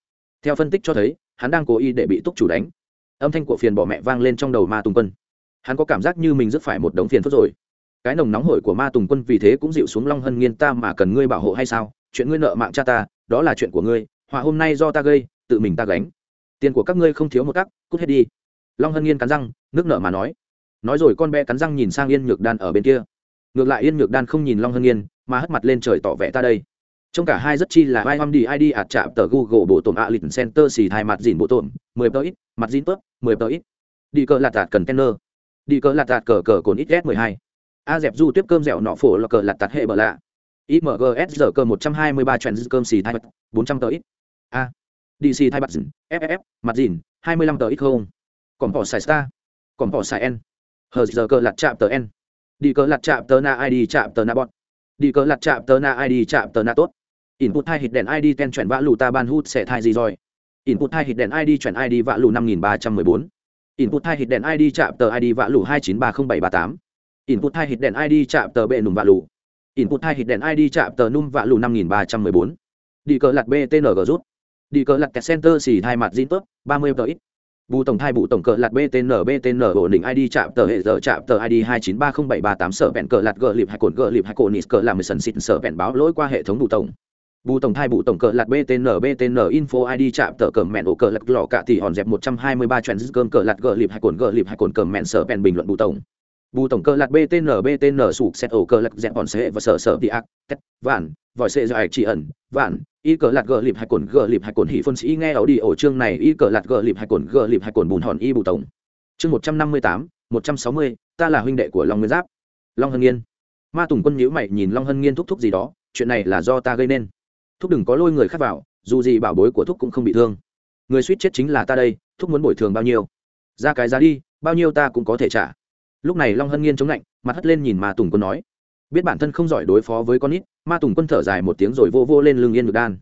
Theo phân tích cho thấy, hắn đang cố ý để bị túc chủ đánh. Âm thanh của phiền bỏ mẹ vang lên trong đầu ma tùng quân. Hắn có cảm giác như mình rất phải một đống phiền phức rồi. Cái nồng nóng hổi của ma tùng quân vì thế cũng dịu xuống long hân nghiên ta mà cần ngươi bảo hộ hay sao? Chuyện ngươi nợ mạng cha ta, đó là chuyện của ngươi, họa hôm nay do ta gây, tự mình ta gánh. Tiền của các ngươi không thiếu một cắc, cút hết đi. Long hân nghiên cắn răng, nước nợ mà nói nói rồi con bé cắn răng nhìn sang yên nhược đan ở bên kia ngược lại yên nhược đan không nhìn long hân yên mà hất mặt lên trời tỏ vẻ ta đây trong cả hai rất chi là ai đi id ạt chạm tờ google bộ tổn ạ lịch center xì hai mặt dìn bộ tổn, mười tờ ít, mặt dìn tớp, mười tờ ít. Đi cờ lạt tạt cần tenner đi cờ lạt tạt cờ cờ cồn ít s mười hai. A dẹp du tiếp cơm dẻo nọ phổ là cờ lạt tạt hệ bờ lạ. Imgs giờ cơ một trăm hai mươi ba trend cơm xì thai mặt, bốn trăm tờ ít. A. Dc thai mặt dìn ff mặt dìn, hai mươi lăm tờ ít không? Còn bỏ xài star. Còn bỏ xài n hờ giờ cơ lặt chạm tờ n. Đi cờ lặt chạm tờ na id chạm tờ na bọt đi cờ lặt chạm tờ na id chạm tờ na tốt. Input hai hit đèn id ten chuyển vã lù ta ban hút sẽ thai gì rồi? Input hai hit đèn id chuyển id vã lù năm nghìn ba trăm mười bốn. Input hai hit đèn id chạm tờ id vã lù hai chín ba không bảy ba tám. Input hai hit đèn id chạm tờ bệ nùng vạ lù. Input hai hit đèn id chạm tờ num vạ lù năm nghìn ba trăm mười bốn. Đi cờ lặt btng rút. Đi cờ lặt kẹt center xì hai mặt zin tớp ba mươi tờ ít bù tổng thai bù tổng cờ lạt btn btn ổn định id chạm tờ hệ giờ, chạm tờ id hai chín ba không bảy ba tám, sở bẹn cờ lạt gờ lịp hai cồn gờ lịp hai cồn nít cờ làm mười sần xịt, sở bẹn báo lỗi qua hệ thống bù tổng. Bù tổng thai bù tổng cờ lạt btn btn info id chạm tờ cờ mẹn ổ cờ lạt lọ cả tỷ hòn dẹp một trăm hai mươi ba trend cơm cờ lạt gờ lịp hai cồn gờ lịp hai cồn cờ mẹn, sở bẹn bình luận bù tổng. Bù tổng cờ lạt btn btn sụp xét ổ cờ lạt dẹp bọn xe và sở sở thì ác, tét, vạn, vòi xe dài chỉ ẩn, vạn y cờ lạt gờ lịp hai cồn, gờ lịp hai cồn, hỉ phân sĩ nghe ấu đi ổ chương này. Y cờ lạt gờ lịp hai cồn, gờ lịp hai cồn, bùn hòn y bù tổng. Chương một trăm năm mươi tám, một trăm sáu mươi, ta là huynh đệ của long nguyên giáp. Long hân nghiên. Ma tùng quân nhíu mày nhìn long hân nghiên thúc thúc gì đó, chuyện này là do ta gây nên. Thúc đừng có lôi người khác vào, dù gì bảo bối của thúc cũng không bị thương. Người suýt chết chính là ta đây, thúc muốn bồi thường bao nhiêu? Ra cái giá đi, bao nhiêu ta cũng có thể trả. Lúc này long hân nghiên chống lạnh, mặt hất lên nhìn ma tùng quân nói. Biết bản thân không giỏi đối phó với con nít ma tùng quân thở dài một tiếng rồi vô vô lên lưng yên nhược đan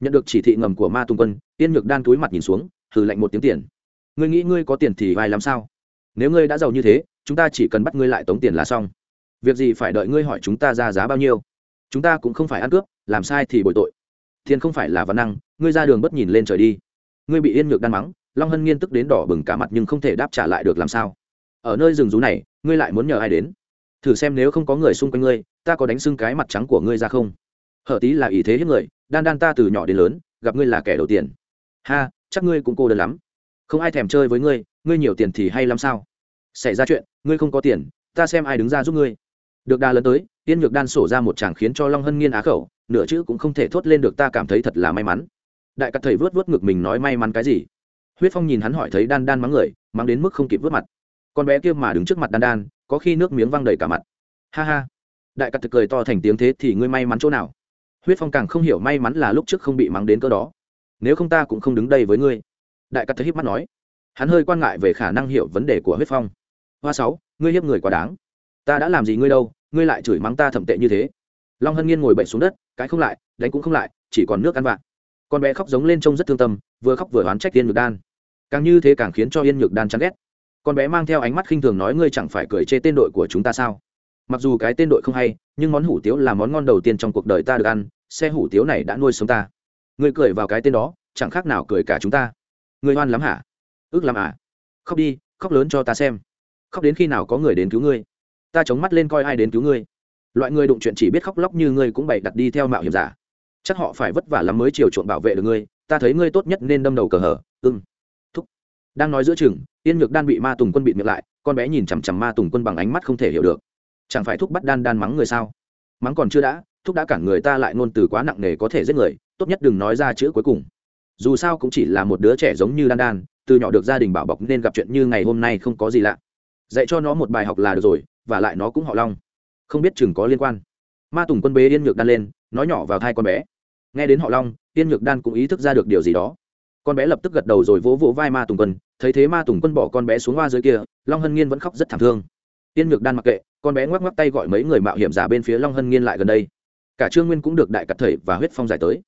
nhận được chỉ thị ngầm của ma tùng quân yên nhược đan túi mặt nhìn xuống thử lạnh một tiếng tiền ngươi nghĩ ngươi có tiền thì vai làm sao nếu ngươi đã giàu như thế chúng ta chỉ cần bắt ngươi lại tống tiền là xong việc gì phải đợi ngươi hỏi chúng ta ra giá bao nhiêu chúng ta cũng không phải ăn cướp làm sai thì bồi tội Thiên không phải là văn năng ngươi ra đường bất nhìn lên trời đi ngươi bị yên nhược đan mắng long hân nghiên tức đến đỏ bừng cả mặt nhưng không thể đáp trả lại được làm sao ở nơi rừng rú này ngươi lại muốn nhờ ai đến thử xem nếu không có người xung quanh ngươi, ta có đánh xưng cái mặt trắng của ngươi ra không? Hở tí là ý thế hiếp người, đan đan ta từ nhỏ đến lớn, gặp ngươi là kẻ đầu tiền. Ha, chắc ngươi cũng cô đơn lắm. Không ai thèm chơi với ngươi ngươi nhiều tiền thì hay lắm sao? Xảy ra chuyện, ngươi không có tiền, ta xem ai đứng ra giúp ngươi. Được đa lần tới tiên nhược đan sổ ra một chàng khiến cho long hân nghiên á khẩu, nửa chữ cũng không thể thốt lên được ta cảm thấy thật là may mắn. Đại cắt thầy vớt vớt ngực mình nói may mắn cái gì? Huyết phong nhìn hắn hỏi thấy đan đan mắng người, mắng đến mức không kịp vớt mặt. Con bé kia mà đứng trước mặt đan đan có khi nước miếng văng đầy cả mặt. Ha ha. Đại cắt thực cười to thành tiếng thế thì ngươi may mắn chỗ nào? Huyết phong càng không hiểu may mắn là lúc trước không bị mắng đến cỡ đó. Nếu không ta cũng không đứng đây với ngươi. Đại cắt thực hiếp mắt nói. Hắn hơi quan ngại về khả năng hiểu vấn đề của huyết phong. Hoa sáu, ngươi hiếp người quá đáng. Ta đã làm gì ngươi đâu, ngươi lại chửi mắng ta thậm tệ như thế. Long hân nghiên ngồi bậy xuống đất, cái không lại, đánh cũng không lại, chỉ còn nước ăn vạ. con bé khóc giống lên trông rất thương tâm, vừa khóc vừa oán trách yên nhược đan. Càng như thế càng khiến cho yên nhược đan chán ghét con bé mang theo ánh mắt khinh thường nói ngươi chẳng phải cười chê tên đội của chúng ta sao? Mặc dù cái tên đội không hay, nhưng món hủ tiếu là món ngon đầu tiên trong cuộc đời ta được ăn, xe hủ tiếu này đã nuôi sống ta. Ngươi cười vào cái tên đó, chẳng khác nào cười cả chúng ta. Ngươi hoan lắm hả? Ước làm à? Khóc đi, khóc lớn cho ta xem. Khóc đến khi nào có người đến cứu ngươi? Ta chống mắt lên coi ai đến cứu ngươi. Loại người đụng chuyện chỉ biết khóc lóc như ngươi cũng bày đặt đi theo mạo hiểm giả. Chắc họ phải vất vả lắm mới chiều chuộng bảo vệ được ngươi. Ta thấy ngươi tốt nhất nên đâm đầu cờ hở. Ưng đang nói giữa chừng, yên nhược đan bị ma tùng quân bịt miệng lại, con bé nhìn chằm chằm ma tùng quân bằng ánh mắt không thể hiểu được. Chẳng phải thúc bắt đan đan mắng người sao? Mắng còn chưa đã, thúc đã cản người ta lại ngôn từ quá nặng nề có thể giết người, tốt nhất đừng nói ra chữ cuối cùng. Dù sao cũng chỉ là một đứa trẻ giống như đan đan, từ nhỏ được gia đình bảo bọc nên gặp chuyện như ngày hôm nay không có gì lạ. Dạy cho nó một bài học là được rồi, và lại nó cũng họ long. Không biết chừng có liên quan. Ma tùng quân bế yên nhược đan lên, nói nhỏ vào hai con bé. Nghe đến họ long, yên nhược đan cũng ý thức ra được điều gì đó con bé lập tức gật đầu rồi vỗ vỗ vai ma tùng quân, thấy thế ma tùng quân bỏ con bé xuống hoa dưới kia, long hân nghiên vẫn khóc rất thảm thương. Tiên nhược đan mặc kệ, con bé ngoắc ngoắc tay gọi mấy người mạo hiểm giả bên phía long hân nghiên lại gần đây. Cả trương nguyên cũng được đại cặp thầy và huyết phong giải tới.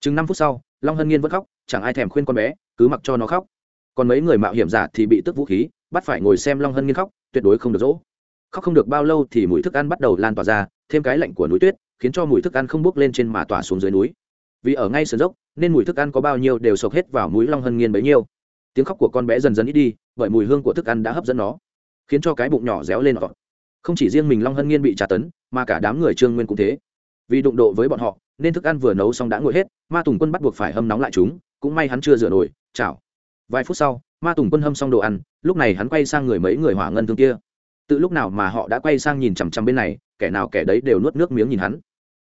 Chừng năm phút sau, long hân nghiên vẫn khóc, chẳng ai thèm khuyên con bé, cứ mặc cho nó khóc. Còn mấy người mạo hiểm giả thì bị tức vũ khí, bắt phải ngồi xem long hân nghiên khóc, tuyệt đối không được dỗ. Khóc không được bao lâu thì mùi thức ăn bắt đầu lan tỏa ra, thêm cái lạnh của núi tuyết, khiến cho mùi thức ăn không bốc lên trên mà tỏa xuống dưới núi. Vì ở ngay sườn dốc nên mùi thức ăn có bao nhiêu đều sộc hết vào mũi long hân nghiên bấy nhiêu. Tiếng khóc của con bé dần dần ít đi, bởi mùi hương của thức ăn đã hấp dẫn nó, khiến cho cái bụng nhỏ réo lên họ. Không chỉ riêng mình long hân nghiên bị trả tấn, mà cả đám người trương nguyên cũng thế. Vì đụng độ với bọn họ, nên thức ăn vừa nấu xong đã nguội hết, ma tùng quân bắt buộc phải hâm nóng lại chúng, cũng may hắn chưa rửa nổi, chảo. Vài phút sau, ma tùng quân hâm xong đồ ăn, lúc này hắn quay sang người mấy người hỏa ngân thương kia. Từ lúc nào mà họ đã quay sang nhìn chằm chằm bên này, kẻ nào kẻ đấy đều nuốt nước miếng nhìn hắn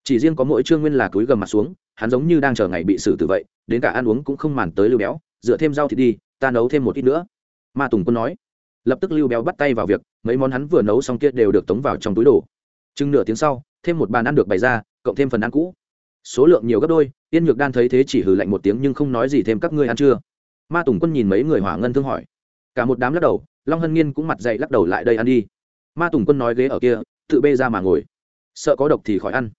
chỉ riêng có mỗi trương nguyên là túi gầm mặt xuống, hắn giống như đang chờ ngày bị xử tử vậy, đến cả ăn uống cũng không màn tới lưu béo, dựa thêm rau thịt đi, ta nấu thêm một ít nữa. Ma tùng quân nói. Lập tức lưu béo bắt tay vào việc, mấy món hắn vừa nấu xong kia đều được tống vào trong túi đồ. Chừng nửa tiếng sau, thêm một bàn ăn được bày ra, cộng thêm phần ăn cũ. Số lượng nhiều gấp đôi, yên nhược đan thấy thế chỉ hừ lạnh một tiếng nhưng không nói gì thêm, các ngươi ăn chưa? Ma tùng quân nhìn mấy người hỏa ngân thương hỏi. Cả một đám lắc đầu, long hân nghiên cũng mặt dậy lắc đầu lại, đây ăn đi. Ma tùng quân nói ghế ở kia, tự bê ra mà ngồi. Sợ có độc thì khỏi ăn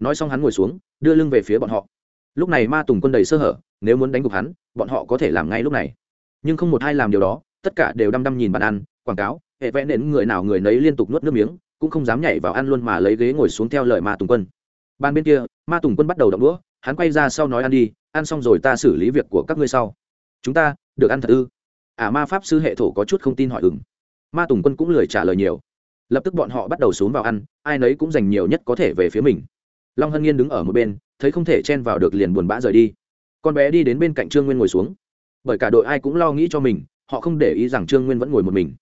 nói xong hắn ngồi xuống, đưa lưng về phía bọn họ. Lúc này ma tùng quân đầy sơ hở, nếu muốn đánh gục hắn, bọn họ có thể làm ngay lúc này. Nhưng không một ai làm điều đó, tất cả đều đăm đăm nhìn bàn ăn, quảng cáo, hệ vẽ đến người nào người nấy liên tục nuốt nước miếng, cũng không dám nhảy vào ăn luôn mà lấy ghế ngồi xuống theo lời ma tùng quân. Ban bên kia, ma tùng quân bắt đầu đậu đũa, hắn quay ra sau nói ăn đi, ăn xong rồi ta xử lý việc của các ngươi sau. Chúng ta, được ăn thật ư? À ma pháp sư hệ thổ có chút không tin hỏi ừng ma tùng quân cũng lười trả lời nhiều. Lập tức bọn họ bắt đầu xuống vào ăn, ai nấy cũng dành nhiều nhất có thể về phía mình long hân nghiên đứng ở một bên, thấy không thể chen vào được liền buồn bã rời đi. Con bé đi đến bên cạnh trương nguyên ngồi xuống. Bởi cả đội ai cũng lo nghĩ cho mình, họ không để ý rằng trương nguyên vẫn ngồi một mình.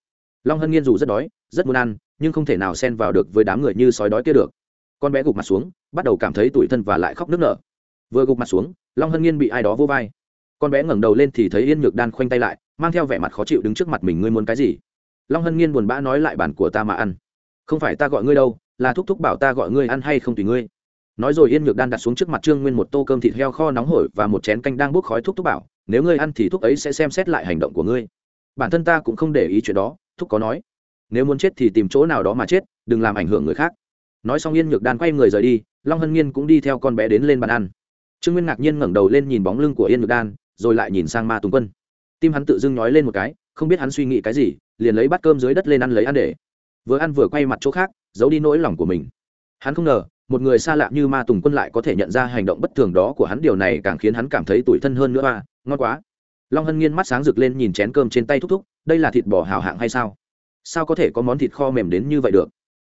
Long hân nghiên dù rất đói, rất muốn ăn, nhưng không thể nào xen vào được với đám người như sói đói kia được. Con bé gục mặt xuống, bắt đầu cảm thấy tủi thân và lại khóc nức nở. Vừa gục mặt xuống, long hân nghiên bị ai đó vô vai. Con bé ngẩng đầu lên thì thấy yên nhược đan khoanh tay lại, mang theo vẻ mặt khó chịu đứng trước mặt mình, ngươi muốn cái gì? Long hân nghiên buồn bã nói, lại bản của ta mà ăn. Không phải ta gọi ngươi đâu, là thúc thúc bảo ta gọi ngươi ăn hay không tùy ngươi nói rồi yên nhược đan đặt xuống trước mặt trương nguyên một tô cơm thịt heo kho nóng hổi và một chén canh đang bốc khói thuốc thúc bảo, nếu ngươi ăn thì thuốc ấy sẽ xem xét lại hành động của ngươi. Bản thân ta cũng không để ý chuyện đó, thúc có nói. Nếu muốn chết thì tìm chỗ nào đó mà chết, đừng làm ảnh hưởng người khác. Nói xong yên nhược đan quay người rời đi, long hân nhiên cũng đi theo con bé đến lên bàn ăn. Trương nguyên ngạc nhiên ngẩng đầu lên nhìn bóng lưng của yên nhược đan, rồi lại nhìn sang ma tùng quân. Tim hắn tự dưng nhói lên một cái, không biết hắn suy nghĩ cái gì, liền lấy bát cơm dưới đất lên ăn lấy ăn để. Vừa ăn vừa quay mặt chỗ khác, giấu đi nỗi lòng của mình. Hắn không ngờ một người xa lạ như ma tùng quân lại có thể nhận ra hành động bất thường đó của hắn. Điều này càng khiến hắn cảm thấy tủi thân hơn nữa ba ngon quá. Long hân nghiên mắt sáng rực lên nhìn chén cơm trên tay thúc thúc, đây là thịt bò hào hạng hay sao? Sao có thể có món thịt kho mềm đến như vậy được?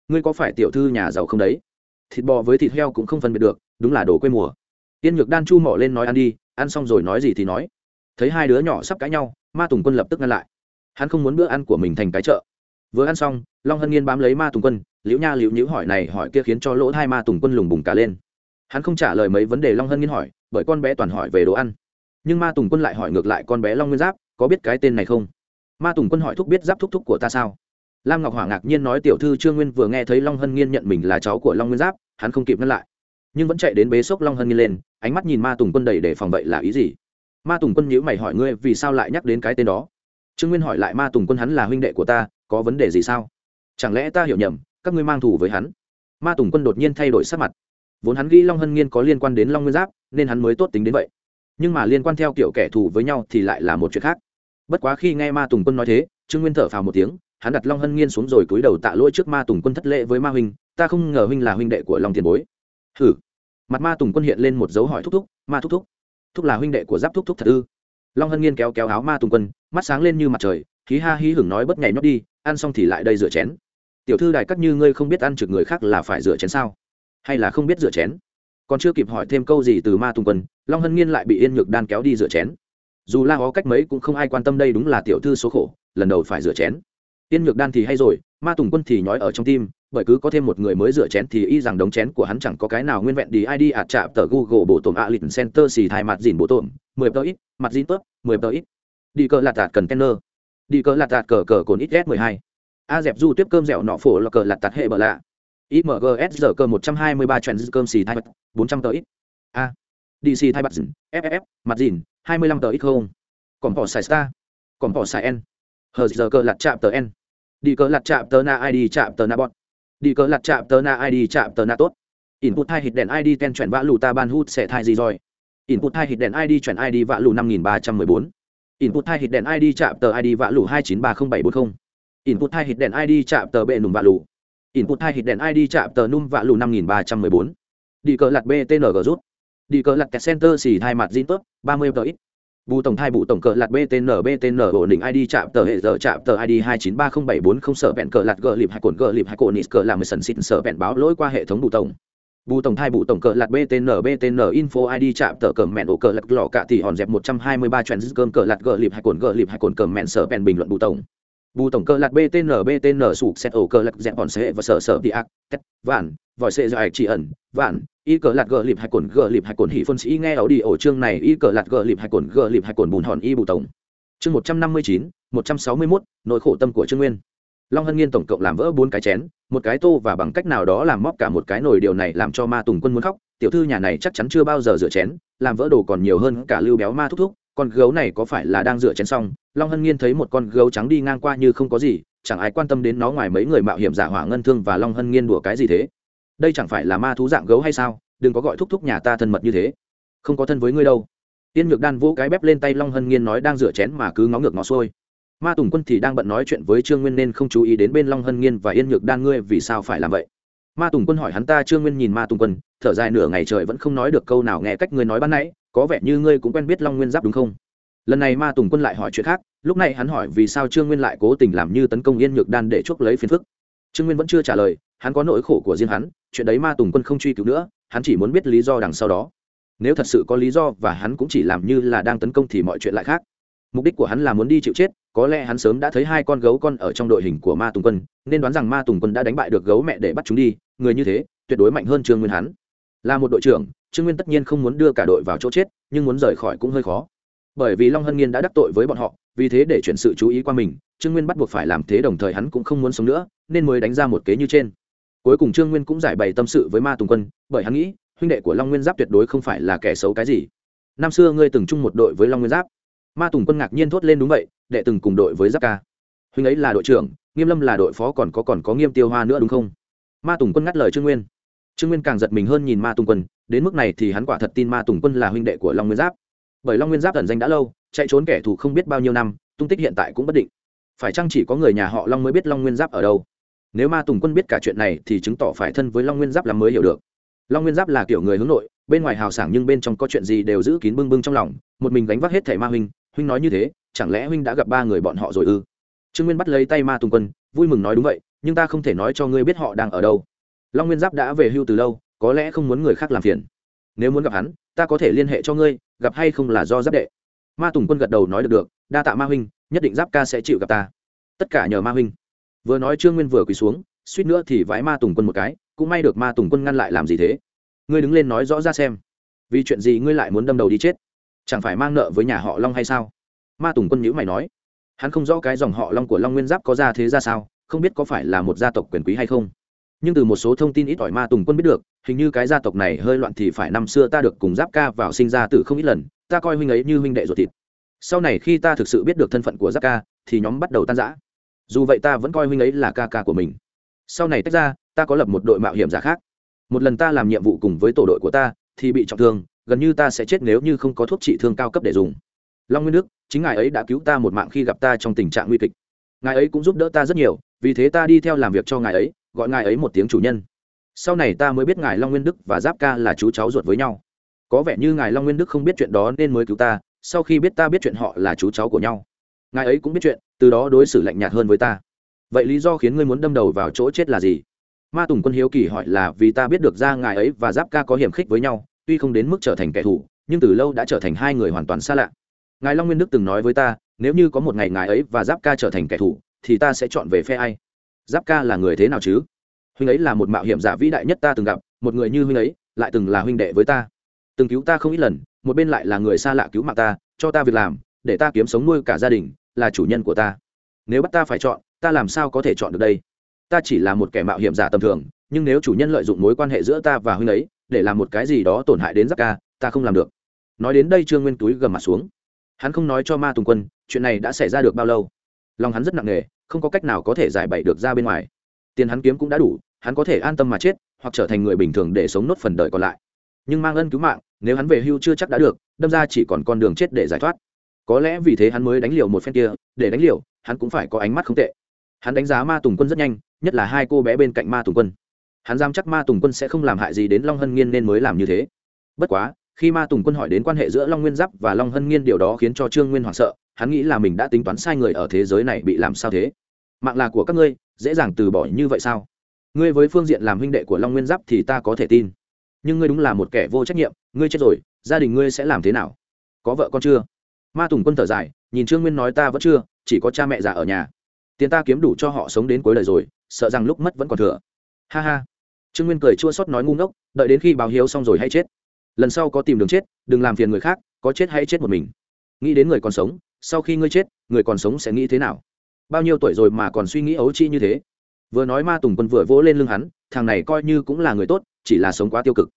Ngươi có phải tiểu thư nhà giàu không đấy? Thịt bò với thịt heo cũng không phân biệt được, đúng là đồ quê mùa. Tiên nhược đan chu mỏ lên nói ăn đi, ăn xong rồi nói gì thì nói. Thấy hai đứa nhỏ sắp cãi nhau, ma tùng quân lập tức ngăn lại. Hắn không muốn bữa ăn của mình thành cái chợ. Vừa ăn xong, long hân nghiên bám lấy ma tùng quân liễu nha liễu nhữ hỏi này hỏi kia khiến cho lỗ hai ma tùng quân lùng bùng cả lên. Hắn không trả lời mấy vấn đề long hân nghiên hỏi, bởi con bé toàn hỏi về đồ ăn. Nhưng ma tùng quân lại hỏi ngược lại con bé long nguyên giáp, có biết cái tên này không? Ma tùng quân hỏi thúc biết giáp thúc thúc của ta sao? Lam ngọc hỏa ngạc nhiên nói tiểu thư trương nguyên vừa nghe thấy long hân nghiên nhận mình là cháu của long nguyên giáp, hắn không kịp ngăn lại. Nhưng vẫn chạy đến bế xốc long hân nghiên lên, ánh mắt nhìn ma tùng quân đầy để phòng vậy là ý gì? Ma tùng quân nhữ mày hỏi ngươi vì sao lại nhắc đến cái tên đó? Trương nguyên hỏi lại ma tùng quân hắn là huynh đệ của ta, có vấn đề gì sao? Chẳng lẽ ta hiểu nhầm các ngươi mang thù với hắn. Ma tùng quân đột nhiên thay đổi sắc mặt. Vốn hắn nghĩ long hân nghiên có liên quan đến long nguyên giáp, nên hắn mới tốt tính đến vậy. Nhưng mà liên quan theo kiểu kẻ thù với nhau thì lại là một chuyện khác. Bất quá khi nghe ma tùng quân nói thế, trương nguyên thở phào một tiếng, hắn đặt long hân nghiên xuống rồi cúi đầu tạ lỗi trước ma tùng quân thất lễ với ma huynh, ta không ngờ huynh là huynh đệ của long tiền bối. Hử? Mặt ma tùng quân hiện lên một dấu hỏi thúc thúc, ma thúc thúc thúc là huynh đệ của giáp thúc thúc thật ư? Long hân nghiên kéo kéo áo ma tùng quân, mắt sáng lên như mặt trời, khí ha hí hửng nói bất nhảy nhót đi, ăn xong thì lại đây rửa chén tiểu thư đại cắt như ngươi không biết ăn trực người khác là phải rửa chén sao? Hay là không biết rửa chén? Còn chưa kịp hỏi thêm câu gì từ ma tùng quân long hân nghiên lại bị yên nhược đan kéo đi rửa chén. Dù la ó cách mấy cũng không ai quan tâm đây đúng là tiểu thư số khổ, lần đầu phải rửa chén. Yên nhược đan thì hay rồi, ma tùng quân thì nhói ở trong tim, bởi cứ có thêm một người mới rửa chén thì y rằng đống chén của hắn chẳng có cái nào nguyên vẹn đi id ạt chạm tờ google bộ tổm a lịch center xì thai mặt dìn bộ tổm, mười tờ ít, mặt dìn tớp, mười tờ ít. Đi cờ lạt tạt cần tenner đi cờ lạt tạt cờ cờ cồn ít s mười hai a dẹp du tiếp cơm dẻo nọ phổ là cờ lạt tạt hệ bờ lạ. Imgs giờ cơ một trăm hai mươi ba trend cơm xì thai bật, bốn trăm tờ ít. A. Dc thai bật ff mặt dìn, hai mươi lăm tờ ít không? Còn bỏ xài star. Còn bỏ xài n. Hờ giờ cơ lạt chạm tờ n. Đi cờ lặt chạm tờ na id chạm tờ na bọt đi cờ lặt chạm tờ na id chạm tờ na tốt. Input hai hit đèn id ten chuyển vã lù ta ban hút sẽ thai gì rồi? Input hai hit đèn id chuyển id vã lù năm nghìn ba trăm mười bốn. Input hai hit đèn id chạm tờ id vã lù hai chín ba không bảy bốn không input hai hit đèn id chạm tờ bệ nùm vạ lù. Input hai hit đèn id chạm tờ num vạ lù năm nghìn ba trăm mười bốn. Đi cờ lặt btng rút. Đi cờ lặt center xì hai mặt zin tốt ba mươi tờ ít. Bù tổng thai bù tổng cờ lạt btn btn ổn định id chạm tờ hệ giờ chạm tờ id hai chín ba không bảy bốn không sở vẹn cờ lạt gờ lịp hai cồn gờ lịp hai cồn nít cờ làm sần xịn sở vẹn báo lỗi qua hệ thống bù tổng. Bù tổng thai bù tổng cờ lạt btn btn info id chạm tờ cờ mẹn ổ cờ lạt lọ cả thì hòn dẹp một trăm hai mươi ba chuyện cơm cờ lạt gờ lịp hai cồn gờ lịp hai cồn cờ mẹn sở vẹn bình luận bù tổng bù tổng cơ lạt btn btn sụp xét ổ cơ lạc dẹp bọn xe và sở sở đi ác tét vạn, vòi xe dài chỉ ẩn, vạn, y cờ lạt gờ lịp hai cồn, gờ lịp hai cồn hỉ phân sĩ nghe ảo đi ổ chương này, y cờ lạt gờ lịp hai cồn, gờ lịp hai cồn bùn hòn y bù tổng. Chương một trăm năm mươi chín, một trăm sáu mươi mốt, nỗi khổ tâm của trương nguyên. Long hân nghiên tổng cộng làm vỡ bốn cái chén, một cái tô và bằng cách nào đó làm móc cả một cái nồi điều này làm cho ma tùng quân muốn khóc, tiểu thư nhà này chắc chắn chưa bao giờ rửa chén, làm vỡ đồ còn nhiều hơn cả lưu béo ma thúc thúc con gấu này có phải là đang rửa chén xong? Long hân nghiên thấy một con gấu trắng đi ngang qua như không có gì, chẳng ai quan tâm đến nó ngoài mấy người mạo hiểm giả hỏa ngân thương và long hân nghiên đùa cái gì thế? Đây chẳng phải là ma thú dạng gấu hay sao? Đừng có gọi thúc thúc nhà ta thân mật như thế. Không có thân với ngươi đâu. Tiên nhược đan vỗ cái bếp lên tay long hân nghiên nói đang rửa chén mà cứ ngó ngược ngó xuôi. Ma tùng quân thì đang bận nói chuyện với trương nguyên nên không chú ý đến bên long hân nghiên và yên nhược đan ngươi vì sao phải làm vậy? Ma tùng quân hỏi hắn ta trương nguyên nhìn ma tùng quân, thở dài nửa ngày trời vẫn không nói được câu nào nghe cách ngươi nói ban nãy có vẻ như ngươi cũng quen biết long nguyên giáp đúng không? Lần này ma tùng quân lại hỏi chuyện khác, lúc này hắn hỏi vì sao trương nguyên lại cố tình làm như tấn công yên nhược đan để chuốc lấy phiền phức. Trương nguyên vẫn chưa trả lời, hắn có nỗi khổ của riêng hắn, chuyện đấy ma tùng quân không truy cứu nữa, hắn chỉ muốn biết lý do đằng sau đó. Nếu thật sự có lý do và hắn cũng chỉ làm như là đang tấn công thì mọi chuyện lại khác. Mục đích của hắn là muốn đi chịu chết, có lẽ hắn sớm đã thấy hai con gấu con ở trong đội hình của ma tùng quân, nên đoán rằng ma tùng quân đã đánh bại được gấu mẹ để bắt chúng đi, người như thế, tuyệt đối mạnh hơn trương nguyên hắn. Là một đội trưởng trương nguyên tất nhiên không muốn đưa cả đội vào chỗ chết, nhưng muốn rời khỏi cũng hơi khó. Bởi vì long hân nghiên đã đắc tội với bọn họ, vì thế để chuyển sự chú ý qua mình, trương nguyên bắt buộc phải làm thế đồng thời hắn cũng không muốn sống nữa, nên mới đánh ra một kế như trên. Cuối cùng trương nguyên cũng giải bày tâm sự với ma tùng quân, bởi hắn nghĩ, huynh đệ của long nguyên giáp tuyệt đối không phải là kẻ xấu cái gì. Năm xưa ngươi từng chung một đội với long nguyên giáp. Ma tùng quân ngạc nhiên thốt lên đúng vậy, đệ từng cùng đội với giáp ca. Huynh ấy là đội trưởng, nghiêm lâm là đội phó còn có còn có nghiêm tiêu hoa nữa đúng không? Ma tùng quân ngắt lời trương nguyên. Trương nguyên càng giật mình hơn nhìn ma tùng quân đến mức này thì hắn quả thật tin ma tùng quân là huynh đệ của long nguyên giáp. Bởi long nguyên giáp thần danh đã lâu, chạy trốn kẻ thù không biết bao nhiêu năm, tung tích hiện tại cũng bất định. Phải chăng chỉ có người nhà họ long mới biết long nguyên giáp ở đâu? Nếu ma tùng quân biết cả chuyện này thì chứng tỏ phải thân với long nguyên giáp là mới hiểu được. Long nguyên giáp là kiểu người hướng nội, bên ngoài hào sảng nhưng bên trong có chuyện gì đều giữ kín bưng bưng trong lòng, một mình gánh vác hết thẻ ma huynh huynh nói như thế, chẳng lẽ huynh đã gặp ba người bọn họ rồi ư? Trương nguyên bắt lấy tay ma tùng quân, vui mừng nói đúng vậy, nhưng ta không thể nói cho ngươi biết họ đang ở đâu. Long nguyên giáp đã về hưu từ lâu có lẽ không muốn người khác làm phiền. Nếu muốn gặp hắn, ta có thể liên hệ cho ngươi, gặp hay không là do giáp đệ. Ma tùng quân gật đầu nói được được, đa tạ ma huynh, nhất định giáp ca sẽ chịu gặp ta. Tất cả nhờ ma huynh. Vừa nói trương nguyên vừa quỳ xuống, suýt nữa thì vái ma tùng quân một cái, cũng may được ma tùng quân ngăn lại làm gì thế? Ngươi đứng lên nói rõ ra xem, vì chuyện gì ngươi lại muốn đâm đầu đi chết? Chẳng phải mang nợ với nhà họ long hay sao? Ma tùng quân nhữ mày nói, hắn không rõ cái dòng họ long của long nguyên giáp có ra thế ra sao, không biết có phải là một gia tộc quyền quý hay không? Nhưng từ một số thông tin ít ỏi ma tùng quân biết được, hình như cái gia tộc này hơi loạn thì phải năm xưa ta được cùng giáp ca vào sinh ra từ không ít lần, ta coi huynh ấy như huynh đệ ruột thịt. Sau này khi ta thực sự biết được thân phận của giáp ca, thì nhóm bắt đầu tan rã. Dù vậy ta vẫn coi huynh ấy là ca ca của mình. Sau này tách ra, ta có lập một đội mạo hiểm giả khác. Một lần ta làm nhiệm vụ cùng với tổ đội của ta, thì bị trọng thương, gần như ta sẽ chết nếu như không có thuốc trị thương cao cấp để dùng. Long nguyên đức, chính ngài ấy đã cứu ta một mạng khi gặp ta trong tình trạng nguy kịch. Ngài ấy cũng giúp đỡ ta rất nhiều, vì thế ta đi theo làm việc cho ngài ấy gọi ngài ấy một tiếng chủ nhân. Sau này ta mới biết ngài long nguyên đức và giáp ca là chú cháu ruột với nhau. Có vẻ như ngài long nguyên đức không biết chuyện đó nên mới cứu ta, sau khi biết ta biết chuyện họ là chú cháu của nhau. Ngài ấy cũng biết chuyện, từ đó đối xử lạnh nhạt hơn với ta. Vậy lý do khiến ngươi muốn đâm đầu vào chỗ chết là gì? Ma tùng quân hiếu kỳ hỏi là vì ta biết được ra ngài ấy và giáp ca có hiểm khích với nhau, tuy không đến mức trở thành kẻ thù, nhưng từ lâu đã trở thành hai người hoàn toàn xa lạ. Ngài long nguyên đức từng nói với ta, nếu như có một ngày ngài ấy và giáp ca trở thành kẻ thù, thì ta sẽ chọn về phe ai? Giáp ca là người thế nào chứ? Huynh ấy là một mạo hiểm giả vĩ đại nhất ta từng gặp, một người như huynh ấy, lại từng là huynh đệ với ta. Từng cứu ta không ít lần, một bên lại là người xa lạ cứu mạng ta, cho ta việc làm, để ta kiếm sống nuôi cả gia đình, là chủ nhân của ta. Nếu bắt ta phải chọn, ta làm sao có thể chọn được đây? Ta chỉ là một kẻ mạo hiểm giả tầm thường, nhưng nếu chủ nhân lợi dụng mối quan hệ giữa ta và huynh ấy, để làm một cái gì đó tổn hại đến giáp ca, ta không làm được. Nói đến đây trương nguyên túi gầm mặt xuống. Hắn không nói cho ma tùng quân, chuyện này đã xảy ra được bao lâu? Lòng hắn rất nặng nề không có cách nào có thể giải bày được ra bên ngoài. Tiền hắn kiếm cũng đã đủ, hắn có thể an tâm mà chết, hoặc trở thành người bình thường để sống nốt phần đời còn lại. Nhưng mang ân cứu mạng, nếu hắn về hưu chưa chắc đã được, đâm ra chỉ còn con đường chết để giải thoát. Có lẽ vì thế hắn mới đánh liều một phen kia, để đánh liều, hắn cũng phải có ánh mắt không tệ. Hắn đánh giá ma tùng quân rất nhanh, nhất là hai cô bé bên cạnh ma tùng quân. Hắn dám chắc ma tùng quân sẽ không làm hại gì đến long hân nghiên nên mới làm như thế. Bất quá, khi ma tùng quân hỏi đến quan hệ giữa long nguyên giáp và long hân nghiên, điều đó khiến cho trương nguyên hoảng sợ hắn nghĩ là mình đã tính toán sai người ở thế giới này bị làm sao thế? Mạng là của các ngươi, dễ dàng từ bỏ như vậy sao? Ngươi với phương diện làm huynh đệ của long nguyên giáp thì ta có thể tin. Nhưng ngươi đúng là một kẻ vô trách nhiệm, ngươi chết rồi, gia đình ngươi sẽ làm thế nào? Có vợ con chưa? Ma tùng quân thở dài, nhìn trương nguyên nói ta vẫn chưa, chỉ có cha mẹ già ở nhà. Tiền ta kiếm đủ cho họ sống đến cuối đời rồi, sợ rằng lúc mất vẫn còn thừa. Ha ha. Trương nguyên cười chua xót nói ngu ngốc, đợi đến khi báo hiếu xong rồi hay chết. Lần sau có tìm đường chết, đừng làm phiền người khác, có chết hay chết một mình. Nghĩ đến người còn sống sau khi ngươi chết, người còn sống sẽ nghĩ thế nào? Bao nhiêu tuổi rồi mà còn suy nghĩ ấu chi như thế? Vừa nói ma tùng quân vừa vỗ lên lưng hắn, thằng này coi như cũng là người tốt, chỉ là sống quá tiêu cực.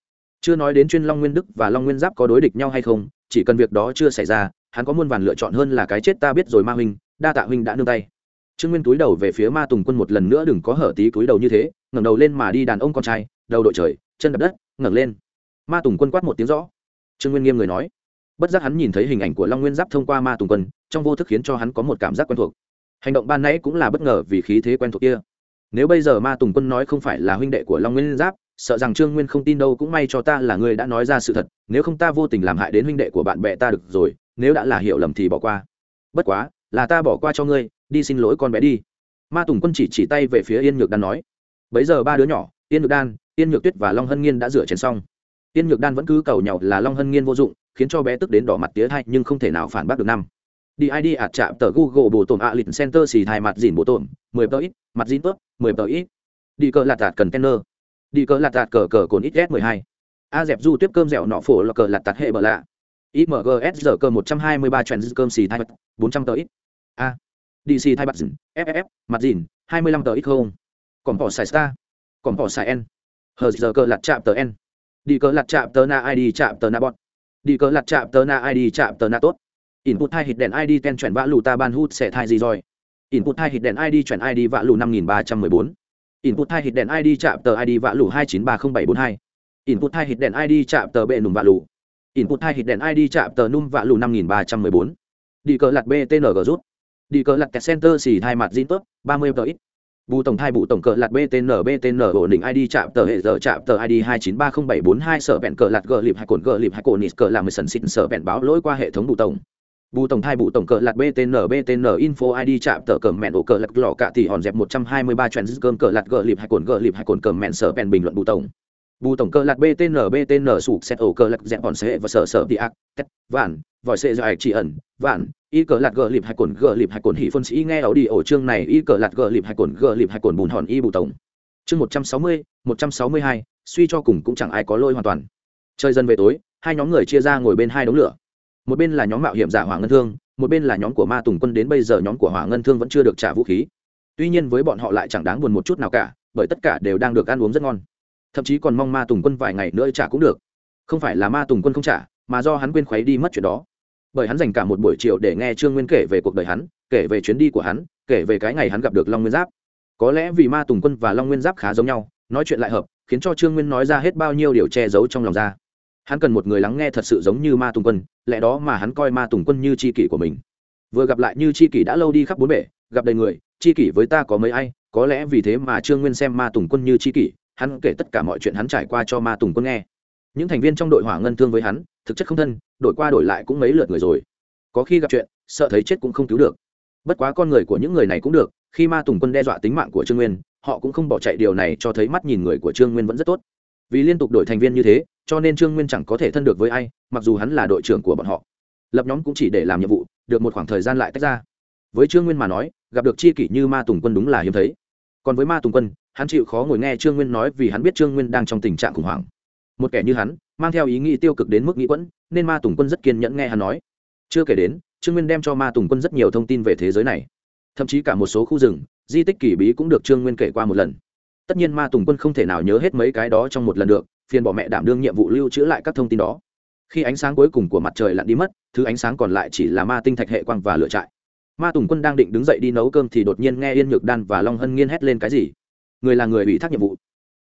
Chưa nói đến chuyên long nguyên đức và long nguyên giáp có đối địch nhau hay không, chỉ cần việc đó chưa xảy ra, hắn có muôn vàn lựa chọn hơn là cái chết ta biết rồi ma huynh, đa tạ huynh đã nương tay. Trương nguyên túi đầu về phía ma tùng quân một lần nữa đừng có hở tí túi đầu như thế, ngẩng đầu lên mà đi đàn ông con trai, đầu đội trời, chân đập đất, ngẩng lên. Ma tùng quân quát một tiếng rõ. Trương nguyên nghiêm người nói bất giác hắn nhìn thấy hình ảnh của long nguyên giáp thông qua ma tùng quân, trong vô thức khiến cho hắn có một cảm giác quen thuộc. Hành động ban nãy cũng là bất ngờ vì khí thế quen thuộc kia. Nếu bây giờ ma tùng quân nói không phải là huynh đệ của long nguyên giáp, sợ rằng trương nguyên không tin đâu cũng may cho ta là người đã nói ra sự thật, nếu không ta vô tình làm hại đến huynh đệ của bạn bè ta được rồi, nếu đã là hiểu lầm thì bỏ qua. Bất quá, là ta bỏ qua cho ngươi, đi xin lỗi con bé đi. Ma tùng quân chỉ chỉ tay về phía yên nhược đan nói. Bấy giờ ba đứa nhỏ, yên nhược đan, yên nhược tuyết và long hân nghiên đã rửa chén xong. Yên nhược đan vẫn cứ cầu nhau là long hân nghiên vô dụng khiến cho bé tức đến đỏ mặt tía thay nhưng không thể nào phản bác được năm. Đi id ạt chạm tờ google bổ tổn ạ lịch center xì thai mặt dìn bổ tổn, mười tờ ít, mặt dìn tớp, mười tờ ít. Đi cờ lạt tạt cần tenner đi cờ lạt tạt cờ cờ cồn ít s mười hai. A dẹp du tiếp cơm dẻo nọ phổ là cờ lạt tạt hệ bờ lạ. Imgs giờ cơ một trăm hai mươi ba trend cơm xì thai mặt, bốn trăm tờ ít. A. Dc thai mặt dìn ff mặt dìn, hai mươi lăm tờ ít không? Còn bỏ xài star. Còn bỏ xài n. Hờ giờ cơ lạt chạm tờ n. Đi cờ lạt chạm tờ na id chạm tờ na bọn đi cờ lặt chạm tờ na id chạm tờ na tốt. Input hai hit đèn id ten chuyển vã lù ta ban hút sẽ thai gì rồi. Input hai hit đèn id chuyển id vã lù năm nghìn ba trăm mười bốn. Input hai hit đèn id chạm tờ id vã lù hai chín ba không bảy bốn hai. Input hai hit đèn id chạm tờ bệ nùm vạ lù. Input hai hit đèn id chạm tờ num vạ lù năm nghìn ba trăm mười bốn. Đi cờ lặt btng rút. Đi cờ lặt kẹt center xì hai mặt zin tốt, ba mươi tờ ít bù tổng thai bù tổng cờ lạt btn btn ổn định id chạm tờ hệ giờ chạm tờ id hai chín ba không bảy bốn hai sở bẹn cờ lạt gờ lịp hai cồn gờ lịp hai cồn nít cờ làm mười sần xịn sở bẹn báo lỗi qua hệ thống bù tổng. Bù tổng thai bù tổng cờ lạt btn btn info id chạm tờ cờ mẹn ổ cờ lạt lò cả thì hòn dẹp một trăm hai mươi ba chuyện cơm cờ lạt gờ lịp hai cồn gờ lịp hai cồn cờ mẹn sở bẹn bình luận bù tổng. Bù tổng cờ lạt btn btn sụp xét ổ cờ lạt dẹp hòn xe và sở sở đi ác, tét, vạn, vòi xe dài chỉ ẩn, vạn y cờ lạt gờ lịp hai cồn, gờ lịp hai cồn hỉ phân sĩ nghe ảo đi ổ chương này y cờ lạt gờ lịp hai cồn, gờ lịp hai cồn bùn hòn y bù tổng. Chương một trăm sáu mươi, một trăm sáu mươi hai, suy cho cùng cũng chẳng ai có lôi hoàn toàn. Chơi dân về tối, hai nhóm người chia ra ngồi bên hai đống lửa. Một bên là nhóm mạo hiểm giả hỏa ngân thương, một bên là nhóm của ma tùng quân đến bây giờ nhóm của hỏa ngân thương vẫn chưa được trả vũ khí. Tuy nhiên với bọn họ lại chẳng đáng buồn một chút nào cả, bởi tất cả đều đang được ăn uống rất ngon. Thậm chí còn mong ma tùng quân vài ngày nữa trả cũng được. Không phải là ma tùng quân không trả, mà do hắn quên khuấy đi mất chuyện đó bởi hắn dành cả một buổi chiều để nghe trương nguyên kể về cuộc đời hắn, kể về chuyến đi của hắn, kể về cái ngày hắn gặp được long nguyên giáp. Có lẽ vì ma tùng quân và long nguyên giáp khá giống nhau, nói chuyện lại hợp, khiến cho trương nguyên nói ra hết bao nhiêu điều che giấu trong lòng ra. Hắn cần một người lắng nghe thật sự giống như ma tùng quân, lẽ đó mà hắn coi ma tùng quân như c h i kỷ của mình. Vừa gặp lại như c h i kỷ đã lâu đi khắp bốn bể, gặp đầy người c h i kỷ với ta có mấy ai, có lẽ vì thế mà trương nguyên xem ma tùng quân như c h i kỷ, hắn kể tất cả mọi chuyện hắn trải qua cho ma tùng quân nghe. Những thành viên trong đội hỏa ngân thương với hắn thực chất không thân, đổi qua đổi lại cũng mấy lượt người rồi. Có khi gặp chuyện, sợ thấy chết cũng không cứu được. Bất quá con người của những người này cũng được, khi ma tùng quân đe dọa tính mạng của trương nguyên, họ cũng không bỏ chạy điều này cho thấy mắt nhìn người của trương nguyên vẫn rất tốt. Vì liên tục đổi thành viên như thế, cho nên trương nguyên chẳng có thể thân được với ai, mặc dù hắn là đội trưởng của bọn họ. Lập nhóm cũng chỉ để làm nhiệm vụ, được một khoảng thời gian lại tách ra. Với trương nguyên mà nói, gặp được chi kỷ như ma tùng quân đúng là hiếm thấy. Còn với ma tùng quân, hắn chịu khó ngồi nghe trương nguyên nói vì hắn biết trương nguyên đang trong tình trạng khủng hoảng một kẻ như hắn, mang theo ý nghĩ tiêu cực đến mức nghĩ quẫn, nên ma tùng quân rất kiên nhẫn nghe hắn nói. Chưa kể đến, trương nguyên đem cho ma tùng quân rất nhiều thông tin về thế giới này. Thậm chí cả một số khu rừng, di tích kỳ bí cũng được trương nguyên kể qua một lần. Tất nhiên ma tùng quân không thể nào nhớ hết mấy cái đó trong một lần được, phiền bỏ mẹ đảm đương nhiệm vụ lưu trữ lại các thông tin đó. Khi ánh sáng cuối cùng của mặt trời lặn đi mất, thứ ánh sáng còn lại chỉ là ma tinh thạch hệ quang và lựa trại. Ma tùng quân đang định đứng dậy đi nấu cơm thì đột nhiên nghe yên nhược đan và long hân nghiên hét lên cái gì? Người là người ủy thác nhiệm vụ.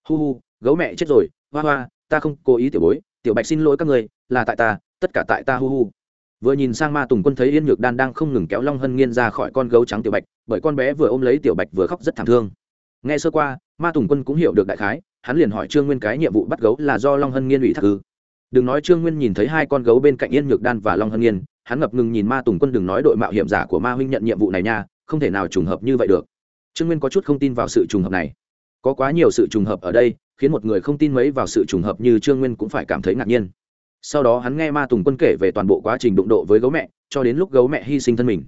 Hu hu, gấu mẹ chết rồi, hoa hoa ta không cố ý tiểu bối, tiểu bạch xin lỗi các người là tại ta, tất cả tại ta hu hu. Vừa nhìn sang ma tùng quân thấy yên nhược đan đang không ngừng kéo long hân nghiên ra khỏi con gấu trắng tiểu bạch, bởi con bé vừa ôm lấy tiểu bạch vừa khóc rất thảm thương. Nghe sơ qua, ma tùng quân cũng hiểu được đại khái, hắn liền hỏi trương nguyên cái nhiệm vụ bắt gấu là do long hân nghiên ủy thác ư. Đừng nói trương nguyên nhìn thấy hai con gấu bên cạnh yên nhược đan và long hân nghiên, hắn ngập ngừng nhìn ma tùng quân đừng nói đội mạo hiểm giả của ma huynh nhận nhiệm vụ này nha, không thể nào trùng hợp như vậy được. Trương nguyên có chút không tin vào sự trùng hợp này có quá nhiều sự trùng hợp ở đây, khiến một người không tin mấy vào sự trùng hợp như trương nguyên cũng phải cảm thấy ngạc nhiên. Sau đó hắn nghe ma tùng quân kể về toàn bộ quá trình đụng độ với gấu mẹ, cho đến lúc gấu mẹ hy sinh thân mình.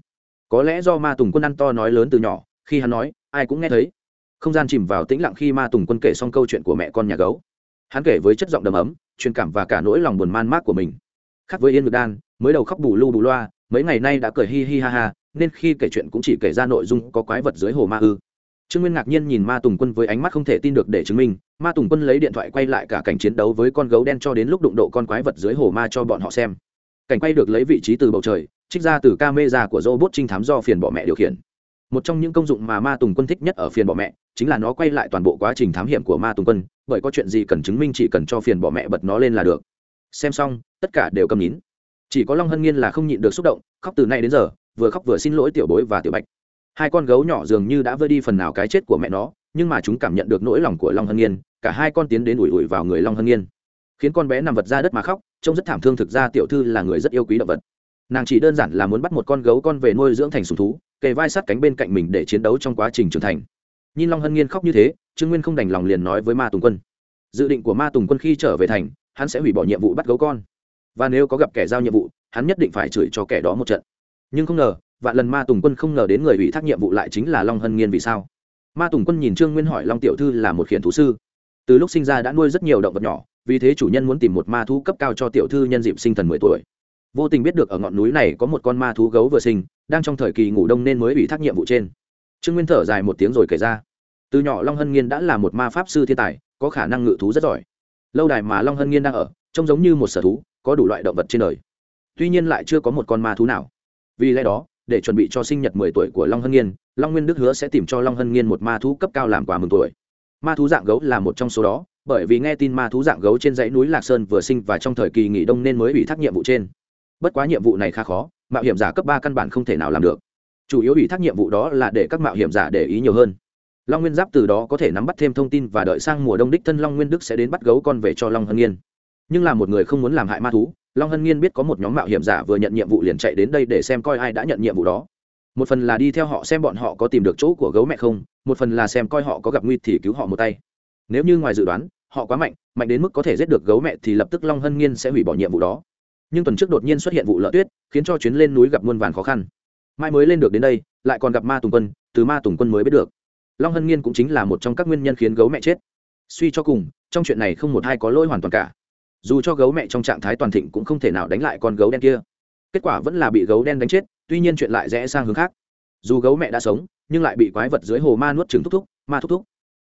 Có lẽ do ma tùng quân ăn to nói lớn từ nhỏ, khi hắn nói, ai cũng nghe thấy. Không gian chìm vào tĩnh lặng khi ma tùng quân kể xong câu chuyện của mẹ con nhà gấu. Hắn kể với chất giọng đầm ấm, truyền cảm và cả nỗi lòng buồn man mác của mình. Khác với yên ngực đan, mới đầu khóc bù lu bù loa, mấy ngày nay đã cười hi hi ha ha, nên khi kể chuyện cũng chỉ kể ra nội dung có quái vật dưới hồ ma ư trương nguyên ngạc nhiên nhìn ma tùng quân với ánh mắt không thể tin được để chứng minh, ma tùng quân lấy điện thoại quay lại cả cảnh chiến đấu với con gấu đen cho đến lúc đụng độ con quái vật dưới hồ ma cho bọn họ xem. Cảnh quay được lấy vị trí từ bầu trời, trích ra từ ca mê ra của robot trinh thám do phiền bọ mẹ điều khiển. Một trong những công dụng mà ma tùng quân thích nhất ở phiền bọ mẹ, chính là nó quay lại toàn bộ quá trình thám hiểm của ma tùng quân, bởi có chuyện gì cần chứng minh chỉ cần cho phiền bọ mẹ bật nó lên là được. Xem xong, tất cả đều cầm nín. Chỉ có long hân nghiên là không nhịn được xúc động, khóc từ nay đến giờ, vừa khóc vừa xin lỗi tiểu bối và tiểu bạch hai con gấu nhỏ dường như đã vơi đi phần nào cái chết của mẹ nó, nhưng mà chúng cảm nhận được nỗi lòng của long hân nghiên, cả hai con tiến đến ủi ủi vào người long hân nghiên. Khiến con bé nằm vật ra đất mà khóc, trông rất thảm thương thực ra tiểu thư là người rất yêu quý động vật. Nàng chỉ đơn giản là muốn bắt một con gấu con về nuôi dưỡng thành sùng thú, kề vai sát cánh bên cạnh mình để chiến đấu trong quá trình trưởng thành. Nhìn long hân nghiên khóc như thế, trương nguyên không đành lòng liền nói với ma tùng quân. Dự định của ma tùng quân khi trở về thành, hắn sẽ hủy bỏ nhiệm vụ bắt gấu con. Và nếu có gặp kẻ giao nhiệm vụ, hắn nhất định phải chửi cho kẻ đó một trận. Nhưng không ngờ vạn lần ma tùng quân không ngờ đến người ủy thác nhiệm vụ lại chính là long hân nghiên vì sao? Ma tùng quân nhìn trương nguyên hỏi long tiểu thư là một khiển thú sư. Từ lúc sinh ra đã nuôi rất nhiều động vật nhỏ, vì thế chủ nhân muốn tìm một ma thú cấp cao cho tiểu thư nhân dịp sinh thần mười tuổi. Vô tình biết được ở ngọn núi này có một con ma thú gấu vừa sinh, đang trong thời kỳ ngủ đông nên mới ủy thác nhiệm vụ trên. Trương nguyên thở dài một tiếng rồi kể ra. Từ nhỏ long hân nghiên đã là một ma pháp sư thiên tài, có khả năng ngự thú rất giỏi. Lâu đài mà long hân nghiên đang ở, trông giống như một sở thú, có đủ loại động vật trên đời. Tuy nhiên lại chưa có một con ma thú nào. Vì lẽ đó để chuẩn bị cho sinh nhật mười tuổi của long hân nghiên, long nguyên đức hứa sẽ tìm cho long hân nghiên một ma thú cấp cao làm quà mừng tuổi. Ma thú dạng gấu là một trong số đó, bởi vì nghe tin ma thú dạng gấu trên dãy núi lạc sơn vừa sinh và trong thời kỳ nghỉ đông nên mới ủy thác nhiệm vụ trên. Bất quá nhiệm vụ này khá khó, mạo hiểm giả cấp ba căn bản không thể nào làm được. Chủ yếu ủy thác nhiệm vụ đó là để các mạo hiểm giả để ý nhiều hơn. Long nguyên giáp từ đó có thể nắm bắt thêm thông tin và đợi sang mùa đông đích thân long nguyên đức sẽ đến bắt gấu con về cho long hân nghiên. Nhưng là một người không muốn làm hại ma thú long hân nghiên biết có một nhóm mạo hiểm giả vừa nhận nhiệm vụ liền chạy đến đây để xem coi ai đã nhận nhiệm vụ đó. Một phần là đi theo họ xem bọn họ có tìm được chỗ của gấu mẹ không, một phần là xem coi họ có gặp nguy thì cứu họ một tay. Nếu như ngoài dự đoán, họ quá mạnh mạnh đến mức có thể giết được gấu mẹ thì lập tức long hân nghiên sẽ hủy bỏ nhiệm vụ đó. Nhưng tuần trước đột nhiên xuất hiện vụ lợ tuyết, khiến cho chuyến lên núi gặp muôn vàn khó khăn. Mai mới lên được đến đây, lại còn gặp ma tùng quân, từ ma tùng quân mới biết được. Long hân nghiên cũng chính là một trong các nguyên nhân khiến gấu mẹ chết. Suy cho cùng, trong chuyện này không một ai có lỗi hoàn toàn cả dù cho gấu mẹ trong trạng thái toàn thịnh cũng không thể nào đánh lại con gấu đen kia. Kết quả vẫn là bị gấu đen đánh chết, tuy nhiên chuyện lại rẽ sang hướng khác. Dù gấu mẹ đã sống, nhưng lại bị quái vật dưới hồ ma nuốt trứng thúc thúc, ma thúc thúc.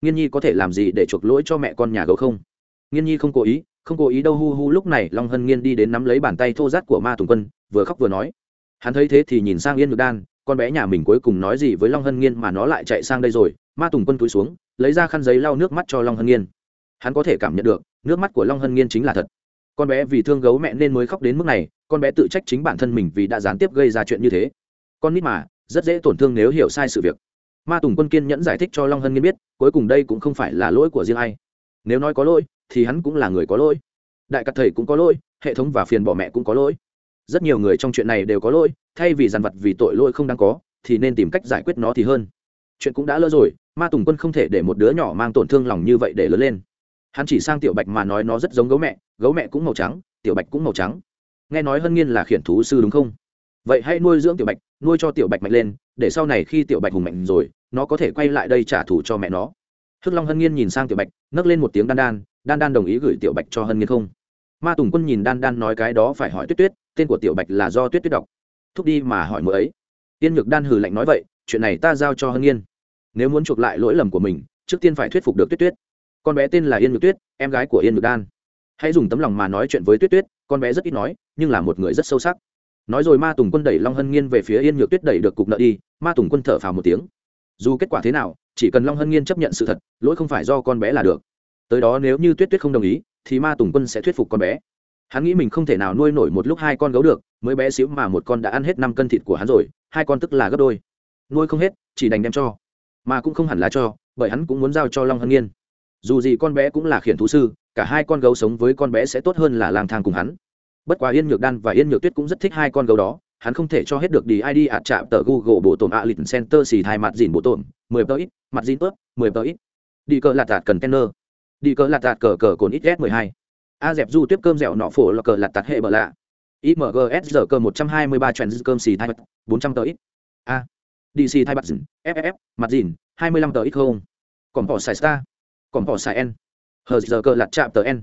Nghiên nhi có thể làm gì để chuộc lỗi cho mẹ con nhà gấu không? Nghiên nhi không cố ý, không cố ý đâu, hu hu, lúc này long hân nghiên đi đến nắm lấy bàn tay thô rát của ma tùng quân, vừa khóc vừa nói. Hắn thấy thế thì nhìn sang yên ngược đan, con bé nhà mình cuối cùng nói gì với long hân nghiên mà nó lại chạy sang đây rồi. Ma tùng quân túi xuống, lấy ra khăn giấy lau nước mắt cho long hân nghiên. Hắn có thể cảm nhận được nước mắt của long hân nghiên chính là thật. Con bé vì thương gấu mẹ nên mới khóc đến mức này, con bé tự trách chính bản thân mình vì đã gián tiếp gây ra chuyện như thế. Con nít mà, rất dễ tổn thương nếu hiểu sai sự việc. Ma tùng quân kiên nhẫn giải thích cho long hân nghiên biết, cuối cùng đây cũng không phải là lỗi của riêng ai. Nếu nói có lỗi, thì hắn cũng là người có lỗi. Đại cắt thầy cũng có lỗi, hệ thống và phiền bỏ mẹ cũng có lỗi. Rất nhiều người trong chuyện này đều có lỗi, thay vì dằn vặt vì tội lỗi không đáng có, thì nên tìm cách giải quyết nó thì hơn. Chuyện cũng đã lỡ rồi, ma tùng quân không thể để một đứa nhỏ mang tổn thương lòng như vậy để lớn lên hắn chỉ sang tiểu bạch mà nói nó rất giống gấu mẹ gấu mẹ cũng màu trắng tiểu bạch cũng màu trắng. Nghe nói hân Nhiên là khiển thú sư đúng không? Vậy hãy nuôi dưỡng tiểu bạch nuôi cho tiểu bạch mạnh lên để sau này khi tiểu bạch hùng mạnh rồi nó có thể quay lại đây trả thù cho mẹ nó. Hức long hân Nhiên nhìn sang tiểu bạch nấc lên một tiếng đan đan đan đan đồng ý gửi tiểu bạch cho hân Nhiên không? Ma tùng quân nhìn đan đan nói cái đó phải hỏi tuyết tuyết tên của tiểu bạch là do tuyết tuyết đọc. Thúc đi mà hỏi mượn ấy. Tiên nhược đan hừ lạnh nói vậy chuyện này ta giao cho hân Nhiên, nếu muốn chuộc lại lỗi lầm của mình trước tiên phải thuyết phục được tuyết tuyết con bé tên là yên nhược tuyết, em gái của yên nhược đan. Hãy dùng tấm lòng mà nói chuyện với tuyết tuyết, con bé rất ít nói, nhưng là một người rất sâu sắc. Nói rồi ma tùng quân đẩy long hân nghiên về phía yên nhược tuyết đẩy được cục nợ đi, ma tùng quân thở phào một tiếng. Dù kết quả thế nào, chỉ cần long hân nghiên chấp nhận sự thật, lỗi không phải do con bé là được. Tới đó nếu như tuyết tuyết không đồng ý, thì ma tùng quân sẽ thuyết phục con bé. Hắn nghĩ mình không thể nào nuôi nổi một lúc hai con gấu được, mới bé xíu mà một con đã ăn hết năm cân thịt của hắn rồi, hai con tức là gấp đôi. Nuôi không hết, chỉ đành đem cho. Mà cũng không hẳn là cho, bởi hắn cũng muốn giao cho long hân nghiên dù gì con bé cũng là khiển thú sư, cả hai con gấu sống với con bé sẽ tốt hơn là lang thang cùng hắn. Bất quá yên nhược đan và yên nhược tuyết cũng rất thích hai con gấu đó, hắn không thể cho hết được đi id ạt chạm tờ google bộ tổn a lịch center xì thai mặt dìn bộ tổn, mười tờ ít, mặt dìn ướp, mười tờ ít. Đi cờ lạt tạt cần tenner đi cờ lạt tạt cờ cờ cồn ít s mười hai. A dẹp du tiếp cơm dẻo nọ phổ là cờ lạt tạt hệ bờ lạ. Imgs giờ cơ một trăm hai mươi ba trend cơm xì thai mặt, bốn trăm tờ ít. A. Dc thai mặt dìn ff mặt dìn hai mươi lăm tờ ít không? Còn bỏ xài star còn bỏ xài n hờ giờ cơ lặt chạm tờ n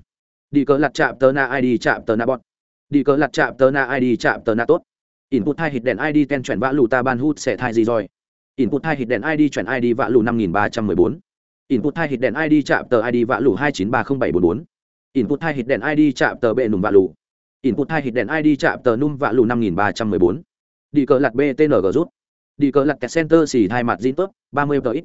đi cờ lặt chạm tờ na id chạm tờ na bọt đi cờ lặt chạm tờ na id chạm tờ na tốt. Input hai hit đèn id ten chuyển vã lù ta ban hút sẽ thai gì rồi? Input hai hit đèn id chuyển id vã lù năm nghìn ba trăm mười bốn. Input hai hit đèn id chạm tờ id vã lù hai chín ba không bảy bốn bốn. Input hai hit đèn id chạm tờ bệ nùm vã lù. Input hai hit đèn id chạm tờ num vã lù năm nghìn ba trăm mười bốn. Đi cờ lặt btng rút. Đi cờ lặt center xì hai mặt zin tốt, ba mươi tờ ít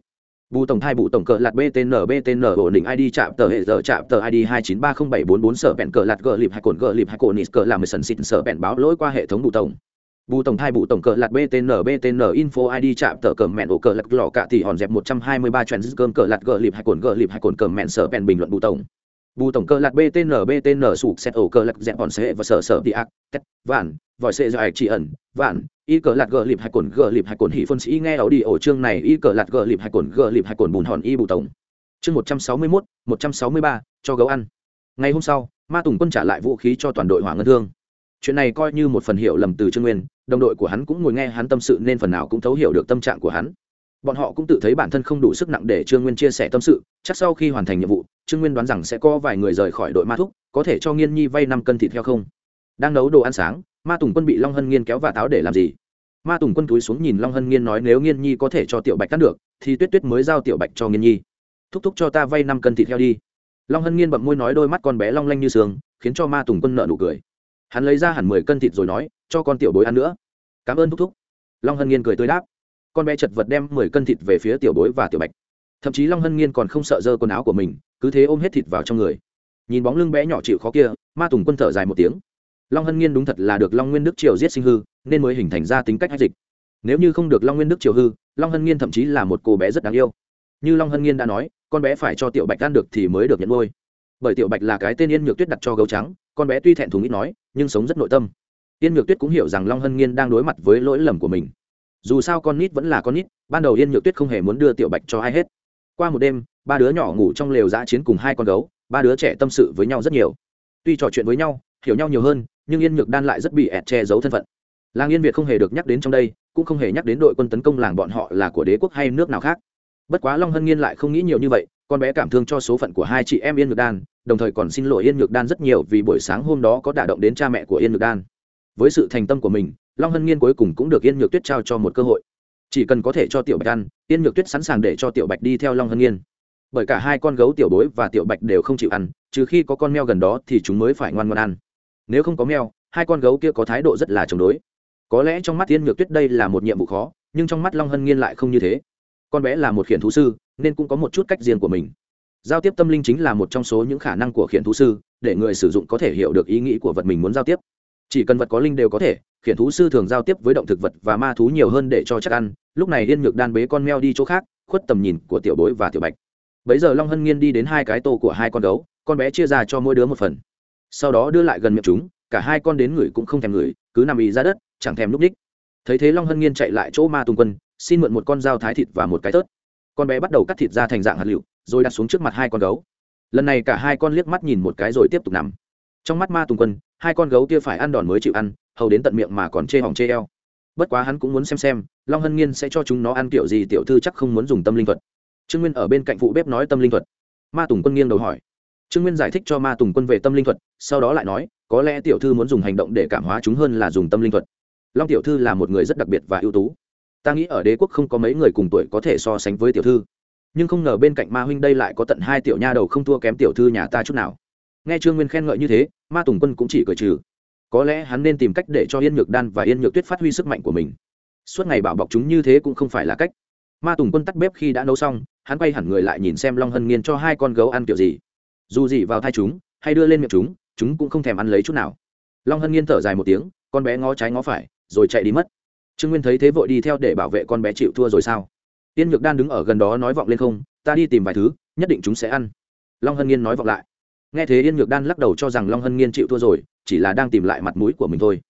bù tổng thai bù tổng cờ lạt btn btn ổn định id chạm tờ hệ giờ chạm tờ id hai chín ba không bảy bốn bốn sở bẹn cờ lạt gờ lịp hai cồn gờ lịp hai cồn nít cờ làm mười sần xịt sở bẹn báo lỗi qua hệ thống bù tổng. Bù tổng thai bù tổng cờ lạt btn btn info id chạm tờ cờ mẹn ổ cờ lạt lò cả thì hòn dẹp một trăm hai mươi ba cơm cờ lạt gờ lịp hai cồn gờ lịp hai cồn cờ mẹn sở bẹn bình luận bù tổng. Bù tổng cờ lạt btn btn sụp xét ổ cờ lạt dẹp hòn xe và sở sở đi ác, tét, vạn, vòi xe dài chỉ ẩn, vạn y cờ lạt gờ lịp hai cồn, gờ lịp hai cồn hỉ phân sĩ nghe ảo đi ổ chương này. Y cờ lạt gờ lịp hai cồn, gờ lịp hai cồn bùn hòn y bù tổng. Chương một trăm sáu mươi mốt, một trăm sáu mươi ba, cho gấu ăn. Ngày hôm sau, ma tùng quân trả lại vũ khí cho toàn đội hỏa ngân thương. Chuyện này coi như một phần hiểu lầm từ trương nguyên, đồng đội của hắn cũng ngồi nghe hắn tâm sự nên phần nào cũng thấu hiểu được tâm trạng của hắn. Bọn họ cũng tự thấy bản thân không đủ sức nặng để trương nguyên chia sẻ tâm sự, chắc sau khi hoàn thành nhiệm vụ, trương nguyên đoán rằng sẽ có vài người rời khỏi đội ma thúc, có thể cho nghiên nhi vay năm cân thịt heo không. Đang nấu đồ ăn sáng ma tùng quân bị long hân nghiên kéo và táo để làm gì? ma tùng quân túi xuống nhìn long hân nghiên nói, nếu nghiên nhi có thể cho tiểu bạch cắt được, thì tuyết tuyết mới giao tiểu bạch cho nghiên nhi. Thúc thúc cho ta vay năm cân thịt heo đi. Long hân nghiên bậm môi nói, đôi mắt con bé long lanh như sương, khiến cho ma tùng quân nợ nụ cười. Hắn lấy ra hẳn mười cân thịt rồi nói, cho con tiểu bối ăn nữa. Cảm ơn thúc thúc. Long hân nghiên cười tươi đáp. Con bé chật vật đem mười cân thịt về phía tiểu bối và tiểu bạch. Thậm chí long hân nghiên còn không sợ dơ quần áo của mình, cứ thế ôm hết thịt vào trong người. Nhìn bóng lưng bé nhỏ chịu khó kia, ma tùng quân thở dài một tiếng long hân nghiên đúng thật là được long nguyên đức triều giết sinh hư, nên mới hình thành ra tính cách hách dịch. Nếu như không được long nguyên đức triều hư, long hân nghiên thậm chí là một cô bé rất đáng yêu. Như long hân nghiên đã nói, con bé phải cho tiểu bạch ăn được thì mới được nhận nuôi. Bởi tiểu bạch là cái tên yên nhược tuyết đặt cho gấu trắng, con bé tuy thẹn thùng ít nói, nhưng sống rất nội tâm. Yên nhược tuyết cũng hiểu rằng long hân nghiên đang đối mặt với lỗi lầm của mình. Dù sao con nít vẫn là con nít, ban đầu yên nhược tuyết không hề muốn đưa tiểu bạch cho ai hết. Qua một đêm, ba đứa nhỏ ngủ trong lều giã chiến cùng hai con gấu, ba đứa trẻ tâm sự với nhau rất nhiều. Tuy trò chuyện với nhau, hiểu nhau nhiều hơn nhưng yên nhược đan lại rất bị ẹt che giấu thân phận. Làng yên việt không hề được nhắc đến trong đây, cũng không hề nhắc đến đội quân tấn công làng bọn họ là của đế quốc hay nước nào khác. Bất quá long hân nghiên lại không nghĩ nhiều như vậy, con bé cảm thương cho số phận của hai chị em yên nhược đan, đồng thời còn xin lỗi yên nhược đan rất nhiều vì buổi sáng hôm đó có đả động đến cha mẹ của yên nhược đan. Với sự thành tâm của mình, long hân nghiên cuối cùng cũng được yên nhược tuyết trao cho một cơ hội. Chỉ cần có thể cho tiểu bạch ăn, yên nhược tuyết sẵn sàng để cho tiểu bạch đi theo long hân nghiên. Bởi cả hai con gấu tiểu bối và tiểu bạch đều không chịu ăn, trừ khi có con mèo gần đó thì chúng mới phải ngoan ngoan ăn nếu không có mèo, hai con gấu kia có thái độ rất là chống đối. Có lẽ trong mắt thiên nhược tuyết đây là một nhiệm vụ khó, nhưng trong mắt long hân nghiên lại không như thế. Con bé là một khiển thú sư, nên cũng có một chút cách riêng của mình. Giao tiếp tâm linh chính là một trong số những khả năng của khiển thú sư, để người sử dụng có thể hiểu được ý nghĩ của vật mình muốn giao tiếp. Chỉ cần vật có linh đều có thể, khiển thú sư thường giao tiếp với động thực vật và ma thú nhiều hơn để cho chắc ăn. Lúc này liên nhược đan bế con meo đi chỗ khác, khuất tầm nhìn của tiểu bối và tiểu bạch. Bấy giờ long hân nghiên đi đến hai cái tô của hai con gấu, con bé chia ra cho mỗi đứa một phần sau đó đưa lại gần miệng chúng, cả hai con đến người cũng không thèm người, cứ nằm ì ra đất, chẳng thèm lúc ních thấy thế long hân nghiên chạy lại chỗ ma tùng quân, xin mượn một con dao thái thịt và một cái tớt. Con bé bắt đầu cắt thịt ra thành dạng hạt lựu, rồi đặt xuống trước mặt hai con gấu. Lần này cả hai con liếc mắt nhìn một cái rồi tiếp tục nằm. Trong mắt ma tùng quân, hai con gấu kia phải ăn đòn mới chịu ăn, hầu đến tận miệng mà còn chê hỏng chê eo. Bất quá hắn cũng muốn xem xem, long hân nghiên sẽ cho chúng nó ăn kiểu gì, tiểu thư chắc không muốn dùng tâm linh thuật. Trương nguyên ở bên cạnh phụ bếp nói tâm linh thuật. Ma tùng quân nghiêng đầu hỏi trương nguyên giải thích cho ma tùng quân về tâm linh thuật, sau đó lại nói, có lẽ tiểu thư muốn dùng hành động để cảm hóa chúng hơn là dùng tâm linh thuật. Long tiểu thư là một người rất đặc biệt và ưu tú. Ta nghĩ ở đế quốc không có mấy người cùng tuổi có thể so sánh với tiểu thư. Nhưng không ngờ bên cạnh ma huynh đây lại có tận hai tiểu nha đầu không thua kém tiểu thư nhà ta chút nào. Nghe trương nguyên khen ngợi như thế, ma tùng quân cũng chỉ cười trừ. Có lẽ hắn nên tìm cách để cho yên nhược đan và yên nhược tuyết phát huy sức mạnh của mình. Suốt ngày bảo bọc chúng như thế cũng không phải là cách. Ma tùng quân tắt bếp khi đã nấu xong, hắn quay hẳn người lại nhìn xem long hân nghiên cho hai con gấu ăn kiểu gì dù gì vào thai chúng, hay đưa lên miệng chúng chúng cũng không thèm ăn lấy chút nào. Long hân nghiên thở dài một tiếng, con bé ngó trái ngó phải, rồi chạy đi mất. Trương nguyên thấy thế vội đi theo để bảo vệ con bé chịu thua rồi sao? Tiên nhược đan đứng ở gần đó nói vọng lên không, ta đi tìm vài thứ, nhất định chúng sẽ ăn. Long hân nghiên nói vọng lại. Nghe thế yên nhược đan lắc đầu cho rằng long hân nghiên chịu thua rồi, chỉ là đang tìm lại mặt mũi của mình thôi.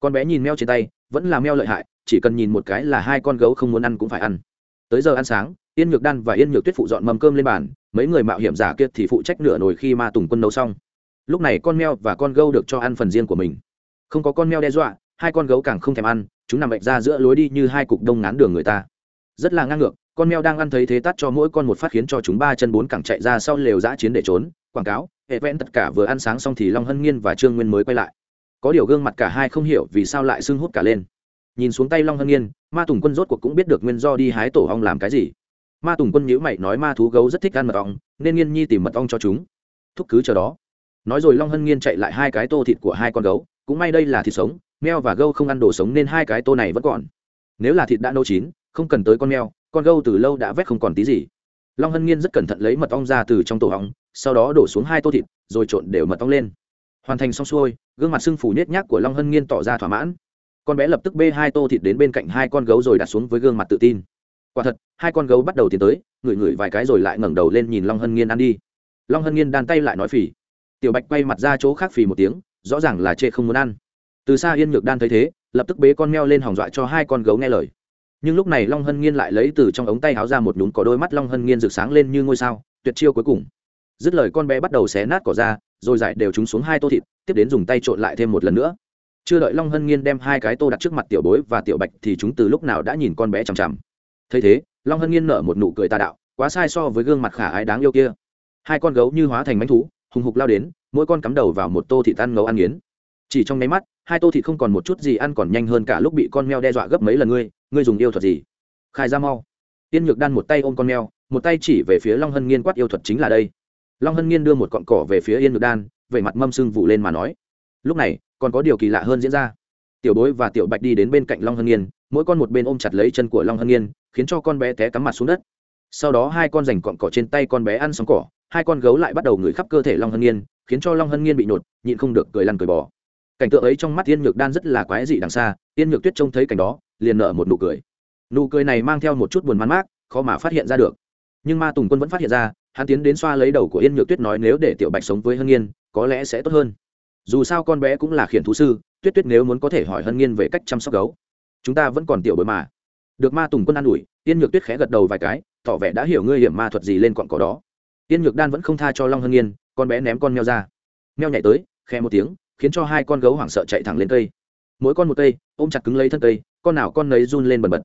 Con bé nhìn meo trên tay, vẫn là meo lợi hại, chỉ cần nhìn một cái là hai con gấu không muốn ăn cũng phải ăn tới giờ ăn sáng, yên nhược đan và yên nhược tuyết phụ dọn mâm cơm lên bàn, mấy người mạo hiểm giả kia thì phụ trách nửa nồi khi ma tùng quân nấu xong. Lúc này con meo và con gâu được cho ăn phần riêng của mình. Không có con meo đe dọa, hai con gấu càng không thèm ăn, chúng nằm bệnh ra giữa lối đi như hai cục đông ngán đường người ta. Rất là ngang ngược, con meo đang ăn thấy thế tắt cho mỗi con một phát khiến cho chúng ba chân bốn cẳng chạy ra sau lều giã chiến để trốn, quảng cáo, hệ vẽn tất cả vừa ăn sáng xong thì long hân nghiên và trương nguyên mới quay lại. Có điều gương mặt cả hai không hiểu vì sao lại sưng hút cả lên nhìn xuống tay long hân nghiên ma tùng quân rốt cuộc cũng biết được nguyên do đi hái tổ ong làm cái gì ma tùng quân nhữ mày nói ma thú gấu rất thích ăn mật ong nên nghiên nhi tìm mật ong cho chúng thúc cứ chờ đó nói rồi long hân nghiên chạy lại hai cái tô thịt của hai con gấu cũng may đây là thịt sống meo và gâu không ăn đồ sống nên hai cái tô này vẫn còn nếu là thịt đã nấu chín không cần tới con meo con gâu từ lâu đã vét không còn tí gì long hân nghiên rất cẩn thận lấy mật ong ra từ trong tổ ong sau đó đổ xuống hai tô thịt rồi trộn đều mật ong lên hoàn thành xong xuôi gương mặt sưng phủ nhét nhác của long hân nghiên tỏ ra thỏa mãn con bé lập tức bê hai tô thịt đến bên cạnh hai con gấu rồi đặt xuống với gương mặt tự tin. Quả thật, hai con gấu bắt đầu tiến tới, ngửi ngửi vài cái rồi lại ngẩng đầu lên nhìn long hân nghiên ăn đi. Long hân nghiên đan tay lại nói phì. Tiểu bạch quay mặt ra chỗ khác phì một tiếng, rõ ràng là chê không muốn ăn. Từ xa yên nhược đan thấy thế, lập tức bế con meo lên hòng dọa cho hai con gấu nghe lời. Nhưng lúc này long hân nghiên lại lấy từ trong ống tay háo ra một nhún có đôi mắt long hân nghiên rực sáng lên như ngôi sao, tuyệt chiêu cuối cùng. Dứt lời con bé bắt đầu xé nát cỏ ra, rồi giải đều chúng xuống hai tô thịt, tiếp đến dùng tay trộn lại thêm một lần nữa chưa đợi long hân nghiên đem hai cái tô đặt trước mặt tiểu bối và tiểu bạch thì chúng từ lúc nào đã nhìn con bé chằm chằm. Thấy thế, long hân nghiên nở một nụ cười tà đạo, quá sai so với gương mặt khả ái đáng yêu kia. Hai con gấu như hóa thành mánh thú, hùng hục lao đến, mỗi con cắm đầu vào một tô thịt ăn ngấu ăn nghiến. Chỉ trong nháy mắt, hai tô thịt không còn một chút gì ăn còn nhanh hơn cả lúc bị con mèo đe dọa gấp mấy lần ngươi ngươi dùng yêu thuật gì? Khai ra mau. Tiên nhược đan một tay ôm con mèo, một tay chỉ về phía long hân nghiên quát yêu thuật chính là đây. Long hân nghiên đưa một cọn cỏ về phía yên nhược đan về mặt mâm sưng vụ lên mà nói. Lúc này còn có điều kỳ lạ hơn diễn ra. Tiểu bối và tiểu bạch đi đến bên cạnh long hân nghiên, mỗi con một bên ôm chặt lấy chân của long hân nghiên, khiến cho con bé té cắm mặt xuống đất. Sau đó hai con dành cọn cỏ trên tay con bé ăn sóng cỏ, hai con gấu lại bắt đầu ngửi khắp cơ thể long hân nghiên, khiến cho long hân nghiên bị nhột nhịn không được cười lăn cười bỏ cảnh tượng ấy trong mắt Yên nhược đan rất là quái dị đằng xa, Yên nhược tuyết trông thấy cảnh đó, liền nở một nụ cười. Nụ cười này mang theo một chút buồn man mác, khó mà phát hiện ra được. Nhưng ma tùng quân vẫn phát hiện ra, hắn tiến đến xoa lấy đầu của yên nhược tuyết nói nếu để tiểu bạch sống với hân nghiên, có lẽ sẽ tốt hơn dù sao con bé cũng là khiển thú sư, tuyết tuyết nếu muốn có thể hỏi hân nghiên về cách chăm sóc gấu, chúng ta vẫn còn tiểu bối mà. Được ma tùng quân an ủi yên nhược tuyết khẽ gật đầu vài cái, tỏ vẻ đã hiểu ngươi hiểm ma thuật gì lên cọn cỏ đó. Yên nhược đan vẫn không tha cho long hân nghiên, con bé ném con meo ra. Meo nhảy tới khe một tiếng, khiến cho hai con gấu hoảng sợ chạy thẳng lên cây. Mỗi con một cây, ôm chặt cứng lấy thân cây, con nào con nấy run lên bần bật.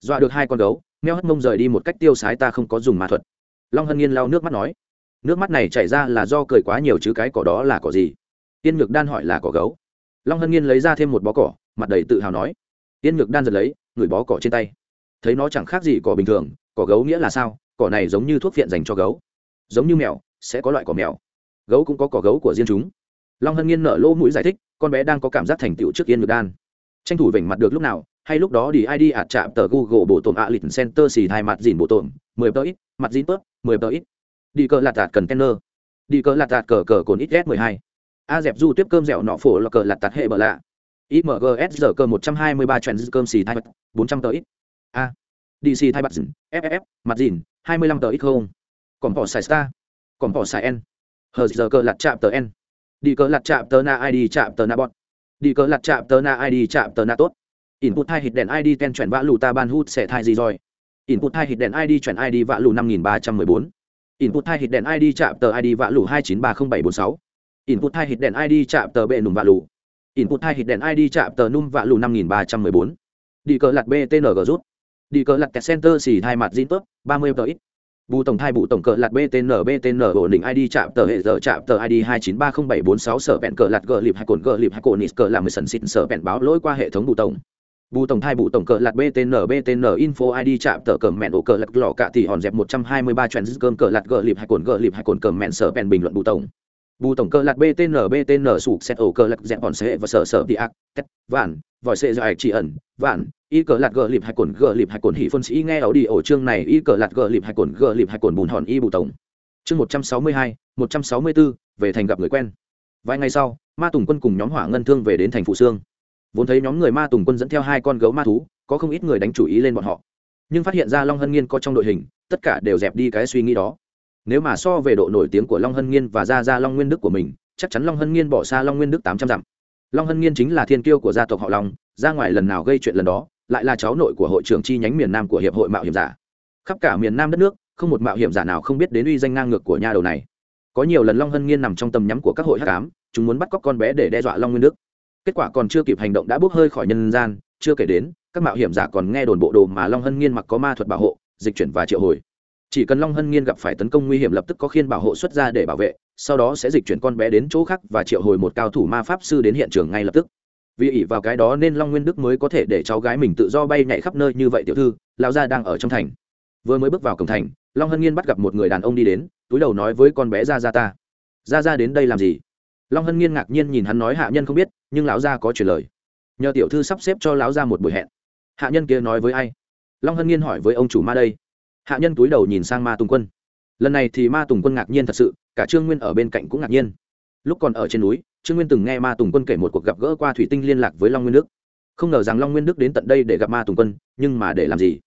Dọa được hai con gấu meo hất mông rời đi một cách tiêu sái ta không có dùng ma thuật. Long hân nghiên lau nước mắt nói, nước mắt này chảy ra là do cười quá nhiều chứ cái cỏ đó là cỏ gì? Tiên ngược đan hỏi là cỏ gấu. Long hân nghiên lấy ra thêm một bó cỏ, mặt đầy tự hào nói. Tiên ngược đan giật lấy, ngửi bó cỏ trên tay. Thấy nó chẳng khác gì cỏ bình thường, cỏ gấu nghĩa là sao? Cỏ này giống như thuốc viện dành cho gấu. Giống như mèo, sẽ có loại cỏ mèo. Gấu cũng có cỏ gấu của riêng chúng. Long hân nghiên nở lỗ mũi giải thích, con bé đang có cảm giác thành tựu trước yên ngược đan. Tranh thủ vểnh mặt được lúc nào, hay lúc đó đi id ạt chạm tờ google bộ tổm ạ lịch center xì hai mặt dìn bộ tổm, mười tờ ít, mặt dìn tớp, mười tờ ít. Đi cờ lạt tạt cần tenner. đi cờ lạt tạt cờ cờ cồn ít s mười hai a dẹp du tiếp cơm dẻo nọ phổ là cờ lạt tạt hệ bờ lạ. Imgs giờ cơ một trăm hai mươi ba chuyện cơm xì thai bốn trăm tờ ít. A. Dc thai bật dìn ff mặt dìn, hai mươi lăm tờ ít không? Còn bỏ xài star. Còn bỏ xài n. Hờ giờ cơ lạt chạm tờ n. Đi cờ lạt chạm tờ na id chạm tờ na bọt đi cờ lạt chạm tờ na id chạm tờ na tốt. Input hai hit đèn id ten chuyển vã lù ta ban hút sẽ thai gì rồi? Input hai hit đèn id chuyển id vã lù năm nghìn ba trăm mười bốn. Input hai hit đèn id chạm tờ id vã lù hai chín ba không bảy bốn sáu input hai hit đèn id chạm tờ bệ nùm vạ lù. Input hai hit đèn id chạm tờ nùm vạ lù năm nghìn ba trăm mười bốn. Đi cờ lạt btng rút. Đi cờ lạt center xì hai mặt zin top ba mươi tờ ít. Bù tổng thai bù tổng cờ lạt btn btn ổn định id chạm tờ hệ giờ chạm tờ id hai chín ba không bảy bốn sáu sở bẹn cờ lạt gờ lịp hai cồn gờ lịp hai cồn nít cờ làm mười sần xịn sở bẹn báo lỗi qua hệ thống bù tổng. Bù tổng thai bù tổng cờ lạt btn btn info id chạm tờ cờ mẹn ổ cờ lạt lò cạ thì hòn dẹp một trăm hai mươi ba trend cơm cờ lạt gờ lịp hai cồn gờ lịp hai cồn cờ mẹn sở bẹn bình luận bù tổng bù tổng cơ lạc btn btn sụp xét ổ cơ lạc dẹp bọn xe và sở sở đi ác, tét, vạn, vòi xe ạch chỉ ẩn, vạn. Y cờ lạc gờ lịp hay cồn gờ lịp hay cồn hỉ phân sĩ nghe ảo đi ổ chương này, y cờ lạc gờ lịp hay cồn gờ lịp hay cồn bùn hòn y bù tổng. Chương một trăm sáu mươi hai, một trăm sáu mươi bốn về thành gặp người quen. Vài ngày sau, ma tùng quân cùng nhóm hỏa ngân thương về đến thành phụ sương. Vốn thấy nhóm người ma tùng quân dẫn theo hai con gấu ma thú, có không ít người đánh chủ ý lên bọn họ. Nhưng phát hiện ra long hân nghiên có trong đội hình, tất cả đều dẹp đi cái suy nghĩ đó nếu mà so về độ nổi tiếng của long hân nghiên và gia gia long nguyên đức của mình, chắc chắn long hân nghiên bỏ xa long nguyên đức tám trăm dặm. Long hân nghiên chính là thiên kiêu của gia tộc họ long, ra ngoài lần nào gây chuyện lần đó, lại là cháu nội của hội trưởng chi nhánh miền nam của hiệp hội mạo hiểm giả. Khắp cả miền nam đất nước, không một mạo hiểm giả nào không biết đến uy danh ngang ngược của nhà đầu này. Có nhiều lần long hân nghiên nằm trong tầm nhắm của các hội hát cám chúng muốn bắt cóc con bé để đe dọa long nguyên đức. Kết quả còn chưa kịp hành động đã bốc hơi khỏi nhân gian, chưa kể đến, các mạo hiểm giả còn nghe đồn bộ đồ mà long hân nghiên mặc có ma thuật bảo hộ, dịch chuyển và triệu hồi chỉ cần long hân nghiên gặp phải tấn công nguy hiểm lập tức có khiên bảo hộ xuất ra để bảo vệ, sau đó sẽ dịch chuyển con bé đến chỗ khác và triệu hồi một cao thủ ma pháp sư đến hiện trường ngay lập tức. Vì ỉ vào cái đó nên long nguyên đức mới có thể để cháu gái mình tự do bay nhảy khắp nơi như vậy tiểu thư lao gia đang ở trong thành. Vừa mới bước vào cổng thành, long hân nghiên bắt gặp một người đàn ông đi đến, túi đầu nói với con bé ra ra ta. Ra ra đến đây làm gì? Long hân nghiên ngạc nhiên nhìn hắn nói, hạ nhân không biết, nhưng lão gia có truyền lời. Nhờ tiểu thư sắp xếp cho lão gia một buổi hẹn. Hạ nhân kia nói với ai? Long hân nghiên hỏi với ông chủ ma đây hạ nhân túi đầu nhìn sang ma tùng quân. Lần này thì ma tùng quân ngạc nhiên thật sự, cả trương nguyên ở bên cạnh cũng ngạc nhiên. Lúc còn ở trên núi, trương nguyên từng nghe ma tùng quân kể một cuộc gặp gỡ qua thủy tinh liên lạc với long nguyên đức. Không ngờ rằng long nguyên đức đến tận đây để gặp ma tùng quân, nhưng mà để làm gì?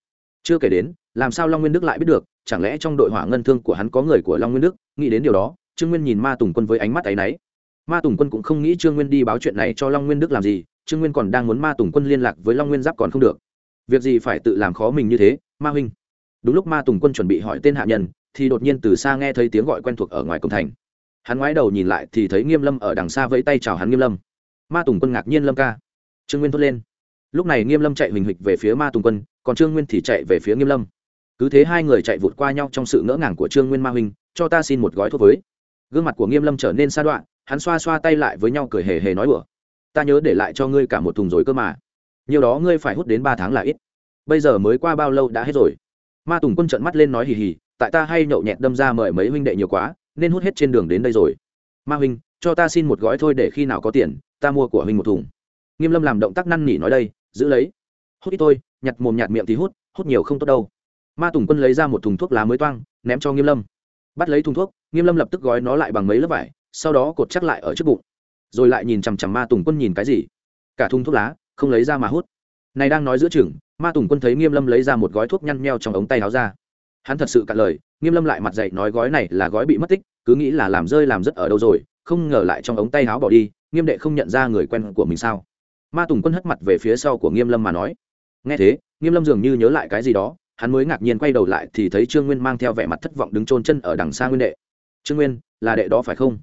Chưa kể đến, làm sao long nguyên đức lại biết được, chẳng lẽ trong đội hỏa ngân thương của hắn có người của long nguyên đức? Nghĩ đến điều đó, trương nguyên nhìn ma tùng quân với ánh mắt áy náy. Ma tùng quân cũng không nghĩ trương nguyên đi báo chuyện này cho long nguyên đức làm gì, trương nguyên còn đang muốn ma tùng quân liên lạc với long nguyên giáp còn không được. Việc gì phải tự làm khó mình như thế, ma huynh? Đúng lúc ma tùng quân chuẩn bị hỏi tên hạ nhân, thì đột nhiên từ xa nghe thấy tiếng gọi quen thuộc ở ngoài cổng thành. Hắn ngoái đầu nhìn lại thì thấy nghiêm lâm ở đằng xa vẫy tay chào hắn nghiêm lâm. Ma tùng quân ngạc nhiên lâm ca. Trương nguyên thốt lên. Lúc này nghiêm lâm chạy huỳnh huỵch về phía ma tùng quân, còn trương nguyên thì chạy về phía nghiêm lâm. Cứ thế hai người chạy vụt qua nhau trong sự ngỡ ngàng của trương nguyên ma huynh, cho ta xin một gói thuốc với. Gương mặt của nghiêm lâm trở nên xa đoạn hắn xoa xoa tay lại với nhau cười hề hề nói đùa. Ta nhớ để lại cho ngươi cả một thùng rồi cơ mà. Nhiều đó ngươi phải hút đến ba tháng là ít. Bây giờ mới qua bao lâu đã hết rồi? Ma tùng quân trợn mắt lên nói hì hì, tại ta hay nhậu nhẹt đâm ra mời mấy huynh đệ nhiều quá, nên hút hết trên đường đến đây rồi. Ma huynh, cho ta xin một gói thôi để khi nào có tiền, ta mua của huynh một thùng. Nghiêm lâm làm động tác năn nỉ nói đây, giữ lấy. Hút ít thôi, nhặt mồm nhạt miệng thì hút hút nhiều không tốt đâu. Ma tùng quân lấy ra một thùng thuốc lá mới toang, ném cho nghiêm lâm. Bắt lấy thùng thuốc, nghiêm lâm lập tức gói nó lại bằng mấy lớp vải, sau đó cột chắc lại ở trước bụng. Rồi lại nhìn chằm chằm ma tùng quân nhìn cái gì. Cả thùng thuốc lá, không lấy ra mà hút. Này đang nói giữa chừng ma tùng quân thấy nghiêm lâm lấy ra một gói thuốc nhăn nheo trong ống tay áo ra. Hắn thật sự cạn lời, nghiêm lâm lại mặt dậy nói gói này là gói bị mất tích, cứ nghĩ là làm rơi làm rất ở đâu rồi, không ngờ lại trong ống tay áo bỏ đi, nghiêm đệ không nhận ra người quen của mình sao? Ma tùng quân hất mặt về phía sau của nghiêm lâm mà nói. Nghe thế, nghiêm lâm dường như nhớ lại cái gì đó, hắn mới ngạc nhiên quay đầu lại thì thấy trương nguyên mang theo vẻ mặt thất vọng đứng trôn chân ở đằng xa nguyên đệ. Trương nguyên, là đệ đó phải không?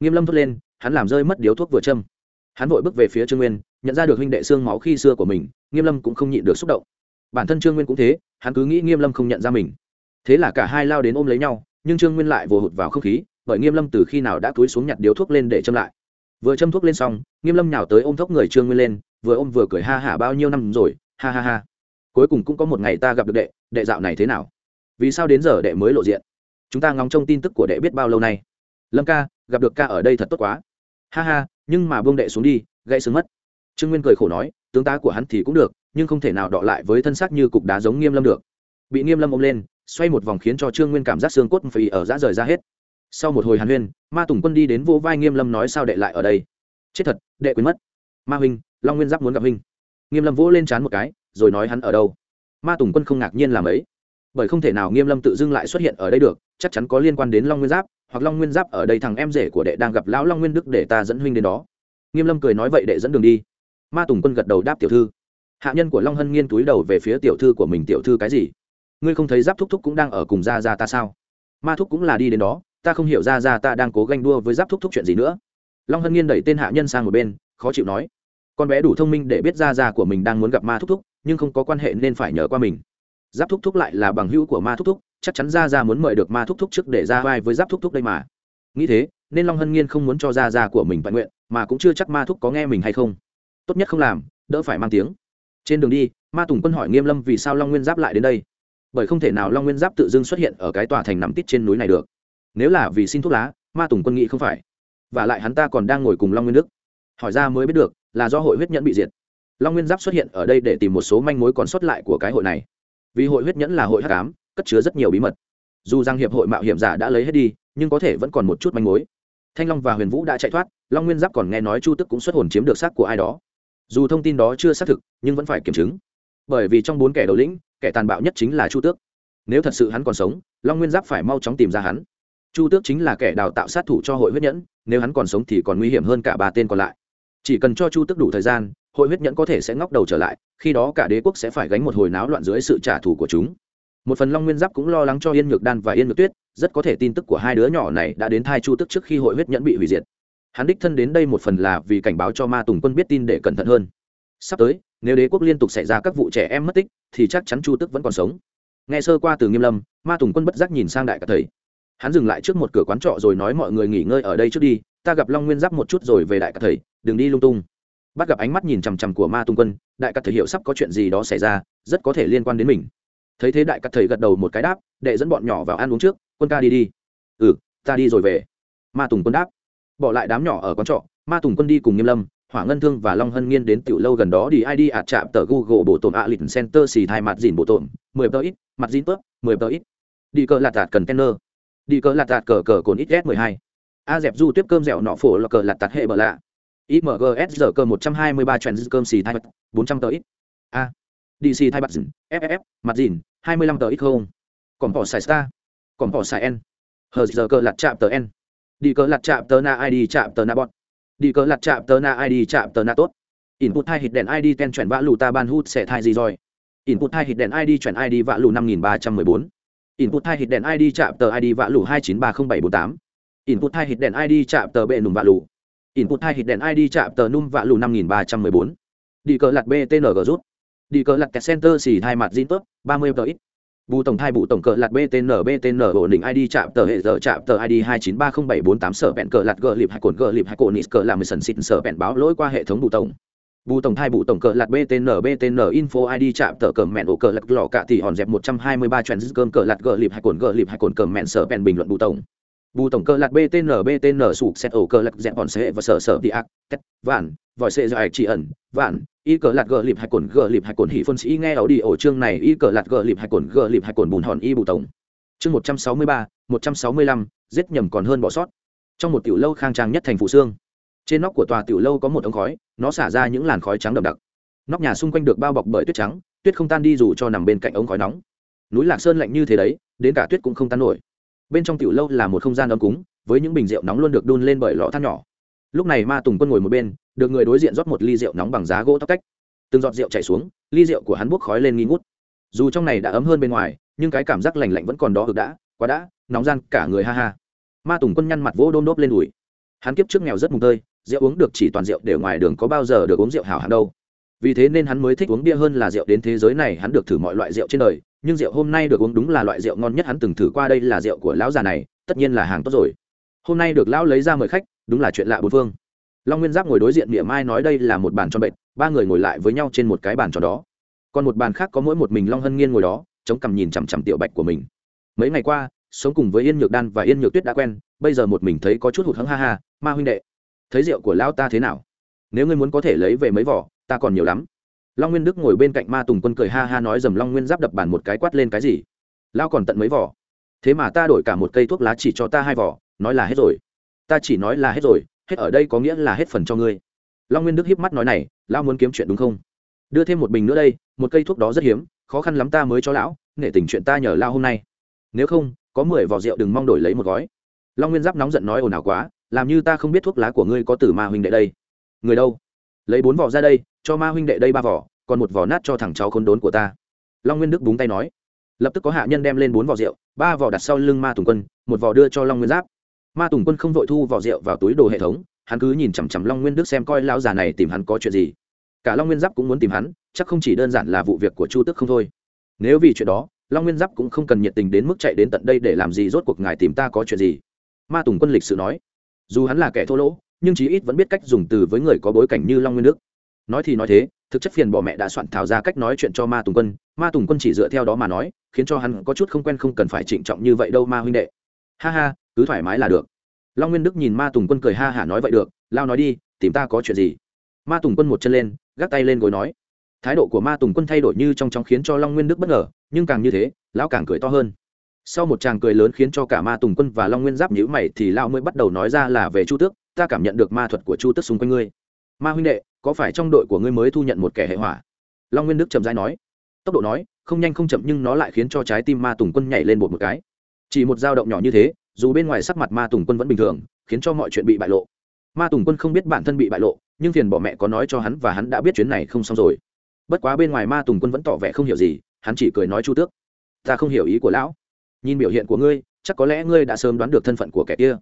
Nghiêm lâm thốt lên, hắn làm rơi mất điếu thuốc vừa châm. Hắn vội bước về phía trương nguyên nhận ra được huynh đệ xương máu khi xưa của mình, nghiêm lâm cũng không nhịn được xúc động. Bản thân trương nguyên cũng thế, hắn cứ nghĩ nghiêm lâm không nhận ra mình. Thế là cả hai lao đến ôm lấy nhau, nhưng trương nguyên lại vồ hụt vào không khí, bởi nghiêm lâm từ khi nào đã túi xuống nhặt điếu thuốc lên để châm lại. Vừa châm thuốc lên xong, nghiêm lâm nhào tới ôm thốc người trương nguyên lên, vừa ôm vừa cười ha hả bao nhiêu năm rồi, ha ha ha. Cuối cùng cũng có một ngày ta gặp được đệ đệ dạo này thế nào? Vì sao đến giờ đệ mới lộ diện? Chúng ta ngóng trông tin tức của đệ biết bao lâu nay? Lâm ca, gặp được ca ở đây thật tốt quá. Ha ha, nhưng mà buông đệ xuống đi, gãy xương mất trương nguyên cười khổ nói, tướng tá của hắn thì cũng được, nhưng không thể nào đọ lại với thân xác như cục đá giống nghiêm lâm được. Bị nghiêm lâm ôm lên, xoay một vòng khiến cho trương nguyên cảm giác xương cốt phì ở dã rời ra hết. Sau một hồi hàn huyên, ma tùng quân đi đến vỗ vai nghiêm lâm nói sao đệ lại ở đây? Chết thật, đệ quên mất. Ma huynh, long nguyên giáp muốn gặp huynh. Nghiêm lâm vỗ lên trán một cái, rồi nói hắn ở đâu? Ma tùng quân không ngạc nhiên làm ấy. Bởi không thể nào nghiêm lâm tự dưng lại xuất hiện ở đây được, chắc chắn có liên quan đến long nguyên giáp, hoặc long nguyên giáp ở đây thằng em rể của đệ đang gặp lão long nguyên đức để ta dẫn huynh đến đó. Nghiêm lâm cười nói vậy đệ dẫn đường đi ma tùng quân gật đầu đáp tiểu thư. Hạ nhân của long hân nghiên túi đầu về phía tiểu thư của mình, tiểu thư cái gì? Ngươi không thấy giáp thúc thúc cũng đang ở cùng gia gia ta sao? Ma thúc cũng là đi đến đó, ta không hiểu gia gia ta đang cố ganh đua với giáp thúc thúc chuyện gì nữa. Long hân nghiên đẩy tên hạ nhân sang một bên, khó chịu nói, con bé đủ thông minh để biết gia gia của mình đang muốn gặp ma thúc thúc, nhưng không có quan hệ nên phải nhờ qua mình. Giáp thúc thúc lại là bằng hữu của ma thúc thúc, chắc chắn gia gia muốn mời được ma thúc thúc trước để ra vai với giáp thúc thúc đây mà. Nghĩ thế, nên long hân nghiên không muốn cho gia gia của mình vận nguyện, mà cũng chưa chắc ma thúc có nghe mình hay không tốt nhất không làm, đỡ phải mang tiếng. Trên đường đi, ma tùng quân hỏi nghiêm lâm vì sao long nguyên giáp lại đến đây? Bởi không thể nào long nguyên giáp tự dưng xuất hiện ở cái tòa thành nằm tít trên núi này được. Nếu là vì xin thuốc lá, ma tùng quân nghĩ không phải. Và lại hắn ta còn đang ngồi cùng long nguyên đức. Hỏi ra mới biết được, là do hội huyết nhẫn bị diệt. Long nguyên giáp xuất hiện ở đây để tìm một số manh mối còn sót lại của cái hội này. Vì hội huyết nhẫn là hội hắc ám, cất chứa rất nhiều bí mật. Dù rằng hiệp hội mạo hiểm giả đã lấy hết đi, nhưng có thể vẫn còn một chút manh mối. Thanh long và huyền vũ đã chạy thoát, long nguyên giáp còn nghe nói chu tức cũng xuất hồn chiếm được xác của ai đó dù thông tin đó chưa xác thực, nhưng vẫn phải kiểm chứng. Bởi vì trong bốn kẻ đầu lĩnh, kẻ tàn bạo nhất chính là chu tước. Nếu thật sự hắn còn sống, long nguyên giáp phải mau chóng tìm ra hắn. Chu tước chính là kẻ đào tạo sát thủ cho hội huyết nhẫn, nếu hắn còn sống thì còn nguy hiểm hơn cả ba tên còn lại. Chỉ cần cho chu tước đủ thời gian, hội huyết nhẫn có thể sẽ ngóc đầu trở lại, khi đó cả đế quốc sẽ phải gánh một hồi náo loạn dưới sự trả thù của chúng. Một phần long nguyên giáp cũng lo lắng cho yên nhược đan và yên nhược tuyết, rất có thể tin tức của hai đứa nhỏ này đã đến thai chu tức trước khi hội huyết nhẫn bị hủy diệt hắn đích thân đến đây một phần là vì cảnh báo cho ma tùng quân biết tin để cẩn thận hơn. Sắp tới, nếu đế quốc liên tục xảy ra các vụ trẻ em mất tích, thì chắc chắn chu tức vẫn còn sống. Nghe sơ qua từ nghiêm lâm, ma tùng quân bất giác nhìn sang đại cả thầy. Hắn dừng lại trước một cửa quán trọ rồi nói mọi người nghỉ ngơi ở đây trước đi, ta gặp long nguyên giáp một chút rồi về đại cả thầy, đừng đi lung tung. Bắt gặp ánh mắt nhìn chằm chằm của ma tùng quân, đại cả thầy hiểu sắp có chuyện gì đó xảy ra, rất có thể liên quan đến mình. Thấy thế đại cả thầy gật đầu một cái đáp để dẫn bọn nhỏ vào ăn uống trước, quân ca đi đi. Ừ ta đi rồi về. Ma tùng quân đáp bỏ lại đám nhỏ ở quán trọ, ma tùng quân đi cùng nghiêm lâm, hỏa ngân thương và long hân nghiên đến tiểu lâu gần đó đi id ạt chạm tờ google bộ tổn ạ lịch center xì thai mặt dìn bộ tổn, mười tờ ít, mặt dìn tớp, mười tờ ít. Đi cờ lạt tạt cần tenner đi cờ lạt tạt cờ cờ cồn ít s mười hai. A dẹp du tiếp cơm dẻo nọ phổ là cờ lạt tạt hệ bờ lạ. Imgs giờ cơ một trăm hai mươi ba trend cơm xì thai bốn trăm tờ ít. A. Dc thai mặt dìn ff mặt dìn, hai mươi lăm tờ ít không. Còn bỏ xài star. Còn bỏ xài n. Hờ giờ cơ lạt chạm tờ n đi cờ lặt chạm tờ na id chạm tờ na bọn đi cờ lặt chạm tờ na id chạm tờ na tốt. Input hai hít đèn id ten chuyển vã lù ta ban hút sẽ thai gì rồi? Input hai hít đèn id chuyển id vã lù năm nghìn ba trăm mười bốn. Input hai hít đèn id chạm tờ id vã lù hai chín ba không bảy bốn tám. Input hai hít đèn id chạm tờ bệ nùng vã lù. Input hai hít đèn id chạm tờ num vã lù năm nghìn ba trăm mười bốn. Đi cờ lặt btng rút. Đi cờ lặt kẹt center xì hai mặt zin tốt ba mươi tờ ít bù tổng thai bù tổng cờ lạt btn btn ổn định id chạm tờ hệ giờ chạm tờ id hai chín ba không bảy bốn tám sở bẹn cờ lạt gờ lịp hai cồn gờ lịp hai cồn nít cờ làm mười sần xịn sở bẹn báo lỗi qua hệ thống bù tổng. Bù tổng thai bù tổng cờ lạt btn btn info id chạm tờ cờ mẹn ổ cờ lạt lò cạ thì hòn dẹp một trăm hai mươi ba chuyện cơm cờ lạt gờ lịp hai cồn gờ lịp hai cồn cờ mẹn sở bẹn bình luận bù tổng. Bù tổng cờ lạt btn btn sụp xét ổ cờ lạt dẹp hòn xe và sở sở đi ác, tét, vạn, vòi xe do ạch chỉ ẩn, vạn y cờ lạt gờ lịp hai cồn, gờ lịp hai cồn hỉ phân sĩ nghe ảo đi ổ chương này. Y cờ lạt gờ lịp hai cồn, gờ lịp hai cồn bùn hòn y bù tổng. Chương một trăm sáu mươi ba, một trăm sáu mươi lăm, giết nhầm còn hơn bỏ sót. Trong một tiểu lâu khang trang nhất thành phủ xương trên nóc của tòa tiểu lâu có một ống khói, nó xả ra những làn khói trắng đậm đặc. Nóc nhà xung quanh được bao bọc bởi tuyết trắng, tuyết không tan đi dù cho nằm bên cạnh ống khói nóng. Núi lạc sơn lạnh như thế đấy, đến cả tuyết cũng không tan nổi. Bên trong tiểu lâu là một không gian ấm cúng, với những bình rượu nóng luôn được đun lên bởi lọ than nhỏ. Lúc này ma tùng quân ngồi một bên được người đối diện rót một ly rượu nóng bằng giá gỗ tóc cách từng giọt rượu chảy xuống, ly rượu của hắn buốc khói lên nghi ngút. Dù trong này đã ấm hơn bên ngoài, nhưng cái cảm giác lành lạnh vẫn còn đó ực đã, quá đã, nóng gian cả người ha ha. Ma tùng quân nhăn mặt vỗ đôn đốp lên đùi. Hắn kiếp trước nghèo rất mùng tơi, rượu uống được chỉ toàn rượu để ngoài đường có bao giờ được uống rượu hảo hạng đâu. Vì thế nên hắn mới thích uống bia hơn là rượu đến thế giới này hắn được thử mọi loại rượu trên đời, nhưng rượu hôm nay được uống đúng là loại rượu ngon nhất hắn từng thử qua đây là rượu của lão già này, tất nhiên là hàng tốt rồi. Hôm nay được lão lấy ra mời khách, đúng là chuyện lạ bốn phương long nguyên giáp ngồi đối diện miệng mai nói đây là một bàn tròn bệnh, ba người ngồi lại với nhau trên một cái bàn tròn đó. Còn một bàn khác có mỗi một mình long hân nghiên ngồi đó, chống cằm nhìn chằm chằm tiểu bạch của mình. Mấy ngày qua, sống cùng với yên nhược đan và yên nhược tuyết đã quen, bây giờ một mình thấy có chút hụt hẫng ha ha, ma huynh đệ, thấy rượu của lão ta thế nào? Nếu ngươi muốn có thể lấy về mấy vỏ, ta còn nhiều lắm. Long nguyên đức ngồi bên cạnh ma tùng quân cười ha ha nói dầm long nguyên giáp đập bàn một cái quát lên, cái gì? Lao còn tận mấy vỏ? Thế mà ta đổi cả một cây thuốc lá chỉ cho ta hai vỏ, nói là hết rồi. Ta chỉ nói là hết rồi hết ở đây có nghĩa là hết phần cho ngươi. Long nguyên đức hiếp mắt nói này, lão muốn kiếm chuyện đúng không? Đưa thêm một bình nữa đây, một cây thuốc đó rất hiếm, khó khăn lắm ta mới cho lão, nghệ tình chuyện ta nhờ lao hôm nay. Nếu không, có mười vỏ rượu đừng mong đổi lấy một gói. Long nguyên giáp nóng giận nói ồn ào quá, làm như ta không biết thuốc lá của ngươi có từ ma huynh đệ đây. Người đâu? Lấy bốn vỏ ra đây, cho ma huynh đệ đây ba vỏ còn một vỏ nát cho thằng cháu khốn đốn của ta. Long nguyên đức búng tay nói. Lập tức có hạ nhân đem lên bốn vỏ rượu, ba vỏ đặt sau lưng ma tùng quân, một vỏ đưa cho long nguyên giáp ma tùng quân không vội thu vỏ rượu vào túi đồ hệ thống, hắn cứ nhìn chằm chằm long nguyên đức xem coi lão già này tìm hắn có chuyện gì. Cả long nguyên giáp cũng muốn tìm hắn, chắc không chỉ đơn giản là vụ việc của chu tức không thôi. Nếu vì chuyện đó, long nguyên giáp cũng không cần nhiệt tình đến mức chạy đến tận đây để làm gì rốt cuộc ngài tìm ta có chuyện gì. Ma tùng quân lịch sự nói. Dù hắn là kẻ thô lỗ, nhưng chí ít vẫn biết cách dùng từ với người có bối cảnh như long nguyên đức. Nói thì nói thế, thực chất phiền bỏ mẹ đã soạn thảo ra cách nói chuyện cho ma tùng quân. Ma tùng quân chỉ dựa theo đó mà nói, khiến cho hắn có chút không quen không cần phải trịnh trọng như vậy đâu, ma huynh đệ. Ha ha cứ thoải mái là được. Long nguyên đức nhìn ma tùng quân cười ha hả nói vậy được, lao nói đi, tìm ta có chuyện gì? Ma tùng quân một chân lên, gác tay lên gối nói. Thái độ của ma tùng quân thay đổi như trong chóng khiến cho long nguyên đức bất ngờ, nhưng càng như thế, lão càng cười to hơn. Sau một tràng cười lớn khiến cho cả ma tùng quân và long nguyên giáp nhữ mày thì lão mới bắt đầu nói ra là về chu tước, ta cảm nhận được ma thuật của chu tước xung quanh ngươi. Ma huynh đệ, có phải trong đội của ngươi mới thu nhận một kẻ hệ hỏa long nguyên đức chậm rãi nói. Tốc độ nói, không nhanh không chậm nhưng nó lại khiến cho trái tim ma tùng quân nhảy lên bột một cái. Chỉ một dao động nhỏ như thế dù bên ngoài sắc mặt ma tùng quân vẫn bình thường, khiến cho mọi chuyện bị bại lộ. Ma tùng quân không biết bản thân bị bại lộ, nhưng phiền bỏ mẹ có nói cho hắn và hắn đã biết chuyến này không xong rồi. Bất quá bên ngoài ma tùng quân vẫn tỏ vẻ không hiểu gì, hắn chỉ cười nói chu tước. Ta không hiểu ý của lão. Nhìn biểu hiện của ngươi, chắc có lẽ ngươi đã sớm đoán được thân phận của kẻ kia.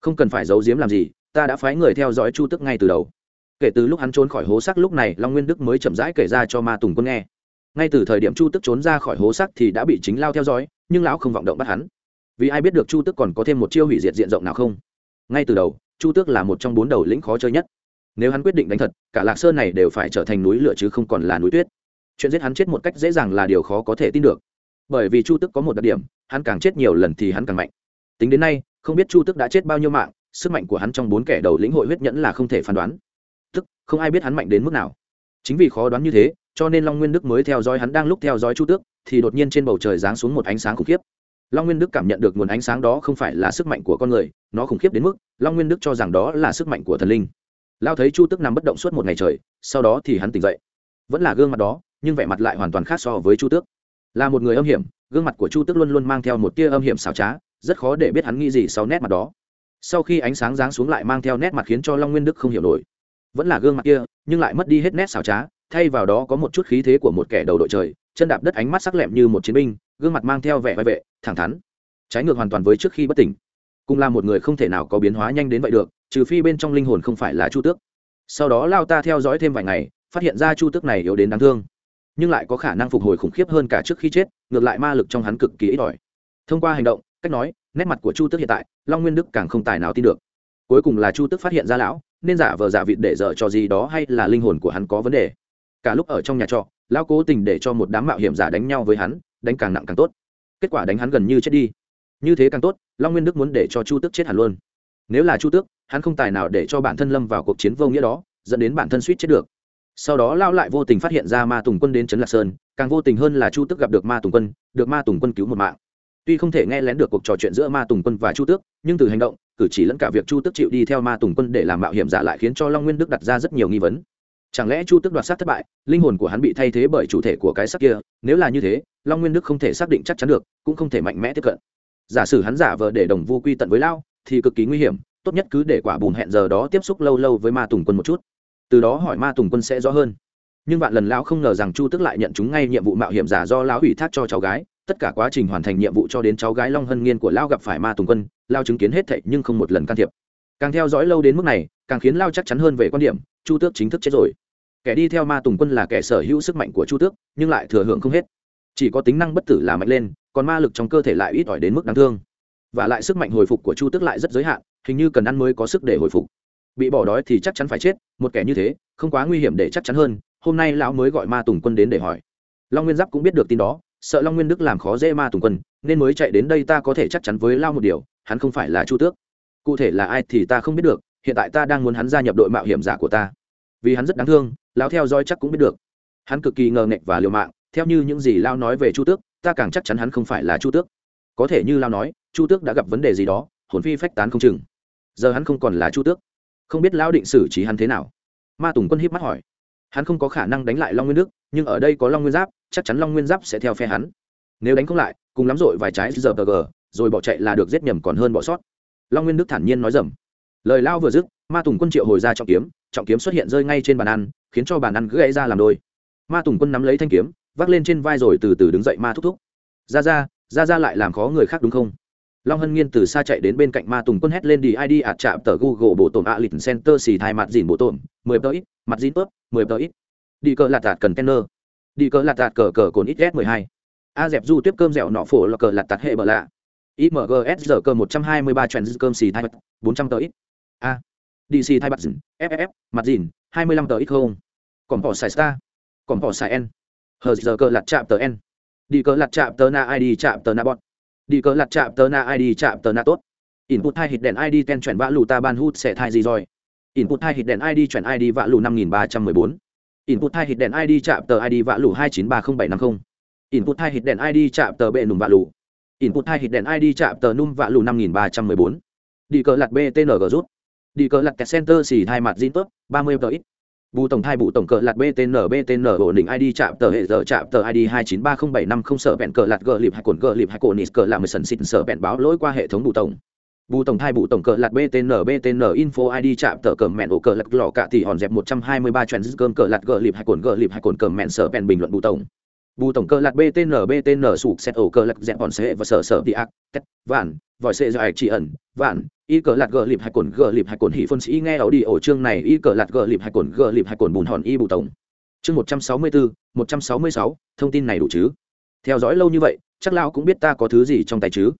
Không cần phải giấu giếm làm gì, ta đã phái người theo dõi chu tước ngay từ đầu. Kể từ lúc hắn trốn khỏi hố sắc, lúc này long nguyên đức mới chậm rãi kể ra cho ma tùng quân nghe. Ngay từ thời điểm chu tức trốn ra khỏi hố sắc thì đã bị chính lao theo dõi, nhưng lão không vọng động bắt hắn vì ai biết được chu Tước còn có thêm một chiêu hủy diệt diện rộng nào không? Ngay từ đầu, chu tước là một trong bốn đầu lĩnh khó chơi nhất. Nếu hắn quyết định đánh thật, cả lạc sơn này đều phải trở thành núi lửa chứ không còn là núi tuyết. Chuyện giết hắn chết một cách dễ dàng là điều khó có thể tin được. Bởi vì chu Tước có một đặc điểm, hắn càng chết nhiều lần thì hắn càng mạnh. Tính đến nay, không biết chu Tước đã chết bao nhiêu mạng, sức mạnh của hắn trong bốn kẻ đầu lĩnh hội huyết nhẫn là không thể phán đoán. Tức, không ai biết hắn mạnh đến mức nào. Chính vì khó đoán như thế, cho nên long nguyên đức mới theo dõi hắn đang lúc theo dõi chu tước, thì đột nhiên trên bầu trời giáng xuống một ánh sáng khủng khiếp long nguyên đức cảm nhận được nguồn ánh sáng đó không phải là sức mạnh của con người, nó khủng khiếp đến mức long nguyên đức cho rằng đó là sức mạnh của thần linh. Lao thấy chu tức nằm bất động suốt một ngày trời, sau đó thì hắn tỉnh dậy. Vẫn là gương mặt đó, nhưng vẻ mặt lại hoàn toàn khác so với chu tước là một người âm hiểm, gương mặt của chu tước luôn luôn mang theo một tia âm hiểm xảo trá, rất khó để biết hắn nghĩ gì sau nét mặt đó. Sau khi ánh sáng giáng xuống lại mang theo nét mặt khiến cho long nguyên đức không hiểu nổi. Vẫn là gương mặt kia, nhưng lại mất đi hết nét xảo trá, thay vào đó có một chút khí thế của một kẻ đầu đội trời, chân đạp đất ánh mắt sắc lẹm như một chiến binh gương mặt mang theo vẻ vai vệ, thẳng thắn. Trái ngược hoàn toàn với trước khi bất tỉnh. Cùng là một người không thể nào có biến hóa nhanh đến vậy được, trừ phi bên trong linh hồn không phải là chu tước. Sau đó lao ta theo dõi thêm vài ngày, phát hiện ra chu tước này yếu đến đáng thương. Nhưng lại có khả năng phục hồi khủng khiếp hơn cả trước khi chết, ngược lại ma lực trong hắn cực kỳ ít ỏi. Thông qua hành động, cách nói, nét mặt của chu tước hiện tại, long nguyên đức càng không tài nào tin được. Cuối cùng là chu tước phát hiện ra lão, nên giả vờ giả vịt để dở cho gì đó hay là linh hồn của hắn có vấn đề. Cả lúc ở trong nhà trọ, lão cố tình để cho một đám mạo hiểm giả đánh nhau với hắn đánh càng nặng càng tốt. Kết quả đánh hắn gần như chết đi. Như thế càng tốt, long nguyên đức muốn để cho chu tước chết hẳn luôn. Nếu là chu tước, hắn không tài nào để cho bản thân lâm vào cuộc chiến vô nghĩa đó, dẫn đến bản thân suýt chết được. Sau đó lao lại vô tình phát hiện ra ma tùng quân đến trấn lạc sơn, càng vô tình hơn là chu tước gặp được ma tùng quân, được ma tùng quân cứu một mạng. Tuy không thể nghe lén được cuộc trò chuyện giữa ma tùng quân và chu tước, nhưng từ hành động, cử chỉ lẫn cả việc chu tước chịu đi theo ma tùng quân để làm mạo hiểm giả lại khiến cho long nguyên đức đặt ra rất nhiều nghi vấn chẳng lẽ chu tước đoạt sát thất bại, linh hồn của hắn bị thay thế bởi chủ thể của cái sắc kia? Nếu là như thế, long nguyên đức không thể xác định chắc chắn được, cũng không thể mạnh mẽ tiếp cận. Giả sử hắn giả vờ để đồng vu quy tận với lao thì cực kỳ nguy hiểm, tốt nhất cứ để quả bùn hẹn giờ đó tiếp xúc lâu lâu với ma tùng quân một chút. Từ đó hỏi ma tùng quân sẽ rõ hơn. Nhưng vạn lần lão không ngờ rằng chu tức lại nhận chúng ngay nhiệm vụ mạo hiểm giả do lão ủy thác cho cháu gái. Tất cả quá trình hoàn thành nhiệm vụ cho đến cháu gái long hân nghiên của lão gặp phải ma tùng quân lao chứng kiến hết thệ nhưng không một lần can thiệp. Càng theo dõi lâu đến mức này, càng khiến lao chắc chắn hơn về quan điểm, chu tước chính thức chết rồi kẻ đi theo ma tùng quân là kẻ sở hữu sức mạnh của chu tước, nhưng lại thừa hưởng không hết. Chỉ có tính năng bất tử là mạnh lên, còn ma lực trong cơ thể lại ít ỏi đến mức đáng thương. Và lại sức mạnh hồi phục của chu tước lại rất giới hạn, hình như cần ăn mới có sức để hồi phục. Bị bỏ đói thì chắc chắn phải chết, một kẻ như thế, không quá nguy hiểm để chắc chắn hơn, hôm nay lão mới gọi ma tùng quân đến để hỏi. Long nguyên giáp cũng biết được tin đó, sợ long nguyên đức làm khó dễ ma tùng quân, nên mới chạy đến đây ta có thể chắc chắn với lao một điều, hắn không phải là chu tước. Cụ thể là ai thì ta không biết được, hiện tại ta đang muốn hắn gia nhập đội mạo hiểm giả của ta. Vì hắn rất đáng thương lão theo dõi chắc cũng biết được. Hắn cực kỳ ngờ nghệch và liều mạng, theo như những gì lao nói về chu tước, ta càng chắc chắn hắn không phải là chu tước. Có thể như lao nói, chu tước đã gặp vấn đề gì đó, hồn phi phách tán không chừng. Giờ hắn không còn là chu tước. Không biết lão định xử trí hắn thế nào? Ma tùng quân híp mắt hỏi. Hắn không có khả năng đánh lại long nguyên đức, nhưng ở đây có long nguyên giáp, chắc chắn long nguyên giáp sẽ theo phe hắn. Nếu đánh không lại, cùng lắm rồi vài trái giờ tờ gờ, rồi bỏ chạy là được giết nhầm còn hơn bỏ sót. Long nguyên đức thản nhiên nói dầm. Lời lao vừa dứt, ma tùng quân triệu hồi ra trọng kiếm trọng kiếm xuất hiện rơi ngay trên bàn ăn khiến cho bàn ăn gãy ra làm đôi. Ma tùng quân nắm lấy thanh kiếm, vác lên trên vai rồi từ từ đứng dậy ma thúc thúc. Ra ra ra ra lại làm khó người khác đúng không? Long hân nghiên từ xa chạy đến bên cạnh ma tùng quân hét lên đi id ạt chạm tờ google bộ tổn a lịch center xì thai mặt dìn bộ tổn, mười tờ ít, mặt dìn tớp mười tờ ít. Đi cờ lạt tạt cần tenner. đi cờ lạt tạt cờ cờ cồn ít s mười hai. A dẹp du tiếp cơm dẻo nọ phổ là cờ lạt tạt hệ bờ lạ. Imgs giờ cơ một trăm hai mươi ba trend cơm xì thai mặt, bốn trăm tờ ít. A dc thai mặt dìn ff mặt dìn hai mươi lăm tờ ít không? Còn bỏ xài star còn bỏ xài n. Hờ giờ cờ lạt chạm tờ n. Đi cờ lạt chạm tờ na id chạm tờ na bot, đi cờ lặt chạm tờ na id chạm tờ na tốt. Input hai hit đèn id ten chuyển vã lù ta ban hút sẽ thai gì rồi? Input hai hit đèn id chuyển id vã lù năm nghìn ba trăm mười bốn. Input hai hit đèn id chạm tờ id vã lù hai chín ba không bảy năm không. Input hai hit đèn id chạm tờ bệ nùm vã lù. Input hai hit đèn id chạm tờ num vã lù năm nghìn ba trăm mười bốn. Đi cờ lặt btng rút đi cờ lặt kẹt center xì hai mặt zin tốt ba mươi tờ ít. Bù tổng thai bù tổng cờ lạt btn btn ổn định id chạm tờ hệ giờ chạm tờ id hai chín ba không bảy năm không sợ bẹn cờ lạt gờ lịp hai cồn gờ lịp hai cồn cờ làm mười sần xịt sợ bẹn báo lỗi qua hệ thống bù tổng. Bù tổng thai bù tổng cờ lạt btn btn info id chạm tờ cờ mẹn ổ cờ lạt lò cạ thì hòn dẹp một trăm hai mươi ba trend cơm cờ lạt gờ lịp hai cồn gờ lịp hai cồn cờ mẹn sợ bẹn bình luận bù tổng. Bù tổng cơ lạt btn btn sụp xét ổ cơ lạt dẹp bọn xe và sở sở đi ác, tét, vạn, vòi xe dài chỉ ẩn, vạn y cờ lạt gờ lịp hai cồn gờ lịp hai cồn hỉ phân sĩ nghe ảo đi ổ chương này y cờ lạt gờ lịp hai cồn gờ lịp hai cồn bùn hòn y bù tổng. Chương một trăm sáu mươi bốn một trăm sáu mươi sáu, thông tin này đủ chứ? Theo dõi lâu như vậy, chắc lão cũng biết ta có thứ gì trong tay chứ?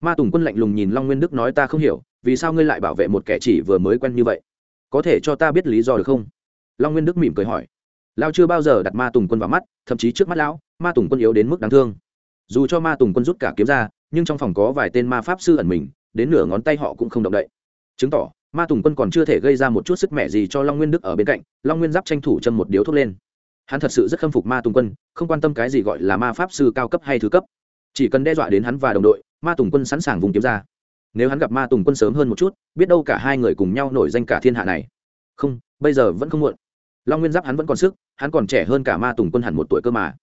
Ma tùng quân lạnh lùng nhìn long nguyên đức nói ta không hiểu, vì sao ngươi lại bảo vệ một kẻ chỉ vừa mới quen như vậy? Có thể cho ta biết lý do được không? Long nguyên đức mỉm cười hỏi. Lao chưa bao giờ đặt ma tùng quân vào mắt, thậm chí trước mắt lão, ma tùng quân yếu đến mức đáng thương. Dù cho ma tùng quân rút cả kiếm ra, nhưng trong phòng có vài tên ma pháp sư ẩn mình đến nửa ngón tay họ cũng không động đậy. Chứng tỏ, ma tùng quân còn chưa thể gây ra một chút sức mẻ gì cho long nguyên đức ở bên cạnh, long nguyên giáp tranh thủ châm một điếu thuốc lên. Hắn thật sự rất khâm phục ma tùng quân, không quan tâm cái gì gọi là ma pháp sư cao cấp hay thứ cấp. Chỉ cần đe dọa đến hắn và đồng đội, ma tùng quân sẵn sàng vùng kiếm ra. Nếu hắn gặp ma tùng quân sớm hơn một chút, biết đâu cả hai người cùng nhau nổi danh cả thiên hạ này. Không, bây giờ vẫn không muộn. Long nguyên giáp hắn vẫn còn sức, hắn còn trẻ hơn cả ma tùng quân hẳn một tuổi cơ mà.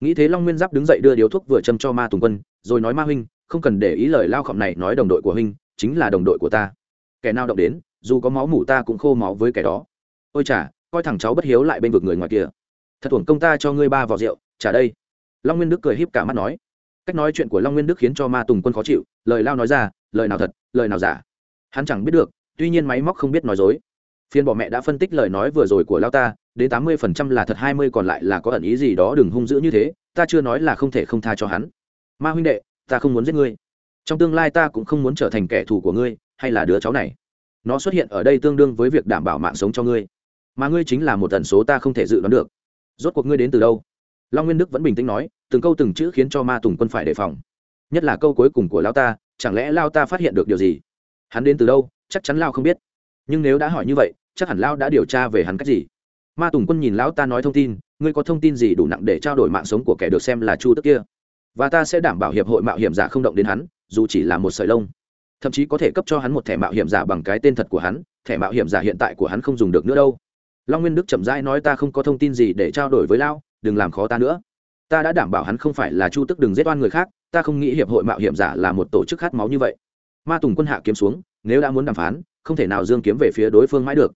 Nghĩ thế long nguyên giáp đứng dậy đưa điếu thuốc vừa châm cho ma tùng quân, rồi nói, ma huynh không cần để ý lời lao khọng này nói đồng đội của huynh, chính là đồng đội của ta. Kẻ nào động đến, dù có máu mủ ta cũng khô máu với kẻ đó. Ôi chả coi thằng cháu bất hiếu lại bên vực người ngoài kia. Thật thuồng công ta cho ngươi ba vỏ rượu, trả đây. Long nguyên đức cười híp cả mắt nói. Cách nói chuyện của long nguyên đức khiến cho ma tùng quân khó chịu, lời lao nói ra, lời nào thật, lời nào giả. Hắn chẳng biết được, tuy nhiên máy móc không biết nói dối. Phiên bỏ mẹ đã phân tích lời nói vừa rồi của lao ta, đến tám mươi phần trăm là thật, hai mươi còn lại là có ẩn ý gì đó đừng hung dữ như thế, ta chưa nói là không thể không tha cho hắn. Ma huynh đệ ta không muốn giết ngươi. Trong tương lai ta cũng không muốn trở thành kẻ thù của ngươi, hay là đứa cháu này. Nó xuất hiện ở đây tương đương với việc đảm bảo mạng sống cho ngươi. Mà ngươi chính là một tần số ta không thể dự đoán được. Rốt cuộc ngươi đến từ đâu? Long nguyên đức vẫn bình tĩnh nói, từng câu từng chữ khiến cho ma tùng quân phải đề phòng. Nhất là câu cuối cùng của lao ta, chẳng lẽ lao ta phát hiện được điều gì? Hắn đến từ đâu? Chắc chắn lao không biết. Nhưng nếu đã hỏi như vậy, chắc hẳn lao đã điều tra về hắn cách gì? Ma tùng quân nhìn lão ta nói thông tin, ngươi có thông tin gì đủ nặng để trao đổi mạng sống của kẻ được xem là chu tức kia? Và ta sẽ đảm bảo hiệp hội mạo hiểm giả không động đến hắn, dù chỉ là một sợi lông. Thậm chí có thể cấp cho hắn một thẻ mạo hiểm giả bằng cái tên thật của hắn, thẻ mạo hiểm giả hiện tại của hắn không dùng được nữa đâu. Long nguyên đức chậm rãi nói ta không có thông tin gì để trao đổi với lao đừng làm khó ta nữa. Ta đã đảm bảo hắn không phải là chu tức đừng giết oan người khác, ta không nghĩ hiệp hội mạo hiểm giả là một tổ chức khát máu như vậy. Ma tùng quân hạ kiếm xuống, nếu đã muốn đàm phán, không thể nào dương kiếm về phía đối phương mãi được.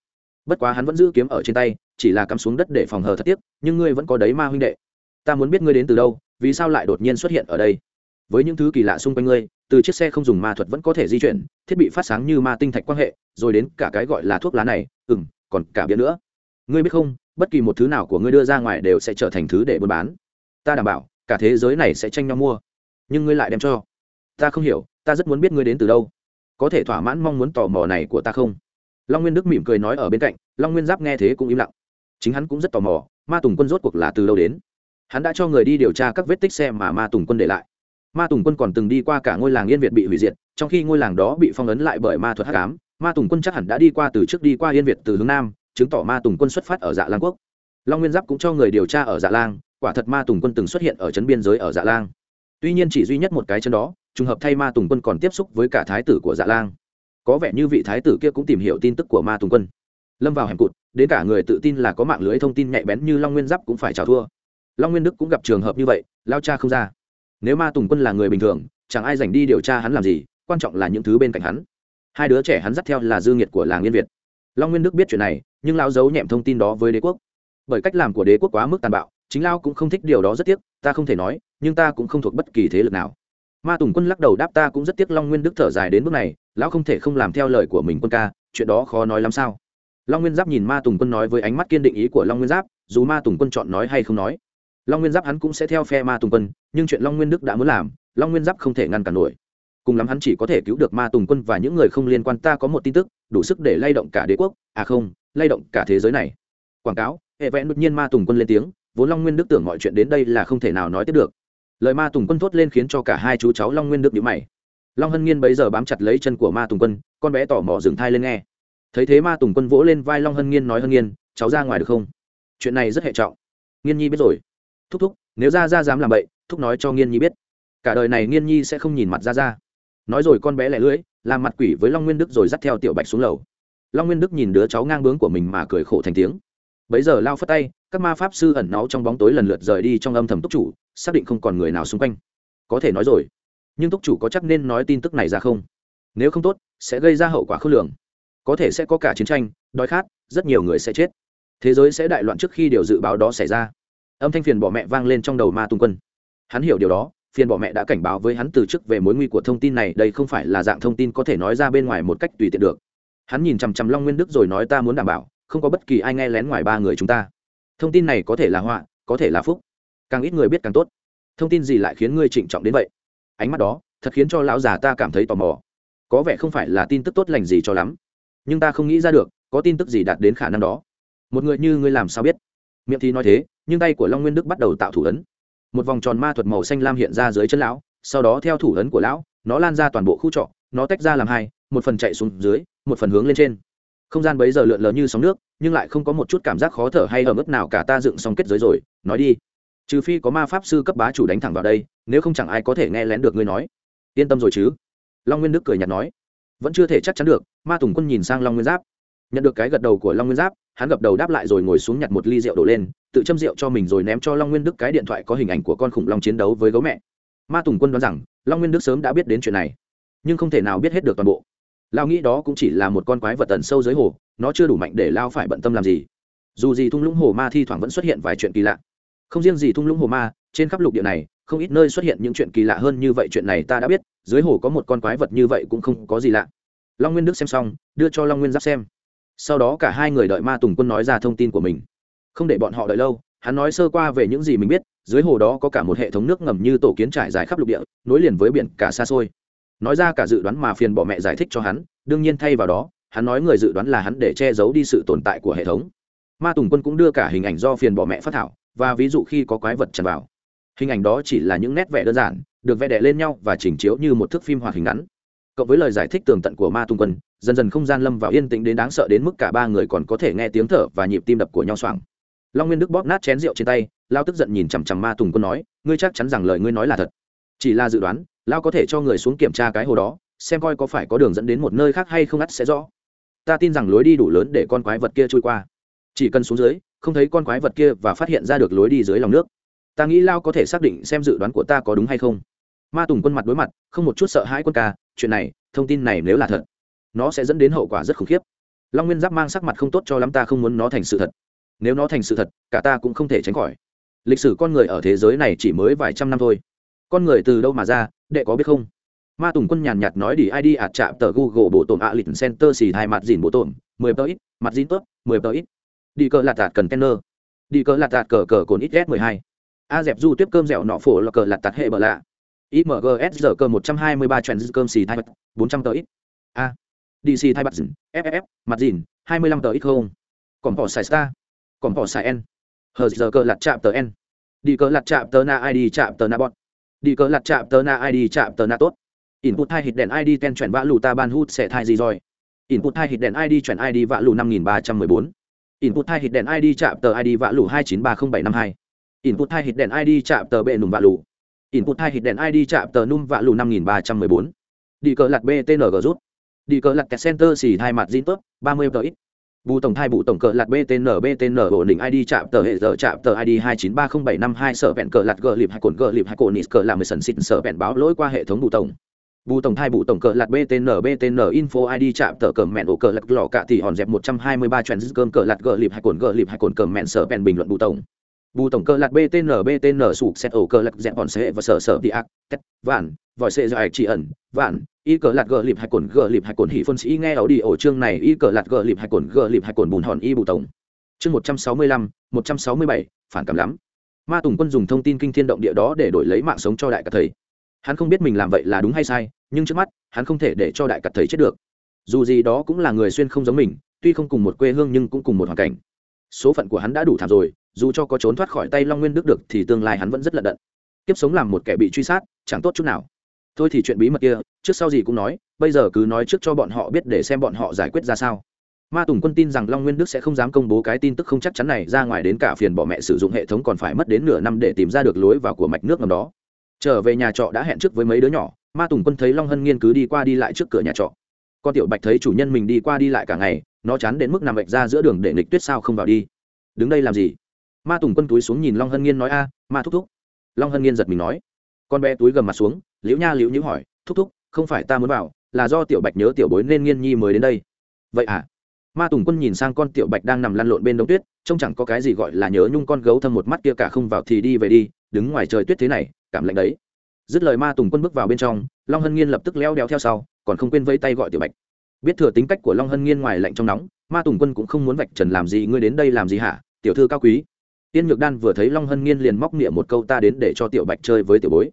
Bất quá hắn vẫn giữ kiếm ở trên tay, chỉ là cắm xuống đất để phòng hờ thất tiếc, nhưng ngươi vẫn có đấy ma huynh đệ. Ta muốn biết ngươi đến từ đâu vì sao lại đột nhiên xuất hiện ở đây? Với những thứ kỳ lạ xung quanh ngươi, từ chiếc xe không dùng ma thuật vẫn có thể di chuyển, thiết bị phát sáng như ma tinh thạch quan hệ, rồi đến cả cái gọi là thuốc lá này ừ m còn cả bia nữa. Ngươi biết không, bất kỳ một thứ nào của ngươi đưa ra ngoài đều sẽ trở thành thứ để buôn bán. Ta đảm bảo, cả thế giới này sẽ tranh nhau mua. Nhưng ngươi lại đem cho. Ta không hiểu, ta rất muốn biết ngươi đến từ đâu. Có thể thỏa mãn mong muốn tò mò này của ta không? Long nguyên đức mỉm cười nói ở bên cạnh, long nguyên giáp nghe thế cũng im lặng. Chính hắn cũng rất tò mò, ma tùng quân rốt cuộc là từ đâu đến? Hắn đã cho người đi điều tra các vết tích xe mà ma tùng quân để lại. Ma tùng quân còn từng đi qua cả ngôi làng yên việt bị hủy diệt, trong khi ngôi làng đó bị phong ấn lại bởi ma thuật hắc ám, ma tùng quân chắc hẳn đã đi qua từ trước đi qua yên việt từ hướng nam, chứng tỏ ma tùng quân xuất phát ở dạ lang quốc. Long nguyên giáp cũng cho người điều tra ở dạ lang, quả thật ma tùng quân từng xuất hiện ở trấn biên giới ở dạ lang. Tuy nhiên chỉ duy nhất một cái chân đó, trùng hợp thay ma tùng quân còn tiếp xúc với cả thái tử của dạ lang. Có vẻ như vị thái tử kia cũng tìm hiểu tin tức của ma tùng quân. Lâm vào hẻm cụt, đến cả người tự tin là có mạng lưới thông tin nhạy bén như long nguyên giáp cũng phải trào thua long nguyên đức cũng gặp trường hợp như vậy, lao cha không ra. Nếu ma tùng quân là người bình thường, chẳng ai dành đi điều tra hắn làm gì, quan trọng là những thứ bên cạnh hắn. Hai đứa trẻ hắn dắt theo là dư nghiệt của làng yên việt. Long nguyên đức biết chuyện này, nhưng lao giấu nhẹm thông tin đó với đế quốc. Bởi cách làm của đế quốc quá mức tàn bạo, chính lao cũng không thích điều đó rất tiếc, ta không thể nói, nhưng ta cũng không thuộc bất kỳ thế lực nào. Ma tùng quân lắc đầu đáp ta cũng rất tiếc long nguyên đức thở dài đến bước này, lão không thể không làm theo lời của mình quân ca, chuyện đó khó nói lắm sao? Long nguyên giáp nhìn ma tùng quân nói với ánh mắt kiên định ý của long nguyên giáp, dù ma tùng quân chọn nói hay không nói long nguyên giáp hắn cũng sẽ theo phe ma tùng quân, nhưng chuyện long nguyên đức đã muốn làm, long nguyên giáp không thể ngăn cản nổi. Cùng lắm hắn chỉ có thể cứu được ma tùng quân và những người không liên quan ta có một tin tức, đủ sức để lay động cả đế quốc à không, lay động cả thế giới này. Quảng cáo, hệ vẽ đột nhiên ma tùng quân lên tiếng, vốn long nguyên đức tưởng mọi chuyện đến đây là không thể nào nói tiếp được. Lời ma tùng quân thốt lên khiến cho cả hai chú cháu long nguyên đức nhữ mày. Long hân nghiên bấy giờ bám chặt lấy chân của ma tùng quân, con bé tỏ mò dừng thai lên nghe. Thấy thế ma tùng quân vỗ lên vai long hân nghiên nói, hân nghiên cháu ra ngoài được không? Chuyện này rất hệ trọng. Nghiên nhi biết rồi thúc thúc, nếu ra ra dám làm vậy thúc nói cho nghiên nhi biết. Cả đời này nghiên nhi sẽ không nhìn mặt ra ra nói rồi con bé lẻ lưỡi, làm mặt quỷ với long nguyên đức rồi dắt theo tiểu bạch xuống lầu. Long nguyên đức nhìn đứa cháu ngang bướng của mình mà cười khổ thành tiếng. Bấy giờ lao phất tay, các ma pháp sư ẩn náu trong bóng tối lần lượt rời đi trong âm thầm túc chủ, xác định không còn người nào xung quanh. Có thể nói rồi, nhưng túc chủ có chắc nên nói tin tức này ra không? Nếu không tốt, sẽ gây ra hậu quả khốc lường. Có thể sẽ có cả chiến tranh, đói khát, rất nhiều người sẽ chết. Thế giới sẽ đại loạn trước khi điều dự báo đó xảy ra âm thanh phiền bỏ mẹ vang lên trong đầu ma tung quân. Hắn hiểu điều đó, phiền bỏ mẹ đã cảnh báo với hắn từ trước về mối nguy của thông tin này, đây không phải là dạng thông tin có thể nói ra bên ngoài một cách tùy tiện được. Hắn nhìn chằm chằm long nguyên đức rồi nói ta muốn đảm bảo, không có bất kỳ ai nghe lén ngoài ba người chúng ta. Thông tin này có thể là họa, có thể là phúc. Càng ít người biết càng tốt. Thông tin gì lại khiến ngươi trịnh trọng đến vậy? Ánh mắt đó, thật khiến cho lão già ta cảm thấy tò mò. Có vẻ không phải là tin tức tốt lành gì cho lắm. Nhưng ta không nghĩ ra được, có tin tức gì đạt đến khả năng đó. Một người như ngươi làm sao biết? Miệng thì nói thế nhưng tay của long nguyên đức bắt đầu tạo thủ ấn. Một vòng tròn ma thuật màu xanh lam hiện ra dưới chân lão, sau đó theo thủ ấn của lão, nó lan ra toàn bộ khu trọ, nó tách ra làm hai, một phần chạy xuống dưới, một phần hướng lên trên. Không gian bấy giờ lượn lờ như sóng nước, nhưng lại không có một chút cảm giác khó thở hay ở mức nào cả, ta dựng xong kết giới rồi, nói đi. Trừ phi có ma pháp sư cấp bá chủ đánh thẳng vào đây, nếu không chẳng ai có thể nghe lén được ngươi nói. Yên tâm rồi chứ? Long nguyên đức cười nhạt nói. Vẫn chưa thể chắc chắn được, ma tùng quân nhìn sang long nguyên giáp. Nhận được cái gật đầu của long nguyên giáp, hắn gật đầu đáp lại rồi ngồi xuống nhặt một ly rượu đổ lên tự châm rượu cho mình rồi ném cho long nguyên đức cái điện thoại có hình ảnh của con khủng long chiến đấu với gấu mẹ. Ma tùng quân đoán rằng, long nguyên đức sớm đã biết đến chuyện này, nhưng không thể nào biết hết được toàn bộ. Lao nghĩ đó cũng chỉ là một con quái vật tần sâu dưới hồ, nó chưa đủ mạnh để lao phải bận tâm làm gì. Dù gì thung lũng hồ ma thi thoảng vẫn xuất hiện vài chuyện kỳ lạ. Không riêng gì thung lũng hồ ma, trên khắp lục địa này, không ít nơi xuất hiện những chuyện kỳ lạ hơn như vậy chuyện này ta đã biết, dưới hồ có một con quái vật như vậy cũng không có gì lạ. Long nguyên đức xem xong, đưa cho long nguyên giáp xem. Sau đó cả hai người đợi ma tùng quân nói ra thông tin của mình không để bọn họ đợi lâu, hắn nói sơ qua về những gì mình biết, dưới hồ đó có cả một hệ thống nước ngầm như tổ kiến trải dài khắp lục địa, nối liền với biển cả xa xôi. Nói ra cả dự đoán mà phiền bỏ mẹ giải thích cho hắn, đương nhiên thay vào đó, hắn nói người dự đoán là hắn để che giấu đi sự tồn tại của hệ thống. Ma tùng quân cũng đưa cả hình ảnh do phiền bỏ mẹ phát thảo, và ví dụ khi có quái vật tràn vào. Hình ảnh đó chỉ là những nét vẽ đơn giản, được vẽ đẻ lên nhau và chỉnh chiếu như một thước phim hoạt hình ngắn. Cộng với lời giải thích tường tận của ma tùng quân, dần dần không gian lâm vào yên tĩnh đến đáng sợ đến mức cả ba người còn có thể nghe tiếng thở và nhịp tim đập của nhau xoảng long nguyên đức bóp nát chén rượu trên tay, lao tức giận nhìn chằm chằm ma tùng quân nói, ngươi chắc chắn rằng lời ngươi nói là thật. Chỉ là dự đoán, lao có thể cho người xuống kiểm tra cái hồ đó, xem coi có phải có đường dẫn đến một nơi khác hay không ắt sẽ rõ. Ta tin rằng lối đi đủ lớn để con quái vật kia trôi qua. Chỉ cần xuống dưới, không thấy con quái vật kia và phát hiện ra được lối đi dưới lòng nước. Ta nghĩ lao có thể xác định xem dự đoán của ta có đúng hay không. Ma tùng quân mặt đối mặt, không một chút sợ hãi quân ca, chuyện này, thông tin này nếu là thật, nó sẽ dẫn đến hậu quả rất khủng khiếp. Long nguyên giáp mang sắc mặt không tốt cho lắm, ta không muốn nó thành sự thật nếu nó thành sự thật, cả ta cũng không thể tránh khỏi. Lịch sử con người ở thế giới này chỉ mới vài trăm năm thôi. Con người từ đâu mà ra, đệ có biết không? Ma tùng quân nhàn nhạt nói đi id ạt chạm tờ google bộ tổn ạ lịch center xì hai mặt dìn bộ tổn, mười tờ ít, mặt dìn tốt, mười tờ ít. Đi cờ lạt tạt cần kenner. Đi cờ lạt tạt cờ cờ cồn ít s mười hai. A dẹp du tiếp cơm dẻo nọ phổ là cờ lạt tạt hệ bờ lạ. Imgs giờ cơ một trăm hai mươi ba trend cơm xì thai bật bốn trăm tờ ít. A. Dc thai bật dìn ff mặt dìn, hai mươi lăm tờ ít không? Còn bỏ xài star còn bỏ xài n hờ giờ cờ lặt chạm tờ n đi cờ lặt chạm tờ na id chạm tờ na bọt đi cờ lặt chạm tờ na id chạm tờ na tốt. Input hai hit đèn id ten chuyển vã lù ta ban hút sẽ thai gì rồi. Input hai hit đèn id chuyển id vã lù năm nghìn ba trăm mười bốn. Input hai hit đèn id chạm tờ id vã lù hai chín ba không bảy năm hai. Input hai hit đèn id chạm tờ bệ nùng vã lù. Input hai hit đèn id chạm tờ num vạ lù năm nghìn ba trăm mười bốn. Đi cờ lặt btng rút. Đi cờ lặt kẹt center xì hai mặt zin tốt, ba mươi tờ ít bù tổng thai bù tổng cờ lạt btn btn ổn định id chạm tờ hệ giờ chạm tờ id hai chín ba không bảy năm hai sở vẹn cờ lạt gờ lịp hai cồn gờ lịp hai cồn nít cờ làm mười sần xịt sở vẹn báo lỗi qua hệ thống bù tổng. Bù tổng thai bù tổng cờ lạt btn btn info id chạm tờ cờ mẹn ổ cờ lạt lò cạ thì hòn dẹp một trăm hai mươi ba trend cơm cờ lạt gờ lịp hai cồn gờ lịp hai cồn cờ mẹn sở vẹn bình luận bù tổng bù tổng cơ lạc btn btn sụp xét ổ cơ lạc dẹp bọn sệ và sở sở đi ác, tét, vạn, vòi sệ dài chỉ ẩn, vạn, y cờ lạc gờ lịp hai cồn, gờ lịp hai cồn hỉ phân sĩ nghe ảo đi ổ chương này, y cờ lạc gờ lịp hai cồn, gờ lịp hai cồn bùn hòn y bù tổng. Chương một trăm sáu mươi lăm, một trăm sáu mươi bảy, phản cảm lắm. Ma tùng quân dùng thông tin kinh thiên động địa đó để đổi lấy mạng sống cho đại cả thầy. Hắn không biết mình làm vậy là đúng hay sai, nhưng trước mắt, hắn không thể để cho đại cả thầy chết được. Dù gì đó cũng là người xuyên không giống mình, tuy không cùng một quê hương nhưng cũng cùng một hoàn cảnh. Số phận của hắn đã đủ thảm rồi dù cho có trốn thoát khỏi tay long nguyên đức được thì tương lai hắn vẫn rất lận đận. Tiếp sống làm một kẻ bị truy sát, chẳng tốt chút nào. Thôi thì chuyện bí mật kia, trước sau gì cũng nói, bây giờ cứ nói trước cho bọn họ biết để xem bọn họ giải quyết ra sao. Ma tùng quân tin rằng long nguyên đức sẽ không dám công bố cái tin tức không chắc chắn này ra ngoài đến cả phiền bỏ mẹ sử dụng hệ thống còn phải mất đến nửa năm để tìm ra được lối vào của mạch nước ngầm đó. Trở về nhà trọ đã hẹn trước với mấy đứa nhỏ, ma tùng quân thấy long hân nghiên cứ đi qua đi lại trước cửa nhà trọ. Con tiểu bạch thấy chủ nhân mình đi qua đi lại cả ngày, nó chán đến mức nằm bạch ra giữa đường để nghịch tuyết sao không vào đi. Đứng đây làm gì? Ma tùng quân túi xuống nhìn long hân nghiên nói a, ma thúc thúc. Long hân nghiên giật mình nói. Con bé túi gầm mặt xuống, liễu nha liễu nhữ hỏi, thúc thúc, không phải ta muốn vào, là do tiểu bạch nhớ tiểu bối nên nghiên nhi mới đến đây. Vậy à? Ma tùng quân nhìn sang con tiểu bạch đang nằm lăn lộn bên đống tuyết, trông chẳng có cái gì gọi là nhớ nhung con gấu thâm một mắt kia cả không vào thì đi về đi, đứng ngoài trời tuyết thế này, cảm lạnh đấy. Dứt lời ma tùng quân bước vào bên trong, long hân nghiên lập tức leo đeo theo sau, còn không quên vây tay gọi tiểu bạch. Biết thừa tính cách của long hân nghiên ngoài lạnh trong nóng, ma tùng quân cũng không muốn vạch trần làm gì, ngươi đến đây làm gì hả? Tiểu thư cao quý tiên nhược đan vừa thấy long hân nghiên liền móc niệm một câu ta đến để cho tiểu bạch chơi với tiểu bối.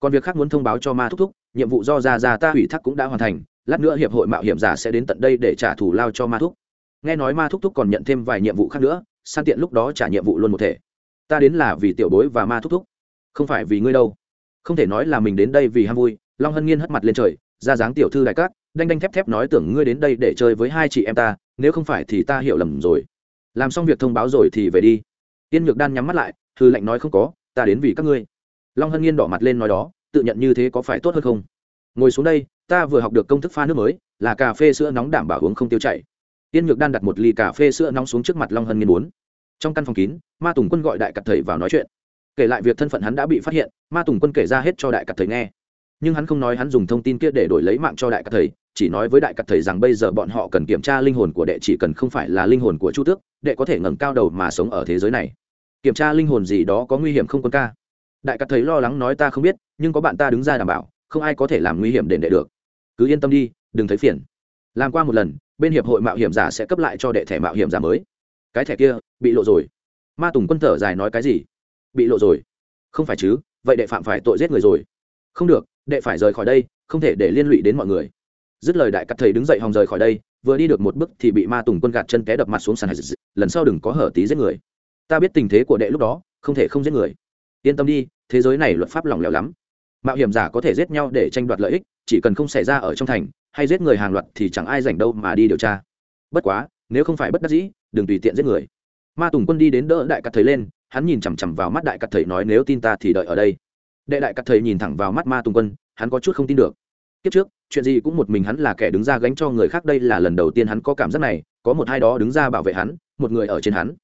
Còn việc khác muốn thông báo cho ma thúc thúc, nhiệm vụ do ra ra ta ủy thác cũng đã hoàn thành, lát nữa hiệp hội mạo hiểm giả sẽ đến tận đây để trả thù lao cho ma thúc. Nghe nói ma thúc thúc còn nhận thêm vài nhiệm vụ khác nữa, san tiện lúc đó trả nhiệm vụ luôn một thể. Ta đến là vì tiểu bối và ma thúc thúc, không phải vì ngươi đâu. Không thể nói là mình đến đây vì ham vui, long hân nghiên hất mặt lên trời, ra dáng tiểu thư đại cát, đanh đanh thép thép nói tưởng ngươi đến đây để chơi với hai chị em ta, nếu không phải thì ta hiểu lầm rồi. Làm xong việc thông báo rồi thì về đi tiên nhược đan nhắm mắt lại thư lệnh nói không có, ta đến vì các ngươi. Long hân nghiên đỏ mặt lên nói đó, tự nhận như thế có phải tốt hơn không? Ngồi xuống đây, ta vừa học được công thức pha nước mới, là cà phê sữa nóng đảm bảo uống không tiêu chảy. Tiên nhược đan đặt một ly cà phê sữa nóng xuống trước mặt long hân nghiên bốn trong căn phòng kín, ma tùng quân gọi đại cặt thầy vào nói chuyện. Kể lại việc thân phận hắn đã bị phát hiện, ma tùng quân kể ra hết cho đại cặt thầy nghe. Nhưng hắn không nói hắn dùng thông tin kia để đổi lấy mạng cho đại cặt thầy, chỉ nói với đại cặt thầy rằng bây giờ bọn họ cần kiểm tra linh hồn của đệ chỉ cần không phải là linh hồn của chu tước, đệ có thể ngẩng cao đầu mà sống ở thế giới này kiểm tra linh hồn gì đó có nguy hiểm không quân ca? Đại cắt thấy lo lắng nói ta không biết, nhưng có bạn ta đứng ra đảm bảo, không ai có thể làm nguy hiểm đền đệ được. Cứ yên tâm đi, đừng thấy phiền. Làm qua một lần, bên hiệp hội mạo hiểm giả sẽ cấp lại cho đệ thẻ mạo hiểm giả mới. Cái thẻ kia, bị lộ rồi. Ma tùng quân thở dài nói cái gì? Bị lộ rồi. Không phải chứ, vậy đệ phạm phải tội giết người rồi. Không được, đệ phải rời khỏi đây, không thể để liên lụy đến mọi người. Dứt lời đại cắt thầy đứng dậy hòng rời khỏi đây, vừa đi được một bước thì bị ma tùng quân gạt chân té đập mặt xuống sàn lần sau đừng có hở tí giết người ta biết tình thế của đệ lúc đó, không thể không giết người. Yên tâm đi, thế giới này luật pháp lỏng lẻo lắm. Mạo hiểm giả có thể giết nhau để tranh đoạt lợi ích, chỉ cần không xảy ra ở trong thành, hay giết người hàng loạt thì chẳng ai rảnh đâu mà đi điều tra. Bất quá, nếu không phải bất đắc dĩ, đừng tùy tiện giết người. Ma tùng quân đi đến đỡ đại cắt thầy lên, hắn nhìn chằm chằm vào mắt đại cắt thầy nói nếu tin ta thì đợi ở đây. Đệ đại cắt thầy nhìn thẳng vào mắt ma tùng quân, hắn có chút không tin được. Kiếp trước, chuyện gì cũng một mình hắn là kẻ đứng ra gánh cho người khác, đây là lần đầu tiên hắn có cảm giác này, có một hai đó đứng ra bảo vệ hắn, một người ở trên hắn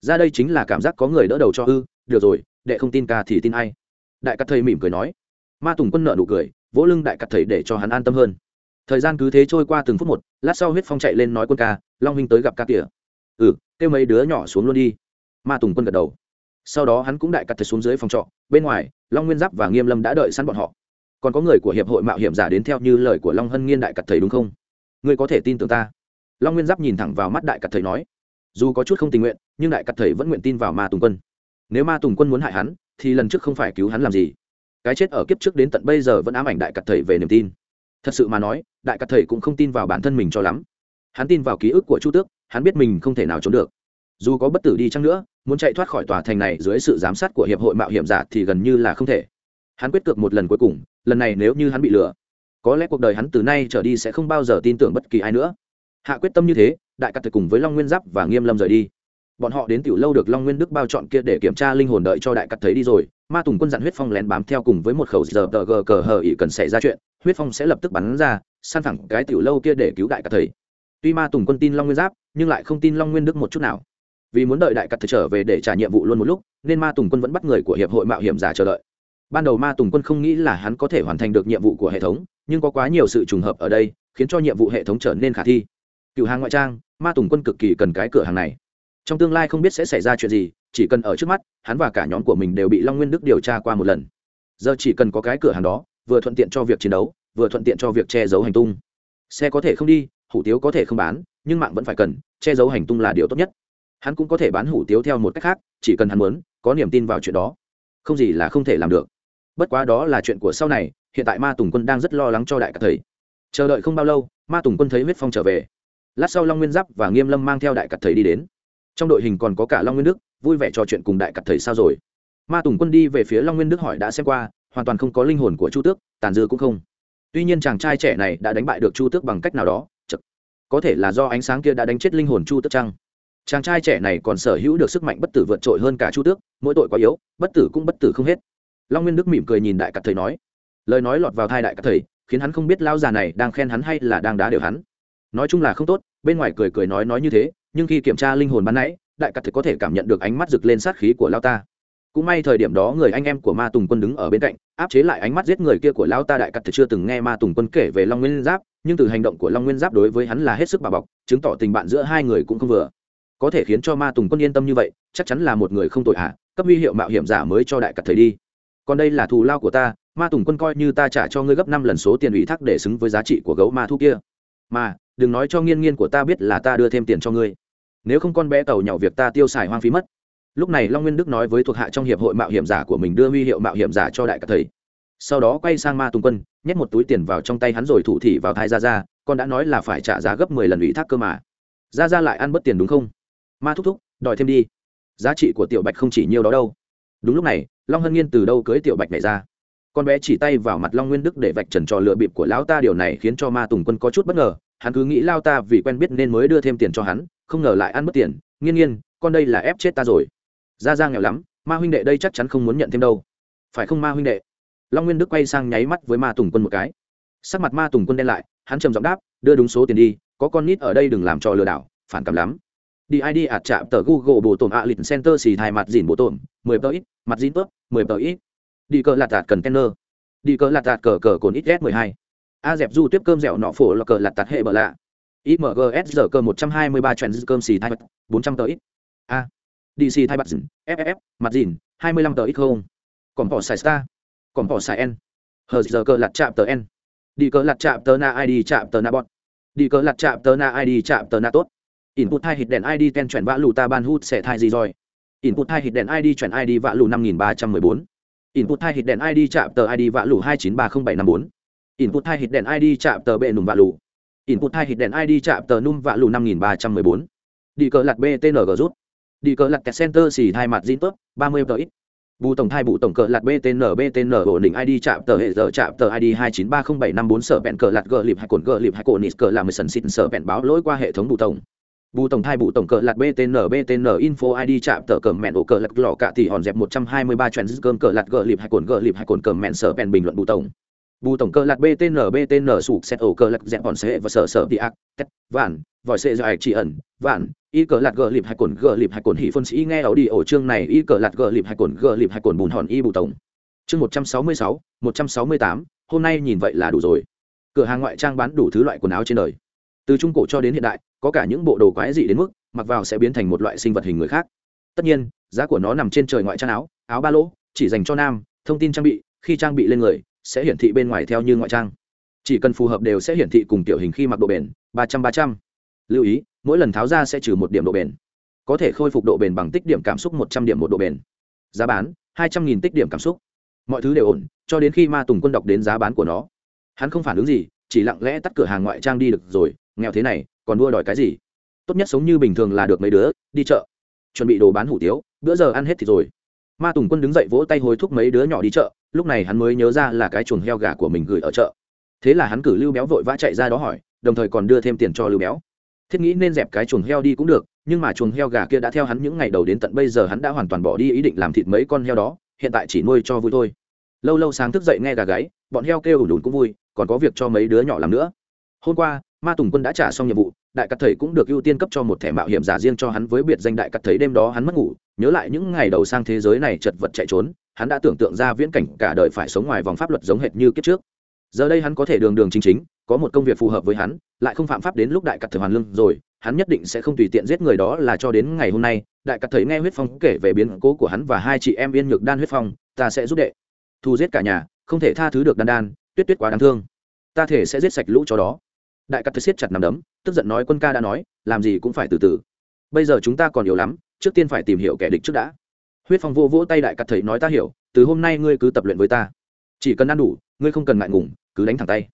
ra đây chính là cảm giác có người đỡ đầu cho ư, được rồi, đệ không tin ca thì tin ai. Đại cắt thầy mỉm cười nói. Ma tùng quân nợ nụ cười, vỗ lưng đại cắt thầy để cho hắn an tâm hơn. Thời gian cứ thế trôi qua từng phút một, lát sau huyết phong chạy lên nói quân ca, long huynh tới gặp ca kìa. Ừ kêu mấy đứa nhỏ xuống luôn đi. Ma tùng quân gật đầu. Sau đó hắn cũng đại cắt thầy xuống dưới phòng trọ, bên ngoài, long nguyên giáp và nghiêm lâm đã đợi sẵn bọn họ. Còn có người của hiệp hội mạo hiểm giả đến theo như lời của long hân nghiên đại cắt thầy đúng không? Ngươi có thể tin tưởng ta. Long nguyên giáp nhìn thẳng vào mắt đại cắt thầy nói dù có chút không tình nguyện, nhưng đại cắt thầy vẫn nguyện tin vào ma tùng quân. Nếu ma tùng quân muốn hại hắn, thì lần trước không phải cứu hắn làm gì. Cái chết ở kiếp trước đến tận bây giờ vẫn ám ảnh đại cắt thầy về niềm tin. Thật sự mà nói, đại cắt thầy cũng không tin vào bản thân mình cho lắm. Hắn tin vào ký ức của chu tước, hắn biết mình không thể nào trốn được. Dù có bất tử đi chăng nữa, muốn chạy thoát khỏi tòa thành này dưới sự giám sát của hiệp hội mạo hiểm giả thì gần như là không thể. Hắn quyết cược một lần cuối cùng, lần này nếu như hắn bị lừa, có lẽ cuộc đời hắn từ nay trở đi sẽ không bao giờ tin tưởng bất kỳ ai nữa. Hạ quyết tâm như thế đại cắt thực cùng với long nguyên giáp và nghiêm lâm rời đi. Bọn họ đến tiểu lâu được long nguyên đức bao chọn kia để kiểm tra linh hồn đợi cho đại cắt thấy đi rồi, ma tùng quân dặn huyết phong lén bám theo cùng với một khẩu giờ tờ gờ cờ hờ ỉ cần xảy ra chuyện, huyết phong sẽ lập tức bắn ra, san thẳng cái tiểu lâu kia để cứu đại cắt thầy. Tuy ma tùng quân tin long nguyên giáp, nhưng lại không tin long nguyên đức một chút nào. Vì muốn đợi đại cắt thầy trở về để trả nhiệm vụ luôn một lúc, nên ma tùng quân vẫn bắt người của hiệp hội mạo hiểm giả chờ đợi. Ban đầu ma tùng quân không nghĩ là hắn có thể hoàn thành được nhiệm vụ của hệ thống, nhưng có quá nhiều sự trùng hợp ở đây, khiến cho nhiệm vụ hệ thống trở nên khả thi cựu hàng ngoại trang, ma tùng quân cực kỳ cần cái cửa hàng này. Trong tương lai không biết sẽ xảy ra chuyện gì, chỉ cần ở trước mắt, hắn và cả nhóm của mình đều bị long nguyên đức điều tra qua một lần. Giờ chỉ cần có cái cửa hàng đó, vừa thuận tiện cho việc chiến đấu, vừa thuận tiện cho việc che giấu hành tung. Xe có thể không đi, hủ tiếu có thể không bán, nhưng mạng vẫn phải cần, che giấu hành tung là điều tốt nhất. Hắn cũng có thể bán hủ tiếu theo một cách khác, chỉ cần hắn muốn, có niềm tin vào chuyện đó. Không gì là không thể làm được. Bất quá đó là chuyện của sau này, hiện tại ma tùng quân đang rất lo lắng cho đại cả thầy. Chờ đợi không bao lâu, ma tùng quân thấy huyết phong trở về lát sau long nguyên giáp và nghiêm lâm mang theo đại cặt thầy đi đến. Trong đội hình còn có cả long nguyên đức, vui vẻ trò chuyện cùng đại cặt thầy sao rồi. Ma tùng quân đi về phía long nguyên đức hỏi đã xem qua, hoàn toàn không có linh hồn của chu tước, tàn dư cũng không. Tuy nhiên chàng trai trẻ này đã đánh bại được chu tước bằng cách nào đó chật có thể là do ánh sáng kia đã đánh chết linh hồn chu tước chăng? Chàng trai trẻ này còn sở hữu được sức mạnh bất tử vượt trội hơn cả chu tước, mỗi tội quá yếu, bất tử cũng bất tử không hết. Long nguyên đức mỉm cười nhìn đại cặt thầy nói. Lời nói lọt vào thai đại cặt thầy, khiến hắn không biết lao già này đang khen hắn hay là đang đá đều hắn nói chung là không tốt, bên ngoài cười cười nói nói như thế, nhưng khi kiểm tra linh hồn ban nãy, đại cắt thực có thể cảm nhận được ánh mắt rực lên sát khí của lao ta. Cũng may thời điểm đó người anh em của ma tùng quân đứng ở bên cạnh, áp chế lại ánh mắt giết người kia của lao ta đại cắt thực chưa từng nghe ma tùng quân kể về long nguyên giáp, nhưng từ hành động của long nguyên giáp đối với hắn là hết sức bà bọc, chứng tỏ tình bạn giữa hai người cũng không vừa. Có thể khiến cho ma tùng quân yên tâm như vậy, chắc chắn là một người không tội hạ, cấp huy hiệu mạo hiểm giả mới cho đại cắt thầy đi. Còn đây là thù lao của ta, ma tùng quân coi như ta trả cho ngươi gấp năm lần số tiền ủy thác để xứng với giá trị của gấu ma thu kia. Mà đừng nói cho nghiên nghiên của ta biết là ta đưa thêm tiền cho ngươi. Nếu không con bé tàu nhậu việc ta tiêu xài hoang phí mất. Lúc này long nguyên đức nói với thuộc hạ trong hiệp hội mạo hiểm giả của mình đưa huy hiệu mạo hiểm giả cho đại cả thầy. Sau đó quay sang ma tùng quân, nhét một túi tiền vào trong tay hắn rồi thủ thị vào thai ra ra con đã nói là phải trả giá gấp mười lần ủy thác cơ mà. Ra ra lại ăn bất tiền đúng không? Ma thúc thúc, đòi thêm đi. Giá trị của tiểu bạch không chỉ nhiêu đó đâu. Đúng lúc này, long hân nghiên từ đâu cưới tiểu bạch này ra? Con bé chỉ tay vào mặt long nguyên đức để vạch trần trò lựa bịp của lão ta, điều này khiến cho ma tùng quân có chút bất ngờ hắn cứ nghĩ lao ta vì quen biết nên mới đưa thêm tiền cho hắn, không ngờ lại ăn mất tiền, nghiên nghiên, con đây là ép chết ta rồi. Ra ra nghèo lắm, ma huynh đệ đây chắc chắn không muốn nhận thêm đâu. Phải không ma huynh đệ? Long nguyên đức quay sang nháy mắt với ma tùng quân một cái. Sắc mặt ma tùng quân đen lại, hắn trầm giọng đáp, đưa đúng số tiền đi, có con nít ở đây đừng làm cho lừa đảo, phản cảm lắm. Đi id ạt chạm tờ google bộ tổn ạ, lịch center xì thai mặt dìn bộ tổn, mười tờ ít, mặt dìn tớp, mười tờ ít. Đi cờ lạt tạt cần tenner đi cờ lạt tạt cờ cờ cồn ít s mười hai a dẹp du tiếp cơm dẻo nọ phổ là cờ lạt tạt hệ bờ lạ. Imgs giờ cơ một trăm hai mươi ba trend cơm xì thai bật, bốn trăm tờ ít. A. Dc thai bật ff mặt dìn, hai mươi lăm tờ ít không. Còn bỏ xài star. Còn bỏ xài n. Hờ giờ cơ lạt chạm tờ n. Đi cờ lạt chạm tờ na id chạm tờ na bọt đi cờ lặt chạm tờ na id chạm tờ na tốt. Input hai hit đèn id ten chuyển vã lù ta ban hút sẽ thai gì rồi? Input hai hit đèn id chuyển id vã lù năm nghìn ba trăm mười bốn. Input hai hit đèn id chạm tờ id vã lù hai chín ba không bảy năm bốn input hai hit đèn id chạm tờ bệ nùm vạ lù. Input hai hit đèn id chạm tờ num vạ lù năm nghìn ba trăm mười bốn. Đi cờ lặt btng rút. Đi cờ lặt kẹt center xì hai mặt zin tốt ba mươi tờ ít. Bù tổng thai bù tổng cờ lạt btn btn ổn định id chạm tờ hệ giờ chạm tờ id hai chín ba không bảy năm bốn sở bẹn cờ lạt gờ lịp hay cồn gờ lịp hay cồn nít cờ làm mười sần xịn sở bẹn báo lỗi qua hệ thống bù tổng. Bù tổng thai bù tổng cờ lạt btn btn info id chạm tờ cờ mẹn ổ cờ lạt lọ cả thì hòn dẹp một trăm hai mươi ba cơm cờ lạt gờ lịp hay cồn gờ lịp hay cồn cờ mẹn sở bẹn bình luận bù tổng bù tổng cơ lạc btn btn sụp xét ổ cơ lạc dẹp bọn sệ và sở sở đi ác, tét, vạn, vòi sệ dài chỉ ẩn, vạn, y cờ lạc gờ lịp hai cồn, gờ lịp hai cồn hỉ phân sĩ nghe ấu đi ổ chương này, y cờ lạc gờ lịp hai cồn, gờ lịp hai cồn bùn hòn y bù tổng. Chương một trăm sáu mươi sáu, một trăm sáu mươi tám, hôm nay nhìn vậy là đủ rồi. Cửa hàng ngoại trang bán đủ thứ loại quần áo trên đời. Từ trung cổ cho đến hiện đại, có cả những bộ đồ quái dị đến mức, mặc vào sẽ biến thành một loại sinh vật hình người khác. Tất nhiên, giá của nó nằm trên trời ngoại trang áo áo ba lỗ, chỉ dành cho nam, thông tin trang bị, khi trang bị lên người sẽ hiển thị bên ngoài theo như ngoại trang. Chỉ cần phù hợp đều sẽ hiển thị cùng tiểu hình khi mặc độ bền, ba trăm ba trăm. Lưu ý, mỗi lần tháo ra sẽ trừ một điểm độ bền. Có thể khôi phục độ bền bằng tích điểm cảm xúc một trăm điểm một độ bền. Giá bán, hai trăm nghìn tích điểm cảm xúc. Mọi thứ đều ổn, cho đến khi ma tùng quân đọc đến giá bán của nó. Hắn không phản ứng gì, chỉ lặng lẽ tắt cửa hàng ngoại trang đi được rồi, nghèo thế này, còn đua đòi cái gì? Tốt nhất sống như bình thường là được mấy đứa, đi chợ. Chuẩn bị đồ bán hủ tiếu, bữa giờ ăn hết thì rồi. Ma tùng quân đứng dậy vỗ tay hối thúc mấy đứa nhỏ đi chợ lúc này hắn mới nhớ ra là cái chuồng heo gà của mình gửi ở chợ. Thế là hắn cử lưu béo vội vã chạy ra đó hỏi, đồng thời còn đưa thêm tiền cho lưu béo. Thiết nghĩ nên dẹp cái chuồng heo đi cũng được, nhưng mà chuồng heo gà kia đã theo hắn những ngày đầu đến tận bây giờ hắn đã hoàn toàn bỏ đi ý định làm thịt mấy con heo đó, hiện tại chỉ nuôi cho vui thôi. Lâu lâu sáng thức dậy nghe gà gáy, bọn heo kêu ủn ủn cũng vui, còn có việc cho mấy đứa nhỏ làm nữa. Hôm qua, ma tùng quân đã trả xong nhiệm vụ, đại cắt thầy cũng được ưu tiên cấp cho một thẻ mạo hiểm giả riêng cho hắn với biệt danh đại cắt thầy đêm đó hắn mất ngủ, nhớ lại những ngày đầu sang thế giới này chật vật chạy trốn hắn đã tưởng tượng ra viễn cảnh cả đời phải sống ngoài vòng pháp luật giống hệt như kiếp trước. Giờ đây hắn có thể đường đường chính chính, có một công việc phù hợp với hắn, lại không phạm pháp đến lúc đại cắt thời hoàn lương rồi, hắn nhất định sẽ không tùy tiện giết người đó là cho đến ngày hôm nay. Đại cắt thấy nghe huyết phong kể về biến cố của hắn và hai chị em yên nhược đan huyết phong, ta sẽ giúp đệ. Thu giết cả nhà, không thể tha thứ được đan đan, tuyết tuyết quá đáng thương. Ta thể sẽ giết sạch lũ chó đó. Đại cắt thầy siết chặt nằm đấm, tức giận nói quân ca đã nói, làm gì cũng phải từ từ. Bây giờ chúng ta còn nhiều lắm, trước tiên phải tìm hiểu kẻ địch trước đã huyết phong vô vỗ tay đại cắt thầy nói ta hiểu, từ hôm nay ngươi cứ tập luyện với ta. Chỉ cần ăn đủ, ngươi không cần ngại ngùng, cứ đánh thẳng tay.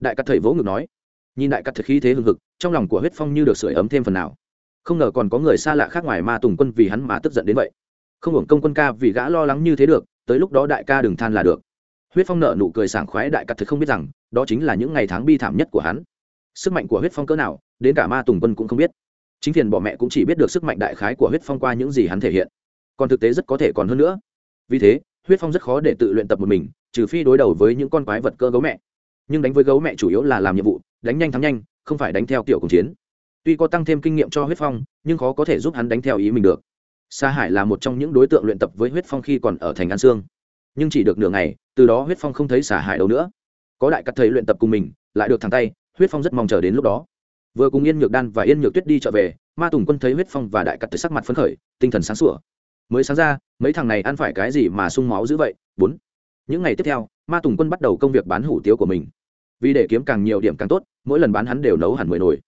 Đại cắt thầy vỗ ngực nói. Nhìn đại cắt thầy khí thế hừng hực, trong lòng của huyết phong như được sưởi ấm thêm phần nào. Không ngờ còn có người xa lạ khác ngoài ma tùng quân vì hắn mà tức giận đến vậy. Không hưởng công quân ca vì gã lo lắng như thế được, tới lúc đó đại ca đừng than là được. Huyết phong nợ nụ cười sảng khoái đại cắt Thầy không biết rằng, đó chính là những ngày tháng bi thảm nhất của hắn. Sức mạnh của huyết phong cỡ nào, đến cả ma tùng quân cũng không biết. Chính thiền bỏ mẹ cũng chỉ biết được sức mạnh đại khái của huyết phong qua những gì hắn thể hiện còn thực tế rất có thể còn hơn nữa. Vì thế, huyết phong rất khó để tự luyện tập một mình, trừ phi đối đầu với những con quái vật cơ gấu mẹ. Nhưng đánh với gấu mẹ chủ yếu là làm nhiệm vụ, đánh nhanh thắng nhanh, không phải đánh theo kiểu cùng chiến. Tuy có tăng thêm kinh nghiệm cho huyết phong, nhưng khó có thể giúp hắn đánh theo ý mình được. Sa hải là một trong những đối tượng luyện tập với huyết phong khi còn ở thành an sương. Nhưng chỉ được nửa ngày, từ đó huyết phong không thấy xả hải đâu nữa. Có đại cắt thầy luyện tập cùng mình, lại được thẳng tay, huyết phong rất mong chờ đến lúc đó. Vừa cùng yên nhược đan và yên nhược tuyết đi trở về, ma tùng quân thấy huyết phong và đại cắt thầy sắc mặt phấn khởi, tinh thần sáng sủa mới sáng ra, mấy thằng này ăn phải cái gì mà sung máu dữ vậy? Bốn. Những ngày tiếp theo, ma tùng quân bắt đầu công việc bán hủ tiếu của mình. Vì để kiếm càng nhiều điểm càng tốt, mỗi lần bán hắn đều nấu hẳn mười nồi.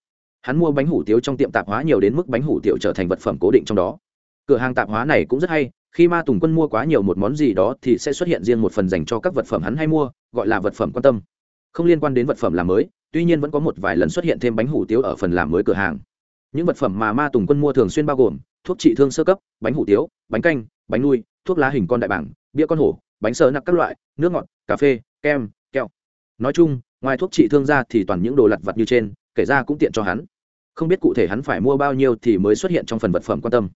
Hắn mua bánh hủ tiếu trong tiệm tạp hóa nhiều đến mức bánh hủ tiếu trở thành vật phẩm cố định trong đó. Cửa hàng tạp hóa này cũng rất hay, khi ma tùng quân mua quá nhiều một món gì đó thì sẽ xuất hiện riêng một phần dành cho các vật phẩm hắn hay mua, gọi là vật phẩm quan tâm. Không liên quan đến vật phẩm làm mới, tuy nhiên vẫn có một vài lần xuất hiện thêm bánh hủ tiếu ở phần làm mới cửa hàng. Những vật phẩm mà ma tùng quân mua thường xuyên bao gồm thuốc trị thương sơ cấp, bánh hủ tiếu, bánh canh, bánh nuôi, thuốc lá hình con đại bảng bia con hổ, bánh sơ nặc các loại, nước ngọt, cà phê, kem, kẹo. Nói chung, ngoài thuốc trị thương ra thì toàn những đồ lặt vặt như trên, kể ra cũng tiện cho hắn. Không biết cụ thể hắn phải mua bao nhiêu thì mới xuất hiện trong phần vật phẩm quan tâm.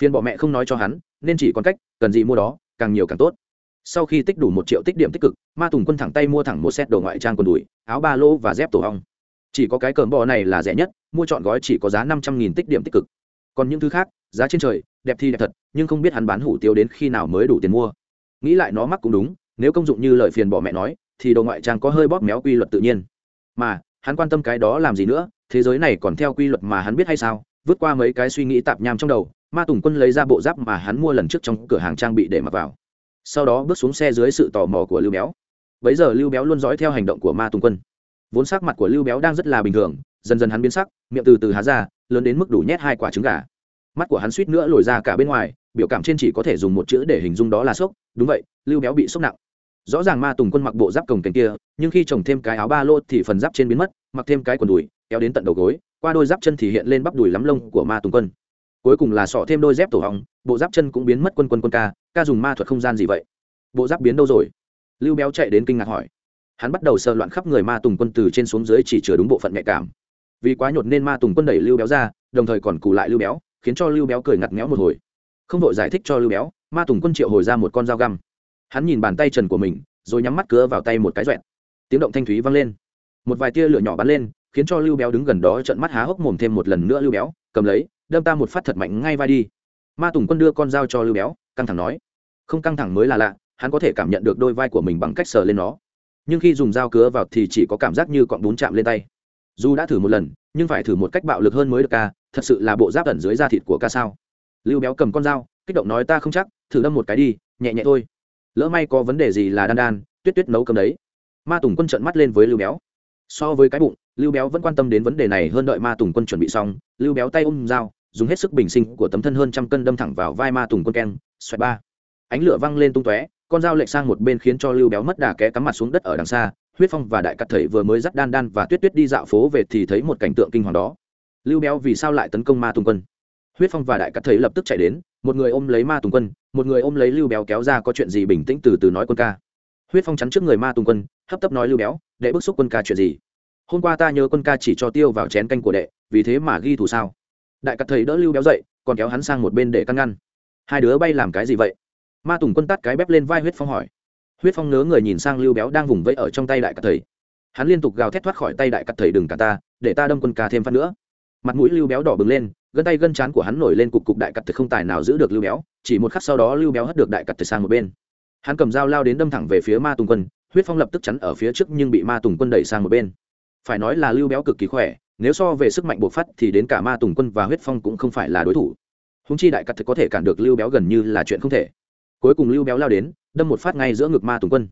Phiên bọ mẹ không nói cho hắn, nên chỉ còn cách, cần gì mua đó, càng nhiều càng tốt. Sau khi tích đủ một triệu tích điểm tích cực, ma tùng quân thẳng tay mua thẳng một set đồ ngoại trang quần đùi, áo ba lô và dép tổ hong chỉ có cái cờm bò này là rẻ nhất, mua chọn gói chỉ có giá năm trăm nghìn tích điểm tích cực còn những thứ khác, giá trên trời, đẹp thì đẹp thật, nhưng không biết hắn bán hủ tiếu đến khi nào mới đủ tiền mua. Nghĩ lại nó mắc cũng đúng, nếu công dụng như lời phiền bỏ mẹ nói, thì đồ ngoại trang có hơi bóp méo quy luật tự nhiên. Mà, hắn quan tâm cái đó làm gì nữa, thế giới này còn theo quy luật mà hắn biết hay sao? Vượt qua mấy cái suy nghĩ tạp nham trong đầu, ma tùng quân lấy ra bộ giáp mà hắn mua lần trước trong cửa hàng trang bị để mặc vào. Sau đó bước xuống xe dưới sự tò mò của lưu béo. Bấy giờ lưu béo luôn dõi theo hành động của ma tùng quân. Vốn sắc mặt của lưu béo đang rất là bình thường, dần dần hắn biến sắc, miệng từ từ há ra lớn đến mức đủ nhét hai quả trứng gà. Mắt của hắn suýt nữa lồi ra cả bên ngoài, biểu cảm trên chỉ có thể dùng một chữ để hình dung đó là sốc. Đúng vậy, lưu béo bị sốc nặng. Rõ ràng ma tùng quân mặc bộ giáp cồng kềnh kia, nhưng khi trồng thêm cái áo ba lô thì phần giáp trên biến mất, mặc thêm cái quần đùi, kéo đến tận đầu gối, qua đôi giáp chân thì hiện lên bắp đùi lắm lông của ma tùng quân. Cuối cùng là sọ thêm đôi dép tổ hỏng, bộ giáp chân cũng biến mất quân quân quân ca ca dùng ma thuật không gian gì vậy? Bộ giáp biến đâu rồi? Lưu béo chạy đến kinh ngạc hỏi. Hắn bắt đầu sờ loạn khắp người ma tùng quân từ trên xuống dưới chỉ chứa đúng bộ phận nhạy cảm vì quá nhột nên ma tùng quân đẩy lưu béo ra, đồng thời còn cù lại lưu béo, khiến cho lưu béo cười ngặt ngẽo một hồi. Không đội giải thích cho lưu béo, ma tùng quân triệu hồi ra một con dao găm. Hắn nhìn bàn tay trần của mình, rồi nhắm mắt cứa vào tay một cái doẹn tiếng động thanh thúy vang lên. Một vài tia lửa nhỏ bắn lên, khiến cho lưu béo đứng gần đó trận mắt há hốc mồm thêm một lần nữa lưu béo, cầm lấy, đâm ta một phát thật mạnh ngay vai đi. Ma tùng quân đưa con dao cho lưu béo, căng thẳng nói. Không căng thẳng mới là lạ, hắn có thể cảm nhận được đôi vai của mình bằng cách sờ lên nó. Nhưng khi dùng dao cứa vào thì chỉ có cảm giác như cọng bún chạm lên tay dù đã thử một lần, nhưng phải thử một cách bạo lực hơn mới được ca, thật sự là bộ giáp ẩn dưới da thịt của ca sao. Lưu béo cầm con dao, kích động nói ta không chắc, thử đâm một cái đi, nhẹ nhẹ thôi. Lỡ may có vấn đề gì là đan đan, tuyết tuyết nấu cơm đấy. Ma tùng quân trợn mắt lên với lưu béo. So với cái bụng, lưu béo vẫn quan tâm đến vấn đề này hơn đợi ma tùng quân chuẩn bị xong, lưu béo tay ôm dao, dùng hết sức bình sinh của tấm thân hơn trăm cân đâm thẳng vào vai ma tùng quân keng, xoẹt ba. Ánh lửa văng lên tung tóe, con dao lệch sang một bên khiến cho lưu béo mất đà ké cắm mặt xuống đất ở đằng xa huyết phong và đại cắt thầy vừa mới dắt đan đan và tuyết tuyết đi dạo phố về thì thấy một cảnh tượng kinh hoàng đó. Lưu béo vì sao lại tấn công ma tùng quân? Huyết phong và đại cắt thầy lập tức chạy đến, một người ôm lấy ma tùng quân, một người ôm lấy lưu béo kéo ra có chuyện gì bình tĩnh từ từ nói quân ca. Huyết phong chắn trước người ma tùng quân, hấp tấp nói lưu béo, đệ bức xúc quân ca chuyện gì? Hôm qua ta nhớ quân ca chỉ cho tiêu vào chén canh của đệ, vì thế mà ghi thù sao? Đại cắt thầy đỡ lưu béo dậy, còn kéo hắn sang một bên để căn ngăn. Hai đứa bay làm cái gì vậy? Ma tùng quân tắt cái bếp lên vai huyết phong hỏi huyết phong nớ người nhìn sang lưu béo đang vùng vẫy ở trong tay đại cắt thầy. Hắn liên tục gào thét thoát khỏi tay đại cắt thầy đừng cả ta, để ta đâm quân ca thêm phát nữa. Mặt mũi lưu béo đỏ bừng lên, gân tay gân chán của hắn nổi lên cục cục đại cắt thầy không tài nào giữ được lưu béo, chỉ một khắc sau đó lưu béo hất được đại cắt thầy sang một bên. Hắn cầm dao lao đến đâm thẳng về phía ma tùng quân, huyết phong lập tức chắn ở phía trước nhưng bị ma tùng quân đẩy sang một bên. Phải nói là lưu béo cực kỳ khỏe, nếu so về sức mạnh bộc phát thì đến cả ma tùng quân và huyết phong cũng không phải là đối thủ. Húng chi đại cắt thầy có thể cản được lưu béo gần như là chuyện không thể cuối cùng lưu béo lao đến, đâm một phát ngay giữa ngực ma tùng quân.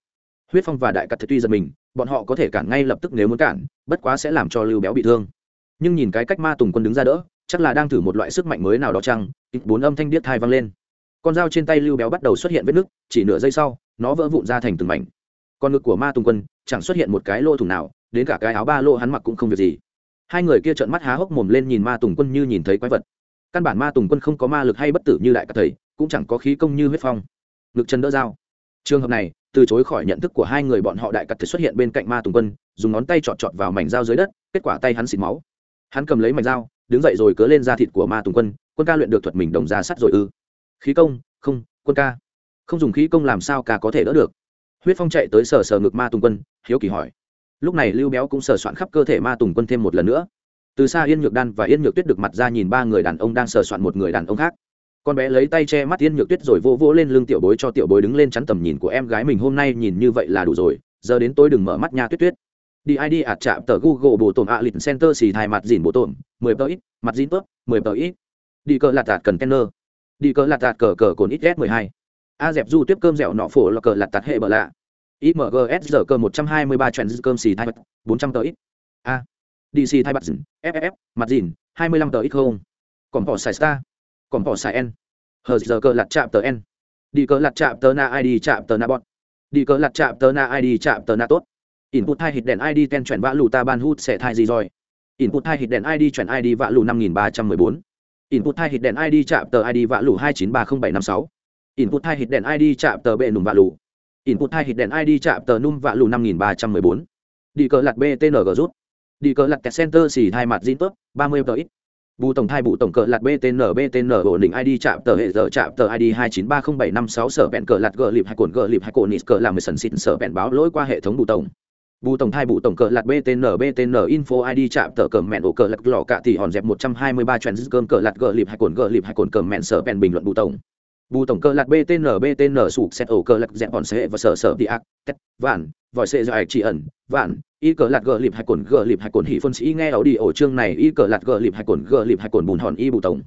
Huyết phong và đại cắt tuy giật mình, bọn họ có thể cản ngay lập tức nếu muốn cản, bất quá sẽ làm cho lưu béo bị thương. Nhưng nhìn cái cách ma tùng quân đứng ra đỡ, chắc là đang thử một loại sức mạnh mới nào đó chăng ít bốn âm thanh điếc thai vang lên. Con dao trên tay lưu béo bắt đầu xuất hiện vết nứt, chỉ nửa giây sau, nó vỡ vụn ra thành từng mảnh. Con ngực của ma tùng quân chẳng xuất hiện một cái lỗ thủng nào, đến cả cái áo ba lô hắn mặc cũng không việc gì. Hai người kia trợn mắt há hốc mồm lên nhìn ma tùng quân như nhìn thấy quái vật. Căn bản ma tùng quân không có ma lực hay bất tử như đại các thầy, cũng chẳng có khí công như huyết phong ngực chân đỡ dao. Trường hợp này, từ chối khỏi nhận thức của hai người bọn họ đại cắt thể xuất hiện bên cạnh ma tùng quân, dùng ngón tay chọt chọt vào mảnh dao dưới đất, kết quả tay hắn xịt máu. Hắn cầm lấy mảnh dao, đứng dậy rồi cớ lên da thịt của ma tùng quân quân ca luyện được thuật mình đồng ra sắt rồi ư. Khí công, không, quân ca. Không dùng khí công làm sao ca có thể đỡ được? Huyết phong chạy tới sờ sờ ngực ma tùng quân, hiếu kỳ hỏi. Lúc này lưu béo cũng sờ soạn khắp cơ thể ma tùng quân thêm một lần nữa. Từ xa yên nhược đan và yên nhược tuyết được mặt ra nhìn ba người đàn ông đang sờ soạn một người đàn ông khác con bé lấy tay che mắt yên nhược tuyết rồi vô vô lên lưng tiểu bối cho tiểu bối đứng lên chắn tầm nhìn của em gái mình, hôm nay nhìn như vậy là đủ rồi, giờ đến tôi đừng mở mắt nha tuyết tuyết. Đi id ạt chạm tờ google bộ tổn ạ lịch center xì thai mặt dìn bộ tổn, mười tờ ít, mặt dìn tớp, mười tờ ít. Đi cờ lạt tạt cần tenner. đi cờ lạt tạt cờ cờ cồn ít s mười hai. A dẹp du tiếp cơm dẻo nọ phổ là cờ lạt tạt hệ bờ lạ. Imgs giờ cơ một trăm hai mươi ba chuyện cơm xì thai bốn trăm tờ ít. A. Dc thai mặt dìn ff mặt dìn, hai mươi lăm tờ ít không? Còn bỏ xài star còn bỏ xài n hờ, giờ cờ lặt chạm tờ n đi cờ lặt chạm tờ na id chạm tờ na bọt đi cờ lặt chạm tờ na id chạm tờ na tốt. Input hai hit đèn id ten chuyển vã lù ta ban hút sẽ thai gì rồi? Input hai hit đèn id chuyển id vã lù năm nghìn ba trăm mười bốn. Input hai hit đèn id chạm tờ id vã lù hai chín ba không bảy năm sáu. Input hai hit đèn id chạm tờ bệ nùm vã lù. Input hai hit đèn id chạm tờ num vã lù năm nghìn ba trăm mười bốn. Đi cờ lặt btng rút. Đi cờ lặt kẹt center xì hai mặt zin tốt, ba mươi tờ ít bù tổng thai bù tổng cờ lạt btn btn ổn định id chạm tờ hệ giờ, chạm tờ id hai chín ba không bảy năm sáu, sở bẹn cờ lạt gờ lịp hai cồn gờ lịp hai cồn nít cờ làm mười sần xịn, sở bẹn báo lỗi qua hệ thống bù tổng. Bù tổng thai bù tổng cờ lạt btn btn info id chạm tờ cờ mẹn ổ cờ lạt lò cạ thì hòn dẹp một trăm hai mươi ba cơm cờ lạt gờ lịp hai cồn gờ lịp hai cồn cờ mẹn, sở bẹn bình luận bù tổng. Bù tổng cờ lạt btn btn sụp xét ổ cờ lạt dẹp hòn sẽ và sở sở đi ác, tét, vạn, vòi xe do ạch chỉ ẩn, vạn y cờ lạt gờ lịp hai cồn gờ lịp hai cồn hỉ phân sĩ nghe ảo đi ổ chương này. Y cờ lạt gờ lịp hai cồn gờ lịp hai cồn bùn hòn y bù tổng.